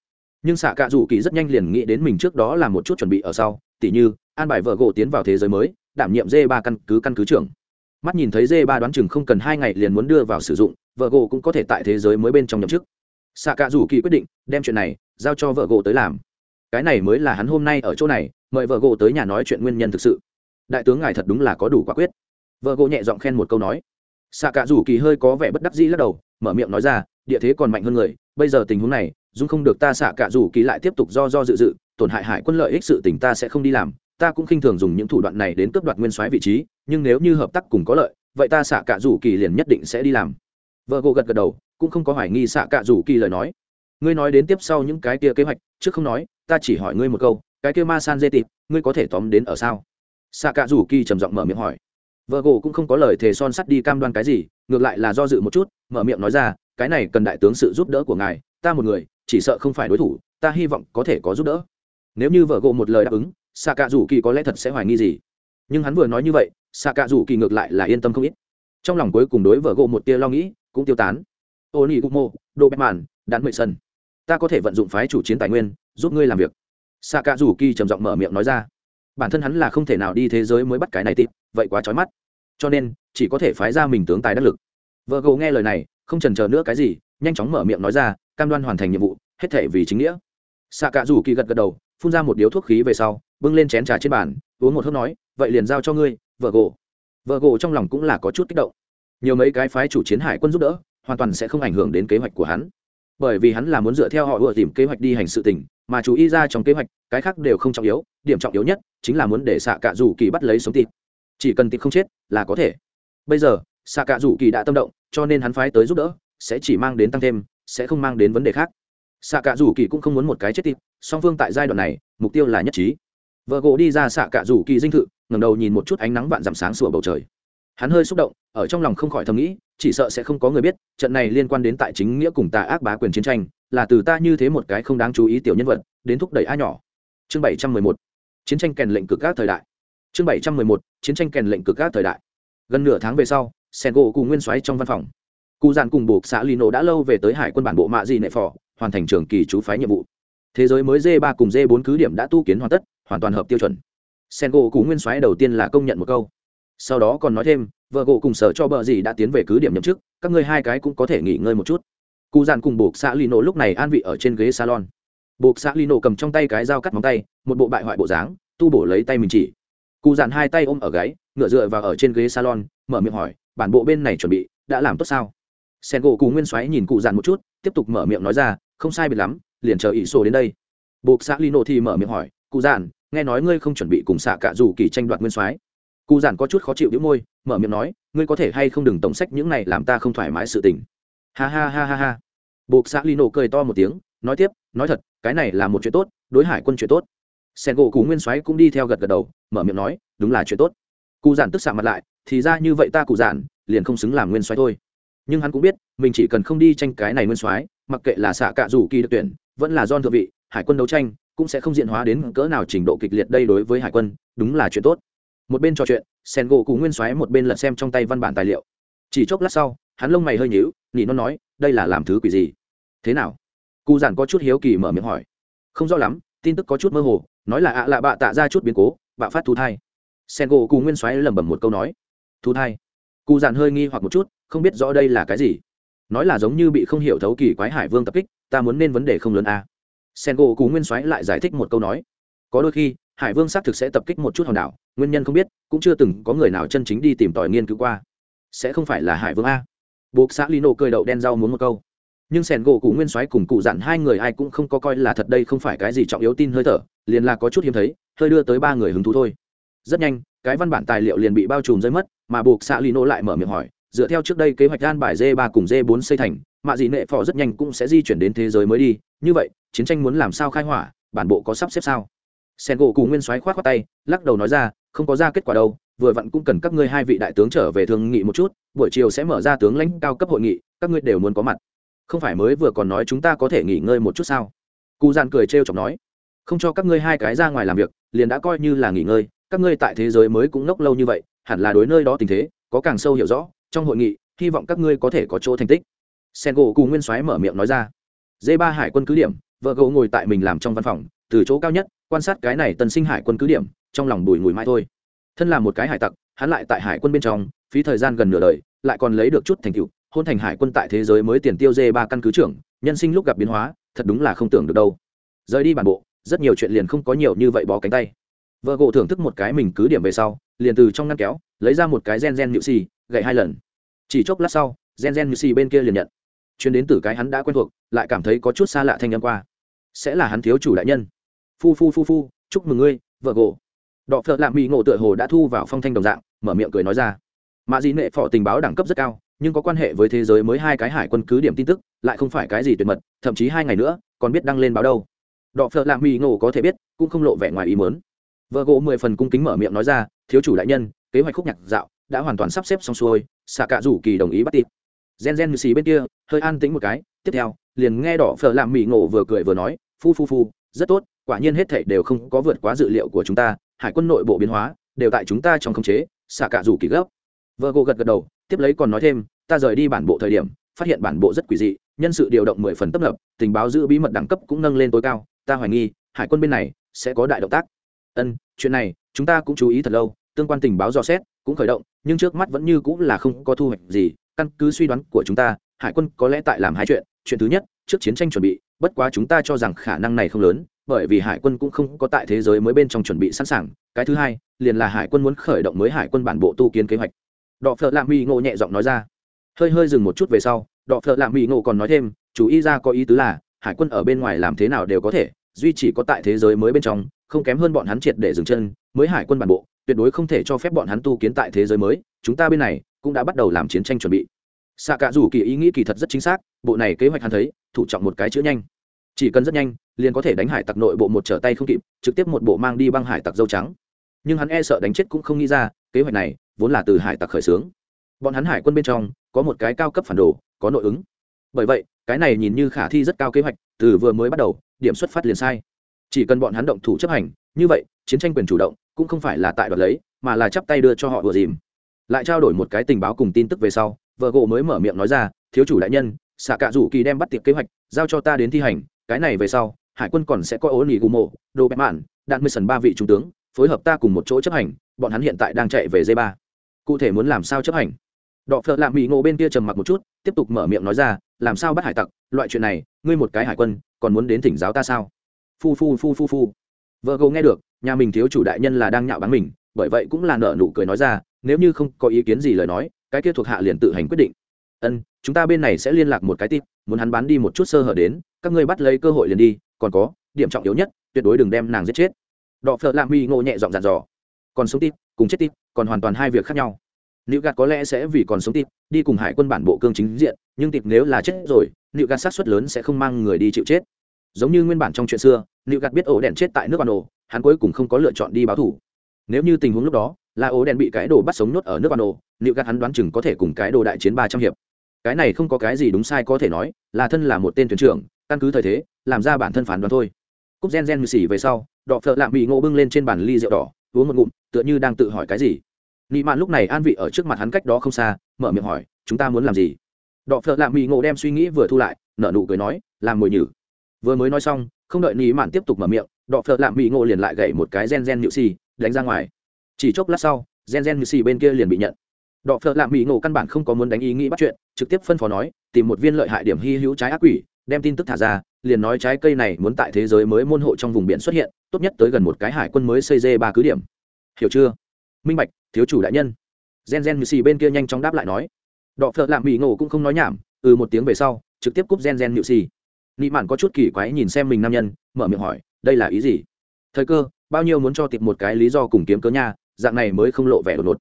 Nhưng xạ cạ rủ kỳ rất nhanh liền nghĩ đến mình trước đó làm một chút chuẩn bị ở sau, tỉ như, an bài vợ gỗ tiến vào thế giới mới, đảm nhiệm dê ba căn cứ căn cứ trưởng mắt nhìn thấy dê ba đoán chừng không cần hai ngày liền muốn đưa vào sử dụng, vợ gỗ cũng có thể tại thế giới mới bên trong nhậm chức. Xạ cạ rủ kỳ quyết định, đem chuyện này giao cho vợ gỗ tới làm. Cái này mới là hắn hôm nay ở chỗ này, mời vợ gỗ tới nhà nói chuyện nguyên nhân thực sự. Đại tướng ngài thật đúng là có đủ quả quyết. Vợ gỗ nhẹ giọng khen một câu nói. Xạ cạ rủ kỳ hơi có vẻ bất đắc dĩ lắc đầu, mở miệng nói ra, địa thế còn mạnh hơn người, bây giờ tình huống này dung không được ta xạ cạ rủ kỳ lại tiếp tục do do dự dự, tổn hại hải quân lợi ích sự tình ta sẽ không đi làm ta cũng khinh thường dùng những thủ đoạn này đến cướp đoạt nguyên soái vị trí, nhưng nếu như hợp tác cùng có lợi, vậy ta xạ cạ rủ kỳ liền nhất định sẽ đi làm. Vợ gỗ gật gật đầu, cũng không có hoài nghi xạ cạ rủ kỳ lời nói. Ngươi nói đến tiếp sau những cái kia kế hoạch, trước không nói, ta chỉ hỏi ngươi một câu, cái kia ma san dê tịp ngươi có thể tóm đến ở sao? Xạ cạ rủ kỳ trầm giọng mở miệng hỏi. Vợ gỗ cũng không có lời thề son sắt đi cam đoan cái gì, ngược lại là do dự một chút, mở miệng nói ra, cái này cần đại tướng sự giúp đỡ của ngài, ta một người, chỉ sợ không phải đối thủ, ta hy vọng có thể có giúp đỡ. Nếu như vợ gỗ một lời đáp ứng xạ cạ rủ kỳ có lẽ thật sẽ hoài nghi gì. Nhưng hắn vừa nói như vậy xạ cạ rủ kỳ ngược lại là yên tâm không ít. Trong lòng cuối cùng đối vợ gộ một tia lo nghĩ cũng tiêu tán. Ô nhi mô đô bét màn đạn mệ sân ta có thể vận dụng phái chủ chiến tài nguyên, giúp ngươi làm việc. Xạ cạ rủ kỳ trầm giọng mở miệng nói ra. Bản thân hắn là không thể nào đi thế giới mới bắt cái này tịp vậy quá trói mắt. Cho nên, chỉ có thể phái ra mình tướng tài đắc lực. Vợ gộ nghe lời này, không trần chờ nữa cái gì, nhanh chóng mở miệng nói ra, cam đoan hoàn thành nhiệm vụ, hết thể vì chính nghĩa. Xạ cạ rủ kỳ gật gật đầu, phun ra một điếu thuốc khí về sau bưng lên chén trà trên bàn, uống một hớp nói, vậy liền giao cho ngươi, vợ gỗ. Vợ gỗ trong lòng cũng là có chút kích động. Nhiều mấy cái phái chủ chiến hải quân giúp đỡ, hoàn toàn sẽ không ảnh hưởng đến kế hoạch của hắn. Bởi vì hắn là muốn dựa theo họ ưa tìm kế hoạch đi hành sự tình, mà chú ý ra trong kế hoạch, cái khác đều không trọng yếu, điểm trọng yếu nhất chính là muốn để xạ cạ rủ kỳ bắt lấy sống tịt. Chỉ cần tịt không chết là có thể. Bây giờ, xạ cạ rủ kỳ đã tâm động, cho nên hắn phái tới giúp đỡ, sẽ chỉ mang đến tăng thêm, sẽ không mang đến vấn đề khác. Xạ cạ rủ kỳ cũng không muốn một cái chết tịt, song phương tại giai đoạn này, mục tiêu là nhất trí vợ gỗ đi ra xạ cạ rủ kỳ dinh thự, ngẩng đầu nhìn một chút ánh nắng vạn dặm sáng sủa bầu trời. Hắn hơi xúc động, ở trong lòng không khỏi thầm nghĩ, chỉ sợ sẽ không có người biết, trận này liên quan đến tại chính nghĩa cùng tà ác bá quyền chiến tranh, là từ ta như thế một cái không đáng chú ý tiểu nhân vật, đến thúc đẩy a nhỏ. Chương bảy trăm mười một. Chiến tranh kèn lệnh cực các thời đại. Chương bảy trăm mười một. Chiến tranh kèn lệnh cực các thời đại. Gần nửa tháng về sau, sen gỗ cùng nguyên soái trong văn phòng. Cụ dàn cùng buộc xã lino đã lâu về tới hải quân bản bộ mạ di nệ phò, hoàn thành trường kỳ chú phái nhiệm vụ. Thế giới mới d ba cùng d bốn cứ điểm đã tu kiến hoàn tất hoàn toàn hợp tiêu chuẩn. Sen gỗ cú nguyên soái đầu tiên là công nhận một câu. Sau đó còn nói thêm, vợ gỗ cùng sở cho bờ gì đã tiến về cứ điểm nhậm chức, các ngươi hai cái cũng có thể nghỉ ngơi một chút. Cụ dàn cùng buộc xã lino lúc này an vị ở trên ghế salon. Buộc xã lino cầm trong tay cái dao cắt móng tay, một bộ bại hoại bộ dáng, tu bổ lấy tay mình chỉ. Cụ dàn hai tay ôm ở gáy, ngựa dựa vào ở trên ghế salon, mở miệng hỏi, bản bộ bên này chuẩn bị, đã làm tốt sao? Sen gỗ cùng nguyên xoáy nhìn cụ dàn một chút, tiếp tục mở miệng nói ra, không sai biệt lắm, liền chờ ỷ sổ đến đây. Buộc xã lino thì mở miệng hỏi, cụ dàn nghe nói ngươi không chuẩn bị cùng xạ cả dù kỳ tranh đoạt nguyên soái. Cụ giản có chút khó chịu đĩu môi, mở miệng nói, ngươi có thể hay không đừng tổng sách những này làm ta không thoải mái sự tình. Ha ha ha ha ha. Buộc xã lino cười to một tiếng, nói tiếp, nói thật, cái này là một chuyện tốt, đối hải quân chuyện tốt. Sen gỗ cụ nguyên soái cũng đi theo gật gật đầu, mở miệng nói, đúng là chuyện tốt. Cụ giản tức xạ mặt lại, thì ra như vậy ta cụ giản, liền không xứng làm nguyên soái thôi. Nhưng hắn cũng biết, mình chỉ cần không đi tranh cái này nguyên soái, mặc kệ là xạ cạ dù kỳ được tuyển, vẫn là don thượng vị, hải quân đấu tranh cũng sẽ không diện hóa đến cỡ nào trình độ kịch liệt đây đối với hải quân, đúng là chuyện tốt. Một bên trò chuyện, sen gỗ cụ nguyên xoáy một bên lật xem trong tay văn bản tài liệu. Chỉ chốc lát sau, hắn lông mày hơi nhíu nhị nó nói, đây là làm thứ quỷ gì? Thế nào? Cụ giản có chút hiếu kỳ mở miệng hỏi. Không rõ lắm, tin tức có chút mơ hồ, nói là ạ à lạ bạ tạ ra chút biến cố, bạo phát thu thai. Sen gỗ cụ nguyên xoáy lẩm bẩm một câu nói. Thu thai? Cụ giản hơi nghi hoặc một chút, không biết rõ đây là cái gì. Nói là giống như bị không hiểu thấu kỳ quái hải vương tập kích, ta muốn nên vấn đề không lớn a. à sen gỗ cú nguyên soái lại giải thích một câu nói. Có đôi khi, hải vương xác thực sẽ tập kích một chút hòn đảo, nguyên nhân không biết, cũng chưa từng có người nào chân chính đi tìm tòi nghiên cứu qua. Sẽ không phải là hải vương a. Buộc xã lino cười đậu đen rau muốn một câu. Nhưng sẻn gỗ cụ nguyên soái cùng cụ dặn hai người ai cũng không có coi là thật đây không phải cái gì trọng yếu tin hơi thở, liền là có chút hiếm thấy, hơi đưa tới ba người hứng thú thôi. Rất nhanh, cái văn bản tài liệu liền bị bao trùm rơi mất, mà buộc xã lino lại mở miệng hỏi, dựa theo trước đây kế hoạch gan bài d ba cùng d Bốn xây thành, mạ dị nệ phò rất nhanh cũng sẽ di chuyển đến thế giới mới đi, như vậy chiến tranh muốn làm sao khai hỏa, bản bộ có sắp xếp sao? Sen gỗ cù nguyên soái khoát khoát tay, lắc đầu nói ra, không có ra kết quả đâu, vừa vặn cũng cần các ngươi hai vị đại tướng trở về thương nghị một chút, buổi chiều sẽ mở ra tướng lãnh cao cấp hội nghị, các ngươi đều muốn có mặt. Không phải mới vừa còn nói chúng ta có thể nghỉ ngơi một chút sao? Cụ dàn cười trêu chọc nói, không cho các ngươi hai cái ra ngoài làm việc, liền đã coi như là nghỉ ngơi, các ngươi tại thế giới mới cũng nốc lâu như vậy, hẳn là đối nơi đó tình thế, có càng sâu hiểu rõ, trong hội nghị, hy vọng các ngươi có thể có chỗ thành tích. Sen gỗ cù nguyên soái mở miệng nói ra d ba hải quân cứ điểm vợ gỗ ngồi tại mình làm trong văn phòng, từ chỗ cao nhất, quan sát cái này tân sinh hải quân cứ điểm, trong lòng bùi ngùi mãi thôi. Thân là một cái hải tặc, hắn lại tại hải quân bên trong, phí thời gian gần nửa đời, lại còn lấy được chút thành tựu, hôn thành hải quân tại thế giới mới tiền tiêu dê ba căn cứ trưởng, nhân sinh lúc gặp biến hóa, thật đúng là không tưởng được đâu. Rời đi bản bộ, rất nhiều chuyện liền không có nhiều như vậy bó cánh tay. Vợ gỗ thưởng thức một cái mình cứ điểm về sau, liền từ trong ngăn kéo, lấy ra một cái gen gen nhự xì gậy hai lần. Chỉ chốc lát sau, gen gen nhự xì bên kia liền nhận chuyến đến từ cái hắn đã quen thuộc, lại cảm thấy có chút xa lạ thanh âm qua. Sẽ là hắn thiếu chủ đại nhân. Phu phu phu phu, chúc mừng ngươi, vợ gỗ. Đọ phợ lạ mỹ ngộ tựa hồ đã thu vào phong thanh đồng dạng, mở miệng cười nói ra. Mạ dị nệ phò tình báo đẳng cấp rất cao, nhưng có quan hệ với thế giới mới hai cái hải quân cứ điểm tin tức, lại không phải cái gì tuyệt mật, thậm chí hai ngày nữa, còn biết đăng lên báo đâu. Đọ phợ lạ mỹ ngộ có thể biết, cũng không lộ vẻ ngoài ý mớn vợ gỗ mười phần cung kính mở miệng nói ra, thiếu chủ đại nhân, kế hoạch khúc nhạc dạo đã hoàn toàn sắp xếp xong xuôi xạ cạ rủ kỳ đồng ý bắt tịp. Gen gen như xì bên kia hơi an tĩnh một cái, tiếp theo, liền nghe đỏ phở làm mỹ ngộ vừa cười vừa nói, phu phu phu, rất tốt, quả nhiên hết thảy đều không có vượt quá dự liệu của chúng ta, hải quân nội bộ biến hóa, đều tại chúng ta trong khống chế, xả cả rủ kỳ gấp. Vợ gỗ gật gật đầu, tiếp lấy còn nói thêm, ta rời đi bản bộ thời điểm, phát hiện bản bộ rất quỷ dị, nhân sự điều động mười phần tấp nập, tình báo giữ bí mật đẳng cấp cũng nâng lên tối cao, ta hoài nghi, hải quân bên này sẽ có đại động tác. Ân, chuyện này, chúng ta cũng chú ý thật lâu, tương quan tình báo dò xét cũng khởi động, nhưng trước mắt vẫn như cũng là không có thu hoạch gì, căn cứ suy đoán của chúng ta hải quân có lẽ tại làm hai chuyện. Chuyện thứ nhất, trước chiến tranh chuẩn bị. Bất quá chúng ta cho rằng khả năng này không lớn, bởi vì hải quân cũng không có tại thế giới mới bên trong chuẩn bị sẵn sàng. Cái thứ hai, liền là hải quân muốn khởi động mới hải quân bản bộ tu kiến kế hoạch. Đọ phợ lạ mỹ ngộ nhẹ giọng nói ra. Hơi hơi dừng một chút về sau, đọ phợ lạ mỹ ngộ còn nói thêm, chú ý ra có ý tứ là, hải quân ở bên ngoài làm thế nào đều có thể, duy chỉ có tại thế giới mới bên trong, không kém hơn bọn hắn triệt để dừng chân, mới hải quân bản bộ, tuyệt đối không thể cho phép bọn hắn tu kiến tại thế giới mới. Chúng ta bên này cũng đã bắt đầu làm chiến tranh chuẩn bị xạ cả dù kỳ ý nghĩ kỳ thật rất chính xác, bộ này kế hoạch hắn thấy, thủ trọng một cái chữ nhanh. Chỉ cần rất nhanh, liền có thể đánh hải tặc nội bộ một trở tay không kịp, trực tiếp một bộ mang đi băng hải tặc dâu trắng. Nhưng hắn e sợ đánh chết cũng không nghĩ ra, kế hoạch này vốn là từ hải tặc khởi xướng. Bọn hắn hải quân bên trong, có một cái cao cấp phản đồ, có nội ứng. Bởi vậy, cái này nhìn như khả thi rất cao kế hoạch, từ vừa mới bắt đầu, điểm xuất phát liền sai. Chỉ cần bọn hắn động thủ chấp hành, như vậy, chiến tranh quyền chủ động cũng không phải là tại đoạt lấy, mà là chắp tay đưa cho họ vừa dìm. Lại trao đổi một cái tình báo cùng tin tức về sau vợ gỗ mới mở miệng nói ra, thiếu chủ đại nhân, xạ cạ rủ kỳ đem bắt tiệc kế hoạch giao cho ta đến thi hành, cái này về sau, hải quân còn sẽ có ố nghỉ gù mộ, đồ bẹp mạn, đạn mười sần ba vị trung tướng, phối hợp ta cùng một chỗ chấp hành, bọn hắn hiện tại đang chạy về dây ba cụ thể muốn làm sao chấp hành? Đọ phợ lạ mỹ ngộ bên kia trầm mặc một chút, tiếp tục mở miệng nói ra, làm sao bắt hải tặc, loại chuyện này, ngươi một cái hải quân, còn muốn đến thỉnh giáo ta sao? Phu phu phu phu phu. Vợ gấu nghe được, nhà mình thiếu chủ đại nhân là đang nhạo báng mình, bởi vậy cũng là nợ nụ cười nói ra, nếu như không có ý kiến gì lời nói cái kia thuộc hạ liền tự hành quyết định ân chúng ta bên này sẽ liên lạc một cái tip muốn hắn bán đi một chút sơ hở đến các ngươi bắt lấy cơ hội liền đi còn có điểm trọng yếu nhất tuyệt đối đừng đem nàng giết chết đọ phợ lạ mi ngộ nhẹ giọng dặn dò còn sống tip cùng chết tip còn hoàn toàn hai việc khác nhau Nữu gạt có lẽ sẽ vì còn sống tịp, đi cùng hải quân bản bộ cương chính diện, nhưng tịp nếu là chết rồi, Nữu gạt sát suất lớn sẽ không mang người đi chịu chết. Giống như nguyên bản trong chuyện xưa, Nữu gạt biết ổ đèn chết tại nước quan ổ, hắn cuối cùng không có lựa chọn đi báo thủ. Nếu như tình huống lúc đó, là ổ đèn bị cái đồ bắt sống nhốt ở nước quan ổ, Liệu gạt hắn đoán chừng có thể cùng cái đồ đại chiến ba trăm hiệp. Cái này không có cái gì đúng sai có thể nói, là thân là một tên thuyền trưởng, căn cứ thời thế, làm ra bản thân phán đoán thôi. Cúc gen gen mười xỉ về sau, đọ phợ lạm bị ngộ bưng lên trên bàn ly rượu đỏ, uống một ngụm, tựa như đang tự hỏi cái gì. Nị mạn lúc này an vị ở trước mặt hắn cách đó không xa mở miệng hỏi chúng ta muốn làm gì? Đọ phợ lạm bị ngộ đem suy nghĩ vừa thu lại nở nụ cười nói làm mồi nhử. Vừa mới nói xong không đợi nị mạn tiếp tục mở miệng đọ phợ lạm bị ngộ liền lại gậy một cái gen gen nhự xì đánh ra ngoài. Chỉ chốc lát sau gen gen nhự xì bên kia liền bị nhận đọ phợ lạ mỹ ngộ căn bản không có muốn đánh ý nghĩ bắt chuyện, trực tiếp phân phó nói, tìm một viên lợi hại điểm hy hữu trái ác quỷ, đem tin tức thả ra, liền nói trái cây này muốn tại thế giới mới môn hộ trong vùng biển xuất hiện, tốt nhất tới gần một cái hải quân mới xây dê ba cứ điểm. Hiểu chưa? Minh bạch, thiếu chủ đại nhân. Gen gen nhự xì bên kia nhanh chóng đáp lại nói. Đọ phợ lạ mỹ ngộ cũng không nói nhảm ừ một tiếng về sau, trực tiếp cúp gen gen nhự xì nị mạn có chút kỳ quái nhìn xem mình nam nhân, mở miệng hỏi, đây là ý gì? Thời cơ, bao nhiêu muốn cho tiệp một cái lý do cùng kiếm cớ nha, dạng này mới không lộ vẻ đột ngột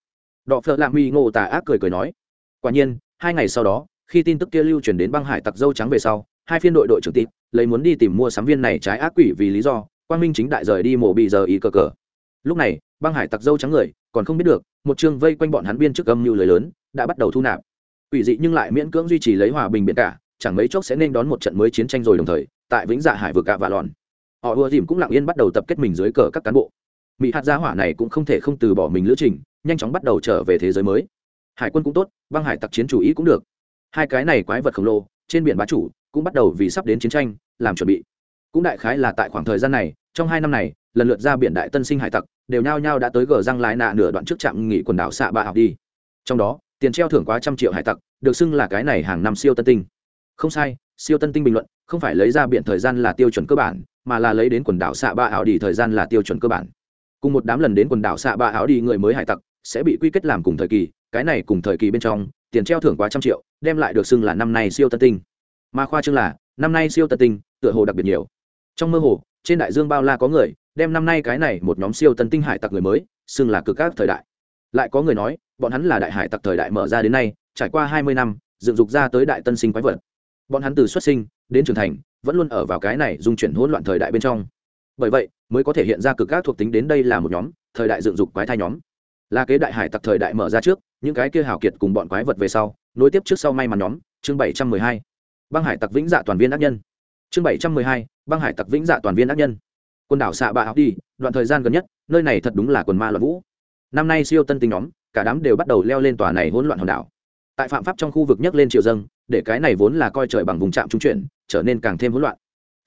đọ phợ lạ mỹ ngộ tà ác cười cười nói, quả nhiên, hai ngày sau đó, khi tin tức kia lưu truyền đến băng hải tặc dâu trắng về sau, hai phiên đội đội trưởng tịp lấy muốn đi tìm mua sắm viên này trái ác quỷ vì lý do, quang minh chính đại rời đi mổ bị giờ ý cờ cờ. Lúc này, băng hải tặc dâu trắng người còn không biết được, một chương vây quanh bọn hắn biên trước âm mưu lời lớn, đã bắt đầu thu nạp. Quỷ dị nhưng lại miễn cưỡng duy trì lấy hòa bình biển cả, chẳng mấy chốc sẽ nên đón một trận mới chiến tranh rồi đồng thời, tại vĩnh dạ hải vực cả và lòn. Họ ùa dìm cũng lặng yên bắt đầu tập kết mình dưới cờ các cán bộ. Mỹ hạt gia hỏa này cũng không thể không từ bỏ mình lữ trình nhanh chóng bắt đầu trở về thế giới mới. Hải quân cũng tốt, băng hải tặc chiến chủ ý cũng được. Hai cái này quái vật khổng lồ, trên biển bá chủ, cũng bắt đầu vì sắp đến chiến tranh, làm chuẩn bị. Cũng đại khái là tại khoảng thời gian này, trong hai năm này, lần lượt ra biển đại tân sinh hải tặc, đều nhao nhao đã tới gờ răng lái nạ nửa đoạn trước trạm nghỉ quần đảo xạ bạ học đi. Trong đó, tiền treo thưởng quá trăm triệu hải tặc, được xưng là cái này hàng năm siêu tân tinh. Không sai, siêu tân tinh bình luận, không phải lấy ra biển thời gian là tiêu chuẩn cơ bản, mà là lấy đến quần đảo xạ ba áo đi thời gian là tiêu chuẩn cơ bản. Cùng một đám lần đến quần đảo xạ ba áo đi người mới hải tặc sẽ bị quy kết làm cùng thời kỳ, cái này cùng thời kỳ bên trong, tiền treo thưởng quá trăm triệu, đem lại được xưng là năm nay siêu tân tinh. Mà khoa chương là, năm nay siêu tân tinh, tựa hồ đặc biệt nhiều. Trong mơ hồ, trên đại dương bao la có người, đem năm nay cái này một nhóm siêu tân tinh hải tặc người mới, xưng là cực các thời đại. Lại có người nói, bọn hắn là đại hải tặc thời đại mở ra đến nay, trải qua hai mươi năm, dựng dục ra tới đại tân sinh quái vật. Bọn hắn từ xuất sinh, đến trưởng thành, vẫn luôn ở vào cái này dung chuyển hỗn loạn thời đại bên trong. Bởi vậy, mới có thể hiện ra cực các thuộc tính đến đây là một nhóm, thời đại dựng dục quái thai nhóm là kế đại hải tặc thời đại mở ra trước, những cái kia hào kiệt cùng bọn quái vật về sau, nối tiếp trước sau may mắn nhóm, chương bảy trăm mười hai. Băng hải tặc vĩnh dạ toàn viên ác nhân. Chương bảy trăm mười hai, băng hải tặc vĩnh dạ toàn viên ác nhân. Quần đảo xạ bạ học đi, đoạn thời gian gần nhất, nơi này thật đúng là quần ma loạn vũ. Năm nay siêu tân tinh nhóm, cả đám đều bắt đầu leo lên tòa này hỗn loạn hòn đảo. Tại phạm pháp trong khu vực nhấc lên triệu dâng, để cái này vốn là coi trời bằng vùng trạm trung chuyển, trở nên càng thêm hỗn loạn.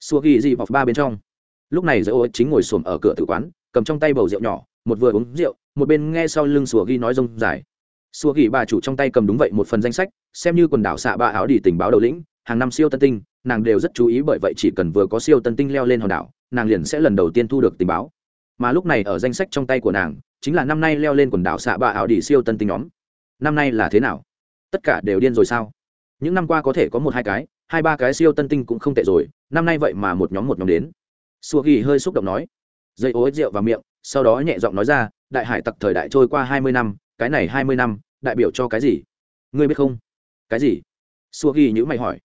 Xua ghi dị vọc ba bên trong. Lúc này giới ô chính ngồi xổm ở cửa tử quán, cầm trong tay bầu rượu nhỏ một vừa uống rượu, một bên nghe sau lưng sùa ghi nói rông dài. Sùa ghi bà chủ trong tay cầm đúng vậy một phần danh sách, xem như quần đảo xạ ba áo đi tình báo đầu lĩnh, hàng năm siêu tân tinh, nàng đều rất chú ý bởi vậy chỉ cần vừa có siêu tân tinh leo lên hòn đảo, nàng liền sẽ lần đầu tiên thu được tình báo. Mà lúc này ở danh sách trong tay của nàng, chính là năm nay leo lên quần đảo xạ ba áo đi siêu tân tinh nhóm. Năm nay là thế nào? Tất cả đều điên rồi sao? Những năm qua có thể có một hai cái, hai ba cái siêu tân tinh cũng không tệ rồi, năm nay vậy mà một nhóm một nhóm đến. Sùa ghi hơi xúc động nói. Dây ối rượu vào miệng sau đó nhẹ giọng nói ra, đại hải tặc thời đại trôi qua hai mươi năm, cái này hai mươi năm, đại biểu cho cái gì? Ngươi biết không? Cái gì? Xua ghi nhữ mày hỏi.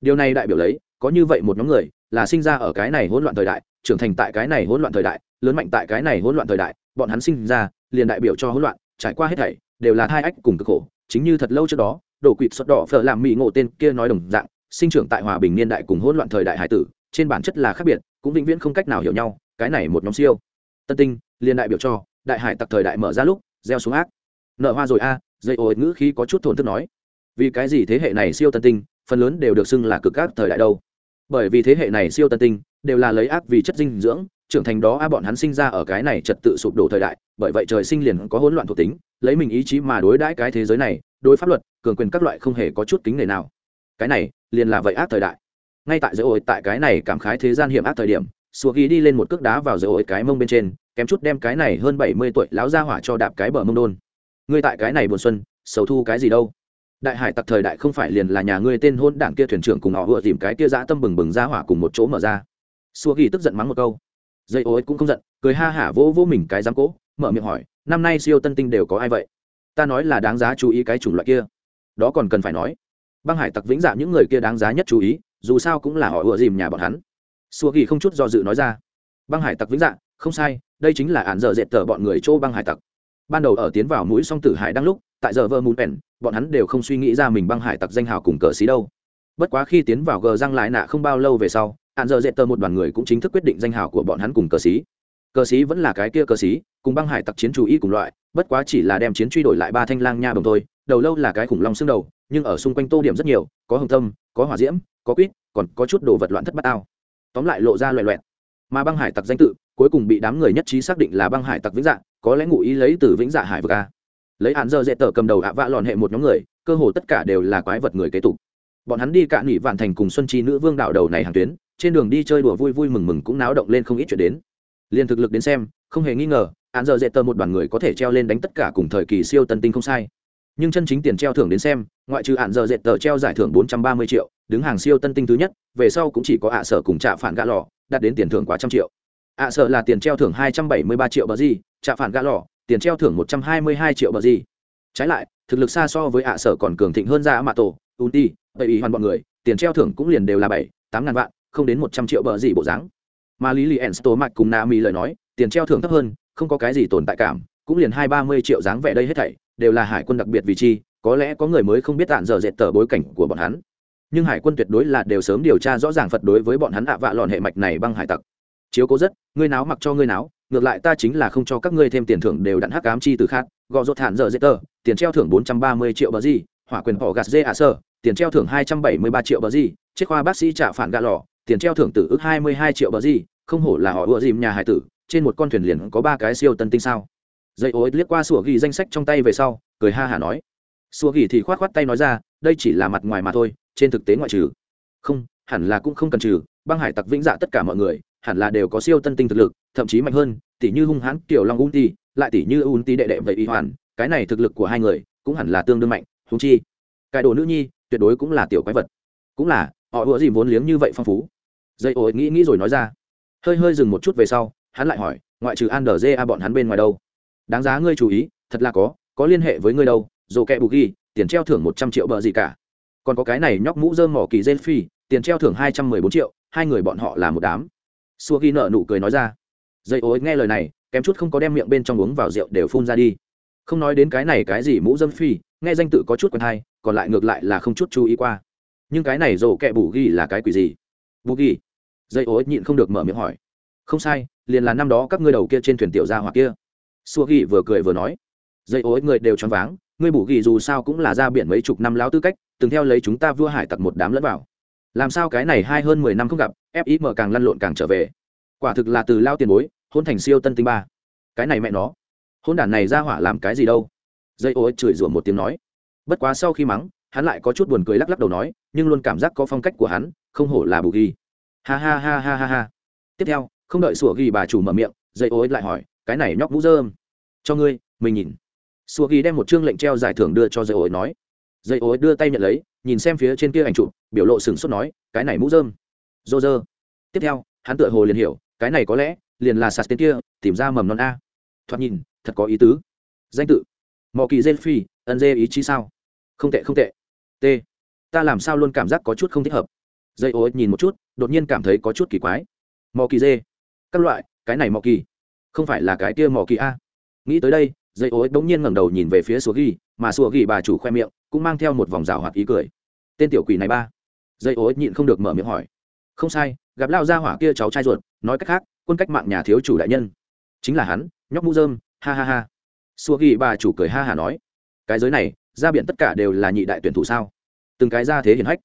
Điều này đại biểu lấy, có như vậy một nhóm người, là sinh ra ở cái này hỗn loạn thời đại, trưởng thành tại cái này hỗn loạn thời đại, lớn mạnh tại cái này hỗn loạn thời đại, bọn hắn sinh ra, liền đại biểu cho hỗn loạn, trải qua hết thảy, đều là thai ách cùng cực khổ. Chính như thật lâu trước đó đổ quỵt xuất đỏ phở làm mỹ ngộ tên kia nói đồng dạng, sinh trưởng tại hòa bình niên đại cùng hỗn loạn thời đại hải tử, trên bản chất là khác biệt, cũng vĩnh viễn không cách nào hiểu nhau, cái này một nhóm siêu tân tinh liên đại biểu cho, đại hải tặc thời đại mở ra lúc, gieo xuống ác. Nợ hoa rồi a, dây ô ngữ khi có chút thổn thức nói. Vì cái gì thế hệ này siêu tân tinh, phần lớn đều được xưng là cực ác thời đại đâu? Bởi vì thế hệ này siêu tân tinh, đều là lấy ác vì chất dinh dưỡng, trưởng thành đó a, bọn hắn sinh ra ở cái này trật tự sụp đổ thời đại, bởi vậy trời sinh liền có hỗn loạn thuộc tính, lấy mình ý chí mà đối đãi cái thế giới này, đối pháp luật, cường quyền các loại không hề có chút kính nể nào. Cái này, liền là vậy ác thời đại. Ngay tại giới ổi tại cái này cảm khái thế gian hiểm ác thời điểm, sùa ghi đi lên một cước đá vào giới ổi cái mông bên trên kém chút đem cái này hơn bảy mươi tuổi láo ra hỏa cho đạp cái bờ mông đôn. Ngươi tại cái này buồn xuân, sầu thu cái gì đâu? Đại hải tặc thời đại không phải liền là nhà ngươi tên hôn đảng kia thuyền trưởng cùng họ vừa tìm cái kia dã tâm bừng bừng ra hỏa cùng một chỗ mở ra. Sùa ghi tức giận mắng một câu. Dây ối cũng không giận, cười ha hả vỗ vỗ mình cái giám cỗ mở miệng hỏi, năm nay siêu tân tinh đều có ai vậy? Ta nói là đáng giá chú ý cái chủng loại kia. Đó còn cần phải nói. Băng hải tặc vĩnh dạ những người kia đáng giá nhất chú ý, dù sao cũng là họ ùa dìm nhà bọn hắn. Xua ghi không chút do dự nói ra. Băng hải tặc vĩnh dạ không sai, đây chính là ạn dở dệt tờ bọn người châu băng hải tặc. Ban đầu ở tiến vào mũi song tử hải đang lúc, tại giờ vơ mùn pèn bọn hắn đều không suy nghĩ ra mình băng hải tặc danh hào cùng cờ xí đâu. Bất quá khi tiến vào gờ răng lại nạ không bao lâu về sau ạn dở dệt tờ một đoàn người cũng chính thức quyết định danh hào của bọn hắn cùng cờ xí. Cờ xí vẫn là cái kia cờ xí, cùng băng hải tặc chiến chủ y cùng loại, bất quá chỉ là đem chiến truy đổi lại ba thanh lang nha đồng thôi, đầu lâu là cái khủng long xương đầu, nhưng ở xung quanh tô điểm rất nhiều, có hồng tâm có hỏa diễm, có quýt, còn có chút đồ vật loạn thất bát ao. Tóm lại lộ ra loẹ loẹt. Mà băng hải tặc danh tự cuối cùng bị đám người nhất trí xác định là băng hải tặc vĩnh dạ có lẽ ngụ ý lấy từ vĩnh dạ hải vực a. Lấy hạn dơ dễ tờ cầm đầu ạ vạ lòn hệ một nhóm người, cơ hồ tất cả đều là quái vật người kế tục. Bọn hắn đi cạn nghỉ vạn thành cùng xuân chi nữ vương đạo đầu này hàng tuyến, trên đường đi chơi đùa vui vui mừng mừng cũng náo động lên không ít chuyện đến. Liền thực lực đến xem, không hề nghi ngờ hạn dơ dễ tờ một đoàn người có thể treo lên đánh tất cả cùng thời kỳ siêu tân tinh không sai. Nhưng chân chính tiền treo thưởng đến xem, ngoại trừ hạn dơ dễ tờ treo giải thưởng bốn trăm ba mươi triệu, đứng hàng siêu tân tinh thứ nhất, về sau cũng chỉ có ạ sở cùng trạ phản gã lò đạt đến tiền thưởng quá trăm triệu ạ sợ là tiền treo thưởng hai trăm bảy mươi ba triệu bờ gì trả phản gã lò, tiền treo thưởng một trăm hai mươi hai triệu bờ gì. Trái lại, thực lực xa so với ạ sở còn cường thịnh hơn ra mạ tổ unti bởi ý hoàn bọn người, tiền treo thưởng cũng liền đều là bảy, tám ngàn vạn, không đến một trăm triệu bờ gì bộ dáng. Mà lý lì ẩn mạch cùng Nami lời nói, tiền treo thưởng thấp hơn, không có cái gì tồn tại cảm, cũng liền hai ba mươi triệu dáng vẻ đây hết thảy, đều là hải quân đặc biệt vì chi, có lẽ có người mới không biết tạn giờ dệt tờ bối cảnh của bọn hắn. Nhưng hải quân tuyệt đối là đều sớm điều tra rõ ràng phật đối với bọn hắn ạ vạ lòn hệ mạch này băng hải tặc chiếu cố rất, ngươi náo mặc cho ngươi náo, ngược lại ta chính là không cho các ngươi thêm tiền thưởng đều đặn hắc ám chi từ khác gò rột thản giờ dễ tờ, tiền treo thưởng bốn trăm ba mươi triệu bờ gì, hỏa quyền họ gạt dê ạ sơ tiền treo thưởng hai trăm bảy mươi ba triệu bờ gì chiếc khoa bác sĩ trả phản gà lò, tiền treo thưởng tử ước hai mươi hai triệu bờ gì, không hổ là họ ùa dìm nhà hải tử, trên một con thuyền liền có ba cái siêu tân tinh sao. Dây ối liếc qua sủa ghi danh sách trong tay về sau, cười ha hả nói. Sủa ghi thì khoát khoát tay nói ra, đây chỉ là mặt ngoài mà thôi, trên thực tế ngoại trừ. Không, hẳn là cũng không cần trừ, băng hải tặc vĩnh dạ tất cả mọi người hẳn là đều có siêu tân tinh thực lực, thậm chí mạnh hơn tỷ như hung hãn kiểu long unti, lại tỷ như unti đệ đệ vậy y hoàn, cái này thực lực của hai người cũng hẳn là tương đương mạnh húng chi, cái đồ nữ nhi tuyệt đối cũng là tiểu quái vật. Cũng là, họ ủa gì vốn liếng như vậy phong phú. Dây ổi nghĩ nghĩ rồi nói ra. Hơi hơi dừng một chút về sau, hắn lại hỏi, ngoại trừ an đờ a bọn hắn bên ngoài đâu? Đáng giá ngươi chú ý, thật là có có liên hệ với ngươi đâu dồ kẹ bù ghi, tiền treo thưởng một trăm triệu bờ gì cả. Còn có cái này nhóc mũ dơm mỏ kỳ dê phi, tiền treo thưởng hai trăm mười bốn triệu, hai người bọn họ là một đám xua ghi nợ nụ cười nói ra. Dây ối, nghe lời này, kém chút không có đem miệng bên trong uống vào rượu đều phun ra đi. Không nói đến cái này cái gì mũ dâm phi, nghe danh tự có chút quen hay, còn lại ngược lại là không chút chú ý qua. Nhưng cái này rổ kẹ bù ghi là cái quỷ gì? Bù ghi. Dây ối nhịn không được mở miệng hỏi. Không sai, liền là năm đó các ngươi đầu kia trên thuyền tiểu gia hoặc kia. Xua ghi vừa cười vừa nói. Dây ối, người đều choáng váng, ngươi bù ghi dù sao cũng là ra biển mấy chục năm láo tư cách, từng theo lấy chúng ta vua hải tặc một đám lẫn vào làm sao cái này hai hơn mười năm không gặp fim càng lăn lộn càng trở về. Quả thực là từ lao tiền bối, hôn thành siêu tân tinh ba. Cái này mẹ nó. Hôn đản này ra hỏa làm cái gì đâu? Dây ô chửi rủa một tiếng nói. Bất quá sau khi mắng, hắn lại có chút buồn cười lắc lắc đầu nói, nhưng luôn cảm giác có phong cách của hắn, không hổ là bù ghi. Ha ha ha ha ha ha. Tiếp theo, không đợi sủa ghi bà chủ mở miệng, dây ô lại hỏi, cái này nhóc mũ dơm. Cho ngươi, mình nhìn. Sủa ghi đem một chương lệnh treo giải thưởng đưa cho dây ô nói. Dây ô đưa tay nhận lấy nhìn xem phía trên kia ảnh chụp, biểu lộ sừng sốt nói, cái này mũ dơm dô dơ tiếp theo, hắn tựa hồ liền hiểu, cái này có lẽ liền là sạt tên kia, tìm ra mầm non a. Thoạt nhìn, thật có ý tứ. Danh tự. Mò kỳ dê phi, ân dê ý chí sao? Không tệ không tệ. T. Ta làm sao luôn cảm giác có chút không thích hợp. Dây ô nhìn một chút, đột nhiên cảm thấy có chút kỳ quái. Mò kỳ dê. Các loại, cái này mò kỳ. Không phải là cái kia mò kỳ a. Nghĩ tới đây, dây ô đ nhiên ngẩng đầu nhìn về phía sùa ghi, mà sùa ghi bà chủ khoe miệng cũng mang theo một vòng rào hoạt ý cười. Tên tiểu quỷ này ba. Dây ô nhịn không được mở miệng hỏi. Không sai, gặp lao ra hỏa kia cháu trai ruột, nói cách khác, quân cách mạng nhà thiếu chủ đại nhân. Chính là hắn, nhóc mũ dơm ha ha ha. Xua ghi bà chủ cười ha hả nói. Cái giới này, ra biển tất cả đều là nhị đại tuyển thủ sao? Từng cái ra thế hiển hách.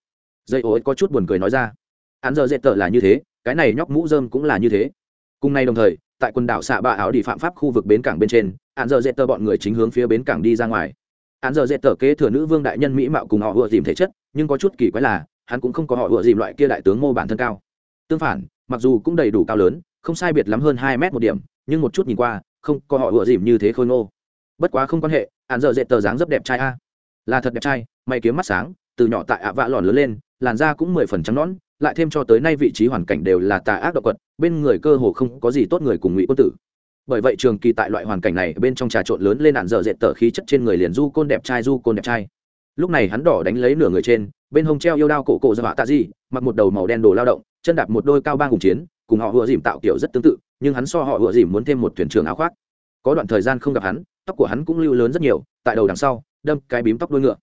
Dây ô có chút buồn cười nói ra. Hắn giờ dễ tợ là như thế, cái này nhóc mũ dơm cũng là như thế. Cùng nay đồng thời, tại quần đảo xạ bạ áo đi phạm pháp khu vực bến cảng bên trên, hắn giờ dễ tợ bọn người chính hướng phía bến cảng đi ra ngoài hắn giờ dễ tờ kế thừa nữ vương đại nhân mỹ mạo cùng họ ựa dìm thể chất, nhưng có chút kỳ quái là, hắn cũng không có họ ựa dìm loại kia đại tướng mô bản thân cao. Tương phản, mặc dù cũng đầy đủ cao lớn, không sai biệt lắm hơn hai mét một điểm, nhưng một chút nhìn qua, không có họ ựa dìm như thế khôi ngô. Bất quá không quan hệ hắn giờ dễ tờ dáng rất đẹp trai a. À. Là thật đẹp trai mày kiếm mắt sáng, từ nhỏ tại ạ vạ lòn lớn lên, làn da cũng mười phần trắng nón lại thêm cho tới nay vị trí hoàn cảnh đều là tà ác động quật, bên người cơ hồ không có gì tốt người cùng ngụy quân tử bởi vậy trường kỳ tại loại hoàn cảnh này bên trong trà trộn lớn lên nạn dở dệt tờ khí chất trên người liền du côn đẹp trai du côn đẹp trai. Lúc này hắn đỏ đánh lấy nửa người trên, bên hông treo yêu đao cổ cổ ra họa tạ gì, mặc một đầu màu đen đồ lao động, chân đạp một đôi cao ba hùng chiến, cùng họ vừa dìm tạo kiểu rất tương tự, nhưng hắn so họ vừa dìm muốn thêm một thuyền trưởng áo khoác. Có đoạn thời gian không gặp hắn, tóc của hắn cũng lưu lớn rất nhiều, tại đầu đằng sau, đâm cái bím tóc đuôi ngựa.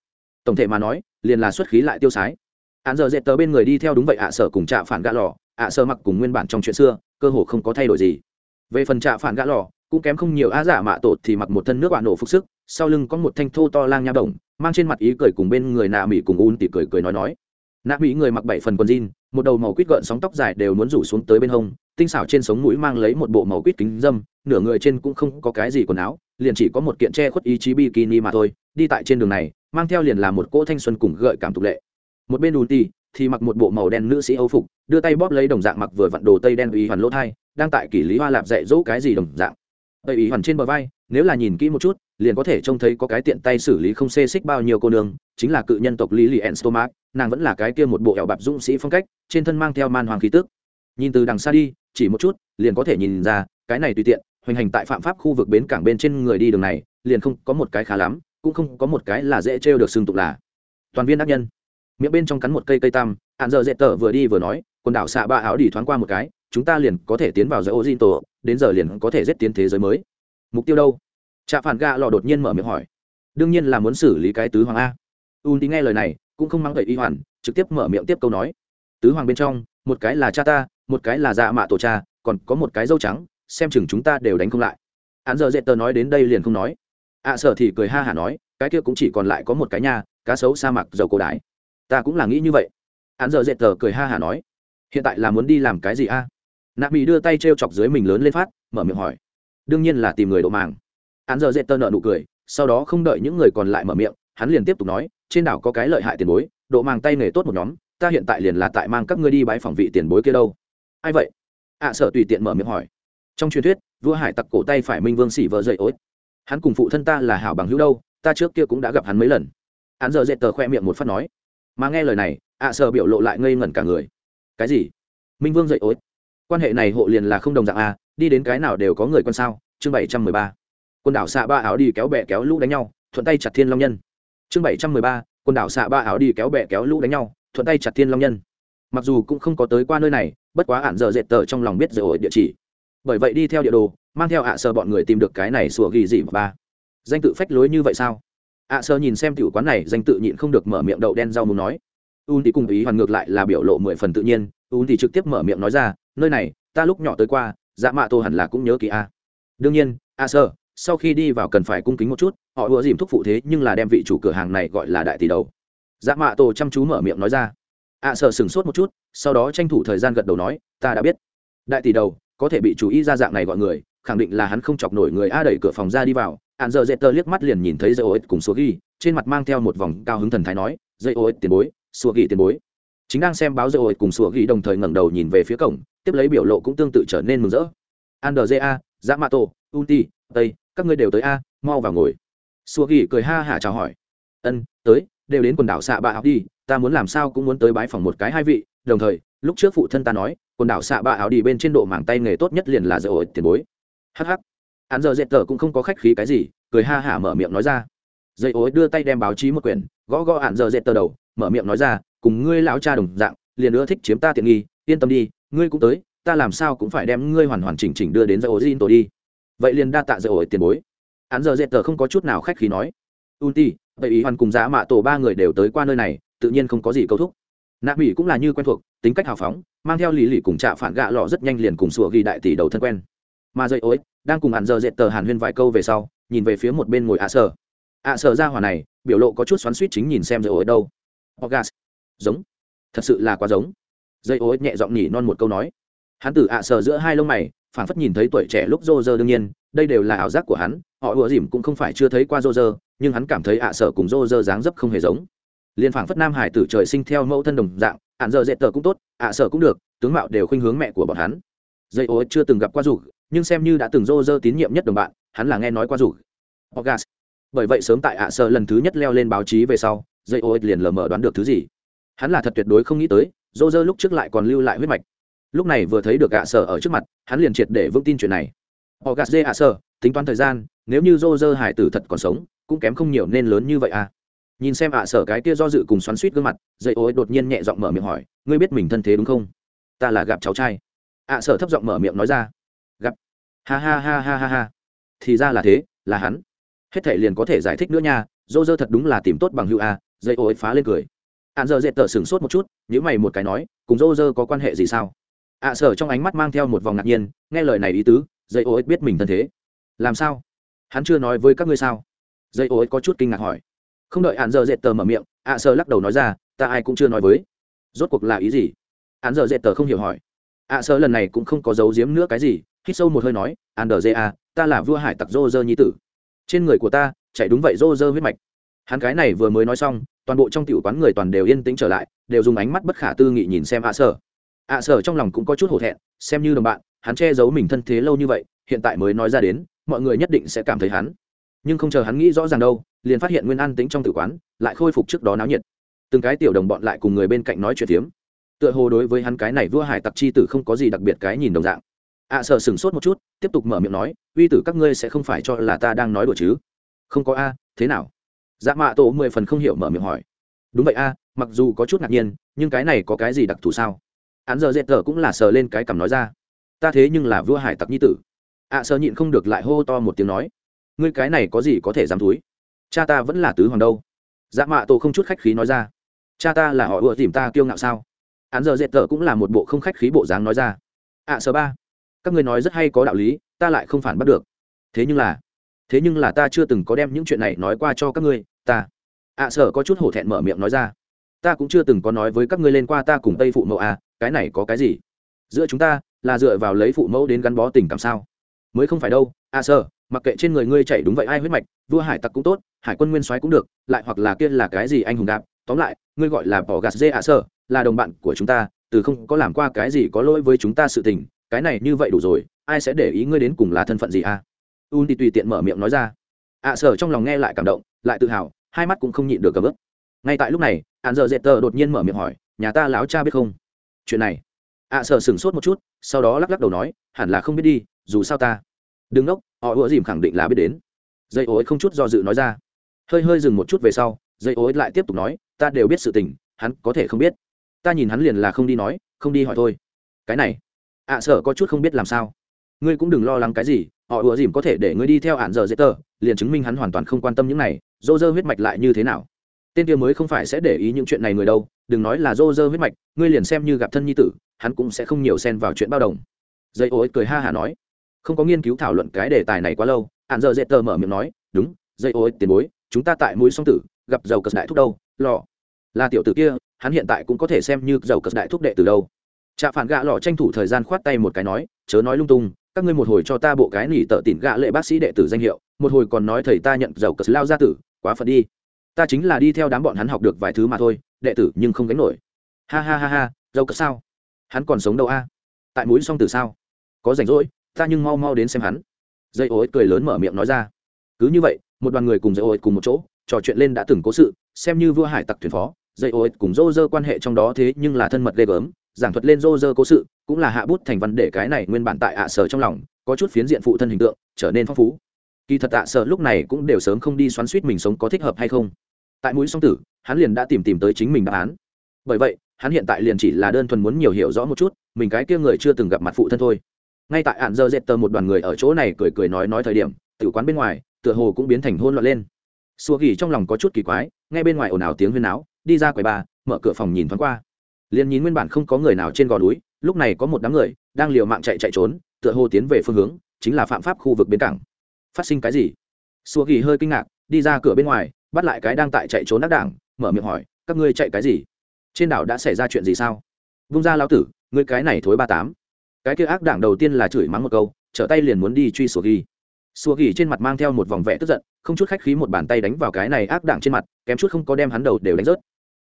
Tổng thể mà nói, liền là xuất khí lại tiêu sái. Hắn giờ dệt tờ bên người đi theo đúng vậy ạ, sở cùng trạ phản gã lò, ạ, sở mặc cùng nguyên bản trong chuyện xưa, cơ hồ không có thay đổi gì về phần trạ phản gã lò, cũng kém không nhiều á giả mạ tột thì mặc một thân nước bạn nổ phục sức, sau lưng có một thanh thô to lang nha đồng, mang trên mặt ý cười cùng bên người nạ mỹ cùng un tỉ cười cười nói nói. Nạ mỹ người mặc bảy phần quần jean, một đầu màu quýt gợn sóng tóc dài đều muốn rủ xuống tới bên hông, tinh xảo trên sống mũi mang lấy một bộ màu quýt kính dâm, nửa người trên cũng không có cái gì quần áo, liền chỉ có một kiện che khuất ý chí bikini mà thôi, đi tại trên đường này, mang theo liền là một cỗ thanh xuân cùng gợi cảm tục lệ. Một bên un tỉ thì mặc một bộ màu đen nữ sĩ âu phục, đưa tay bóp lấy đồng dạng mặc vừa vặn đồ tây đen uy hoàn lỗ thai đang tại kỷ lý hoa lạp dạy dỗ cái gì đồng dạng. Tây ý hoàn trên bờ vai, nếu là nhìn kỹ một chút, liền có thể trông thấy có cái tiện tay xử lý không xê xích bao nhiêu cô nương, chính là cự nhân tộc lý lì en nàng vẫn là cái kia một bộ ẻo bạp dũng sĩ phong cách, trên thân mang theo man hoàng khí tức. Nhìn từ đằng xa đi, chỉ một chút, liền có thể nhìn ra, cái này tùy tiện, hoành hành tại phạm pháp khu vực bến cảng bên trên người đi đường này, liền không có một cái khá lắm, cũng không có một cái là dễ trêu được xương tục là. Toàn viên ác nhân. Miệng bên trong cắn một cây cây tam hạn giờ dễ tờ vừa đi vừa nói quần đảo xạ ba áo đi thoáng qua một cái chúng ta liền có thể tiến vào giới ô diên tổ đến giờ liền có thể giết tiến thế giới mới. Mục tiêu đâu? Trạ phản gạ lò đột nhiên mở miệng hỏi. Đương nhiên là muốn xử lý cái tứ hoàng a. Un tí nghe lời này cũng không mang đợi y hoàn trực tiếp mở miệng tiếp câu nói. Tứ hoàng bên trong một cái là cha ta một cái là dạ mạ tổ cha còn có một cái dâu trắng xem chừng chúng ta đều đánh không lại. Hắn giờ dễ tờ nói đến đây liền không nói. Ạ à, sở thì cười ha hả nói cái kia cũng chỉ còn lại có một cái nha cá sấu sa mạc dầu cổ đái ta cũng là nghĩ như vậy. Hắn giờ dễ tờ cười ha hả nói hiện tại là muốn đi làm cái gì a? À? nạp mỹ đưa tay t r e o chọc dưới mình lớn lên phát mở miệng hỏi. Đương nhiên là tìm người độ màng hắn giờ dễ tơ nợ nụ cười sau đó không đợi những người còn lại mở miệng hắn liền tiếp tục nói trên đảo có cái lợi hại tiền bối độ màng tay nghề tốt một nhóm ta hiện tại liền là tại mang các ngươi đi bãi phòng vị tiền bối kia đâu. Ai vậy? Ạ à, tùy tiện mở miệng hỏi. Trong truyền thuyết vua hải tặc cổ tay phải minh vương xỉ vợ dậy ối. Hắn cùng phụ thân ta là hảo bằng hữu đâu ta trước kia cũng đã gặp hắn mấy lần. Hắn giờ dệt tờ khoe miệng một phát nói. Mà nghe lời này ạ à, biểu lộ lại ngây ngẩn cả người cái gì? Minh vương dậy ối. Quan hệ này hộ liền là không đồng dạng a, đi đến cái nào đều có người quan sao? Chương bảy trăm mười ba. Quần đảo xạ ba áo đi kéo bẹ kéo lũ đánh nhau, thuận tay chặt thiên long nhân. Chương bảy trăm mười ba. Quần đảo xạ ba áo đi kéo bẹ kéo lũ đánh nhau, thuận tay chặt thiên long nhân. Mặc dù cũng không có tới qua nơi này, bất quá ạn giờ dệt tờ trong lòng biết dở ổi địa chỉ. Bởi vậy đi theo địa đồ, mang theo ạ à sơ bọn người tìm được cái này sủa ghi dị ba. Danh tự phách lối như vậy sao? ạ à sơ nhìn xem tiểu quán này, danh tự nhịn không được mở miệng đậu đen rau muốn nói un thì cùng ý hoàn ngược lại là biểu lộ mười phần tự nhiên un thì trực tiếp mở miệng nói ra, nơi này, ta lúc nhỏ tới qua dạ mạ tô hẳn là cũng nhớ kỳ a. Đương nhiên, a sơ, sau khi đi vào cần phải cung kính một chút, họ ùa dìm thúc phụ thế nhưng là đem vị chủ cửa hàng này gọi là đại tỷ đầu. Dạ mạ tô chăm chú mở miệng nói ra. A sơ sửng sốt một chút, sau đó tranh thủ thời gian gật đầu nói, ta đã biết. Đại tỷ đầu, có thể bị chú ý ra dạng này gọi người, khẳng định là hắn không chọc nổi người a đẩy cửa phòng ra đi vào. Hạn giờ dễ tơ liếc mắt liền nhìn thấy dây ô ích cùng số ghi, trên mặt mang theo một vòng cao hứng thần thái nói dây ô ích tiền bối sùa ghi tiền bối. Chính đang xem báo dây ô cùng sùa ghi đồng thời ngẩng đầu nhìn về phía cổng, tiếp lấy biểu lộ cũng tương tự trở nên mừng rỡ. Andrza dạ mạ tổ unti, tây, các ngươi đều tới a, mau vào ngồi. Sùa ghi cười ha hả chào hỏi. Ân, tới, đều đến quần đảo xạ bạ học đi, ta muốn làm sao cũng muốn tới bái phòng một cái hai vị, đồng thời, lúc trước phụ thân ta nói, quần đảo xạ bạ áo đi bên trên độ mảng tay nghề tốt nhất liền là dạy ổi tiền bối. Hh hắn giờ dệt tờ cũng không có khách khí cái gì, cười ha hả mở miệng nói ra. Dây ối đưa tay đem báo chí một quyển, gõ gõ hạn giờ dệt tờ đầu mở miệng nói ra, cùng ngươi lão cha đồng dạng, liền nữa thích chiếm ta tiện nghi, yên tâm đi, ngươi cũng tới, ta làm sao cũng phải đem ngươi hoàn hoàn chỉnh chỉnh đưa đến dạy ổ xin tổ đi. Vậy liền đa tạ dạy ổ tiền bối. Hắn giờ dệt tờ không có chút nào khách khí nói. Unti, vậy ý hoàn cùng giá mạ tổ ba người đều tới qua nơi này, tự nhiên không có gì câu thúc. Nạ mỹ cũng là như quen thuộc, tính cách hào phóng, mang theo lý lì cùng trạ phản gạ lọ rất nhanh liền cùng sủa ghi đại tỷ đầu thân quen. Mà dây ối đang cùng hắn giờ dệt tờ hàn huyên vài câu về sau, nhìn về phía một bên ngồi ạ sở. Ạ sở ra hỏa này, biểu lộ có chút xoắn suýt chính nhìn xem dây ối đâu. Orgas. giống. Thật sự là quá giống. Dây ối nhẹ giọng nhỉ non một câu nói. Hắn từ ạ sờ giữa hai lông mày phản phất nhìn thấy tuổi trẻ lúc Roger đương nhiên đây đều là ảo giác của hắn họ ùa dìm cũng không phải chưa thấy qua Roger, nhưng hắn cảm thấy ạ sờ cùng Roger dáng dấp không hề giống. Liên phảng phất nam hải tử trời sinh theo mẫu thân đồng dạng ạn giờ dễ tờ cũng tốt ạ sờ cũng được tướng mạo đều khuynh hướng mẹ của bọn hắn. Dây ối chưa từng gặp qua rủ nhưng xem như đã từng Roger tín nhiệm nhất đồng bạn hắn là nghe nói qua rủ. Orgas, bởi vậy sớm tại ạ sờ lần thứ nhất leo lên báo chí về sau dây ô liền lờ mờ đoán được thứ gì. Hắn là thật tuyệt đối không nghĩ tới, dô dơ lúc trước lại còn lưu lại huyết mạch. Lúc này vừa thấy được ạ sở ở trước mặt, hắn liền triệt để vững tin chuyện này. Họ gạt dê ạ sở, tính toán thời gian, nếu như dô dơ hải tử thật còn sống, cũng kém không nhiều nên lớn như vậy à. Nhìn xem ạ sở cái kia do dự cùng xoắn suýt gương mặt dây ối đột nhiên nhẹ giọng mở miệng hỏi, ngươi biết mình thân thế đúng không? Ta là gặp cháu trai. ạ sở thấp giọng mở miệng nói ra. Gặp. Ha ha ha ha ha ha. Thì ra là thế, là hắn. Hết thể liền có thể giải thích nữa nha, dô dơ thật đúng là tìm tốt bằng hữu a dây ối phá lên cười. Hạn giờ dễ tờ sửng sốt một chút nhữ mày một cái nói cùng dô dơ có quan hệ gì sao? Ạ sở trong ánh mắt mang theo một vòng ngạc nhiên nghe lời này ý tứ dây ối biết mình thân thế. Làm sao? Hắn chưa nói với các ngươi sao? Dây ối có chút kinh ngạc hỏi. Không đợi hạn giờ dễ tờ mở miệng ạ à lắc đầu nói ra ta ai cũng chưa nói với. Rốt cuộc là ý gì? Hạn giờ dễ tờ không hiểu hỏi. Ạ à, lần này cũng không có giấu giếm nữa cái gì hít sâu một hơi nói an đờ dê a ta là vua hải tặc dô dơ nhi tử. Trên người của ta chạy đúng vậy dô dơ huyết mạch hắn cái này vừa mới nói xong, toàn bộ trong tiểu quán người toàn đều yên tĩnh trở lại, đều dùng ánh mắt bất khả tư nghị nhìn xem ạ sở. ạ sở trong lòng cũng có chút hổ thẹn, xem như đồng bạn, hắn che giấu mình thân thế lâu như vậy, hiện tại mới nói ra đến, mọi người nhất định sẽ cảm thấy hắn. Nhưng không chờ hắn nghĩ rõ ràng đâu, liền phát hiện nguyên an tính trong tử quán, lại khôi phục trước đó náo nhiệt. Từng cái tiểu đồng bọn lại cùng người bên cạnh nói chuyện phiếm. Tựa hồ đối với hắn cái này vua hải tặc chi tử không có gì đặc biệt cái nhìn đồng dạng. ạ sợ sửng sốt một chút, tiếp tục mở miệng nói, uy tử các ngươi sẽ không phải cho là ta đang nói đùa chứ? Không có a, thế nào? Dạ mạ tổ mười phần không hiểu mở miệng hỏi. Đúng vậy a, mặc dù có chút ngạc nhiên, nhưng cái này có cái gì đặc thù sao? Hắn giờ dệt tờ cũng là sờ lên cái cằm nói ra. Ta thế nhưng là vua hải tặc nhi tử. À, Ạ sờ nhịn không được lại hô to một tiếng nói. Ngươi cái này có gì có thể dám túi? Cha ta vẫn là tứ hoàng đâu. Dạ mạ tổ không chút khách khí nói ra. Cha ta là họ ùa tìm ta kiêu ngạo sao? Hắn giờ dệt tờ cũng là một bộ không khách khí bộ dáng nói ra. À, Ạ sờ ba. Các ngươi nói rất hay có đạo lý, ta lại không phản bắt được. Thế nhưng là thế nhưng là ta chưa từng có đem những chuyện này nói qua cho các ngươi, ta, ạ sợ có chút hổ thẹn mở miệng nói ra, ta cũng chưa từng có nói với các ngươi lên qua ta cùng tây phụ mẫu à cái này có cái gì? Giữa chúng ta là dựa vào lấy phụ mẫu đến gắn bó tình cảm sao? Mới không phải đâu, ạ sợ mặc kệ trên người ngươi chạy đúng vậy ai huyết mạch, vua hải tặc cũng tốt, hải quân nguyên soái cũng được, lại hoặc là kia là cái gì anh hùng đạp, tóm lại, ngươi gọi là bỏ gạt dê ạ sợ là đồng bạn của chúng ta, từ không có làm qua cái gì có lỗi với chúng ta sự tình, cái này như vậy đủ rồi, ai sẽ để ý ngươi đến cùng là thân phận gì à? Un thì tùy tiện mở miệng nói ra. Ạ sở trong lòng nghe lại cảm động, lại tự hào, hai mắt cũng không nhịn được cả bước ngay tại lúc này hạn giờ dệt tờ đột nhiên mở miệng hỏi, nhà ta láo cha biết không? Chuyện này. Ạ sở sửng sốt một chút, sau đó lắc lắc đầu nói, hẳn là không biết đi, dù sao ta đừng ngốc họ ủa dìm khẳng định là biết đến. Dây ối không chút do dự nói ra. Hơi hơi dừng một chút về sau, dây ối lại tiếp tục nói, ta đều biết sự tình, hắn có thể không biết. Ta nhìn hắn liền là không đi nói, không đi hỏi thôi. Cái này. À, Ạ sợ có chút không biết làm sao ngươi cũng đừng lo lắng cái gì, họ ùa dìm có thể để ngươi đi theo hạn giờ dễ tờ, liền chứng minh hắn hoàn toàn không quan tâm những này, dô dơ huyết mạch lại như thế nào. Tên kia mới không phải sẽ để ý những chuyện này người đâu, đừng nói là dô dơ huyết mạch, ngươi liền xem như gặp thân nhi tử, hắn cũng sẽ không nhiều xen vào chuyện bao đồng. Dây ô cười ha hả nói, không có nghiên cứu thảo luận cái đề tài này quá lâu, hạn giờ dễ tờ mở miệng nói, đúng, dây ô tiền bối, chúng ta tại mũi song tử, gặp giàu cất đại thúc đâu, lò. Là tiểu tử kia, hắn hiện tại cũng có thể xem như giàu cất đại thúc đệ từ đâu. Trạ phản gạ lọ tranh thủ thời gian khoát tay một cái nói, chớ nói lung tung các ngươi một hồi cho ta bộ cái nỉ tợ tỉn gạ lệ bác sĩ đệ tử danh hiệu, một hồi còn nói thầy ta nhận giàu cờ lao gia tử, quá phật đi. Ta chính là đi theo đám bọn hắn học được vài thứ mà thôi, đệ tử nhưng không gánh nổi. Ha ha ha ha giàu cờ sao? Hắn còn sống đâu a? Tại mũi song tử sao? Có rảnh rỗi, ta nhưng mau mau đến xem hắn. Dây ối cười lớn mở miệng nói ra. Cứ như vậy, một đoàn người cùng dây ối cùng một chỗ, trò chuyện lên đã từng cố sự, xem như vua hải tặc thuyền phó, dây ối cùng dô dơ quan hệ trong đó thế nhưng là thân mật ghê gớm giảng thuật lên rô rơ cố sự, cũng là hạ bút thành văn để cái này nguyên bản tại ạ sở trong lòng, có chút phiến diện phụ thân hình tượng, trở nên phong phú. Kỳ thật ạ sở lúc này cũng đều sớm không đi xoắn suýt mình sống có thích hợp hay không. Tại mũi song tử, hắn liền đã tìm tìm tới chính mình đáp án. Bởi vậy, hắn hiện tại liền chỉ là đơn thuần muốn nhiều hiểu rõ một chút, mình cái kia người chưa từng gặp mặt phụ thân thôi. Ngay tại ạn dơ dệt tờ một đoàn người ở chỗ này cười cười nói nói thời điểm, tử quán bên ngoài, tựa hồ cũng biến thành hôn loạn lên. Xua gỉ trong lòng có chút kỳ quái ngay bên ngoài ồn ào tiếng huyên áo đi ra quầy bà, mở cửa phòng nhìn thoáng qua liền nhìn nguyên bản không có người nào trên gò núi, lúc này có một đám người đang liều mạng chạy chạy trốn, tựa hồ tiến về phương hướng, chính là phạm pháp khu vực bến cảng. Phát sinh cái gì? Xua ghi hơi kinh ngạc, đi ra cửa bên ngoài, bắt lại cái đang tại chạy trốn đắc đảng, mở miệng hỏi, các ngươi chạy cái gì? Trên đảo đã xảy ra chuyện gì sao? Vung ra lão tử, ngươi cái này thối ba tám. Cái kia ác đảng đầu tiên là chửi mắng một câu, trở tay liền muốn đi truy xua ghi. Xua ghi trên mặt mang theo một vòng vẽ tức giận, không chút khách khí một bàn tay đánh vào cái này ác đảng trên mặt, kém chút không có đem hắn đầu đều đánh rớt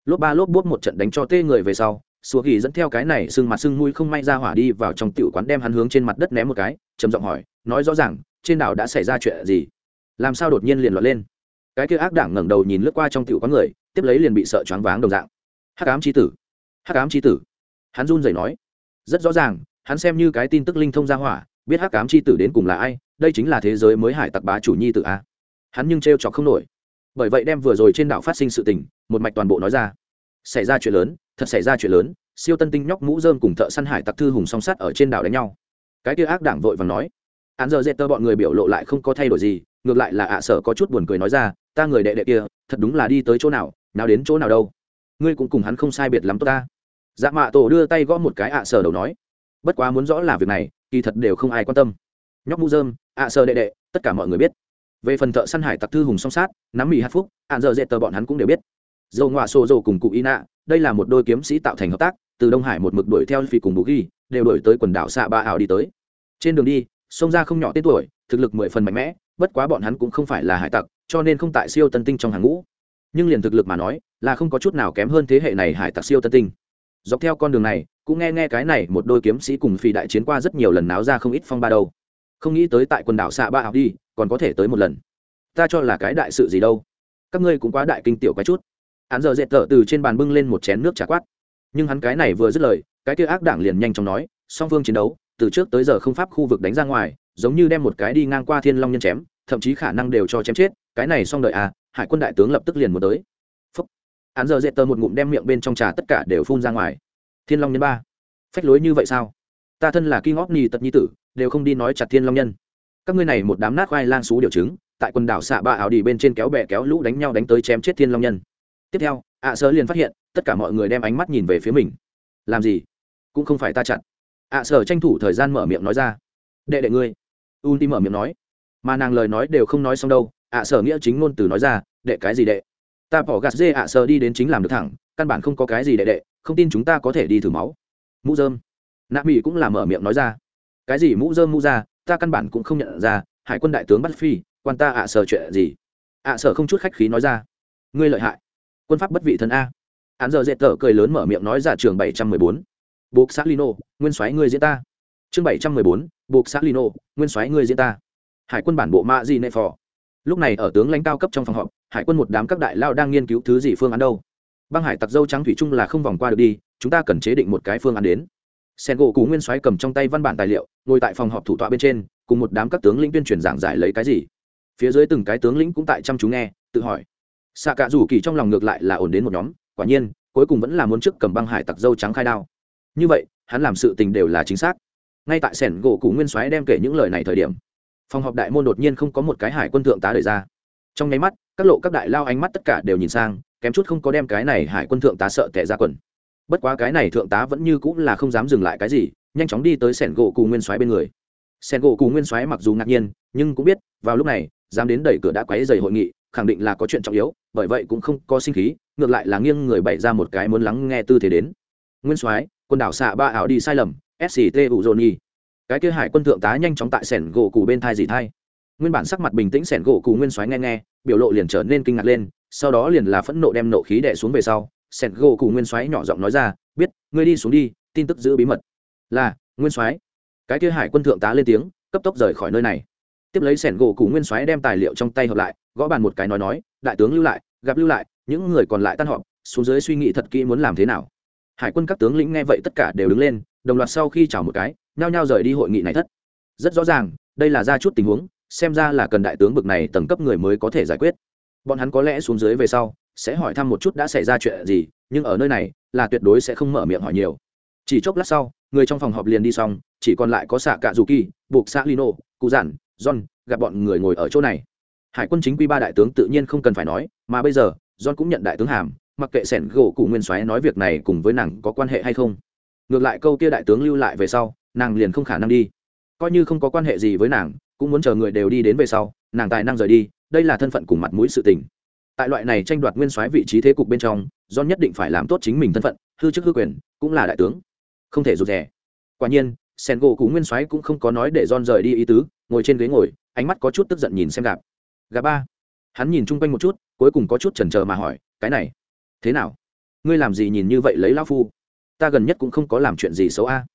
lốp ba lốp bốt một trận đánh cho tê người về sau xua ghi dẫn theo cái này sưng mặt sưng mũi không may ra hỏa đi vào trong tiểu quán đem hắn hướng trên mặt đất ném một cái, trầm giọng hỏi, nói rõ ràng, trên đảo đã xảy ra chuyện gì? Làm sao đột nhiên liền lọt lên? Cái kia ác đảng ngẩng đầu nhìn lướt qua trong tiểu quán người, tiếp lấy liền bị sợ choáng váng đồng dạng. Hắc ám chi tử, hắc ám chi tử. Hắn run rẩy nói, rất rõ ràng, hắn xem như cái tin tức linh thông ra hỏa, biết hắc ám chi tử đến cùng là ai, đây chính là thế giới mới hải tặc bá chủ nhi tử a. Hắn nhưng trêu chọc không nổi. Bởi vậy đem vừa rồi trên đảo phát sinh sự tình một mạch toàn bộ nói ra. Xảy ra chuyện lớn, thật xảy ra chuyện lớn, siêu tân tinh nhóc mũ dơm cùng thợ săn hải tặc thư hùng song sắt ở trên đảo đánh nhau. Cái kia ác đảng vội và nói, án giờ dễ tơ bọn người biểu lộ lại không có thay đổi gì, ngược lại là ạ sở có chút buồn cười nói ra, ta người đệ đệ kia, thật đúng là đi tới chỗ nào nào đến chỗ nào đâu. Ngươi cũng cùng hắn không sai biệt lắm tốt ta. Dạ mạ tổ đưa tay gõ một cái ạ sở đầu nói, bất quá muốn rõ là việc này, kỳ thật đều không ai quan tâm. Nhóc mũ dơm ạ sở đệ đệ, tất cả mọi người biết. Về phần thợ săn hải tặc thư hùng song sát nắm mì hát phúc ạn giờ dễ tờ bọn hắn cũng đều biết dầu ngoạ xô dầu cùng cụ y nạ, đây là một đôi kiếm sĩ tạo thành hợp tác, từ đông hải một mực đuổi theo phi cùng bù ghi, đều đuổi tới quần đảo xạ ba ảo đi tới. Trên đường đi, sông ra không nhỏ tên tuổi, thực lực mười phần mạnh mẽ, bất quá bọn hắn cũng không phải là hải tặc, cho nên không tại siêu tân tinh trong hàng ngũ. Nhưng liền thực lực mà nói, là không có chút nào kém hơn thế hệ này hải tặc siêu tân tinh. Dọc theo con đường này, cũng nghe nghe cái này một đôi kiếm sĩ cùng phi đại chiến qua rất nhiều lần náo ra không ít phong ba đâu. Không nghĩ tới tại quần đảo xạ ba học đi, còn có thể tới một lần. Ta cho là cái đại sự gì đâu? Các ngươi cũng quá đại kinh tiểu cái chút hắn giờ dệt thở từ trên bàn bưng lên một chén nước trà quát. Nhưng hắn cái này vừa dứt lời, cái kia ác đảng liền nhanh chóng nói, song phương chiến đấu, từ trước tới giờ không pháp khu vực đánh ra ngoài, giống như đem một cái đi ngang qua thiên long nhân chém, thậm chí khả năng đều cho chém chết, cái này xong đợi à hải quân đại tướng lập tức liền muốn tới. Phúc. Hắn giờ dệt tờ một ngụm đem miệng bên trong trà tất cả đều phun ra ngoài. Thiên long nhân ba. Phách lối như vậy sao? Ta thân là kinh óc nhì tật nhi tử, đều không đi nói chặt thiên long nhân. Các ngươi này một đám nát khoai lang xú điều chứng, tại quần đảo xạ ba ảo đi bên trên kéo bè kéo lũ đánh nhau đánh tới chém chết thiên long nhân tiếp theo, ạ sơ liền phát hiện, tất cả mọi người đem ánh mắt nhìn về phía mình. Làm gì? Cũng không phải ta chặn. Ạ sở tranh thủ thời gian mở miệng nói ra. Đệ đệ ngươi. Un ti mở miệng nói. Mà nàng lời nói đều không nói xong đâu, ạ sở nghĩa chính ngôn từ nói ra, đệ, cái gì đệ? Ta bỏ gạt dê ạ sở đi đến chính làm được thẳng, căn bản không có cái gì đệ đệ, không tin chúng ta có thể đi thử máu. Mũ dơm nạ mỹ cũng là mở miệng nói ra. Cái gì mũ dơm mũ ra, ta căn bản cũng không nhận ra, hải quân đại tướng bắt phi, quan ta ạ sở chuyện gì? ạ sở không chút khách khí nói ra. Ngươi lợi hại quân pháp bất vị thân a. Hắn giờ dễ tở cười lớn mở miệng nói giả trường bảy trăm mười bốn. Buộc xã lino, nguyên soái người diễn ta. Chương bảy trăm mười bốn, buộc xã lino, nguyên soái người diễn ta. Hải quân bản bộ ma di nệ phò. Lúc này ở tướng lãnh cao cấp trong phòng họp, hải quân một đám các đại lao đang nghiên cứu thứ gì phương án đâu. Băng hải tặc dâu trắng thủy chung là không vòng qua được đi, chúng ta cần chế định một cái phương án đến. Sen gỗ cú nguyên soái cầm trong tay văn bản tài liệu, ngồi tại phòng họp thủ tọa bên trên, cùng một đám các tướng lĩnh tuyên truyền giảng giải lấy cái gì. Phía dưới từng cái tướng lĩnh cũng tại chăm chú nghe, tự hỏi xạ cả rủ kỳ trong lòng ngược lại là ổn đến một nhóm, quả nhiên, cuối cùng vẫn là muốn trước cầm băng hải tặc dâu trắng khai đao. Như vậy, hắn làm sự tình đều là chính xác. Ngay tại sẻn gỗ cụ nguyên soái đem kể những lời này thời điểm, phòng họp đại môn đột nhiên không có một cái hải quân thượng tá đời ra. Trong nháy mắt, các lộ các đại lao ánh mắt tất cả đều nhìn sang, kém chút không có đem cái này hải quân thượng tá sợ tệ ra quần. Bất quá cái này thượng tá vẫn như cũng là không dám dừng lại cái gì, nhanh chóng đi tới sẻn gỗ cù nguyên soái bên người. Sẻn gỗ cù nguyên soái mặc dù ngạc nhiên, nhưng cũng biết, vào lúc này, dám đến đẩy cửa đã quấy dày hội nghị khẳng định là có chuyện trọng yếu, bởi vậy cũng không có sinh khí, ngược lại là nghiêng người bày ra một cái muốn lắng nghe tư thế đến. Nguyên soái quân đảo xạ ba ảo đi sai lầm sct ủ dồn nhi cái kia hải quân thượng tá nhanh chóng tại sẻn gỗ cù bên thai dì thai. Nguyên bản sắc mặt bình tĩnh sẻn gỗ cù nguyên soái nghe nghe, biểu lộ liền trở nên kinh ngạc lên, sau đó liền là phẫn nộ đem nộ khí đẻ xuống về sau, sẻn gỗ cù nguyên soái nhỏ giọng nói ra, biết, ngươi đi xuống đi, tin tức giữ bí mật. Là, nguyên soái. Cái kia hải quân thượng tá lên tiếng, cấp tốc rời khỏi nơi này. Tiếp lấy sẻn gỗ cù nguyên soái đem tài liệu trong tay hợp lại gõ bàn một cái nói nói, đại tướng lưu lại, gặp lưu lại, những người còn lại tan họp, xuống dưới suy nghĩ thật kỹ muốn làm thế nào. Hải quân các tướng lĩnh nghe vậy tất cả đều đứng lên, đồng loạt sau khi chào một cái, nhao nhao rời đi hội nghị này thất. Rất rõ ràng, đây là ra chút tình huống, xem ra là cần đại tướng bực này tầng cấp người mới có thể giải quyết. Bọn hắn có lẽ xuống dưới về sau, sẽ hỏi thăm một chút đã xảy ra chuyện gì, nhưng ở nơi này, là tuyệt đối sẽ không mở miệng hỏi nhiều. Chỉ chốc lát sau, người trong phòng họp liền đi xong, chỉ còn lại có xạ cạ dù kỳ buộc xạ lino, cụ giản, john, gặp bọn người ngồi ở chỗ này hải quân chính quy ba đại tướng tự nhiên không cần phải nói, mà bây giờ, john cũng nhận đại tướng hàm, mặc kệ sẻn gỗ cụ nguyên soái nói việc này cùng với nàng có quan hệ hay không. Ngược lại câu kia đại tướng lưu lại về sau, nàng liền không khả năng đi. Coi như không có quan hệ gì với nàng, cũng muốn chờ người đều đi đến về sau, nàng tài năng rời đi, đây là thân phận cùng mặt mũi sự tình. Tại loại này tranh đoạt nguyên soái vị trí thế cục bên trong, john nhất định phải làm tốt chính mình thân phận, hư chức hư quyền, cũng là đại tướng. Không thể rụt rè. Quả nhiên sen gỗ cụ nguyên soái cũng không có nói để don rời đi ý tứ, ngồi trên ghế ngồi, ánh mắt có chút tức giận nhìn xem gặp Gà ba. Hắn nhìn chung quanh một chút, cuối cùng có chút chần chờ mà hỏi, cái này, thế nào? Ngươi làm gì nhìn như vậy lấy lão phu? Ta gần nhất cũng không có làm chuyện gì xấu a.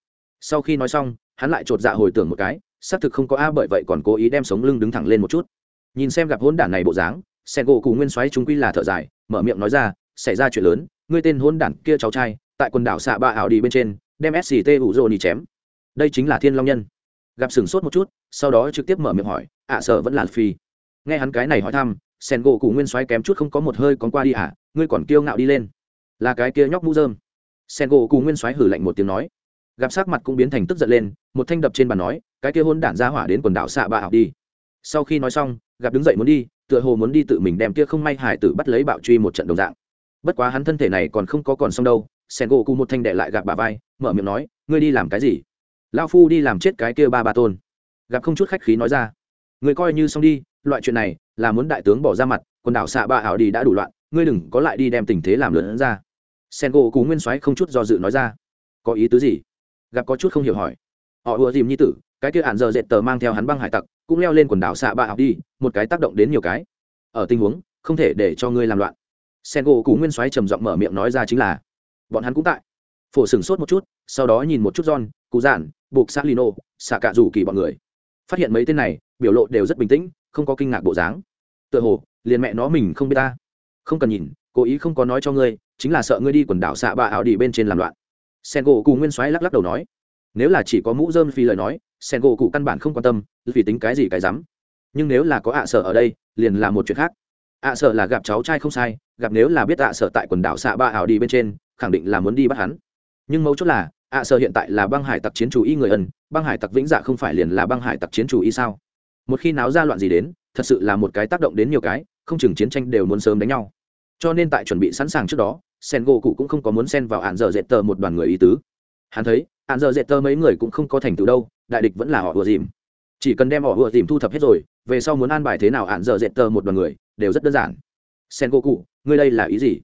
Sau khi nói xong, hắn lại chột dạ hồi tưởng một cái, xác thực không có a bởi vậy còn cố ý đem sống lưng đứng thẳng lên một chút. Nhìn xem gặp hôn đản này bộ dáng sen gỗ cụ nguyên xoáy chúng quy là thở dài, mở miệng nói ra, xảy ra chuyện lớn, ngươi tên hôn đản kia cháu trai, tại quần đảo xạ ba ảo đi bên trên, đem sct ủ rô đi chém. Đây chính là thiên long nhân. Gặp sừng sốt một chút, sau đó trực tiếp mở miệng hỏi ạ sợ vẫn là phi? Nghe hắn cái này hỏi thăm sen gỗ cụ nguyên soái kém chút không có một hơi còn qua đi ạ à, ngươi còn kiêu ngạo đi lên. Là cái kia nhóc mũ dơm sen gỗ cụ nguyên soái hử lạnh một tiếng nói. Gặp sắc mặt cũng biến thành tức giận lên một thanh đập trên bàn nói cái kia hôn đản ra hỏa đến quần đảo xạ bạ học đi. Sau khi nói xong gặp đứng dậy muốn đi tựa hồ muốn đi tự mình đem kia không may hải tử bắt lấy bạo truy một trận đồng dạng. Bất quá hắn thân thể này còn không có còn xong đâu sen gỗ cụ một thanh đệ lại gặp bà vai mở miệng nói ngươi đi làm cái gì? Lao phu đi làm chết cái kia ba ba tôn. Gặp không chút khách khí nói ra người coi như xong đi, loại chuyện này là muốn đại tướng bỏ ra mặt, quần đảo xạ ba ảo đi đã đủ loạn, ngươi đừng có lại đi đem tình thế làm lớn ra. Sen gỗ cú nguyên soái không chút do dự nói ra. Có ý tứ gì? Gặp có chút không hiểu hỏi. Họ ùa dìm như tử, cái kia ản giờ dệt tờ mang theo hắn băng hải tặc, cũng leo lên quần đảo xạ Ba học đi, một cái tác động đến nhiều cái. Ở tình huống, không thể để cho ngươi làm loạn. Sen gỗ cú nguyên soái trầm giọng mở miệng nói ra chính là, bọn hắn cũng tại. Phổ sửng sốt một chút, sau đó nhìn một chút john, cụ giản, buộc xác lino xạ cạ rủ kỳ bọn người. Phát hiện mấy tên này biểu lộ đều rất bình tĩnh, không có kinh ngạc bộ dáng. Tựa hồ, liền mẹ nó mình không biết ta. Không cần nhìn, cố ý không có nói cho ngươi, chính là sợ ngươi đi quần đảo xạ bạ ảo đi bên trên làm loạn. Sen gỗ cụ nguyên soái lắc lắc đầu nói. Nếu là chỉ có mũ dơm phi lời nói sen gỗ cụ căn bản không quan tâm, vì tính cái gì cái rắm. Nhưng nếu là có ạ sợ ở đây, liền là một chuyện khác. Ạ sợ là gặp cháu trai không sai, gặp nếu là biết ạ sợ tại quần đảo xạ ba ảo đi bên trên, khẳng định là muốn đi bắt hắn. Nhưng mấu chốt là, ạ sợ hiện tại là băng hải tặc chiến chủ y người ẩn, băng hải tặc vĩnh dạ không phải liền là băng hải tặc chiến chủ y sao? Một khi náo ra loạn gì đến, thật sự là một cái tác động đến nhiều cái, không chừng chiến tranh đều muốn sớm đánh nhau. Cho nên tại chuẩn bị sẵn sàng trước đó sen gỗ cụ cũng không có muốn xen vào hạn dở dệt tờ một đoàn người ý tứ. Hắn thấy hạn dở dệt tờ mấy người cũng không có thành tựu đâu, đại địch vẫn là họ ùa dìm. Chỉ cần đem họ ùa dìm thu thập hết rồi, về sau muốn an bài thế nào hạn dở dệt tờ một đoàn người, đều rất đơn giản. Sen gỗ cụ ngươi đây là ý gì?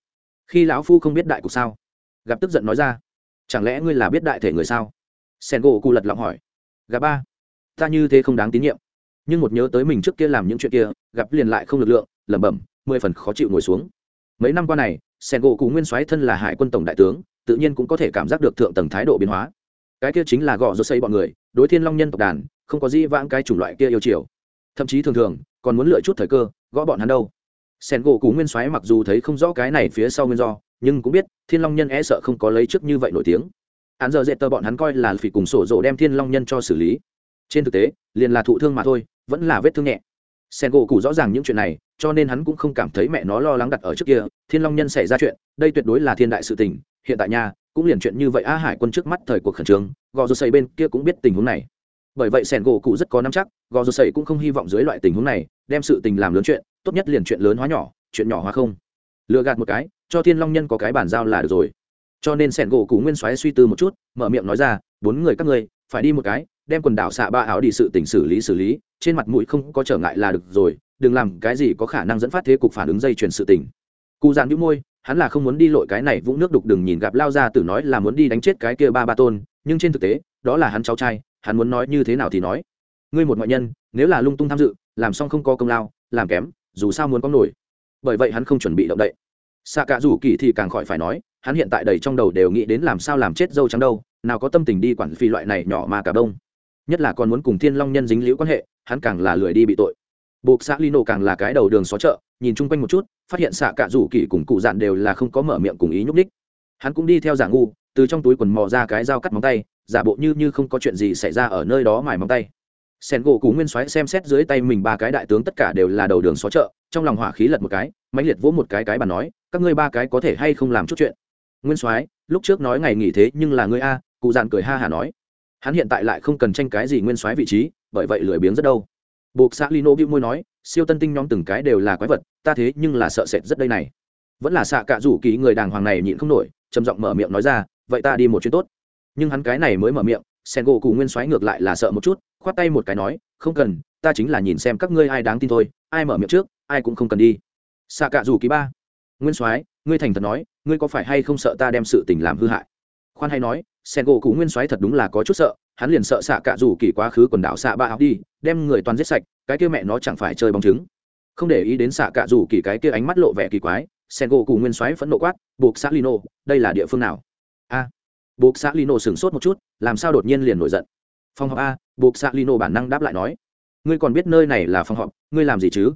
Khi lão phu không biết đại cục sao? Gặp tức giận nói ra. Chẳng lẽ ngươi là biết đại thể người sao? Sen gỗ cụ lật lọng hỏi. Gặp ba. Ta như thế không đáng tín nhiệm nhưng một nhớ tới mình trước kia làm những chuyện kia, gặp liền lại không lực lượng, lẩm bẩm, mười phần khó chịu ngồi xuống. Mấy năm qua này, sen gỗ cụ nguyên soái thân là hải quân tổng đại tướng, tự nhiên cũng có thể cảm giác được thượng tầng thái độ biến hóa. Cái kia chính là gõ rốt xây bọn người, đối thiên long nhân tộc đàn, không có gì vãng cái chủng loại kia yêu chiều. Thậm chí thường thường, còn muốn lựa chút thời cơ, gõ bọn hắn đâu. Sen gỗ cụ nguyên soái mặc dù thấy không rõ cái này phía sau nguyên do, nhưng cũng biết, thiên long nhân e sợ không có lấy trước như vậy nổi tiếng. Hắn giờ dệt tờ bọn hắn coi là phỉ cùng sổ rộ đem thiên long nhân cho xử lý. Trên thực tế, liền là thụ thương mà thôi vẫn là vết thương nhẹ. Sen gỗ cụ rõ ràng những chuyện này, cho nên hắn cũng không cảm thấy mẹ nó lo lắng đặt ở trước kia. Thiên long nhân xảy ra chuyện, đây tuyệt đối là thiên đại sự tình. Hiện tại nhà cũng liền chuyện như vậy a hải quân trước mắt thời cuộc khẩn trương, gò dù xây bên kia cũng biết tình huống này. Bởi vậy sẻn gỗ cụ rất có nắm chắc, gò dù xây cũng không hy vọng dưới loại tình huống này, đem sự tình làm lớn chuyện, tốt nhất liền chuyện lớn hóa nhỏ, chuyện nhỏ hóa không. Lừa gạt một cái, cho thiên long nhân có cái bản giao là được rồi. Cho nên sẻn gỗ cụ nguyên soái suy tư một chút, mở miệng nói ra, bốn người các ngươi, phải đi một cái, đem quần đảo xạ ba áo đi sự tình xử lý xử lý trên mặt mũi không có trở ngại là được rồi, đừng làm cái gì có khả năng dẫn phát thế cục phản ứng dây chuyển sự tình. Cụ dạng đĩu môi, hắn là không muốn đi lội cái này vũng nước đục đừng nhìn gặp lao ra tử nói là muốn đi đánh chết cái kia ba ba tôn, nhưng trên thực tế, đó là hắn cháu trai, hắn muốn nói như thế nào thì nói. Ngươi một ngoại nhân, nếu là lung tung tham dự, làm xong không có công lao, làm kém, dù sao muốn có nổi. Bởi vậy hắn không chuẩn bị động đậy. Xạ cả rủ kỳ thì càng khỏi phải nói, hắn hiện tại đầy trong đầu đều nghĩ đến làm sao làm chết dâu trắng đâu, nào có tâm tình đi quản phi loại này nhỏ mà cả đông nhất là còn muốn cùng thiên long nhân dính liễu quan hệ hắn càng là lười đi bị tội. Buộc xã lino càng là cái đầu đường xó chợ, nhìn chung quanh một chút, phát hiện xạ cả rủ kỳ cùng cụ dạn đều là không có mở miệng cùng ý nhúc ních hắn cũng đi theo giả ngu, từ trong túi quần mò ra cái dao cắt móng tay, giả bộ như như không có chuyện gì xảy ra ở nơi đó mài móng tay. Sen gỗ cú nguyên soái xem xét dưới tay mình ba cái đại tướng tất cả đều là đầu đường xó chợ, trong lòng hỏa khí lật một cái, mãnh liệt vỗ một cái cái bàn nói, các ngươi ba cái có thể hay không làm chút chuyện? Nguyên soái, lúc trước nói ngày nghỉ thế nhưng là ngươi a, cụ dạn cười ha hả nói. Hắn hiện tại lại không cần tranh cái gì nguyên soái vị trí bởi vậy lười biếng rất đâu. Buộc xã lino bĩu môi nói, siêu tân tinh nhóm từng cái đều là quái vật, ta thế nhưng là sợ sệt rất đây này. Vẫn là xạ cạ rủ ký người đàng hoàng này nhịn không nổi, trầm giọng mở miệng nói ra, vậy ta đi một chuyến tốt. Nhưng hắn cái này mới mở miệng, sen gỗ cụ nguyên xoáy ngược lại là sợ một chút, khoát tay một cái nói, không cần, ta chính là nhìn xem các ngươi ai đáng tin thôi, ai mở miệng trước, ai cũng không cần đi. Xạ cạ rủ ký ba, nguyên soái, ngươi thành thật nói, ngươi có phải hay không sợ ta đem sự tình làm hư hại? Khoan hay nói, sen gỗ cụ nguyên soái thật đúng là có chút sợ hắn liền sợ xạ cạ rủ kỳ quá khứ quần đảo xạ ba áo đi, đem người toàn giết sạch, cái kia mẹ nó chẳng phải chơi bóng trứng. Không để ý đến xạ cạ rủ kỳ cái kia ánh mắt lộ vẻ kỳ quái sen gỗ cùng nguyên soái phẫn nộ quát, buộc xã lino, đây là địa phương nào? A. Buộc xã lino sửng sốt một chút, làm sao đột nhiên liền nổi giận? Phòng họp a. Buộc xã lino bản năng đáp lại nói, ngươi còn biết nơi này là phòng họp, ngươi làm gì chứ?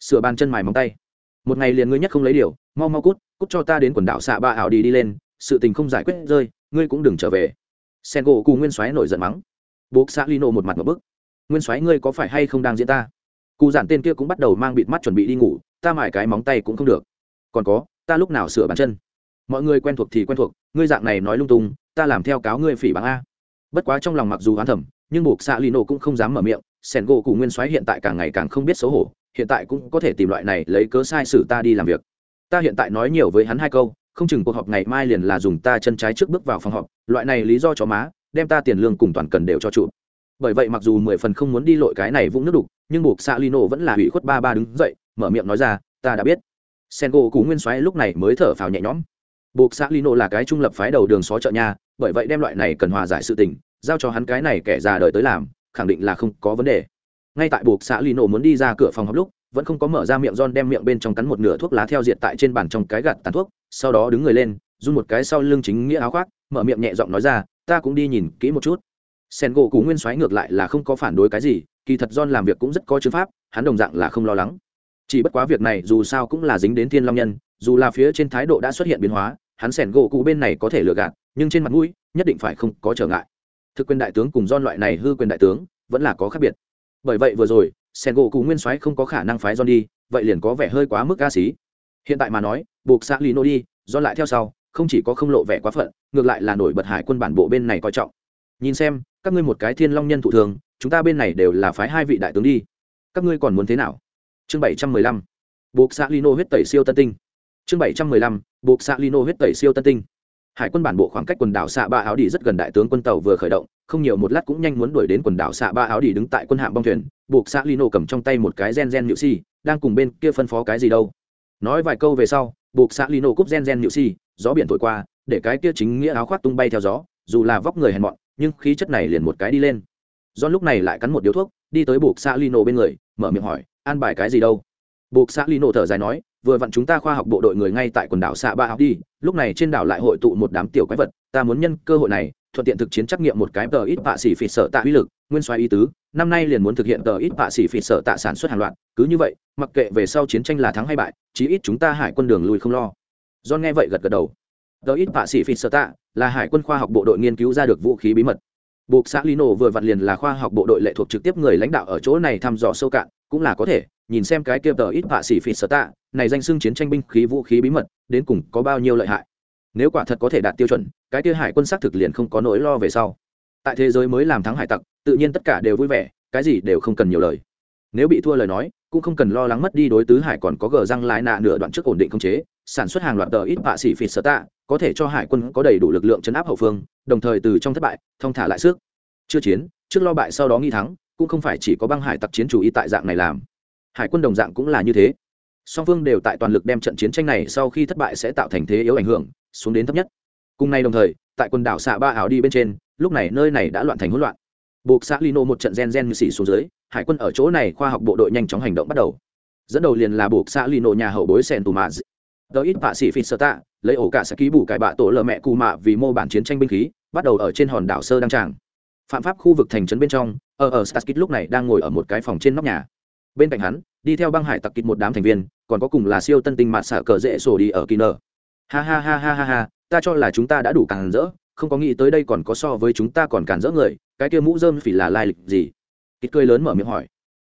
Sửa bàn chân mài móng tay. Một ngày liền ngươi nhất không lấy điều, mau mau cút cút cho ta đến quần đảo xạ ba ảo đi đi lên, sự tình không giải quyết rơi, ngươi cũng đừng trở về sen gỗ cù nguyên soái nổi giận mắng. Buộc xã lino một mặt một bức. Nguyên soái ngươi có phải hay không đang diễn ta? Cụ giản tên kia cũng bắt đầu mang bịt mắt chuẩn bị đi ngủ, ta mải cái móng tay cũng không được. Còn có, ta lúc nào sửa bàn chân? Mọi người quen thuộc thì quen thuộc, ngươi dạng này nói lung tung, ta làm theo cáo ngươi phỉ bằng a. Bất quá trong lòng mặc dù hoán thẩm nhưng buộc xạ lino cũng không dám mở miệng sẻn gỗ cụ nguyên soái hiện tại càng ngày càng không biết xấu hổ, hiện tại cũng có thể tìm loại này lấy cớ sai sử ta đi làm việc. Ta hiện tại nói nhiều với hắn hai câu không chừng cuộc họp ngày mai liền là dùng ta chân trái trước bước vào phòng họp, loại này lý do cho má, đem ta tiền lương cùng toàn cần đều cho chủ bởi vậy mặc dù mười phần không muốn đi lội cái này vũng nước đục, nhưng buộc xạ lino vẫn là hủy khuất ba ba đứng dậy, mở miệng nói ra, ta đã biết. Sen gỗ cú nguyên soái lúc này mới thở phào nhẹ nhõm. Buộc xã lino là cái trung lập phái đầu đường xó chợ nhà bởi vậy đem loại này cần hòa giải sự tình, giao cho hắn cái này kẻ già đời tới làm, khẳng định là không có vấn đề. Ngay tại buộc xã Lino muốn đi ra cửa phòng họp lúc vẫn không có mở ra miệng John đem miệng bên trong cắn một nửa thuốc lá theo diệt tại trên bàn trong cái gạt tàn thuốc, sau đó đứng người lên, run một cái sau lưng chính nghĩa áo khoác, mở miệng nhẹ giọng nói ra, ta cũng đi nhìn kỹ một chút. Sen gỗ cũ nguyên xoáy ngược lại là không có phản đối cái gì, kỳ thật John làm việc cũng rất có chứng pháp, hắn đồng dạng là không lo lắng. Chỉ bất quá việc này dù sao cũng là dính đến Thiên Long nhân, dù là phía trên thái độ đã xuất hiện biến hóa, hắn Sen gỗ cũ bên này có thể lừa gạt, nhưng trên mặt mũi, nhất định phải không có trở ngại. Thực quyền đại tướng cùng John loại này hư quyền đại tướng, vẫn là có khác biệt. Bởi vậy vừa rồi, sen gỗ cụ nguyên soái không có khả năng phái john đi, vậy liền có vẻ hơi quá mức ca sĩ. hiện tại mà nói, buộc xã lino đi, john lại theo sau, không chỉ có không lộ vẻ quá phận, ngược lại là nổi bật hải quân bản bộ bên này coi trọng. Nhìn xem, các ngươi một cái thiên long nhân thụ thường, chúng ta bên này đều là phái hai vị đại tướng đi. Các ngươi còn muốn thế nào? Chương bảy trăm mười lăm. Buộc xã lino huyết tẩy siêu tân tinh. Chương bảy trăm mười lăm. Buộc xã lino huyết tẩy siêu tân tinh. Hải quân bản bộ khoảng cách quần đảo xạ ba áo đi rất gần đại tướng quân tàu vừa khởi động, không nhiều một lát cũng nhanh muốn đuổi đến quần đảo xạ ba áo đi đứng tại quân hạm bong thuyền buộc xã lino cầm trong tay một cái gen gen nhự si đang cùng bên kia phân phó cái gì đâu. Nói vài câu về sau, buộc xã lino cúp gen gen nhự si gió biển thổi qua, để cái kia chính nghĩa áo khoác tung bay theo gió, dù là vóc người hèn mọn, nhưng khí chất này liền một cái đi lên. Do lúc này lại cắn một điếu thuốc, đi tới buộc xã lino bên người, mở miệng hỏi, an bài cái gì đâu? Buộc xã lino thở dài nói, vừa vặn chúng ta khoa học bộ đội người ngay tại quần đảo xạ ba học đi lúc này trên đảo lại hội tụ một đám tiểu quái vật, ta muốn nhân cơ hội này thuận tiện thực chiến trắc nghiệm một cái tờ ít bạ xỉ phỉ sợ tạ uy lực, nguyên soái ý tứ, năm nay liền muốn thực hiện tờ ít bạ xỉ phỉ sợ tạ sản xuất hàng loạt, cứ như vậy, mặc kệ về sau chiến tranh là thắng hay bại, chí ít chúng ta hải quân đường lùi không lo. Do nghe vậy gật gật đầu. Tờ ít bạ xỉ phỉ sợ tạ là hải quân khoa học bộ đội nghiên cứu ra được vũ khí bí mật. Buộc xã lino vừa vặn liền là khoa học bộ đội lệ thuộc trực tiếp người lãnh đạo ở chỗ này thăm dò sâu cạn, cũng là có thể, nhìn xem cái kia tờ ít bạ xỉ phỉ sợ tạ, này danh xưng chiến tranh binh khí vũ khí bí mật, đến cùng có bao nhiêu lợi hại nếu quả thật có thể đạt tiêu chuẩn, cái kia hải quân xác thực liền không có nỗi lo về sau. Tại thế giới mới làm thắng hải tặc, tự nhiên tất cả đều vui vẻ, cái gì đều không cần nhiều lời. Nếu bị thua lời nói, cũng không cần lo lắng mất đi đối tứ hải còn có gờ răng lái nạ nửa đoạn trước ổn định không chế, sản xuất hàng loạt tờ ít bạ xỉ phịt sở tạ, có thể cho hải quân có đầy đủ lực lượng chấn áp hậu phương, đồng thời từ trong thất bại thông thả lại sức. Chưa chiến, trước lo bại sau đó nghi thắng, cũng không phải chỉ có băng hải tặc chiến chủ y tại dạng này làm. Hải quân đồng dạng cũng là như thế. Song phương đều tại toàn lực đem trận chiến tranh này sau khi thất bại sẽ tạo thành thế yếu ảnh hưởng xuống đến thấp nhất. Cùng ngày đồng thời, tại quần đảo xạ ba ảo đi bên trên, lúc này nơi này đã loạn thành hỗn loạn. Buộc xã lino một trận gen gen như xỉ xuống dưới, hải quân ở chỗ này khoa học bộ đội nhanh chóng hành động bắt đầu. Dẫn đầu liền là buộc xã lino nhà hậu bối sen tù mạ đỡ ít bạ sĩ phi sơ tạ, lấy ổ cả sẽ ký bù cải bạ tổ lờ mẹ cù mạ vì mô bản chiến tranh binh khí, bắt đầu ở trên hòn đảo sơ đăng tràng. Phạm pháp khu vực thành trấn bên trong, ở ở staskit lúc này đang ngồi ở một cái phòng trên nóc nhà. Bên cạnh hắn, đi theo băng hải tặc kịt một đám thành viên, còn có cùng là siêu tân tinh mạt xạ cờ dễ sổ đi ở kỳ ha ha ha ha ha ha, ta cho là chúng ta đã đủ càn rỡ, không có nghĩ tới đây còn có so với chúng ta còn càn rỡ người, cái kia mũ dơm phỉ là lai lịch gì? Kít cười lớn mở miệng hỏi.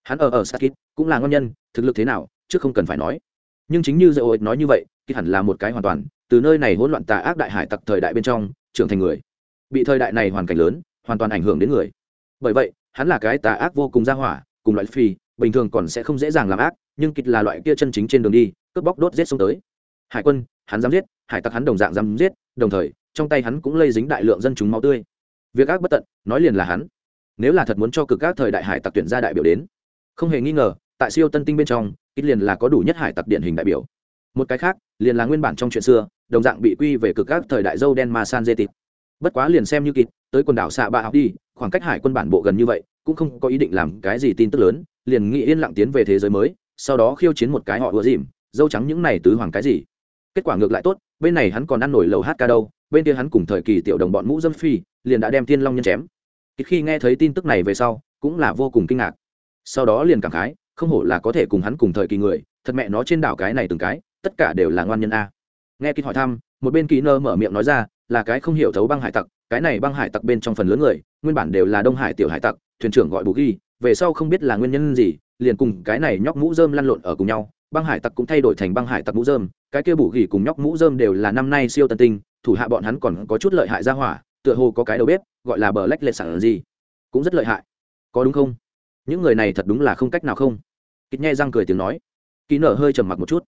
Hắn ở ở sakit cũng là ngon nhân, thực lực thế nào, chứ không cần phải nói. Nhưng chính như dậu ích nói như vậy kít hẳn là một cái hoàn toàn, từ nơi này hỗn loạn tà ác đại hải tặc thời đại bên trong, trưởng thành người. Bị thời đại này hoàn cảnh lớn, hoàn toàn ảnh hưởng đến người. Bởi vậy, hắn là cái tà ác vô cùng ra hỏa, cùng loại phi bình thường còn sẽ không dễ dàng làm ác, nhưng kịch là loại kia chân chính trên đường đi, cướp bóc đốt giết xuống tới. Hải quân hắn dám giết, hải tặc hắn đồng dạng dám giết, đồng thời, trong tay hắn cũng lây dính đại lượng dân chúng máu tươi. Việc ác bất tận, nói liền là hắn. Nếu là thật muốn cho cực các thời đại hải tặc tuyển ra đại biểu đến, không hề nghi ngờ, tại siêu tân tinh bên trong, ít liền là có đủ nhất hải tặc điển hình đại biểu. Một cái khác, liền là nguyên bản trong chuyện xưa, đồng dạng bị quy về cực các thời đại dâu đen ma san dê tịt bất quá liền xem như kịt tới quần đảo xạ bạ học đi, khoảng cách hải quân bản bộ gần như vậy, cũng không có ý định làm cái gì tin tức lớn, liền nghĩ yên lặng tiến về thế giới mới, sau đó khiêu chiến một cái họ ùa dìm, dâu trắng những này tứ hoàng cái gì kết quả ngược lại tốt, bên này hắn còn ăn nổi lầu hát ca đâu, bên kia hắn cùng thời kỳ tiểu đồng bọn mũ dâm phi, liền đã đem tiên long nhân chém. Ít khi nghe thấy tin tức này về sau, cũng là vô cùng kinh ngạc. Sau đó liền cảm khái, không hổ là có thể cùng hắn cùng thời kỳ người, thật mẹ nó trên đảo cái này từng cái, tất cả đều là ngoan nhân a. Nghe kịp hỏi thăm, một bên kỳ nơ mở miệng nói ra, là cái không hiểu thấu băng hải tặc, cái này băng hải tặc bên trong phần lớn người, nguyên bản đều là đông hải tiểu hải tặc, thuyền trưởng gọi bù ghi, về sau không biết là nguyên nhân gì, liền cùng cái này nhóc mũ dơm lăn lộn ở cùng nhau băng hải tặc cũng thay đổi thành băng hải tặc mũ dơm cái kia bù gỉ cùng nhóc mũ dơm đều là năm nay siêu tân tinh, thủ hạ bọn hắn còn có chút lợi hại ra hỏa, tựa hồ có cái đầu bếp, gọi là bờ lách lệ sản gì, cũng rất lợi hại. Có đúng không? Những người này thật đúng là không cách nào không. Kịch nghe răng cười tiếng nói. Ký nở hơi trầm mặc một chút.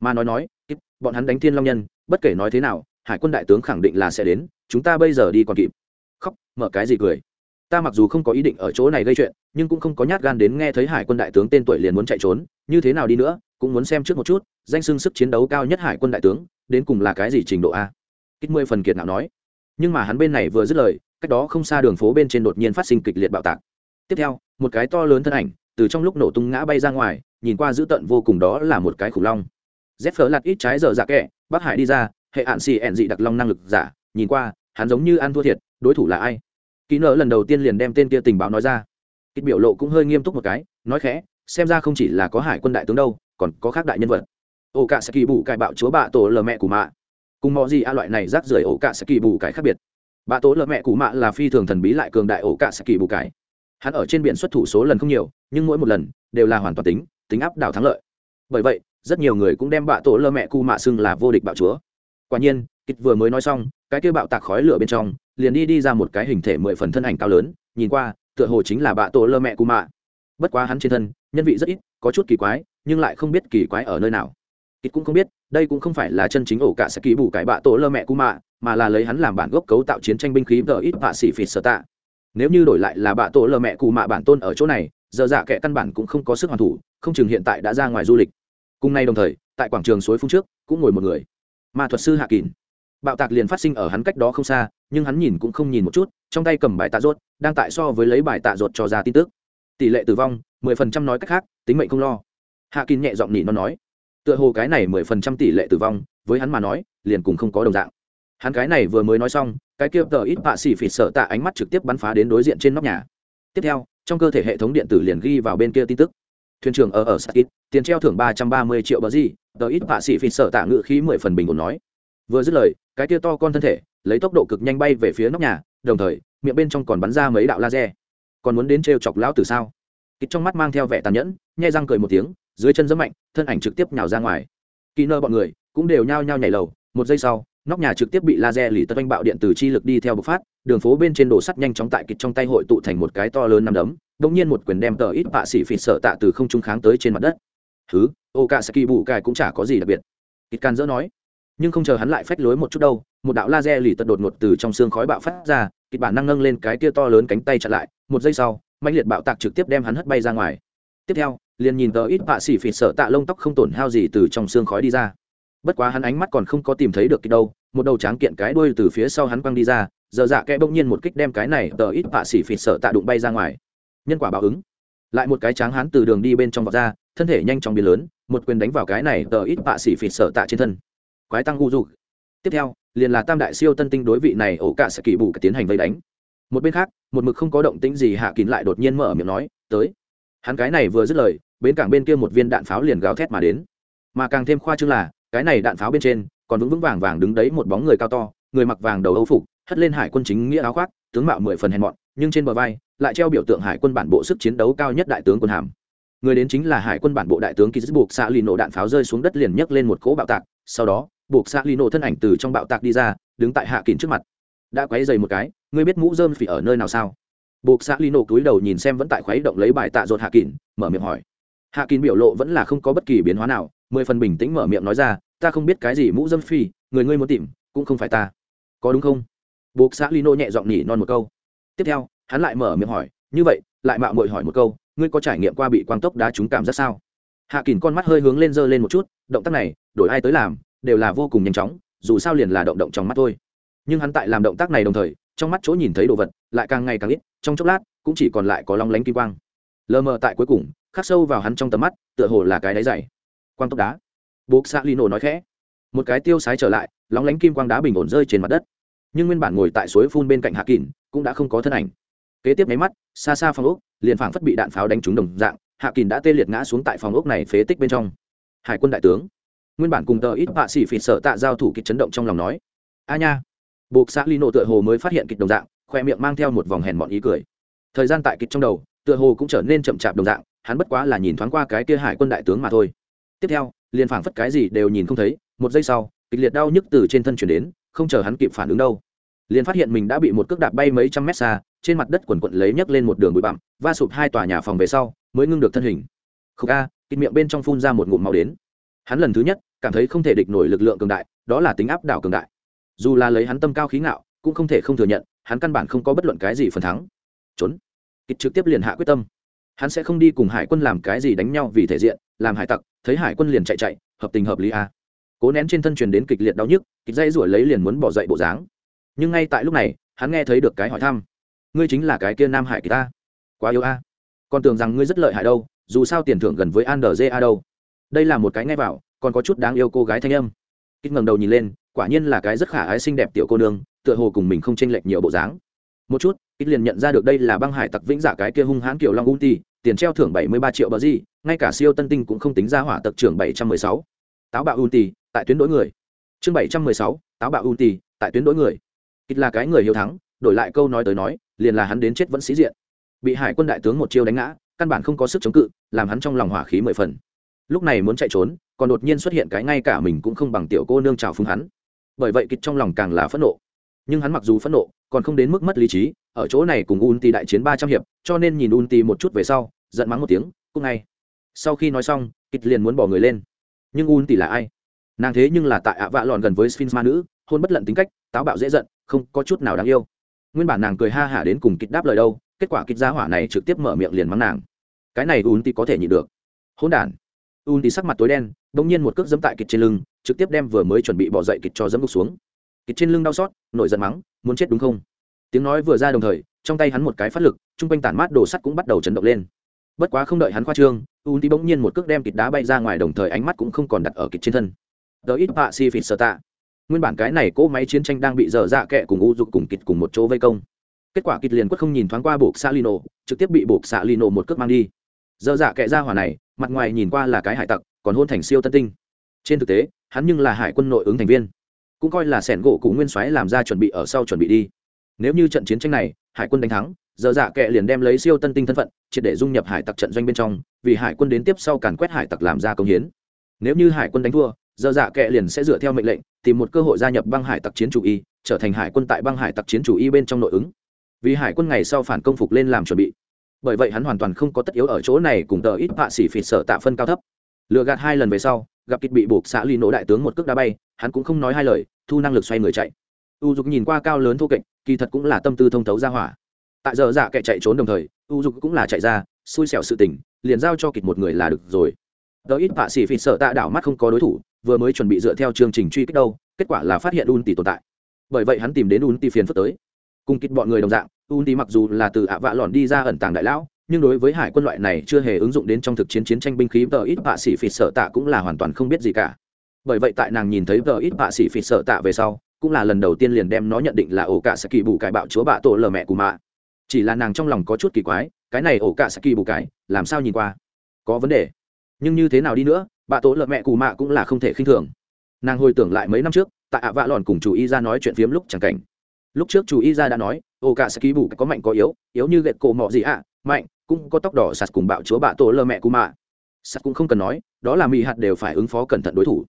Mà nói nói kít bọn hắn đánh thiên long nhân, bất kể nói thế nào, hải quân đại tướng khẳng định là sẽ đến, chúng ta bây giờ đi còn kịp. Khóc, mở cái gì cười. Ta mặc dù không có ý định ở chỗ này gây chuyện, nhưng cũng không có nhát gan đến nghe thấy hải quân đại tướng tên tuổi liền muốn chạy trốn, như thế nào đi nữa cũng muốn xem trước một chút, danh xưng sức chiến đấu cao nhất hải quân đại tướng, đến cùng là cái gì trình độ a? Kích mười phần kiệt nào nói. Nhưng mà hắn bên này vừa dứt lời, cách đó không xa đường phố bên trên đột nhiên phát sinh kịch liệt bạo tạc. Tiếp theo, một cái to lớn thân ảnh, từ trong lúc nổ tung ngã bay ra ngoài, nhìn qua dữ tợn vô cùng đó là một cái khủng long. Dép phở lặt ít trái giờ dạ kẹ bắc hải đi ra, hệ hạn xì ẹn dị đặc long năng lực giả, nhìn qua, hắn giống như ăn thua thiệt, đối thủ là ai? Kỹ nợ lần đầu tiên liền đem tên kia tình báo nói ra. Ít biểu lộ cũng hơi nghiêm túc một cái, nói khẽ, xem ra không chỉ là có hải quân đại tướng đâu còn có khác đại nhân vật. Ổ cả sẽ kỳ bù cải bạo chúa bạ tổ lờ mẹ của mạ. Cùng mọi gì a loại này rác rưởi ổ cả sẽ kỳ bù cải khác biệt. Bạ tổ lờ mẹ của mạ là phi thường thần bí lại cường đại ổ cả sẽ kỳ bù cải. Hắn ở trên biển xuất thủ số lần không nhiều, nhưng mỗi một lần đều là hoàn toàn tính tính áp đảo thắng lợi. Bởi vậy, rất nhiều người cũng đem bạ tổ lơ mẹ cu mạ xưng là vô địch bạo chúa. Quả nhiên kịch vừa mới nói xong, cái kia bạo tạc khói lửa bên trong, liền đi đi ra một cái hình thể mười phần thân ảnh cao lớn, nhìn qua, tựa hồ chính là bạ tổ lơ mẹ cu mạ bất quá hắn trên thân, nhân vị rất ít, có chút kỳ quái, nhưng lại không biết kỳ quái ở nơi nào. Kịch cũng không biết, đây cũng không phải là chân chính ổ cả sẽ kỳ bù cải bạ tổ lơ mẹ cu mạ, mà là lấy hắn làm bản gốc cấu tạo chiến tranh binh khí vợ ít bạ xỉ phỉ sở tạ. Nếu như đổi lại là bạ tổ lơ mẹ cù mạ bản tôn ở chỗ này, giờ dạ kệ căn bản cũng không có sức hoàn thủ, không chừng hiện tại đã ra ngoài du lịch. Cùng nay đồng thời, tại quảng trường suối phun trước, cũng ngồi một người. Ma thuật sư hạ kín bạo tạc liền phát sinh ở hắn cách đó không xa, nhưng hắn nhìn cũng không nhìn một chút, trong tay cầm bài tạ rốt, đang tại so với lấy bài tạ rốt cho ra tin tức tỷ lệ tử vong, mười phần trăm nói cách khác, tính mệnh không lo. Hạ kín nhẹ giọng nhị nó nói, tựa hồ cái này mười phần trăm tỷ lệ tử vong, với hắn mà nói, liền cùng không có đồng dạng. Hắn cái này vừa mới nói xong, cái kia tờ ít bạ xỉ phịt sợ tạ ánh mắt trực tiếp bắn phá đến đối diện trên nóc nhà. Tiếp theo, trong cơ thể hệ thống điện tử liền ghi vào bên kia tin tức. Thuyền trưởng ở ở sakit tiền treo thưởng ba trăm ba mươi triệu bờ gì, tờ ít bạ xỉ phịt sợ tạ ngự khí mười phần bình ổn nói. Vừa dứt lời, cái kia to con thân thể, lấy tốc độ cực nhanh bay về phía nóc nhà, đồng thời, miệng bên trong còn bắn ra mấy đạo laser còn muốn đến t chọc lão từ sao? Kịch trong mắt mang theo vẻ tàn nhẫn nhai răng cười một tiếng, dưới chân giấm mạnh, thân ảnh trực tiếp nhào ra ngoài. Kỳ nơ bọn người cũng đều nhao nhao nhảy lầu, một giây sau, nóc nhà trực tiếp bị laser lì tật oanh bạo điện từ chi lực đi theo bộc phát, đường phố bên trên đồ sắt nhanh chóng tại kịch trong tay hội tụ thành một cái to lớn nằm đấm đông nhiên một quyền đem tờ ít bạ xỉ phỉ sợ tạ từ không trung kháng tới trên mặt đất. Thứ ô cả saki bù cài cũng chả có gì đặc biệt. Kịch can dỡ nói, nhưng không chờ hắn lại phách lối một chút đâu, một đạo laser lì tật đột ngột từ trong xương khói bạo phát ra kịch bản năng nâng lên cái kia to lớn cánh tay chặn lại, một giây sau mạnh liệt bạo tạc trực tiếp đem hắn hất bay ra ngoài. Tiếp theo, liền nhìn tờ ít bạ xỉ phịt sợ tạ lông tóc không tổn hao gì từ trong xương khói đi ra. Bất quá hắn ánh mắt còn không có tìm thấy được kịch đâu, một đầu tráng kiện cái đuôi từ phía sau hắn quăng đi ra, giờ dạ kẽ bỗng nhiên một kích đem cái này tờ ít bạ xỉ phịt sợ tạ đụng bay ra ngoài. Nhân quả báo ứng. Lại một cái tráng hắn từ đường đi bên trong vọt ra, thân thể nhanh chóng biến lớn, một quyền đánh vào cái này tờ ít bạ xỉ phịt sợ tạ trên thân. Quái tăng u dục. Tiếp theo liền là tam đại siêu tân tinh đối vị này ổ cả sẽ kỳ bù tiến hành vây đánh. Một bên khác, một mực không có động tĩnh gì hạ kín lại đột nhiên mở miệng nói, tới. Hắn cái này vừa dứt lời bến cảng bên kia một viên đạn pháo liền gào thét mà đến. Mà càng thêm khoa trương là, cái này đạn pháo bên trên còn vững vững vàng vàng đứng đấy một bóng người cao to, người mặc vàng đầu âu phục, hất lên hải quân chính nghĩa áo khoác, tướng mạo mười phần hèn mọn, nhưng trên bờ vai lại treo biểu tượng hải quân bản bộ sức chiến đấu cao nhất đại tướng quân hàm. Người đến chính là hải quân bản bộ đại tướng ký buộc xạ lì nổ đạn pháo rơi xuống đất liền nhấc lên một cỗ bạo tạc, sau đó buộc xạ lì nổ thân ảnh từ trong bạo tạc đi ra, đứng tại hạ kín trước mặt. Đã quấy dày một cái, ngươi biết mũ dơm phỉ ở nơi nào sao? Buộc xạ lì nổ cúi đầu nhìn xem vẫn tại khuấy động lấy bài tạ dột hạ kín, mở miệng hỏi. Hạ kín biểu lộ vẫn là không có bất kỳ biến hóa nào, mười phần bình tĩnh mở miệng nói ra, ta không biết cái gì mũ dơm phi người ngươi muốn tìm, cũng không phải ta. Có đúng không? Buộc xã lino nhẹ giọng nhỉ non một câu. Tiếp theo, hắn lại mở miệng hỏi, như vậy, lại mạo mội hỏi một câu, ngươi có trải nghiệm qua bị quang tốc đá trúng cảm giác sao? Hạ kín con mắt hơi hướng lên dơ lên một chút, động tác này, đổi ai tới làm đều là vô cùng nhanh chóng, dù sao liền là động động trong mắt thôi. Nhưng hắn tại làm động tác này đồng thời, trong mắt chỗ nhìn thấy đồ vật lại càng ngày càng ít, trong chốc lát, cũng chỉ còn lại có long lánh kim quang. Lờ mờ tại cuối cùng, khắc sâu vào hắn trong tầm mắt, tựa hồ là cái đáy dày. Quang tốc đá. Buộc xạ lino nói khẽ. Một cái tiêu sái trở lại lóng lánh kim quang đá bình ổn rơi trên mặt đất. Nhưng nguyên bản ngồi tại suối phun bên cạnh hạ kỳn cũng đã không có thân ảnh. Kế tiếp máy mắt, xa xa phòng ốc, liền phảng phất bị đạn pháo đánh trúng đồng dạng, hạ kỳn đã tê liệt ngã xuống tại phòng ốc này phế tích bên trong. Hải quân đại tướng nguyên bản cùng tờ ít bạ xỉ phịt sợ tạ giao thủ kịch chấn động trong lòng nói, a nha. Buộc xã lino tựa hồ mới phát hiện kịch đồng dạng, khoe miệng mang theo một vòng hèn mọn ý cười. Thời gian tại kịch trong đầu, tựa hồ cũng trở nên chậm chạp đồng dạng, hắn bất quá là nhìn thoáng qua cái kia hải quân đại tướng mà thôi. Tiếp theo, liền phảng phất cái gì đều nhìn không thấy, một giây sau, kịch liệt đau nhức từ trên thân chuyển đến, không chờ hắn kịp phản ứng đâu. Liền phát hiện mình đã bị một cước đạp bay mấy trăm mét xa, trên mặt đất quần quận lấy nhấc lên một đường bụi bặm, va sụp hai tòa nhà phòng về sau, mới ngưng được thân hình. Khúc a, kịch miệng bên trong phun ra một ngụm màu đến. Hắn lần thứ nhất cảm thấy không thể địch nổi lực lượng cường đại, đó là tính áp đảo cường đại. Dù là lấy hắn tâm cao khí ngạo, cũng không thể không thừa nhận, hắn căn bản không có bất luận cái gì phần thắng. Trốn. Kịch trực tiếp liền hạ quyết tâm. Hắn sẽ không đi cùng hải quân làm cái gì đánh nhau vì thể diện, làm hải tặc, thấy hải quân liền chạy chạy, hợp tình hợp lý a. Cố nén trên thân truyền đến kịch liệt đau nhức, kịch dây ruổi lấy liền muốn bỏ dậy bộ dáng. Nhưng ngay tại lúc này, hắn nghe thấy được cái hỏi thăm. Ngươi chính là cái kia nam hải kỳ ta. Quá yếu a. Còn tưởng rằng ngươi rất lợi hại đâu, dù sao tiền thưởng gần với an a đâu. Đây là một cái nghe vào còn có chút đáng yêu cô gái thanh âm. Kích ngẩng đầu nhìn lên, quả nhiên là cái rất khả ái xinh đẹp tiểu cô nương, tựa hồ cùng mình không chênh lệch nhiều bộ dáng. Một chút ít liền nhận ra được đây là băng hải tặc vĩnh giả cái kia hung hãn kiểu long u ti tiền treo thưởng bảy mươi ba triệu bờ gì, ngay cả siêu tân tinh cũng không tính ra hỏa tặc trưởng bảy trăm mười sáu. Táo bạo u ti tại tuyến đối người. Chương bảy trăm mười sáu, táo bạo u ti tại tuyến đối người. Ít là cái người hiếu thắng, đổi lại câu nói tới nói, liền là hắn đến chết vẫn sĩ diện. Bị hải quân đại tướng một chiêu đánh ngã, căn bản không có sức chống cự, làm hắn trong lòng hỏa khí mười phần. Lúc này muốn chạy trốn còn đột nhiên xuất hiện cái ngay cả mình cũng không bằng tiểu cô nương trào phúng hắn. Bởi vậy kịch trong lòng càng là phẫn nộ. Nhưng hắn mặc dù phẫn nộ, còn không đến mức mất lý trí, ở chỗ này cùng un ti đại chiến ba trăm hiệp, cho nên nhìn un ti một chút về sau, giận mắng một tiếng, cũng ngay. Sau khi nói xong, kịch liền muốn bỏ người lên. Nhưng un ti là ai? Nàng thế nhưng là tại ạ vạ lòn gần với sphinx ma nữ, hôn bất lận tính cách, táo bạo dễ giận, không có chút nào đáng yêu. Nguyên bản nàng cười ha hả đến cùng kịch đáp lời đâu, kết quả kịch giá hỏa này trực tiếp mở miệng liền mắng nàng. Cái này un ti có thể nhịn được. Hôn đản. Un ti sắc mặt tối đen bỗng nhiên một cước dẫm tại kịch trên lưng, trực tiếp đem vừa mới chuẩn bị bỏ dậy kịch cho dẫm gục xuống. Kịch trên lưng đau xót, nổi giận mắng, muốn chết đúng không? Tiếng nói vừa ra đồng thời, trong tay hắn một cái phát lực, chung quanh tản mát đồ sắt cũng bắt đầu chấn động lên. Bất quá không đợi hắn khoa trương un tí bỗng nhiên một cước đem kịch đá bay ra ngoài đồng thời ánh mắt cũng không còn đặt ở kịch trên thân. The ít bạ si phịt sơ tạ nguyên bản cái này cỗ máy chiến tranh đang bị dở dạ kẹ cùng u dục cùng kịch cùng một chỗ vây công. Kết quả kịch liền quất không nhìn thoáng qua buộc xạ lino trực tiếp bị buộc xạ lino một cước mang đi. Dở dạ kẹ ra hỏa này, mặt ngoài nhìn qua là cái hải tặc còn hôn thành siêu tân tinh. Trên thực tế, hắn nhưng là hải quân nội ứng thành viên. Cũng coi là sẻn gỗ cụ nguyên soái làm ra chuẩn bị ở sau chuẩn bị đi. Nếu như trận chiến tranh này, hải quân đánh thắng, giờ dạ kệ liền đem lấy siêu tân tinh thân phận, triệt để dung nhập hải tặc trận doanh bên trong, vì hải quân đến tiếp sau càn quét hải tặc làm ra công hiến. Nếu như hải quân đánh thua, giờ dạ kệ liền sẽ dựa theo mệnh lệnh, tìm một cơ hội gia nhập băng hải tặc chiến chủ y, trở thành hải quân tại băng hải tặc chiến chủ y bên trong nội ứng. Vì hải quân ngày sau phản công phục lên làm chuẩn bị. Bởi vậy hắn hoàn toàn không có tất yếu ở chỗ này cùng tờ ít họa xỉ phỉ sợ tạ phân cao thấp lừa gạt hai lần về sau, gặp kịch bị buộc xã ly nổ đại tướng một cước đá bay, hắn cũng không nói hai lời, thu năng lực xoay người chạy. U dục nhìn qua cao lớn thô kệch, kỳ thật cũng là tâm tư thông thấu ra hỏa. Tại giờ dạ kệ chạy trốn đồng thời, u dục cũng là chạy ra, xui xẻo sự tình, liền giao cho kịch một người là được rồi. Đỡ ít vạ xỉ phịt sợ tạ đảo mắt không có đối thủ, vừa mới chuẩn bị dựa theo chương trình truy kích đâu, kết quả là phát hiện un tỷ tồn tại. Bởi vậy hắn tìm đến un tỷ phiền phức tới. Cùng kịch bọn người đồng dạng, un tỷ mặc dù là từ ạ vạ lòn đi ra ẩn tàng đại lão nhưng đối với hải quân loại này chưa hề ứng dụng đến trong thực chiến chiến tranh binh khí, tờ ít bạ xỉ phịt sợ tạ cũng là hoàn toàn không biết gì cả. Bởi vậy tại nàng nhìn thấy tờ ít bạ xỉ phịt sợ tạ về sau, cũng là lần đầu tiên liền đem nó nhận định là ổ cả sẽ kỳ bù cải bạo chúa bạ tổ lờ mẹ của mạ. Chỉ là nàng trong lòng có chút kỳ quái, cái này ổ cả sẽ kỳ bù cải, làm sao nhìn qua? Có vấn đề. Nhưng như thế nào đi nữa, bạ tổ lờ mẹ cù mạ cũng là không thể khinh thường. Nàng hồi tưởng lại mấy năm trước, tại ạ vạ lòn cùng chủ y ra nói chuyện phiếm lúc chẳng cảnh. Lúc trước chủ y ra đã nói, ổ cả sẽ kỳ bù có mạnh có yếu yếu như gậy cổ mọ gì ạ, mạnh cũng có tóc đỏ sạt cùng bạo chúa bạ tổ lơ mẹ cụ mạ. Sạt cũng không cần nói, đó là mỹ hạt đều phải ứng phó cẩn thận đối thủ.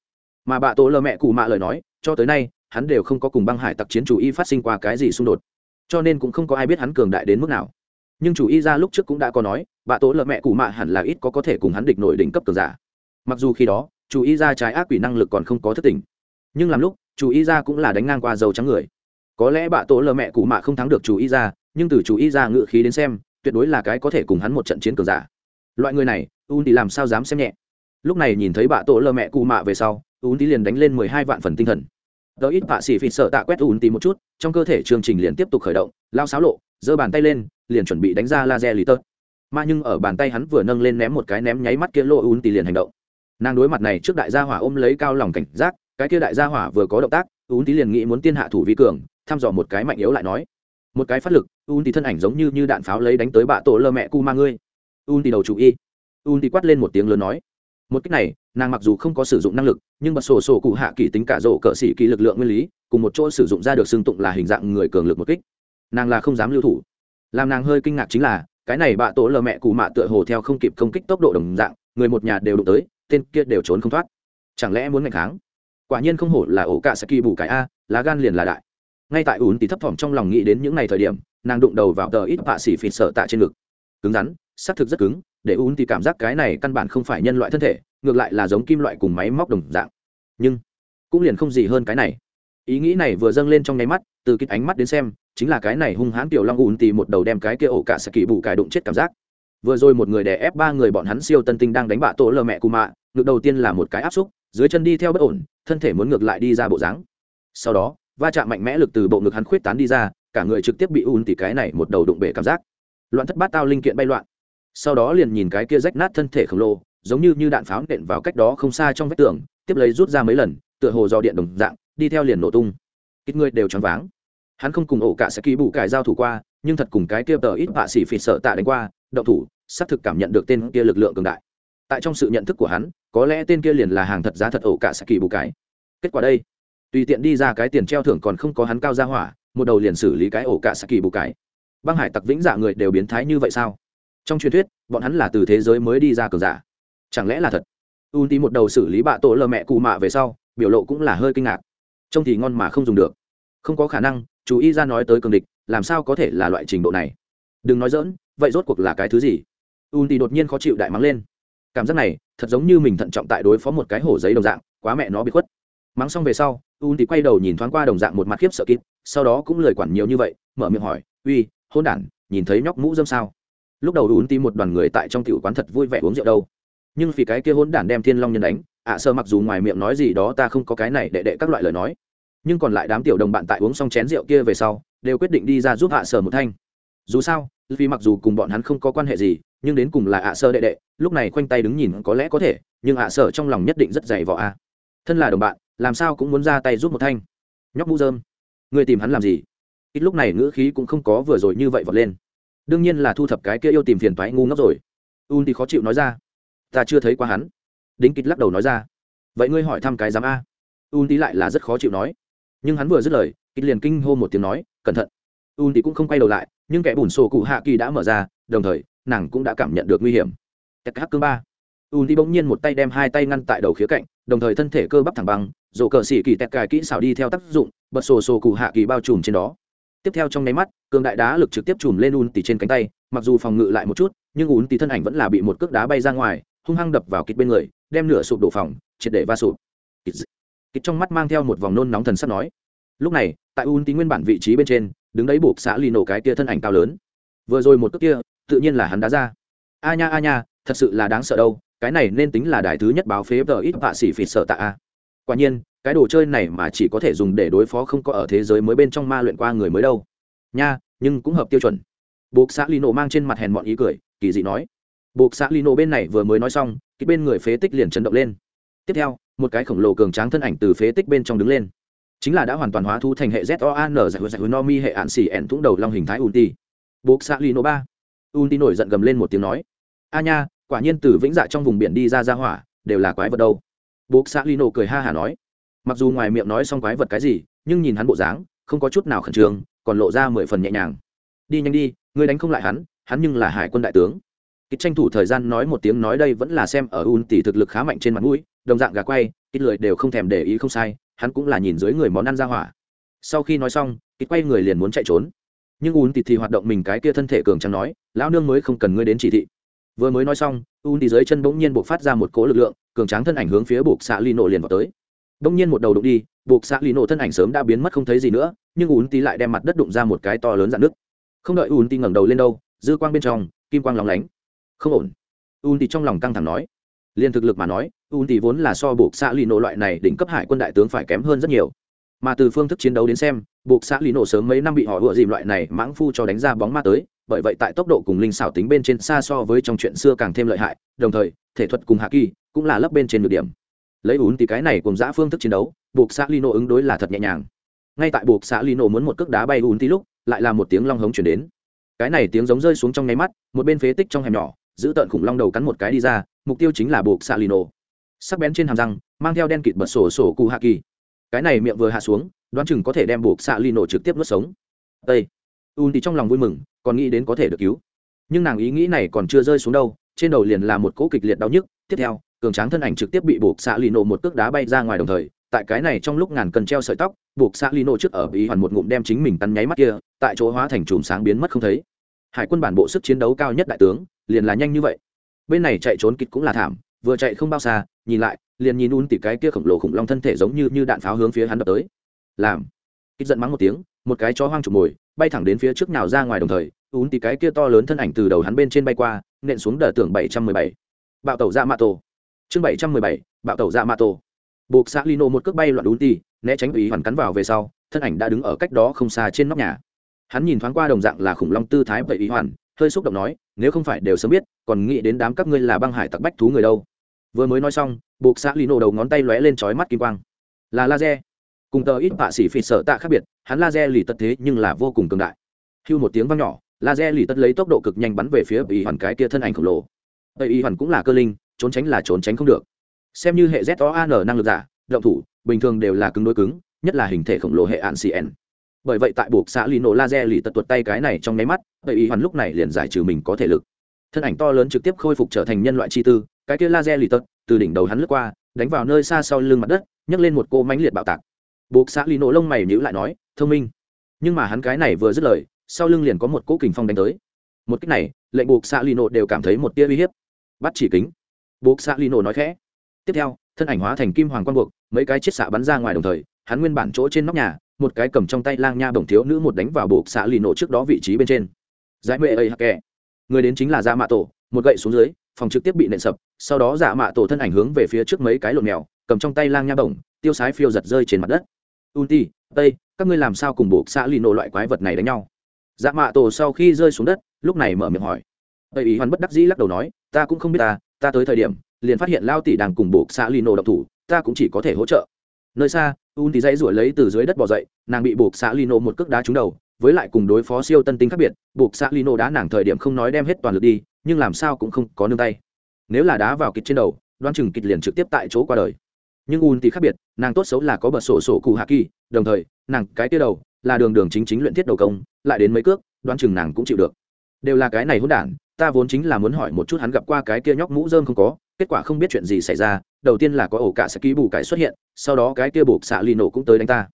Mà bạ tổ lơ mẹ cụ mạ lời nói, cho tới nay, hắn đều không có cùng băng hải tặc chiến chủ y phát sinh qua cái gì xung đột. Cho nên cũng không có ai biết hắn cường đại đến mức nào. Nhưng chủ y ra lúc trước cũng đã có nói, bạ tổ lợ mẹ cụ mạ hẳn là ít có có thể cùng hắn địch nổi đỉnh cấp cường giả. Mặc dù khi đó, chủ y ra trái ác quỷ năng lực còn không có thất tình. Nhưng làm lúc, chủ y ra cũng là đánh ngang qua dầu trắng người. Có lẽ bạ tổ lợ mẹ cụ mạ không thắng được chủ y ra, nhưng từ chủ y ra ngự khí đến xem tuyệt đối là cái có thể cùng hắn một trận chiến cường giả. Loại người này un thì làm sao dám xem nhẹ? Lúc này nhìn thấy bạ tổ lơ mẹ cụ mạ về sau un thì liền đánh lên mười hai vạn phần tinh thần. Đỡ ít bạ xỉ phịt sợ tạ quét un thì một chút, trong cơ thể chương trình liền tiếp tục khởi động, lao xáo lộ, giơ bàn tay lên, liền chuẩn bị đánh ra laser lì tớt mà nhưng ở bàn tay hắn vừa nâng lên ném một cái ném nháy mắt kia lô un thì liền hành động. Nàng đối mặt này trước đại gia hỏa ôm lấy cao lòng cảnh giác, cái kia đại gia hỏa vừa có động tác un thì liền nghĩ muốn tiên hạ thủ vi cường, thăm dò một cái mạnh yếu lại nói một cái phát lực un thì thân ảnh giống như như đạn pháo lấy đánh tới bạ tổ lơ mẹ cu ma ngươi. Un thì đầu chủ y. Un thì quát lên một tiếng lớn nói. Một cách này, nàng mặc dù không có sử dụng năng lực, nhưng bật sổ sổ cụ hạ kỳ tính cả rổ cỡ xỉ kỳ lực lượng nguyên lý, cùng một chỗ sử dụng ra được xương tụng là hình dạng người cường lực một kích. Nàng là không dám lưu thủ. Làm nàng hơi kinh ngạc chính là, cái này bạ tổ lờ mẹ cụ mạ tựa hồ theo không kịp công kích tốc độ đồng dạng, người một nhà đều đụng tới, tên kia đều trốn không thoát. Chẳng lẽ muốn ngày kháng? Quả nhiên không hổ là ổ cả sẽ kỳ bù cái a, lá gan liền là đại ngay tại ùn thì thấp thỏm trong lòng nghĩ đến những ngày thời điểm, nàng đụng đầu vào tờ ít vạ xỉ phịt sợ tạ trên ngực. Cứng rắn, xác thực rất cứng, để ùn thì cảm giác cái này căn bản không phải nhân loại thân thể, ngược lại là giống kim loại cùng máy móc đồng dạng. Nhưng, cũng liền không gì hơn cái này. Ý nghĩ này vừa dâng lên trong nháy mắt, từ kích ánh mắt đến xem, chính là cái này hung hãn tiểu long ùn tỉ một đầu đem cái kia ổ cả sẽ kỳ bù cải đụng chết cảm giác. Vừa rồi một người đè ép ba người bọn hắn siêu tân tinh đang đánh bạ tổ lờ mẹ cù mạ ngược đầu tiên là một cái áp xúc, dưới chân đi theo bất ổn, thân thể muốn ngược lại đi ra bộ dáng. Sau đó va chạm mạnh mẽ lực từ bộ ngực hắn khuyết tán đi ra, cả người trực tiếp bị un tỉ cái này một đầu đụng bể cảm giác. Loạn thất bát tao linh kiện bay loạn. Sau đó liền nhìn cái kia rách nát thân thể khổng lồ, giống như như đạn pháo nện vào cách đó không xa trong vách tường, tiếp lấy rút ra mấy lần, tựa hồ do điện đồng dạng, đi theo liền nổ tung. Ít người đều choáng váng. Hắn không cùng ổ cả sẽ ký bù cải giao thủ qua, nhưng thật cùng cái kia tờ ít bạ xỉ phỉ sợ tạ đánh qua, động thủ, xác thực cảm nhận được tên kia lực lượng cường đại. Tại trong sự nhận thức của hắn, có lẽ tên kia liền là hàng thật giá thật ổ cả sẽ kỳ bù cái kết quả đây tùy tiện đi ra cái tiền treo thưởng còn không có hắn cao ra hỏa, một đầu liền xử lý cái ổ cả saki kỳ bù cái. Băng hải tặc vĩnh dạ người đều biến thái như vậy sao? Trong truyền thuyết, bọn hắn là từ thế giới mới đi ra cường giả. Chẳng lẽ là thật? Un tí một đầu xử lý bạ tổ lờ mẹ cụ mạ về sau, biểu lộ cũng là hơi kinh ngạc. Trông thì ngon mà không dùng được. Không có khả năng, chú ý ra nói tới cường địch, làm sao có thể là loại trình độ này? Đừng nói dỡn vậy rốt cuộc là cái thứ gì? Un tí đột nhiên khó chịu đại mắng lên. Cảm giác này, thật giống như mình thận trọng tại đối phó một cái hổ giấy đồng dạng, quá mẹ nó bị khuất mắng xong về sau un thì quay đầu nhìn thoáng qua đồng dạng một mặt khiếp sợ kịp, sau đó cũng lời quản nhiều như vậy, mở miệng hỏi, uy, hôn đản, nhìn thấy nhóc mũ dâm sao? Lúc đầu un tí một đoàn người tại trong tiểu quán thật vui vẻ uống rượu đâu. Nhưng vì cái kia hôn đản đem thiên long nhân đánh, ạ sơ mặc dù ngoài miệng nói gì đó ta không có cái này đệ đệ các loại lời nói. Nhưng còn lại đám tiểu đồng bạn tại uống xong chén rượu kia về sau, đều quyết định đi ra giúp ạ sơ một thanh. Dù sao, vì mặc dù cùng bọn hắn không có quan hệ gì, nhưng đến cùng là ạ sơ đệ đệ, lúc này khoanh tay đứng nhìn có lẽ có thể, nhưng ạ sơ trong lòng nhất định rất dày vỏ a. Thân là đồng bạn làm sao cũng muốn ra tay giúp một thanh. Nhóc mũ dơm người tìm hắn làm gì? Ít lúc này ngữ khí cũng không có vừa rồi như vậy vọt lên. Đương nhiên là thu thập cái kia yêu tìm phiền toái ngu ngốc rồi. Un thì khó chịu nói ra. Ta chưa thấy qua hắn. Đính kịch lắc đầu nói ra. Vậy ngươi hỏi thăm cái giám a. Un tí lại là rất khó chịu nói. Nhưng hắn vừa dứt lời kịch liền kinh hô một tiếng nói, cẩn thận. Un tí cũng không quay đầu lại, nhưng kẻ bùn sổ cụ hạ kỳ đã mở ra, đồng thời, nàng cũng đã cảm nhận được nguy hiểm. Tech hắc cương ba. Un tí bỗng nhiên một tay đem hai tay ngăn tại đầu khía cạnh, đồng thời thân thể cơ bắp thẳng băng rổ cờ xỉ kỳ tẹt cài kỹ xảo đi theo tác dụng bật sổ sổ cụ hạ kỳ bao trùm trên đó. Tiếp theo trong nháy mắt cường đại đá lực trực tiếp chùm lên un tỉ trên cánh tay mặc dù phòng ngự lại một chút nhưng un tỉ thân ảnh vẫn là bị một cước đá bay ra ngoài hung hăng đập vào kịch bên người đem nửa sụp đổ phòng triệt để va sụp. Kịch, kịch trong mắt mang theo một vòng nôn nóng thần sắp nói. Lúc này tại un tỉ nguyên bản vị trí bên trên đứng đấy buộc xã lì nổ cái kia thân ảnh cao lớn. Vừa rồi một cước kia tự nhiên là hắn đá ra. A nha a nha thật sự là đáng sợ đâu cái này nên tính là đài thứ nhất báo phế vợ ít vạ xỉ phỉ sợ tạ a quả nhiên, cái đồ chơi này mà chỉ có thể dùng để đối phó không có ở thế giới mới bên trong ma luyện qua người mới đâu. Nha, nhưng cũng hợp tiêu chuẩn. Buộc xã lino mang trên mặt hèn mọn ý cười, kỳ dị nói. Buộc xã lino bên này vừa mới nói xong cái bên người phế tích liền chấn động lên. Tiếp theo, một cái khổng lồ cường tráng thân ảnh từ phế tích bên trong đứng lên. Chính là đã hoàn toàn hóa thu thành hệ z o a n, giải giải no mi hệ ạn xỉ ẻn thủng đầu long hình thái ulti buộc xã lino ba. Ulti nổi giận gầm lên một tiếng nói. A nha, quả nhiên từ vĩnh dạ trong vùng biển đi ra ra hỏa, đều là quái vật đâu. Bố xã lino cười ha hả nói. Mặc dù ngoài miệng nói xong quái vật cái gì, nhưng nhìn hắn bộ dáng, không có chút nào khẩn trương, còn lộ ra mười phần nhẹ nhàng. Đi nhanh đi, ngươi đánh không lại hắn hắn nhưng là hải quân đại tướng. Kích tranh thủ thời gian nói một tiếng nói đây vẫn là xem ở un tỷ thực lực khá mạnh trên mặt mũi, đồng dạng gà quay kích lười đều không thèm để ý không sai, hắn cũng là nhìn dưới người món ăn ra hỏa. Sau khi nói xong kích quay người liền muốn chạy trốn. Nhưng un tỷ thì hoạt động mình cái kia thân thể cường trắng nói, lão nương mới không cần ngươi đến chỉ thị. Vừa mới nói xong un tỷ dưới chân bỗng nhiên buộc phát ra một cỗ lực lượng cường tráng thân ảnh hướng phía buộc xạ lì nổ liền vào tới. Đông nhiên một đầu đụng đi, buộc xạ lì nổ thân ảnh sớm đã biến mất không thấy gì nữa, nhưng ùn tí lại đem mặt đất đụng ra một cái to lớn dạn nước không đợi ùn tí ngẩng đầu lên đâu, dư quang bên trong, kim quang lóng lánh. Không ổn. Ùn tí trong lòng căng thẳng nói. Liền thực lực mà nói ùn tí vốn là so buộc xạ lì nổ loại này đỉnh cấp hải quân đại tướng phải kém hơn rất nhiều. Mà từ phương thức chiến đấu đến xem, buộc xã lì nổ sớm mấy năm bị họ ựa dìm loại này mãng phu cho đánh ra bóng ma tới, bởi vậy tại tốc độ cùng linh xảo tính bên trên xa so với trong chuyện xưa càng thêm lợi hại, đồng thời, thể thuật cùng hạ kỳ cũng là lấp bên trên nửa điểm. Lấy ún thì cái này cùng giã phương thức chiến đấu, buộc xã lino ứng đối là thật nhẹ nhàng. Ngay tại buộc xã lino muốn một cước đá bay ún tí lúc, lại là một tiếng long hống chuyển đến. Cái này tiếng giống rơi xuống trong nháy mắt, một bên phế tích trong hẻm nhỏ, giữ tợn khủng long đầu cắn một cái đi ra, mục tiêu chính là buộc xã lino. Sắc bén trên hàm răng, mang theo đen kịt bật sổ sổ cụ hạ kỳ. Cái này miệng vừa hạ xuống, đoán chừng có thể đem buộc xạ lino trực tiếp nuốt sống. Ây un thì trong lòng vui mừng, còn nghĩ đến có thể được cứu. Nhưng nàng ý nghĩ này còn chưa rơi xuống đâu trên đầu liền là một cỗ kịch liệt đau nhức, tiếp theo, cường tráng thân ảnh trực tiếp bị buộc xạ lì nổ một cước đá bay ra ngoài đồng thời, tại cái này trong lúc ngàn cần treo sợi tóc, buộc xạ lì nổ trước ở ý hoàn một ngụm đem chính mình tắn nháy mắt kia, tại chỗ hóa thành chùm sáng biến mất không thấy. Hải quân bản bộ sức chiến đấu cao nhất đại tướng, liền là nhanh như vậy. Bên này chạy trốn kịch cũng là thảm, vừa chạy không bao xa, nhìn lại, liền nhìn un tỉ cái kia khổng lồ khủng long thân thể giống như như đạn pháo hướng phía hắn đập tới. Làm. Kịch giận mắng một tiếng, một cái chó hoang chụp mồi, bay thẳng đến phía trước nào ra ngoài đồng thời ún tì cái kia to lớn thân ảnh từ đầu hắn bên trên bay qua, nện xuống đờ tưởng bảy trăm mười bảy. Bạo tẩu ra mạ tổ. Chương bảy trăm mười bảy, bạo tẩu dạ mạ tổ. Buộc xã lino một cước bay loạn ún ti né tránh ủy hoàn cắn vào về sau, thân ảnh đã đứng ở cách đó không xa trên nóc nhà. Hắn nhìn thoáng qua đồng dạng là khủng long tư thái vậy ý hoàn, hơi xúc động nói, nếu không phải đều sớm biết, còn nghĩ đến đám các ngươi là băng hải tặc bách thú người đâu. Vừa mới nói xong, buộc xã lino đầu ngón tay lóe lên trói mắt kim quang. Là laser. Cùng tờ ít bạ xỉ phỉ sợ tạ khác biệt, hắn laser lì tật thế nhưng là vô cùng cường đại. Hưu một tiếng vang nhỏ laser lì tật lấy tốc độ cực nhanh bắn về phía ý hoàn cái kia thân ảnh khổng lồ. Tây ý hoàn cũng là cơ linh, trốn tránh là trốn tránh không được. Xem như hệ z o an năng lực giả, động thủ, bình thường đều là cứng đối cứng, nhất là hình thể khổng lồ hệ ạn cn bởi vậy tại buộc xã lì nổ laser lì tật tuột tay cái này trong nháy mắt, tây ý hoàn lúc này liền giải trừ mình có thể lực. Thân ảnh to lớn trực tiếp khôi phục trở thành nhân loại chi tư, cái kia laser lì tật từ đỉnh đầu hắn lướt qua, đánh vào nơi xa sau lưng mặt đất, nhấc lên một cô mánh liệt bạo tạc. Buộc xã lì nổ lông mày nhữ lại nói, thông minh. Nhưng mà hắn cái này vừa dứt lời sau lưng liền có một cỗ kình phong đánh tới. Một cách này, lệnh buộc xạ lì nổ đều cảm thấy một tia uy hiếp. Bắt chỉ kính. Buộc xạ lì nổ nói khẽ. Tiếp theo, thân ảnh hóa thành kim hoàng quang buộc, mấy cái chiết xạ bắn ra ngoài đồng thời, hắn nguyên bản chỗ trên nóc nhà, một cái cầm trong tay lang nha bổng thiếu nữ một đánh vào buộc xạ lì nổ trước đó vị trí bên trên. Giải mệ ấy hắc kẻ? Người đến chính là dạ mạ tổ, một gậy xuống dưới, phòng trực tiếp bị nện sập, sau đó dạ mạ tổ thân ảnh hướng về phía trước mấy cái lộn mèo, cầm trong tay lang nha bổng, tiêu sái phiêu giật rơi trên mặt đất. Unti, tây, các ngươi làm sao cùng buộc xạ lì nổ loại quái vật này đánh nhau? Dạ mạ tổ sau khi rơi xuống đất, lúc này mở miệng hỏi. Tây ý hoàn bất đắc dĩ lắc đầu nói, ta cũng không biết ta ta tới thời điểm, liền phát hiện lao tỷ đang cùng buộc xã Lino độc thủ, ta cũng chỉ có thể hỗ trợ. Nơi xa un thì dãy ruổi lấy từ dưới đất bỏ dậy, nàng bị buộc xã lino một cước đá trúng đầu, với lại cùng đối phó siêu tân tinh khác biệt, buộc xã lino đá nàng thời điểm không nói đem hết toàn lực đi, nhưng làm sao cũng không có nương tay. Nếu là đá vào kịch trên đầu đoan chừng kịch liền trực tiếp tại chỗ qua đời. Nhưng un thì khác biệt, nàng tốt xấu là có bật sổ sổ cụ hạ kỳ, đồng thời, nàng cái tia đầu là đường đường chính chính luyện thiết đầu công, lại đến mấy cước, đoán chừng nàng cũng chịu được. Đều là cái này hỗn đản, ta vốn chính là muốn hỏi một chút hắn gặp qua cái kia nhóc mũ dơm không có, kết quả không biết chuyện gì xảy ra, đầu tiên là có ổ cả sẽ ký bù cải xuất hiện, sau đó cái kia buộc xạ lì nổ cũng tới đánh ta.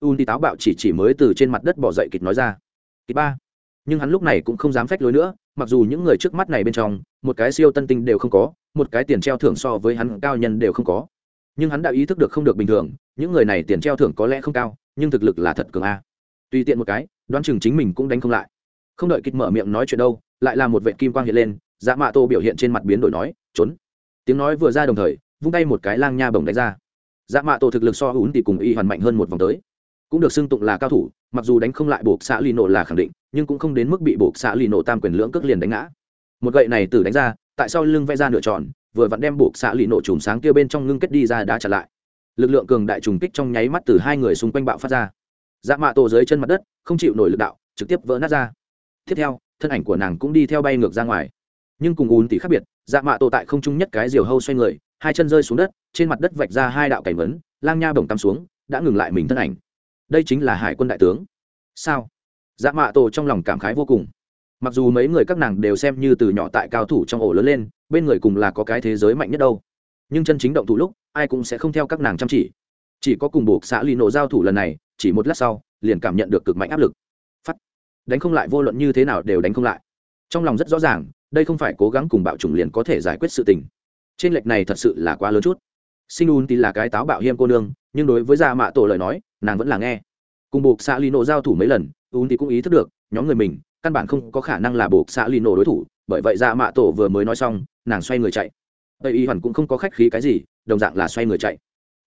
Un đi táo bạo chỉ chỉ mới từ trên mặt đất bỏ dậy kịch nói ra. Kịch ba. Nhưng hắn lúc này cũng không dám phách lối nữa, mặc dù những người trước mắt này bên trong, một cái siêu tân tinh đều không có, một cái tiền treo thưởng so với hắn cao nhân đều không có. Nhưng hắn đã ý thức được không được bình thường, những người này tiền treo thưởng có lẽ không cao, nhưng thực lực là thật cường a tùy tiện một cái, đoán chừng chính mình cũng đánh không lại. Không đợi kịch mở miệng nói chuyện đâu, lại là một vệ kim quang hiện lên dạ mạ tô biểu hiện trên mặt biến đổi nói, trốn. Tiếng nói vừa ra đồng thời, vung tay một cái lang nha bồng đánh ra. Dạ mạ tổ thực lực so hún thì cùng y hoàn mạnh hơn một vòng tới. Cũng được xưng tụng là cao thủ, mặc dù đánh không lại buộc xã lì nổ là khẳng định, nhưng cũng không đến mức bị buộc xã lì nổ tam quyền lưỡng cước liền đánh ngã. Một gậy này từ đánh ra, tại sao lưng vẽ ra nửa tròn, vừa vặn đem buộc xã lì nổ chùm sáng kia bên trong ngưng kết đi ra đá trả lại. Lực lượng cường đại trùng kích trong nháy mắt từ hai người xung quanh bạo phát ra dạ mạ tổ dưới chân mặt đất, không chịu nổi lực đạo, trực tiếp vỡ nát ra. Tiếp theo, thân ảnh của nàng cũng đi theo bay ngược ra ngoài. Nhưng cùng ùn thì khác biệt dạ mạ tổ tại không trung nhất cái diều hâu xoay người, hai chân rơi xuống đất, trên mặt đất vạch ra hai đạo cảnh vấn, lang nha bổng tắm xuống, đã ngừng lại mình thân ảnh. Đây chính là hải quân đại tướng. Sao? Dạ mạ tổ trong lòng cảm khái vô cùng. Mặc dù mấy người các nàng đều xem như từ nhỏ tại cao thủ trong ổ lớn lên, bên người cùng là có cái thế giới mạnh nhất đâu. Nhưng chân chính động thủ lúc, ai cũng sẽ không theo các nàng chăm chỉ. Chỉ có cùng buộc xã lì nổ giao thủ lần này chỉ một lát sau, liền cảm nhận được cực mạnh áp lực. Phát đánh không lại vô luận như thế nào đều đánh không lại. Trong lòng rất rõ ràng, đây không phải cố gắng cùng bạo chủng liền có thể giải quyết sự tình. Trên lệch này thật sự là quá lớn chút. Sinh un thì là cái táo bạo hiêm cô nương, nhưng đối với gia mạ tổ lời nói, nàng vẫn là nghe. Cùng buộc xạ lì nổ giao thủ mấy lần un thì cũng ý thức được, nhóm người mình, căn bản không có khả năng là buộc xạ lì nổ đối thủ, bởi vậy gia mạ tổ vừa mới nói xong, nàng xoay người chạy. Tây y hoàn cũng không có khách khí cái gì, đồng dạng là xoay người chạy.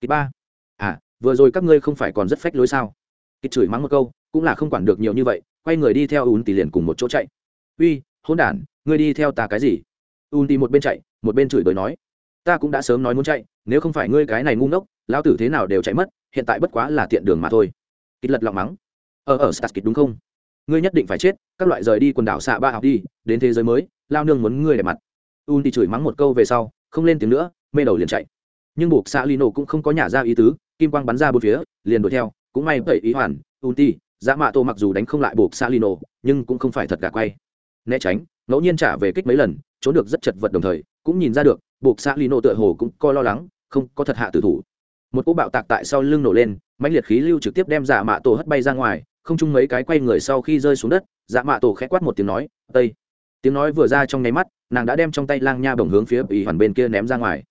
Thứ ba. À vừa rồi các ngươi không phải còn rất phách lối sao? Kịch chửi mắng một câu, cũng là không quản được nhiều như vậy, quay người đi theo un tỉ liền cùng một chỗ chạy. Uy hôn đản, ngươi đi theo ta cái gì? Un tỉ một bên chạy, một bên chửi đời nói. Ta cũng đã sớm nói muốn chạy, nếu không phải ngươi cái này ngu ngốc, lão tử thế nào đều chạy mất, hiện tại bất quá là tiện đường mà thôi. Kịch lật lọng mắng. Ờ, ờ, ở ở start kịch đúng không? Ngươi nhất định phải chết, các loại rời đi quần đảo xạ ba học đi, đến thế giới mới lao nương muốn ngươi để mặt. Un thì chửi mắng một câu về sau, không lên tiếng nữa, mê đầu liền chạy. Nhưng buộc xạ lino cũng không có nhả ra ý tứ kim quang bắn ra bốn phía, liền đuổi theo, cũng may vậy ý hoàn un dã dạ mạ tô mặc dù đánh không lại buộc salino lino nhưng cũng không phải thật gà quay. Né tránh, ngẫu nhiên trả về kích mấy lần, trốn được rất chật vật đồng thời, cũng nhìn ra được, buộc salino lino tựa hồ cũng coi lo lắng, không có thật hạ tử thủ. Một cú bạo tạc tại sau lưng nổ lên, mãnh liệt khí lưu trực tiếp đem dạ mạ tổ hất bay ra ngoài, không chung mấy cái quay người sau khi rơi xuống đất dạ mạ tổ khẽ quát một tiếng nói, tây. Tiếng nói vừa ra trong nháy mắt, nàng đã đem trong tay lang nha bổng hướng phía ý hoàn bên kia ném ra ngoài.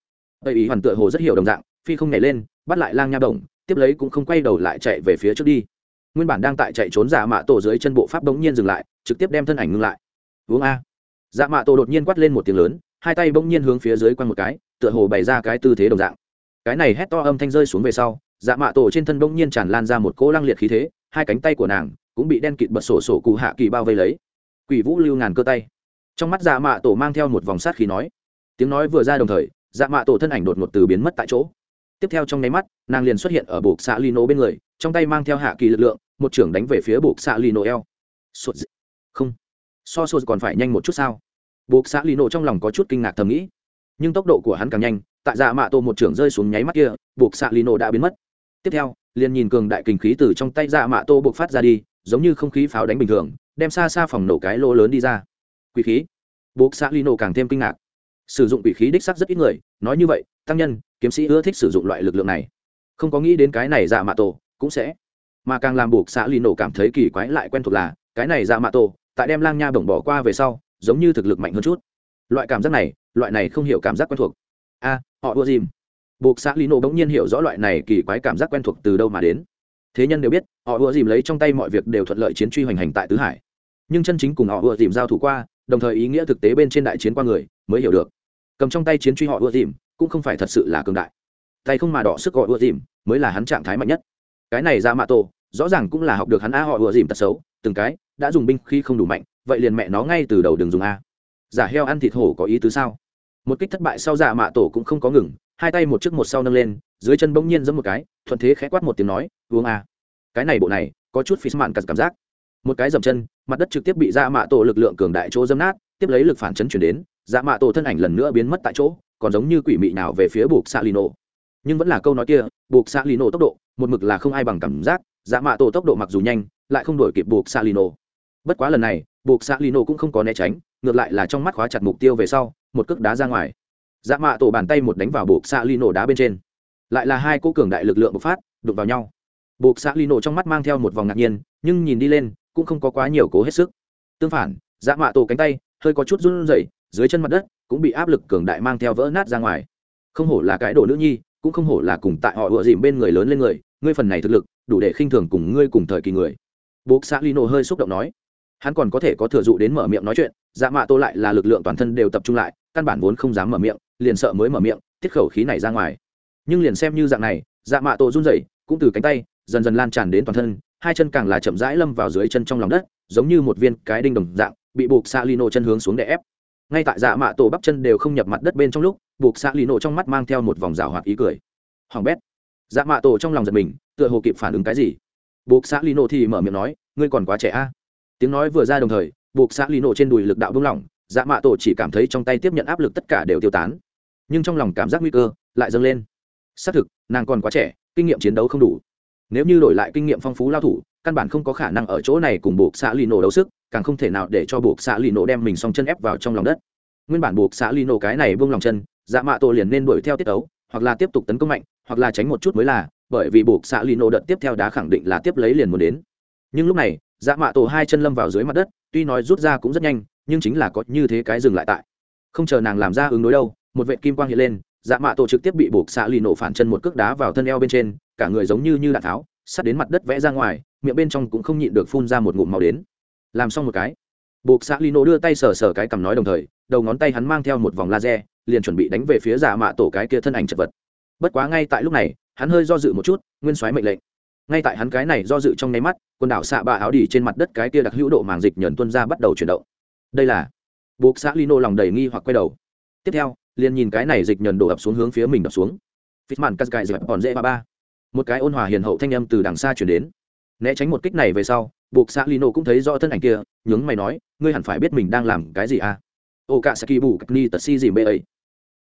Tây ý hoàn tựa hồ rất hiểu đồng dạng, phi không nhảy lên bắt lại lang nha bổng, tiếp lấy cũng không quay đầu lại chạy về phía trước đi. Nguyên bản đang tại chạy trốn giả mạ tổ dưới chân bộ pháp bỗng nhiên dừng lại, trực tiếp đem thân ảnh ngưng lại. Uống a. Dạ mạ tổ đột nhiên quát lên một tiếng lớn, hai tay bỗng nhiên hướng phía dưới quăng một cái, tựa hồ bày ra cái tư thế đồng dạng. Cái này hét to âm thanh rơi xuống về sau dạ mạ tổ trên thân bỗng nhiên tràn lan ra một cỗ lăng liệt khí thế, hai cánh tay của nàng cũng bị đen kịt bật sổ sổ cụ hạ kỳ bao vây lấy. Quỷ vũ lưu ngàn cơ tay. Trong mắt dạ mạ tổ mang theo một vòng sát khí nói. Tiếng nói vừa ra đồng thời dạ mạ tổ thân ảnh đột ngột từ biến mất tại chỗ tiếp theo trong nháy mắt, nàng liền xuất hiện ở buộc xạ lino bên người, trong tay mang theo hạ kỳ lực lượng, một trưởng đánh về phía buộc xạ lino eo. Sụt không. So sụt còn phải nhanh một chút sao? Buộc xạ lino trong lòng có chút kinh ngạc thầm nghĩ. Nhưng tốc độ của hắn càng nhanh, tại dạ mạ tổ một trưởng rơi xuống nháy mắt kia buộc xạ lino đã biến mất. Tiếp theo, liền nhìn cường đại kinh khí từ trong tay dạ mạ tô buộc phát ra đi, giống như không khí pháo đánh bình thường, đem xa xa phòng nổ cái lỗ lớn đi ra. Quỷ khí. Buộc xạ lino càng thêm kinh ngạc sử dụng quỷ khí đích sắc rất ít người, nói như vậy, tăng nhân, kiếm sĩ ưa thích sử dụng loại lực lượng này. Không có nghĩ đến cái này dạ mạ tổ cũng sẽ. Mà càng làm buộc xã lì nổ cảm thấy kỳ quái lại quen thuộc là, cái này dạ mạ tổ, tại đem lang nha bổng bỏ qua về sau, giống như thực lực mạnh hơn chút. Loại cảm giác này, loại này không hiểu cảm giác quen thuộc. A, họ ưa dìm. Buộc xã lì nổ bỗng nhiên hiểu rõ loại này kỳ quái cảm giác quen thuộc từ đâu mà đến. Thế nhân đều biết, họ ưa dìm lấy trong tay mọi việc đều thuận lợi chiến truy hoành hành tại tứ hải. Nhưng chân chính cùng họ ưa dìm giao thủ qua, đồng thời ý nghĩa thực tế bên trên đại chiến qua người, mới hiểu được cầm trong tay chiến truy họ ưa dìm, cũng không phải thật sự là cường đại. Tay không mà đỏ sức gọi ưa dìm, mới là hắn trạng thái mạnh nhất. Cái này ra mạ tổ, rõ ràng cũng là học được hắn a họ ưa dìm tật xấu, từng cái đã dùng binh khi không đủ mạnh, vậy liền mẹ nó ngay từ đầu đừng dùng a. Giả heo ăn thịt hổ có ý tứ sao? Một kích thất bại sau giả mạ tổ cũng không có ngừng, hai tay một trước một sau nâng lên, dưới chân bỗng nhiên giẫm một cái, thuận thế khẽ quát một tiếng nói uống a. Cái này bộ này, có chút phí mạn cảm giác. Một cái dầm chân, mặt đất trực tiếp bị giả mạ tổ lực lượng cường đại chỗ dâm nát, tiếp lấy lực phản chấn chuyển đến dạ mạ tổ thân ảnh lần nữa biến mất tại chỗ, còn giống như quỷ mị nào về phía buộc xạ lino nhưng vẫn là câu nói kia buộc xạ lino tốc độ, một mực là không ai bằng cảm giác dạ mạ tổ tốc độ mặc dù nhanh, lại không đổi kịp buộc xạ lino bất quá lần này buộc xạ lino cũng không có né tránh, ngược lại là trong mắt khóa chặt mục tiêu về sau, một cước đá ra ngoài. Dạ mạ tổ bàn tay một đánh vào buộc xạ lino đá bên trên. Lại là hai cô cường đại lực lượng bộc phát, đụng vào nhau. Buộc xạ lino trong mắt mang theo một vòng ngạc nhiên, nhưng nhìn đi lên, cũng không có quá nhiều cố hết sức. Tương phản dạ mạ tổ cánh tay hơi có chút run rẩy dưới chân mặt đất cũng bị áp lực cường đại mang theo vỡ nát ra ngoài. Không hổ là cái đồ nữ nhi, cũng không hổ là cùng tại họ ựa dìm bên người lớn lên người, ngươi phần này thực lực, đủ để khinh thường cùng ngươi cùng thời kỳ người. Bố xã lino hơi xúc động nói. Hắn còn có thể có thừa dụ đến mở miệng nói chuyện dạ mạ tô lại là lực lượng toàn thân đều tập trung lại, căn bản vốn không dám mở miệng, liền sợ mới mở miệng, tiết khẩu khí này ra ngoài. Nhưng liền xem như dạng này dạ mạ tô run rẩy, cũng từ cánh tay, dần dần lan tràn đến toàn thân, hai chân càng là chậm rãi lâm vào dưới chân trong lòng đất, giống như một viên cái đinh đồng dạng, bị buộc xa lino chân hướng xuống để ép ngay tại dạ mạ tổ bắp chân đều không nhập mặt đất bên trong lúc, buộc xạ lì nổ trong mắt mang theo một vòng rào hoạt ý cười. Hoàng bét. Dạ mạ tổ trong lòng giật mình, tựa hồ kịp phản ứng cái gì? Buộc xạ lì nổ thì mở miệng nói, ngươi còn quá trẻ a. Tiếng nói vừa ra đồng thời, buộc xạ lì nổ trên đùi lực đạo buông lỏng dạ mạ tổ chỉ cảm thấy trong tay tiếp nhận áp lực tất cả đều tiêu tán. Nhưng trong lòng cảm giác nguy cơ lại dâng lên. Xác thực, nàng còn quá trẻ, kinh nghiệm chiến đấu không đủ. Nếu như đổi lại kinh nghiệm phong phú lao thủ, căn bản không có khả năng ở chỗ này cùng buộc xạ lì nổ đấu sức càng không thể nào để cho buộc xạ lì nổ đem mình song chân ép vào trong lòng đất. Nguyên bản buộc xạ lì nổ cái này vung lòng chân dạ mạ tổ liền nên đuổi theo tiết ấu, hoặc là tiếp tục tấn công mạnh, hoặc là tránh một chút mới là, bởi vì buộc xạ lì nổ đợt tiếp theo đá khẳng định là tiếp lấy liền muốn đến. Nhưng lúc này dạ mạ tổ hai chân lâm vào dưới mặt đất, tuy nói rút ra cũng rất nhanh, nhưng chính là có như thế cái dừng lại tại. Không chờ nàng làm ra ứng đối đâu, một vệ kim quang hiện lên dạ mạ tổ trực tiếp bị buộc xạ lì nổ phản chân một cước đá vào thân eo bên trên, cả người giống như như đạn tháo, sắt đến mặt đất vẽ ra ngoài, miệng bên trong cũng không nhịn được phun ra một ngụm màu đến làm xong một cái. Buộc xã lino đưa tay sờ sờ cái cằm nói đồng thời, đầu ngón tay hắn mang theo một vòng laser, liền chuẩn bị đánh về phía giả mạ tổ cái kia thân ảnh chật vật. Bất quá ngay tại lúc này, hắn hơi do dự một chút, nguyên soái mệnh lệnh. Ngay tại hắn cái này do dự trong nháy mắt, quần đảo xạ bạ áo đỉ trên mặt đất cái kia đặc hữu độ màng dịch nhờn tuân ra bắt đầu chuyển động. Đây là buộc xã lino lòng đầy nghi hoặc quay đầu. Tiếp theo, liền nhìn cái này dịch nhờn đổ ập xuống hướng phía mình đập xuống. Fitman cắt gài dẹp còn dễ ba ba. Một cái ôn hòa hiền hậu thanh âm từ đằng xa chuyển đến né tránh một kích này về sau, buộc xã lino cũng thấy rõ thân ảnh kia, nhướng mày nói, ngươi hẳn phải biết mình đang làm cái gì à? Ô cả saki bù cách ni tật si gì bê ấy.